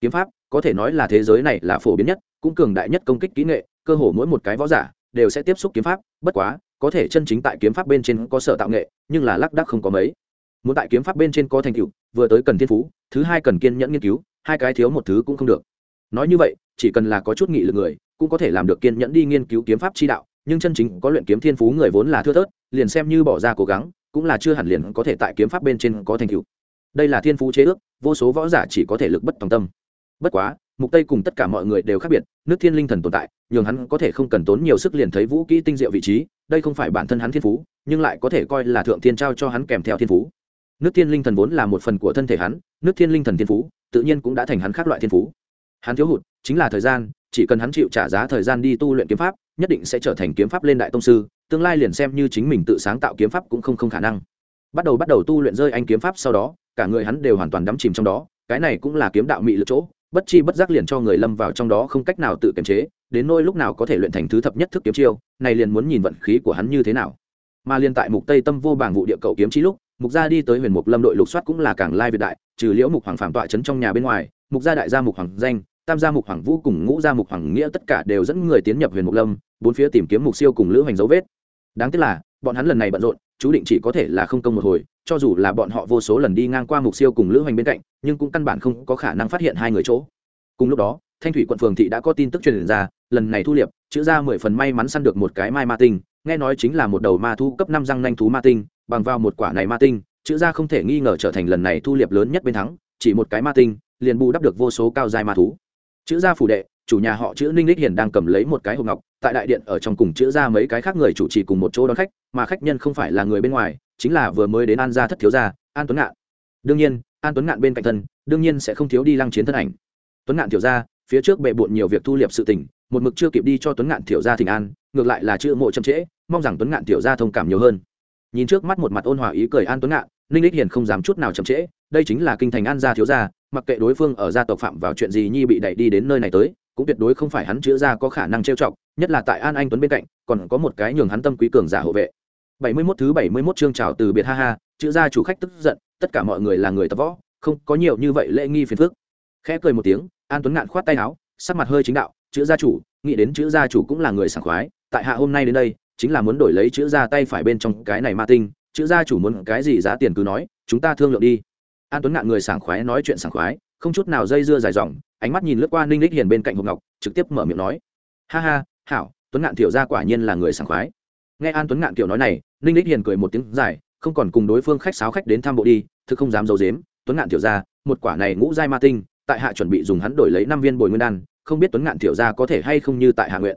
S1: Kiếm pháp, có thể nói là thế giới này là phổ biến nhất, cũng cường đại nhất công kích kỹ nghệ, cơ hồ mỗi một cái võ giả đều sẽ tiếp xúc kiếm pháp, bất quá, có thể chân chính tại kiếm pháp bên trên có sở tạo nghệ, nhưng là lác đác không có mấy. Muốn tại kiếm pháp bên trên có thành tựu, vừa tới cần thiên phú thứ hai cần kiên nhẫn nghiên cứu, hai cái thiếu một thứ cũng không được. Nói như vậy, chỉ cần là có chút nghị lực người, cũng có thể làm được kiên nhẫn đi nghiên cứu kiếm pháp chi đạo, nhưng chân chính có luyện kiếm thiên phú người vốn là thưa thớt, liền xem như bỏ ra cố gắng, cũng là chưa hẳn liền có thể tại kiếm pháp bên trên có thành tựu. Đây là thiên phú chế ước, vô số võ giả chỉ có thể lực bất tòng tâm. Bất quá, mục tây cùng tất cả mọi người đều khác biệt, nước thiên linh thần tồn tại, nhường hắn có thể không cần tốn nhiều sức liền thấy vũ kỹ tinh diệu vị trí, đây không phải bản thân hắn thiên phú, nhưng lại có thể coi là thượng thiên trao cho hắn kèm theo thiên phú nước thiên linh thần vốn là một phần của thân thể hắn, nước thiên linh thần thiên phú, tự nhiên cũng đã thành hắn khác loại thiên phú. Hắn thiếu hụt chính là thời gian, chỉ cần hắn chịu trả giá thời gian đi tu luyện kiếm pháp, nhất định sẽ trở thành kiếm pháp lên đại tông sư, tương lai liền xem như chính mình tự sáng tạo kiếm pháp cũng không không khả năng. Bắt đầu bắt đầu tu luyện rơi anh kiếm pháp sau đó, cả người hắn đều hoàn toàn đắm chìm trong đó, cái này cũng là kiếm đạo mị lực chỗ, bất chi bất giác liền cho người lâm vào trong đó không cách nào tự kiềm chế, đến nỗi lúc nào có thể luyện thành thứ thập nhất thức kiếm chiêu, này liền muốn nhìn vận khí của hắn như thế nào. Mà liên tại mục tây tâm vô bảng vụ địa cầu kiếm chi lúc mục gia đi tới huyền mục lâm đội lục soát cũng là càng lai việt đại, trừ liễu mục hoàng phạm tọa trấn trong nhà bên ngoài, mục gia đại gia mục hoàng danh, tam gia mục hoàng vũ cùng ngũ gia mục hoàng nghĩa tất cả đều dẫn người tiến nhập huyền mục lâm, bốn phía tìm kiếm mục siêu cùng lữ hành dấu vết. Đáng tiếc là, bọn hắn lần này bận rộn, chú định chỉ có thể là không công một hồi, cho dù là bọn họ vô số lần đi ngang qua mục siêu cùng lữ hành bên cạnh, nhưng cũng căn bản không có khả năng phát hiện hai người chỗ. Cùng lúc đó, thanh thủy quận phường thị đã có tin tức truyền ra, lần này thu liệp, chữ ra mười phần may mắn săn được một cái mai ma tinh, nghe nói chính là một đầu ma thu cấp năm răng nanh thú ma tinh bằng vào một quả này ma tinh, chữ ra không thể nghi ngờ trở thành lần này thu liệp lớn nhất bên thắng, chỉ một cái ma tinh, liền bù đắp được vô số cao dài ma thú. Chữ gia phủ đệ, chủ nhà họ chữ ninh lích hiền đang cầm lấy một cái hộp ngọc, tại đại điện ở trong cùng chữ ra mấy cái khác người chủ trì cùng một chỗ đón khách, mà khách nhân không phải là người bên ngoài, chính là vừa mới đến an gia thất thiếu gia, an tuấn ngạn. Đương nhiên, an tuấn ngạn bên cạnh thân, đương nhiên sẽ không thiếu đi lăng chiến thân ảnh. Tuấn ngạn thiểu gia, phía trước bệ bộn nhiều việc thu liệp sự tình, một mực chưa kịp đi cho tuấn ngạn thiểu gia thỉnh an, ngược lại là chữ mộ chậm trễ, mong rằng tuấn ngạn thiểu gia thông cảm nhiều hơn nhìn trước mắt một mặt ôn hòa ý cười an tuấn ngạn, ninh lích hiền không dám chút nào chậm trễ, đây chính là kinh thành an gia thiếu gia, mặc kệ đối phương ở gia tộc phạm vào chuyện gì nhi bị đẩy đi đến nơi này tới, cũng tuyệt đối không phải hắn chữa ra có khả năng trêu chọc, nhất là tại an anh tuấn bên cạnh, còn có một cái nhường hắn tâm quý cường giả hộ vệ. Bảy mươi 71 thứ bảy mươi 71 chương chào từ biệt, ha ha, chữa gia chủ khách tức giận, tất cả mọi người là người tập võ, không có nhiều như vậy lễ nghi phiền phức. Khẽ cười một tiếng, an tuấn ngạn khoát tay áo, sắc mặt hơi chính đạo, chữa gia chủ, nghĩ đến chữa gia chủ cũng là người sảng khoái, tại hạ hôm nay đến đây chính là muốn đổi lấy chữ gia tay phải bên trong cái này ma tinh, chữ gia chủ muốn cái gì giá tiền cứ nói, chúng ta thương lượng đi. An tuấn ngạn người sảng khoái nói chuyện sảng khoái, không chút nào dây dưa dài dòng, ánh mắt nhìn lướt qua ninh lích hiền bên cạnh hộp ngọc, trực tiếp mở miệng nói, ha ha, hảo, tuấn ngạn thiểu ra quả nhiên là người sảng khoái. Nghe an tuấn ngạn kiểu nói này, ninh lích hiền cười một tiếng dài, không còn cùng đối phương khách sáo khách đến thăm bộ đi, thực không dám dầu dếm tuấn ngạn thiểu ra một quả này ngũ giai ma tinh, tại hạ chuẩn bị dùng hắn đổi lấy năm viên bồi nguyên đan, không biết tuấn ngạn thiểu ra có thể hay không như tại hạ nguyện.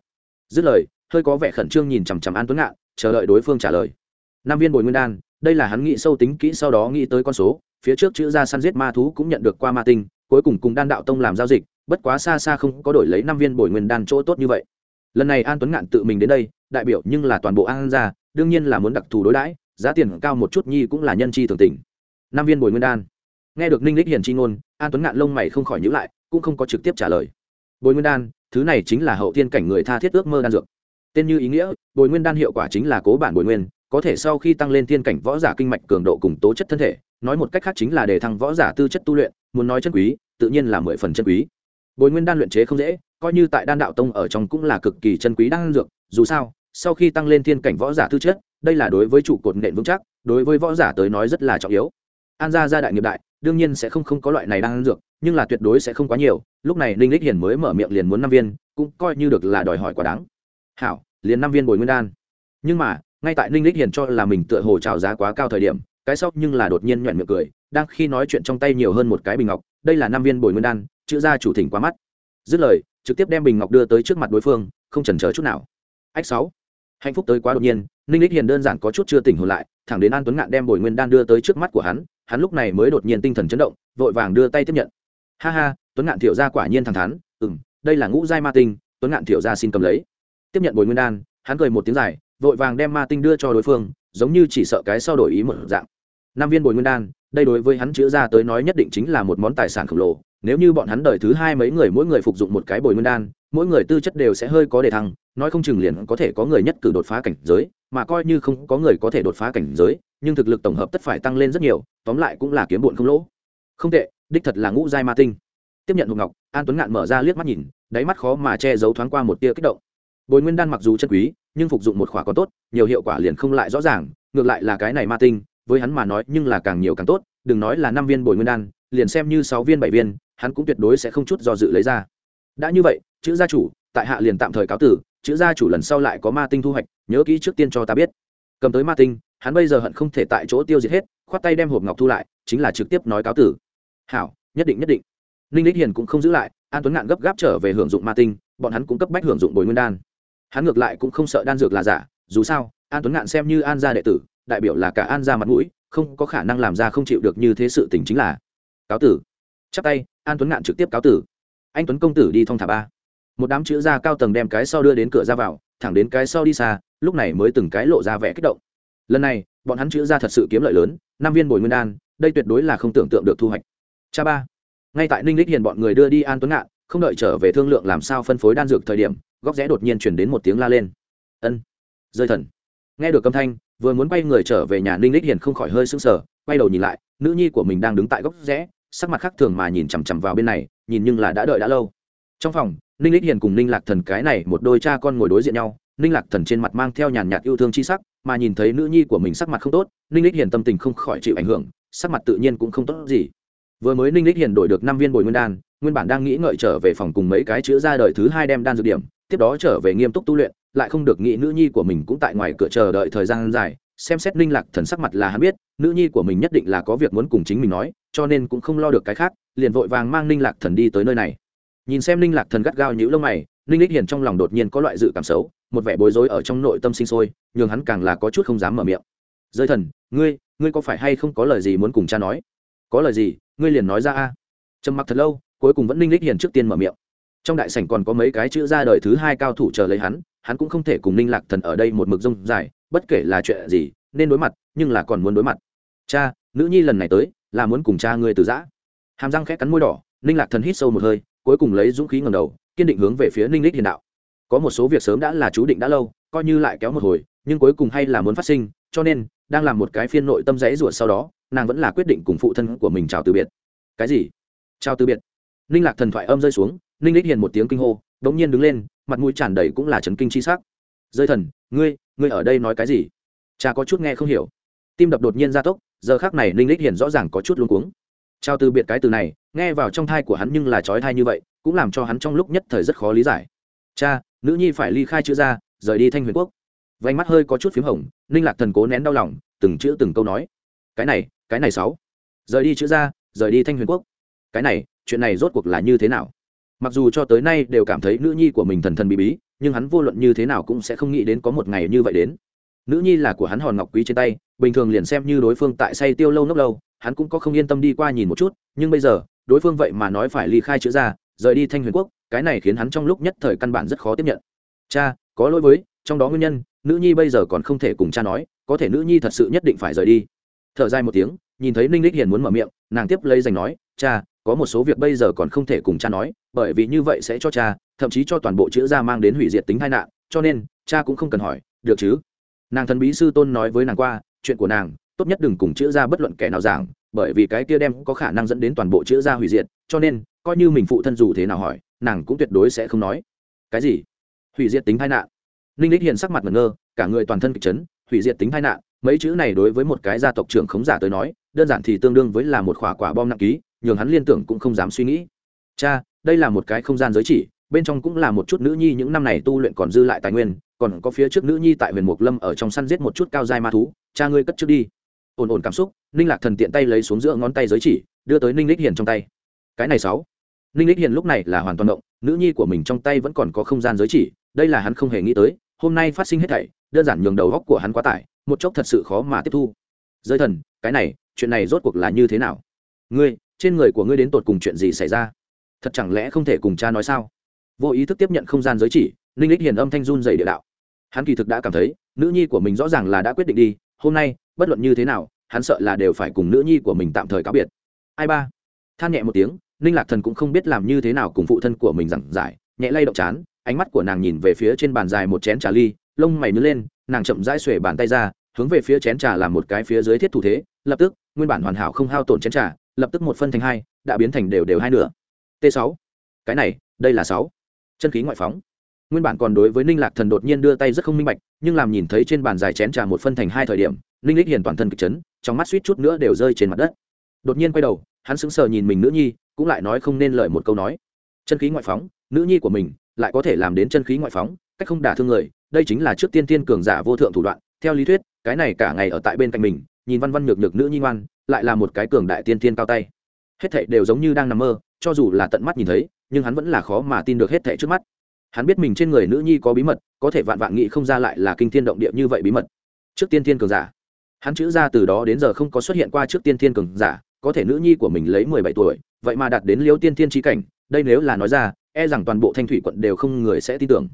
S1: Dứt lời hơi có vẻ khẩn trương nhìn chằm chằm an tuấn ngạn, chờ đợi đối phương trả lời. Năm viên bồi nguyên đan, đây là hắn nghĩ sâu tính kỹ sau đó nghĩ tới con số, phía trước chữ ra săn giết ma thú cũng nhận được qua ma tinh, cuối cùng cùng đan đạo tông làm giao dịch, bất quá xa xa không có đổi lấy năm viên bồi nguyên đan chỗ tốt như vậy. Lần này an tuấn ngạn tự mình đến đây, đại biểu nhưng là toàn bộ an gia, đương nhiên là muốn đặc thù đối đãi, giá tiền cao một chút nhi cũng là nhân chi thường tình. Năm viên bồi nguyên đan. Nghe được ninh lích hiền chi ngôn, an tuấn ngạn lông mày không khỏi nhữ lại, cũng không có trực tiếp trả lời. Bồi nguyên đan, thứ này chính là hậu thiên cảnh người tha thiết ước mơ đan dược tên như ý nghĩa, bồi nguyên đan hiệu quả chính là cố bản bồi nguyên, có thể sau khi tăng lên thiên cảnh võ giả kinh mạch cường độ cùng tố chất thân thể, nói một cách khác chính là để thăng võ giả tư chất tu luyện, muốn nói chân quý, tự nhiên là mười phần chân quý. Bồi nguyên đan luyện chế không dễ, coi như tại đan đạo tông ở trong cũng là cực kỳ chân quý đan dược, dù sao, sau khi tăng lên thiên cảnh võ giả tư chất, đây là đối với trụ cột nện vững chắc, đối với võ giả tới nói rất là trọng yếu. An gia gia đại nghiệp đại, đương nhiên sẽ không không có loại này đan dược, nhưng là tuyệt đối sẽ không quá nhiều, lúc này linh lích hiền mới mở miệng liền muốn năm viên, cũng coi như được là đòi hỏi quá đáng hảo, liền năm viên bồi nguyên đan. Nhưng mà, ngay tại ninh lích hiền cho là mình tựa hồ trào giá quá cao thời điểm, cái sóc nhưng là đột nhiên nhoẹn miệng cười, đang khi nói chuyện trong tay nhiều hơn một cái bình ngọc, đây là năm viên bồi nguyên đan, chữ ra chủ thỉnh quá mắt. Dứt lời, trực tiếp đem bình ngọc đưa tới trước mặt đối phương, không chần chờ chút nào. Ách sáu. Hạnh phúc tới quá đột nhiên, ninh lích hiền đơn giản có chút chưa tỉnh hồn lại, thẳng đến an tuấn ngạn đem bồi nguyên đan đưa tới trước mắt của hắn hắn lúc này mới đột nhiên tinh thần chấn động, vội vàng đưa tay tiếp nhận. Ha ha, tuấn ngạn thiểu ra quả nhiên thẳng thắn ừ m đây là ngũ giai ma tinh, tuấn ngạn thiểu ra xin cầm lấy tiếp nhận bồi nguyên đan, hắn cười một tiếng dài, vội vàng đem ma tinh đưa cho đối phương, giống như chỉ sợ cái sau đổi ý một dạng. Năm viên bồi nguyên đan, đây đối với hắn chữa ra tới nói nhất định chính là một món tài sản khổng lồ, nếu như bọn hắn đời thứ hai mấy người mỗi người phục dụng một cái bồi nguyên đan, mỗi người tư chất đều sẽ hơi có đề thăng, nói không chừng liền có thể có người nhất cử đột phá cảnh giới, mà coi như không có người có thể đột phá cảnh giới, nhưng thực lực tổng hợp tất phải tăng lên rất nhiều, tóm lại cũng là kiếm bụn không lỗ. Không tệ, đích thật là ngũ giai ma tinh. Tiếp nhận hộp ngọc, an tuấn ngạn mở ra liếc mắt nhìn, đáy mắt khó mà che giấu thoáng qua một tia kích động bồi nguyên đan mặc dù chân quý, nhưng phục dụng một khỏa còn tốt, nhiều hiệu quả liền không lại rõ ràng, ngược lại là cái này ma tinh, với hắn mà nói nhưng là càng nhiều càng tốt, đừng nói là năm viên bồi nguyên đan, liền xem như sáu viên bảy viên, hắn cũng tuyệt đối sẽ không chút do dự lấy ra. Đã như vậy, chữ gia chủ, tại hạ liền tạm thời cáo tử, chữ gia chủ lần sau lại có ma tinh thu hoạch, nhớ kỹ trước tiên cho ta biết. Cầm tới ma tinh, hắn bây giờ hận không thể tại chỗ tiêu diệt hết, khoát tay đem hộp ngọc thu lại, chính là trực tiếp nói cáo tử. Hảo, nhất định nhất định. Ninh lích hiền cũng không giữ lại, an tuấn ngạn gấp gáp trở về hưởng dụng ma tinh, bọn hắn cũng cấp bách hưởng dụng bồi nguyên đan hắn ngược lại cũng không sợ đan dược là giả, dù sao, an tuấn ngạn xem như an gia đệ tử, đại biểu là cả an gia mặt mũi, không có khả năng làm ra không chịu được như thế sự tình chính là. Cáo tử. Chắp tay, an tuấn ngạn trực tiếp cáo tử. Anh tuấn công tử đi thong thả ba. Một đám chữ gia cao tầng đem cái sau đưa đến cửa ra vào, thẳng đến cái sau đi xa, lúc này mới từng cái lộ ra vẻ kích động. Lần này, bọn hắn chữ gia thật sự kiếm lợi lớn, năm viên bồi nguyên đan, đây tuyệt đối là không tưởng tượng được thu hoạch. Cha ba. Ngay tại ninh lích hiền bọn người đưa đi an tuấn ngạn, không đợi trở về thương lượng làm sao phân phối đan dược thời điểm góc rẽ đột nhiên chuyển đến một tiếng la lên. Ân, rơi thần. Nghe được âm thanh, vừa muốn quay người trở về nhà ninh lích hiền không khỏi hơi sững sờ, quay đầu nhìn lại, nữ nhi của mình đang đứng tại góc rẽ, sắc mặt khác thường mà nhìn chằm chằm vào bên này, nhìn nhưng là đã đợi đã lâu. Trong phòng, ninh lích hiền cùng ninh lạc thần cái này một đôi cha con ngồi đối diện nhau, ninh lạc thần trên mặt mang theo nhàn nhạt yêu thương chi sắc, mà nhìn thấy nữ nhi của mình sắc mặt không tốt, ninh lích hiền tâm tình không khỏi chịu ảnh hưởng, sắc mặt tự nhiên cũng không tốt gì. Vừa mới ninh lích hiền đổi được năm viên bồi nguyên đan, nguyên bản đang nghĩ ngợi trở về phòng cùng mấy cái chữa ra đời thứ hai đem đan dược điểm tiếp đó trở về nghiêm túc tu luyện, lại không được nghĩ nữ nhi của mình cũng tại ngoài cửa chờ đợi thời gian dài, xem xét ninh lạc thần sắc mặt là hắn biết, nữ nhi của mình nhất định là có việc muốn cùng chính mình nói, cho nên cũng không lo được cái khác, liền vội vàng mang ninh lạc thần đi tới nơi này. Nhìn xem ninh lạc thần gắt gao nhũ lông mày, ninh lích hiền trong lòng đột nhiên có loại dự cảm xấu, một vẻ bối rối ở trong nội tâm sinh sôi, nhường hắn càng là có chút không dám mở miệng. Rơi thần, ngươi ngươi có phải hay không có lời gì muốn cùng cha nói? Có lời gì, ngươi liền nói ra a. Trầm mặc thật lâu, cuối cùng vẫn ninh lích hiền trước tiên mở miệng trong đại sảnh còn có mấy cái chữ ra đời thứ hai cao thủ chờ lấy hắn hắn cũng không thể cùng ninh lạc thần ở đây một mực rông dài, bất kể là chuyện gì, nên đối mặt, nhưng là còn muốn đối mặt. Cha, nữ nhi lần này tới, là muốn cùng cha ngươi từ giã. Hàm răng khẽ cắn môi đỏ, ninh lạc thần hít sâu một hơi, cuối cùng lấy dũng khí ngầm đầu, kiên định hướng về phía ninh lích hiền đạo. Có một số việc sớm đã là chú định đã lâu, coi như lại kéo một hồi, nhưng cuối cùng hay là muốn phát sinh, cho nên, đang làm một cái phiên nội tâm rẫy ruột sau đó, nàng vẫn là quyết định cùng phụ thân của mình chào từ biệt. Cái gì? Chào từ biệt. Ninh lạc thần thoại âm rơi xuống ninh đích hiền một tiếng kinh hô đ ỗ n g nhiên đứng lên, mặt mũi tràn đầy cũng là trấn kinh c h i s ắ c rơi thần, ngươi ngươi ở đây nói cái gì? Cha có chút nghe không hiểu. Tim đập đột nhiên gia tốc, giờ khác này ninh đích hiền rõ ràng có chút luống cuống. Trao từ biệt cái từ này, nghe vào trong thai của hắn nhưng là trói thai như vậy, cũng làm cho hắn trong lúc nhất thời rất khó lý giải. Cha, nữ nhi phải ly khai chữ ra rời đi thanh huyền quốc. Vánh mắt hơi có chút p h í m hồng, ninh lạc thần cố nén đau lòng, từng chữ từng câu nói. Cái này cái này sáu. Rời đi chữ ra rời đi thanh huyền quốc. Cái này, chuyện này rốt cuộc là như thế nào? Mặc dù cho tới nay đều cảm thấy nữ nhi của mình thần thần bí bí, nhưng hắn vô luận như thế nào cũng sẽ không nghĩ đến có một ngày như vậy đến. Nữ nhi là của hắn hòn ngọc quý trên tay, bình thường liền xem như đối phương tại say tiêu lâu nốc lâu, hắn cũng có không yên tâm đi qua nhìn một chút, nhưng bây giờ, đối phương vậy mà nói phải ly khai chữ ra rời đi thanh huyền quốc, cái này khiến hắn trong lúc nhất thời căn bản rất khó tiếp nhận. Cha, có lỗi với, trong đó nguyên nhân, nữ nhi bây giờ còn không thể cùng cha nói, có thể nữ nhi thật sự nhất định phải rời đi. Thở dài một tiếng, nhìn thấy ninh lích hiền muốn mở miệng, nàng tiếp lấy giành nói, cha có một số việc bây giờ còn không thể cùng cha nói, bởi vì như vậy sẽ cho cha, thậm chí cho toàn bộ chữ gia mang đến hủy diệt tính tai nạn, cho nên, cha cũng không cần hỏi, được chứ? Nàng thần bí sư tôn nói với nàng qua, chuyện của nàng, tốt nhất đừng cùng chữ gia bất luận kẻ nào giảng, bởi vì cái kia đem có khả năng dẫn đến toàn bộ chữ gia hủy diệt, cho nên, coi như mình phụ thân dù thế nào hỏi, nàng cũng tuyệt đối sẽ không nói. Cái gì? Hủy diệt tính tai nạn. Ninh lích hiện sắc mặt ngẩn ngơ, cả người toàn thân kịch chấn, hủy diệt tính tai nạn, mấy chữ này đối với một cái gia tộc trưởng khống giả tới nói, đơn giản thì tương đương với là một khỏa quả bom nặng ký nhường hắn liên tưởng cũng không dám suy nghĩ. Cha, đây là một cái không gian giới chỉ, bên trong cũng là một chút nữ nhi, những năm này tu luyện còn dư lại tài nguyên, còn có phía trước nữ nhi tại huyền mục lâm ở trong săn giết một chút cao giai ma thú, cha ngươi cất trước đi. Ổn ổn cảm xúc, ninh lạc thần tiện tay lấy xuống giữa ngón tay giới chỉ, đưa tới ninh lích hiền trong tay. Cái này sáu. Ninh lích hiền lúc này là hoàn toàn động, nữ nhi của mình trong tay vẫn còn có không gian giới chỉ, đây là hắn không hề nghĩ tới, hôm nay phát sinh hết thảy, đơn giản nhường đầu góc của hắn quá tải, một chốc thật sự khó mà tiếp thu. Rơi thần, cái này, chuyện này rốt cuộc là như thế nào? Ngươi trên người của ngươi đến tột cùng chuyện gì xảy ra? Thật chẳng lẽ không thể cùng cha nói sao? Vô ý thức tiếp nhận không gian giới chỉ, ninh lích hiền âm thanh run dày địa đạo. Hắn kỳ thực đã cảm thấy, nữ nhi của mình rõ ràng là đã quyết định đi, hôm nay, bất luận như thế nào, hắn sợ là đều phải cùng nữ nhi của mình tạm thời cáo biệt. Ai ba? Than nhẹ một tiếng, ninh lạc thần cũng không biết làm như thế nào cùng phụ thân của mình giảng giải, nhẹ lay động chán, ánh mắt của nàng nhìn về phía trên bàn dài một chén trà ly, lông mày nứt lên, nàng chậm rãi xuể bàn tay ra, hướng về phía chén trà làm một cái phía dưới thiết thủ thế, lập tức, nguyên bản hoàn hảo không hao tổn chén trà lập tức một phân thành hai, đã biến thành đều đều hai nửa. T sáu. Cái này, đây là sáu. Chân khí ngoại phóng. Nguyên bản còn đối với ninh lạc thần đột nhiên đưa tay rất không minh bạch, nhưng làm nhìn thấy trên bàn dài chén trà một phân thành hai thời điểm, ninh lích hiền toàn thân kịch chấn, trong mắt suýt chút nữa đều rơi trên mặt đất. Đột nhiên quay đầu, hắn sững sờ nhìn mình nữ nhi, cũng lại nói không nên lời một câu nói. Chân khí ngoại phóng, nữ nhi của mình lại có thể làm đến chân khí ngoại phóng, cách không đả thương người, đây chính là trước tiên tiên cường giả vô thượng thủ đoạn. Theo lý thuyết, cái này cả ngày ở tại bên cạnh mình, nhìn văn văn nhược nhược nữ nhi ngoan lại là một cái cường đại tiên thiên cao tay. Hết thảy đều giống như đang nằm mơ, cho dù là tận mắt nhìn thấy, nhưng hắn vẫn là khó mà tin được hết thảy trước mắt. Hắn biết mình trên người nữ nhi có bí mật, có thể vạn vạn nghĩ không ra lại là kinh thiên động địa như vậy bí mật. Trước tiên thiên cường giả. Hắn chữ ra từ đó đến giờ không có xuất hiện qua trước tiên thiên cường giả, có thể nữ nhi của mình lấy mười bảy tuổi, vậy mà đạt đến liêu tiên thiên trí cảnh, đây nếu là nói ra e rằng toàn bộ thanh thủy quận đều không người sẽ tin tưởng.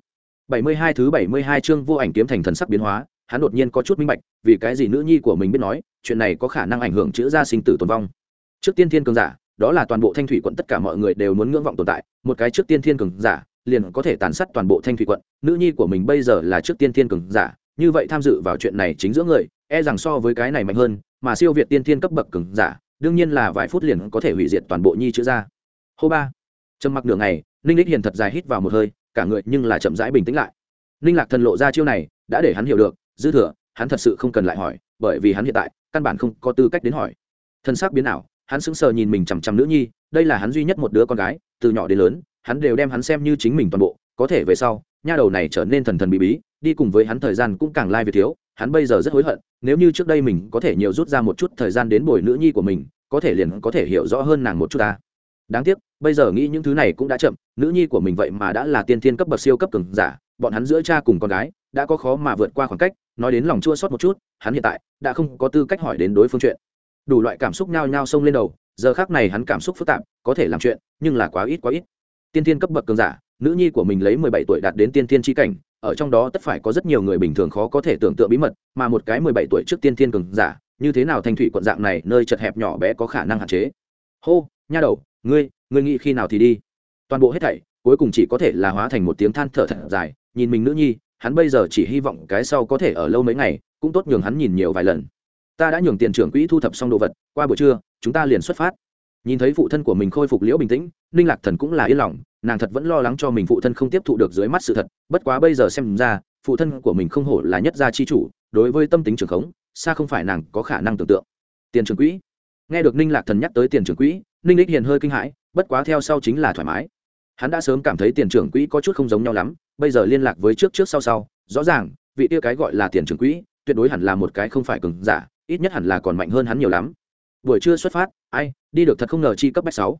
S1: Bảy mươi hai thứ bảy mươi hai chương vô ảnh kiếm thành thần sắc biến hóa, hắn đột nhiên có chút minh bạch, vì cái gì nữ nhi của mình biết nói chuyện này có khả năng ảnh hưởng chữ gia sinh tử tồn vong. Trước tiên thiên cường giả, đó là toàn bộ thanh thủy quận tất cả mọi người đều muốn ngưỡng vọng tồn tại, một cái trước tiên thiên cường giả, liền có thể tàn sát toàn bộ thanh thủy quận. Nữ nhi của mình bây giờ là trước tiên thiên cường giả, như vậy tham dự vào chuyện này chính giữa người e rằng so với cái này mạnh hơn, mà siêu việt tiên thiên cấp bậc cường giả, đương nhiên là vài phút liền có thể hủy diệt toàn bộ nhi chữ gia. Hô ba. Trầm mặc nửa ngày, ninh lích hiền thật dài hít vào một hơi, cả người nhưng là chậm rãi bình tĩnh lại. Ninh lạc thần lộ ra chiêu này, đã để hắn hiểu được, dư thừa, hắn thật sự không cần lại hỏi, bởi vì hắn hiện tại căn bản không có tư cách đến hỏi. Thân xác biến ảo, hắn sững sờ nhìn mình chằm chằm nữ nhi, đây là hắn duy nhất một đứa con gái, từ nhỏ đến lớn, hắn đều đem hắn xem như chính mình toàn bộ, có thể về sau, nha đầu này trở nên thần thần bí bí, đi cùng với hắn thời gian cũng càng lai việc thiếu, hắn bây giờ rất hối hận, nếu như trước đây mình có thể nhiều rút ra một chút thời gian đến bồi nữ nhi của mình, có thể liền có thể hiểu rõ hơn nàng một chút ta. Đáng tiếc, bây giờ nghĩ những thứ này cũng đã chậm, nữ nhi của mình vậy mà đã là tiên thiên cấp bậc siêu cấp cường giả, bọn hắn giữa cha cùng con gái, đã có khó mà vượt qua khoảng cách nói đến lòng chua sót một chút, hắn hiện tại đã không có tư cách hỏi đến đối phương chuyện. Đủ loại cảm xúc nhao nhao xông lên đầu, giờ khác này hắn cảm xúc phức tạp, có thể làm chuyện, nhưng là quá ít quá ít. Tiên thiên cấp bậc cường giả, nữ nhi của mình lấy mười bảy tuổi đạt đến tiên thiên tri cảnh, ở trong đó tất phải có rất nhiều người bình thường khó có thể tưởng tượng bí mật, mà một cái mười bảy tuổi trước tiên thiên cường giả, như thế nào thanh thủy quận dạng này, nơi chật hẹp nhỏ bé có khả năng hạn chế? Hô, nha đầu, ngươi ngươi nghĩ khi nào thì đi. Toàn bộ hết thảy, cuối cùng chỉ có thể là hóa thành một tiếng than thở thật dài, nhìn mình nữ nhi hắn bây giờ chỉ hy vọng cái sau có thể ở lâu mấy ngày, cũng tốt nhường hắn nhìn nhiều vài lần. Ta đã nhường tiền trưởng quỹ thu thập xong đồ vật, qua buổi trưa, chúng ta liền xuất phát. Nhìn thấy phụ thân của mình khôi phục liễu bình tĩnh, ninh lạc thần cũng là yên lòng, nàng thật vẫn lo lắng cho mình phụ thân không tiếp thụ được dưới mắt sự thật, bất quá bây giờ xem ra, phụ thân của mình không hổ là nhất gia chi chủ, đối với tâm tính trường khống, xa không phải nàng có khả năng tưởng tượng. Tiền trưởng quỹ. Nghe được ninh lạc thần nhắc tới tiền trưởng quỹ, ninh lích hiền hơi kinh hãi, bất quá theo sau chính là thoải mái. Hắn đã sớm cảm thấy tiền trưởng quỹ có chút không giống nhau lắm bây giờ liên lạc với trước trước sau sau, rõ ràng, vị tia cái gọi là tiền trưởng quỹ, tuyệt đối hẳn là một cái không phải cứng giả, ít nhất hẳn là còn mạnh hơn hắn nhiều lắm. Buổi trưa xuất phát, ai, đi được thật không ngờ chi cấp bách sáu.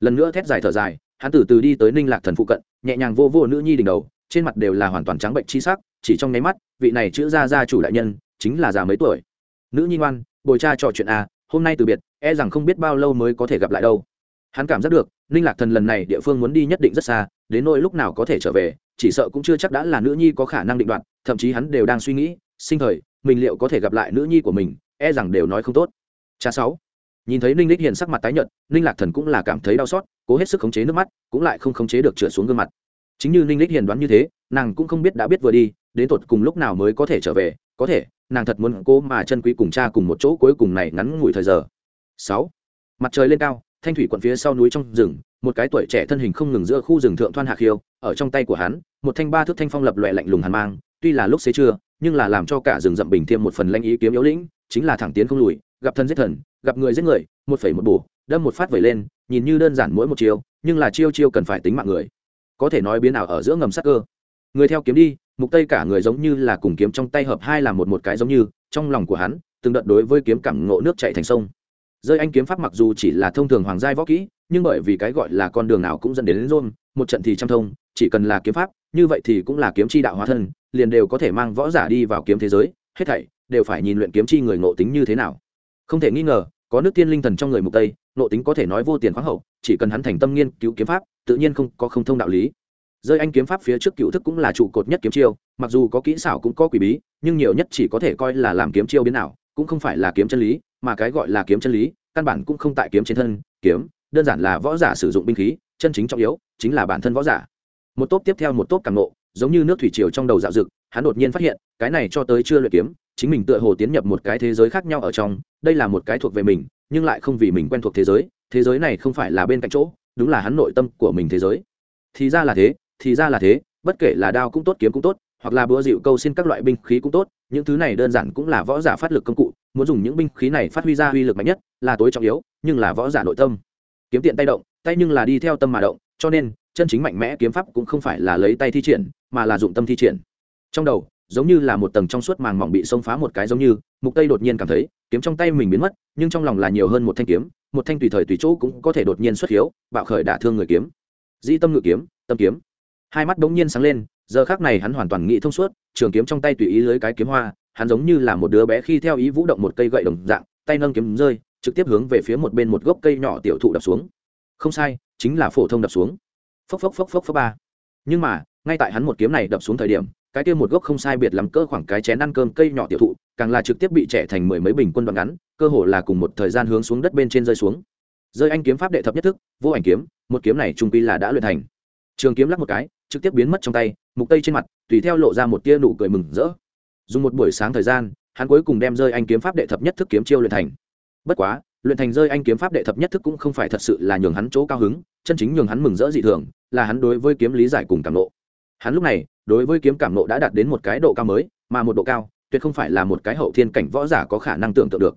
S1: Lần nữa thét dài thở dài, hắn từ từ đi tới ninh lạc thần phụ cận, nhẹ nhàng vô vô nữ nhi đỉnh đầu, trên mặt đều là hoàn toàn trắng bệnh chi sắc, chỉ trong nháy mắt, vị này chữ ra ra chủ đại nhân, chính là già mấy tuổi. Nữ nhi ngoan, bồi cha trò chuyện à hôm nay từ biệt e rằng không biết bao lâu mới có thể gặp lại đâu. Hắn cảm giác được, ninh lạc thần lần này địa phương muốn đi nhất định rất xa đến nỗi lúc nào có thể trở về, chỉ sợ cũng chưa chắc đã là nữ nhi có khả năng định đoạt, thậm chí hắn đều đang suy nghĩ, sinh thời, mình liệu có thể gặp lại nữ nhi của mình e rằng đều nói không tốt. Cha sáu, nhìn thấy ninh lích hiền sắc mặt tái nhợt, ninh lạc thần cũng là cảm thấy đau xót, cố hết sức khống chế nước mắt, cũng lại không khống chế được trượt xuống gương mặt. Chính như ninh lích hiền đoán như thế, nàng cũng không biết đã biết vừa đi, đến tột cùng lúc nào mới có thể trở về, có thể, nàng thật muốn cố mà chân quý cùng cha cùng một chỗ cuối cùng này ngắn ngủi thời giờ. Sáu, mặt trời lên cao, thanh thủy quận phía sau núi trong rừng một cái tuổi trẻ thân hình không ngừng giữa khu rừng thượng thoan hạ khiêu, ở trong tay của hắn, một thanh ba thước thanh phong lập loẹ lạnh lùng hàn mang, tuy là lúc xế trưa, nhưng là làm cho cả rừng rậm bình thêm một phần lanh ý kiếm yếu lĩnh, chính là thẳng tiến không lùi, gặp thân giết thần, gặp người giết người, một phẩy một bổ, đâm một phát vẩy lên, nhìn như đơn giản mỗi một chiêu, nhưng là chiêu chiêu cần phải tính mạng người. Có thể nói biến nào ở giữa ngầm sắc cơ. Người theo kiếm đi, mục tây cả người giống như là cùng kiếm trong tay hợp hai là một một cái giống như, trong lòng của hắn, từng đợt đối với kiếm cảm ngộ nước chảy thành sông. Rơi anh kiếm pháp mặc dù chỉ là thông thường hoàng giai võ kỹ nhưng bởi vì cái gọi là con đường nào cũng dẫn đến, đến rôn một trận thì trăm thông chỉ cần là kiếm pháp như vậy thì cũng là kiếm chi đạo hóa thân liền đều có thể mang võ giả đi vào kiếm thế giới hết thảy đều phải nhìn luyện kiếm chi người ngộ tính như thế nào. Không thể nghi ngờ có nước tiên linh thần trong người mục tây ngộ tính có thể nói vô tiền khoáng hậu chỉ cần hắn thành tâm nghiên cứu kiếm pháp tự nhiên không có không thông đạo lý. Rơi anh kiếm pháp phía trước cựu thức cũng là trụ cột nhất kiếm chiêu mặc dù có kỹ xảo cũng có quỷ bí nhưng nhiều nhất chỉ có thể coi là làm kiếm chiêu biến nào cũng không phải là kiếm chân lý mà cái gọi là kiếm chân lý căn bản cũng không tại kiếm trên thân kiếm đơn giản là võ giả sử dụng binh khí, chân chính trọng yếu chính là bản thân võ giả. Một tốp tiếp theo một tốp càng nộ giống như nước thủy triều trong đầu dạo dực hắn đột nhiên phát hiện, cái này cho tới chưa luyện kiếm, chính mình tựa hồ tiến nhập một cái thế giới khác nhau ở trong, đây là một cái thuộc về mình, nhưng lại không vì mình quen thuộc thế giới thế giới này không phải là bên cạnh chỗ, đúng là hắn nội tâm của mình thế giới. Thì ra là thế, thì ra là thế, bất kể là đao cũng tốt, kiếm cũng tốt, hoặc là búa dịu câu xin các loại binh khí cũng tốt, những thứ này đơn giản cũng là võ giả phát lực công cụ, muốn dùng những binh khí này phát huy ra uy lực mạnh nhất là tối trọng yếu, nhưng là võ giả nội tâm kiếm tiện tay động, tay nhưng là đi theo tâm mà động, cho nên, chân chính mạnh mẽ kiếm pháp cũng không phải là lấy tay thi triển, mà là dụng tâm thi triển. Trong đầu, giống như là một tầng trong suốt màng mỏng bị xông phá một cái giống như, mục tây đột nhiên cảm thấy, kiếm trong tay mình biến mất, nhưng trong lòng là nhiều hơn một thanh kiếm, một thanh tùy thời tùy chỗ cũng có thể đột nhiên xuất hiếu, bạo khởi đả thương người kiếm. Dĩ tâm ngự kiếm, tâm kiếm. Hai mắt bỗng nhiên sáng lên, giờ khác này hắn hoàn toàn nghĩ thông suốt, trường kiếm trong tay tùy ý lưới cái kiếm hoa, hắn giống như là một đứa bé khi theo ý vũ động một cây gậy đồng dạng, tay nâng kiếm rơi trực tiếp hướng về phía một bên một gốc cây nhỏ tiểu thụ đập xuống. Không sai, chính là phổ thông đập xuống. Phốc phốc phốc phốc phốc ba. Nhưng mà, ngay tại hắn một kiếm này đập xuống thời điểm, cái kia một gốc không sai biệt lắm cỡ khoảng cái chén ăn cơm cây nhỏ tiểu thụ, càng là trực tiếp bị trẻ thành mười mấy bình quân đoạn ngắn, cơ hồ là cùng một thời gian hướng xuống đất bên trên rơi xuống. Rơi anh kiếm pháp đệ thập nhất thức, vô ảnh kiếm, một kiếm này trung quy là đã luyện thành. Trường kiếm lắc một cái, trực tiếp biến mất trong tay, mục tây trên mặt, tùy theo lộ ra một tia nụ cười mừng rỡ. Dùng một buổi sáng thời gian, hắn cuối cùng đem rơi anh kiếm pháp đệ thập nhất thức kiếm chiêu luyện thành bất quá, luyện thành rơi anh kiếm pháp đệ thập nhất thức cũng không phải thật sự là nhường hắn chỗ cao hứng, chân chính nhường hắn mừng rỡ dị thường, là hắn đối với kiếm lý giải cùng cảm nộ. Hắn lúc này, đối với kiếm cảm nộ đã đạt đến một cái độ cao mới, mà một độ cao, tuyệt không phải là một cái hậu thiên cảnh võ giả có khả năng tưởng tượng được.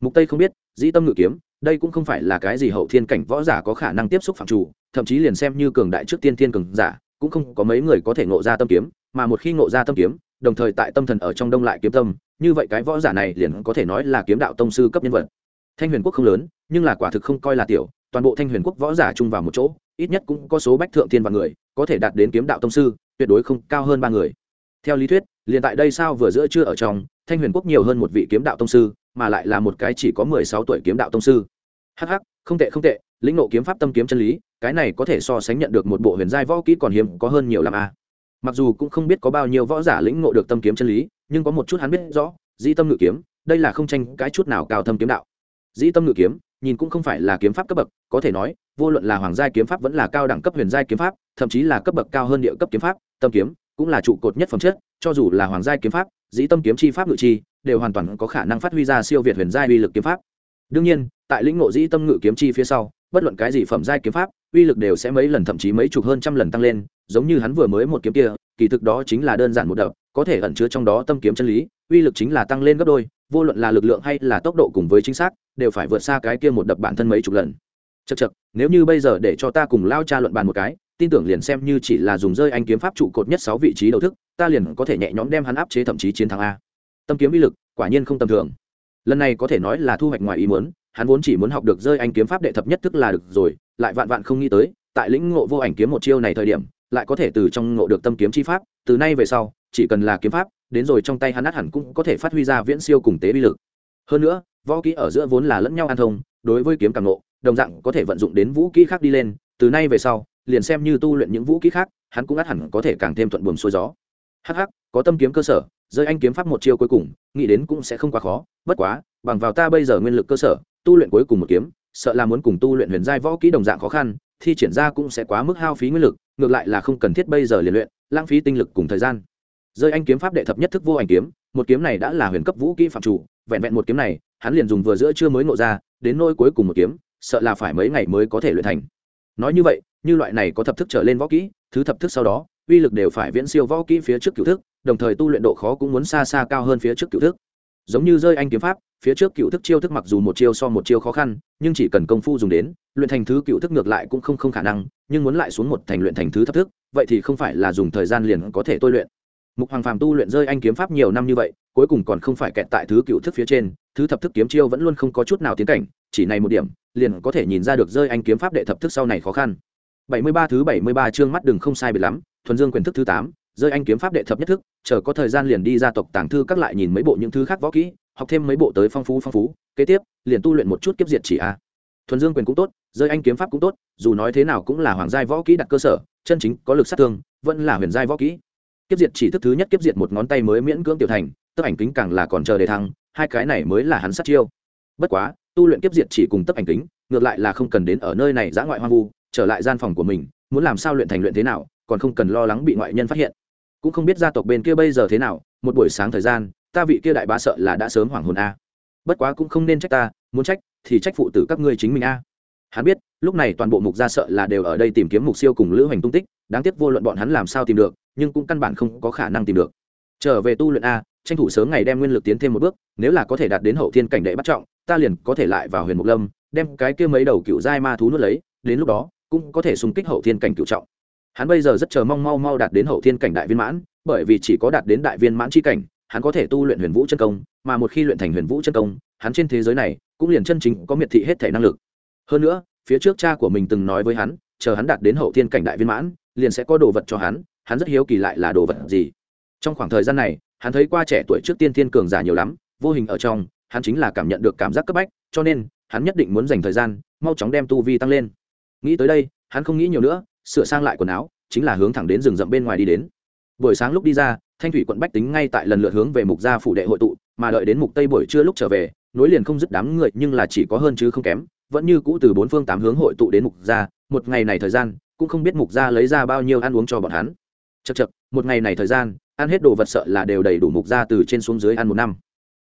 S1: Mục tây không biết, dĩ tâm ngự kiếm, đây cũng không phải là cái gì hậu thiên cảnh võ giả có khả năng tiếp xúc phạm chủ, thậm chí liền xem như cường đại trước tiên thiên cường giả, cũng không có mấy người có thể ngộ ra tâm kiếm, mà một khi ngộ ra tâm kiếm, đồng thời tại tâm thần ở trong đông lại kiếm tâm, như vậy cái võ giả này liền có thể nói là kiếm đạo tông sư cấp nhân vật thanh huyền quốc không lớn, nhưng là quả thực không coi là tiểu, toàn bộ thanh huyền quốc võ giả chung vào một chỗ, ít nhất cũng có số bách thượng thiên và người, có thể đạt đến kiếm đạo tông sư, tuyệt đối không cao hơn ba người. Theo lý thuyết, liền tại đây sao vừa giữa chưa ở trong, thanh huyền quốc nhiều hơn một vị kiếm đạo tông sư, mà lại là một cái chỉ có mười sáu tuổi kiếm đạo tông sư. Hh không tệ không tệ, lĩnh nộ kiếm pháp tâm kiếm chân lý, cái này có thể so sánh nhận được một bộ huyền giai võ kỹ còn hiếm, có hơn nhiều làm a. Mặc dù cũng không biết có bao nhiêu võ giả lĩnh ngộ được tâm kiếm chân lý, nhưng có một chút hắn biết rõ, dĩ tâm ngự kiếm, đây là không tranh cái chút nào cao thâm kiếm đạo dĩ tâm ngự kiếm, nhìn cũng không phải là kiếm pháp cấp bậc, có thể nói, vô luận là hoàng gia kiếm pháp vẫn là cao đẳng cấp huyền giai kiếm pháp, thậm chí là cấp bậc cao hơn địa cấp kiếm pháp, tâm kiếm cũng là trụ cột nhất phẩm chất, cho dù là hoàng gia kiếm pháp, dĩ tâm kiếm chi pháp ngự chi, đều hoàn toàn có khả năng phát huy ra siêu việt huyền giai uy lực kiếm pháp. Đương nhiên, tại lĩnh ngộ dĩ tâm ngự kiếm chi phía sau, bất luận cái gì phẩm giai kiếm pháp, uy lực đều sẽ mấy lần thậm chí mấy chục hơn trăm lần tăng lên, giống như hắn vừa mới một kiếm kia, kỳ thực đó chính là đơn giản một đập, có thể ẩn chứa trong đó tâm kiếm chân lý, uy lực chính là tăng lên gấp đôi vô luận là lực lượng hay là tốc độ cùng với chính xác, đều phải vượt xa cái kia một đập bản thân mấy chục lần. Chật chật nếu như bây giờ để cho ta cùng lao cha luận bàn một cái, tin tưởng liền xem như chỉ là dùng rơi anh kiếm pháp trụ cột nhất sáu vị trí đầu thức, ta liền có thể nhẹ nhõm đem hắn áp chế thậm chí chiến thắng a. Tâm kiếm uy lực, quả nhiên không tầm thường. Lần này có thể nói là thu hoạch ngoài ý muốn, hắn vốn chỉ muốn học được rơi anh kiếm pháp đệ thập nhất thức là được rồi, lại vạn vạn không nghĩ tới, tại lĩnh ngộ vô ảnh kiếm một chiêu này thời điểm, lại có thể từ trong ngộ được tâm kiếm chi pháp, từ nay về sau, chỉ cần là kiếm pháp đến rồi trong tay hắn át hẳn cũng có thể phát huy ra viễn siêu cùng tế bi lực. Hơn nữa, võ kỹ ở giữa vốn là lẫn nhau an thông, đối với kiếm càng ngộ, đồng dạng có thể vận dụng đến vũ kỹ khác đi lên, từ nay về sau, liền xem như tu luyện những vũ kỹ khác, hắn cũng át hẳn có thể càng thêm thuận buồm xuôi gió. Hh có tâm kiếm cơ sở, rơi anh kiếm pháp một chiêu cuối cùng, nghĩ đến cũng sẽ không quá khó, bất quá, bằng vào ta bây giờ nguyên lực cơ sở, tu luyện cuối cùng một kiếm, sợ là muốn cùng tu luyện huyền giai võ kỹ đồng dạng khó khăn, thi triển ra cũng sẽ quá mức hao phí nguyên lực, ngược lại là không cần thiết bây giờ liền luyện, lãng phí tinh lực cùng thời gian rơi anh kiếm pháp đệ thập nhất thức vô ảnh kiếm, một kiếm này đã là huyền cấp vũ kỹ phạm chủ, vẹn vẹn một kiếm này, hắn liền dùng vừa giữa chưa mới ngộ ra, đến nôi cuối cùng một kiếm, sợ là phải mấy ngày mới có thể luyện thành. Nói như vậy, như loại này có thập thức trở lên võ kỹ, thứ thập thức sau đó, uy lực đều phải viễn siêu võ kỹ phía trước cựu thức, đồng thời tu luyện độ khó cũng muốn xa xa cao hơn phía trước cựu thức. Giống như rơi anh kiếm pháp, phía trước cựu thức chiêu thức mặc dù một chiêu so một chiêu khó khăn, nhưng chỉ cần công phu dùng đến, luyện thành thứ cựu thức ngược lại cũng không không khả năng, nhưng muốn lại xuống một thành luyện thành thứ thập thức, vậy thì không phải là dùng thời gian liền có thể tôi luyện mục hoàng phàm tu luyện rơi anh kiếm pháp nhiều năm như vậy, cuối cùng còn không phải kẹt tại thứ cựu thức phía trên, thứ thập thức kiếm chiêu vẫn luôn không có chút nào tiến cảnh, chỉ này một điểm, liền có thể nhìn ra được rơi anh kiếm pháp đệ thập thức sau này khó khăn. Bảy mươi ba thứ bảy mươi ba chương mắt đừng không sai biệt lắm, thuần dương quyền thức thứ tám, rơi anh kiếm pháp đệ thập nhất thức, chờ có thời gian liền đi ra tộc tàng thư các lại nhìn mấy bộ những thứ khác võ kỹ, học thêm mấy bộ tới phong phú phong phú, kế tiếp, liền tu luyện một chút kiếp diệt chỉ a. Thuần dương quyền cũng tốt, rơi anh kiếm pháp cũng tốt, dù nói thế nào cũng là hoàng giai võ kỹ đặt cơ sở, chân chính có lực sát thương, vẫn là huyền giai võ kỹ kiếp diệt chỉ thức thứ nhất kiếp diệt một ngón tay mới miễn cưỡng tiểu thành, tấp ảnh kính càng là còn chờ để thăng, hai cái này mới là hắn sát chiêu. Bất quá, tu luyện kiếp diệt chỉ cùng tấp ảnh kính, ngược lại là không cần đến ở nơi này giã ngoại hoang vu, trở lại gian phòng của mình, muốn làm sao luyện thành luyện thế nào, còn không cần lo lắng bị ngoại nhân phát hiện. Cũng không biết gia tộc bên kia bây giờ thế nào, một buổi sáng thời gian, ta vị kia đại bá sợ là đã sớm hoảng hồn a. Bất quá cũng không nên trách ta, muốn trách thì trách phụ tử các ngươi chính mình a. Hắn biết, lúc này toàn bộ mục gia sợ là đều ở đây tìm kiếm mục siêu cùng lữ hành tung tích, đáng tiếc vô luận bọn hắn làm sao tìm được nhưng cũng căn bản không có khả năng tìm được. Trở về tu luyện a, tranh thủ sớm ngày đem nguyên lực tiến thêm một bước, nếu là có thể đạt đến hậu thiên cảnh đệ bắt trọng, ta liền có thể lại vào huyền mục lâm, đem cái kia mấy đầu cựu giai ma thú nuốt lấy, đến lúc đó, cũng có thể xung kích hậu thiên cảnh cựu trọng. Hắn bây giờ rất chờ mong mau mau đạt đến hậu thiên cảnh đại viên mãn, bởi vì chỉ có đạt đến đại viên mãn c h i cảnh, hắn có thể tu luyện huyền vũ chân công, mà một khi luyện thành huyền vũ chân công, hắn trên thế giới này cũng liền chân chính có miệt thị hết thể năng lực. Hơn nữa, phía trước cha của mình từng nói với hắn, chờ hắn đạt đến hậu thiên cảnh đại viên mãn, liền sẽ có đồ vật cho hắn hắn rất hiếu kỳ lại là đồ vật gì. Trong khoảng thời gian này, hắn thấy qua trẻ tuổi trước tiên thiên cường giả nhiều lắm, vô hình ở trong, hắn chính là cảm nhận được cảm giác cấp bách, cho nên, hắn nhất định muốn dành thời gian, mau chóng đem tu vi tăng lên. Nghĩ tới đây, hắn không nghĩ nhiều nữa, sửa sang lại quần áo, chính là hướng thẳng đến rừng rậm bên ngoài đi đến. Buổi sáng lúc đi ra, thanh thủy quận bách tính ngay tại lần lượt hướng về mục gia phủ đệ hội tụ, mà đợi đến mục tây buổi trưa lúc trở về, nối liền không dứt đám người, nhưng là chỉ có hơn chứ không kém, vẫn như cũ từ bốn phương tám hướng hội tụ đến mục gia, một ngày này thời gian, cũng không biết mục gia lấy ra bao nhiêu ăn uống cho bọn hắn chật chật một ngày này thời gian, ăn hết đồ vật sợ là đều đầy đủ mục gia từ trên xuống dưới ăn một năm.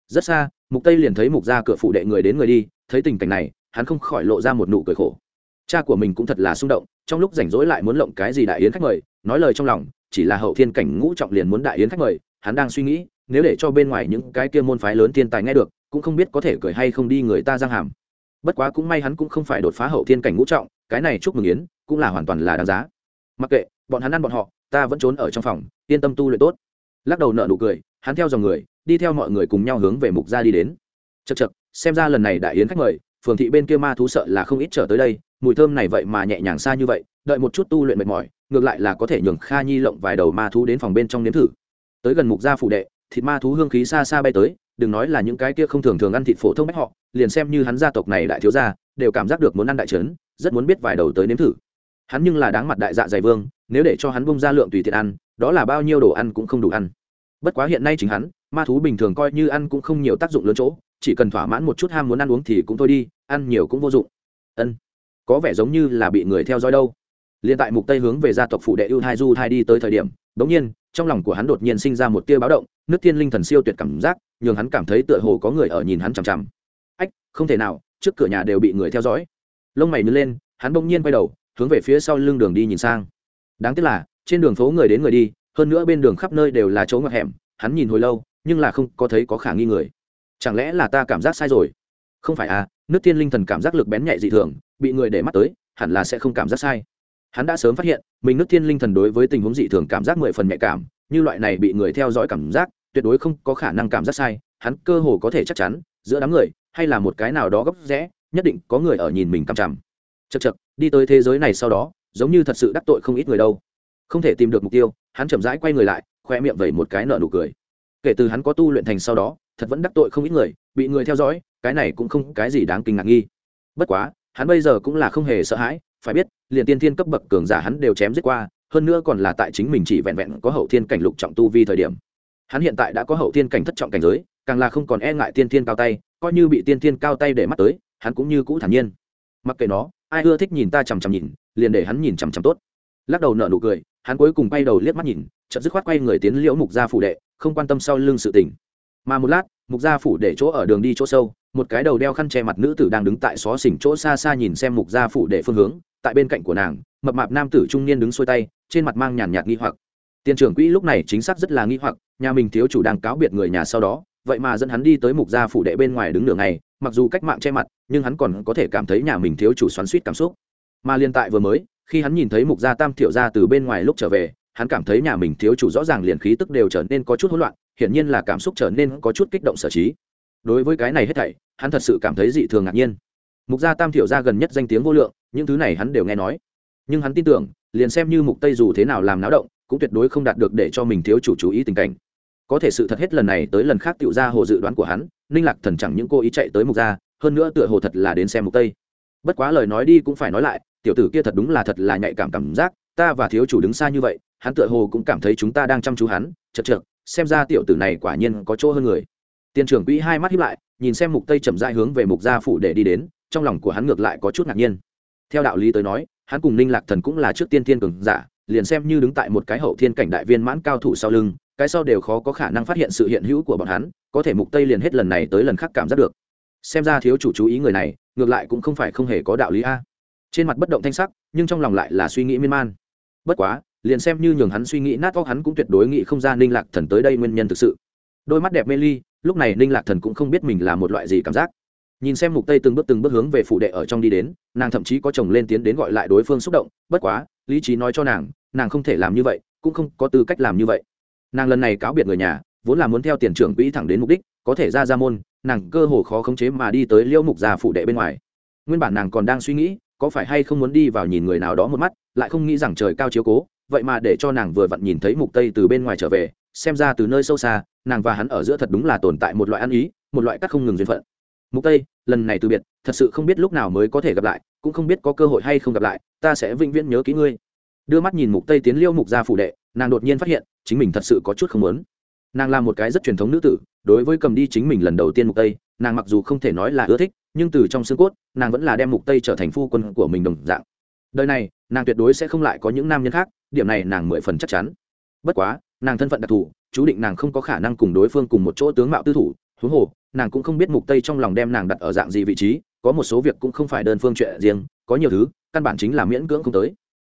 S1: Rất xa, mục tây liền thấy mục gia cửa phụ đệ người đến người đi, thấy tình cảnh này, hắn không khỏi lộ ra một nụ cười khổ. Cha của mình cũng thật là xung động, trong lúc rảnh rỗi lại muốn lộng cái gì đại yến khách mời, nói lời trong lòng, chỉ là hậu thiên cảnh ngũ trọng liền muốn đại yến khách mời, hắn đang suy nghĩ, nếu để cho bên ngoài những cái kia môn phái lớn thiên tài nghe được, cũng không biết có thể cười hay không đi người ta giang hàm. Bất quá cũng may hắn cũng không phải đột phá hậu thiên cảnh ngũ trọng, cái này chúc mừng yến, cũng là hoàn toàn là đáng giá. Mặc kệ, bọn hắn ăn bọn họ ta vẫn trốn ở trong phòng, yên tâm tu luyện tốt. Lắc đầu nợ nụ cười, hắn theo dòng người, đi theo mọi người cùng nhau hướng về mục gia đi đến. Chật chật xem ra lần này đại yến khách mời, phường thị bên kia ma thú sợ là không ít trở tới đây, mùi thơm này vậy mà nhẹ nhàng xa như vậy, đợi một chút tu luyện mệt mỏi, ngược lại là có thể nhường kha nhi lộng vài đầu ma thú đến phòng bên trong nếm thử. Tới gần mục gia phủ đệ, thịt ma thú hương khí xa xa bay tới, đừng nói là những cái kia không thường thường ăn thịt phổ thông bách họ, liền xem như hắn gia tộc này đại thiếu gia, đều cảm giác được muốn ăn đại trấn, rất muốn biết vài đầu tới nếm thử. Hắn nhưng là đáng mặt đại dạ dày vương nếu để cho hắn bung ra lượng tùy tiện ăn, đó là bao nhiêu đồ ăn cũng không đủ ăn. Bất quá hiện nay chính hắn, ma thú bình thường coi như ăn cũng không nhiều tác dụng lớn chỗ, chỉ cần thỏa mãn một chút ham muốn ăn uống thì cũng thôi đi, ăn nhiều cũng vô dụng. Ân, có vẻ giống như là bị người theo dõi đâu. Liền tại mục tây hướng về gia tộc phụ đệ ưu hai du hai đi tới thời điểm, đống nhiên, trong lòng của hắn đột nhiên sinh ra một tia báo động, nước thiên linh thần siêu tuyệt cảm giác, nhường hắn cảm thấy tựa hồ có người ở nhìn hắn chằm chằm. Ách, không thể nào, trước cửa nhà đều bị người theo dõi. Lông mày nứt lên, hắn bỗng nhiên quay đầu, hướng về phía sau lưng đường đi nhìn sang đáng tiếc là, trên đường phố người đến người đi, hơn nữa bên đường khắp nơi đều là chỗ ngoặc hẻm, hắn nhìn hồi lâu, nhưng là không có thấy có khả nghi người. Chẳng lẽ là ta cảm giác sai rồi? Không phải à nước thiên linh thần cảm giác lực bén nhạy dị thường, bị người để mắt tới, hẳn là sẽ không cảm giác sai. Hắn đã sớm phát hiện, mình nước thiên linh thần đối với tình huống dị thường cảm giác mười phần nhạy cảm, như loại này bị người theo dõi cảm giác, tuyệt đối không có khả năng cảm giác sai, hắn cơ hồ có thể chắc chắn, giữa đám người, hay là một cái nào đó gấp rẽ, nhất định có người ở nhìn mình cằm chằm. Chật chật đi tới thế giới này sau đó giống như thật sự đắc tội không ít người đâu. Không thể tìm được mục tiêu, hắn chậm rãi quay người lại, khoe miệng vẩy một cái nợ nụ cười. Kể từ hắn có tu luyện thành sau đó, thật vẫn đắc tội không ít người, bị người theo dõi, cái này cũng không cái gì đáng kinh ngạc nghi. Bất quá, hắn bây giờ cũng là không hề sợ hãi, phải biết, liền tiên thiên cấp bậc cường giả hắn đều chém giết qua, hơn nữa còn là tại chính mình chỉ vẹn vẹn có hậu thiên cảnh lục trọng tu vi thời điểm. Hắn hiện tại đã có hậu thiên cảnh thất trọng cảnh giới, càng là không còn e ngại tiên thiên cao tay, coi như bị tiên thiên cao tay để mắt tới, hắn cũng như cũ thản nhiên. Mặc kệ nó, ai ưa thích nhìn ta chằm chằm nhìn liền để hắn nhìn chằm chằm tốt. Lắc đầu nở nụ cười, hắn cuối cùng bay đầu liếc mắt nhìn, chợt dứt khoát quay người tiến liễu mục gia phủ đệ, không quan tâm sau lưng sự tình. Mà một lát, mục gia phủ để chỗ ở đường đi chỗ sâu, một cái đầu đeo khăn che mặt nữ tử đang đứng tại xó xỉnh chỗ xa xa nhìn xem mục gia phủ để phương hướng, tại bên cạnh của nàng, mập mạp nam tử trung niên đứng xuôi tay, trên mặt mang nhàn nhạt nghi hoặc. Tiền trưởng quỹ lúc này chính xác rất là nghi hoặc, nhà mình thiếu chủ đang cáo biệt người nhà sau đó, vậy mà dẫn hắn đi tới mục gia phủ đệ bên ngoài đứng nửa ngày, mặc dù cách mạng che mặt, nhưng hắn còn có thể cảm thấy nhà mình thiếu chủ xoắn suýt cảm xúc mà liên tại vừa mới, khi hắn nhìn thấy mục gia tam thiểu gia từ bên ngoài lúc trở về, hắn cảm thấy nhà mình thiếu chủ rõ ràng liền khí tức đều trở nên có chút hỗn loạn, hiển nhiên là cảm xúc trở nên có chút kích động sở trí. Đối với cái này hết thảy, hắn thật sự cảm thấy dị thường ngạc nhiên. Mục gia tam thiểu gia gần nhất danh tiếng vô lượng, những thứ này hắn đều nghe nói. Nhưng hắn tin tưởng, liền xem như mục tây dù thế nào làm náo động, cũng tuyệt đối không đạt được để cho mình thiếu chủ chú ý tình cảnh. Có thể sự thật hết lần này tới lần khác tựu ra hồ dự đoán của hắn, ninh lạc thần chẳng những cô ý chạy tới mục gia, hơn nữa tựa hồ thật là đến xem mục tây. Bất quá lời nói đi cũng phải nói lại tiểu tử kia thật đúng là thật là nhạy cảm cảm giác, ta và thiếu chủ đứng xa như vậy, hắn tựa hồ cũng cảm thấy chúng ta đang chăm chú hắn, chật chật xem ra tiểu tử này quả nhiên có chỗ hơn người. Tiền trưởng quỹ hai mắt hiếp lại, nhìn xem mục tây chậm rãi hướng về mục gia phủ để đi đến, trong lòng của hắn ngược lại có chút ngạc nhiên. Theo đạo lý tới nói, hắn cùng ninh lạc thần cũng là trước tiên thiên cường giả, liền xem như đứng tại một cái hậu thiên cảnh đại viên mãn cao thủ sau lưng, cái sau đều khó có khả năng phát hiện sự hiện hữu của bọn hắn, có thể mục tây liền hết lần này tới lần khác cảm giác được. Xem ra thiếu chủ chú ý người này, ngược lại cũng không phải không hề có đạo lý a trên mặt bất động thanh sắc, nhưng trong lòng lại là suy nghĩ miên man. Bất quá, liền xem như nhường hắn suy nghĩ nát óc hắn cũng tuyệt đối nghĩ không ra ninh lạc thần tới đây nguyên nhân thực sự. Đôi mắt đẹp mê ly, lúc này ninh lạc thần cũng không biết mình là một loại gì cảm giác. Nhìn xem mục tây từng bước từng bước hướng về phủ đệ ở trong đi đến, nàng thậm chí có chồng lên tiến đến gọi lại đối phương xúc động, bất quá, lý trí nói cho nàng nàng không thể làm như vậy, cũng không có tư cách làm như vậy. Nàng lần này cáo biệt người nhà, vốn là muốn theo tiền trưởng quỹ thẳng đến mục đích, có thể ra ra môn, nàng cơ hồ khó khống chế mà đi tới liễu mục già phủ đệ bên ngoài. Nguyên bản nàng còn đang suy nghĩ có phải hay không muốn đi vào nhìn người nào đó một mắt, lại không nghĩ rằng trời cao chiếu cố, vậy mà để cho nàng vừa vặn nhìn thấy mục tây từ bên ngoài trở về, xem ra từ nơi sâu xa, nàng và hắn ở giữa thật đúng là tồn tại một loại ăn ý, một loại cắt không ngừng duyên phận. Mục tây, lần này từ biệt, thật sự không biết lúc nào mới có thể gặp lại, cũng không biết có cơ hội hay không gặp lại, ta sẽ vĩnh viễn nhớ kỹ ngươi. Đưa mắt nhìn mục tây tiến liêu mục ra phủ đệ, nàng đột nhiên phát hiện, chính mình thật sự có chút không muốn. Nàng là một cái rất truyền thống nữ tử, đối với cầm đi chính mình lần đầu tiên mục tây nàng mặc dù không thể nói là ưa thích, nhưng từ trong xương cốt, nàng vẫn là đem mục tây trở thành phu quân của mình đồng dạng. Đời này, nàng tuyệt đối sẽ không lại có những nam nhân khác, điểm này nàng mười phần chắc chắn. Bất quá, nàng thân phận đặc thù, chú định nàng không có khả năng cùng đối phương cùng một chỗ tướng mạo tư thủ, huống hồ, nàng cũng không biết mục tây trong lòng đem nàng đặt ở dạng gì vị trí, có một số việc cũng không phải đơn phương chuyện riêng, có nhiều thứ, căn bản chính là miễn cưỡng không tới.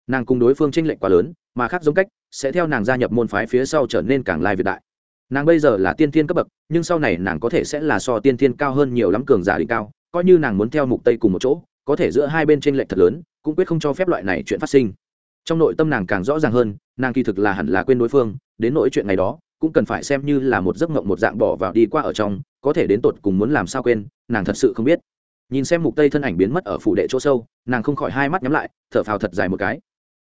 S1: Nàng cùng đối phương tranh lệch quá lớn, mà khác giống cách, sẽ theo nàng gia nhập môn phái phía sau trở nên càng lai việt đại nàng bây giờ là tiên thiên cấp bậc, nhưng sau này nàng có thể sẽ là so tiên thiên cao hơn nhiều lắm cường giả đỉnh cao, coi như nàng muốn theo mục tây cùng một chỗ, có thể giữa hai bên tranh lệch thật lớn, cũng quyết không cho phép loại này chuyện phát sinh. Trong nội tâm nàng càng rõ ràng hơn, nàng kỳ thực là hẳn là quên đối phương, đến nỗi chuyện ngày đó, cũng cần phải xem như là một giấc mộng một dạng bỏ vào đi qua ở trong, có thể đến tột cùng muốn làm sao quên, nàng thật sự không biết. Nhìn xem mục tây thân ảnh biến mất ở phủ đệ chỗ sâu, nàng không khỏi hai mắt nhắm lại, thở phào thật dài một cái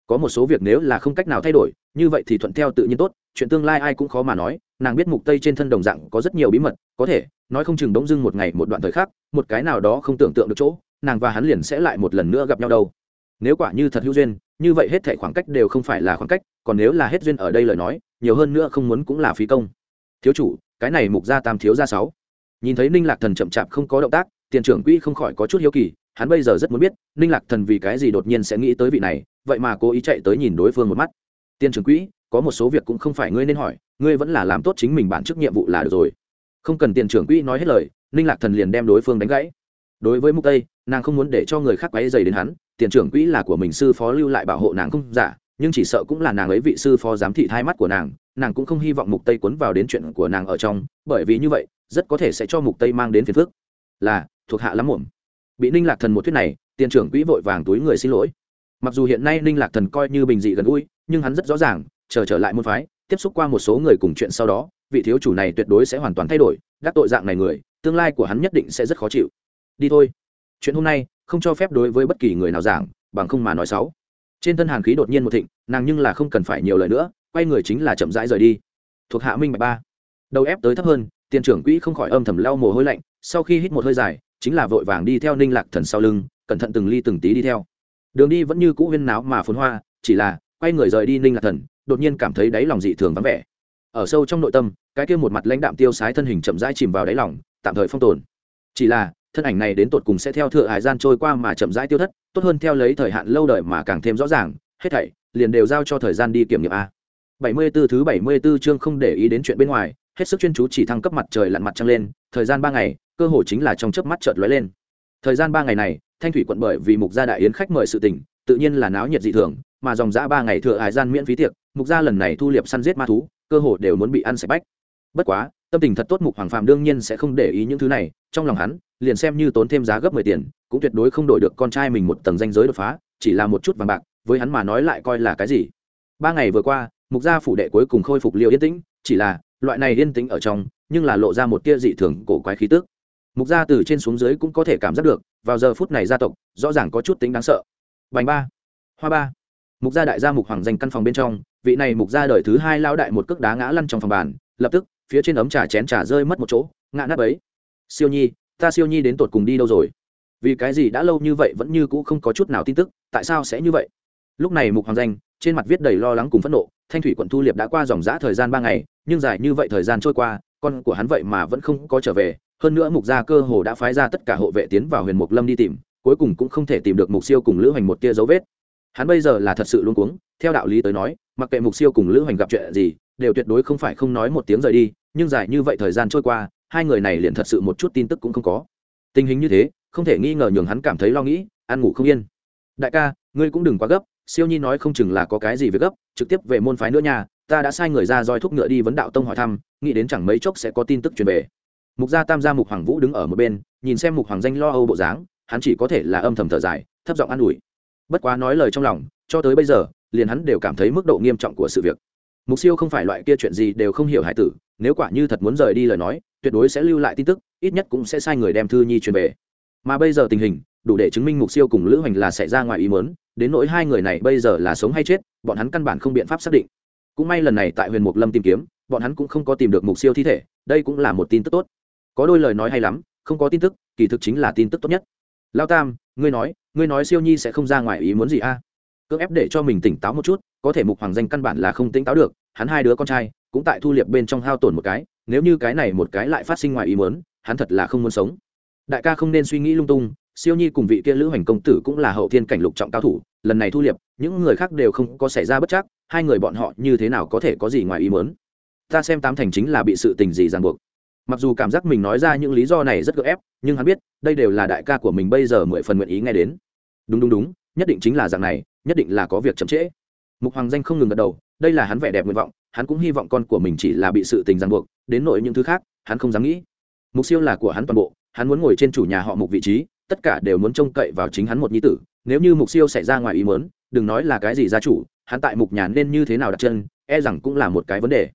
S1: có một số việc nếu là không cách nào thay đổi, như vậy thì thuận theo tự nhiên tốt, chuyện tương lai ai cũng khó mà nói, nàng biết mục tây trên thân đồng dạng có rất nhiều bí mật, có thể, nói không chừng đống dưng một ngày một đoạn thời khắc, một cái nào đó không tưởng tượng được chỗ, nàng và hắn liền sẽ lại một lần nữa gặp nhau đâu. Nếu quả như thật hữu duyên, như vậy hết thảy khoảng cách đều không phải là khoảng cách, còn nếu là hết duyên ở đây lời nói, nhiều hơn nữa không muốn cũng là phí công. Thiếu chủ, cái này mục gia tam thiếu gia sáu. Nhìn thấy ninh lạc thần chậm chạp không có động tác, tiền trưởng quỹ không khỏi có chút hiếu kỳ hắn bây giờ rất muốn biết, ninh lạc thần vì cái gì đột nhiên sẽ nghĩ tới vị này, vậy mà cố ý chạy tới nhìn đối phương một mắt. Tiền trưởng quỹ, có một số việc cũng không phải ngươi nên hỏi, ngươi vẫn là làm tốt chính mình bản chức nhiệm vụ là được rồi. Không cần tiền trưởng quỹ nói hết lời, ninh lạc thần liền đem đối phương đánh gãy. Đối với mục tây, nàng không muốn để cho người khác quấy dày đến hắn tiền trưởng quỹ là của mình sư phó lưu lại bảo hộ nàng không giả, nhưng chỉ sợ cũng là nàng ấy vị sư phó giám thị hai mắt của nàng nàng cũng không hy vọng mục tây cuốn vào đến chuyện của nàng ở trong, bởi vì như vậy, rất có thể sẽ cho mục tây mang đến phiền phức. Là, thuộc hạ lắm muộn bị ninh lạc thần một thuyết này, tiền trưởng quỹ vội vàng túi người xin lỗi. Mặc dù hiện nay ninh lạc thần coi như bình dị gần gũi, nhưng hắn rất rõ ràng, chờ trở lại môn phái, tiếp xúc qua một số người cùng chuyện sau đó, vị thiếu chủ này tuyệt đối sẽ hoàn toàn thay đổi, đắc tội dạng này người, tương lai của hắn nhất định sẽ rất khó chịu. Đi thôi. Chuyện hôm nay, không cho phép đối với bất kỳ người nào giảng, bằng không mà nói xấu. Trên thân hàn khí đột nhiên một thịnh, nàng nhưng là không cần phải nhiều lời nữa, quay người chính là chậm rãi rời đi. Thuộc hạ minh bạch ba. Đầu ép tới thấp hơn, tiền trưởng quỹ không khỏi âm thầm lau mồ hôi lạnh, sau khi hít một hơi dài chính là vội vàng đi theo ninh lạc thần sau lưng, cẩn thận từng ly từng tí đi theo. Đường đi vẫn như cũ huyên náo mà phồn hoa, chỉ là, quay người rời đi ninh lạc thần, đột nhiên cảm thấy đáy lòng dị thường vắng vẻ. Ở sâu trong nội tâm, cái kia một mặt lãnh đạm tiêu sái thân hình chậm rãi chìm vào đáy lòng, tạm thời phong tồn. Chỉ là, thân ảnh này đến tột cùng sẽ theo thừa hải gian trôi qua mà chậm rãi tiêu thất, tốt hơn theo lấy thời hạn lâu đời mà càng thêm rõ ràng, hết thảy liền đều giao cho thời gian đi kiểm nghiệm a. 74 thứ 74 chương không để ý đến chuyện bên ngoài, hết sức chuyên chú chỉ thăng cấp mặt trời lặn mặt trăng lên, thời gian ba ngày cơ hội chính là trong chớp mắt chợt lóe lên. Thời gian ba ngày này, thanh thủy quận bởi vì mục gia đại yến khách mời sự tình, tự nhiên là náo nhiệt dị thường, mà dòng dã ba ngày thừa hải gian miễn phí tiệc, mục gia lần này thu liệp săn giết ma thú, cơ hội đều muốn bị ăn sạch bách. Bất quá, tâm tình thật tốt mục hoàng phàm đương nhiên sẽ không để ý những thứ này, trong lòng hắn, liền xem như tốn thêm giá gấp mười tiền, cũng tuyệt đối không đổi được con trai mình một tầng danh giới đột phá, chỉ là một chút vàng bạc, với hắn mà nói lại coi là cái gì. Ba ngày vừa qua, mục gia phủ đệ cuối cùng khôi phục liêu yên tĩnh, chỉ là, loại này yên tĩnh ở trong, nhưng là lộ ra một tia dị thường cổ quái khí tức mục gia từ trên xuống dưới cũng có thể cảm giác được, vào giờ phút này gia tộc, rõ ràng có chút tính đáng sợ. Bành ba, hoa ba. Mục gia đại gia mục hoàng Dành căn phòng bên trong, vị này mục gia đời thứ hai lao đại một cước đá ngã lăn trong phòng bàn, lập tức, phía trên ấm trà chén trà rơi mất một chỗ, ngã nắp ấy siêu nhi, ta siêu nhi đến tột cùng đi đâu rồi? Vì cái gì đã lâu như vậy vẫn như cũ không có chút nào tin tức, tại sao sẽ như vậy? Lúc này mục hoàng danh trên mặt viết đầy lo lắng cùng phẫn nộ, thanh thủy quận thu liệp đã qua dòng g thời gian ba ngày, nhưng dài như vậy thời gian trôi qua, con của hắn vậy mà vẫn không có trở về hơn nữa mục gia cơ hồ đã phái ra tất cả hộ vệ tiến vào huyền mục lâm đi tìm, cuối cùng cũng không thể tìm được mục siêu cùng lữ hành một tia dấu vết. Hắn bây giờ là thật sự luôn cuống, theo đạo lý tới nói, mặc kệ mục siêu cùng lữ hành gặp chuyện gì, đều tuyệt đối không phải không nói một tiếng rời đi, nhưng dài như vậy thời gian trôi qua, hai người này liền thật sự một chút tin tức cũng không có. Tình hình như thế, không thể nghi ngờ nhường hắn cảm thấy lo nghĩ, ăn ngủ không yên. Đại ca, ngươi cũng đừng quá gấp, siêu nhi nói không chừng là có cái gì việc gấp, trực tiếp về môn phái nữa nha, ta đã sai người ra roi thúc ngựa đi vấn đạo tông hỏi thăm, nghĩ đến chẳng mấy chốc sẽ có tin tức truyền về mục gia tam gia mục hoàng vũ đứng ở một bên, nhìn xem mục hoàng danh lo âu bộ dáng, hắn chỉ có thể là âm thầm thở dài, thấp giọng an ủi. Bất quá nói lời trong lòng, cho tới bây giờ, liền hắn đều cảm thấy mức độ nghiêm trọng của sự việc. Mục siêu không phải loại kia chuyện gì đều không hiểu hải tử, nếu quả như thật muốn rời đi lời nói, tuyệt đối sẽ lưu lại tin tức, ít nhất cũng sẽ sai người đem thư nhi truyền về. Mà bây giờ tình hình, đủ để chứng minh mục siêu cùng lữ hoành là xảy ra ngoài ý mớn đến nỗi hai người này bây giờ là sống hay chết, bọn hắn căn bản không biện pháp xác định. Cũng may lần này tại huyền mục lâm tìm kiếm, bọn hắn cũng không có tìm được mục siêu thi thể, đây cũng là một tin tức tốt có đôi lời nói hay lắm, không có tin tức, kỳ thực chính là tin tức tốt nhất lao tam, ngươi nói ngươi nói siêu nhi sẽ không ra ngoài ý muốn gì a à? cưỡng ép để cho mình tỉnh táo một chút, có thể mục hoàng danh căn bản là không tỉnh táo được, hắn hai đứa con trai, cũng tại thu liệp bên trong hao tổn một cái, nếu như cái này một cái lại phát sinh ngoài ý muốn, hắn thật là không muốn sống đại ca không nên suy nghĩ lung tung, siêu nhi cùng vị kia lữ hành công tử cũng là hậu thiên cảnh lục trọng cao thủ, lần này thu liệp, những người khác đều không có xảy ra bất chắc, hai người bọn họ như thế nào có thể có gì ngoài ý muốn? ta xem tám thành chính là bị sự tình gì ràng buộc mặc dù cảm giác mình nói ra những lý do này rất gợ ép, nhưng hắn biết, đây đều là đại ca của mình bây giờ mười phần nguyện ý nghe đến. Đúng đúng đúng, nhất định chính là dạng này, nhất định là có việc chậm trễ. Mục hoàng danh không ngừng gật đầu, đây là hắn vẻ đẹp nguyện vọng, hắn cũng hy vọng con của mình chỉ là bị sự tình ràng buộc, đến nội những thứ khác, hắn không dám nghĩ. Mục siêu là của hắn toàn bộ, hắn muốn ngồi trên chủ nhà họ mục vị trí, tất cả đều muốn trông cậy vào chính hắn một nhi tử, nếu như mục siêu xảy ra ngoài ý mớn đừng nói là cái gì gia chủ, hắn tại mục nhà nên như thế nào đặt chân e rằng cũng là một cái vấn đề.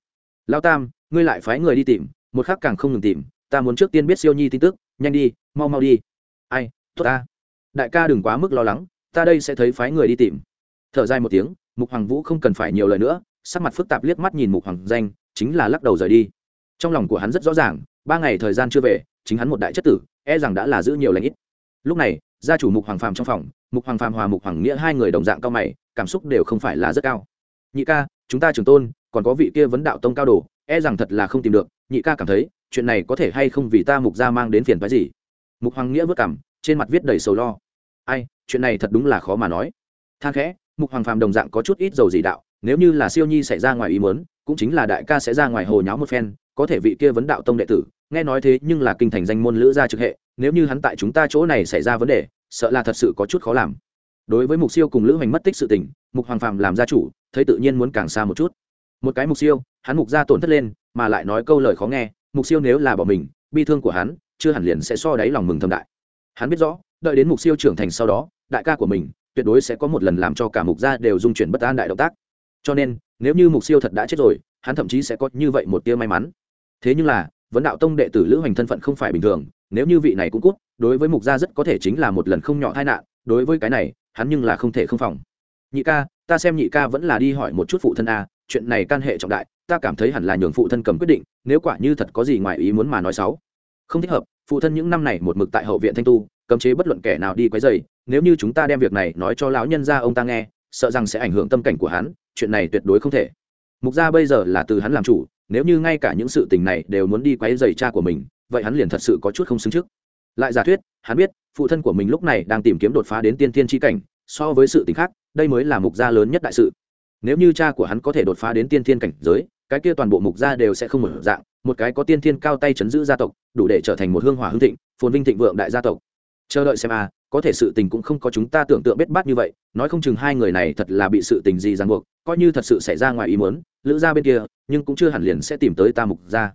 S1: Lao tam, ngươi lại phái người đi tìm một khắc càng không ngừng tìm, ta muốn trước tiên biết siêu nhi tin tức, nhanh đi, mau mau đi. Ai, tốt ta. Đại ca đừng quá mức lo lắng, ta đây sẽ thấy phái người đi tìm. Thở dài một tiếng, mục hoàng vũ không cần phải nhiều lời nữa, sắc mặt phức tạp liếc mắt nhìn mục hoàng danh, chính là lắc đầu rời đi. Trong lòng của hắn rất rõ ràng, ba ngày thời gian chưa về, chính hắn một đại chất tử e rằng đã là giữ nhiều lãnh ít. Lúc này, gia chủ mục hoàng phàm trong phòng, mục hoàng phàm hòa mục hoàng nghĩa hai người đồng dạng cao mày, cảm xúc đều không phải là rất cao. Nhị ca, chúng ta trường tôn, còn có vị kia vấn đạo tông cao đồ e rằng thật là không tìm được, nhị ca cảm thấy, chuyện này có thể hay không vì ta mục gia mang đến phiền phái gì? Mục hoàng nghĩa vất cảm trên mặt viết đầy sầu lo. Ai, chuyện này thật đúng là khó mà nói. Than khẽ, mục hoàng phàm đồng dạng có chút ít dầu gì đạo, nếu như là siêu nhi xảy ra ngoài ý muốn, cũng chính là đại ca sẽ ra ngoài hồ nháo một phen, có thể vị kia vấn đạo tông đệ tử, nghe nói thế nhưng là kinh thành danh môn lữ gia trực hệ, nếu như hắn tại chúng ta chỗ này xảy ra vấn đề, sợ là thật sự có chút khó làm. Đối với mục siêu cùng lữ hành mất tích sự tình, mục hoàng phàm làm gia chủ, thấy tự nhiên muốn càng xa một chút. Một cái mục siêu hắn mục gia tổn thất lên, mà lại nói câu lời khó nghe, mục siêu nếu là bỏ mình, bi thương của hắn, chưa hẳn liền sẽ so đáy lòng mừng thầm đại. Hắn biết rõ, đợi đến mục siêu trưởng thành sau đó, đại ca của mình tuyệt đối sẽ có một lần làm cho cả mục gia đều dung chuyển bất an đại động tác. Cho nên, nếu như mục siêu thật đã chết rồi, hắn thậm chí sẽ có như vậy một tia may mắn. Thế nhưng là, vấn đạo tông đệ tử lữ hành thân phận không phải bình thường, nếu như vị này cũng cút, đối với mục gia rất có thể chính là một lần không nhỏ tai nạn, đối với cái này, hắn nhưng là không thể không phòng. Nhị ca, ta xem nhị ca vẫn là đi hỏi một chút phụ thân a chuyện này can hệ trọng đại, ta cảm thấy hẳn là nhường phụ thân cầm quyết định, nếu quả như thật có gì ngoài ý muốn mà nói xấu. Không thích hợp, phụ thân những năm này một mực tại hậu viện thanh tu, cấm chế bất luận kẻ nào đi quấy dày nếu như chúng ta đem việc này nói cho lão nhân ra ông ta nghe, sợ rằng sẽ ảnh hưởng tâm cảnh của hắn, chuyện này tuyệt đối không thể. Mục gia bây giờ là từ hắn làm chủ, nếu như ngay cả những sự tình này đều muốn đi quấy dày cha của mình, vậy hắn liền thật sự có chút không xứng trước. Lại giả thuyết, hắn biết, phụ thân của mình lúc này đang tìm kiếm đột phá đến tiên thiên tri cảnh, so với sự t khác, đây mới là mục gia lớn nhất đại sự nếu như cha của hắn có thể đột phá đến tiên thiên cảnh giới, cái kia toàn bộ mục gia đều sẽ không một dạng, một cái có tiên thiên cao tay chấn giữ gia tộc, đủ để trở thành một hương hỏa hương thịnh, phồn vinh thịnh vượng đại gia tộc. Chờ đợi xem a có thể sự tình cũng không có chúng ta tưởng tượng biết bát như vậy, nói không chừng hai người này thật là bị sự tình gì ràng buộc, coi như thật sự xảy ra ngoài ý muốn, lữ gia bên kia, nhưng cũng chưa hẳn liền sẽ tìm tới ta mục gia.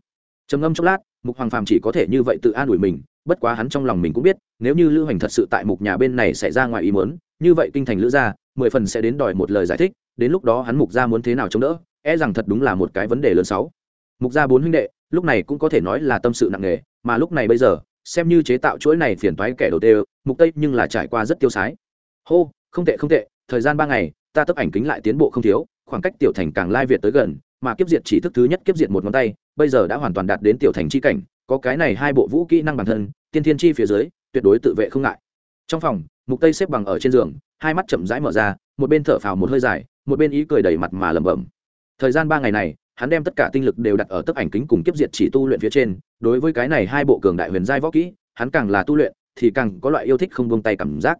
S1: Trầm ngâm chốc lát, mục hoàng phàm chỉ có thể như vậy tự an ủi mình, bất quá hắn trong lòng mình cũng biết, nếu như lữ hành thật sự tại mục nhà bên này xảy ra ngoài ý muốn, như vậy kinh thành lữ gia, mười phần sẽ đến đòi một lời giải thích đến lúc đó hắn mục gia muốn thế nào chống đỡ e rằng thật đúng là một cái vấn đề lớn sáu. Mục gia bốn huynh đệ, lúc này cũng có thể nói là tâm sự nặng nề, mà lúc này bây giờ, xem như chế tạo chuỗi này phiền toái kẻ đầu tiên, mục tây nhưng là trải qua rất tiêu sái. Hô, không tệ không tệ, thời gian ba ngày, ta tấp ảnh kính lại tiến bộ không thiếu, khoảng cách tiểu thành càng lai việt tới gần, mà kiếp diệt chỉ thức thứ nhất kiếp diệt một ngón tay, bây giờ đã hoàn toàn đạt đến tiểu thành chi cảnh, có cái này hai bộ vũ kỹ năng bản thân, tiên thiên chi phía dưới, tuyệt đối tự vệ không ngại. Trong phòng, mục tây xếp bằng ở trên giường, hai mắt chậm rãi mở ra, một bên thở phào một hơi dài một bên ý cười đầy mặt mà lẩm bẩm. Thời gian ba ngày này, hắn đem tất cả tinh lực đều đặt ở tấp ảnh kính cùng kiếp diệt chỉ tu luyện phía trên, đối với cái này hai bộ cường đại huyền giai võ kỹ, hắn càng là tu luyện thì càng có loại yêu thích không buông tay cảm giác.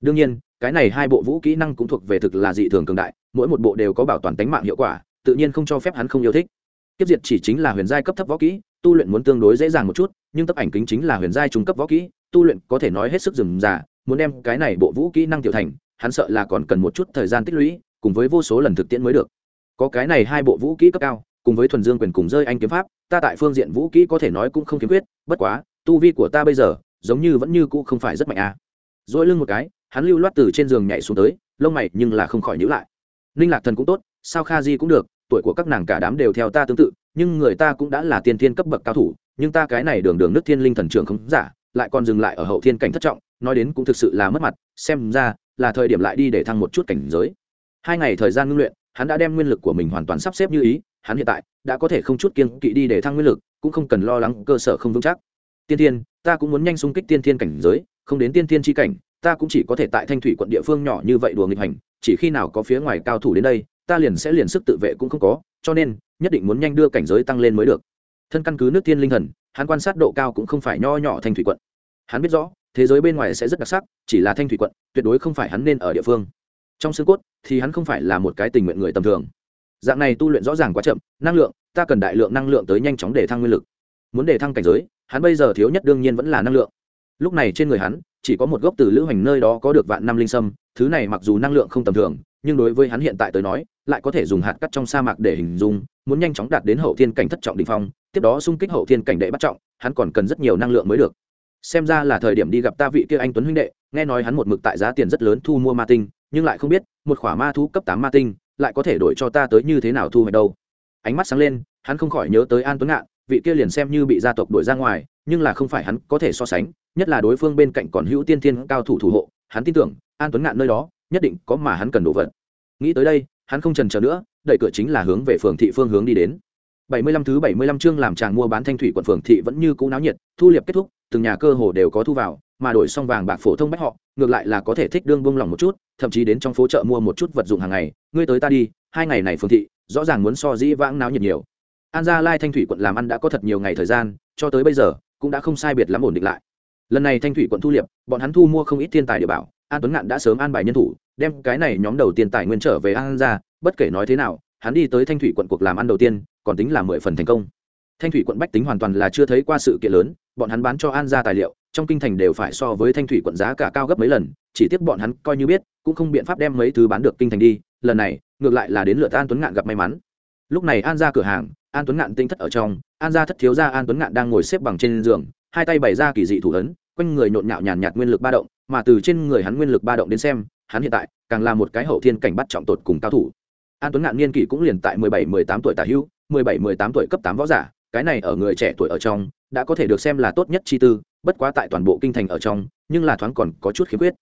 S1: Đương nhiên, cái này hai bộ vũ kỹ năng cũng thuộc về thực là dị thường cường đại, mỗi một bộ đều có bảo toàn tính mạng hiệu quả, tự nhiên không cho phép hắn không yêu thích. Kiếp diệt chỉ chính là huyền giai cấp thấp võ kỹ, tu luyện muốn tương đối dễ dàng một chút, nhưng tấp ảnh kính chính là huyền giai trung cấp võ kỹ, tu luyện có thể nói hết sức rườm rà muốn đem cái này bộ vũ kỹ năng tiểu thành, hắn sợ là còn cần một chút thời gian tích lũy cùng với vô số lần thực tiễn mới được. Có cái này hai bộ vũ kỹ cấp cao, cùng với thuần dương quyền cùng rơi anh kiếm pháp, ta tại phương diện vũ kỹ có thể nói cũng không kiếm quyết, bất quá, tu vi của ta bây giờ, giống như vẫn như cũ không phải rất mạnh à. dỗi lưng một cái, hắn lưu loát từ trên giường nhảy xuống tới, lông mày nhưng là không khỏi nhữ lại. Ninh lạc thần cũng tốt, sao kha di cũng được, tuổi của các nàng cả đám đều theo ta tương tự, nhưng người ta cũng đã là tiên thiên cấp bậc cao thủ, nhưng ta cái này đường đường nước thiên linh thần trưởng không giả, lại còn dừng lại ở hậu thiên cảnh thất trọng, nói đến cũng thực sự là mất mặt, xem ra là thời điểm lại đi để thăng một chút cảnh giới hai ngày thời gian ngưng luyện, hắn đã đem nguyên lực của mình hoàn toàn sắp xếp như ý, hắn hiện tại đã có thể không chút kiên kỵ đi để thăng nguyên lực, cũng không cần lo lắng cơ sở không vững chắc. Tiên thiên, ta cũng muốn nhanh xung kích tiên thiên cảnh giới, không đến tiên thiên chi cảnh, ta cũng chỉ có thể tại thanh thủy quận địa phương nhỏ như vậy đùa nghịch hành, chỉ khi nào có phía ngoài cao thủ đến đây, ta liền sẽ liền sức tự vệ cũng không có, cho nên, nhất định muốn nhanh đưa cảnh giới tăng lên mới được. Thân căn cứ nước tiên linh thần, hắn quan sát độ cao cũng không phải nho nhỏ thanh thủy quận. Hắn biết rõ, thế giới bên ngoài sẽ rất đặc sắc, chỉ là thanh thủy quận, tuyệt đối không phải hắn nên ở địa phương trong xương cốt thì hắn không phải là một cái tình nguyện người tầm thường. Dạng này tu luyện rõ ràng quá chậm, năng lượng, ta cần đại lượng năng lượng tới nhanh chóng để thăng nguyên lực. Muốn để thăng cảnh giới, hắn bây giờ thiếu nhất đương nhiên vẫn là năng lượng. Lúc này trên người hắn, chỉ có một gốc từ lữ hành nơi đó có được vạn năm linh sâm, thứ này mặc dù năng lượng không tầm thường, nhưng đối với hắn hiện tại tới nói, lại có thể dùng hạt cắt trong sa mạc để hình dung, muốn nhanh chóng đạt đến hậu thiên cảnh thất trọng đ ỉ n h phong, tiếp đó xung kích hậu thiên cảnh đệ bắt trọng, hắn còn cần rất nhiều năng lượng mới được. Xem ra là thời điểm đi gặp ta vị kia anh tuấn huynh đệ, nghe nói hắn một mực tại giá tiền rất lớn thu mua ma tinh nhưng lại không biết, một khỏa ma thú cấp tám ma tinh lại có thể đổi cho ta tới như thế nào thu hoạch đâu. Ánh mắt sáng lên, hắn không khỏi nhớ tới an tuấn ngạn, vị kia liền xem như bị gia tộc đuổi ra ngoài, nhưng là không phải hắn có thể so sánh, nhất là đối phương bên cạnh còn hữu tiên thiên cao thủ thủ hộ, hắn tin tưởng, an tuấn ngạn nơi đó, nhất định có mà hắn cần đổ vật. Nghĩ tới đây, hắn không trần chờ nữa, đẩy cửa chính là hướng về phường thị phương hướng đi đến. 75 thứ 75 chương làm chàng mua bán thanh thủy quận phường thị vẫn như cũ náo nhiệt, thu liệp kết thúc, từng nhà cơ hồ đều có thu vào mà đổi xong vàng bạc phổ thông bách họ, ngược lại là có thể thích đương buông lòng một chút, thậm chí đến trong phố chợ mua một chút vật dụng hàng ngày. Ngươi tới ta đi, hai ngày này Phương thị, rõ ràng muốn so dĩ vãng náo nhiệt nhiều. An gia lai thanh thủy quận làm ăn đã có thật nhiều ngày thời gian, cho tới bây giờ, cũng đã không sai biệt lắm ổn định lại. Lần này thanh thủy quận thu liệp, bọn hắn thu mua không ít thiên tài địa bảo, an tuấn ngạn đã sớm an bài nhân thủ, đem cái này nhóm đầu tiên tài nguyên trở về an gia. bất kể nói thế nào, hắn đi tới thanh thủy quận cuộc làm ăn đầu tiên, còn tính là mười phần thành công. Thanh thủy quận bách tính hoàn toàn là chưa thấy qua sự kiện lớn, bọn hắn bán cho an gia tài liệu trong kinh thành đều phải so với thanh thủy quận giá cả cao gấp mấy lần, chỉ tiếc bọn hắn coi như biết, cũng không biện pháp đem mấy thứ bán được kinh thành đi, lần này, ngược lại là đến lượt an tuấn ngạn gặp may mắn. Lúc này an ra cửa hàng, an tuấn ngạn tinh thất ở trong, an ra thất thiếu ra an tuấn ngạn đang ngồi xếp bằng trên giường, hai tay bày ra kỳ dị thủ ấn, quanh người nhộn nhạo nhàn nhạt nguyên lực ba động, mà từ trên người hắn nguyên lực ba động đến xem, hắn hiện tại càng là một cái hậu thiên cảnh bắt trọng tột cùng cao thủ. An tuấn ngạn niên kỷ cũng liền tại mười bảy, mười tám tuổi tả hữu mười bảy, mười tám tuổi cấp tám võ giả, cái này ở người trẻ tuổi ở trong, đã có thể được xem là tốt nhất chi tư bất quá tại toàn bộ kinh thành ở trong, nhưng là thoáng còn có chút khiếm khuyết.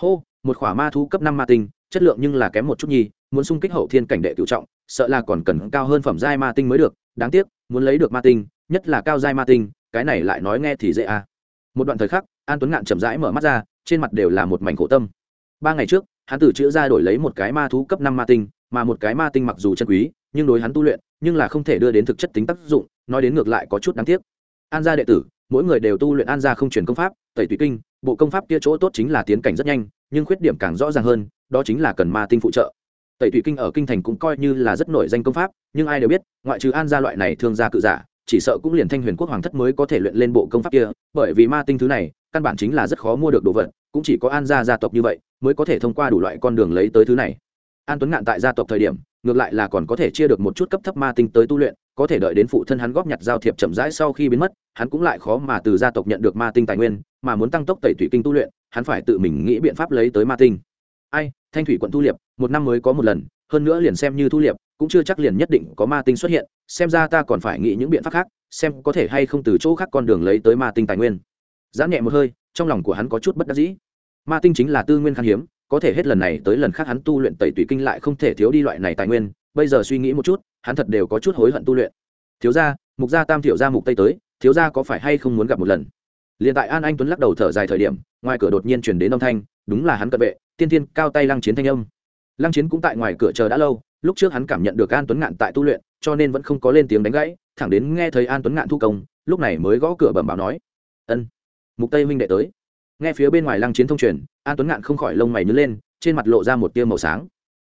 S1: Hô, một khỏa ma thú cấp năm ma tinh, chất lượng nhưng là kém một chút nhi muốn xung kích hậu thiên cảnh đệ cựu trọng, sợ là còn cần cao hơn phẩm giai ma tinh mới được, đáng tiếc, muốn lấy được ma tinh, nhất là cao giai ma tinh, cái này lại nói nghe thì dễ à. Một đoạn thời khắc, an tuấn ngạn chậm rãi mở mắt ra, trên mặt đều là một mảnh khổ tâm. Ba ngày trước, hắn từ chữ ra đổi lấy một cái ma thú cấp năm ma tinh, mà một cái ma tinh mặc dù chân quý, nhưng đối hắn tu luyện, nhưng là không thể đưa đến thực chất tính tác dụng, nói đến ngược lại có chút đáng tiếc. An gia đệ tử mỗi người đều tu luyện an gia không truyền công pháp, tẩy tùy kinh, bộ công pháp kia chỗ tốt chính là tiến cảnh rất nhanh, nhưng khuyết điểm càng rõ ràng hơn, đó chính là cần ma tinh phụ trợ. Tẩy tùy kinh ở kinh thành cũng coi như là rất nổi danh công pháp, nhưng ai đều biết, ngoại trừ an gia loại này thương gia cự giả, chỉ sợ cũng liền thanh huyền quốc hoàng thất mới có thể luyện lên bộ công pháp kia, bởi vì ma tinh thứ này, căn bản chính là rất khó mua được đồ vật, cũng chỉ có an gia gia tộc như vậy, mới có thể thông qua đủ loại con đường lấy tới thứ này. An tuấn ngạn tại gia tộc thời điểm, ngược lại là còn có thể chia được một chút cấp thấp ma tinh tới tu luyện có thể đợi đến phụ thân hắn góp nhặt giao thiệp chậm rãi sau khi biến mất, hắn cũng lại khó mà từ gia tộc nhận được ma tinh tài nguyên, mà muốn tăng tốc tẩy thủy kinh tu luyện, hắn phải tự mình nghĩ biện pháp lấy tới ma tinh. Ai, thanh thủy quận thu liệp, một năm mới có một lần, hơn nữa liền xem như thu liệp, cũng chưa chắc liền nhất định có ma tinh xuất hiện, xem ra ta còn phải nghĩ những biện pháp khác, xem có thể hay không từ chỗ khác con đường lấy tới ma tinh tài nguyên. Giãn nhẹ một hơi, trong lòng của hắn có chút bất đắc dĩ. Ma tinh chính là tư nguyên khan hiếm, có thể hết lần này tới lần khác hắn tu luyện tẩy thủy kinh lại không thể thiếu đi loại này tài nguyên bây giờ suy nghĩ một chút, hắn thật đều có chút hối hận tu luyện. Thiếu gia, mục gia tam thiểu gia mục tây tới, thiếu gia có phải hay không muốn gặp một lần? Liền tại an anh tuấn lắc đầu thở dài thời điểm, ngoài cửa đột nhiên chuyển đến âm thanh, đúng là hắn cận vệ, tiên thiên cao tay lăng chiến thanh âm. Lăng chiến cũng tại ngoài cửa chờ đã lâu, lúc trước hắn cảm nhận được an tuấn ngạn tại tu luyện, cho nên vẫn không có lên tiếng đánh gãy, thẳng đến nghe thấy an tuấn ngạn thu công, lúc này mới gõ cửa bẩm báo nói, ân, mục tây huynh đệ tới. Nghe phía bên ngoài lăng chiến thông truyền, an tuấn ngạn không khỏi lông mày nhớ lên, trên mặt lộ ra một tia màu sáng.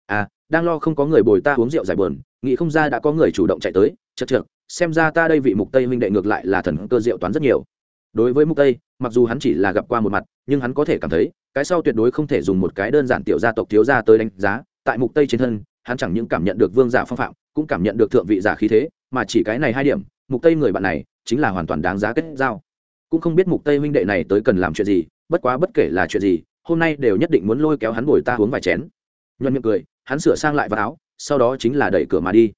S1: À đang lo không có người bồi ta uống rượu giải bờn nghĩ không ra đã có người chủ động chạy tới, chật chật xem ra ta đây vị mục tây huynh đệ ngược lại là thần cơ rượu toán rất nhiều. Đối với mục tây, mặc dù hắn chỉ là gặp qua một mặt, nhưng hắn có thể cảm thấy, cái sau tuyệt đối không thể dùng một cái đơn giản tiểu gia tộc thiếu gia tới đánh giá, tại mục tây trên thân, hắn chẳng những cảm nhận được vương giả phong phạm, cũng cảm nhận được thượng vị giả khí thế, mà chỉ cái này hai điểm, mục tây người bạn này, chính là hoàn toàn đáng giá kết giao. Cũng không biết mục tây huynh đệ này tới cần làm chuyện gì, bất quá bất kể là chuyện gì, hôm nay đều nhất định muốn lôi kéo hắn bồi ta uống vài chén. Nhuận miệng cười hắn sửa sang lại vào áo, sau đó chính là đẩy cửa mà đi.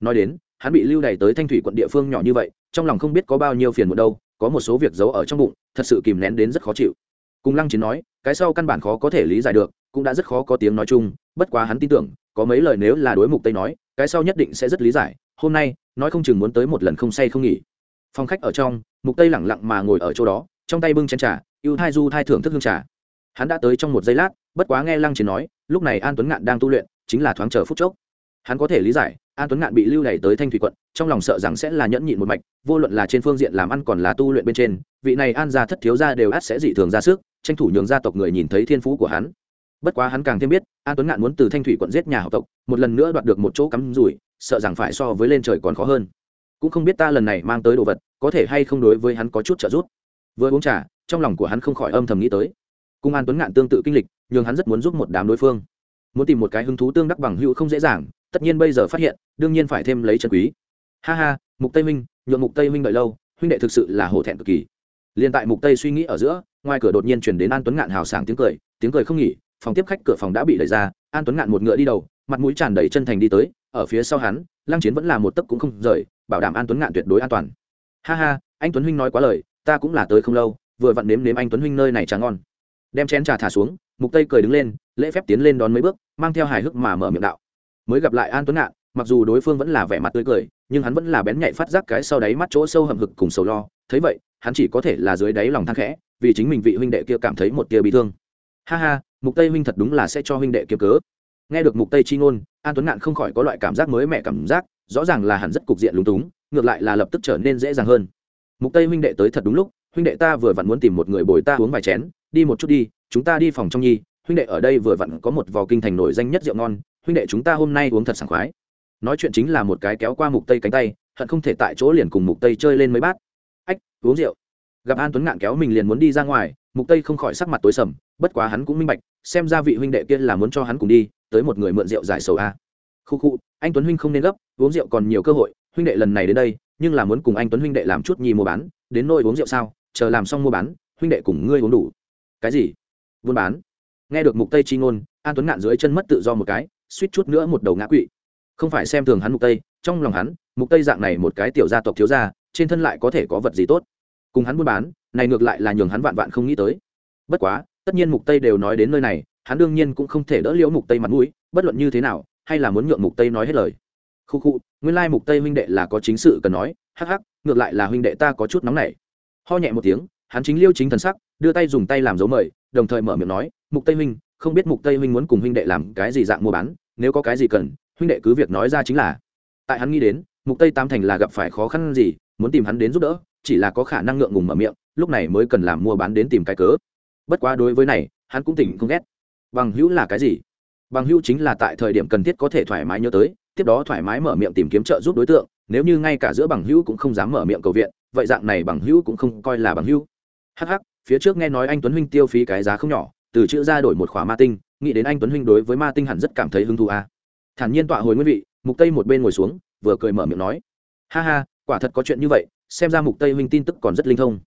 S1: Nói đến, hắn bị lưu đày tới thanh thủy quận địa phương nhỏ như vậy, trong lòng không biết có bao nhiêu phiền muộn đâu, có một số việc giấu ở trong bụng, thật sự kìm nén đến rất khó chịu. Cùng lăng chiến nói, cái sau căn bản khó có thể lý giải được, cũng đã rất khó có tiếng nói chung, bất quá hắn tin tưởng, có mấy lời nếu là đối mục tây nói, cái sau nhất định sẽ rất lý giải, hôm nay, nói không chừng muốn tới một lần không say không nghỉ. Phòng khách ở trong, mục tây lẳng lặng mà ngồi ở chỗ đó, trong tay bưng chén trà ưu thai du thai thưởng thức hương trà. Hắn đã tới trong một giây lát, bất quá nghe lăng chiến nói, lúc này an tuấn ngạn đang tu luyện chính là thoáng chờ phút chốc. Hắn có thể lý giải, an tuấn ngạn bị lưu đày tới thanh thủy quận, trong lòng sợ rằng sẽ là nhẫn nhịn một mạch, vô luận là trên phương diện làm ăn còn là tu luyện bên trên, vị này an gia thất thiếu gia đều ắt sẽ dị thường ra sức, tranh thủ nhường gia tộc người nhìn thấy thiên phú của hắn. Bất quá hắn càng thêm biết, an tuấn ngạn muốn từ thanh thủy quận giết nhà học tộc, một lần nữa đoạt được một chỗ cắm rủi, sợ rằng phải so với lên trời còn khó hơn. Cũng không biết ta lần này mang tới đồ vật, có thể hay không đối với hắn có chút trợ giúp. Vừa uống trà, trong lòng của hắn không khỏi âm thầm nghĩ tới. Cung an tuấn ngạn tương tự kinh lịch nhưng hắn rất muốn giúp một đám đối phương muốn tìm một cái hứng thú tương đắc bằng hữu không dễ dàng, tất nhiên bây giờ phát hiện, đương nhiên phải thêm lấy chân quý. Ha ha, mục tây minh nhuộm mục tây minh đợi lâu, huynh đệ thực sự là hổ thẹn cực kỳ. Liền tại mục tây suy nghĩ ở giữa, ngoài cửa đột nhiên chuyển đến an tuấn ngạn hào sảng tiếng cười tiếng cười không nghỉ, phòng tiếp khách cửa phòng đã bị đẩy ra, an tuấn ngạn một ngựa đi đầu, mặt mũi tràn đầy chân thành đi tới, ở phía sau hắn, lăng chiến vẫn là một tấc cũng không rời, bảo đảm an tuấn ngạn tuyệt đối an toàn. Ha ha, anh tuấn huynh nói quá lời, ta cũng là tới không lâu, vừa vặn nếm nếm anh tuấn huynh nơi này trà ngon. Đem chén trà thả xuống mục tây cười đứng lên, lễ phép tiến lên đón mấy bước, mang theo hài hước mà mở miệng đạo. Mới gặp lại an tuấn ngạn, mặc dù đối phương vẫn là vẻ mặt tươi cười, nhưng hắn vẫn là bén nhạy phát giác cái sau đáy mắt chỗ sâu hầm hực cùng sầu lo. Thấy vậy, hắn chỉ có thể là dưới đáy lòng thang khẽ, vì chính mình vị huynh đệ kia cảm thấy một tia bị thương. Ha ha, mục tây huynh thật đúng là sẽ cho huynh đệ kiếm cớ. Nghe được mục tây chi ngôn, an tuấn ngạn không khỏi có loại cảm giác mới mẻ cảm giác, rõ ràng là hẳn rất cục diện lúng túng, ngược lại là lập tức trở nên dễ dàng hơn. Mục tây huynh đệ tới thật đúng lúc, huynh đệ ta vừa vặn muốn tìm một người bồi ta uống vài chén, đi một chút đi chúng ta đi phòng trong nhi, huynh đệ ở đây vừa vặn có một vò kinh thành nổi danh nhất rượu ngon, huynh đệ chúng ta hôm nay uống thật sảng khoái. Nói chuyện chính là một cái kéo qua mục tây cánh tay, hận không thể tại chỗ liền cùng mục tây chơi lên mấy bát. Ách, uống rượu. Gặp an tuấn ngạn kéo mình liền muốn đi ra ngoài, mục tây không khỏi sắc mặt tối sầm, bất quá hắn cũng minh bạch, xem ra vị huynh đệ kia là muốn cho hắn cùng đi, tới một người mượn rượu giải sầu a. Khu khu, anh tuấn huynh không nên gấp, uống rượu còn nhiều cơ hội, huynh đệ lần này đến đây, nhưng là muốn cùng anh tuấn huynh đệ làm chút nhi mua bán, đến nôi uống rượu sao, chờ làm xong mua bán, huynh đệ cùng ngươi uống đủ. Cái gì? Buôn bán. Nghe được mục tây chi ngôn, an tuấn ngạn dưới chân mất tự do một cái, suýt chút nữa một đầu ngã quỵ. Không phải xem thường hắn mục tây, trong lòng hắn, mục tây dạng này một cái tiểu gia tộc thiếu gia, trên thân lại có thể có vật gì tốt. Cùng hắn buôn bán, này ngược lại là nhường hắn vạn vạn không nghĩ tới. Bất quá, tất nhiên mục tây đều nói đến nơi này, hắn đương nhiên cũng không thể đỡ liễu mục tây mặt mũi, bất luận như thế nào, hay là muốn nhượng mục tây nói hết lời. Khu khu, nguyên lai mục tây huynh đệ là có chính sự cần nói, hắc hắc, ngược lại là huynh đệ ta có chút nóng nảy. Ho nhẹ một tiếng, hắn chính liêu chính thần sắc, đưa tay dùng tay làm dấu mời đồng thời mở miệng nói, mục tây huynh, không biết mục tây huynh muốn cùng huynh đệ làm cái gì dạng mua bán, nếu có cái gì cần, huynh đệ cứ việc nói ra chính là. Tại hắn nghĩ đến, mục tây tam thành là gặp phải khó khăn gì, muốn tìm hắn đến giúp đỡ, chỉ là có khả năng ngượng ngùng mở miệng, lúc này mới cần làm mua bán đến tìm cái cớ. Bất quá đối với này, hắn cũng tỉnh không ghét. Bằng hữu là cái gì? Bằng hữu chính là tại thời điểm cần thiết có thể thoải mái nhớ tới, tiếp đó thoải mái mở miệng tìm kiếm trợ giúp đối tượng, nếu như ngay cả giữa bằng hữu cũng không dám mở miệng cầu viện, vậy dạng này bằng hữu cũng không coi là bằng hữu. Hh phía trước nghe nói anh tuấn huynh tiêu phí cái giá không nhỏ, từ chữ ra đổi một khóa ma tinh, nghĩ đến anh tuấn huynh đối với ma tinh hẳn rất cảm thấy hứng thú à. thản nhiên tọa hồi nguyên vị, mục tây một bên ngồi xuống, vừa cười mở miệng nói ha ha, quả thật có chuyện như vậy, xem ra mục tây huynh tin tức còn rất linh thông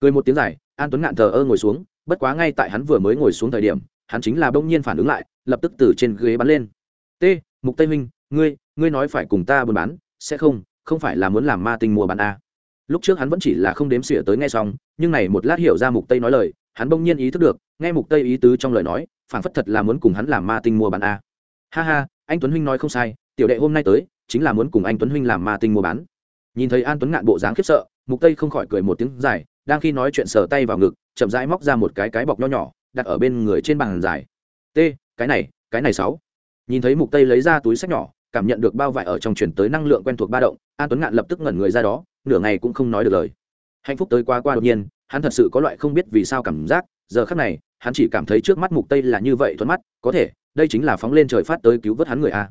S1: cười một tiếng dài an tuấn ngạn thờ ơ ngồi xuống, bất quá ngay tại hắn vừa mới ngồi xuống thời điểm, hắn chính là bỗng nhiên phản ứng lại, lập tức từ trên ghế bắn lên t, mục tây huynh, ngươi ngươi nói phải cùng ta buôn bán, sẽ không không phải là muốn làm ma tinh mua bán a à lúc trước hắn vẫn chỉ là không đếm xỉa tới nghe xong, nhưng này một lát hiểu ra mục tây nói lời, hắn bỗng nhiên ý thức được, nghe mục tây ý tứ trong lời nói phản phất thật là muốn cùng hắn làm ma tinh mua bán a. Ha ha, anh tuấn huynh nói không sai, tiểu đệ hôm nay tới, chính là muốn cùng anh tuấn huynh làm ma tinh mua bán. Nhìn thấy an tuấn ngạn bộ dáng khiếp sợ, mục tây không khỏi cười một tiếng dài, đang khi nói chuyện sờ tay vào ngực, chậm rãi móc ra một cái cái bọc nho nhỏ, đặt ở bên người trên bàn dài. T, cái này cái này sáu. Nhìn thấy mục tây lấy ra túi sách nhỏ, cảm nhận được bao vải ở trong chuyển tới năng lượng quen thuộc ba động, an tuấn ngạn lập tức ngẩn người ra đó nửa ngày cũng không nói được lời. Hạnh phúc tới qua qua đột nhiên, hắn thật sự có loại không biết vì sao cảm giác, giờ khắc này, hắn chỉ cảm thấy trước mắt mục tây là như vậy thuận mắt, có thể, đây chính là phóng lên trời phát tới cứu vớt hắn người a.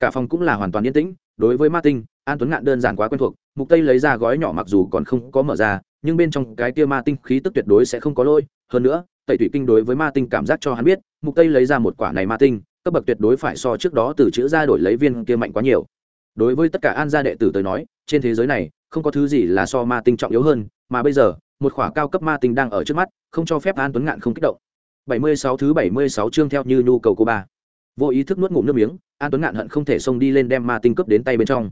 S1: Cả phòng cũng là hoàn toàn yên tĩnh, đối với ma tinh an tuấn ngạn đơn giản quá quen thuộc, mục tây lấy ra gói nhỏ mặc dù còn không có mở ra, nhưng bên trong cái kia ma tinh khí tức tuyệt đối sẽ không có lôi hơn nữa, tẩy thủy kinh đối với ma tinh cảm giác cho hắn biết, mục tây lấy ra một quả này ma tinh cấp bậc tuyệt đối phải so trước đó từ chữ ra đổi lấy viên kia mạnh quá nhiều. Đối với tất cả an gia đệ tử tới nói, trên thế giới này không có thứ gì là so ma tinh trọng yếu hơn, mà bây giờ, một khỏa cao cấp ma tinh đang ở trước mắt, không cho phép an tuấn ngạn không kích động. 76 thứ 76 chương theo như nhu cầu của bà vô ý thức nuốt ngụm nước miếng, an tuấn ngạn hận không thể xông đi lên đem ma tinh cướp đến tay bên trong.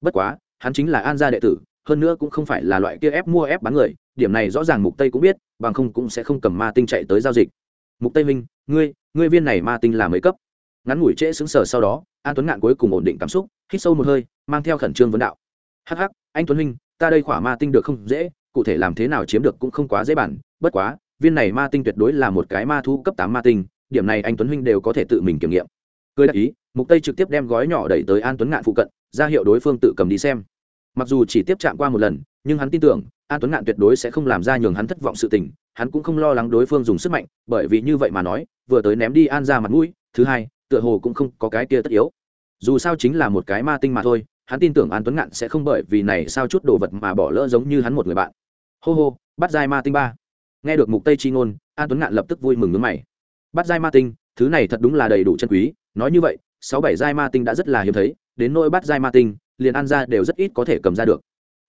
S1: Bất quá, hắn chính là an gia đệ tử, hơn nữa cũng không phải là loại kia ép mua ép bán người, điểm này rõ ràng mục tây cũng biết, bằng không cũng sẽ không cầm ma tinh chạy tới giao dịch. Mục tây minh ngươi ngươi viên này ma tinh là mấy cấp? Ngắn ngủi trễ xứng sở sau đó, an tuấn ngạn cuối cùng ổn định cảm xúc, hít sâu một hơi, mang theo khẩn trương vấn đạo. Hắc hắc anh tuấn huynh, ta đây khỏa ma tinh được không dễ, cụ thể làm thế nào chiếm được cũng không quá dễ bản, bất quá, viên này ma tinh tuyệt đối là một cái ma thu cấp tám ma tinh, điểm này anh tuấn huynh đều có thể tự mình kiểm nghiệm. Cười đại ý, mục tây trực tiếp đem gói nhỏ đẩy tới an tuấn ngạn phụ cận, ra hiệu đối phương tự cầm đi xem. Mặc dù chỉ tiếp chạm qua một lần, nhưng hắn tin tưởng, an tuấn ngạn tuyệt đối sẽ không làm ra nhường hắn thất vọng sự tình, hắn cũng không lo lắng đối phương dùng sức mạnh, bởi vì như vậy mà nói, vừa tới ném đi an ra mặt mũi, thứ hai, tựa hồ cũng không có cái kia tất yếu. Dù sao chính là một cái ma tinh mà thôi hắn tin tưởng an tuấn ngạn sẽ không bởi vì này sao chút đồ vật mà bỏ lỡ giống như hắn một người bạn. Hô hô, bắt giai ma tinh ba. Nghe được mục tây chi ngôn, an tuấn ngạn lập tức vui mừng ngứa mày. Bắt giai ma tinh, thứ này thật đúng là đầy đủ chân quý, nói như vậy, sáu bảy giai ma tinh đã rất là hiếm thấy, đến nỗi bắt giai ma tinh, liền ăn ra đều rất ít có thể cầm ra được.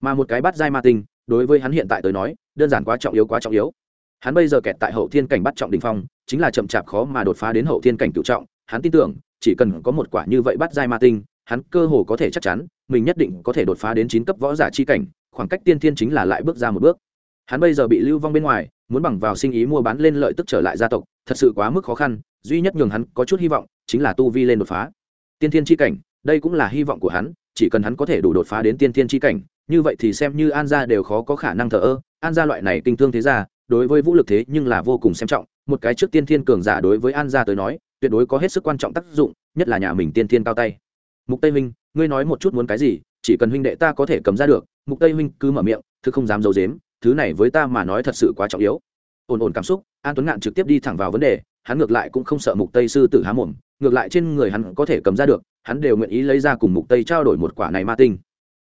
S1: Mà một cái bắt giai ma tinh, đối với hắn hiện tại tới nói, đơn giản quá trọng yếu quá trọng yếu. Hắn bây giờ kẹt tại hậu thiên cảnh bắt trọng đình phong, chính là chậm chạp khó mà đột phá đến hậu thiên cảnh cựu trọng, hắn tin tưởng, chỉ cần có một quả như vậy bắt giai ma tinh hắn cơ hồ có thể chắc chắn, mình nhất định có thể đột phá đến chín cấp võ giả chi cảnh, khoảng cách tiên thiên chính là lại bước ra một bước. Hắn bây giờ bị lưu vong bên ngoài, muốn bằng vào sinh ý mua bán lên lợi tức trở lại gia tộc, thật sự quá mức khó khăn, duy nhất nhường hắn có chút hy vọng, chính là tu vi lên đột phá. Tiên thiên chi cảnh, đây cũng là hy vọng của hắn, chỉ cần hắn có thể đủ đột phá đến tiên thiên chi cảnh, như vậy thì xem như an gia đều khó có khả năng thờ ơ. An gia loại này kinh thương thế gia, đối với vũ lực thế nhưng là vô cùng xem trọng, một cái trước tiên thiên cường giả đối với an gia tới nói, tuyệt đối có hết sức quan trọng tác dụng, nhất là nhà mình tiên thiên cao tay mục tây minh ngươi nói một chút muốn cái gì, chỉ cần huynh đệ ta có thể cầm ra được, mục tây huynh cứ mở miệng thứ không dám giấu dếm thứ này với ta mà nói thật sự quá trọng yếu. Ổn ổn cảm xúc, an tuấn ngạn trực tiếp đi thẳng vào vấn đề, hắn ngược lại cũng không sợ mục tây sư tử há mồm, ngược lại trên người hắn có thể cầm ra được, hắn đều nguyện ý lấy ra cùng mục tây trao đổi một quả này ma tinh.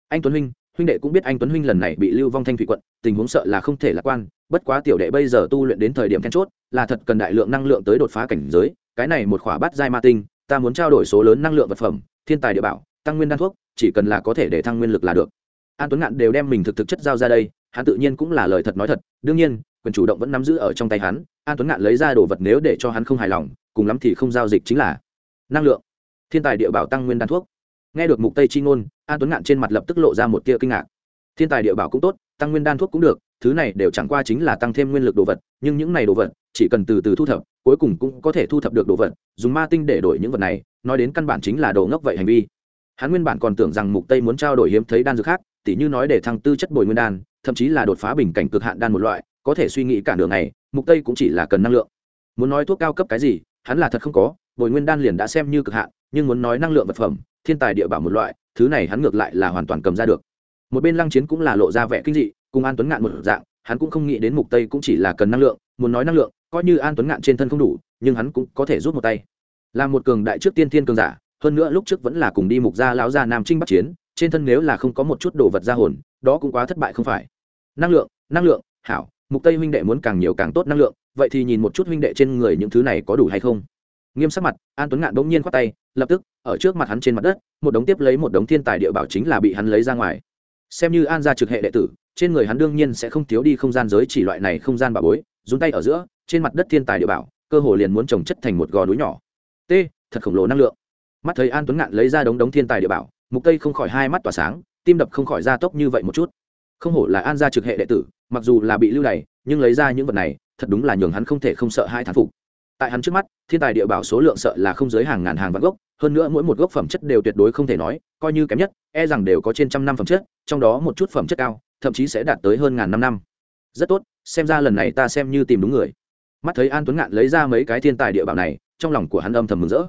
S1: Anh tuấn huynh huynh đệ cũng biết anh tuấn huynh lần này bị lưu vong thanh thủy quận, tình huống sợ là không thể lạc quan, bất quá tiểu đệ bây giờ tu luyện đến thời điểm then chốt, là thật cần đại lượng năng lượng tới đột phá cảnh giới, cái này một khỏa bát giai ma tinh, ta muốn trao đổi số lớn năng lượng vật phẩm thiên tài địa bảo, tăng nguyên đan thuốc, chỉ cần là có thể để thăng nguyên lực là được. An tuấn ngạn đều đem mình thực thực chất giao ra đây, hắn tự nhiên cũng là lời thật nói thật, đương nhiên, quyền chủ động vẫn nắm giữ ở trong tay hắn, an tuấn ngạn lấy ra đồ vật nếu để cho hắn không hài lòng, cùng lắm thì không giao dịch chính là năng lượng. Thiên tài địa bảo tăng nguyên đan thuốc. Nghe được mục tây chi ngôn, an tuấn ngạn trên mặt lập tức lộ ra một tia kinh ngạc. Thiên tài địa bảo cũng tốt, tăng nguyên đan thuốc cũng được, thứ này đều chẳng qua chính là tăng thêm nguyên lực đồ vật, nhưng những này đồ vật, chỉ cần từ từ thu thập, cuối cùng cũng có thể thu thập được đồ vật, dùng ma tinh để đổi những vật này nói đến căn bản chính là đồ ngốc vậy hành vi. Hắn nguyên bản còn tưởng rằng mục tây muốn trao đổi hiếm thấy đan dược khác, tỉ như nói để thăng tư chất bồi nguyên đan, thậm chí là đột phá bình cảnh cực hạn đan một loại, có thể suy nghĩ cả đường này mục tây cũng chỉ là cần năng lượng. Muốn nói thuốc cao cấp cái gì, hắn là thật không có, bồi nguyên đan liền đã xem như cực hạn, nhưng muốn nói năng lượng vật phẩm, thiên tài địa bảo một loại, thứ này hắn ngược lại là hoàn toàn cầm ra được. Một bên lăng chiến cũng là lộ ra vẻ kinh dị, cùng an tuấn ngạn một dạng, hắn cũng không nghĩ đến mục tây cũng chỉ là cần năng lượng, muốn nói năng lượng, coi như an tuấn ngạn trên thân không đủ, nhưng hắn cũng có thể rút một tay là một cường đại trước tiên thiên cường giả, hơn nữa lúc trước vẫn là cùng đi mục gia lão gia nam trinh bắc chiến, trên thân nếu là không có một chút đồ vật ra hồn, đó cũng quá thất bại không phải. Năng lượng năng lượng, hảo, mục tây huynh đệ muốn càng nhiều càng tốt năng lượng, vậy thì nhìn một chút huynh đệ trên người những thứ này có đủ hay không. Nghiêm sắc mặt, an tuấn ngạn bỗng nhiên khoát tay, lập tức, ở trước mặt hắn trên mặt đất, một đống tiếp lấy một đống thiên tài địa bảo chính là bị hắn lấy ra ngoài. Xem như an gia trực hệ đệ tử, trên người hắn đương nhiên sẽ không thiếu đi không gian giới chỉ loại này không gian bà bối, dùng tay ở giữa, trên mặt đất thiên tài địa bảo, cơ hồ liền muốn trồng chất thành một gò núi nhỏ t, thật khổng lồ năng lượng. Mắt thấy an tuấn ngạn lấy ra đống đống thiên tài địa bảo, mục tây không khỏi hai mắt tỏa sáng, tim đập không khỏi ra tốc như vậy một chút. Không hổ là an gia trực hệ đệ tử, mặc dù là bị lưu đày, nhưng lấy ra những vật này, thật đúng là nhường hắn không thể không sợ hai thán phục. Tại hắn trước mắt, thiên tài địa bảo số lượng sợ là không giới hàng ngàn hàng vạn gốc, hơn nữa mỗi một gốc phẩm chất đều tuyệt đối không thể nói, coi như kém nhất e rằng đều có trên trăm năm phẩm chất, trong đó một chút phẩm chất cao, thậm chí sẽ đạt tới hơn ngàn năm năm. Rất tốt, xem ra lần này ta xem như tìm đúng người. Mắt thấy an tuấn ngạn lấy ra mấy cái thiên tài địa bảo này trong lòng của hắn âm thầm mừng rỡ.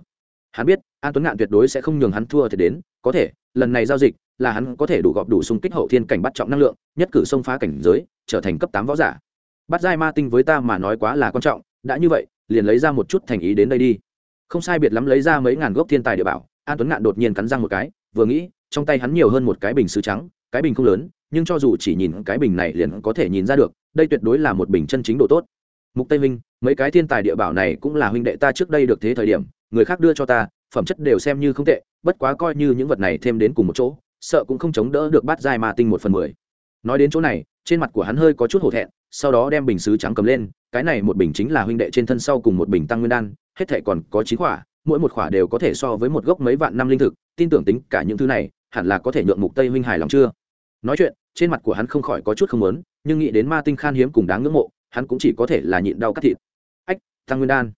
S1: Hắn biết, an tuấn ngạn tuyệt đối sẽ không nhường hắn thua thì đến, có thể, lần này giao dịch là hắn có thể đủ gọp đủ xung kích hậu thiên cảnh bắt trọng năng lượng, nhất cử xông phá cảnh giới, trở thành cấp tám võ giả. Bắt giai ma tinh với ta mà nói quá là quan trọng, đã như vậy, liền lấy ra một chút thành ý đến đây đi. Không sai biệt lắm lấy ra mấy ngàn gốc thiên tài địa bảo, an tuấn ngạn đột nhiên cắn răng một cái, vừa nghĩ, trong tay hắn nhiều hơn một cái bình sứ trắng, cái bình không lớn, nhưng cho dù chỉ nhìn cái bình này liền có thể nhìn ra được, đây tuyệt đối là một bình chân chính độ tốt mục tây minh mấy cái thiên tài địa bảo này cũng là huynh đệ ta trước đây được thế thời điểm, người khác đưa cho ta, phẩm chất đều xem như không tệ, bất quá coi như những vật này thêm đến cùng một chỗ, sợ cũng không chống đỡ được bát giai ma tinh một phần mười. Nói đến chỗ này, trên mặt của hắn hơi có chút hổ thẹn, sau đó đem bình sứ trắng cầm lên, cái này một bình chính là huynh đệ trên thân sau cùng một bình tăng nguyên đan, hết thệ còn có chín khỏa mỗi một khỏa đều có thể so với một gốc mấy vạn năm linh thực, tin tưởng tính cả những thứ này, hẳn là có thể nhượng mục tây huynh hài lòng chưa? Nói chuyện, trên mặt của hắn không khỏi có chút không lớn nhưng nghĩ đến ma tinh khan hiếm cùng đáng ngưỡng mộ hắn cũng chỉ có thể là nhịn đau cắt thịt. Ách, tăng nguyên đan.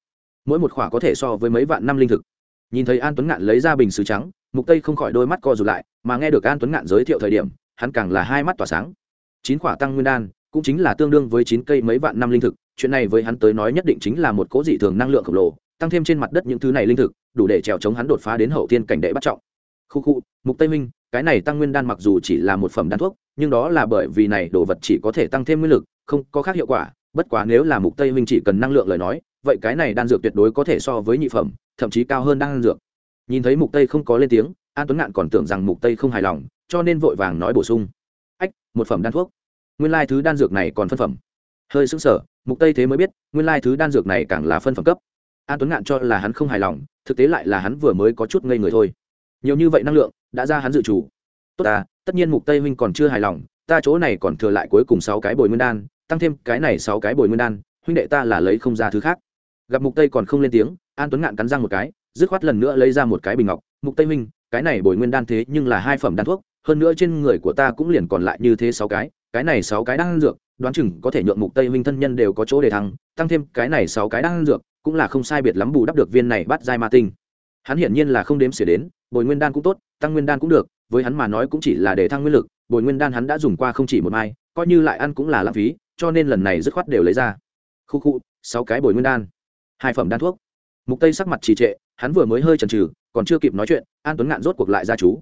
S1: Mỗi một khỏa có thể so với mấy vạn năm linh thực. Nhìn thấy an tuấn ngạn lấy ra bình sứ trắng, mục tây không khỏi đôi mắt co rụt lại, mà nghe được an tuấn ngạn giới thiệu thời điểm, hắn càng là hai mắt tỏa sáng. Chín khỏa tăng nguyên đan cũng chính là tương đương với chín cây mấy vạn năm linh thực, chuyện này với hắn tới nói nhất định chính là một cố dị thường năng lượng khổng lồ, tăng thêm trên mặt đất những thứ này linh thực, đủ để trèo chống hắn đột phá đến hậu thiên cảnh đệ bắt trọng. Khu khu, mục tây minh, cái này tăng nguyên đan mặc dù chỉ là một phẩm đan thuốc, nhưng đó là bởi vì này đồ vật chỉ có thể tăng thêm nguyên lực, không có khác hiệu quả bất quá nếu là mục tây huynh chỉ cần năng lượng lời nói, vậy cái này đan dược tuyệt đối có thể so với nhị phẩm, thậm chí cao hơn đan dược. Nhìn thấy mục tây không có lên tiếng, an tuấn ngạn còn tưởng rằng mục tây không hài lòng, cho nên vội vàng nói bổ sung. Ách, một phẩm đan thuốc. Nguyên lai thứ đan dược này còn phân phẩm. Hơi sững sờ, mục tây thế mới biết, nguyên lai thứ đan dược này càng là phân phẩm cấp. An tuấn ngạn cho là hắn không hài lòng, thực tế lại là hắn vừa mới có chút ngây người thôi. Nhiều như vậy năng lượng, đã ra hắn dự chủ. Tốt ta, tất nhiên mục tây huynh còn chưa hài lòng, ta chỗ này còn thừa lại cuối cùng sáu cái bồi nguyên đan tăng thêm cái này sáu cái bồi nguyên đan, huynh đệ ta là lấy không ra thứ khác. Gặp mục tây còn không lên tiếng, an tuấn ngạn cắn răng một cái, dứt khoát lần nữa lấy ra một cái bình ngọc. Mục tây huynh, cái này bồi nguyên đan thế nhưng là hai phẩm đan thuốc, hơn nữa trên người của ta cũng liền còn lại như thế sáu cái cái này sáu cái đan dược, đoán chừng có thể nhượng mục tây huynh thân nhân đều có chỗ để thăng, tăng thêm cái này sáu cái đan dược, cũng là không sai biệt lắm bù đắp được viên này bắt giai ma tinh. Hắn hiển nhiên là không đếm xỉa đến, bồi nguyên đan cũng tốt, tăng nguyên đan cũng được, với hắn mà nói cũng chỉ là để thăng nguyên lực, bồi nguyên đan hắn đã dùng qua không chỉ một mai coi như lại ăn cũng là lãng phí, cho nên lần này dứt khoát đều lấy ra. Khu khu, sáu cái bồi nguyên đan, hai phẩm đan thuốc. Mục tây sắc mặt trì trệ, hắn vừa mới hơi chần chừ, còn chưa kịp nói chuyện, an tuấn ngạn rốt cuộc lại ra chú.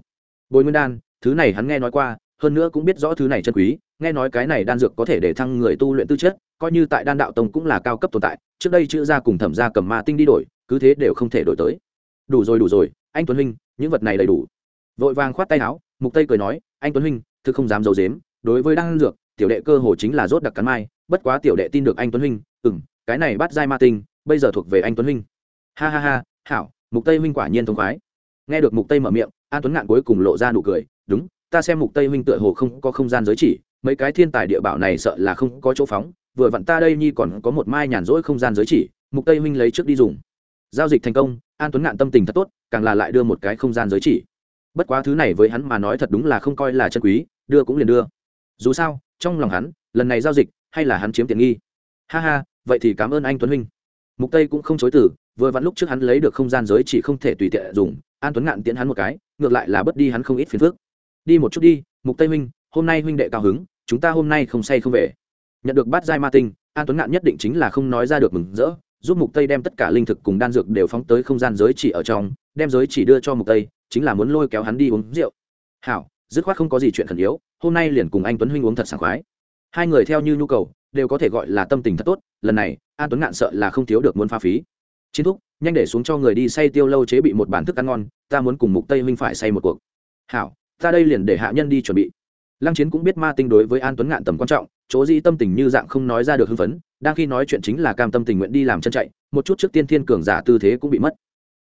S1: Bồi nguyên đan, thứ này hắn nghe nói qua, hơn nữa cũng biết rõ thứ này chân quý, nghe nói cái này đan dược có thể để thăng người tu luyện tư chất, coi như tại đan đạo tông cũng là cao cấp tồn tại, trước đây chữ ra cùng thẩm gia cầm ma tinh đi đổi, cứ thế đều không thể đổi tới. Đủ rồi đủ rồi, anh tuấn huynh, những vật này đầy đủ. Vội vàng khoát tay áo, mục tây cười nói, anh tuấn huynh, thực không dám giấu dếm đối với đan dược tiểu đệ cơ hồ chính là rốt đặc cắn mai, bất quá tiểu đệ tin được anh tuấn huynh, ừm, cái này bắt dai ma tinh, bây giờ thuộc về anh tuấn huynh. Ha ha ha, hảo, mục tây huynh quả nhiên thông khoái. Nghe được mục tây mở miệng, an tuấn ngạn cuối cùng lộ ra nụ cười, đúng, ta xem mục tây huynh tựa hồ không có không gian giới chỉ, mấy cái thiên tài địa bảo này sợ là không có chỗ phóng, vừa vặn ta đây nhi còn có một mai nhàn rỗi không gian giới chỉ, mục tây huynh lấy trước đi dùng. Giao dịch thành công, an tuấn ngạn tâm tình thật tốt, càng là lại đưa một cái không gian giới chỉ. Bất quá thứ này với hắn mà nói thật đúng là không coi là chân quý, đưa cũng liền đưa. Dù sao trong lòng hắn, lần này giao dịch, hay là hắn chiếm tiện nghi? Ha ha, vậy thì cảm ơn anh tuấn huynh. Mục tây cũng không chối từ, vừa vặn lúc trước hắn lấy được không gian giới chỉ không thể tùy tiện dùng, an tuấn ngạn tiễn hắn một cái, ngược lại là bớt đi hắn không ít phiền phức. Đi một chút đi, mục tây huynh, hôm nay huynh đệ cao hứng, chúng ta hôm nay không say không về. Nhận được bát giai ma tinh, an tuấn ngạn nhất định chính là không nói ra được mừng rỡ, giúp mục tây đem tất cả linh thực cùng đan dược đều phóng tới không gian giới chỉ ở trong, đem giới chỉ đưa cho mục tây, chính là muốn lôi kéo hắn đi uống rượu. Hảo dứt khoát không có gì chuyện khẩn yếu, hôm nay liền cùng anh tuấn huynh uống thật sảng khoái. Hai người theo như nhu cầu, đều có thể gọi là tâm tình thật tốt, lần này, an tuấn ngạn sợ là không thiếu được muốn pha phí. Chiến thúc, nhanh để xuống cho người đi say tiêu lâu chế bị một bản thức ăn ngon, ta muốn cùng mục tây huynh phải say một cuộc. Hảo, ta đây liền để hạ nhân đi chuẩn bị. Lăng chiến cũng biết ma tinh đối với an tuấn ngạn tầm quan trọng, chỗ dĩ tâm tình như dạng không nói ra được hưng phấn, đang khi nói chuyện chính là cam tâm tình nguyện đi làm chân chạy, một chút trước tiên thiên cường giả tư thế cũng bị mất.